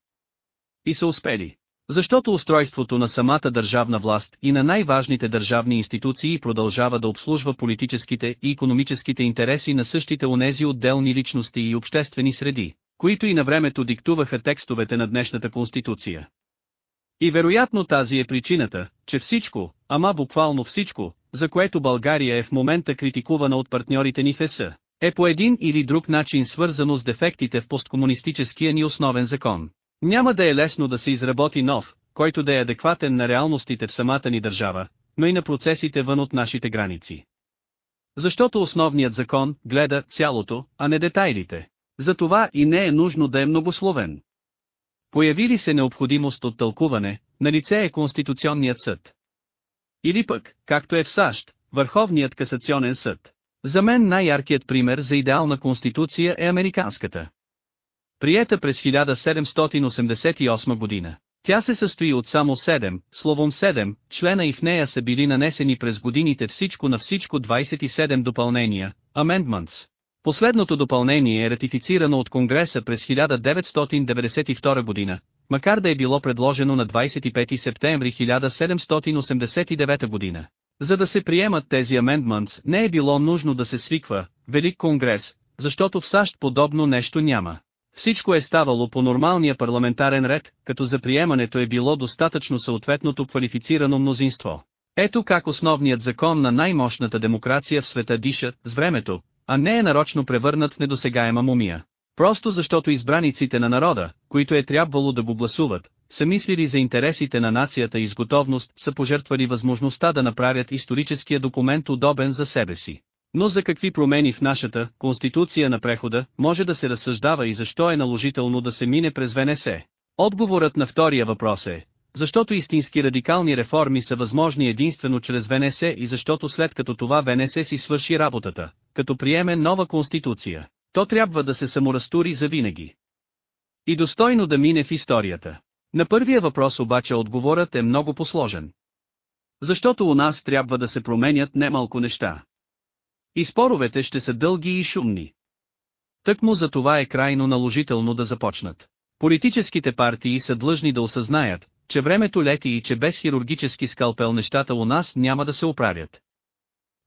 И са успели. Защото устройството на самата държавна власт и на най-важните държавни институции продължава да обслужва политическите и економическите интереси на същите онези отделни личности и обществени среди, които и на времето диктуваха текстовете на днешната конституция. И вероятно тази е причината, че всичко, ама буквално всичко, за което България е в момента критикувана от партньорите ни в ЕС, е по един или друг начин свързано с дефектите в посткомунистическия ни основен закон. Няма да е лесно да се изработи нов, който да е адекватен на реалностите в самата ни държава, но и на процесите вън от нашите граници. Защото основният закон гледа цялото, а не детайлите. Затова и не е нужно да е многословен. Появи ли се необходимост от тълкуване, на лице е Конституционният съд. Или пък, както е в САЩ, Върховният касационен съд. За мен най-яркият пример за идеална конституция е американската. Приета през 1788 година. Тя се състои от само 7, словом 7, члена и в нея са били нанесени през годините всичко на всичко 27 допълнения, amendments. Последното допълнение е ратифицирано от Конгреса през 1992 година, макар да е било предложено на 25 септември 1789 година. За да се приемат тези amendments не е било нужно да се свиква Велик Конгрес, защото в САЩ подобно нещо няма. Всичко е ставало по нормалния парламентарен ред, като за приемането е било достатъчно съответното квалифицирано мнозинство. Ето как основният закон на най-мощната демокрация в света диша с времето, а не е нарочно превърнат в недосегаема мумия. Просто защото избраниците на народа, които е трябвало да го гласуват, са мислили за интересите на нацията и с готовност са пожертвали възможността да направят историческия документ удобен за себе си. Но за какви промени в нашата Конституция на прехода може да се разсъждава и защо е наложително да се мине през ВНС? Отговорът на втория въпрос е, защото истински радикални реформи са възможни единствено чрез ВНС и защото след като това ВНС си свърши работата, като приеме нова конституция, то трябва да се саморазтури завинаги. И достойно да мине в историята. На първия въпрос обаче отговорът е много посложен. Защото у нас трябва да се променят немалко неща. И споровете ще са дълги и шумни. Тъкмо за това е крайно наложително да започнат. Политическите партии са длъжни да осъзнаят, че времето лети и че без хирургически скалпел нещата у нас няма да се оправят.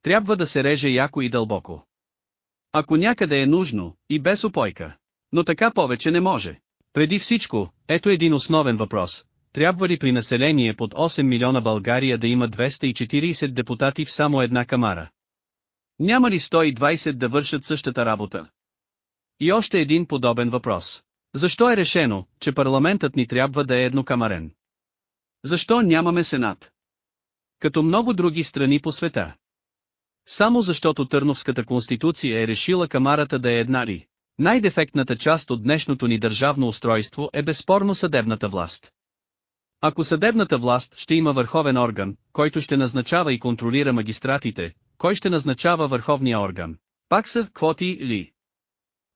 Трябва да се реже яко и дълбоко. Ако някъде е нужно, и без опойка. Но така повече не може. Преди всичко, ето един основен въпрос. Трябва ли при население под 8 милиона България да има 240 депутати в само една камара? Няма ли 120 да вършат същата работа? И още един подобен въпрос. Защо е решено, че парламентът ни трябва да е еднокамарен? Защо нямаме сенат? Като много други страни по света. Само защото Търновската конституция е решила камарата да е една ли. Най-дефектната част от днешното ни държавно устройство е безспорно съдебната власт. Ако съдебната власт ще има върховен орган, който ще назначава и контролира магистратите, кой ще назначава върховния орган? Пак са квоти ли?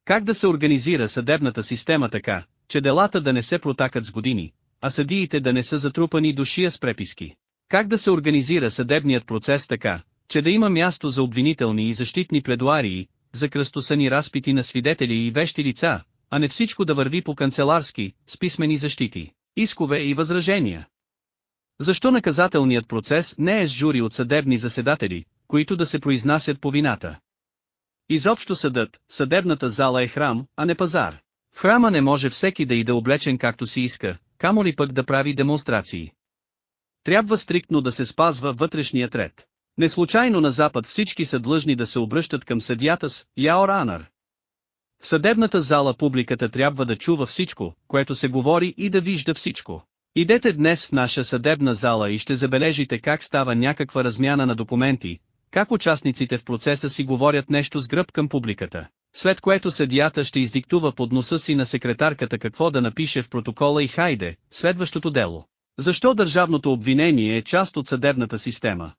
Как да се организира съдебната система така, че делата да не се протакат с години, а съдиите да не са затрупани душия с преписки? Как да се организира съдебният процес така, че да има място за обвинителни и защитни пледуарии, за кръстосани разпити на свидетели и вещи лица, а не всичко да върви по канцеларски, с писмени защити, искове и възражения? Защо наказателният процес не е с жури от съдебни заседатели, които да се произнасят по вината? Изобщо съдът, съдебната зала е храм, а не пазар. В храма не може всеки да иде облечен както си иска, камо ли пък да прави демонстрации. Трябва стриктно да се спазва вътрешният ред. Неслучайно на Запад всички са длъжни да се обръщат към съдията с «Яор Анар». В съдебната зала публиката трябва да чува всичко, което се говори и да вижда всичко. Идете днес в наша съдебна зала и ще забележите как става някаква размяна на документи, как участниците в процеса си говорят нещо с гръб към публиката, след което съдията ще издиктува под носа си на секретарката какво да напише в протокола и хайде, следващото дело. Защо държавното обвинение е част от съдебната система?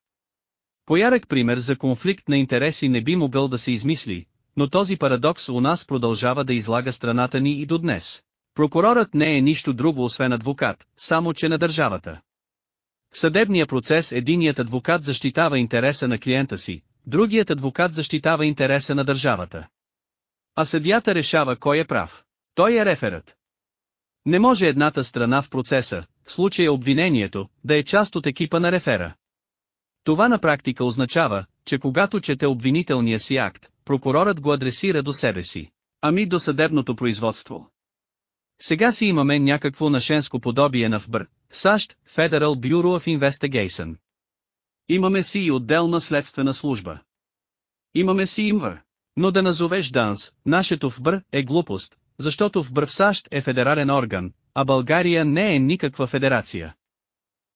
Поярък пример за конфликт на интереси не би могъл да се измисли, но този парадокс у нас продължава да излага страната ни и до днес. Прокурорът не е нищо друго освен адвокат, само че на държавата. В съдебния процес единият адвокат защитава интереса на клиента си, другият адвокат защитава интереса на държавата. А съдията решава кой е прав. Той е реферът. Не може едната страна в процеса, в случая обвинението, да е част от екипа на рефера. Това на практика означава, че когато чете обвинителния си акт, прокурорът го адресира до себе си. Ами до съдебното производство. Сега си имаме някакво нашенско подобие на ФБР, САЩ, Federal Bureau of Investigation. Имаме си и отделна следствена служба. Имаме си ИМВР. Но да назовеш ДАНС, нашето ФБР е глупост, защото ФБР в САЩ е федерален орган, а България не е никаква федерация.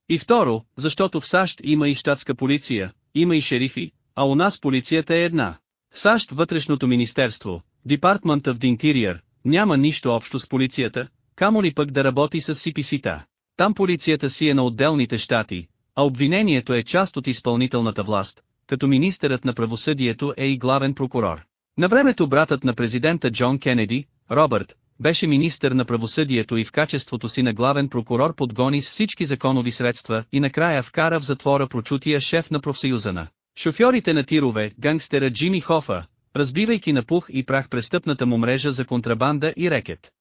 И второ, защото в САЩ има и щатска полиция, има и шерифи, а у нас полицията е една. В САЩ вътрешното министерство, Department of the Interior, няма нищо общо с полицията, камо ли пък да работи с CPC-та. Там полицията си е на отделните щати, а обвинението е част от изпълнителната власт, като министърът на правосъдието е и главен прокурор. На времето братът на президента Джон Кенеди, Робърт, беше министър на правосъдието и в качеството си на главен прокурор подгони с всички законови средства и накрая вкара в затвора прочутия шеф на профсъюза на шофьорите на тирове, гангстера Джими Хофа, разбивайки на пух и прах престъпната му мрежа за контрабанда и рекет.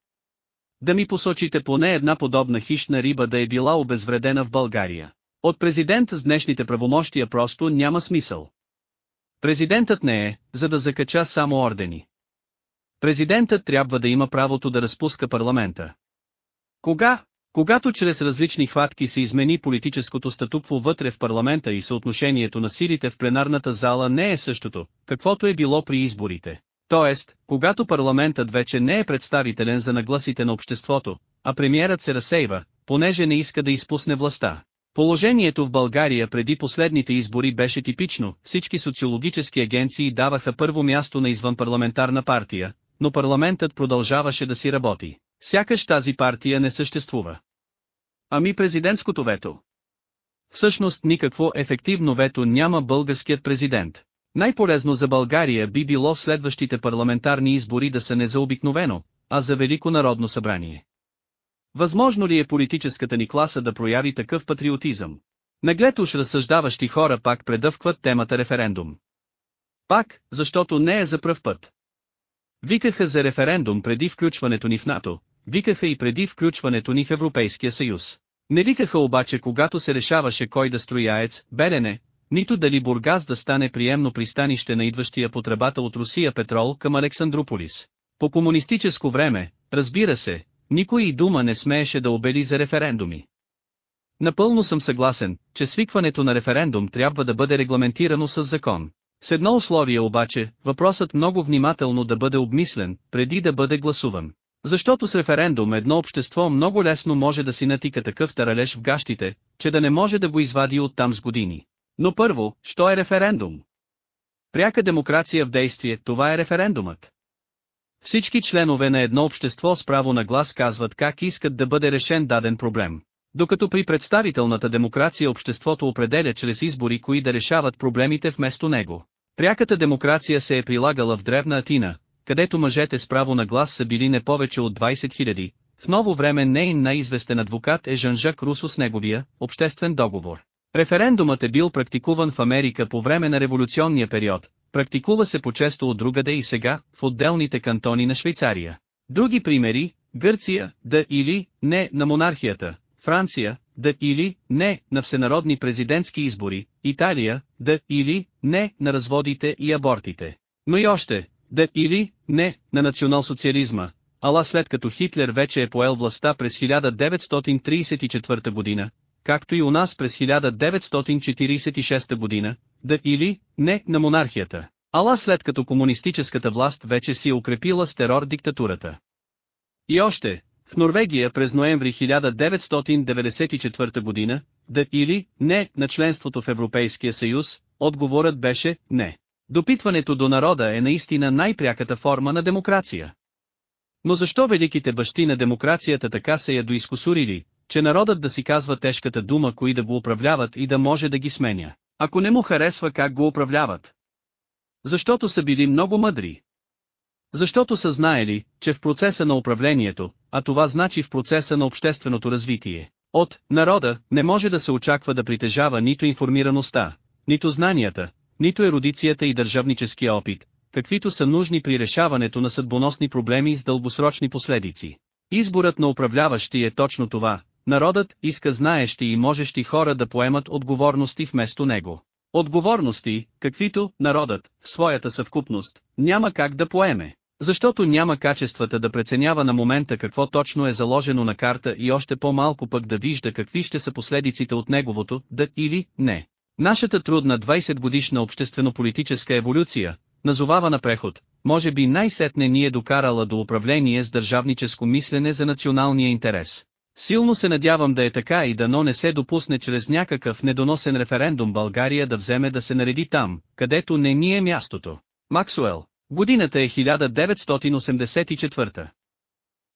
Да ми посочите поне една подобна хищна риба да е била обезвредена в България. От президент с днешните правомощия просто няма смисъл. Президентът не е, за да закача само ордени. Президентът трябва да има правото да разпуска парламента. Кога? Когато чрез различни хватки се измени политическото статукво вътре в парламента и съотношението на силите в пленарната зала не е същото, каквото е било при изборите. Тоест, когато парламентът вече не е представителен за нагласите на обществото, а премиерът се разсейва, понеже не иска да изпусне властта. Положението в България преди последните избори беше типично, всички социологически агенции даваха първо място на извънпарламентарна партия, но парламентът продължаваше да си работи. Сякаш тази партия не съществува. Ами президентското вето? Всъщност никакво ефективно вето няма българският президент. Най-полезно за България би било следващите парламентарни избори да са не за обикновено, а за Велико народно събрание. Възможно ли е политическата ни класа да прояви такъв патриотизъм? Наглед уж разсъждаващи хора пак предъвкват темата референдум. Пак, защото не е за пръв път. Викаха за референдум преди включването ни в НАТО, викаха и преди включването ни в Европейския съюз. Не викаха обаче когато се решаваше кой да строи АЕЦ, Белене, нито дали Бургас да стане приемно пристанище на идващия потребател от Русия петрол към Александрополис. По комунистическо време, разбира се, никой и дума не смееше да обели за референдуми. Напълно съм съгласен, че свикването на референдум трябва да бъде регламентирано с закон. С едно условие обаче, въпросът много внимателно да бъде обмислен, преди да бъде гласуван. Защото с референдум едно общество много лесно може да си натика такъв таралеж в гащите, че да не може да го извади оттам с години. Но първо, що е референдум? Пряка демокрация в действие, това е референдумът. Всички членове на едно общество с право на глас казват как искат да бъде решен даден проблем. Докато при представителната демокрация обществото определя чрез избори кои да решават проблемите вместо него. Пряката демокрация се е прилагала в древна Атина, където мъжете с право на глас са били не повече от 20 000. В ново време нейн най-известен адвокат е Жан-Жак Русо с неговия обществен договор. Референдумът е бил практикуван в Америка по време на революционния период, практикува се по-често от другаде и сега, в отделните кантони на Швейцария. Други примери, Гърция, да или не на монархията, Франция, да или не на всенародни президентски избори, Италия, да или не на разводите и абортите. Но и още, да или не на националсоциализма, ала след като Хитлер вече е поел властта през 1934 година, както и у нас през 1946 година, да или не на монархията. Ала след като комунистическата власт вече си е укрепила с терор диктатурата. И още, в Норвегия през ноември 1994 година, да или не на членството в Европейския съюз, отговорът беше не. Допитването до народа е наистина най-пряката форма на демокрация. Но защо великите бащи на демокрацията така се я доискусурили, че народът да си казва тежката дума кои да го управляват и да може да ги сменя, ако не му харесва как го управляват? Защото са били много мъдри. Защото са знаели, че в процеса на управлението, а това значи в процеса на общественото развитие, от народа не може да се очаква да притежава нито информираността, нито знанията, нито ерудицията и държавническия опит, каквито са нужни при решаването на съдбоносни проблеми с дългосрочни последици. Изборът на управляващи е точно това, народът иска знаещи и можещи хора да поемат отговорности вместо него. Отговорности, каквито народът, в своята съвкупност, няма как да поеме. Защото няма качествата да преценява на момента какво точно е заложено на карта и още по-малко пък да вижда какви ще са последиците от неговото, да или не. Нашата трудна 20 годишна обществено-политическа еволюция, назовавана преход, може би най-сетне ни е докарала до управление с държавническо мислене за националния интерес. Силно се надявам да е така и дано не се допусне чрез някакъв недоносен референдум България да вземе да се нареди там, където не ни е мястото. Максуел Годината е 1984.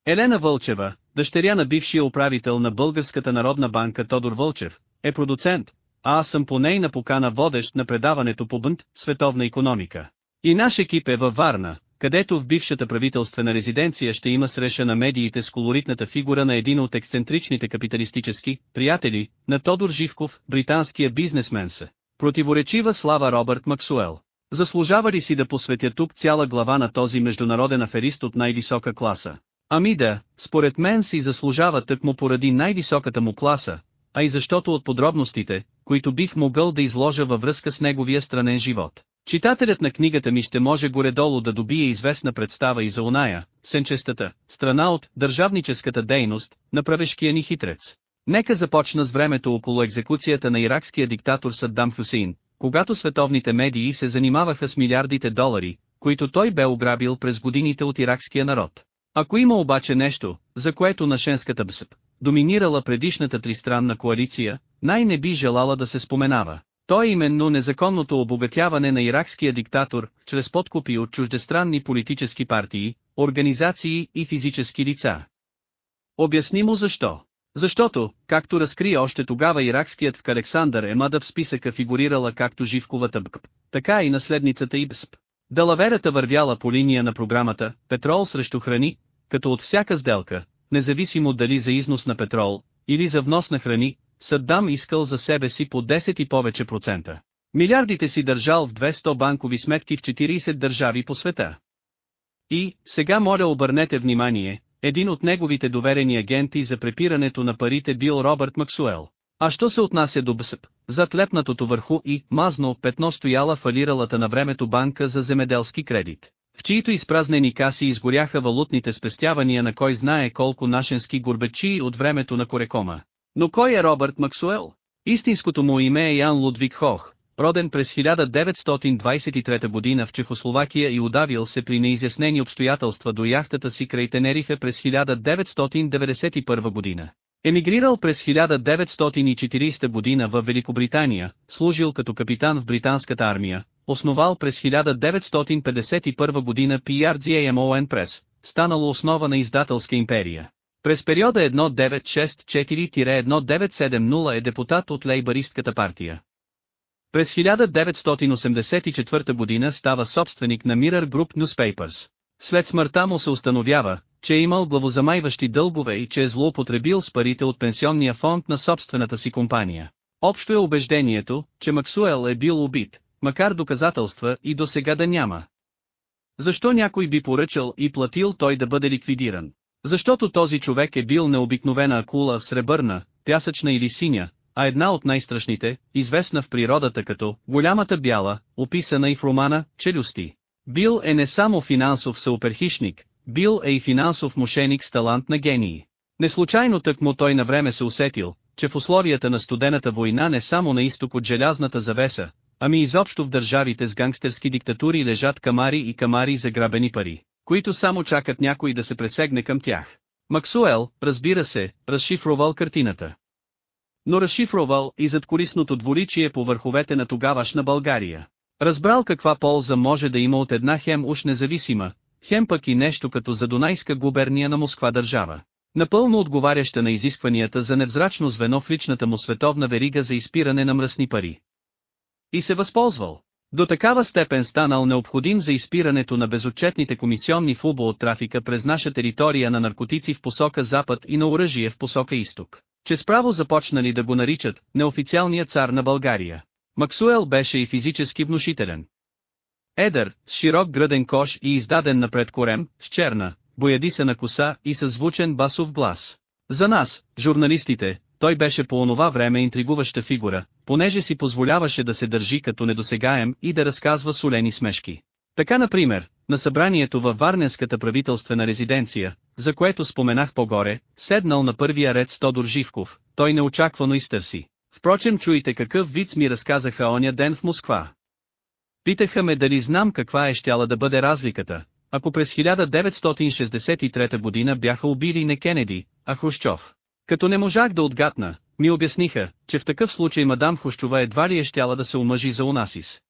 Елена Вълчева, дъщеря на бившия управител на Българската народна банка Тодор Вълчев, е продуцент, а аз съм по нейна покана водещ на предаването по бънт «Световна економика». И наш екип е във Варна, където в бившата правителствена резиденция ще има среща на медиите с колоритната фигура на един от ексцентричните капиталистически приятели на Тодор Живков, британския бизнесмен се. Противоречива слава Робърт Максуел. Заслужава ли си да посветя тук цяла глава на този международен аферист от най-висока класа? Ами да, според мен си заслужава тъкмо поради най-високата му класа, а и защото от подробностите, които бих могъл да изложа във връзка с неговия странен живот. Читателят на книгата ми ще може горе-долу да добие известна представа и за оная, сенчестата, страна от държавническата дейност, на правешкия ни хитрец. Нека започна с времето около екзекуцията на иракския диктатор Саддам Хусейн, когато световните медии се занимаваха с милиардите долари, които той бе ограбил през годините от иракския народ. Ако има обаче нещо, за което нашенската БСП, доминирала предишната тристранна коалиция, най-не би желала да се споменава. То е именно незаконното обогатяване на иракския диктатор, чрез подкупи от чуждестранни политически партии, организации и физически лица. Обяснимо защо. Защото, както разкри още тогава иракският в Александър Емада в списъка фигурирала както Живковата БКП, така и наследницата ИБСП. Далаверата вървяла по линия на програмата «Петрол срещу храни», като от всяка сделка, независимо дали за износ на петрол, или за внос на храни, Саддам искал за себе си по 10 и повече процента. Милиардите си държал в 200 банкови сметки в 40 държави по света. И, сега моля обърнете внимание, един от неговите доверени агенти за препирането на парите бил Робърт Максуел. А що се отнася до БСП, зад лепнатото върху и мазно петно стояла фалиралата на времето банка за земеделски кредит, в чието изпразнени каси изгоряха валутните спестявания на кой знае колко нашенски горбачи от времето на Корекома. Но кой е Робърт Максуел? Истинското му име е Ян Лудвиг Хох, роден през 1923 година в Чехословакия и удавил се при неизяснени обстоятелства до яхтата си край Тенерифе през 1991 година. Емигрирал през 1940 година в Великобритания, служил като капитан в британската армия, основал през 1951 година PRGAMON Press, станало основа на издателска империя. През периода 1964-1970 е депутат от лейбаристката партия. През 1984 година става собственик на Mirror Group Newspapers. След смъртта му се установява, че е имал главозамайващи дългове и че е злоупотребил с парите от пенсионния фонд на собствената си компания. Общо е убеждението, че Максуел е бил убит, макар доказателства и до сега да няма. Защо някой би поръчал и платил той да бъде ликвидиран? Защото този човек е бил необикновена акула сребърна, пясъчна или синя, а една от най-страшните, известна в природата като «голямата бяла», описана и в романа «Челюсти». Бил е не само финансов съуперхищник, бил е и финансов мошеник с талант на гении. Неслучайно тък му той навреме се усетил, че в условията на студената война не само на изток от желязната завеса, ами изобщо в държавите с гангстерски диктатури лежат камари и камари за грабени пари, които само чакат някой да се пресегне към тях. Максуел, разбира се, разшифровал картината. Но разшифровал и зад колисното дворичие по върховете на тогавашна България. Разбрал каква полза може да има от една хем уж независима, хем пък и нещо като задонайска губерния на Москва държава. Напълно отговаряща на изискванията за невзрачно звено в личната му световна верига за изпиране на мръсни пари. И се възползвал. До такава степен станал необходим за изпирането на безотчетните комисионни в от трафика през наша територия на наркотици в посока запад и на оръжие в посока изток, че справо започнали да го наричат неофициалния цар на България. Максуел беше и физически внушителен. Едър, с широк гръден кош и издаден напред корем, с черна, боядисана коса и със звучен басов глас. За нас, журналистите, той беше по онова време интригуваща фигура, понеже си позволяваше да се държи като недосегаем и да разказва солени смешки. Така например, на събранието във Варненската правителствена резиденция, за което споменах по-горе, седнал на първия ред Стодор Живков, той неочаквано изтърси. Впрочем чуйте какъв виц ми разказаха оня ден в Москва. Питаха ме дали знам каква е щяла да бъде разликата, ако през 1963 година бяха убили не Кенеди, а Хрущов. Като не можах да отгатна, ми обясниха, че в такъв случай мадам Хущова едва ли е щяла да се омъжи за Унасис.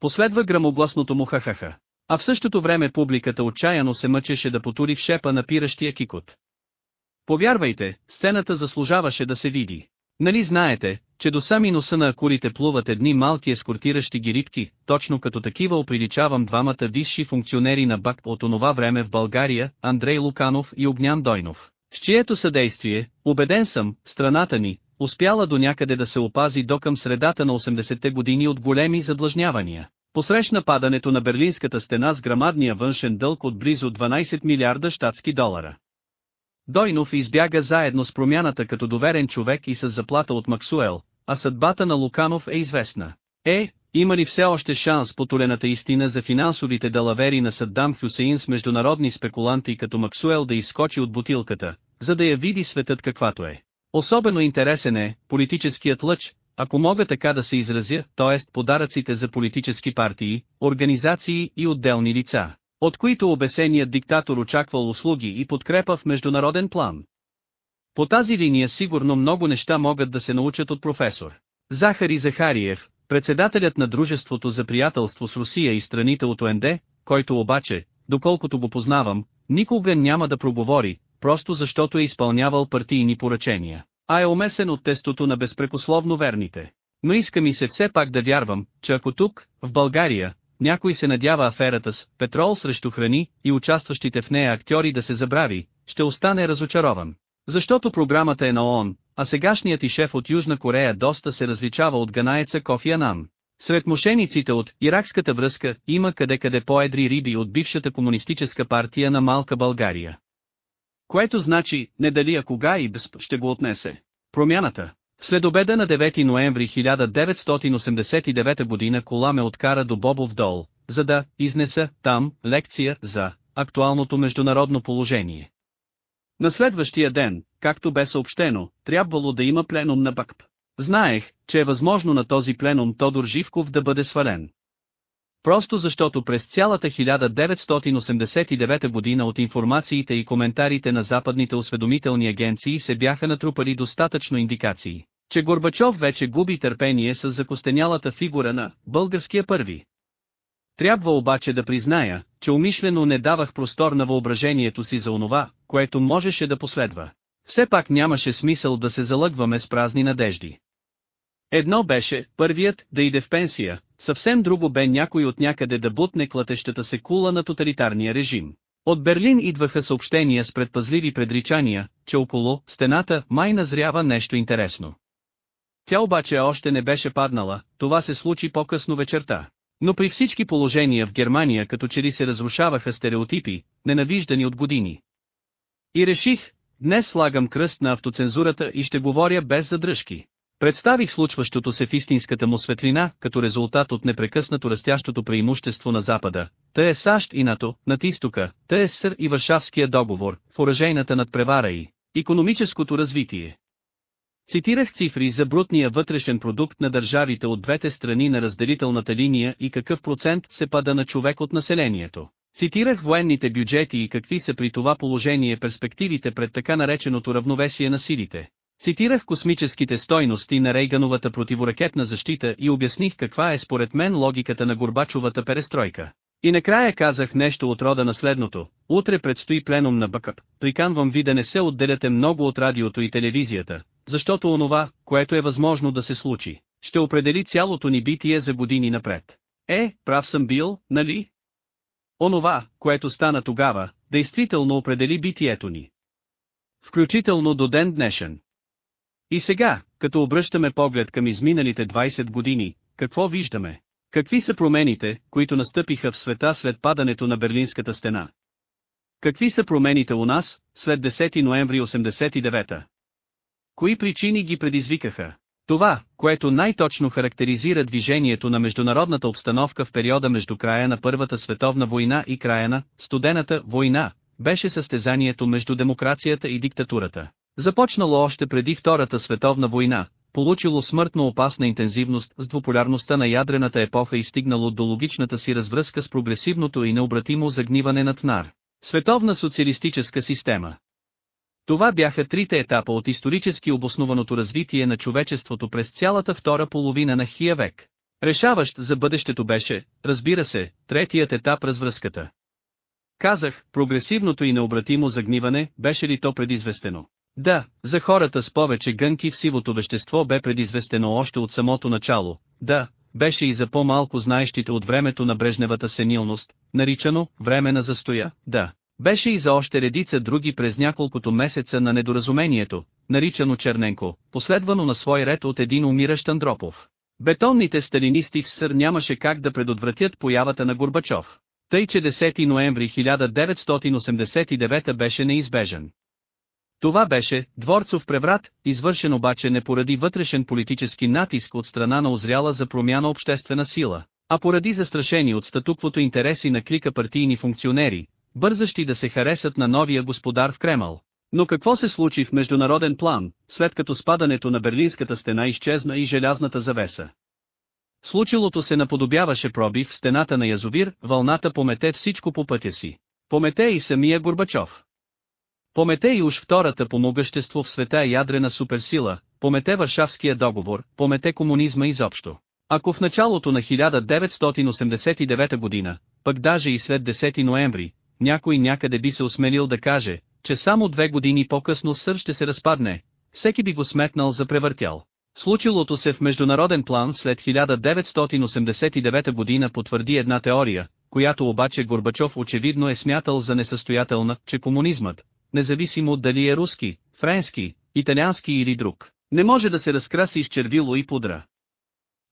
Последва грамогласното му хахаха. А в същото време публиката отчаяно се мъчеше да потури в шепа на пиращия кикот. Повярвайте, сцената заслужаваше да се види. Нали знаете, че до сами носа на акулите плуват едни малки ескортиращи ги рибки, точно като такива оприличавам двамата висши функционери на БАК от онова време в България, Андрей Луканов и Огнян Дойнов, с чието съдействие, убеден съм, страната ни, успяла до някъде да се опази до към средата на 80-те години от големи задлъжнявания. Посрещна падането на Берлинската стена с грамадния външен дълг от близо 12 милиарда щатски долара. Дойнов избяга заедно с промяната като доверен човек и с заплата от Максуел, а съдбата на Луканов е известна. Е, има ли все още шанс по толената истина за финансовите далавери на Саддам Хюсеин с международни спекуланти като Максуел да изскочи от бутилката, за да я види светът каквато е? Особено интересен е, политическият лъч, ако мога така да се изразя, т.е. подаръците за политически партии, организации и отделни лица, от които обесеният диктатор очаквал услуги и подкрепа в международен план. По тази линия сигурно много неща могат да се научат от професор. Захари Захариев, председателят на Дружеството за приятелство с Русия и страните от ОНД, който обаче, доколкото го познавам, никога няма да проговори, просто защото е изпълнявал партийни поръчения, а е умесен от тестото на безпрекословно верните. Но иска ми се все пак да вярвам, че ако тук, в България, някой се надява аферата с петрол срещу храни и участващите в нея актьори да се забрави, ще остане разочарован. Защото програмата е на ООН, а сегашният и шеф от Южна Корея доста се различава от ганаеца Кофи Анан. Сред мошениците от иракската връзка има къде-къде по-едри риби от бившата комунистическа партия на Малка България. Което значи, не дали а кога и без ще го отнесе. Промяната. След обеда на 9 ноември 1989 година кола ме откара до Бобов дол, за да изнеса там лекция за актуалното международно положение. На следващия ден, както бе съобщено, трябвало да има пленум на БАКП. Знаех, че е възможно на този пленум Тодор Живков да бъде свален. Просто защото през цялата 1989 година от информациите и коментарите на западните осведомителни агенции се бяха натрупали достатъчно индикации, че Горбачов вече губи търпение с закостенялата фигура на «българския първи». Трябва обаче да призная, че умишлено не давах простор на въображението си за онова, което можеше да последва. Все пак нямаше смисъл да се залъгваме с празни надежди. Едно беше, първият, да иде в пенсия, съвсем друго бе някой от някъде да бутне клатещата се кула на тоталитарния режим. От Берлин идваха съобщения с предпазливи предричания, че около стената май назрява нещо интересно. Тя обаче още не беше паднала, това се случи по-късно вечерта. Но при всички положения в Германия като че ли се разрушаваха стереотипи, ненавиждани от години. И реших, днес слагам кръст на автоцензурата и ще говоря без задръжки. Представих случващото се в истинската му светлина, като резултат от непрекъснато растящото преимущество на Запада, Те е САЩ и НАТО, над изтока, Те е СъР и Варшавския договор, в оръжейната надпревара и економическото развитие. Цитирах цифри за брутния вътрешен продукт на държавите от двете страни на разделителната линия и какъв процент се пада на човек от населението. Цитирах военните бюджети и какви са при това положение перспективите пред така нареченото равновесие на силите. Цитирах космическите стойности на Рейгановата противоракетна защита и обясних каква е според мен логиката на Горбачовата перестройка. И накрая казах нещо от рода на следното, утре предстои пленум на БКП, приканвам ви да не се отделяте много от радиото и телевизията, защото онова, което е възможно да се случи, ще определи цялото ни битие за години напред. Е, прав съм бил, нали? Онова, което стана тогава, действително определи битието ни. Включително до ден днешен. И сега, като обръщаме поглед към изминалите 20 години, какво виждаме? Какви са промените, които настъпиха в света след падането на Берлинската стена? Какви са промените у нас, след 10 ноември 89 Кои причини ги предизвикаха? Това, което най-точно характеризира движението на международната обстановка в периода между края на Първата световна война и края на Студената война, беше състезанието между демокрацията и диктатурата. Започнало още преди Втората световна война, получило смъртно опасна интензивност с двуполярността на ядрената епоха и стигнало до логичната си развръзка с прогресивното и необратимо загниване на ТНАР. Световна социалистическа система. Това бяха трите етапа от исторически обоснованото развитие на човечеството през цялата втора половина на хия век. Решаващ за бъдещето беше, разбира се, третият етап развръзката. Казах, прогресивното и необратимо загниване, беше ли то предизвестено? Да, за хората с повече гънки в сивото вещество бе предизвестено още от самото начало, да, беше и за по-малко знаещите от времето на брежневата сенилност, наричано «време на застоя», да. Беше и за още редица други през няколкото месеца на недоразумението, наричано Черненко, последвано на свой ред от един умиращ Андропов. Бетонните сталинисти в СъР нямаше как да предотвратят появата на Горбачов. Тъй че 10 ноември 1989 беше неизбежен. Това беше дворцов преврат, извършен обаче не поради вътрешен политически натиск от страна на озряла за промяна обществена сила, а поради застрашени от статуквото интереси на клика партийни функционери, бързащи да се харесат на новия господар в Кремъл. Но какво се случи в международен план, след като спадането на Берлинската стена изчезна и желязната завеса? Случилото се наподобяваше пробив в стената на язовир, вълната помете всичко по пътя си. Помете и самия Горбачов. Помете и уж втората по могъщество в света ядрена суперсила, помете Варшавския договор, помете комунизма изобщо. Ако в началото на 1989 година, пък даже и след 10 ноември, някой някъде би се осмелил да каже, че само две години по-късно сър ще се разпадне, всеки би го сметнал за превъртял. Случилото се в международен план след 1989 година потвърди една теория, която обаче Горбачов очевидно е смятал за несъстоятелна, че комунизмът, независимо дали е руски, френски, италиански или друг, не може да се разкраси с червило и пудра.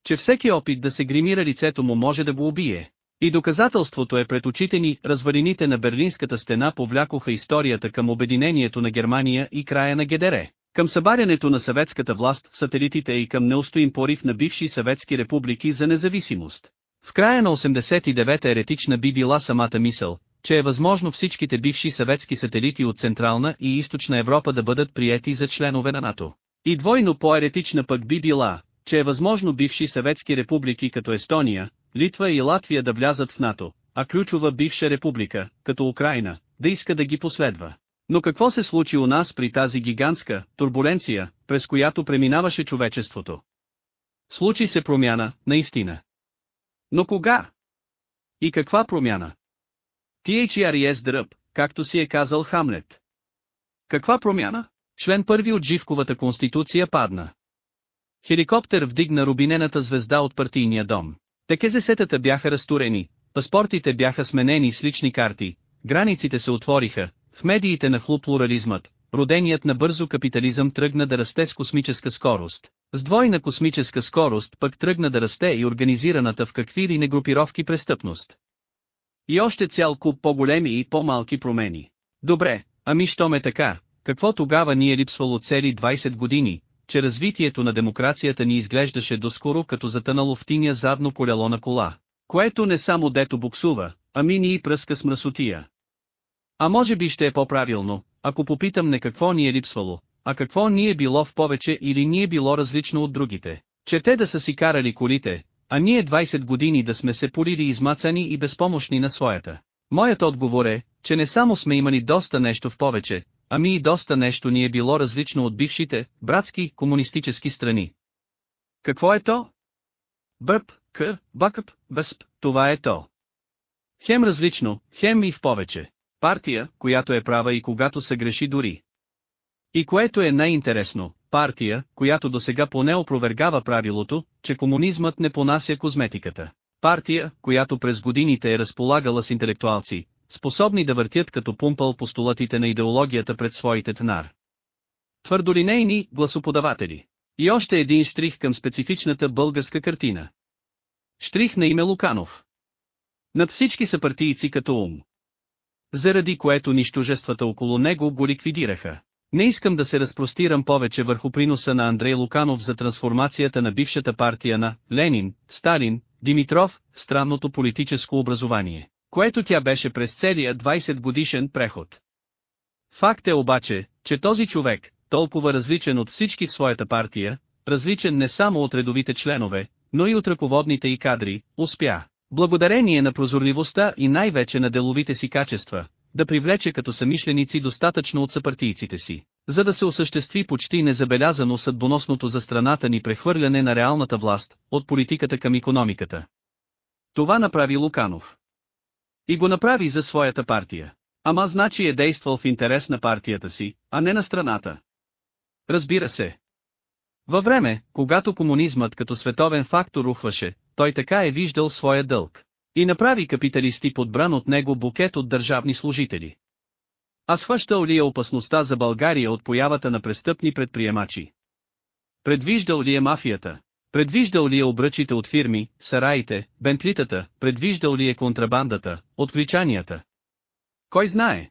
Че всеки опит да се гримира лицето му може да го убие. И доказателството е пред очите ни, развалините на Берлинската стена повлякоха историята към обединението на Германия и края на ГДР, към събарянето на съветската власт в сателитите и към неустоим порив на бивши съветски републики за независимост. В края на 89-та еретична би била самата мисъл, че е възможно всичките бивши съветски сателити от Централна и Източна Европа да бъдат приети за членове на НАТО. И двойно по-еретична пък би била, че е възможно бивши съветски републики като Естония, Литва и Латвия да влязат в НАТО, а ключова бивша република, като Украина, да иска да ги последва. Но какво се случи у нас при тази гигантска турбуленция, през която преминаваше човечеството? Случи се промяна, наистина. Но кога? И каква промяна? THRES дръб, както си е казал Хамлет. Каква промяна? Член първи от Живковата конституция падна. Хеликоптер вдигна рубинената звезда от партийния дом. Текезесетата бяха разтурени, паспортите бяха сменени с лични карти, границите се отвориха, в медиите на хлуп плурализмът, роденият на бързо капитализъм тръгна да расте с космическа скорост. С двойна космическа скорост пък тръгна да расте и организираната в какви ли не групировки престъпност. И още цял куп по-големи и по-малки промени. Добре, ами що ме така, какво тогава ни е липсвало цели 20 години, че развитието на демокрацията ни изглеждаше доскоро като затънало в тиня задно колело на кола, което не само дето буксува, ами ни и пръска с мръсотия. А може би ще е по-правилно, ако попитам не какво ни е липсвало, а какво ни е било в повече или ни е било различно от другите, че те да са си карали колите, а ние 20 години да сме се полили измацани и безпомощни на своята. Моят отговор е, че не само сме имали доста нещо в повече, ами и доста нещо ни е било различно от бившите, братски, комунистически страни. Какво е то? Бъп, кър, бакъп, бъсп, това е то. Хем различно, хем и в повече. Партия, която е права и когато се греши дори. И което е най-интересно, партия, която до сега поне опровергава правилото, че комунизмът не понася козметиката. Партия, която през годините е разполагала с интелектуалци, способни да въртят като пумпал постулатите на идеологията пред своите тенар. Твърдолинейни гласоподаватели. И още един штрих към специфичната българска картина. Штрих на име Луканов. Над всички са партийци като ум. Заради което нищожествата около него го ликвидираха. Не искам да се разпростирам повече върху приноса на Андрей Луканов за трансформацията на бившата партия на Ленин, Сталин, Димитров, странното политическо образование което тя беше през целия 20 годишен преход. Факт е обаче, че този човек, толкова различен от всички в своята партия, различен не само от редовите членове, но и от ръководните и кадри, успя, благодарение на прозорливостта и най-вече на деловите си качества, да привлече като самишленици достатъчно от съпартийците си, за да се осъществи почти незабелязано съдбоносното за страната ни прехвърляне на реалната власт, от политиката към економиката. Това направи Луканов. И го направи за своята партия. Ама значи е действал в интерес на партията си, а не на страната. Разбира се. Във време, когато комунизмът като световен фактор рухваше, той така е виждал своя дълг. И направи капиталисти подбран от него букет от държавни служители. А схващал ли е опасността за България от появата на престъпни предприемачи? Предвиждал ли е мафията? Предвиждал ли е обръчите от фирми, сараите, бентлитата, предвиждал ли е контрабандата, отвличанията? Кой знае?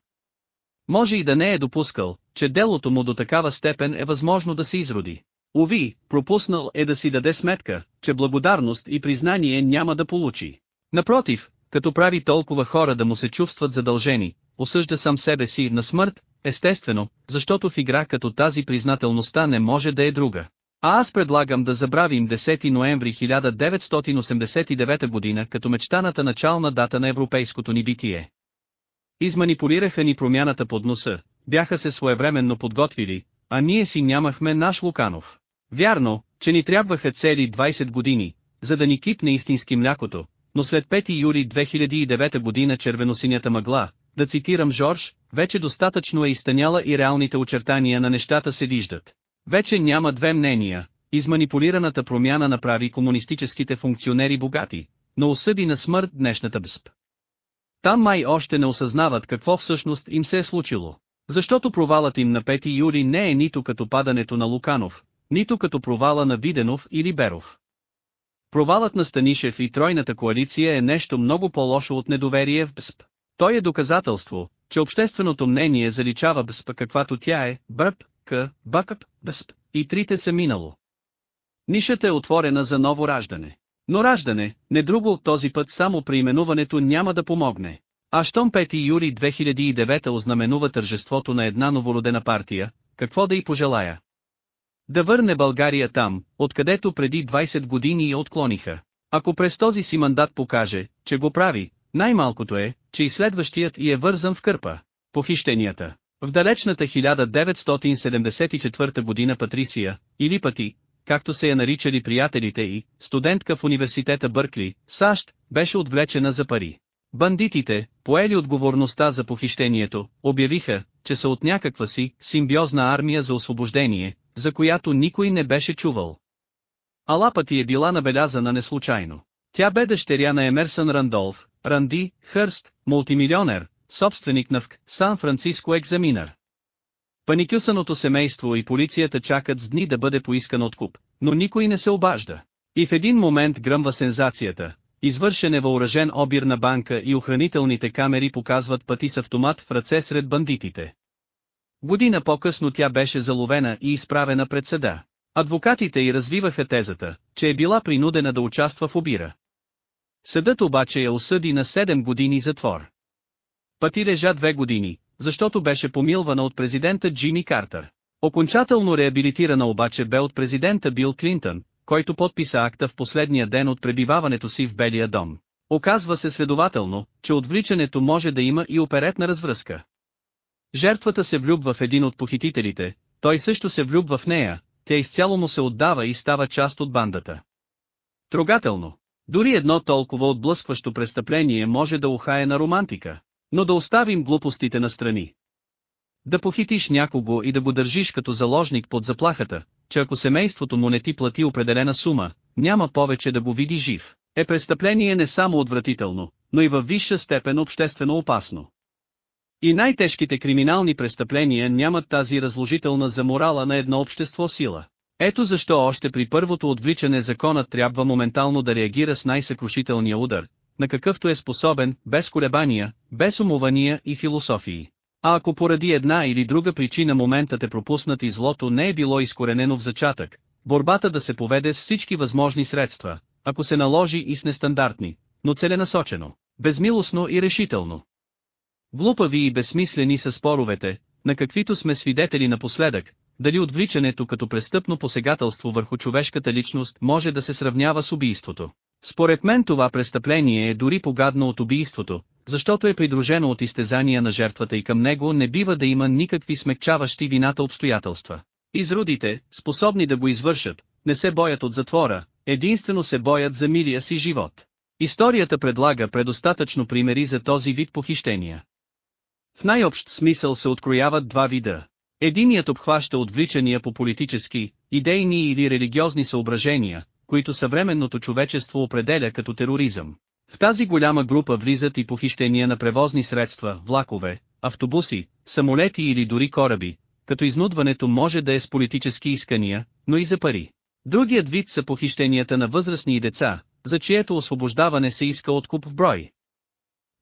Може и да не е допускал, че делото му до такава степен е възможно да се изроди. Уви, пропуснал е да си даде сметка, че благодарност и признание няма да получи. Напротив, като прави толкова хора да му се чувстват задължени, осъжда сам себе си на смърт, естествено, защото в игра като тази признателността не може да е друга. А аз предлагам да забравим 10 ноември 1989 година като мечтаната начална дата на европейското ни битие. Изманипулираха ни промяната под носа, бяха се своевременно подготвили, а ние си нямахме наш Луканов. Вярно, че ни трябваха цели 20 години, за да ни кипне истински млякото, но след 5 юли 2009 година червеносинята мъгла, да цитирам Жорж, вече достатъчно е изтъняла и реалните очертания на нещата се виждат. Вече няма две мнения, изманипулираната промяна направи комунистическите функционери богати, но осъди на смърт днешната БСП. Там май още не осъзнават какво всъщност им се е случило. Защото провалът им на 5 юли не е нито като падането на Луканов, нито като провала на Виденов или Беров. Провалът на Станишев и тройната коалиция е нещо много по-лошо от недоверие в БСП. Той е доказателство, че общественото мнение заличава БСП каквато тя е, БРП, К, БАКъп, БСП, и трите са минало. Нишата е отворена за ново раждане. Но раждане, не друго от този път само преименуването няма да помогне. А щом 5 юли 2009 ознаменува тържеството на една новородена партия, какво да й пожелая? Да върне България там, откъдето преди 20 години я отклониха. Ако през този си мандат покаже, че го прави, най-малкото е, че и следващият и е вързан в кърпа. Похищенията. В далечната 1974 година Патрисия, или Пати, както се я наричали приятелите й, студентка в университета Бъркли, САЩ, беше отвлечена за пари. Бандитите, поели отговорността за похищението, обявиха, че са от някаква си симбиозна армия за освобождение, за която никой не беше чувал. Алапати е била набелязана неслучайно. Тя бе дъщеря на Емерсън Рандолф, Ранди, Хърст, мултимилионер, собственик на ВК, Сан-Франциско екзаминър. Паникюсаното семейство и полицията чакат с дни да бъде поискан откуп, но никой не се обажда. И в един момент гръмва сензацията. Извършен е въоръжен обир на банка и охранителните камери показват пъти с автомат в ръце сред бандитите. Година по-късно тя беше заловена и изправена пред съда. Адвокатите й развиваха тезата, че е била принудена да участва в обира. Съдът обаче я осъди на 7 години затвор. Пъти лежа две години, защото беше помилвана от президента Джимми Картер. Окончателно реабилитирана обаче бе от президента Бил Клинтън, който подписа акта в последния ден от пребиваването си в Белия дом. Оказва се следователно, че отвличането може да има и оперетна развръзка. Жертвата се влюбва в един от похитителите, той също се влюбва в нея, тя изцяло му се отдава и става част от бандата. Трогателно. Дори едно толкова отблъскващо престъпление може да ухае на романтика. Но да оставим глупостите на страни. Да похитиш някого и да го държиш като заложник под заплахата, че ако семейството му не ти плати определена сума, няма повече да го види жив, е престъпление не само отвратително, но и във висша степен обществено опасно. И най-тежките криминални престъпления нямат тази разложителна за морала на едно общество сила. Ето защо още при първото отвличане законът трябва моментално да реагира с най-съкрушителния удар, на какъвто е способен, без колебания, без умования и философии. А ако поради една или друга причина моментът е пропуснат и злото не е било изкоренено в зачатък, борбата да се поведе с всички възможни средства, ако се наложи и с нестандартни, но целенасочено, безмилостно и решително. Глупави и безсмислени са споровете, на каквито сме свидетели напоследък, дали отвличането като престъпно посегателство върху човешката личност може да се сравнява с убийството. Според мен това престъпление е дори погадно от убийството, защото е придружено от изтезания на жертвата и към него не бива да има никакви смекчаващи вината обстоятелства. Изродите, способни да го извършат, не се боят от затвора, единствено се боят за милия си живот. Историята предлага предостатъчно примери за този вид похищения. В най-общ смисъл се открояват два вида. Единият обхваща отвличания по политически, идейни или религиозни съображения, които съвременното човечество определя като тероризъм. В тази голяма група влизат и похищения на превозни средства, влакове, автобуси, самолети или дори кораби, като изнудването може да е с политически искания, но и за пари. Другият вид са похищенията на възрастни и деца, за чието освобождаване се иска откуп в брой.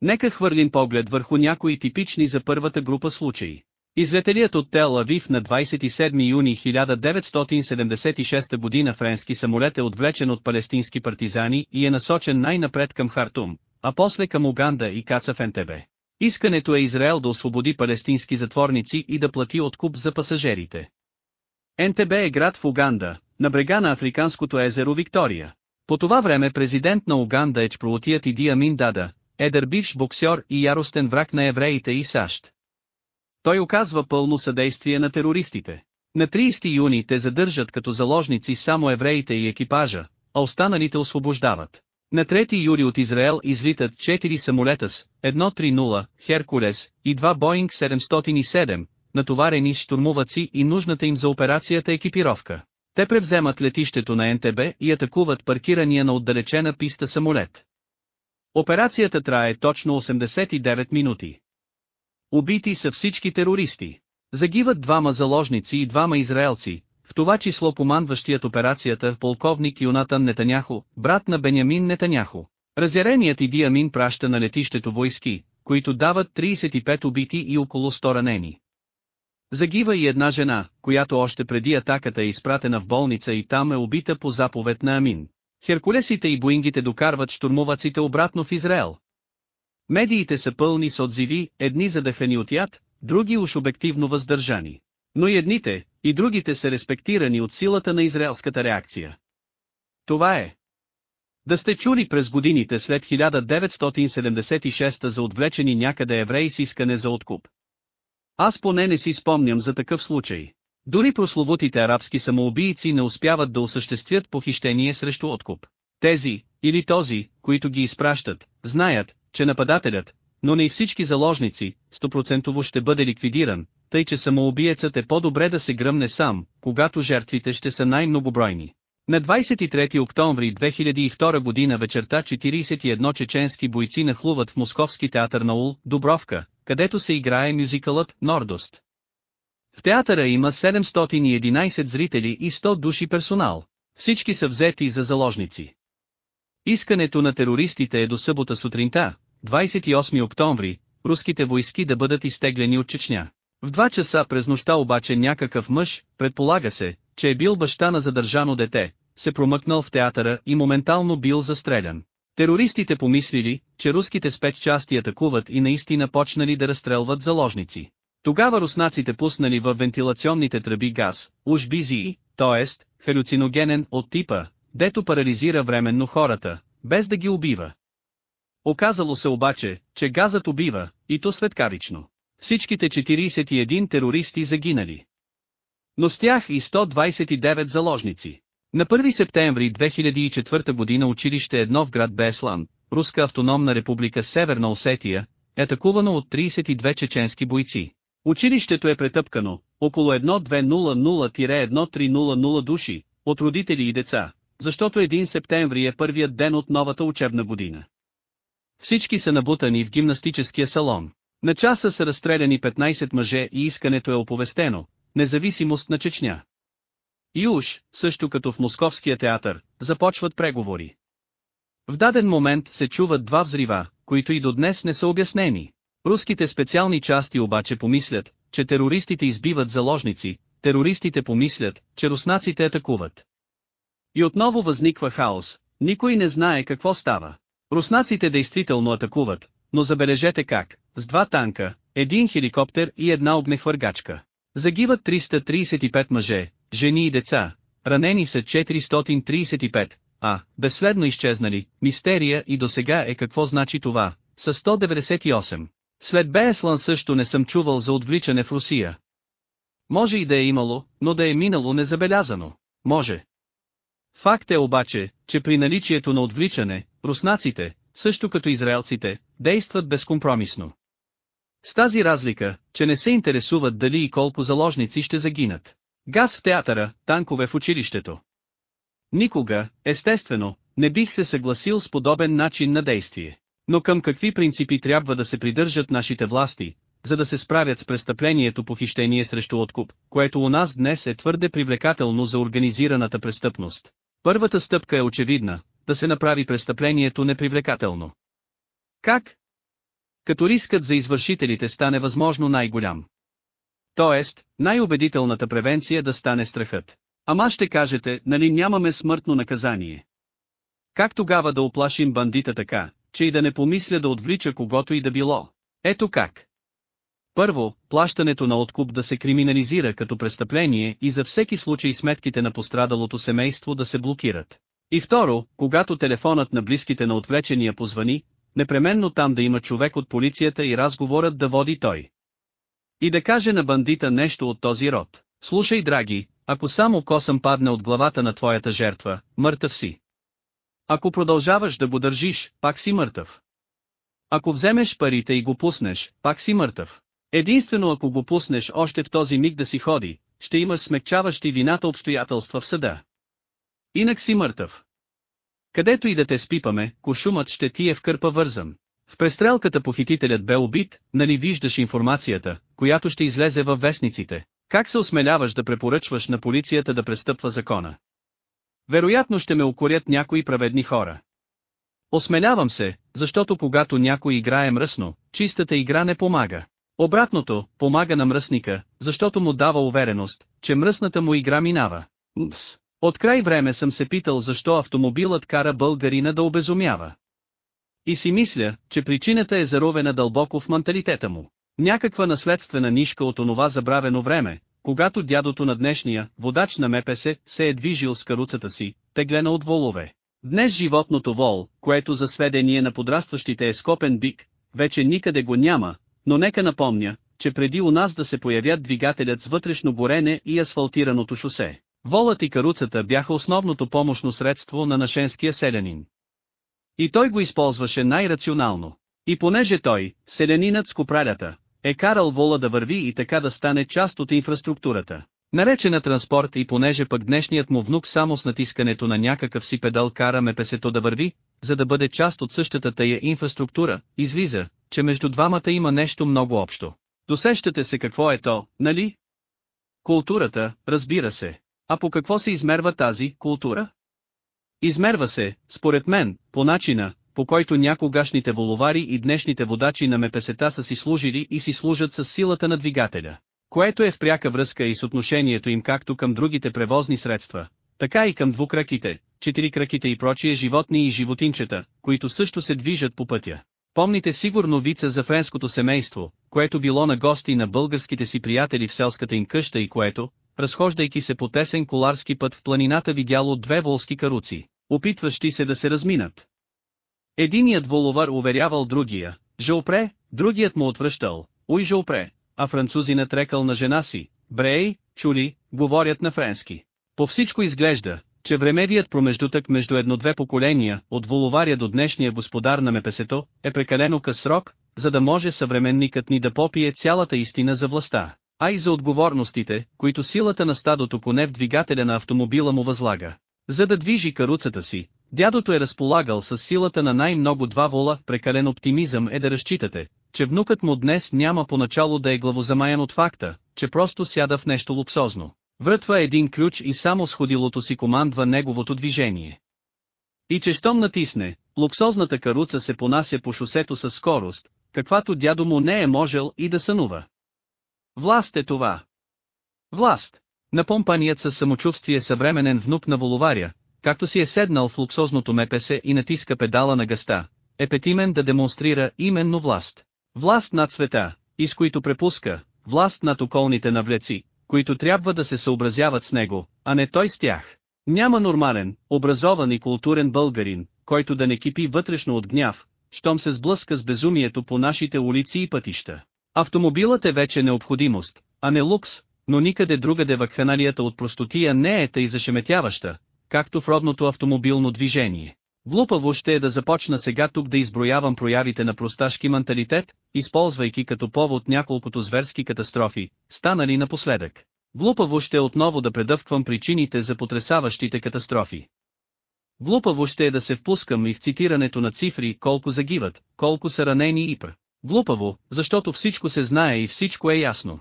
Нека хвърлим поглед върху някои типични за първата група случаи. Излетелият от Тел Авив на 27 юни 1976 година френски самолет е отвлечен от палестински партизани и е насочен най-напред към Хартум, а после към Уганда и Каца в НТБ. Искането е Израел да освободи палестински затворници и да плати откуп за пасажерите. НТБ е град в Уганда, на брега на Африканското езеро Виктория. По това време президент на Уганда е чпролотият Иди Амин Дада, едър бивш боксер и яростен враг на евреите и САЩ. Той оказва пълно съдействие на терористите. На 30 юни те задържат като заложници само евреите и екипажа, а останалите освобождават. На 3 юли от Израел излитат 4 самолета с 130 Херкулес и 2 Боинг 707, натоварени с штурмуваци и нужната им за операцията екипировка. Те превземат летището на НТБ и атакуват паркирания на отдалечена писта самолет. Операцията трае точно 89 минути. Убити са всички терористи. Загиват двама заложници и двама израелци, в това число командващият операцията полковник Юнатан Нетаняхо, брат на Бенямин Нетаняхо. Разяреният Иди Амин праща на летището войски, които дават 35 убити и около 100 ранени. Загива и една жена, която още преди атаката е изпратена в болница и там е убита по заповед на Амин. Херкулесите и боингите докарват штурмуваците обратно в Израел. Медиите са пълни с отзиви, едни задъхани от яд, други уж обективно въздържани. Но и едните, и другите са респектирани от силата на израелската реакция. Това е. Да сте чули през годините след 1976 за отвлечени някъде евреи с искане за откуп. Аз поне не си спомням за такъв случай. Дори прословутите арабски самоубийци не успяват да осъществят похищение срещу откуп. Тези, или този, които ги изпращат, знаят, че нападателят, но не и всички заложници, стопроцентово ще бъде ликвидиран, тъй че самоубиецът е по-добре да се гръмне сам, когато жертвите ще са най-многобройни. На 23 октомври 2002 година вечерта 41 чеченски бойци нахлуват в Московски театър на Ул, Дубровка, където се играе мюзикълът «Нордост». В театъра има 711 зрители и 100 души персонал. Всички са взети за заложници. Искането на терористите е до събота сутринта, 28 октомври, руските войски да бъдат изтеглени от Чечня. В 2 часа през нощта обаче някакъв мъж, предполага се, че е бил баща на задържано дете, се промъкнал в театъра и моментално бил застрелян. Терористите помислили, че руските спецчасти атакуват и наистина почнали да разстрелват заложници. Тогава руснаците пуснали в вентилационните тръби газ, уж бизи, т.е. халюциногенен от типа, дето парализира временно хората, без да ги убива. Оказало се обаче, че газът убива, и то светкарично. Всичките 41 терористи загинали. Но с тях и 129 заложници. На 1 септември 2004 година училище едно в град Беслан, Руска автономна република Северна Осетия, е атакувано от 32 чеченски бойци. Училището е претъпкано, около 1200-1300 души, от родители и деца, защото 1 септември е първият ден от новата учебна година. Всички са набутани в гимнастическия салон. На часа са разстреляни 15 мъже и искането е оповестено, независимост на Чечня. И също като в Московския театър, започват преговори. В даден момент се чуват два взрива, които и до днес не са обяснени. Руските специални части обаче помислят, че терористите избиват заложници, терористите помислят, че руснаците атакуват. И отново възниква хаос, никой не знае какво става. Руснаците действително атакуват, но забележете как, с два танка, един хеликоптер и една огнехвъргачка. Загиват 335 мъже, жени и деца, ранени са 435, а, безследно изчезнали, мистерия и досега е какво значи това, са 198. След Бееслан също не съм чувал за отвличане в Русия. Може и да е имало, но да е минало незабелязано. Може. Факт е обаче, че при наличието на отвличане, руснаците, също като израелците, действат безкомпромисно. С тази разлика, че не се интересуват дали и колко заложници ще загинат. Газ в театъра, танкове в училището. Никога, естествено, не бих се съгласил с подобен начин на действие. Но към какви принципи трябва да се придържат нашите власти, за да се справят с престъплението похищение срещу откуп, което у нас днес е твърде привлекателно за организираната престъпност. Първата стъпка е очевидна, да се направи престъплението непривлекателно. Как? Като рискът за извършителите стане възможно най-голям. Тоест, най-убедителната превенция да стане страхът. Ама ще кажете, нали нямаме смъртно наказание. Как тогава да оплашим бандита така, че и да не помисля да отвлича когото и да било? Ето как. Първо, плащането на откуп да се криминализира като престъпление и за всеки случай сметките на пострадалото семейство да се блокират. И второ, когато телефонът на близките на отвлечения позвани, непременно там да има човек от полицията и разговорът да води той. И да каже на бандита нещо от този род. Слушай драги, ако само косъм падне от главата на твоята жертва, мъртъв си. Ако продължаваш да го държиш, пак си мъртъв. Ако вземеш парите и го пуснеш, пак си мъртъв. Единствено ако го пуснеш още в този миг да си ходи, ще имаш смекчаващи вината обстоятелства в съда. Инак си мъртъв. Където и да те спипаме, кошумът ще ти е в кърпа вързан. В престрелката похитителят бе убит, нали виждаш информацията, която ще излезе във вестниците. Как се осмеляваш да препоръчваш на полицията да престъпва закона? Вероятно ще ме укорят някои праведни хора. Осмелявам се, защото когато някой играе мръсно, чистата игра не помага. Обратното, помага на мръсника, защото му дава увереност, че мръсната му игра минава. Мс. От край време съм се питал защо автомобилът кара българина да обезумява. И си мисля, че причината е заровена дълбоко в менталитета му. Някаква наследствена нишка от онова забравено време, когато дядото на днешния, водач на МПС, се е движил с каруцата си, теглена от волове. Днес животното вол, което за сведение на подрастващите е скопен бик, вече никъде го няма, но нека напомня, че преди у нас да се появят двигателят с вътрешно горене и асфалтираното шосе. Волът и каруцата бяха основното помощно средство на нашенския селянин. И той го използваше най-рационално. И понеже той, селянинът с копралята, е карал вола да върви и така да стане част от инфраструктурата. Наречена транспорт и понеже пък днешният му внук само с натискането на някакъв си педал кара МПС-то да върви, за да бъде част от същата тая инфраструктура, излиза, че между двамата има нещо много общо. Досещате се какво е то, нали? Културата, разбира се. А по какво се измерва тази култура? Измерва се, според мен, по начина, по който някогашните воловари и днешните водачи на МПС-та са си служили и си служат с силата на двигателя, което е в пряка връзка и с отношението им както към другите превозни средства, така и към двукраките, четирикраките и прочие животни и животинчета, които също се движат по пътя. Помните сигурно вица за френското семейство, което било на гости на българските си приятели в селската им къща и което, разхождайки се по тесен коларски път в планината видяло две волски каруци, опитващи се да се разминат. Единият воловар уверявал другия, Жълпре, другият му отвръщал, уй Жълпре, а французинът рекал на жена си, Брей, чули, говорят на френски. По всичко изглежда, че времевият промеждутък между едно-две поколения, от воловаря до днешния господар на мепесето, е прекалено къс срок, за да може съвременникът ни да попие цялата истина за властта, а и за отговорностите, които силата на стадото поне в двигателя на автомобила му възлага. За да движи каруцата си, дядото е разполагал с силата на най-много два вола, прекален оптимизъм е да разчитате, че внукът му днес няма поначало да е главозамаян от факта, че просто сяда в нещо луксозно. Врътва един ключ и само с ходилото си командва неговото движение. И че щом натисне, луксозната каруца се понася по шосето с скорост, каквато дядо му не е можел и да сънува. Власт е това. Власт. Напомпаният със самочувствие съвременен внук на воловаря, както си е седнал в луксозното МПС и натиска педала на гъста, е петимен да демонстрира именно власт. Власт над света, из които препуска, власт над околните навлеци, които трябва да се съобразяват с него, а не той с тях. Няма нормален, образован и културен българин, който да не кипи вътрешно от гняв, щом се сблъска с безумието по нашите улици и пътища. Автомобилът е вече необходимост, а не лукс, но никъде другаде вакханалията от простотия не е тъй зашеметяваща, както в родното автомобилно движение. Глупаво ще е да започна сега тук да изброявам проявите на просташки менталитет, използвайки като повод няколкото зверски катастрофи, станали напоследък. Глупаво ще е отново да предъвквам причините за потрясаващите катастрофи. Глупаво ще е да се впускам и в цитирането на цифри колко загиват, колко са ранени и пр. Глупаво, защото всичко се знае и всичко е ясно.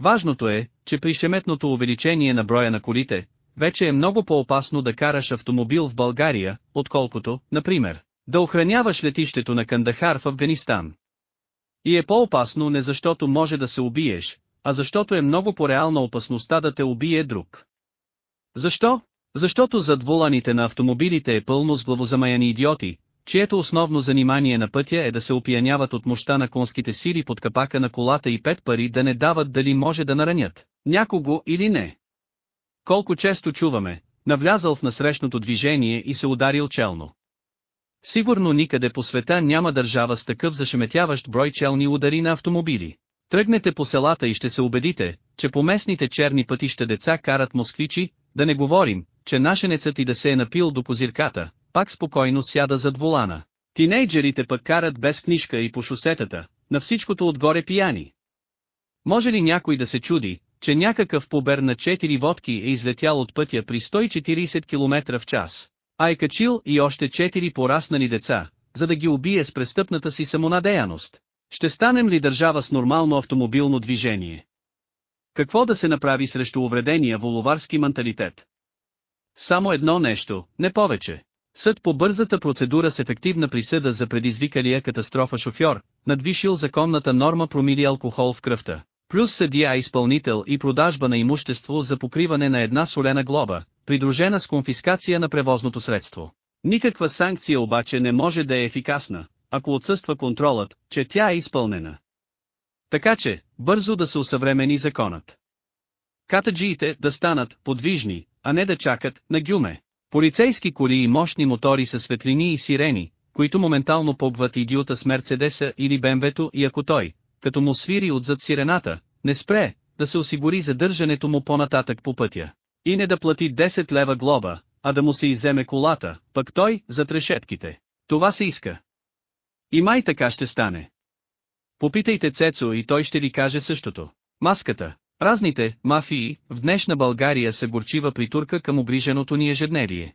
Важното е, че при шеметното увеличение на броя на колите, вече е много по-опасно да караш автомобил в България, отколкото, например, да охраняваш летището на Кандахар в Афганистан. И е по-опасно не защото може да се убиеш, а защото е много по-реална опасността да те убие друг. Защо? Защото зад воланите на автомобилите е пълно с главозамаяни идиоти, чието основно занимание на пътя е да се опияняват от мощта на конските сили под капака на колата и пет пари да не дават дали може да наранят някого или не. Колко често чуваме, навлязал в насрещното движение и се ударил челно. Сигурно никъде по света няма държава с такъв зашеметяващ брой челни удари на автомобили. Тръгнете по селата и ще се убедите, че по местните черни пътища деца карат москвичи, да не говорим, че нашенецът и да се е напил до козирката, пак спокойно сяда зад волана. Тинейджерите пък карат без книжка и по шосетата, на всичкото отгоре пияни. Може ли някой да се чуди, че някакъв побер на 4 водки е излетял от пътя при 140 км в час, а е качил и още 4 пораснали деца, за да ги убие с престъпната си самонадеяност? Ще станем ли държава с нормално автомобилно движение? Какво да се направи срещу увредения воловарски менталитет? Само едно нещо, не повече. Съд по бързата процедура с ефективна присъда за предизвикалия катастрофа шофьор, надвишил законната норма промили алкохол в кръвта, плюс съдия изпълнител и продажба на имущество за покриване на една солена глоба, придружена с конфискация на превозното средство. Никаква санкция обаче не може да е ефикасна, ако отсъства контролът, че тя е изпълнена. Така че, бързо да се усъвремени законът. Катаджиите да станат подвижни, а не да чакат на гюме. Полицейски коли и мощни мотори с светлини и сирени, които моментално побват идиота с Мерцедеса или БМВто и ако той, като му свири отзад сирената, не спре, да се осигури задържането му по-нататък по пътя. И не да плати 10 лева глоба, а да му се иземе колата, пък той, за трешетките. Това се иска. И май така ще стане. Попитайте Цецо и той ще ви каже същото. Маската, разните мафии в днешна България се горчива притурка към обриженото ни ежедневие.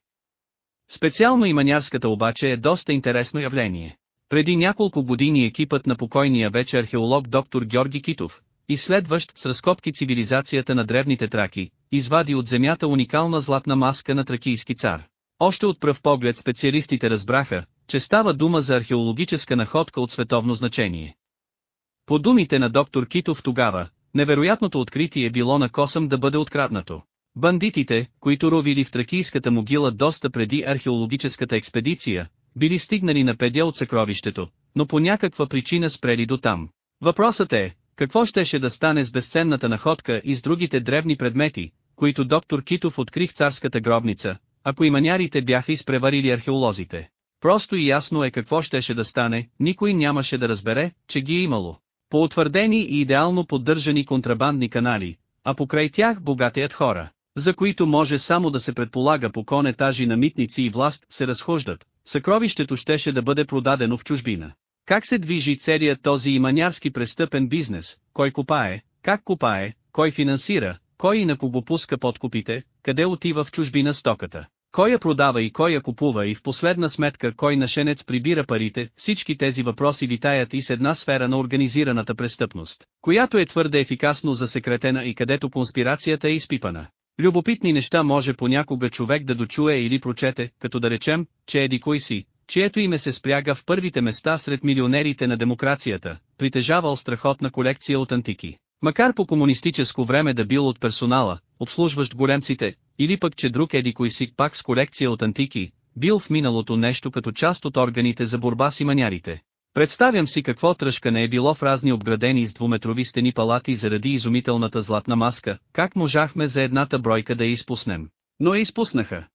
Специално и манярската обаче е доста интересно явление. Преди няколко години екипът на покойния вече археолог доктор Георги Китов, изследващ с разкопки цивилизацията на древните траки, извади от земята уникална златна маска на тракийски цар. Още от пръв поглед специалистите разбраха, че става дума за археологическа находка от световно значение. По думите на доктор Китов тогава, невероятното откритие било на косъм да бъде откраднато. Бандитите, които ровили в тракийската могила доста преди археологическата експедиция, били стигнали на педя от съкровището, но по някаква причина спрели до там. Въпросът е, какво щеше да стане с безценната находка и с другите древни предмети, които доктор Китов откри в царската гробница, ако и манярите бяха изпреварили археолозите. Просто и ясно е какво щеше да стане, никой нямаше да разбере, че ги е имало. По утвърдени и идеално поддържани контрабандни канали, а покрай тях богатият хора, за които може само да се предполага по кон етажи на митници и власт се разхождат, съкровището щеше да бъде продадено в чужбина. Как се движи целият този иманярски престъпен бизнес, кой копае, как копае, кой финансира, кой и на кого пуска подкупите, къде отива в чужбина стоката, кой я продава и кой я купува и в последна сметка кой нашенец прибира парите, всички тези въпроси витаят и с една сфера на организираната престъпност, която е твърде ефикасно засекретена и където конспирацията е изпипана. Любопитни неща може понякога човек да дочуе или прочете, като да речем, че еди кой си, чието име се спряга в първите места сред милионерите на демокрацията, притежавал страхотна колекция от антики. Макар по комунистическо време да бил от персонала, обслужващ големците, или пък че друг еди кой си пак с колекция от антики, бил в миналото нещо като част от органите за борба с иманярите. Представям си какво тръжкане е било в разни обградени с двуметрови стени палати заради изумителната златна маска, как можахме за едната бройка да я изпуснем. Но я изпуснаха.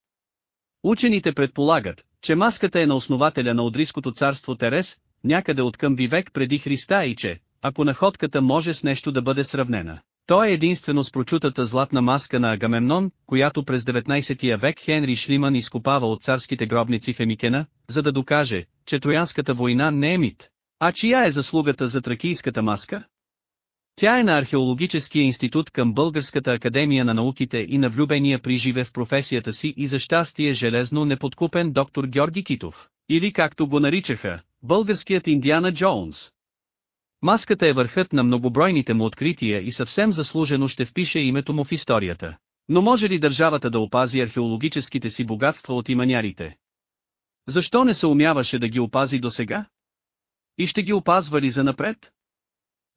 Учените предполагат, че маската е на основателя на Одриското царство Терес, някъде от към вивек преди Христа и че, ако находката може с нещо да бъде сравнена. То е единствено с прочутата златна маска на Агамемнон, която през 19 век Хенри Шлиман изкопава от царските гробници в Емикена, за да докаже, че Троянската война не е мит. А чия е заслугата за тракийската маска? Тя е на Археологическия институт към Българската академия на науките и на влюбения приживе в професията си и за щастие железно неподкупен доктор Георги Китов, или както го наричаха, българският Индиана Джонс. Маската е върхът на многобройните му открития и съвсем заслужено ще впише името му в историята. Но може ли държавата да опази археологическите си богатства от иманярите? Защо не се умяваше да ги опази до сега? И ще ги опазва ли за напред?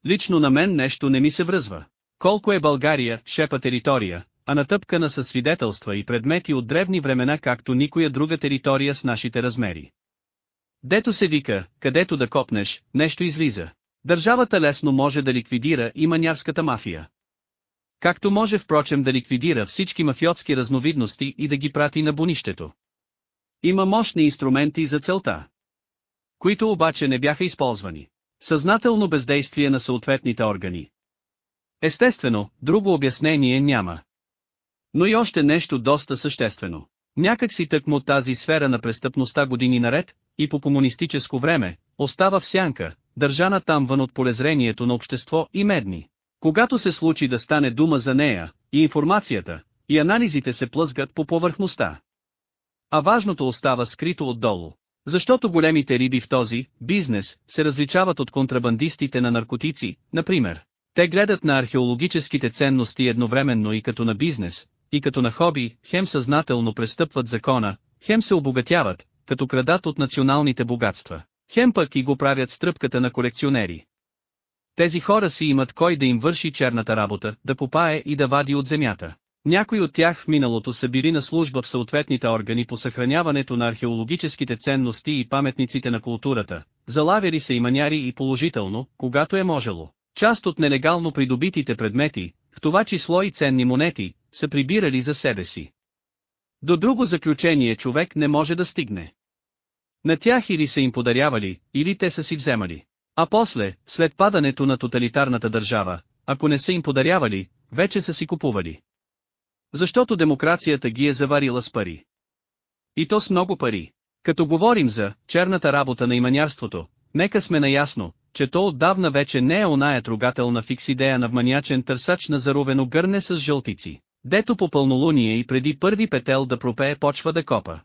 Лично на мен нещо не ми се връзва. Колко е България, шепа територия, а натъпкана със свидетелства и предмети от древни времена както никоя друга територия с нашите размери. Дето се вика, където да копнеш, нещо излиза. Държавата лесно може да ликвидира и манярската мафия. Както може впрочем да ликвидира всички мафиотски разновидности и да ги прати на бунището. Има мощни инструменти за целта. Които обаче не бяха използвани. Съзнателно бездействие на съответните органи. Естествено, друго обяснение няма. Но и още нещо доста съществено. Някак си тъкмо тази сфера на престъпността години наред, и по комунистическо време, остава в сянка, държана там вън от полезрението на общество и медни. Когато се случи да стане дума за нея, и информацията, и анализите се плъзгат по повърхността. А важното остава скрито отдолу. Защото големите риби в този бизнес се различават от контрабандистите на наркотици, например. Те гледат на археологическите ценности едновременно и като на бизнес, и като на хоби, хем съзнателно престъпват закона, хем се обогатяват, като крадат от националните богатства, хем пък и го правят стръпката на колекционери. Тези хора си имат кой да им върши черната работа, да попае и да вади от земята. Някои от тях в миналото са били на служба в съответните органи по съхраняването на археологическите ценности и паметниците на културата, залавяли са и маняри и положително, когато е можело. Част от нелегално придобитите предмети, в това число и ценни монети, са прибирали за себе си. До друго заключение човек не може да стигне. На тях или са им подарявали, или те са си вземали. А после, след падането на тоталитарната държава, ако не са им подарявали, вече са си купували. Защото демокрацията ги е заварила с пари. И то с много пари. Като говорим за черната работа на иманярството, нека сме наясно, че то отдавна вече не е оная трогателна фикс идея на вманячен търсач на заровено гърне с жълтици, дето по пълнолуние и преди първи петел да пропее почва да копа.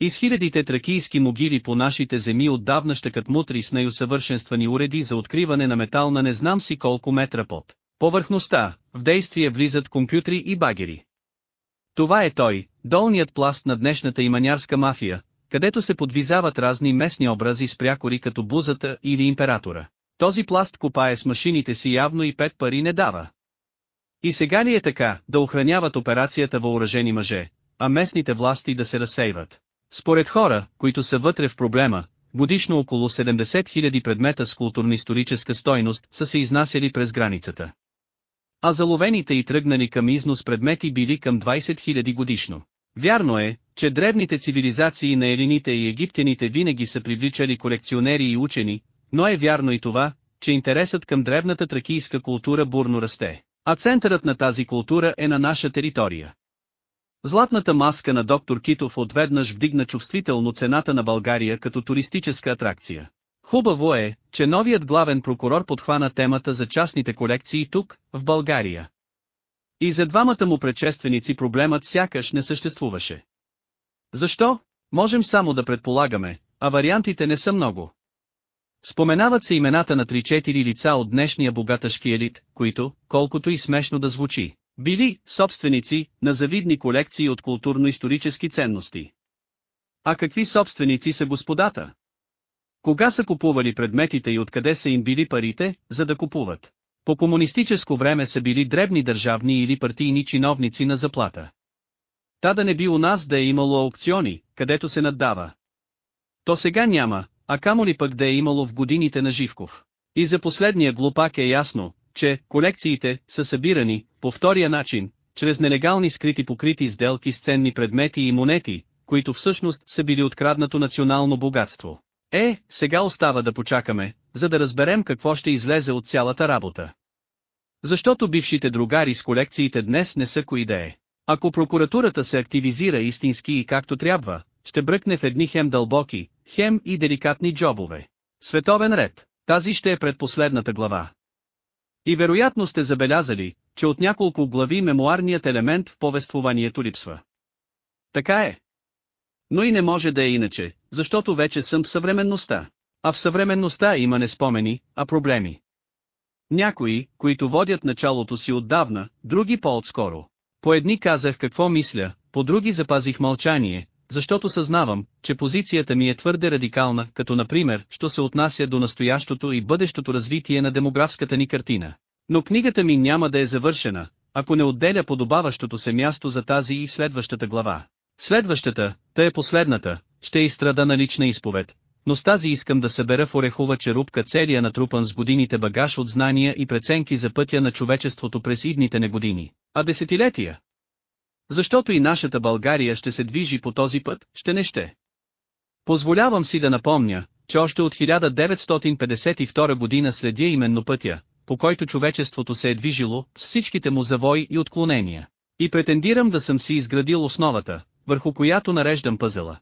Из хилядите тракийски могили по нашите земи отдавна щекат мутри с най-усъвършенствани уреди за откриване на метал на не знам си колко метра под повърхността, в действие влизат компютри и багери. Това е той, долният пласт на днешната иманярска мафия, където се подвизават разни местни образи с прякори като бузата или императора. Този пласт копае с машините си явно и пет пари не дава. И сега ли е така, да охраняват операцията въоръжени мъже, а местните власти да се разсейват? Според хора, които са вътре в проблема, годишно около 70 000 предмета с културно-историческа стойност са се изнасяли през границата. А заловените и тръгнали към износ предмети били към 20 000 годишно. Вярно е, че древните цивилизации на елините и египтяните винаги са привличали колекционери и учени, но е вярно и това, че интересът към древната тракийска култура бурно расте, а центърът на тази култура е на наша територия. Златната маска на доктор Китов отведнъж вдигна чувствително цената на България като туристическа атракция. Хубаво е, че новият главен прокурор подхвана темата за частните колекции тук, в България. И за двамата му предшественици проблемът сякаш не съществуваше. Защо? Можем само да предполагаме, а вариантите не са много. Споменават се имената на 3-4 лица от днешния богатъшки елит, които, колкото и смешно да звучи, били собственици на завидни колекции от културно-исторически ценности. А какви собственици са господата? Кога са купували предметите и откъде са им били парите, за да купуват? По комунистическо време са били дребни държавни или партийни чиновници на заплата. Та да не би у нас да е имало аукциони, където се наддава. То сега няма, а камо ли пък да е имало в годините на Живков. И за последния глупак е ясно, че колекциите са събирани, по втория начин, чрез нелегални скрити покрити сделки с ценни предмети и монети, които всъщност са били откраднато национално богатство. Е, сега остава да почакаме, за да разберем какво ще излезе от цялата работа. Защото бившите другари с колекциите днес не са кои да е. Ако прокуратурата се активизира истински и както трябва, ще бръкне в едни хем дълбоки, хем и деликатни джобове. Световен ред, тази ще е предпоследната глава. И вероятно сте забелязали, че от няколко глави мемуарният елемент в повествованието липсва. Така е. Но и не може да е иначе, защото вече съм в съвременността. А в съвременността има не спомени, а проблеми. Някои, които водят началото си отдавна, други по-отскоро. По едни казах какво мисля, по други запазих мълчание, защото съзнавам, че позицията ми е твърде радикална, като например, що се отнася до настоящото и бъдещото развитие на демографската ни картина. Но книгата ми няма да е завършена, ако не отделя подобаващото се място за тази и следващата глава. Следващата, та е последната, ще изстрада на лична изповед, но с тази искам да събера в орехова черупка целия натрупан с годините багаж от знания и преценки за пътя на човечеството през идните не години, а десетилетия. Защото и нашата България ще се движи по този път, ще не ще. Позволявам си да напомня, че още от 1952 година следя именно пътя, по който човечеството се е движило, с всичките му завои и отклонения. И претендирам да съм си изградил основата, върху която нареждам пъзела.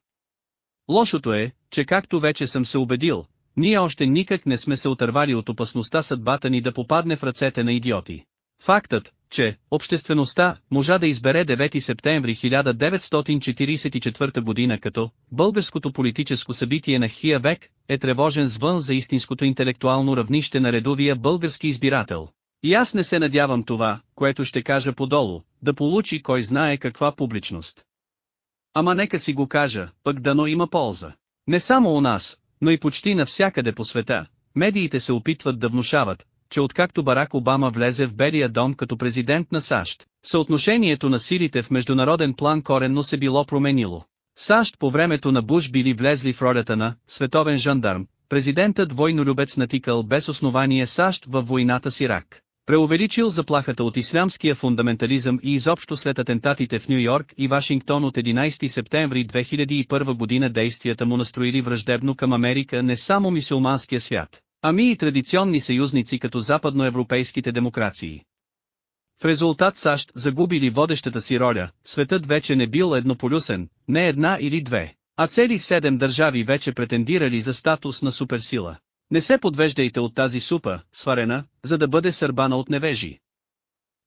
Лошото е, че както вече съм се убедил, ние още никак не сме се отървали от опасността съдбата ни да попадне в ръцете на идиоти. Фактът, че обществеността можа да избере 9 септември 1944 година като българското политическо събитие на хия век, е тревожен звън за истинското интелектуално равнище на редовия български избирател. И аз не се надявам това, което ще кажа подолу, да получи кой знае каква публичност. Ама нека си го кажа, пък дано има полза. Не само у нас, но и почти навсякъде по света, медиите се опитват да внушават, че откакто Барак Обама влезе в Белия дом като президент на САЩ, съотношението на силите в международен план коренно се било променило. САЩ по времето на Буш били влезли в ролята на «световен жандарм», президентът войнолюбец натикал без основание САЩ във войната с Ирак. Преувеличил заплахата от ислямския фундаментализъм и изобщо след атентатите в Нью Йорк и Вашингтон от 11 септември 2001 година действията му настроили враждебно към Америка не само мисулманския свят, ами и традиционни съюзници като западноевропейските демокрации. В резултат САЩ загубили водещата си роля, светът вече не бил еднополюсен, не една или две, а цели седем държави вече претендирали за статус на суперсила. Не се подвеждайте от тази супа, сварена, за да бъде сърбана от невежи.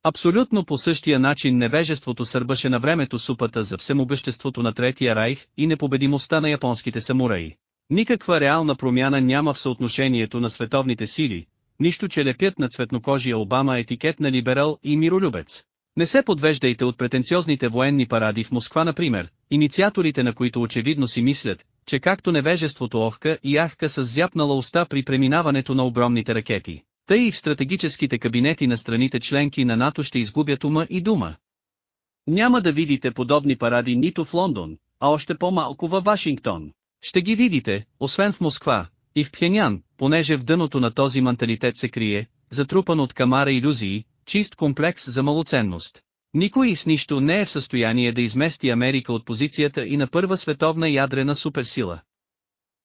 Абсолютно по същия начин невежеството сърбаше на времето супата за всемогъществото на Третия райх и непобедимостта на японските самураи. Никаква реална промяна няма в съотношението на световните сили, нищо че лепят на цветнокожия Обама етикет на либерал и миролюбец. Не се подвеждайте от претенциозните военни паради в Москва например, инициаторите на които очевидно си мислят, че както невежеството охка и ахка с зяпнала уста при преминаването на огромните ракети, тъй и в стратегическите кабинети на страните членки на НАТО ще изгубят ума и дума. Няма да видите подобни паради нито в Лондон, а още по-малко във Вашингтон. Ще ги видите, освен в Москва, и в Пхенян, понеже в дъното на този менталитет се крие, затрупан от камара иллюзии, чист комплекс за малоценност. Никой с нищо не е в състояние да измести Америка от позицията и на първа световна ядрена суперсила.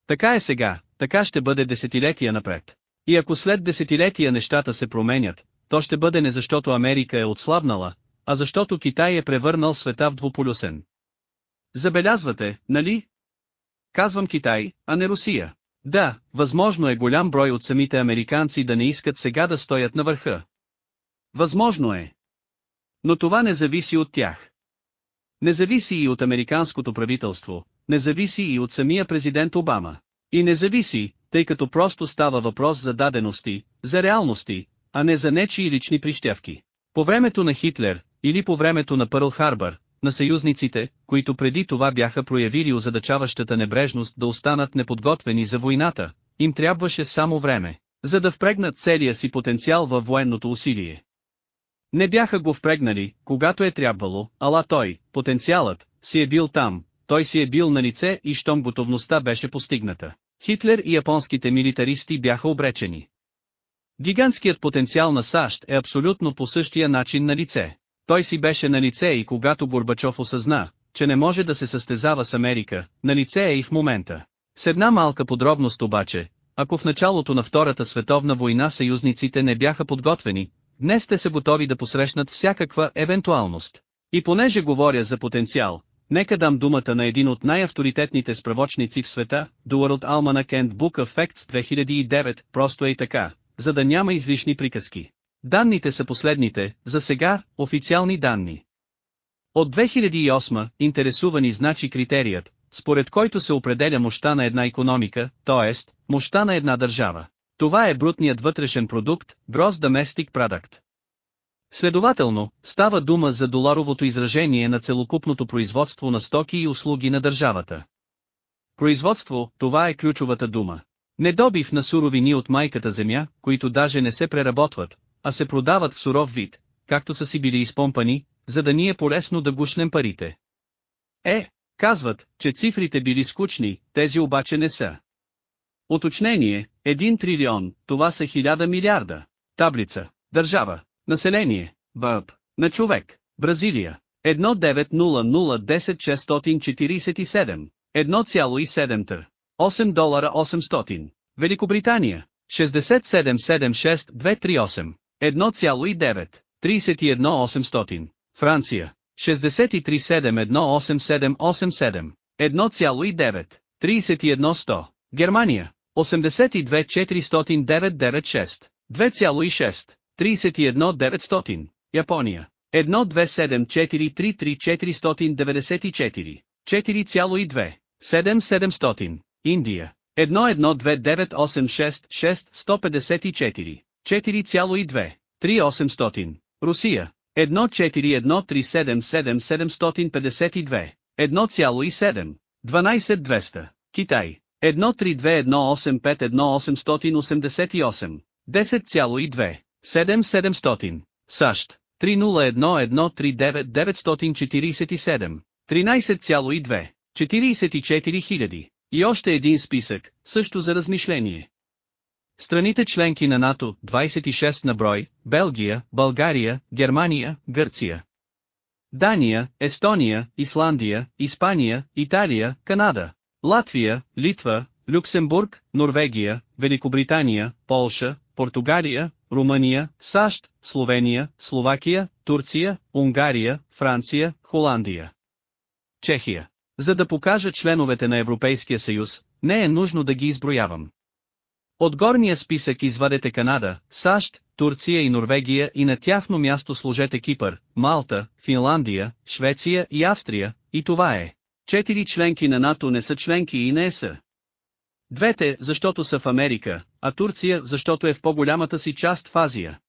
Така е сега, така ще бъде десетилетия напред. И ако след десетилетия нещата се променят, то ще бъде не защото Америка е отслабнала, а защото Китай е превърнал света в двуполюсен. Забелязвате, нали? Казвам Китай, а не Русия. Да, възможно е голям брой от самите американци да не искат сега да стоят на върха. Възможно е. Но това не зависи от тях. Не зависи и от американското правителство, не зависи и от самия президент Обама. И не зависи, тъй като просто става въпрос за дадености, за реалности, а не за нечии лични прищявки. По времето на Хитлер, или по времето на Пърл Харбър, на съюзниците, които преди това бяха проявили озадачаващата небрежност да останат неподготвени за войната, им трябваше само време, за да впрегнат целия си потенциал във военното усилие. Не бяха го впрегнали, когато е трябвало, ала той, потенциалът, си е бил там, той си е бил на лице и щом готовността беше постигната. Хитлер и японските милитаристи бяха обречени. Гигантският потенциал на САЩ е абсолютно по същия начин на лице. Той си беше на лице и когато Горбачов осъзна, че не може да се състезава с Америка, на лице е и в момента. С една малка подробност обаче, ако в началото на Втората световна война съюзниците не бяха подготвени, днес те са готови да посрещнат всякаква евентуалност. И понеже говоря за потенциал, нека дам думата на един от най-авторитетните справочници в света, World Almanac and Book of Facts 2009, просто е и така, за да няма излишни приказки. Данните са последните, за сега, официални данни. От 2008, интересувани значи критерият, според който се определя мощта на една економика, т.е. мощта на една държава. Това е брутният вътрешен продукт, Gross Domestic Product. Следователно, става дума за доларовото изражение на целокупното производство на стоки и услуги на държавата. Производство, това е ключовата дума. Недобив на суровини от майката земя, които даже не се преработват, а се продават в суров вид, както са си били изпомпани, за да ни е полезно да гушнем парите. Е, казват, че цифрите били скучни, тези обаче не са. Уточнение, 1 трилион, това са 1000 милиарда. Таблица. Държава. Население. БАБ. На човек. Бразилия. 1900-10-647. 1,7 тър. 8 долара 800. Великобритания. 6776-238. 1,9. 31 800. Франция. 63718787. 1,9. 31 100. Германия. 82 40996. 2,6. 31 900. Япония. 127433494. 4,2. 7700. Индия. 1129866 4,2. 3800. Русия. 141377752. 1,7. 12200. Китай. 13218518888. 10,2. 7700. САЩ. 301139947. 13,2. 44 000. И още един списък, също за размишление. Страните членки на НАТО, 26 на брой, Белгия, България, Германия, Гърция. Дания, Естония, Исландия, Испания, Италия, Канада. Латвия, Литва, Люксембург, Норвегия, Великобритания, Полша, Португалия, Румъния, САЩ, Словения, Словакия, Турция, Унгария, Франция, Холандия. Чехия. За да покажа членовете на Европейския съюз, не е нужно да ги изброявам. От горния списък извадете Канада, САЩ, Турция и Норвегия и на тяхно място сложете Кипър, Малта, Финландия, Швеция и Австрия, и това е. Четири членки на НАТО не са членки и не са. Двете, защото са в Америка, а Турция, защото е в по-голямата си част в Азия.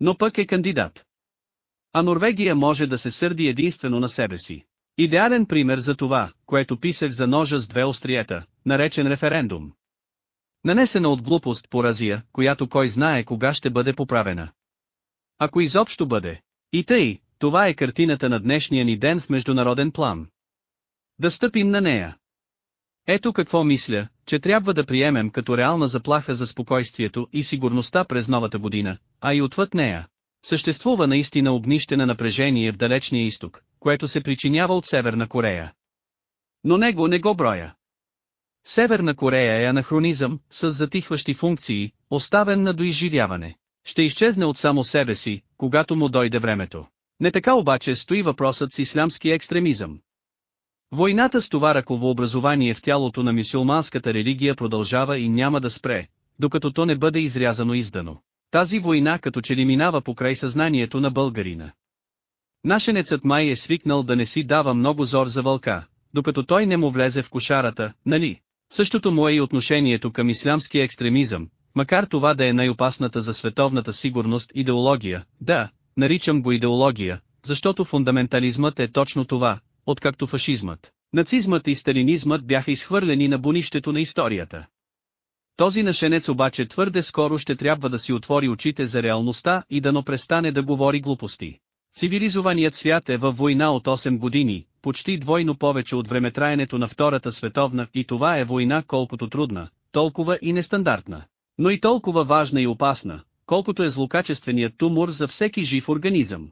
Но пък е кандидат. А Норвегия може да се сърди единствено на себе си. Идеален пример за това, което писах за ножа с две остриета, наречен референдум. Нанесена от глупост поразия, която кой знае кога ще бъде поправена. Ако изобщо бъде. И тъй, това е картината на днешния ни ден в международен план. Да стъпим на нея. Ето какво мисля, че трябва да приемем като реална заплаха за спокойствието и сигурността през новата година, а и отвъд нея. Съществува наистина огнище на напрежение в далечния изток, което се причинява от Северна Корея. Но него не го броя. Северна Корея е анахронизъм, с затихващи функции, оставен на доизживяване. Ще изчезне от само себе си, когато му дойде времето. Не така обаче стои въпросът с ислямски екстремизъм. Войната с това раково образование в тялото на мюсюлманската религия продължава и няма да спре, докато то не бъде изрязано издано. Тази война като че ли минава покрай съзнанието на българина. Нашенецът май е свикнал да не си дава много зор за вълка, докато той не му влезе в кошарата, нали? Същото му е и отношението към ислямския екстремизъм, макар това да е най-опасната за световната сигурност идеология, да, наричам го идеология, защото фундаментализмът е точно това, откакто фашизмът, нацизмът и сталинизмът бяха изхвърлени на бунището на историята. Този нашенец обаче твърде скоро ще трябва да си отвори очите за реалността и да но престане да говори глупости. Цивилизованият свят е във война от 8 години, почти двойно повече от времетраенето на Втората световна и това е война колкото трудна, толкова и нестандартна. Но и толкова важна и опасна, колкото е злокачественият тумор за всеки жив организъм.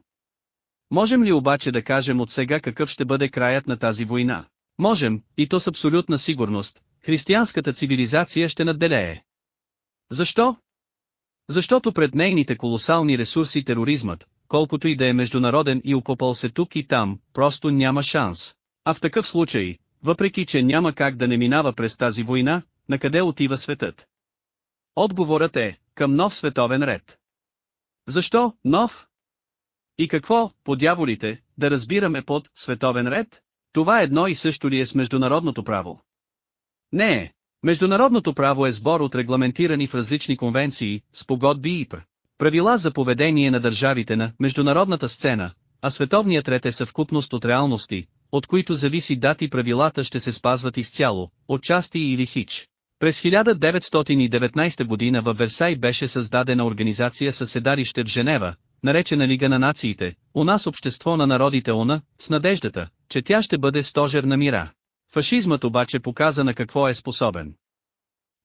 Можем ли обаче да кажем от сега какъв ще бъде краят на тази война? Можем, и то с абсолютна сигурност, християнската цивилизация ще надделее. Защо? Защото пред нейните колосални ресурси тероризмът, колкото и да е международен и окопал се тук и там, просто няма шанс. А в такъв случай, въпреки че няма как да не минава през тази война, на къде отива светът? Отговорът е, към нов световен ред. Защо, нов? И какво, по дяволите, да разбираме под «световен ред»? Това едно и също ли е с международното право? Не. Международното право е сбор от регламентирани в различни конвенции, спогодби и пр. Правила за поведение на държавите на международната сцена, а световният ред е съвкупност от реалности, от които зависи дати правилата ще се спазват изцяло, отчасти или хич. През 1919 година във Версай беше създадена организация със седалище в Женева, наречена Лига на нациите, у нас общество на народите ОНА, с надеждата, че тя ще бъде стожер на мира. Фашизмът обаче показа на какво е способен.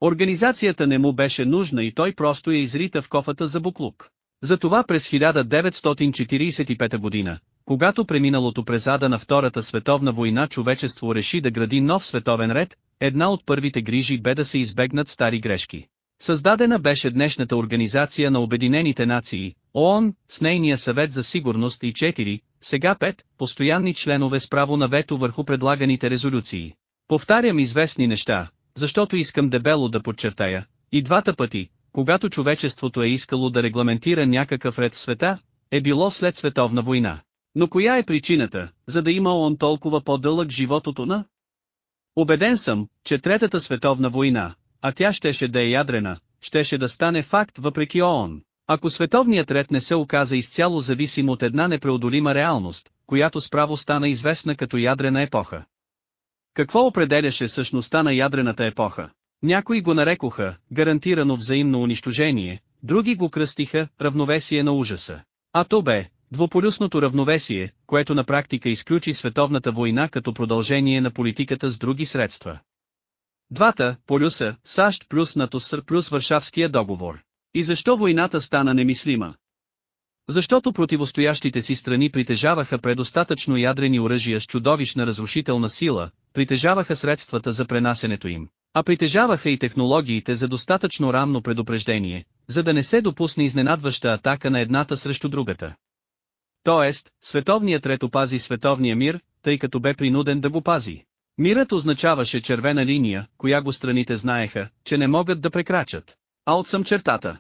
Организацията не му беше нужна и той просто я изрита в кофата за буклук. Затова през 1945 година, когато преминалото през ада на Втората световна война човечество реши да гради нов световен ред, една от първите грижи бе да се избегнат стари грешки. Създадена беше днешната Организация на Обединените нации, ООН, с нейния съвет за сигурност и 4, сега 5, постоянни членове с право на вето върху предлаганите резолюции. Повтарям известни неща, защото искам дебело да подчертая, и двата пъти, когато човечеството е искало да регламентира някакъв ред в света, е било след световна война. Но коя е причината, за да има он толкова по-дълъг живот от она? Обеден съм, че Третата световна война, а тя щеше да е ядрена, щеше да стане факт въпреки ООН. Ако световният ред не се оказа изцяло зависим от една непреодолима реалност, която справо стана известна като ядрена епоха. Какво определяше същността на ядрената епоха? Някои го нарекоха гарантирано взаимно унищожение, други го кръстиха равновесие на ужаса. А то бе двуполюсното равновесие, което на практика изключи световната война като продължение на политиката с други средства. Двата полюса, САЩ плюс СР плюс Варшавския договор. И защо войната стана немислима? Защото противостоящите си страни притежаваха предостатъчно ядрени оръжия с чудовищна разрушителна сила, притежаваха средствата за пренасенето им, а притежаваха и технологиите за достатъчно ранно предупреждение, за да не се допусне изненадваща атака на едната срещу другата. Тоест, световният ред опази световния мир, тъй като бе принуден да го пази. Мирът означаваше червена линия, коя го страните знаеха, че не могат да прекрачат. А от съм чертата.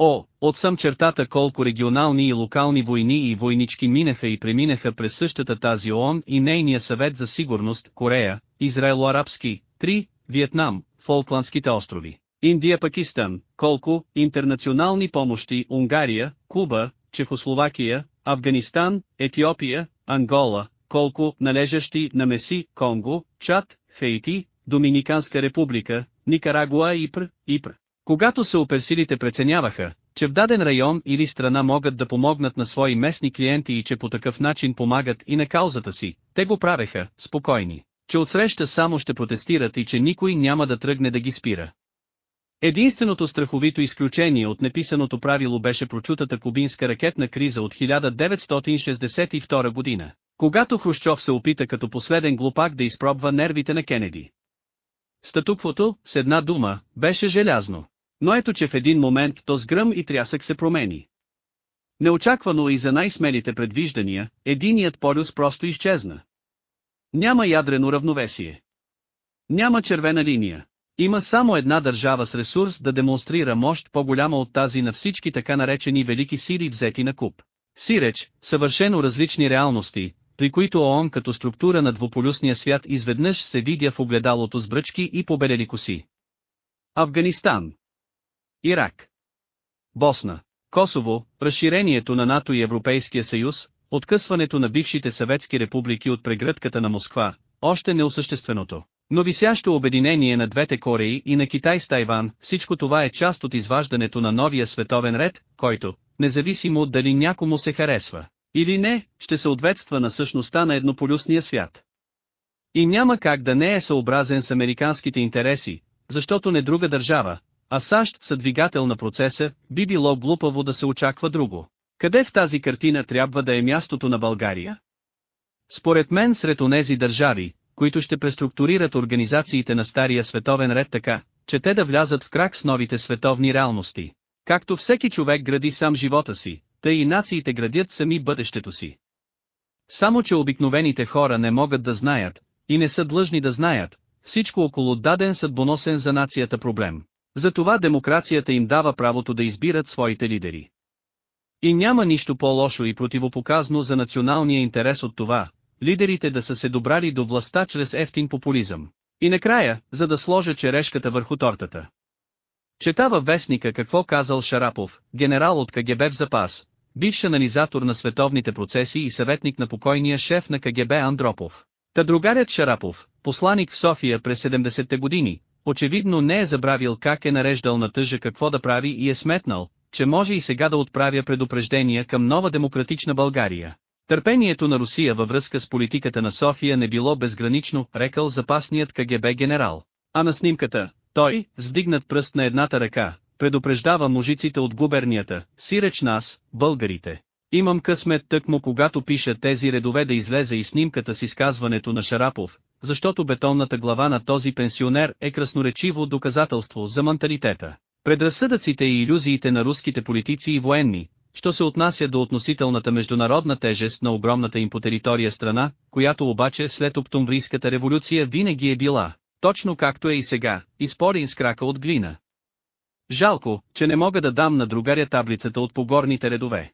О, от съм чертата колко регионални и локални войни и войнички минаха и преминаха през същата тази ООН и нейния съвет за сигурност, Корея, Израело-арабски, 3, Виетнам, Фолкландските острови, Индия Пакистан, колко, интернационални помощи, Унгария, Куба, Чехословакия, Афганистан, Етиопия, Ангола, колко належащи на Меси, Конго, Чад, Хейти, Доминиканска република, Никарагуа и Ипр, Ипр. Когато се оперсилите преценяваха, че в даден район или страна могат да помогнат на свои местни клиенти и че по такъв начин помагат и на каузата си, те го правеха, спокойни, че отсреща само ще протестират и че никой няма да тръгне да ги спира. Единственото страховито изключение от неписаното правило беше прочутата кубинска ракетна криза от 1962 година, когато Хрущов се опита като последен глупак да изпробва нервите на Кенеди. Статуквото, с една дума, беше желязно. Но ето че в един момент то с гръм и трясък се промени. Неочаквано и за най-смелите предвиждания, единият полюс просто изчезна. Няма ядрено равновесие. Няма червена линия. Има само една държава с ресурс да демонстрира мощ по-голяма от тази на всички така наречени велики сили взети на куп. Сиреч, съвършено различни реалности, при които ООН като структура на двуполюсния свят изведнъж се видя в огледалото с бръчки и побелели коси. Афганистан Ирак Босна Косово, разширението на НАТО и Европейския съюз, откъсването на бившите съветски републики от прегръдката на Москва, още неосъщественото. Но висящо обединение на двете Кореи и на Китай с Тайван, всичко това е част от изваждането на новия световен ред, който, независимо от дали някому се харесва, или не, ще се ответства на същността на еднополюсния свят. И няма как да не е съобразен с американските интереси, защото не друга държава, а САЩ са двигател на процеса, би било глупаво да се очаква друго. Къде в тази картина трябва да е мястото на България? Според мен сред онези държави, които ще преструктурират организациите на стария световен ред така, че те да влязат в крак с новите световни реалности. Както всеки човек гради сам живота си, тъй и нациите градят сами бъдещето си. Само че обикновените хора не могат да знаят, и не са длъжни да знаят, всичко около даден съдбоносен за нацията проблем. Затова демокрацията им дава правото да избират своите лидери. И няма нищо по-лошо и противопоказно за националния интерес от това, лидерите да са се добрали до властта чрез ефтин популизъм. И накрая, за да сложа черешката върху тортата. Четава вестника какво казал Шарапов, генерал от КГБ в запас, бивш анализатор на световните процеси и съветник на покойния шеф на КГБ Андропов. Та другарят Шарапов, посланик в София през 70-те години, очевидно не е забравил как е нареждал на тъжа какво да прави и е сметнал, че може и сега да отправя предупреждения към нова демократична България. Търпението на Русия във връзка с политиката на София не било безгранично, рекал запасният КГБ генерал. А на снимката, Той, с вдигнат пръст на едната ръка, предупреждава мужиците от губернията, сиреч нас, българите. Имам късмет тъкмо когато пиша тези редове да излезе и снимката с изказването на Шарапов, защото бетонната глава на този пенсионер е красноречиво доказателство за менталитета. Предразсъдъците и иллюзиите на руските политици и военни, що се отнася до относителната международна тежест на огромната им по територия страна, която обаче след Октомврийската революция винаги е била, точно както е и сега, изпорин с крака от глина. Жалко, че не мога да дам на другаря таблицата от погорните редове.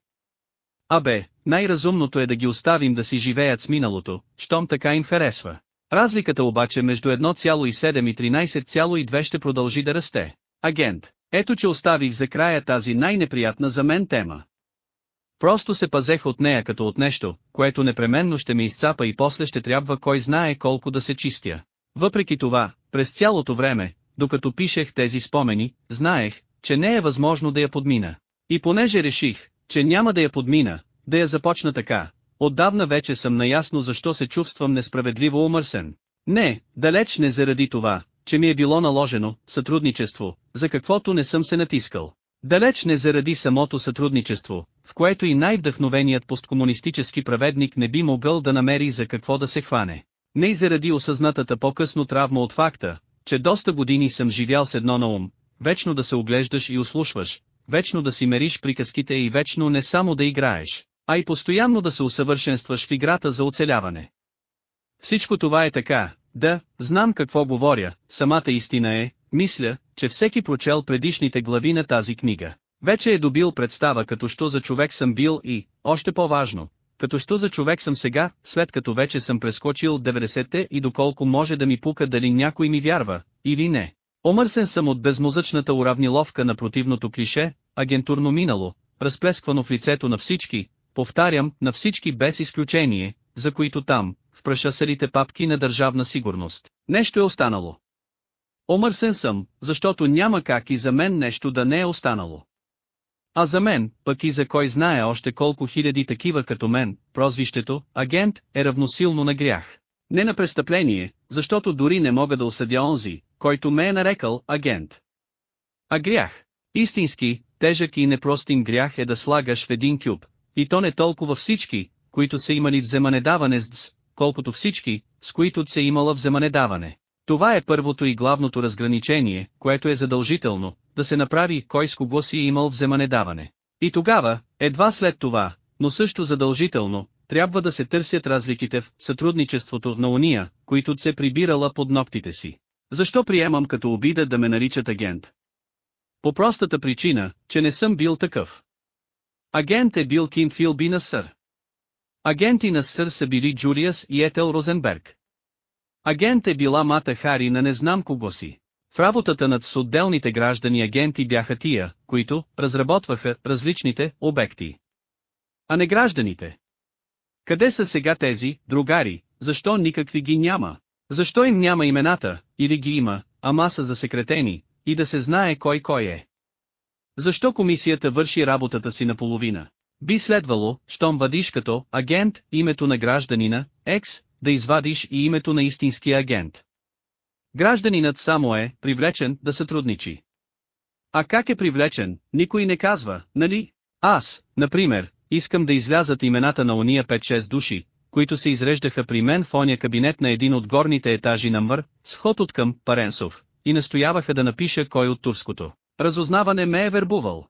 Абе, най-разумното е да ги оставим да си живеят с миналото, щом така им харесва. Разликата обаче между 1,7 и 13,2 ще продължи да расте. Агент, ето че оставих за края тази най-неприятна за мен тема. Просто се пазех от нея като от нещо, което непременно ще ме изцапа и после ще трябва кой знае колко да се чистя. Въпреки това, през цялото време, докато пишех тези спомени, знаех, че не е възможно да я подмина. И понеже реших, че няма да я подмина, да я започна така, отдавна вече съм наясно защо се чувствам несправедливо умърсен. Не, далеч не заради това, че ми е било наложено сътрудничество, за каквото не съм се натискал. Далеч не заради самото сътрудничество, в което и най-вдъхновеният посткомунистически праведник не би могъл да намери за какво да се хване. Не и заради осъзнатата по-късно травма от факта, че доста години съм живял с едно на ум, вечно да се оглеждаш и услушваш, вечно да си мериш приказките и вечно не само да играеш, а и постоянно да се усъвършенстваш в играта за оцеляване. Всичко това е така, да, знам какво говоря, самата истина е, мисля, че всеки прочел предишните глави на тази книга. Вече е добил представа като що за човек съм бил и, още по-важно, като що за човек съм сега, след като вече съм прескочил 90-те и доколко може да ми пука дали някой ми вярва, или не. Омърсен съм от безмозъчната уравниловка на противното клише, агентурно минало, разплесквано в лицето на всички, повтарям, на всички без изключение, за които там, в прашасарите папки на държавна сигурност, нещо е останало. Омърсен съм, защото няма как и за мен нещо да не е останало. А за мен, пък и за кой знае още колко хиляди такива като мен, прозвището, агент, е равносилно на грях. Не на престъпление, защото дори не мога да осъдя онзи, който ме е нарекал агент. А грях. Истински, тежък и непростим грях е да слагаш в един кюб, и то не толкова всички, които са имали вземанедаване с ДС, колкото всички, с които се имала вземанедаване. Това е първото и главното разграничение, което е задължително, да се направи кой с кого си е имал вземанедаване. И тогава, едва след това, но също задължително, трябва да се търсят разликите в сътрудничеството на уния, които се прибирала под ногтите си. Защо приемам като обида да ме наричат агент? По простата причина, че не съм бил такъв. Агент е бил Ким Филби на Сър. Агенти на Сър са били Джулиас и Етел Розенберг. Агент е била Мата Хари на не знам кого си. В работата над с отделните граждани агенти бяха тия, които разработваха различните обекти. А не гражданите. Къде са сега тези, другари, защо никакви ги няма? Защо им няма имената, или ги има, ама са засекретени, и да се знае кой кой е? Защо комисията върши работата си наполовина? Би следвало, щом вадиш като агент името на гражданина, екс, да извадиш и името на истинския агент. Гражданинът само е привлечен да сътрудничи. А как е привлечен, никой не казва, нали? Аз, например, искам да излязат имената на ония 5-6 души, които се изреждаха при мен в оня кабинет на един от горните етажи на Мър, с ход от към Паренсов, и настояваха да напиша кой от турското. Разузнаване ме е вербувал.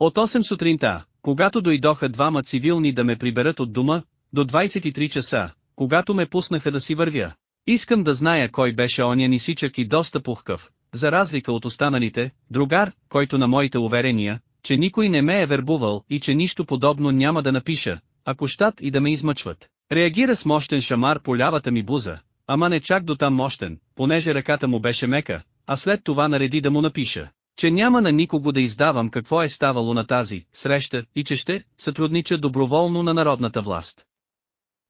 От 8 сутринта, когато дойдоха двама цивилни да ме приберат от дома, до 23 часа, когато ме пуснаха да си вървя. Искам да зная кой беше оня нисичък и доста пухкав, за разлика от останалите, другар, който на моите уверения, че никой не ме е вербувал и че нищо подобно няма да напиша, ако щат и да ме измъчват. Реагира с мощен шамар по лявата ми буза, ама не чак до там мощен, понеже ръката му беше мека, а след това нареди да му напиша, че няма на никого да издавам какво е ставало на тази среща и че ще сътруднича доброволно на народната власт.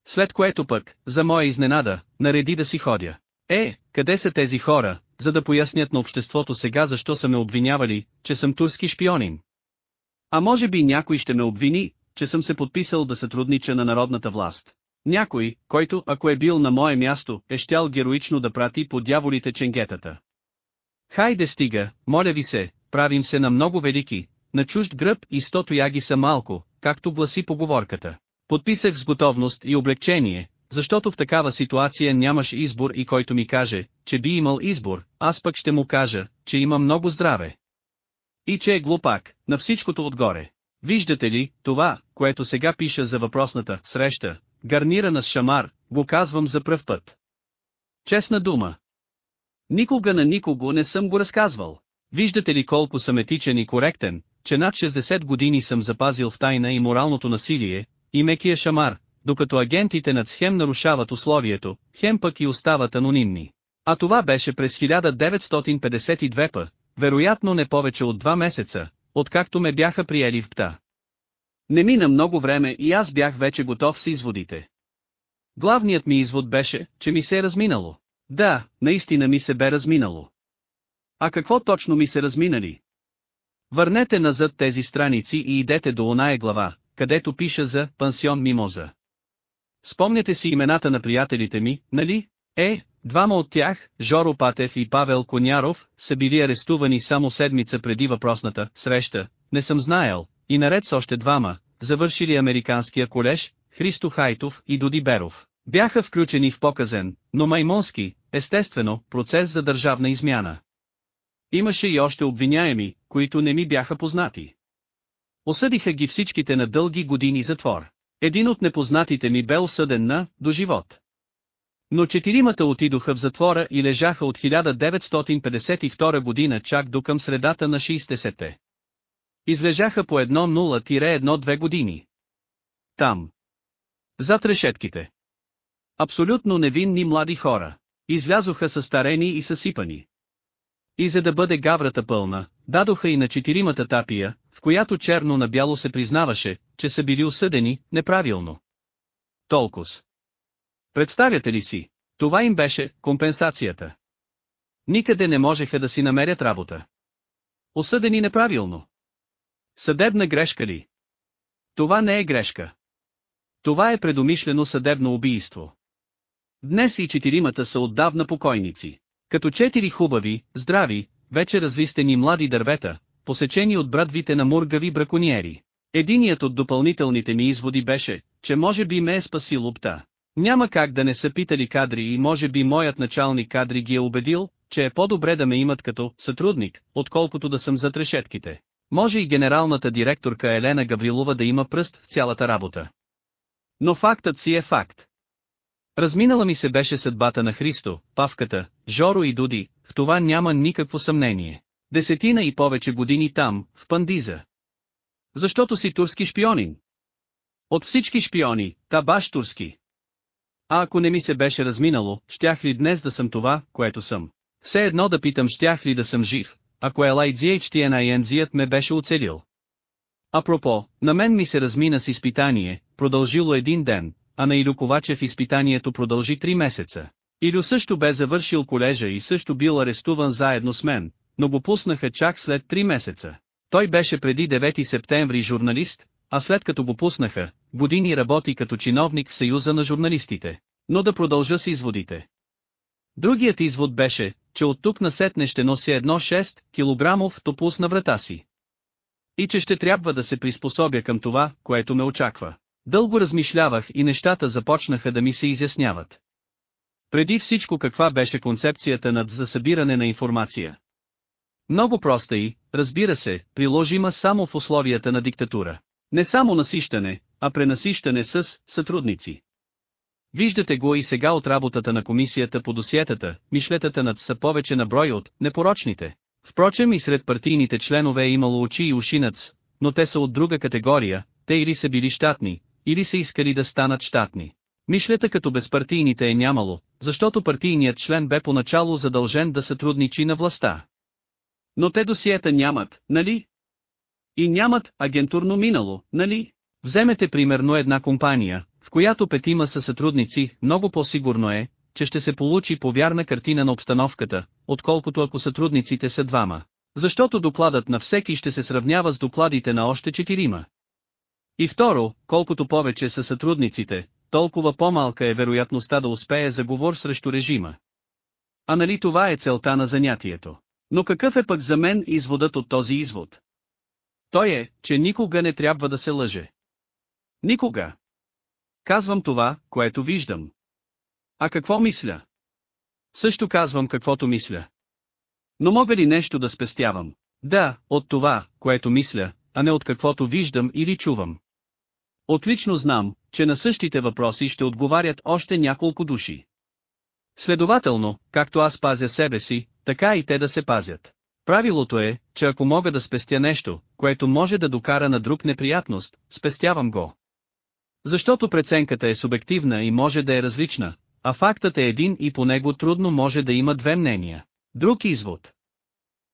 След което пък, за моя изненада, нареди да си ходя. Е, къде са тези хора, за да пояснят на обществото сега защо са ме обвинявали, че съм турски шпионин? А може би някой ще ме обвини, че съм се подписал да сътруднича на народната власт. Някой, който, ако е бил на мое място, е щял героично да прати по дяволите ченгетата. Хайде стига, моля ви се, правим се на много велики, на чужд гръб и сто тояги са малко, както гласи поговорката. Подписах с готовност и облегчение, защото в такава ситуация нямаш избор и който ми каже, че би имал избор, аз пък ще му кажа, че има много здраве. И че е глупак, на всичкото отгоре. Виждате ли, това, което сега пиша за въпросната среща, гарнирана с шамар, го казвам за пръв път. Честна дума. Никога на никого не съм го разказвал. Виждате ли колко съм етичен и коректен, че над 60 години съм запазил в тайна и моралното насилие, и мекия шамар, докато агентите над схем нарушават условието, хем пък и остават анонимни. А това беше през 1952 п, вероятно не повече от два месеца, откакто ме бяха приели в ПТА. Не мина много време и аз бях вече готов с изводите. Главният ми извод беше, че ми се е разминало. Да, наистина ми се бе разминало. А какво точно ми се разминали? Върнете назад тези страници и идете до оная глава, където пиша за «Пансион Мимоза». Спомняте си имената на приятелите ми, нали? Е, двама от тях, Жоро Патев и Павел Коняров, са били арестувани само седмица преди въпросната среща, не съм знаел, и наред с още двама, завършили американския колеж, Христо Хайтов и Доди Беров. Бяха включени в показен, но маймонски, естествено, процес за държавна измяна. Имаше и още обвиняеми, които не ми бяха познати. Осъдиха ги всичките на дълги години затвор. Един от непознатите ми бе осъден на до живот. Но четиримата отидоха в затвора и лежаха от 1952 година чак до към средата на 60-те. Излежаха по 1-0-1-2 години. Там. Зад решетките. Абсолютно невинни млади хора. Излязоха състарени и съсипани. И за да бъде гаврата пълна, дадоха и на четиримата тапия, в която черно на бяло се признаваше, че са били осъдени, неправилно. Толкос. Представяте ли си? Това им беше компенсацията. Никъде не можеха да си намерят работа. Осъдени неправилно. Съдебна грешка ли? Това не е грешка. Това е предумишлено съдебно убийство. Днес и четиримата са отдавна покойници. Като четири хубави, здрави, вече развистени млади дървета, посечени от брадвите на мургави бракониери. Единият от допълнителните ми изводи беше, че може би ме е спасил опта. Няма как да не са питали кадри и може би моят началник кадри ги е убедил, че е по-добре да ме имат като сътрудник, отколкото да съм зад решетките. Може и генералната директорка Елена Гаврилова да има пръст в цялата работа. Но фактът си е факт. Разминала ми се беше съдбата на Христо, Павката, Жоро и Дуди, в това няма никакво съмнение. Десетина и повече години там, в Пандиза. Защото си турски шпионин. От всички шпиони, та баш турски. А ако не ми се беше разминало, щях ли днес да съм това, което съм? Все едно да питам щях ли да съм жив, ако LIGHTNINZ-ът ме беше оцелил. Апропо, на мен ми се размина с изпитание, продължило един ден, а на Илю Ковачев изпитанието продължи три месеца. Илю също бе завършил колежа и също бил арестуван заедно с мен, но го пуснаха чак след три месеца. Той беше преди 9 септември журналист, а след като го пуснаха, години работи като чиновник в Съюза на журналистите. Но да продължа с изводите. Другият извод беше, че от тук насетне ще нося едно 6 килограмов топус на врата си. И че ще трябва да се приспособя към това, което ме очаква. Дълго размишлявах и нещата започнаха да ми се изясняват. Преди всичко каква беше концепцията над за събиране на информация. Много проста и, разбира се, приложима само в условията на диктатура. Не само насищане, а пренасищане с сътрудници. Виждате го и сега от работата на комисията по досиетата, мишлетата над са повече на брой от непорочните. Впрочем и сред партийните членове е имало очи и ушинец, но те са от друга категория, те или са били щатни, или са искали да станат щатни. Мишлета като безпартийните е нямало, защото партийният член бе поначало задължен да сътрудничи на властта. Но те досиета нямат, нали? И нямат агентурно минало, нали? Вземете примерно една компания, в която петима са сътрудници, много по-сигурно е, че ще се получи повярна картина на обстановката, отколкото ако сътрудниците са двама. Защото докладът на всеки ще се сравнява с докладите на още четирима. И второ, колкото повече са сътрудниците, толкова по-малка е вероятността да успее заговор срещу режима. А нали това е целта на занятието? Но какъв е пък за мен изводът от този извод? Той е, че никога не трябва да се лъже. Никога. Казвам това, което виждам. А какво мисля? Също казвам каквото мисля. Но мога ли нещо да спестявам? Да, от това, което мисля, а не от каквото виждам или чувам. Отлично знам, че на същите въпроси ще отговарят още няколко души. Следователно, както аз пазя себе си, така и те да се пазят. Правилото е, че ако мога да спестя нещо, което може да докара на друг неприятност, спестявам го. Защото преценката е субективна и може да е различна, а фактът е един и по него трудно може да има две мнения. Друг извод.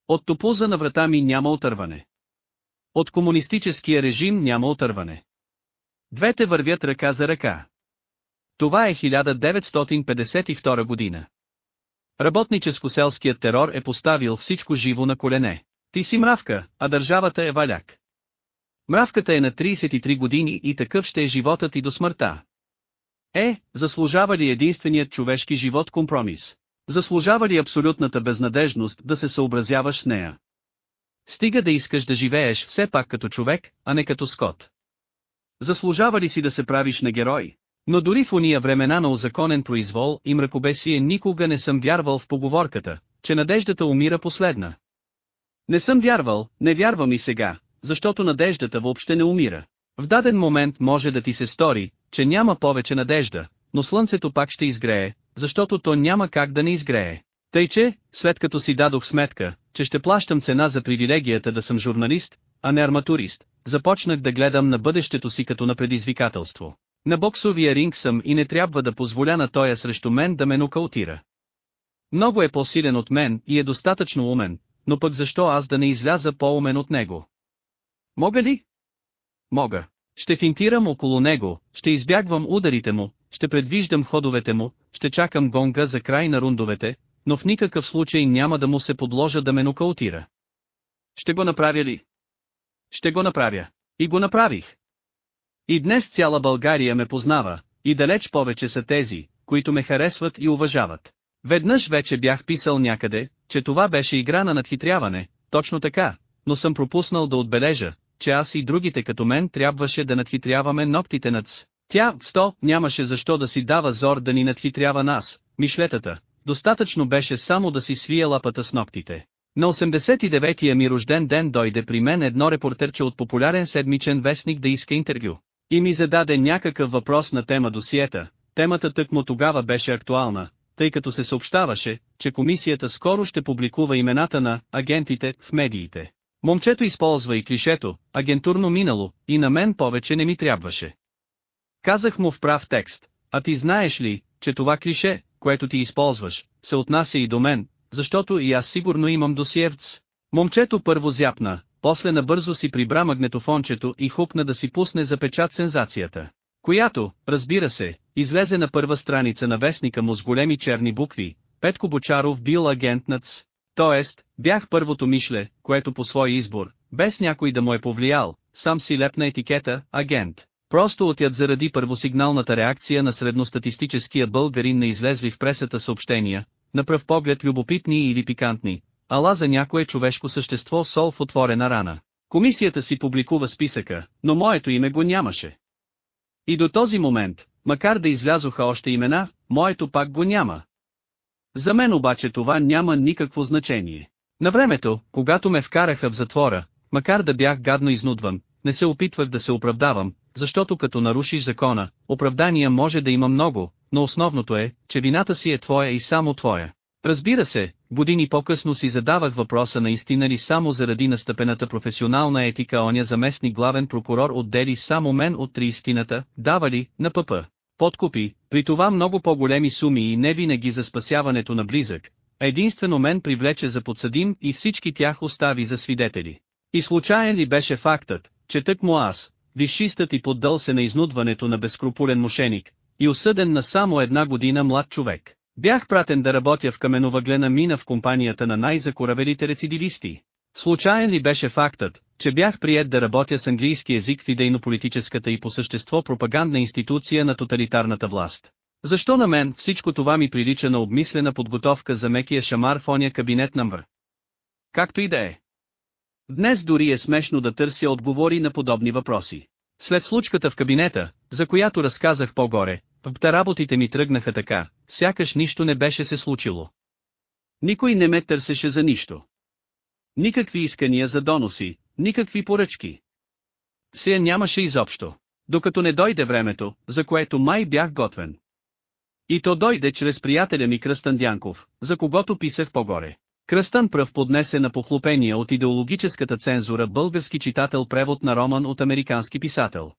От топуза на врата ми няма отърване. От комунистическия режим няма отърване. Двете вървят ръка за ръка. Това е 1952 година. Работническо-селският терор е поставил всичко живо на колене. Ти си мравка, а държавата е валяк. Мравката е на 33 години и такъв ще е животът и до смъртта. Е, заслужава ли единственият човешки живот компромис? Заслужава ли абсолютната безнадежност да се съобразяваш с нея? Стига да искаш да живееш все пак като човек, а не като скот. Заслужава ли си да се правиш на герой? Но дори в уния времена на озаконен произвол и мракобесие никога не съм вярвал в поговорката, че надеждата умира последна. Не съм вярвал, не вярвам и сега, защото надеждата въобще не умира. В даден момент може да ти се стори, че няма повече надежда, но слънцето пак ще изгрее, защото то няма как да не изгрее. Тъй че, след като си дадох сметка, че ще плащам цена за привилегията да съм журналист, а не арматурист, започнах да гледам на бъдещето си като на предизвикателство. На боксовия ринг съм и не трябва да позволя на тоя срещу мен да ме нокаутира. Много е по-силен от мен и е достатъчно умен, но пък защо аз да не изляза по-умен от него? Мога ли? Мога. Ще финтирам около него, ще избягвам ударите му, ще предвиждам ходовете му, ще чакам гонга за край на рундовете, но в никакъв случай няма да му се подложа да ме нокаутира. Ще го направя ли? Ще го направя. И го направих. И днес цяла България ме познава, и далеч повече са тези, които ме харесват и уважават. Веднъж вече бях писал някъде, че това беше игра на надхитряване, точно така, но съм пропуснал да отбележа, че аз и другите като мен трябваше да надхитряваме ногтите над Тя, сто, нямаше защо да си дава зор да ни надхитрява нас, мишлетата, достатъчно беше само да си свие лапата с ногтите. На 89-я ми рожден ден дойде при мен едно репортерче от популярен седмичен вестник да иска интервю. И ми зададе някакъв въпрос на тема досиета, темата тъкмо тогава беше актуална, тъй като се съобщаваше, че комисията скоро ще публикува имената на агентите в медиите. Момчето използва и клишето, агентурно минало, и на мен повече не ми трябваше. Казах му в прав текст, а ти знаеш ли, че това клише, което ти използваш, се отнася и до мен, защото и аз сигурно имам досиевц. Момчето първо зяпна, после набързо си прибра магнетофончето и хукна да си пусне за печат сензацията. Която, разбира се, излезе на първа страница на вестника му с големи черни букви, Петко Бочаров бил агент на Ц. Тоест, бях първото мишле, което по свой избор, без някой да му е повлиял, сам си лепна етикета «агент». Просто отят заради първосигналната реакция на средностатистическия българин на излезли в пресата съобщения, на пръв поглед любопитни или пикантни, ала за някое човешко същество сол в отворена рана. Комисията си публикува списъка, но моето име го нямаше. И до този момент, макар да излязоха още имена, моето пак го няма. За мен обаче това няма никакво значение. На времето, когато ме вкараха в затвора, макар да бях гадно изнудван, не се опитвах да се оправдавам, защото като нарушиш закона, оправдания може да има много, но основното е, че вината си е твоя и само твоя. Разбира се, години по-късно си задавах въпроса наистина ли само заради настъпената професионална етика оня заместник главен прокурор отдели само мен от 30-ната, дава ли, на ПП. Подкупи, при това много по-големи суми и не винаги за спасяването на близък, а единствено мен привлече за подсъдим и всички тях остави за свидетели. И случайен ли беше фактът, че тък му аз, висшистът и поддъл се на изнудването на безкрупулен мошеник, и осъден на само една година млад човек. Бях пратен да работя в каменовъглена мина в компанията на най-закоравелите рецидивисти. Случайен ли беше фактът, че бях прият да работя с английски език в идейно-политическата и по същество пропагандна институция на тоталитарната власт? Защо на мен всичко това ми прилича на обмислена подготовка за мекия шамар в оня кабинет номер? както и да е. Днес дори е смешно да търся отговори на подобни въпроси. След случката в кабинета, за която разказах по-горе, в работите ми тръгнаха така, сякаш нищо не беше се случило. Никой не ме търсеше за нищо. Никакви искания за доноси, никакви поръчки. Сия нямаше изобщо. Докато не дойде времето, за което май бях готвен. И то дойде чрез приятеля ми Кръстан Дянков, за когото писах по-горе. Кръстън пръв поднесе на похлопения от идеологическата цензура български читател превод на роман от американски писател.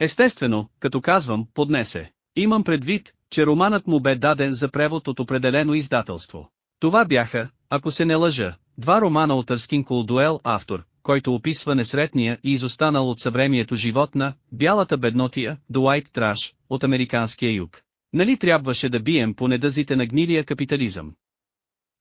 Естествено, като казвам, поднесе. Имам предвид, че романът му бе даден за превод от определено издателство. Това бяха, ако се не лъжа, два романа от Арскин Колдуел автор, който описва несретния и изостанал от съвремието живот на «Бялата беднотия», White Trash, от американския юг. Нали трябваше да бием по недъзите на гнилия капитализъм?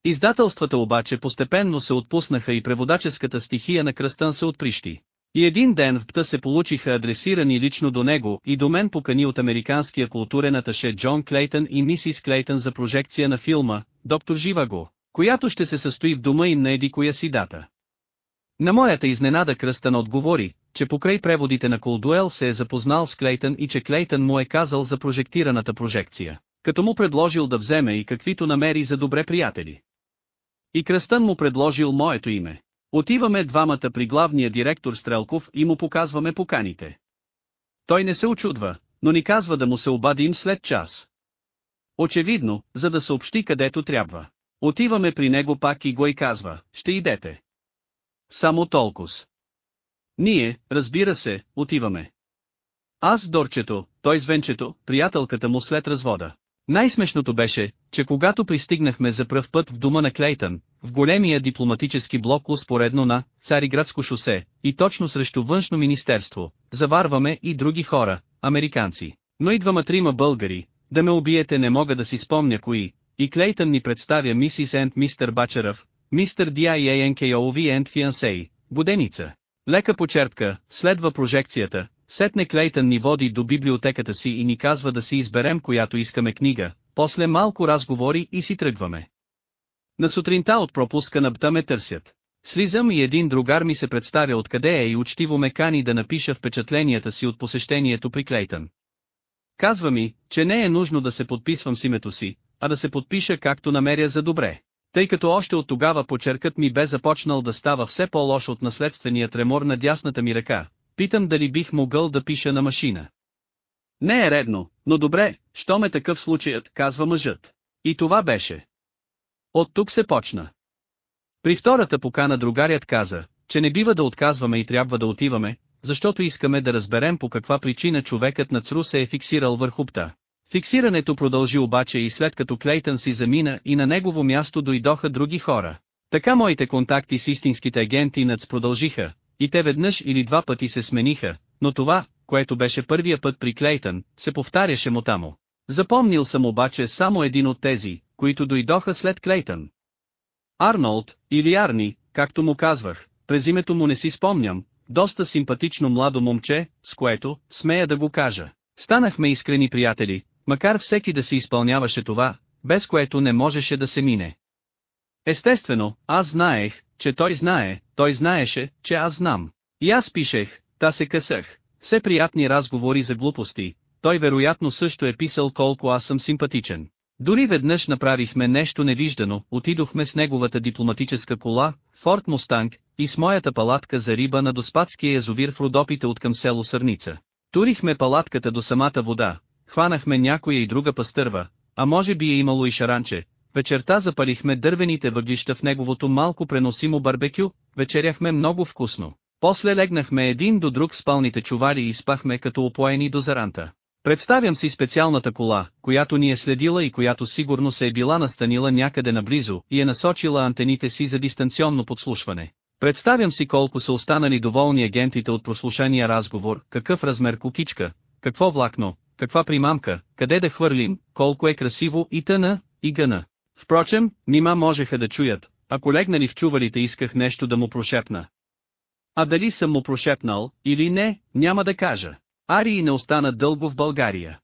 Издателствата обаче постепенно се отпуснаха и преводаческата стихия на кръстън се отприщи. И един ден в ПТА се получиха адресирани лично до него и до мен покани от американския културен аташе Джон Клейтън и мисис Клейтън за прожекция на филма «Доктор Живаго», която ще се състои в дома им на еди коя си дата. На моята изненада Кръстън отговори, че покрай преводите на Колдуел се е запознал с Клейтън и че Клейтън му е казал за прожектираната прожекция, като му предложил да вземе и каквито намери за добре приятели. И Кръстън му предложил моето име. Отиваме двамата при главния директор Стрелков и му показваме поканите. Той не се очудва, но ни казва да му се обадим след час. Очевидно, за да съобщи където трябва. Отиваме при него пак и го и казва, ще идете. Само толкова. Ние, разбира се, отиваме. Аз Дорчето, той Звенчето, приятелката му след развода. Най-смешното беше, че когато пристигнахме за пръв път в дома на Клейтън, в големия дипломатически блок успоредно на Цариградско шосе, и точно срещу външно министерство, заварваме и други хора, американци, но и двама-трима българи, да ме убиете не мога да си спомня кои, и Клейтън ни представя мисис Енд мистер Бачеръв, мистер D.I.A.N.K.O.V. Енд Фиансей, Буденица. Лека почерпка, следва прожекцията, Сетне Клейтън ни води до библиотеката си и ни казва да си изберем която искаме книга, после малко разговори и си тръгваме. На сутринта от пропуска на бта ме търсят. Слизам и един другар ми се представя откъде е и учтиво ме кани да напиша впечатленията си от посещението при Клейтън. Казва ми, че не е нужно да се подписвам с името си, а да се подпиша както намеря за добре. Тъй като още от тогава почеркът ми бе започнал да става все по-лош от наследствения тремор на дясната ми ръка, Питам дали бих могъл да пиша на машина. Не е редно, но добре, що ме такъв случаят, казва мъжът. И това беше. От тук се почна. При втората покана другарят каза, че не бива да отказваме и трябва да отиваме, защото искаме да разберем по каква причина човекът на Цру се е фиксирал върху пта. Фиксирането продължи обаче и след като Клейтън си замина и на негово място дойдоха други хора. Така моите контакти с истинските агенти НАЦ продължиха, и те веднъж или два пъти се смениха, но това, което беше първия път при Клейтън, се повтаряше мотамо. Запомнил съм обаче само един от тези, които дойдоха след Клейтън. Арнолд, или Арни, както му казвах, през името му не си спомням, доста симпатично младо момче, с което, смея да го кажа, станахме искрени приятели, макар всеки да си изпълняваше това, без което не можеше да се мине. Естествено, аз знаех, че той знае, той знаеше, че аз знам. И аз пишех, та се късах. Все приятни разговори за глупости, той вероятно също е писал колко аз съм симпатичен. Дори веднъж направихме нещо невиждано, отидохме с неговата дипломатическа кола, Форт Мустанг, и с моята палатка за риба на Доспадския язовир в Родопите от към село Сърница. Турихме палатката до самата вода, хванахме някоя и друга пастърва, а може би е имало и шаранче, Вечерта запалихме дървените въглища в неговото малко преносимо барбекю, вечеряхме много вкусно. После легнахме един до друг в спалните чувари и спахме като опоени до заранта. Представям си специалната кола, която ни е следила и която сигурно се е била настанила някъде наблизо и е насочила антените си за дистанционно подслушване. Представям си колко са останали доволни агентите от прослушания разговор, какъв размер кукичка, какво влакно, каква примамка, къде да хвърлим, колко е красиво и тъна, и гъна. Впрочем, нима можеха да чуят, ако легнали в чувалите исках нещо да му прошепна. А дали съм му прошепнал, или не, няма да кажа. Арии не остана дълго в България.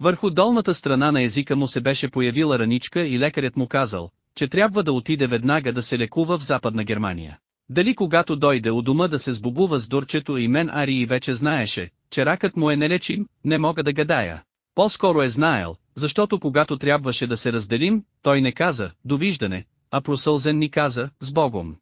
Върху долната страна на езика му се беше появила раничка и лекарят му казал, че трябва да отиде веднага да се лекува в Западна Германия. Дали когато дойде у дома да се сбогува с дурчето и мен Арии вече знаеше, че ракът му е нелечим, не мога да гадая. По-скоро е знаел, защото когато трябваше да се разделим, той не каза, довиждане, а просълзен ни каза, с Богом.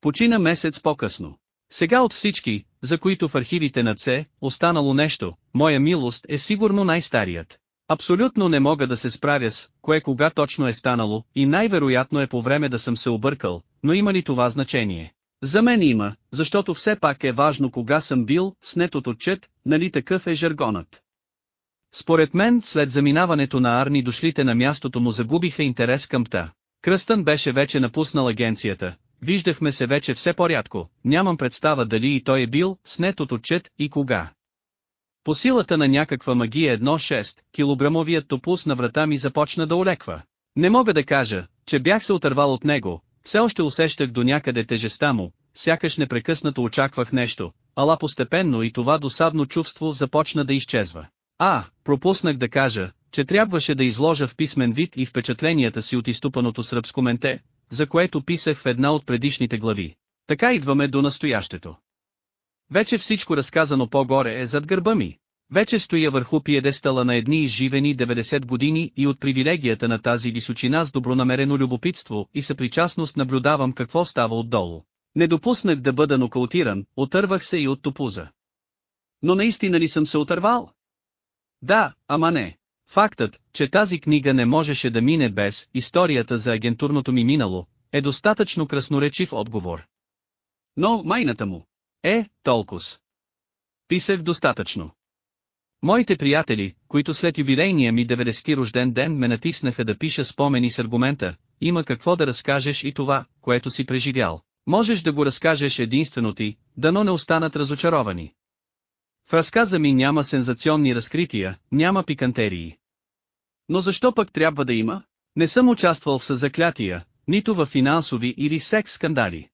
Почина месец по-късно. Сега от всички, за които в архивите на Це, останало нещо, моя милост е сигурно най-старият. Абсолютно не мога да се справя с, кое кога точно е станало, и най-вероятно е по време да съм се объркал, но има ли това значение? За мен има, защото все пак е важно кога съм бил, снет от отчет, нали такъв е жаргонът. Според мен, след заминаването на Арни дошлите на мястото му загубиха интерес към та. Кръстън беше вече напуснал агенцията, виждахме се вече все по-рядко, нямам представа дали и той е бил, снет от отчет и кога. По силата на някаква магия 1-6, килограмовият топус на врата ми започна да олеква. Не мога да кажа, че бях се отървал от него, все още усещах до някъде тежеста му, сякаш непрекъснато очаквах нещо, ала постепенно и това досадно чувство започна да изчезва. А, пропуснах да кажа, че трябваше да изложа в писмен вид и впечатленията си от изтупаното сръбско менте, за което писах в една от предишните глави. Така идваме до настоящето. Вече всичко разказано по-горе е зад гърба ми. Вече стоя върху пиедестала на едни изживени 90 години и от привилегията на тази височина с добронамерено любопитство и съпричастност наблюдавам какво става отдолу. Не допуснах да бъда нокаутиран, отървах се и от топуза. Но наистина ли съм се отървал? Да, ама не. Фактът, че тази книга не можеше да мине без историята за агентурното ми минало, е достатъчно красноречив отговор. Но майната му. Е, толкова. Писах достатъчно. Моите приятели, които след юбилейния ми 90 рожден ден ме натиснаха да пиша спомени с аргумента, има какво да разкажеш и това, което си преживял. Можеш да го разкажеш единствено ти, дано не останат разочаровани. В разказа ми няма сензационни разкрития, няма пикантерии. Но защо пък трябва да има? Не съм участвал в съзаклятия, нито в финансови или секс скандали.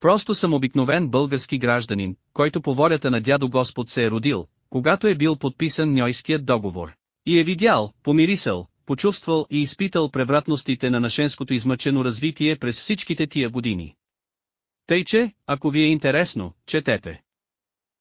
Просто съм обикновен български гражданин, който по волята на дядо Господ се е родил, когато е бил подписан Ньойският договор. И е видял, помирисъл, почувствал и изпитал превратностите на нашенското измъчено развитие през всичките тия години. Тъй че, ако ви е интересно, четете.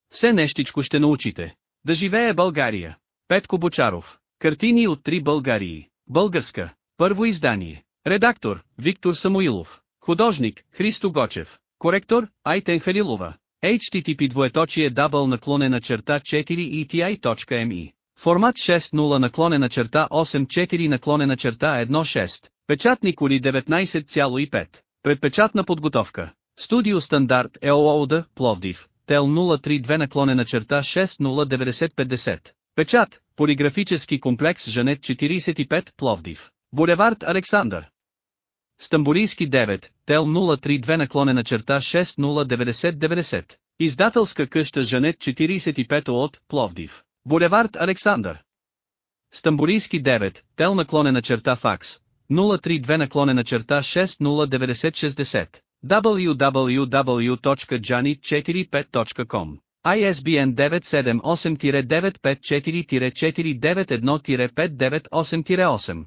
Все нещичко ще научите. Да живее България. Петко Бочаров. Картини от три Българии. Българска. Първо издание. Редактор, Виктор Самуилов. Художник, Христо Гочев. Коректор, Айтен Халилова. HTTP двоеточие дабъл наклонена черта 4 eti.me. Формат 6.0 наклонена черта 8.4 наклонена черта 1.6. Печатник Оли 19,5. Предпечатна подготовка. Студио Стандарт ЕООД, Пловдив. Тел 032 наклонена черта 609050. Печат, полиграфически комплекс Жанет 45 Пловдив. Булевард Александър. Стамбулийски 9, Тел 032 наклонена черта 609090. Издателска къща Жанет 45 от Пловдив. Булевард Александър. Стамбулийски 9, Тел наклонена черта факс. 032 наклонена черта 609060. www.jani45.com ISBN 978-954-491-598-8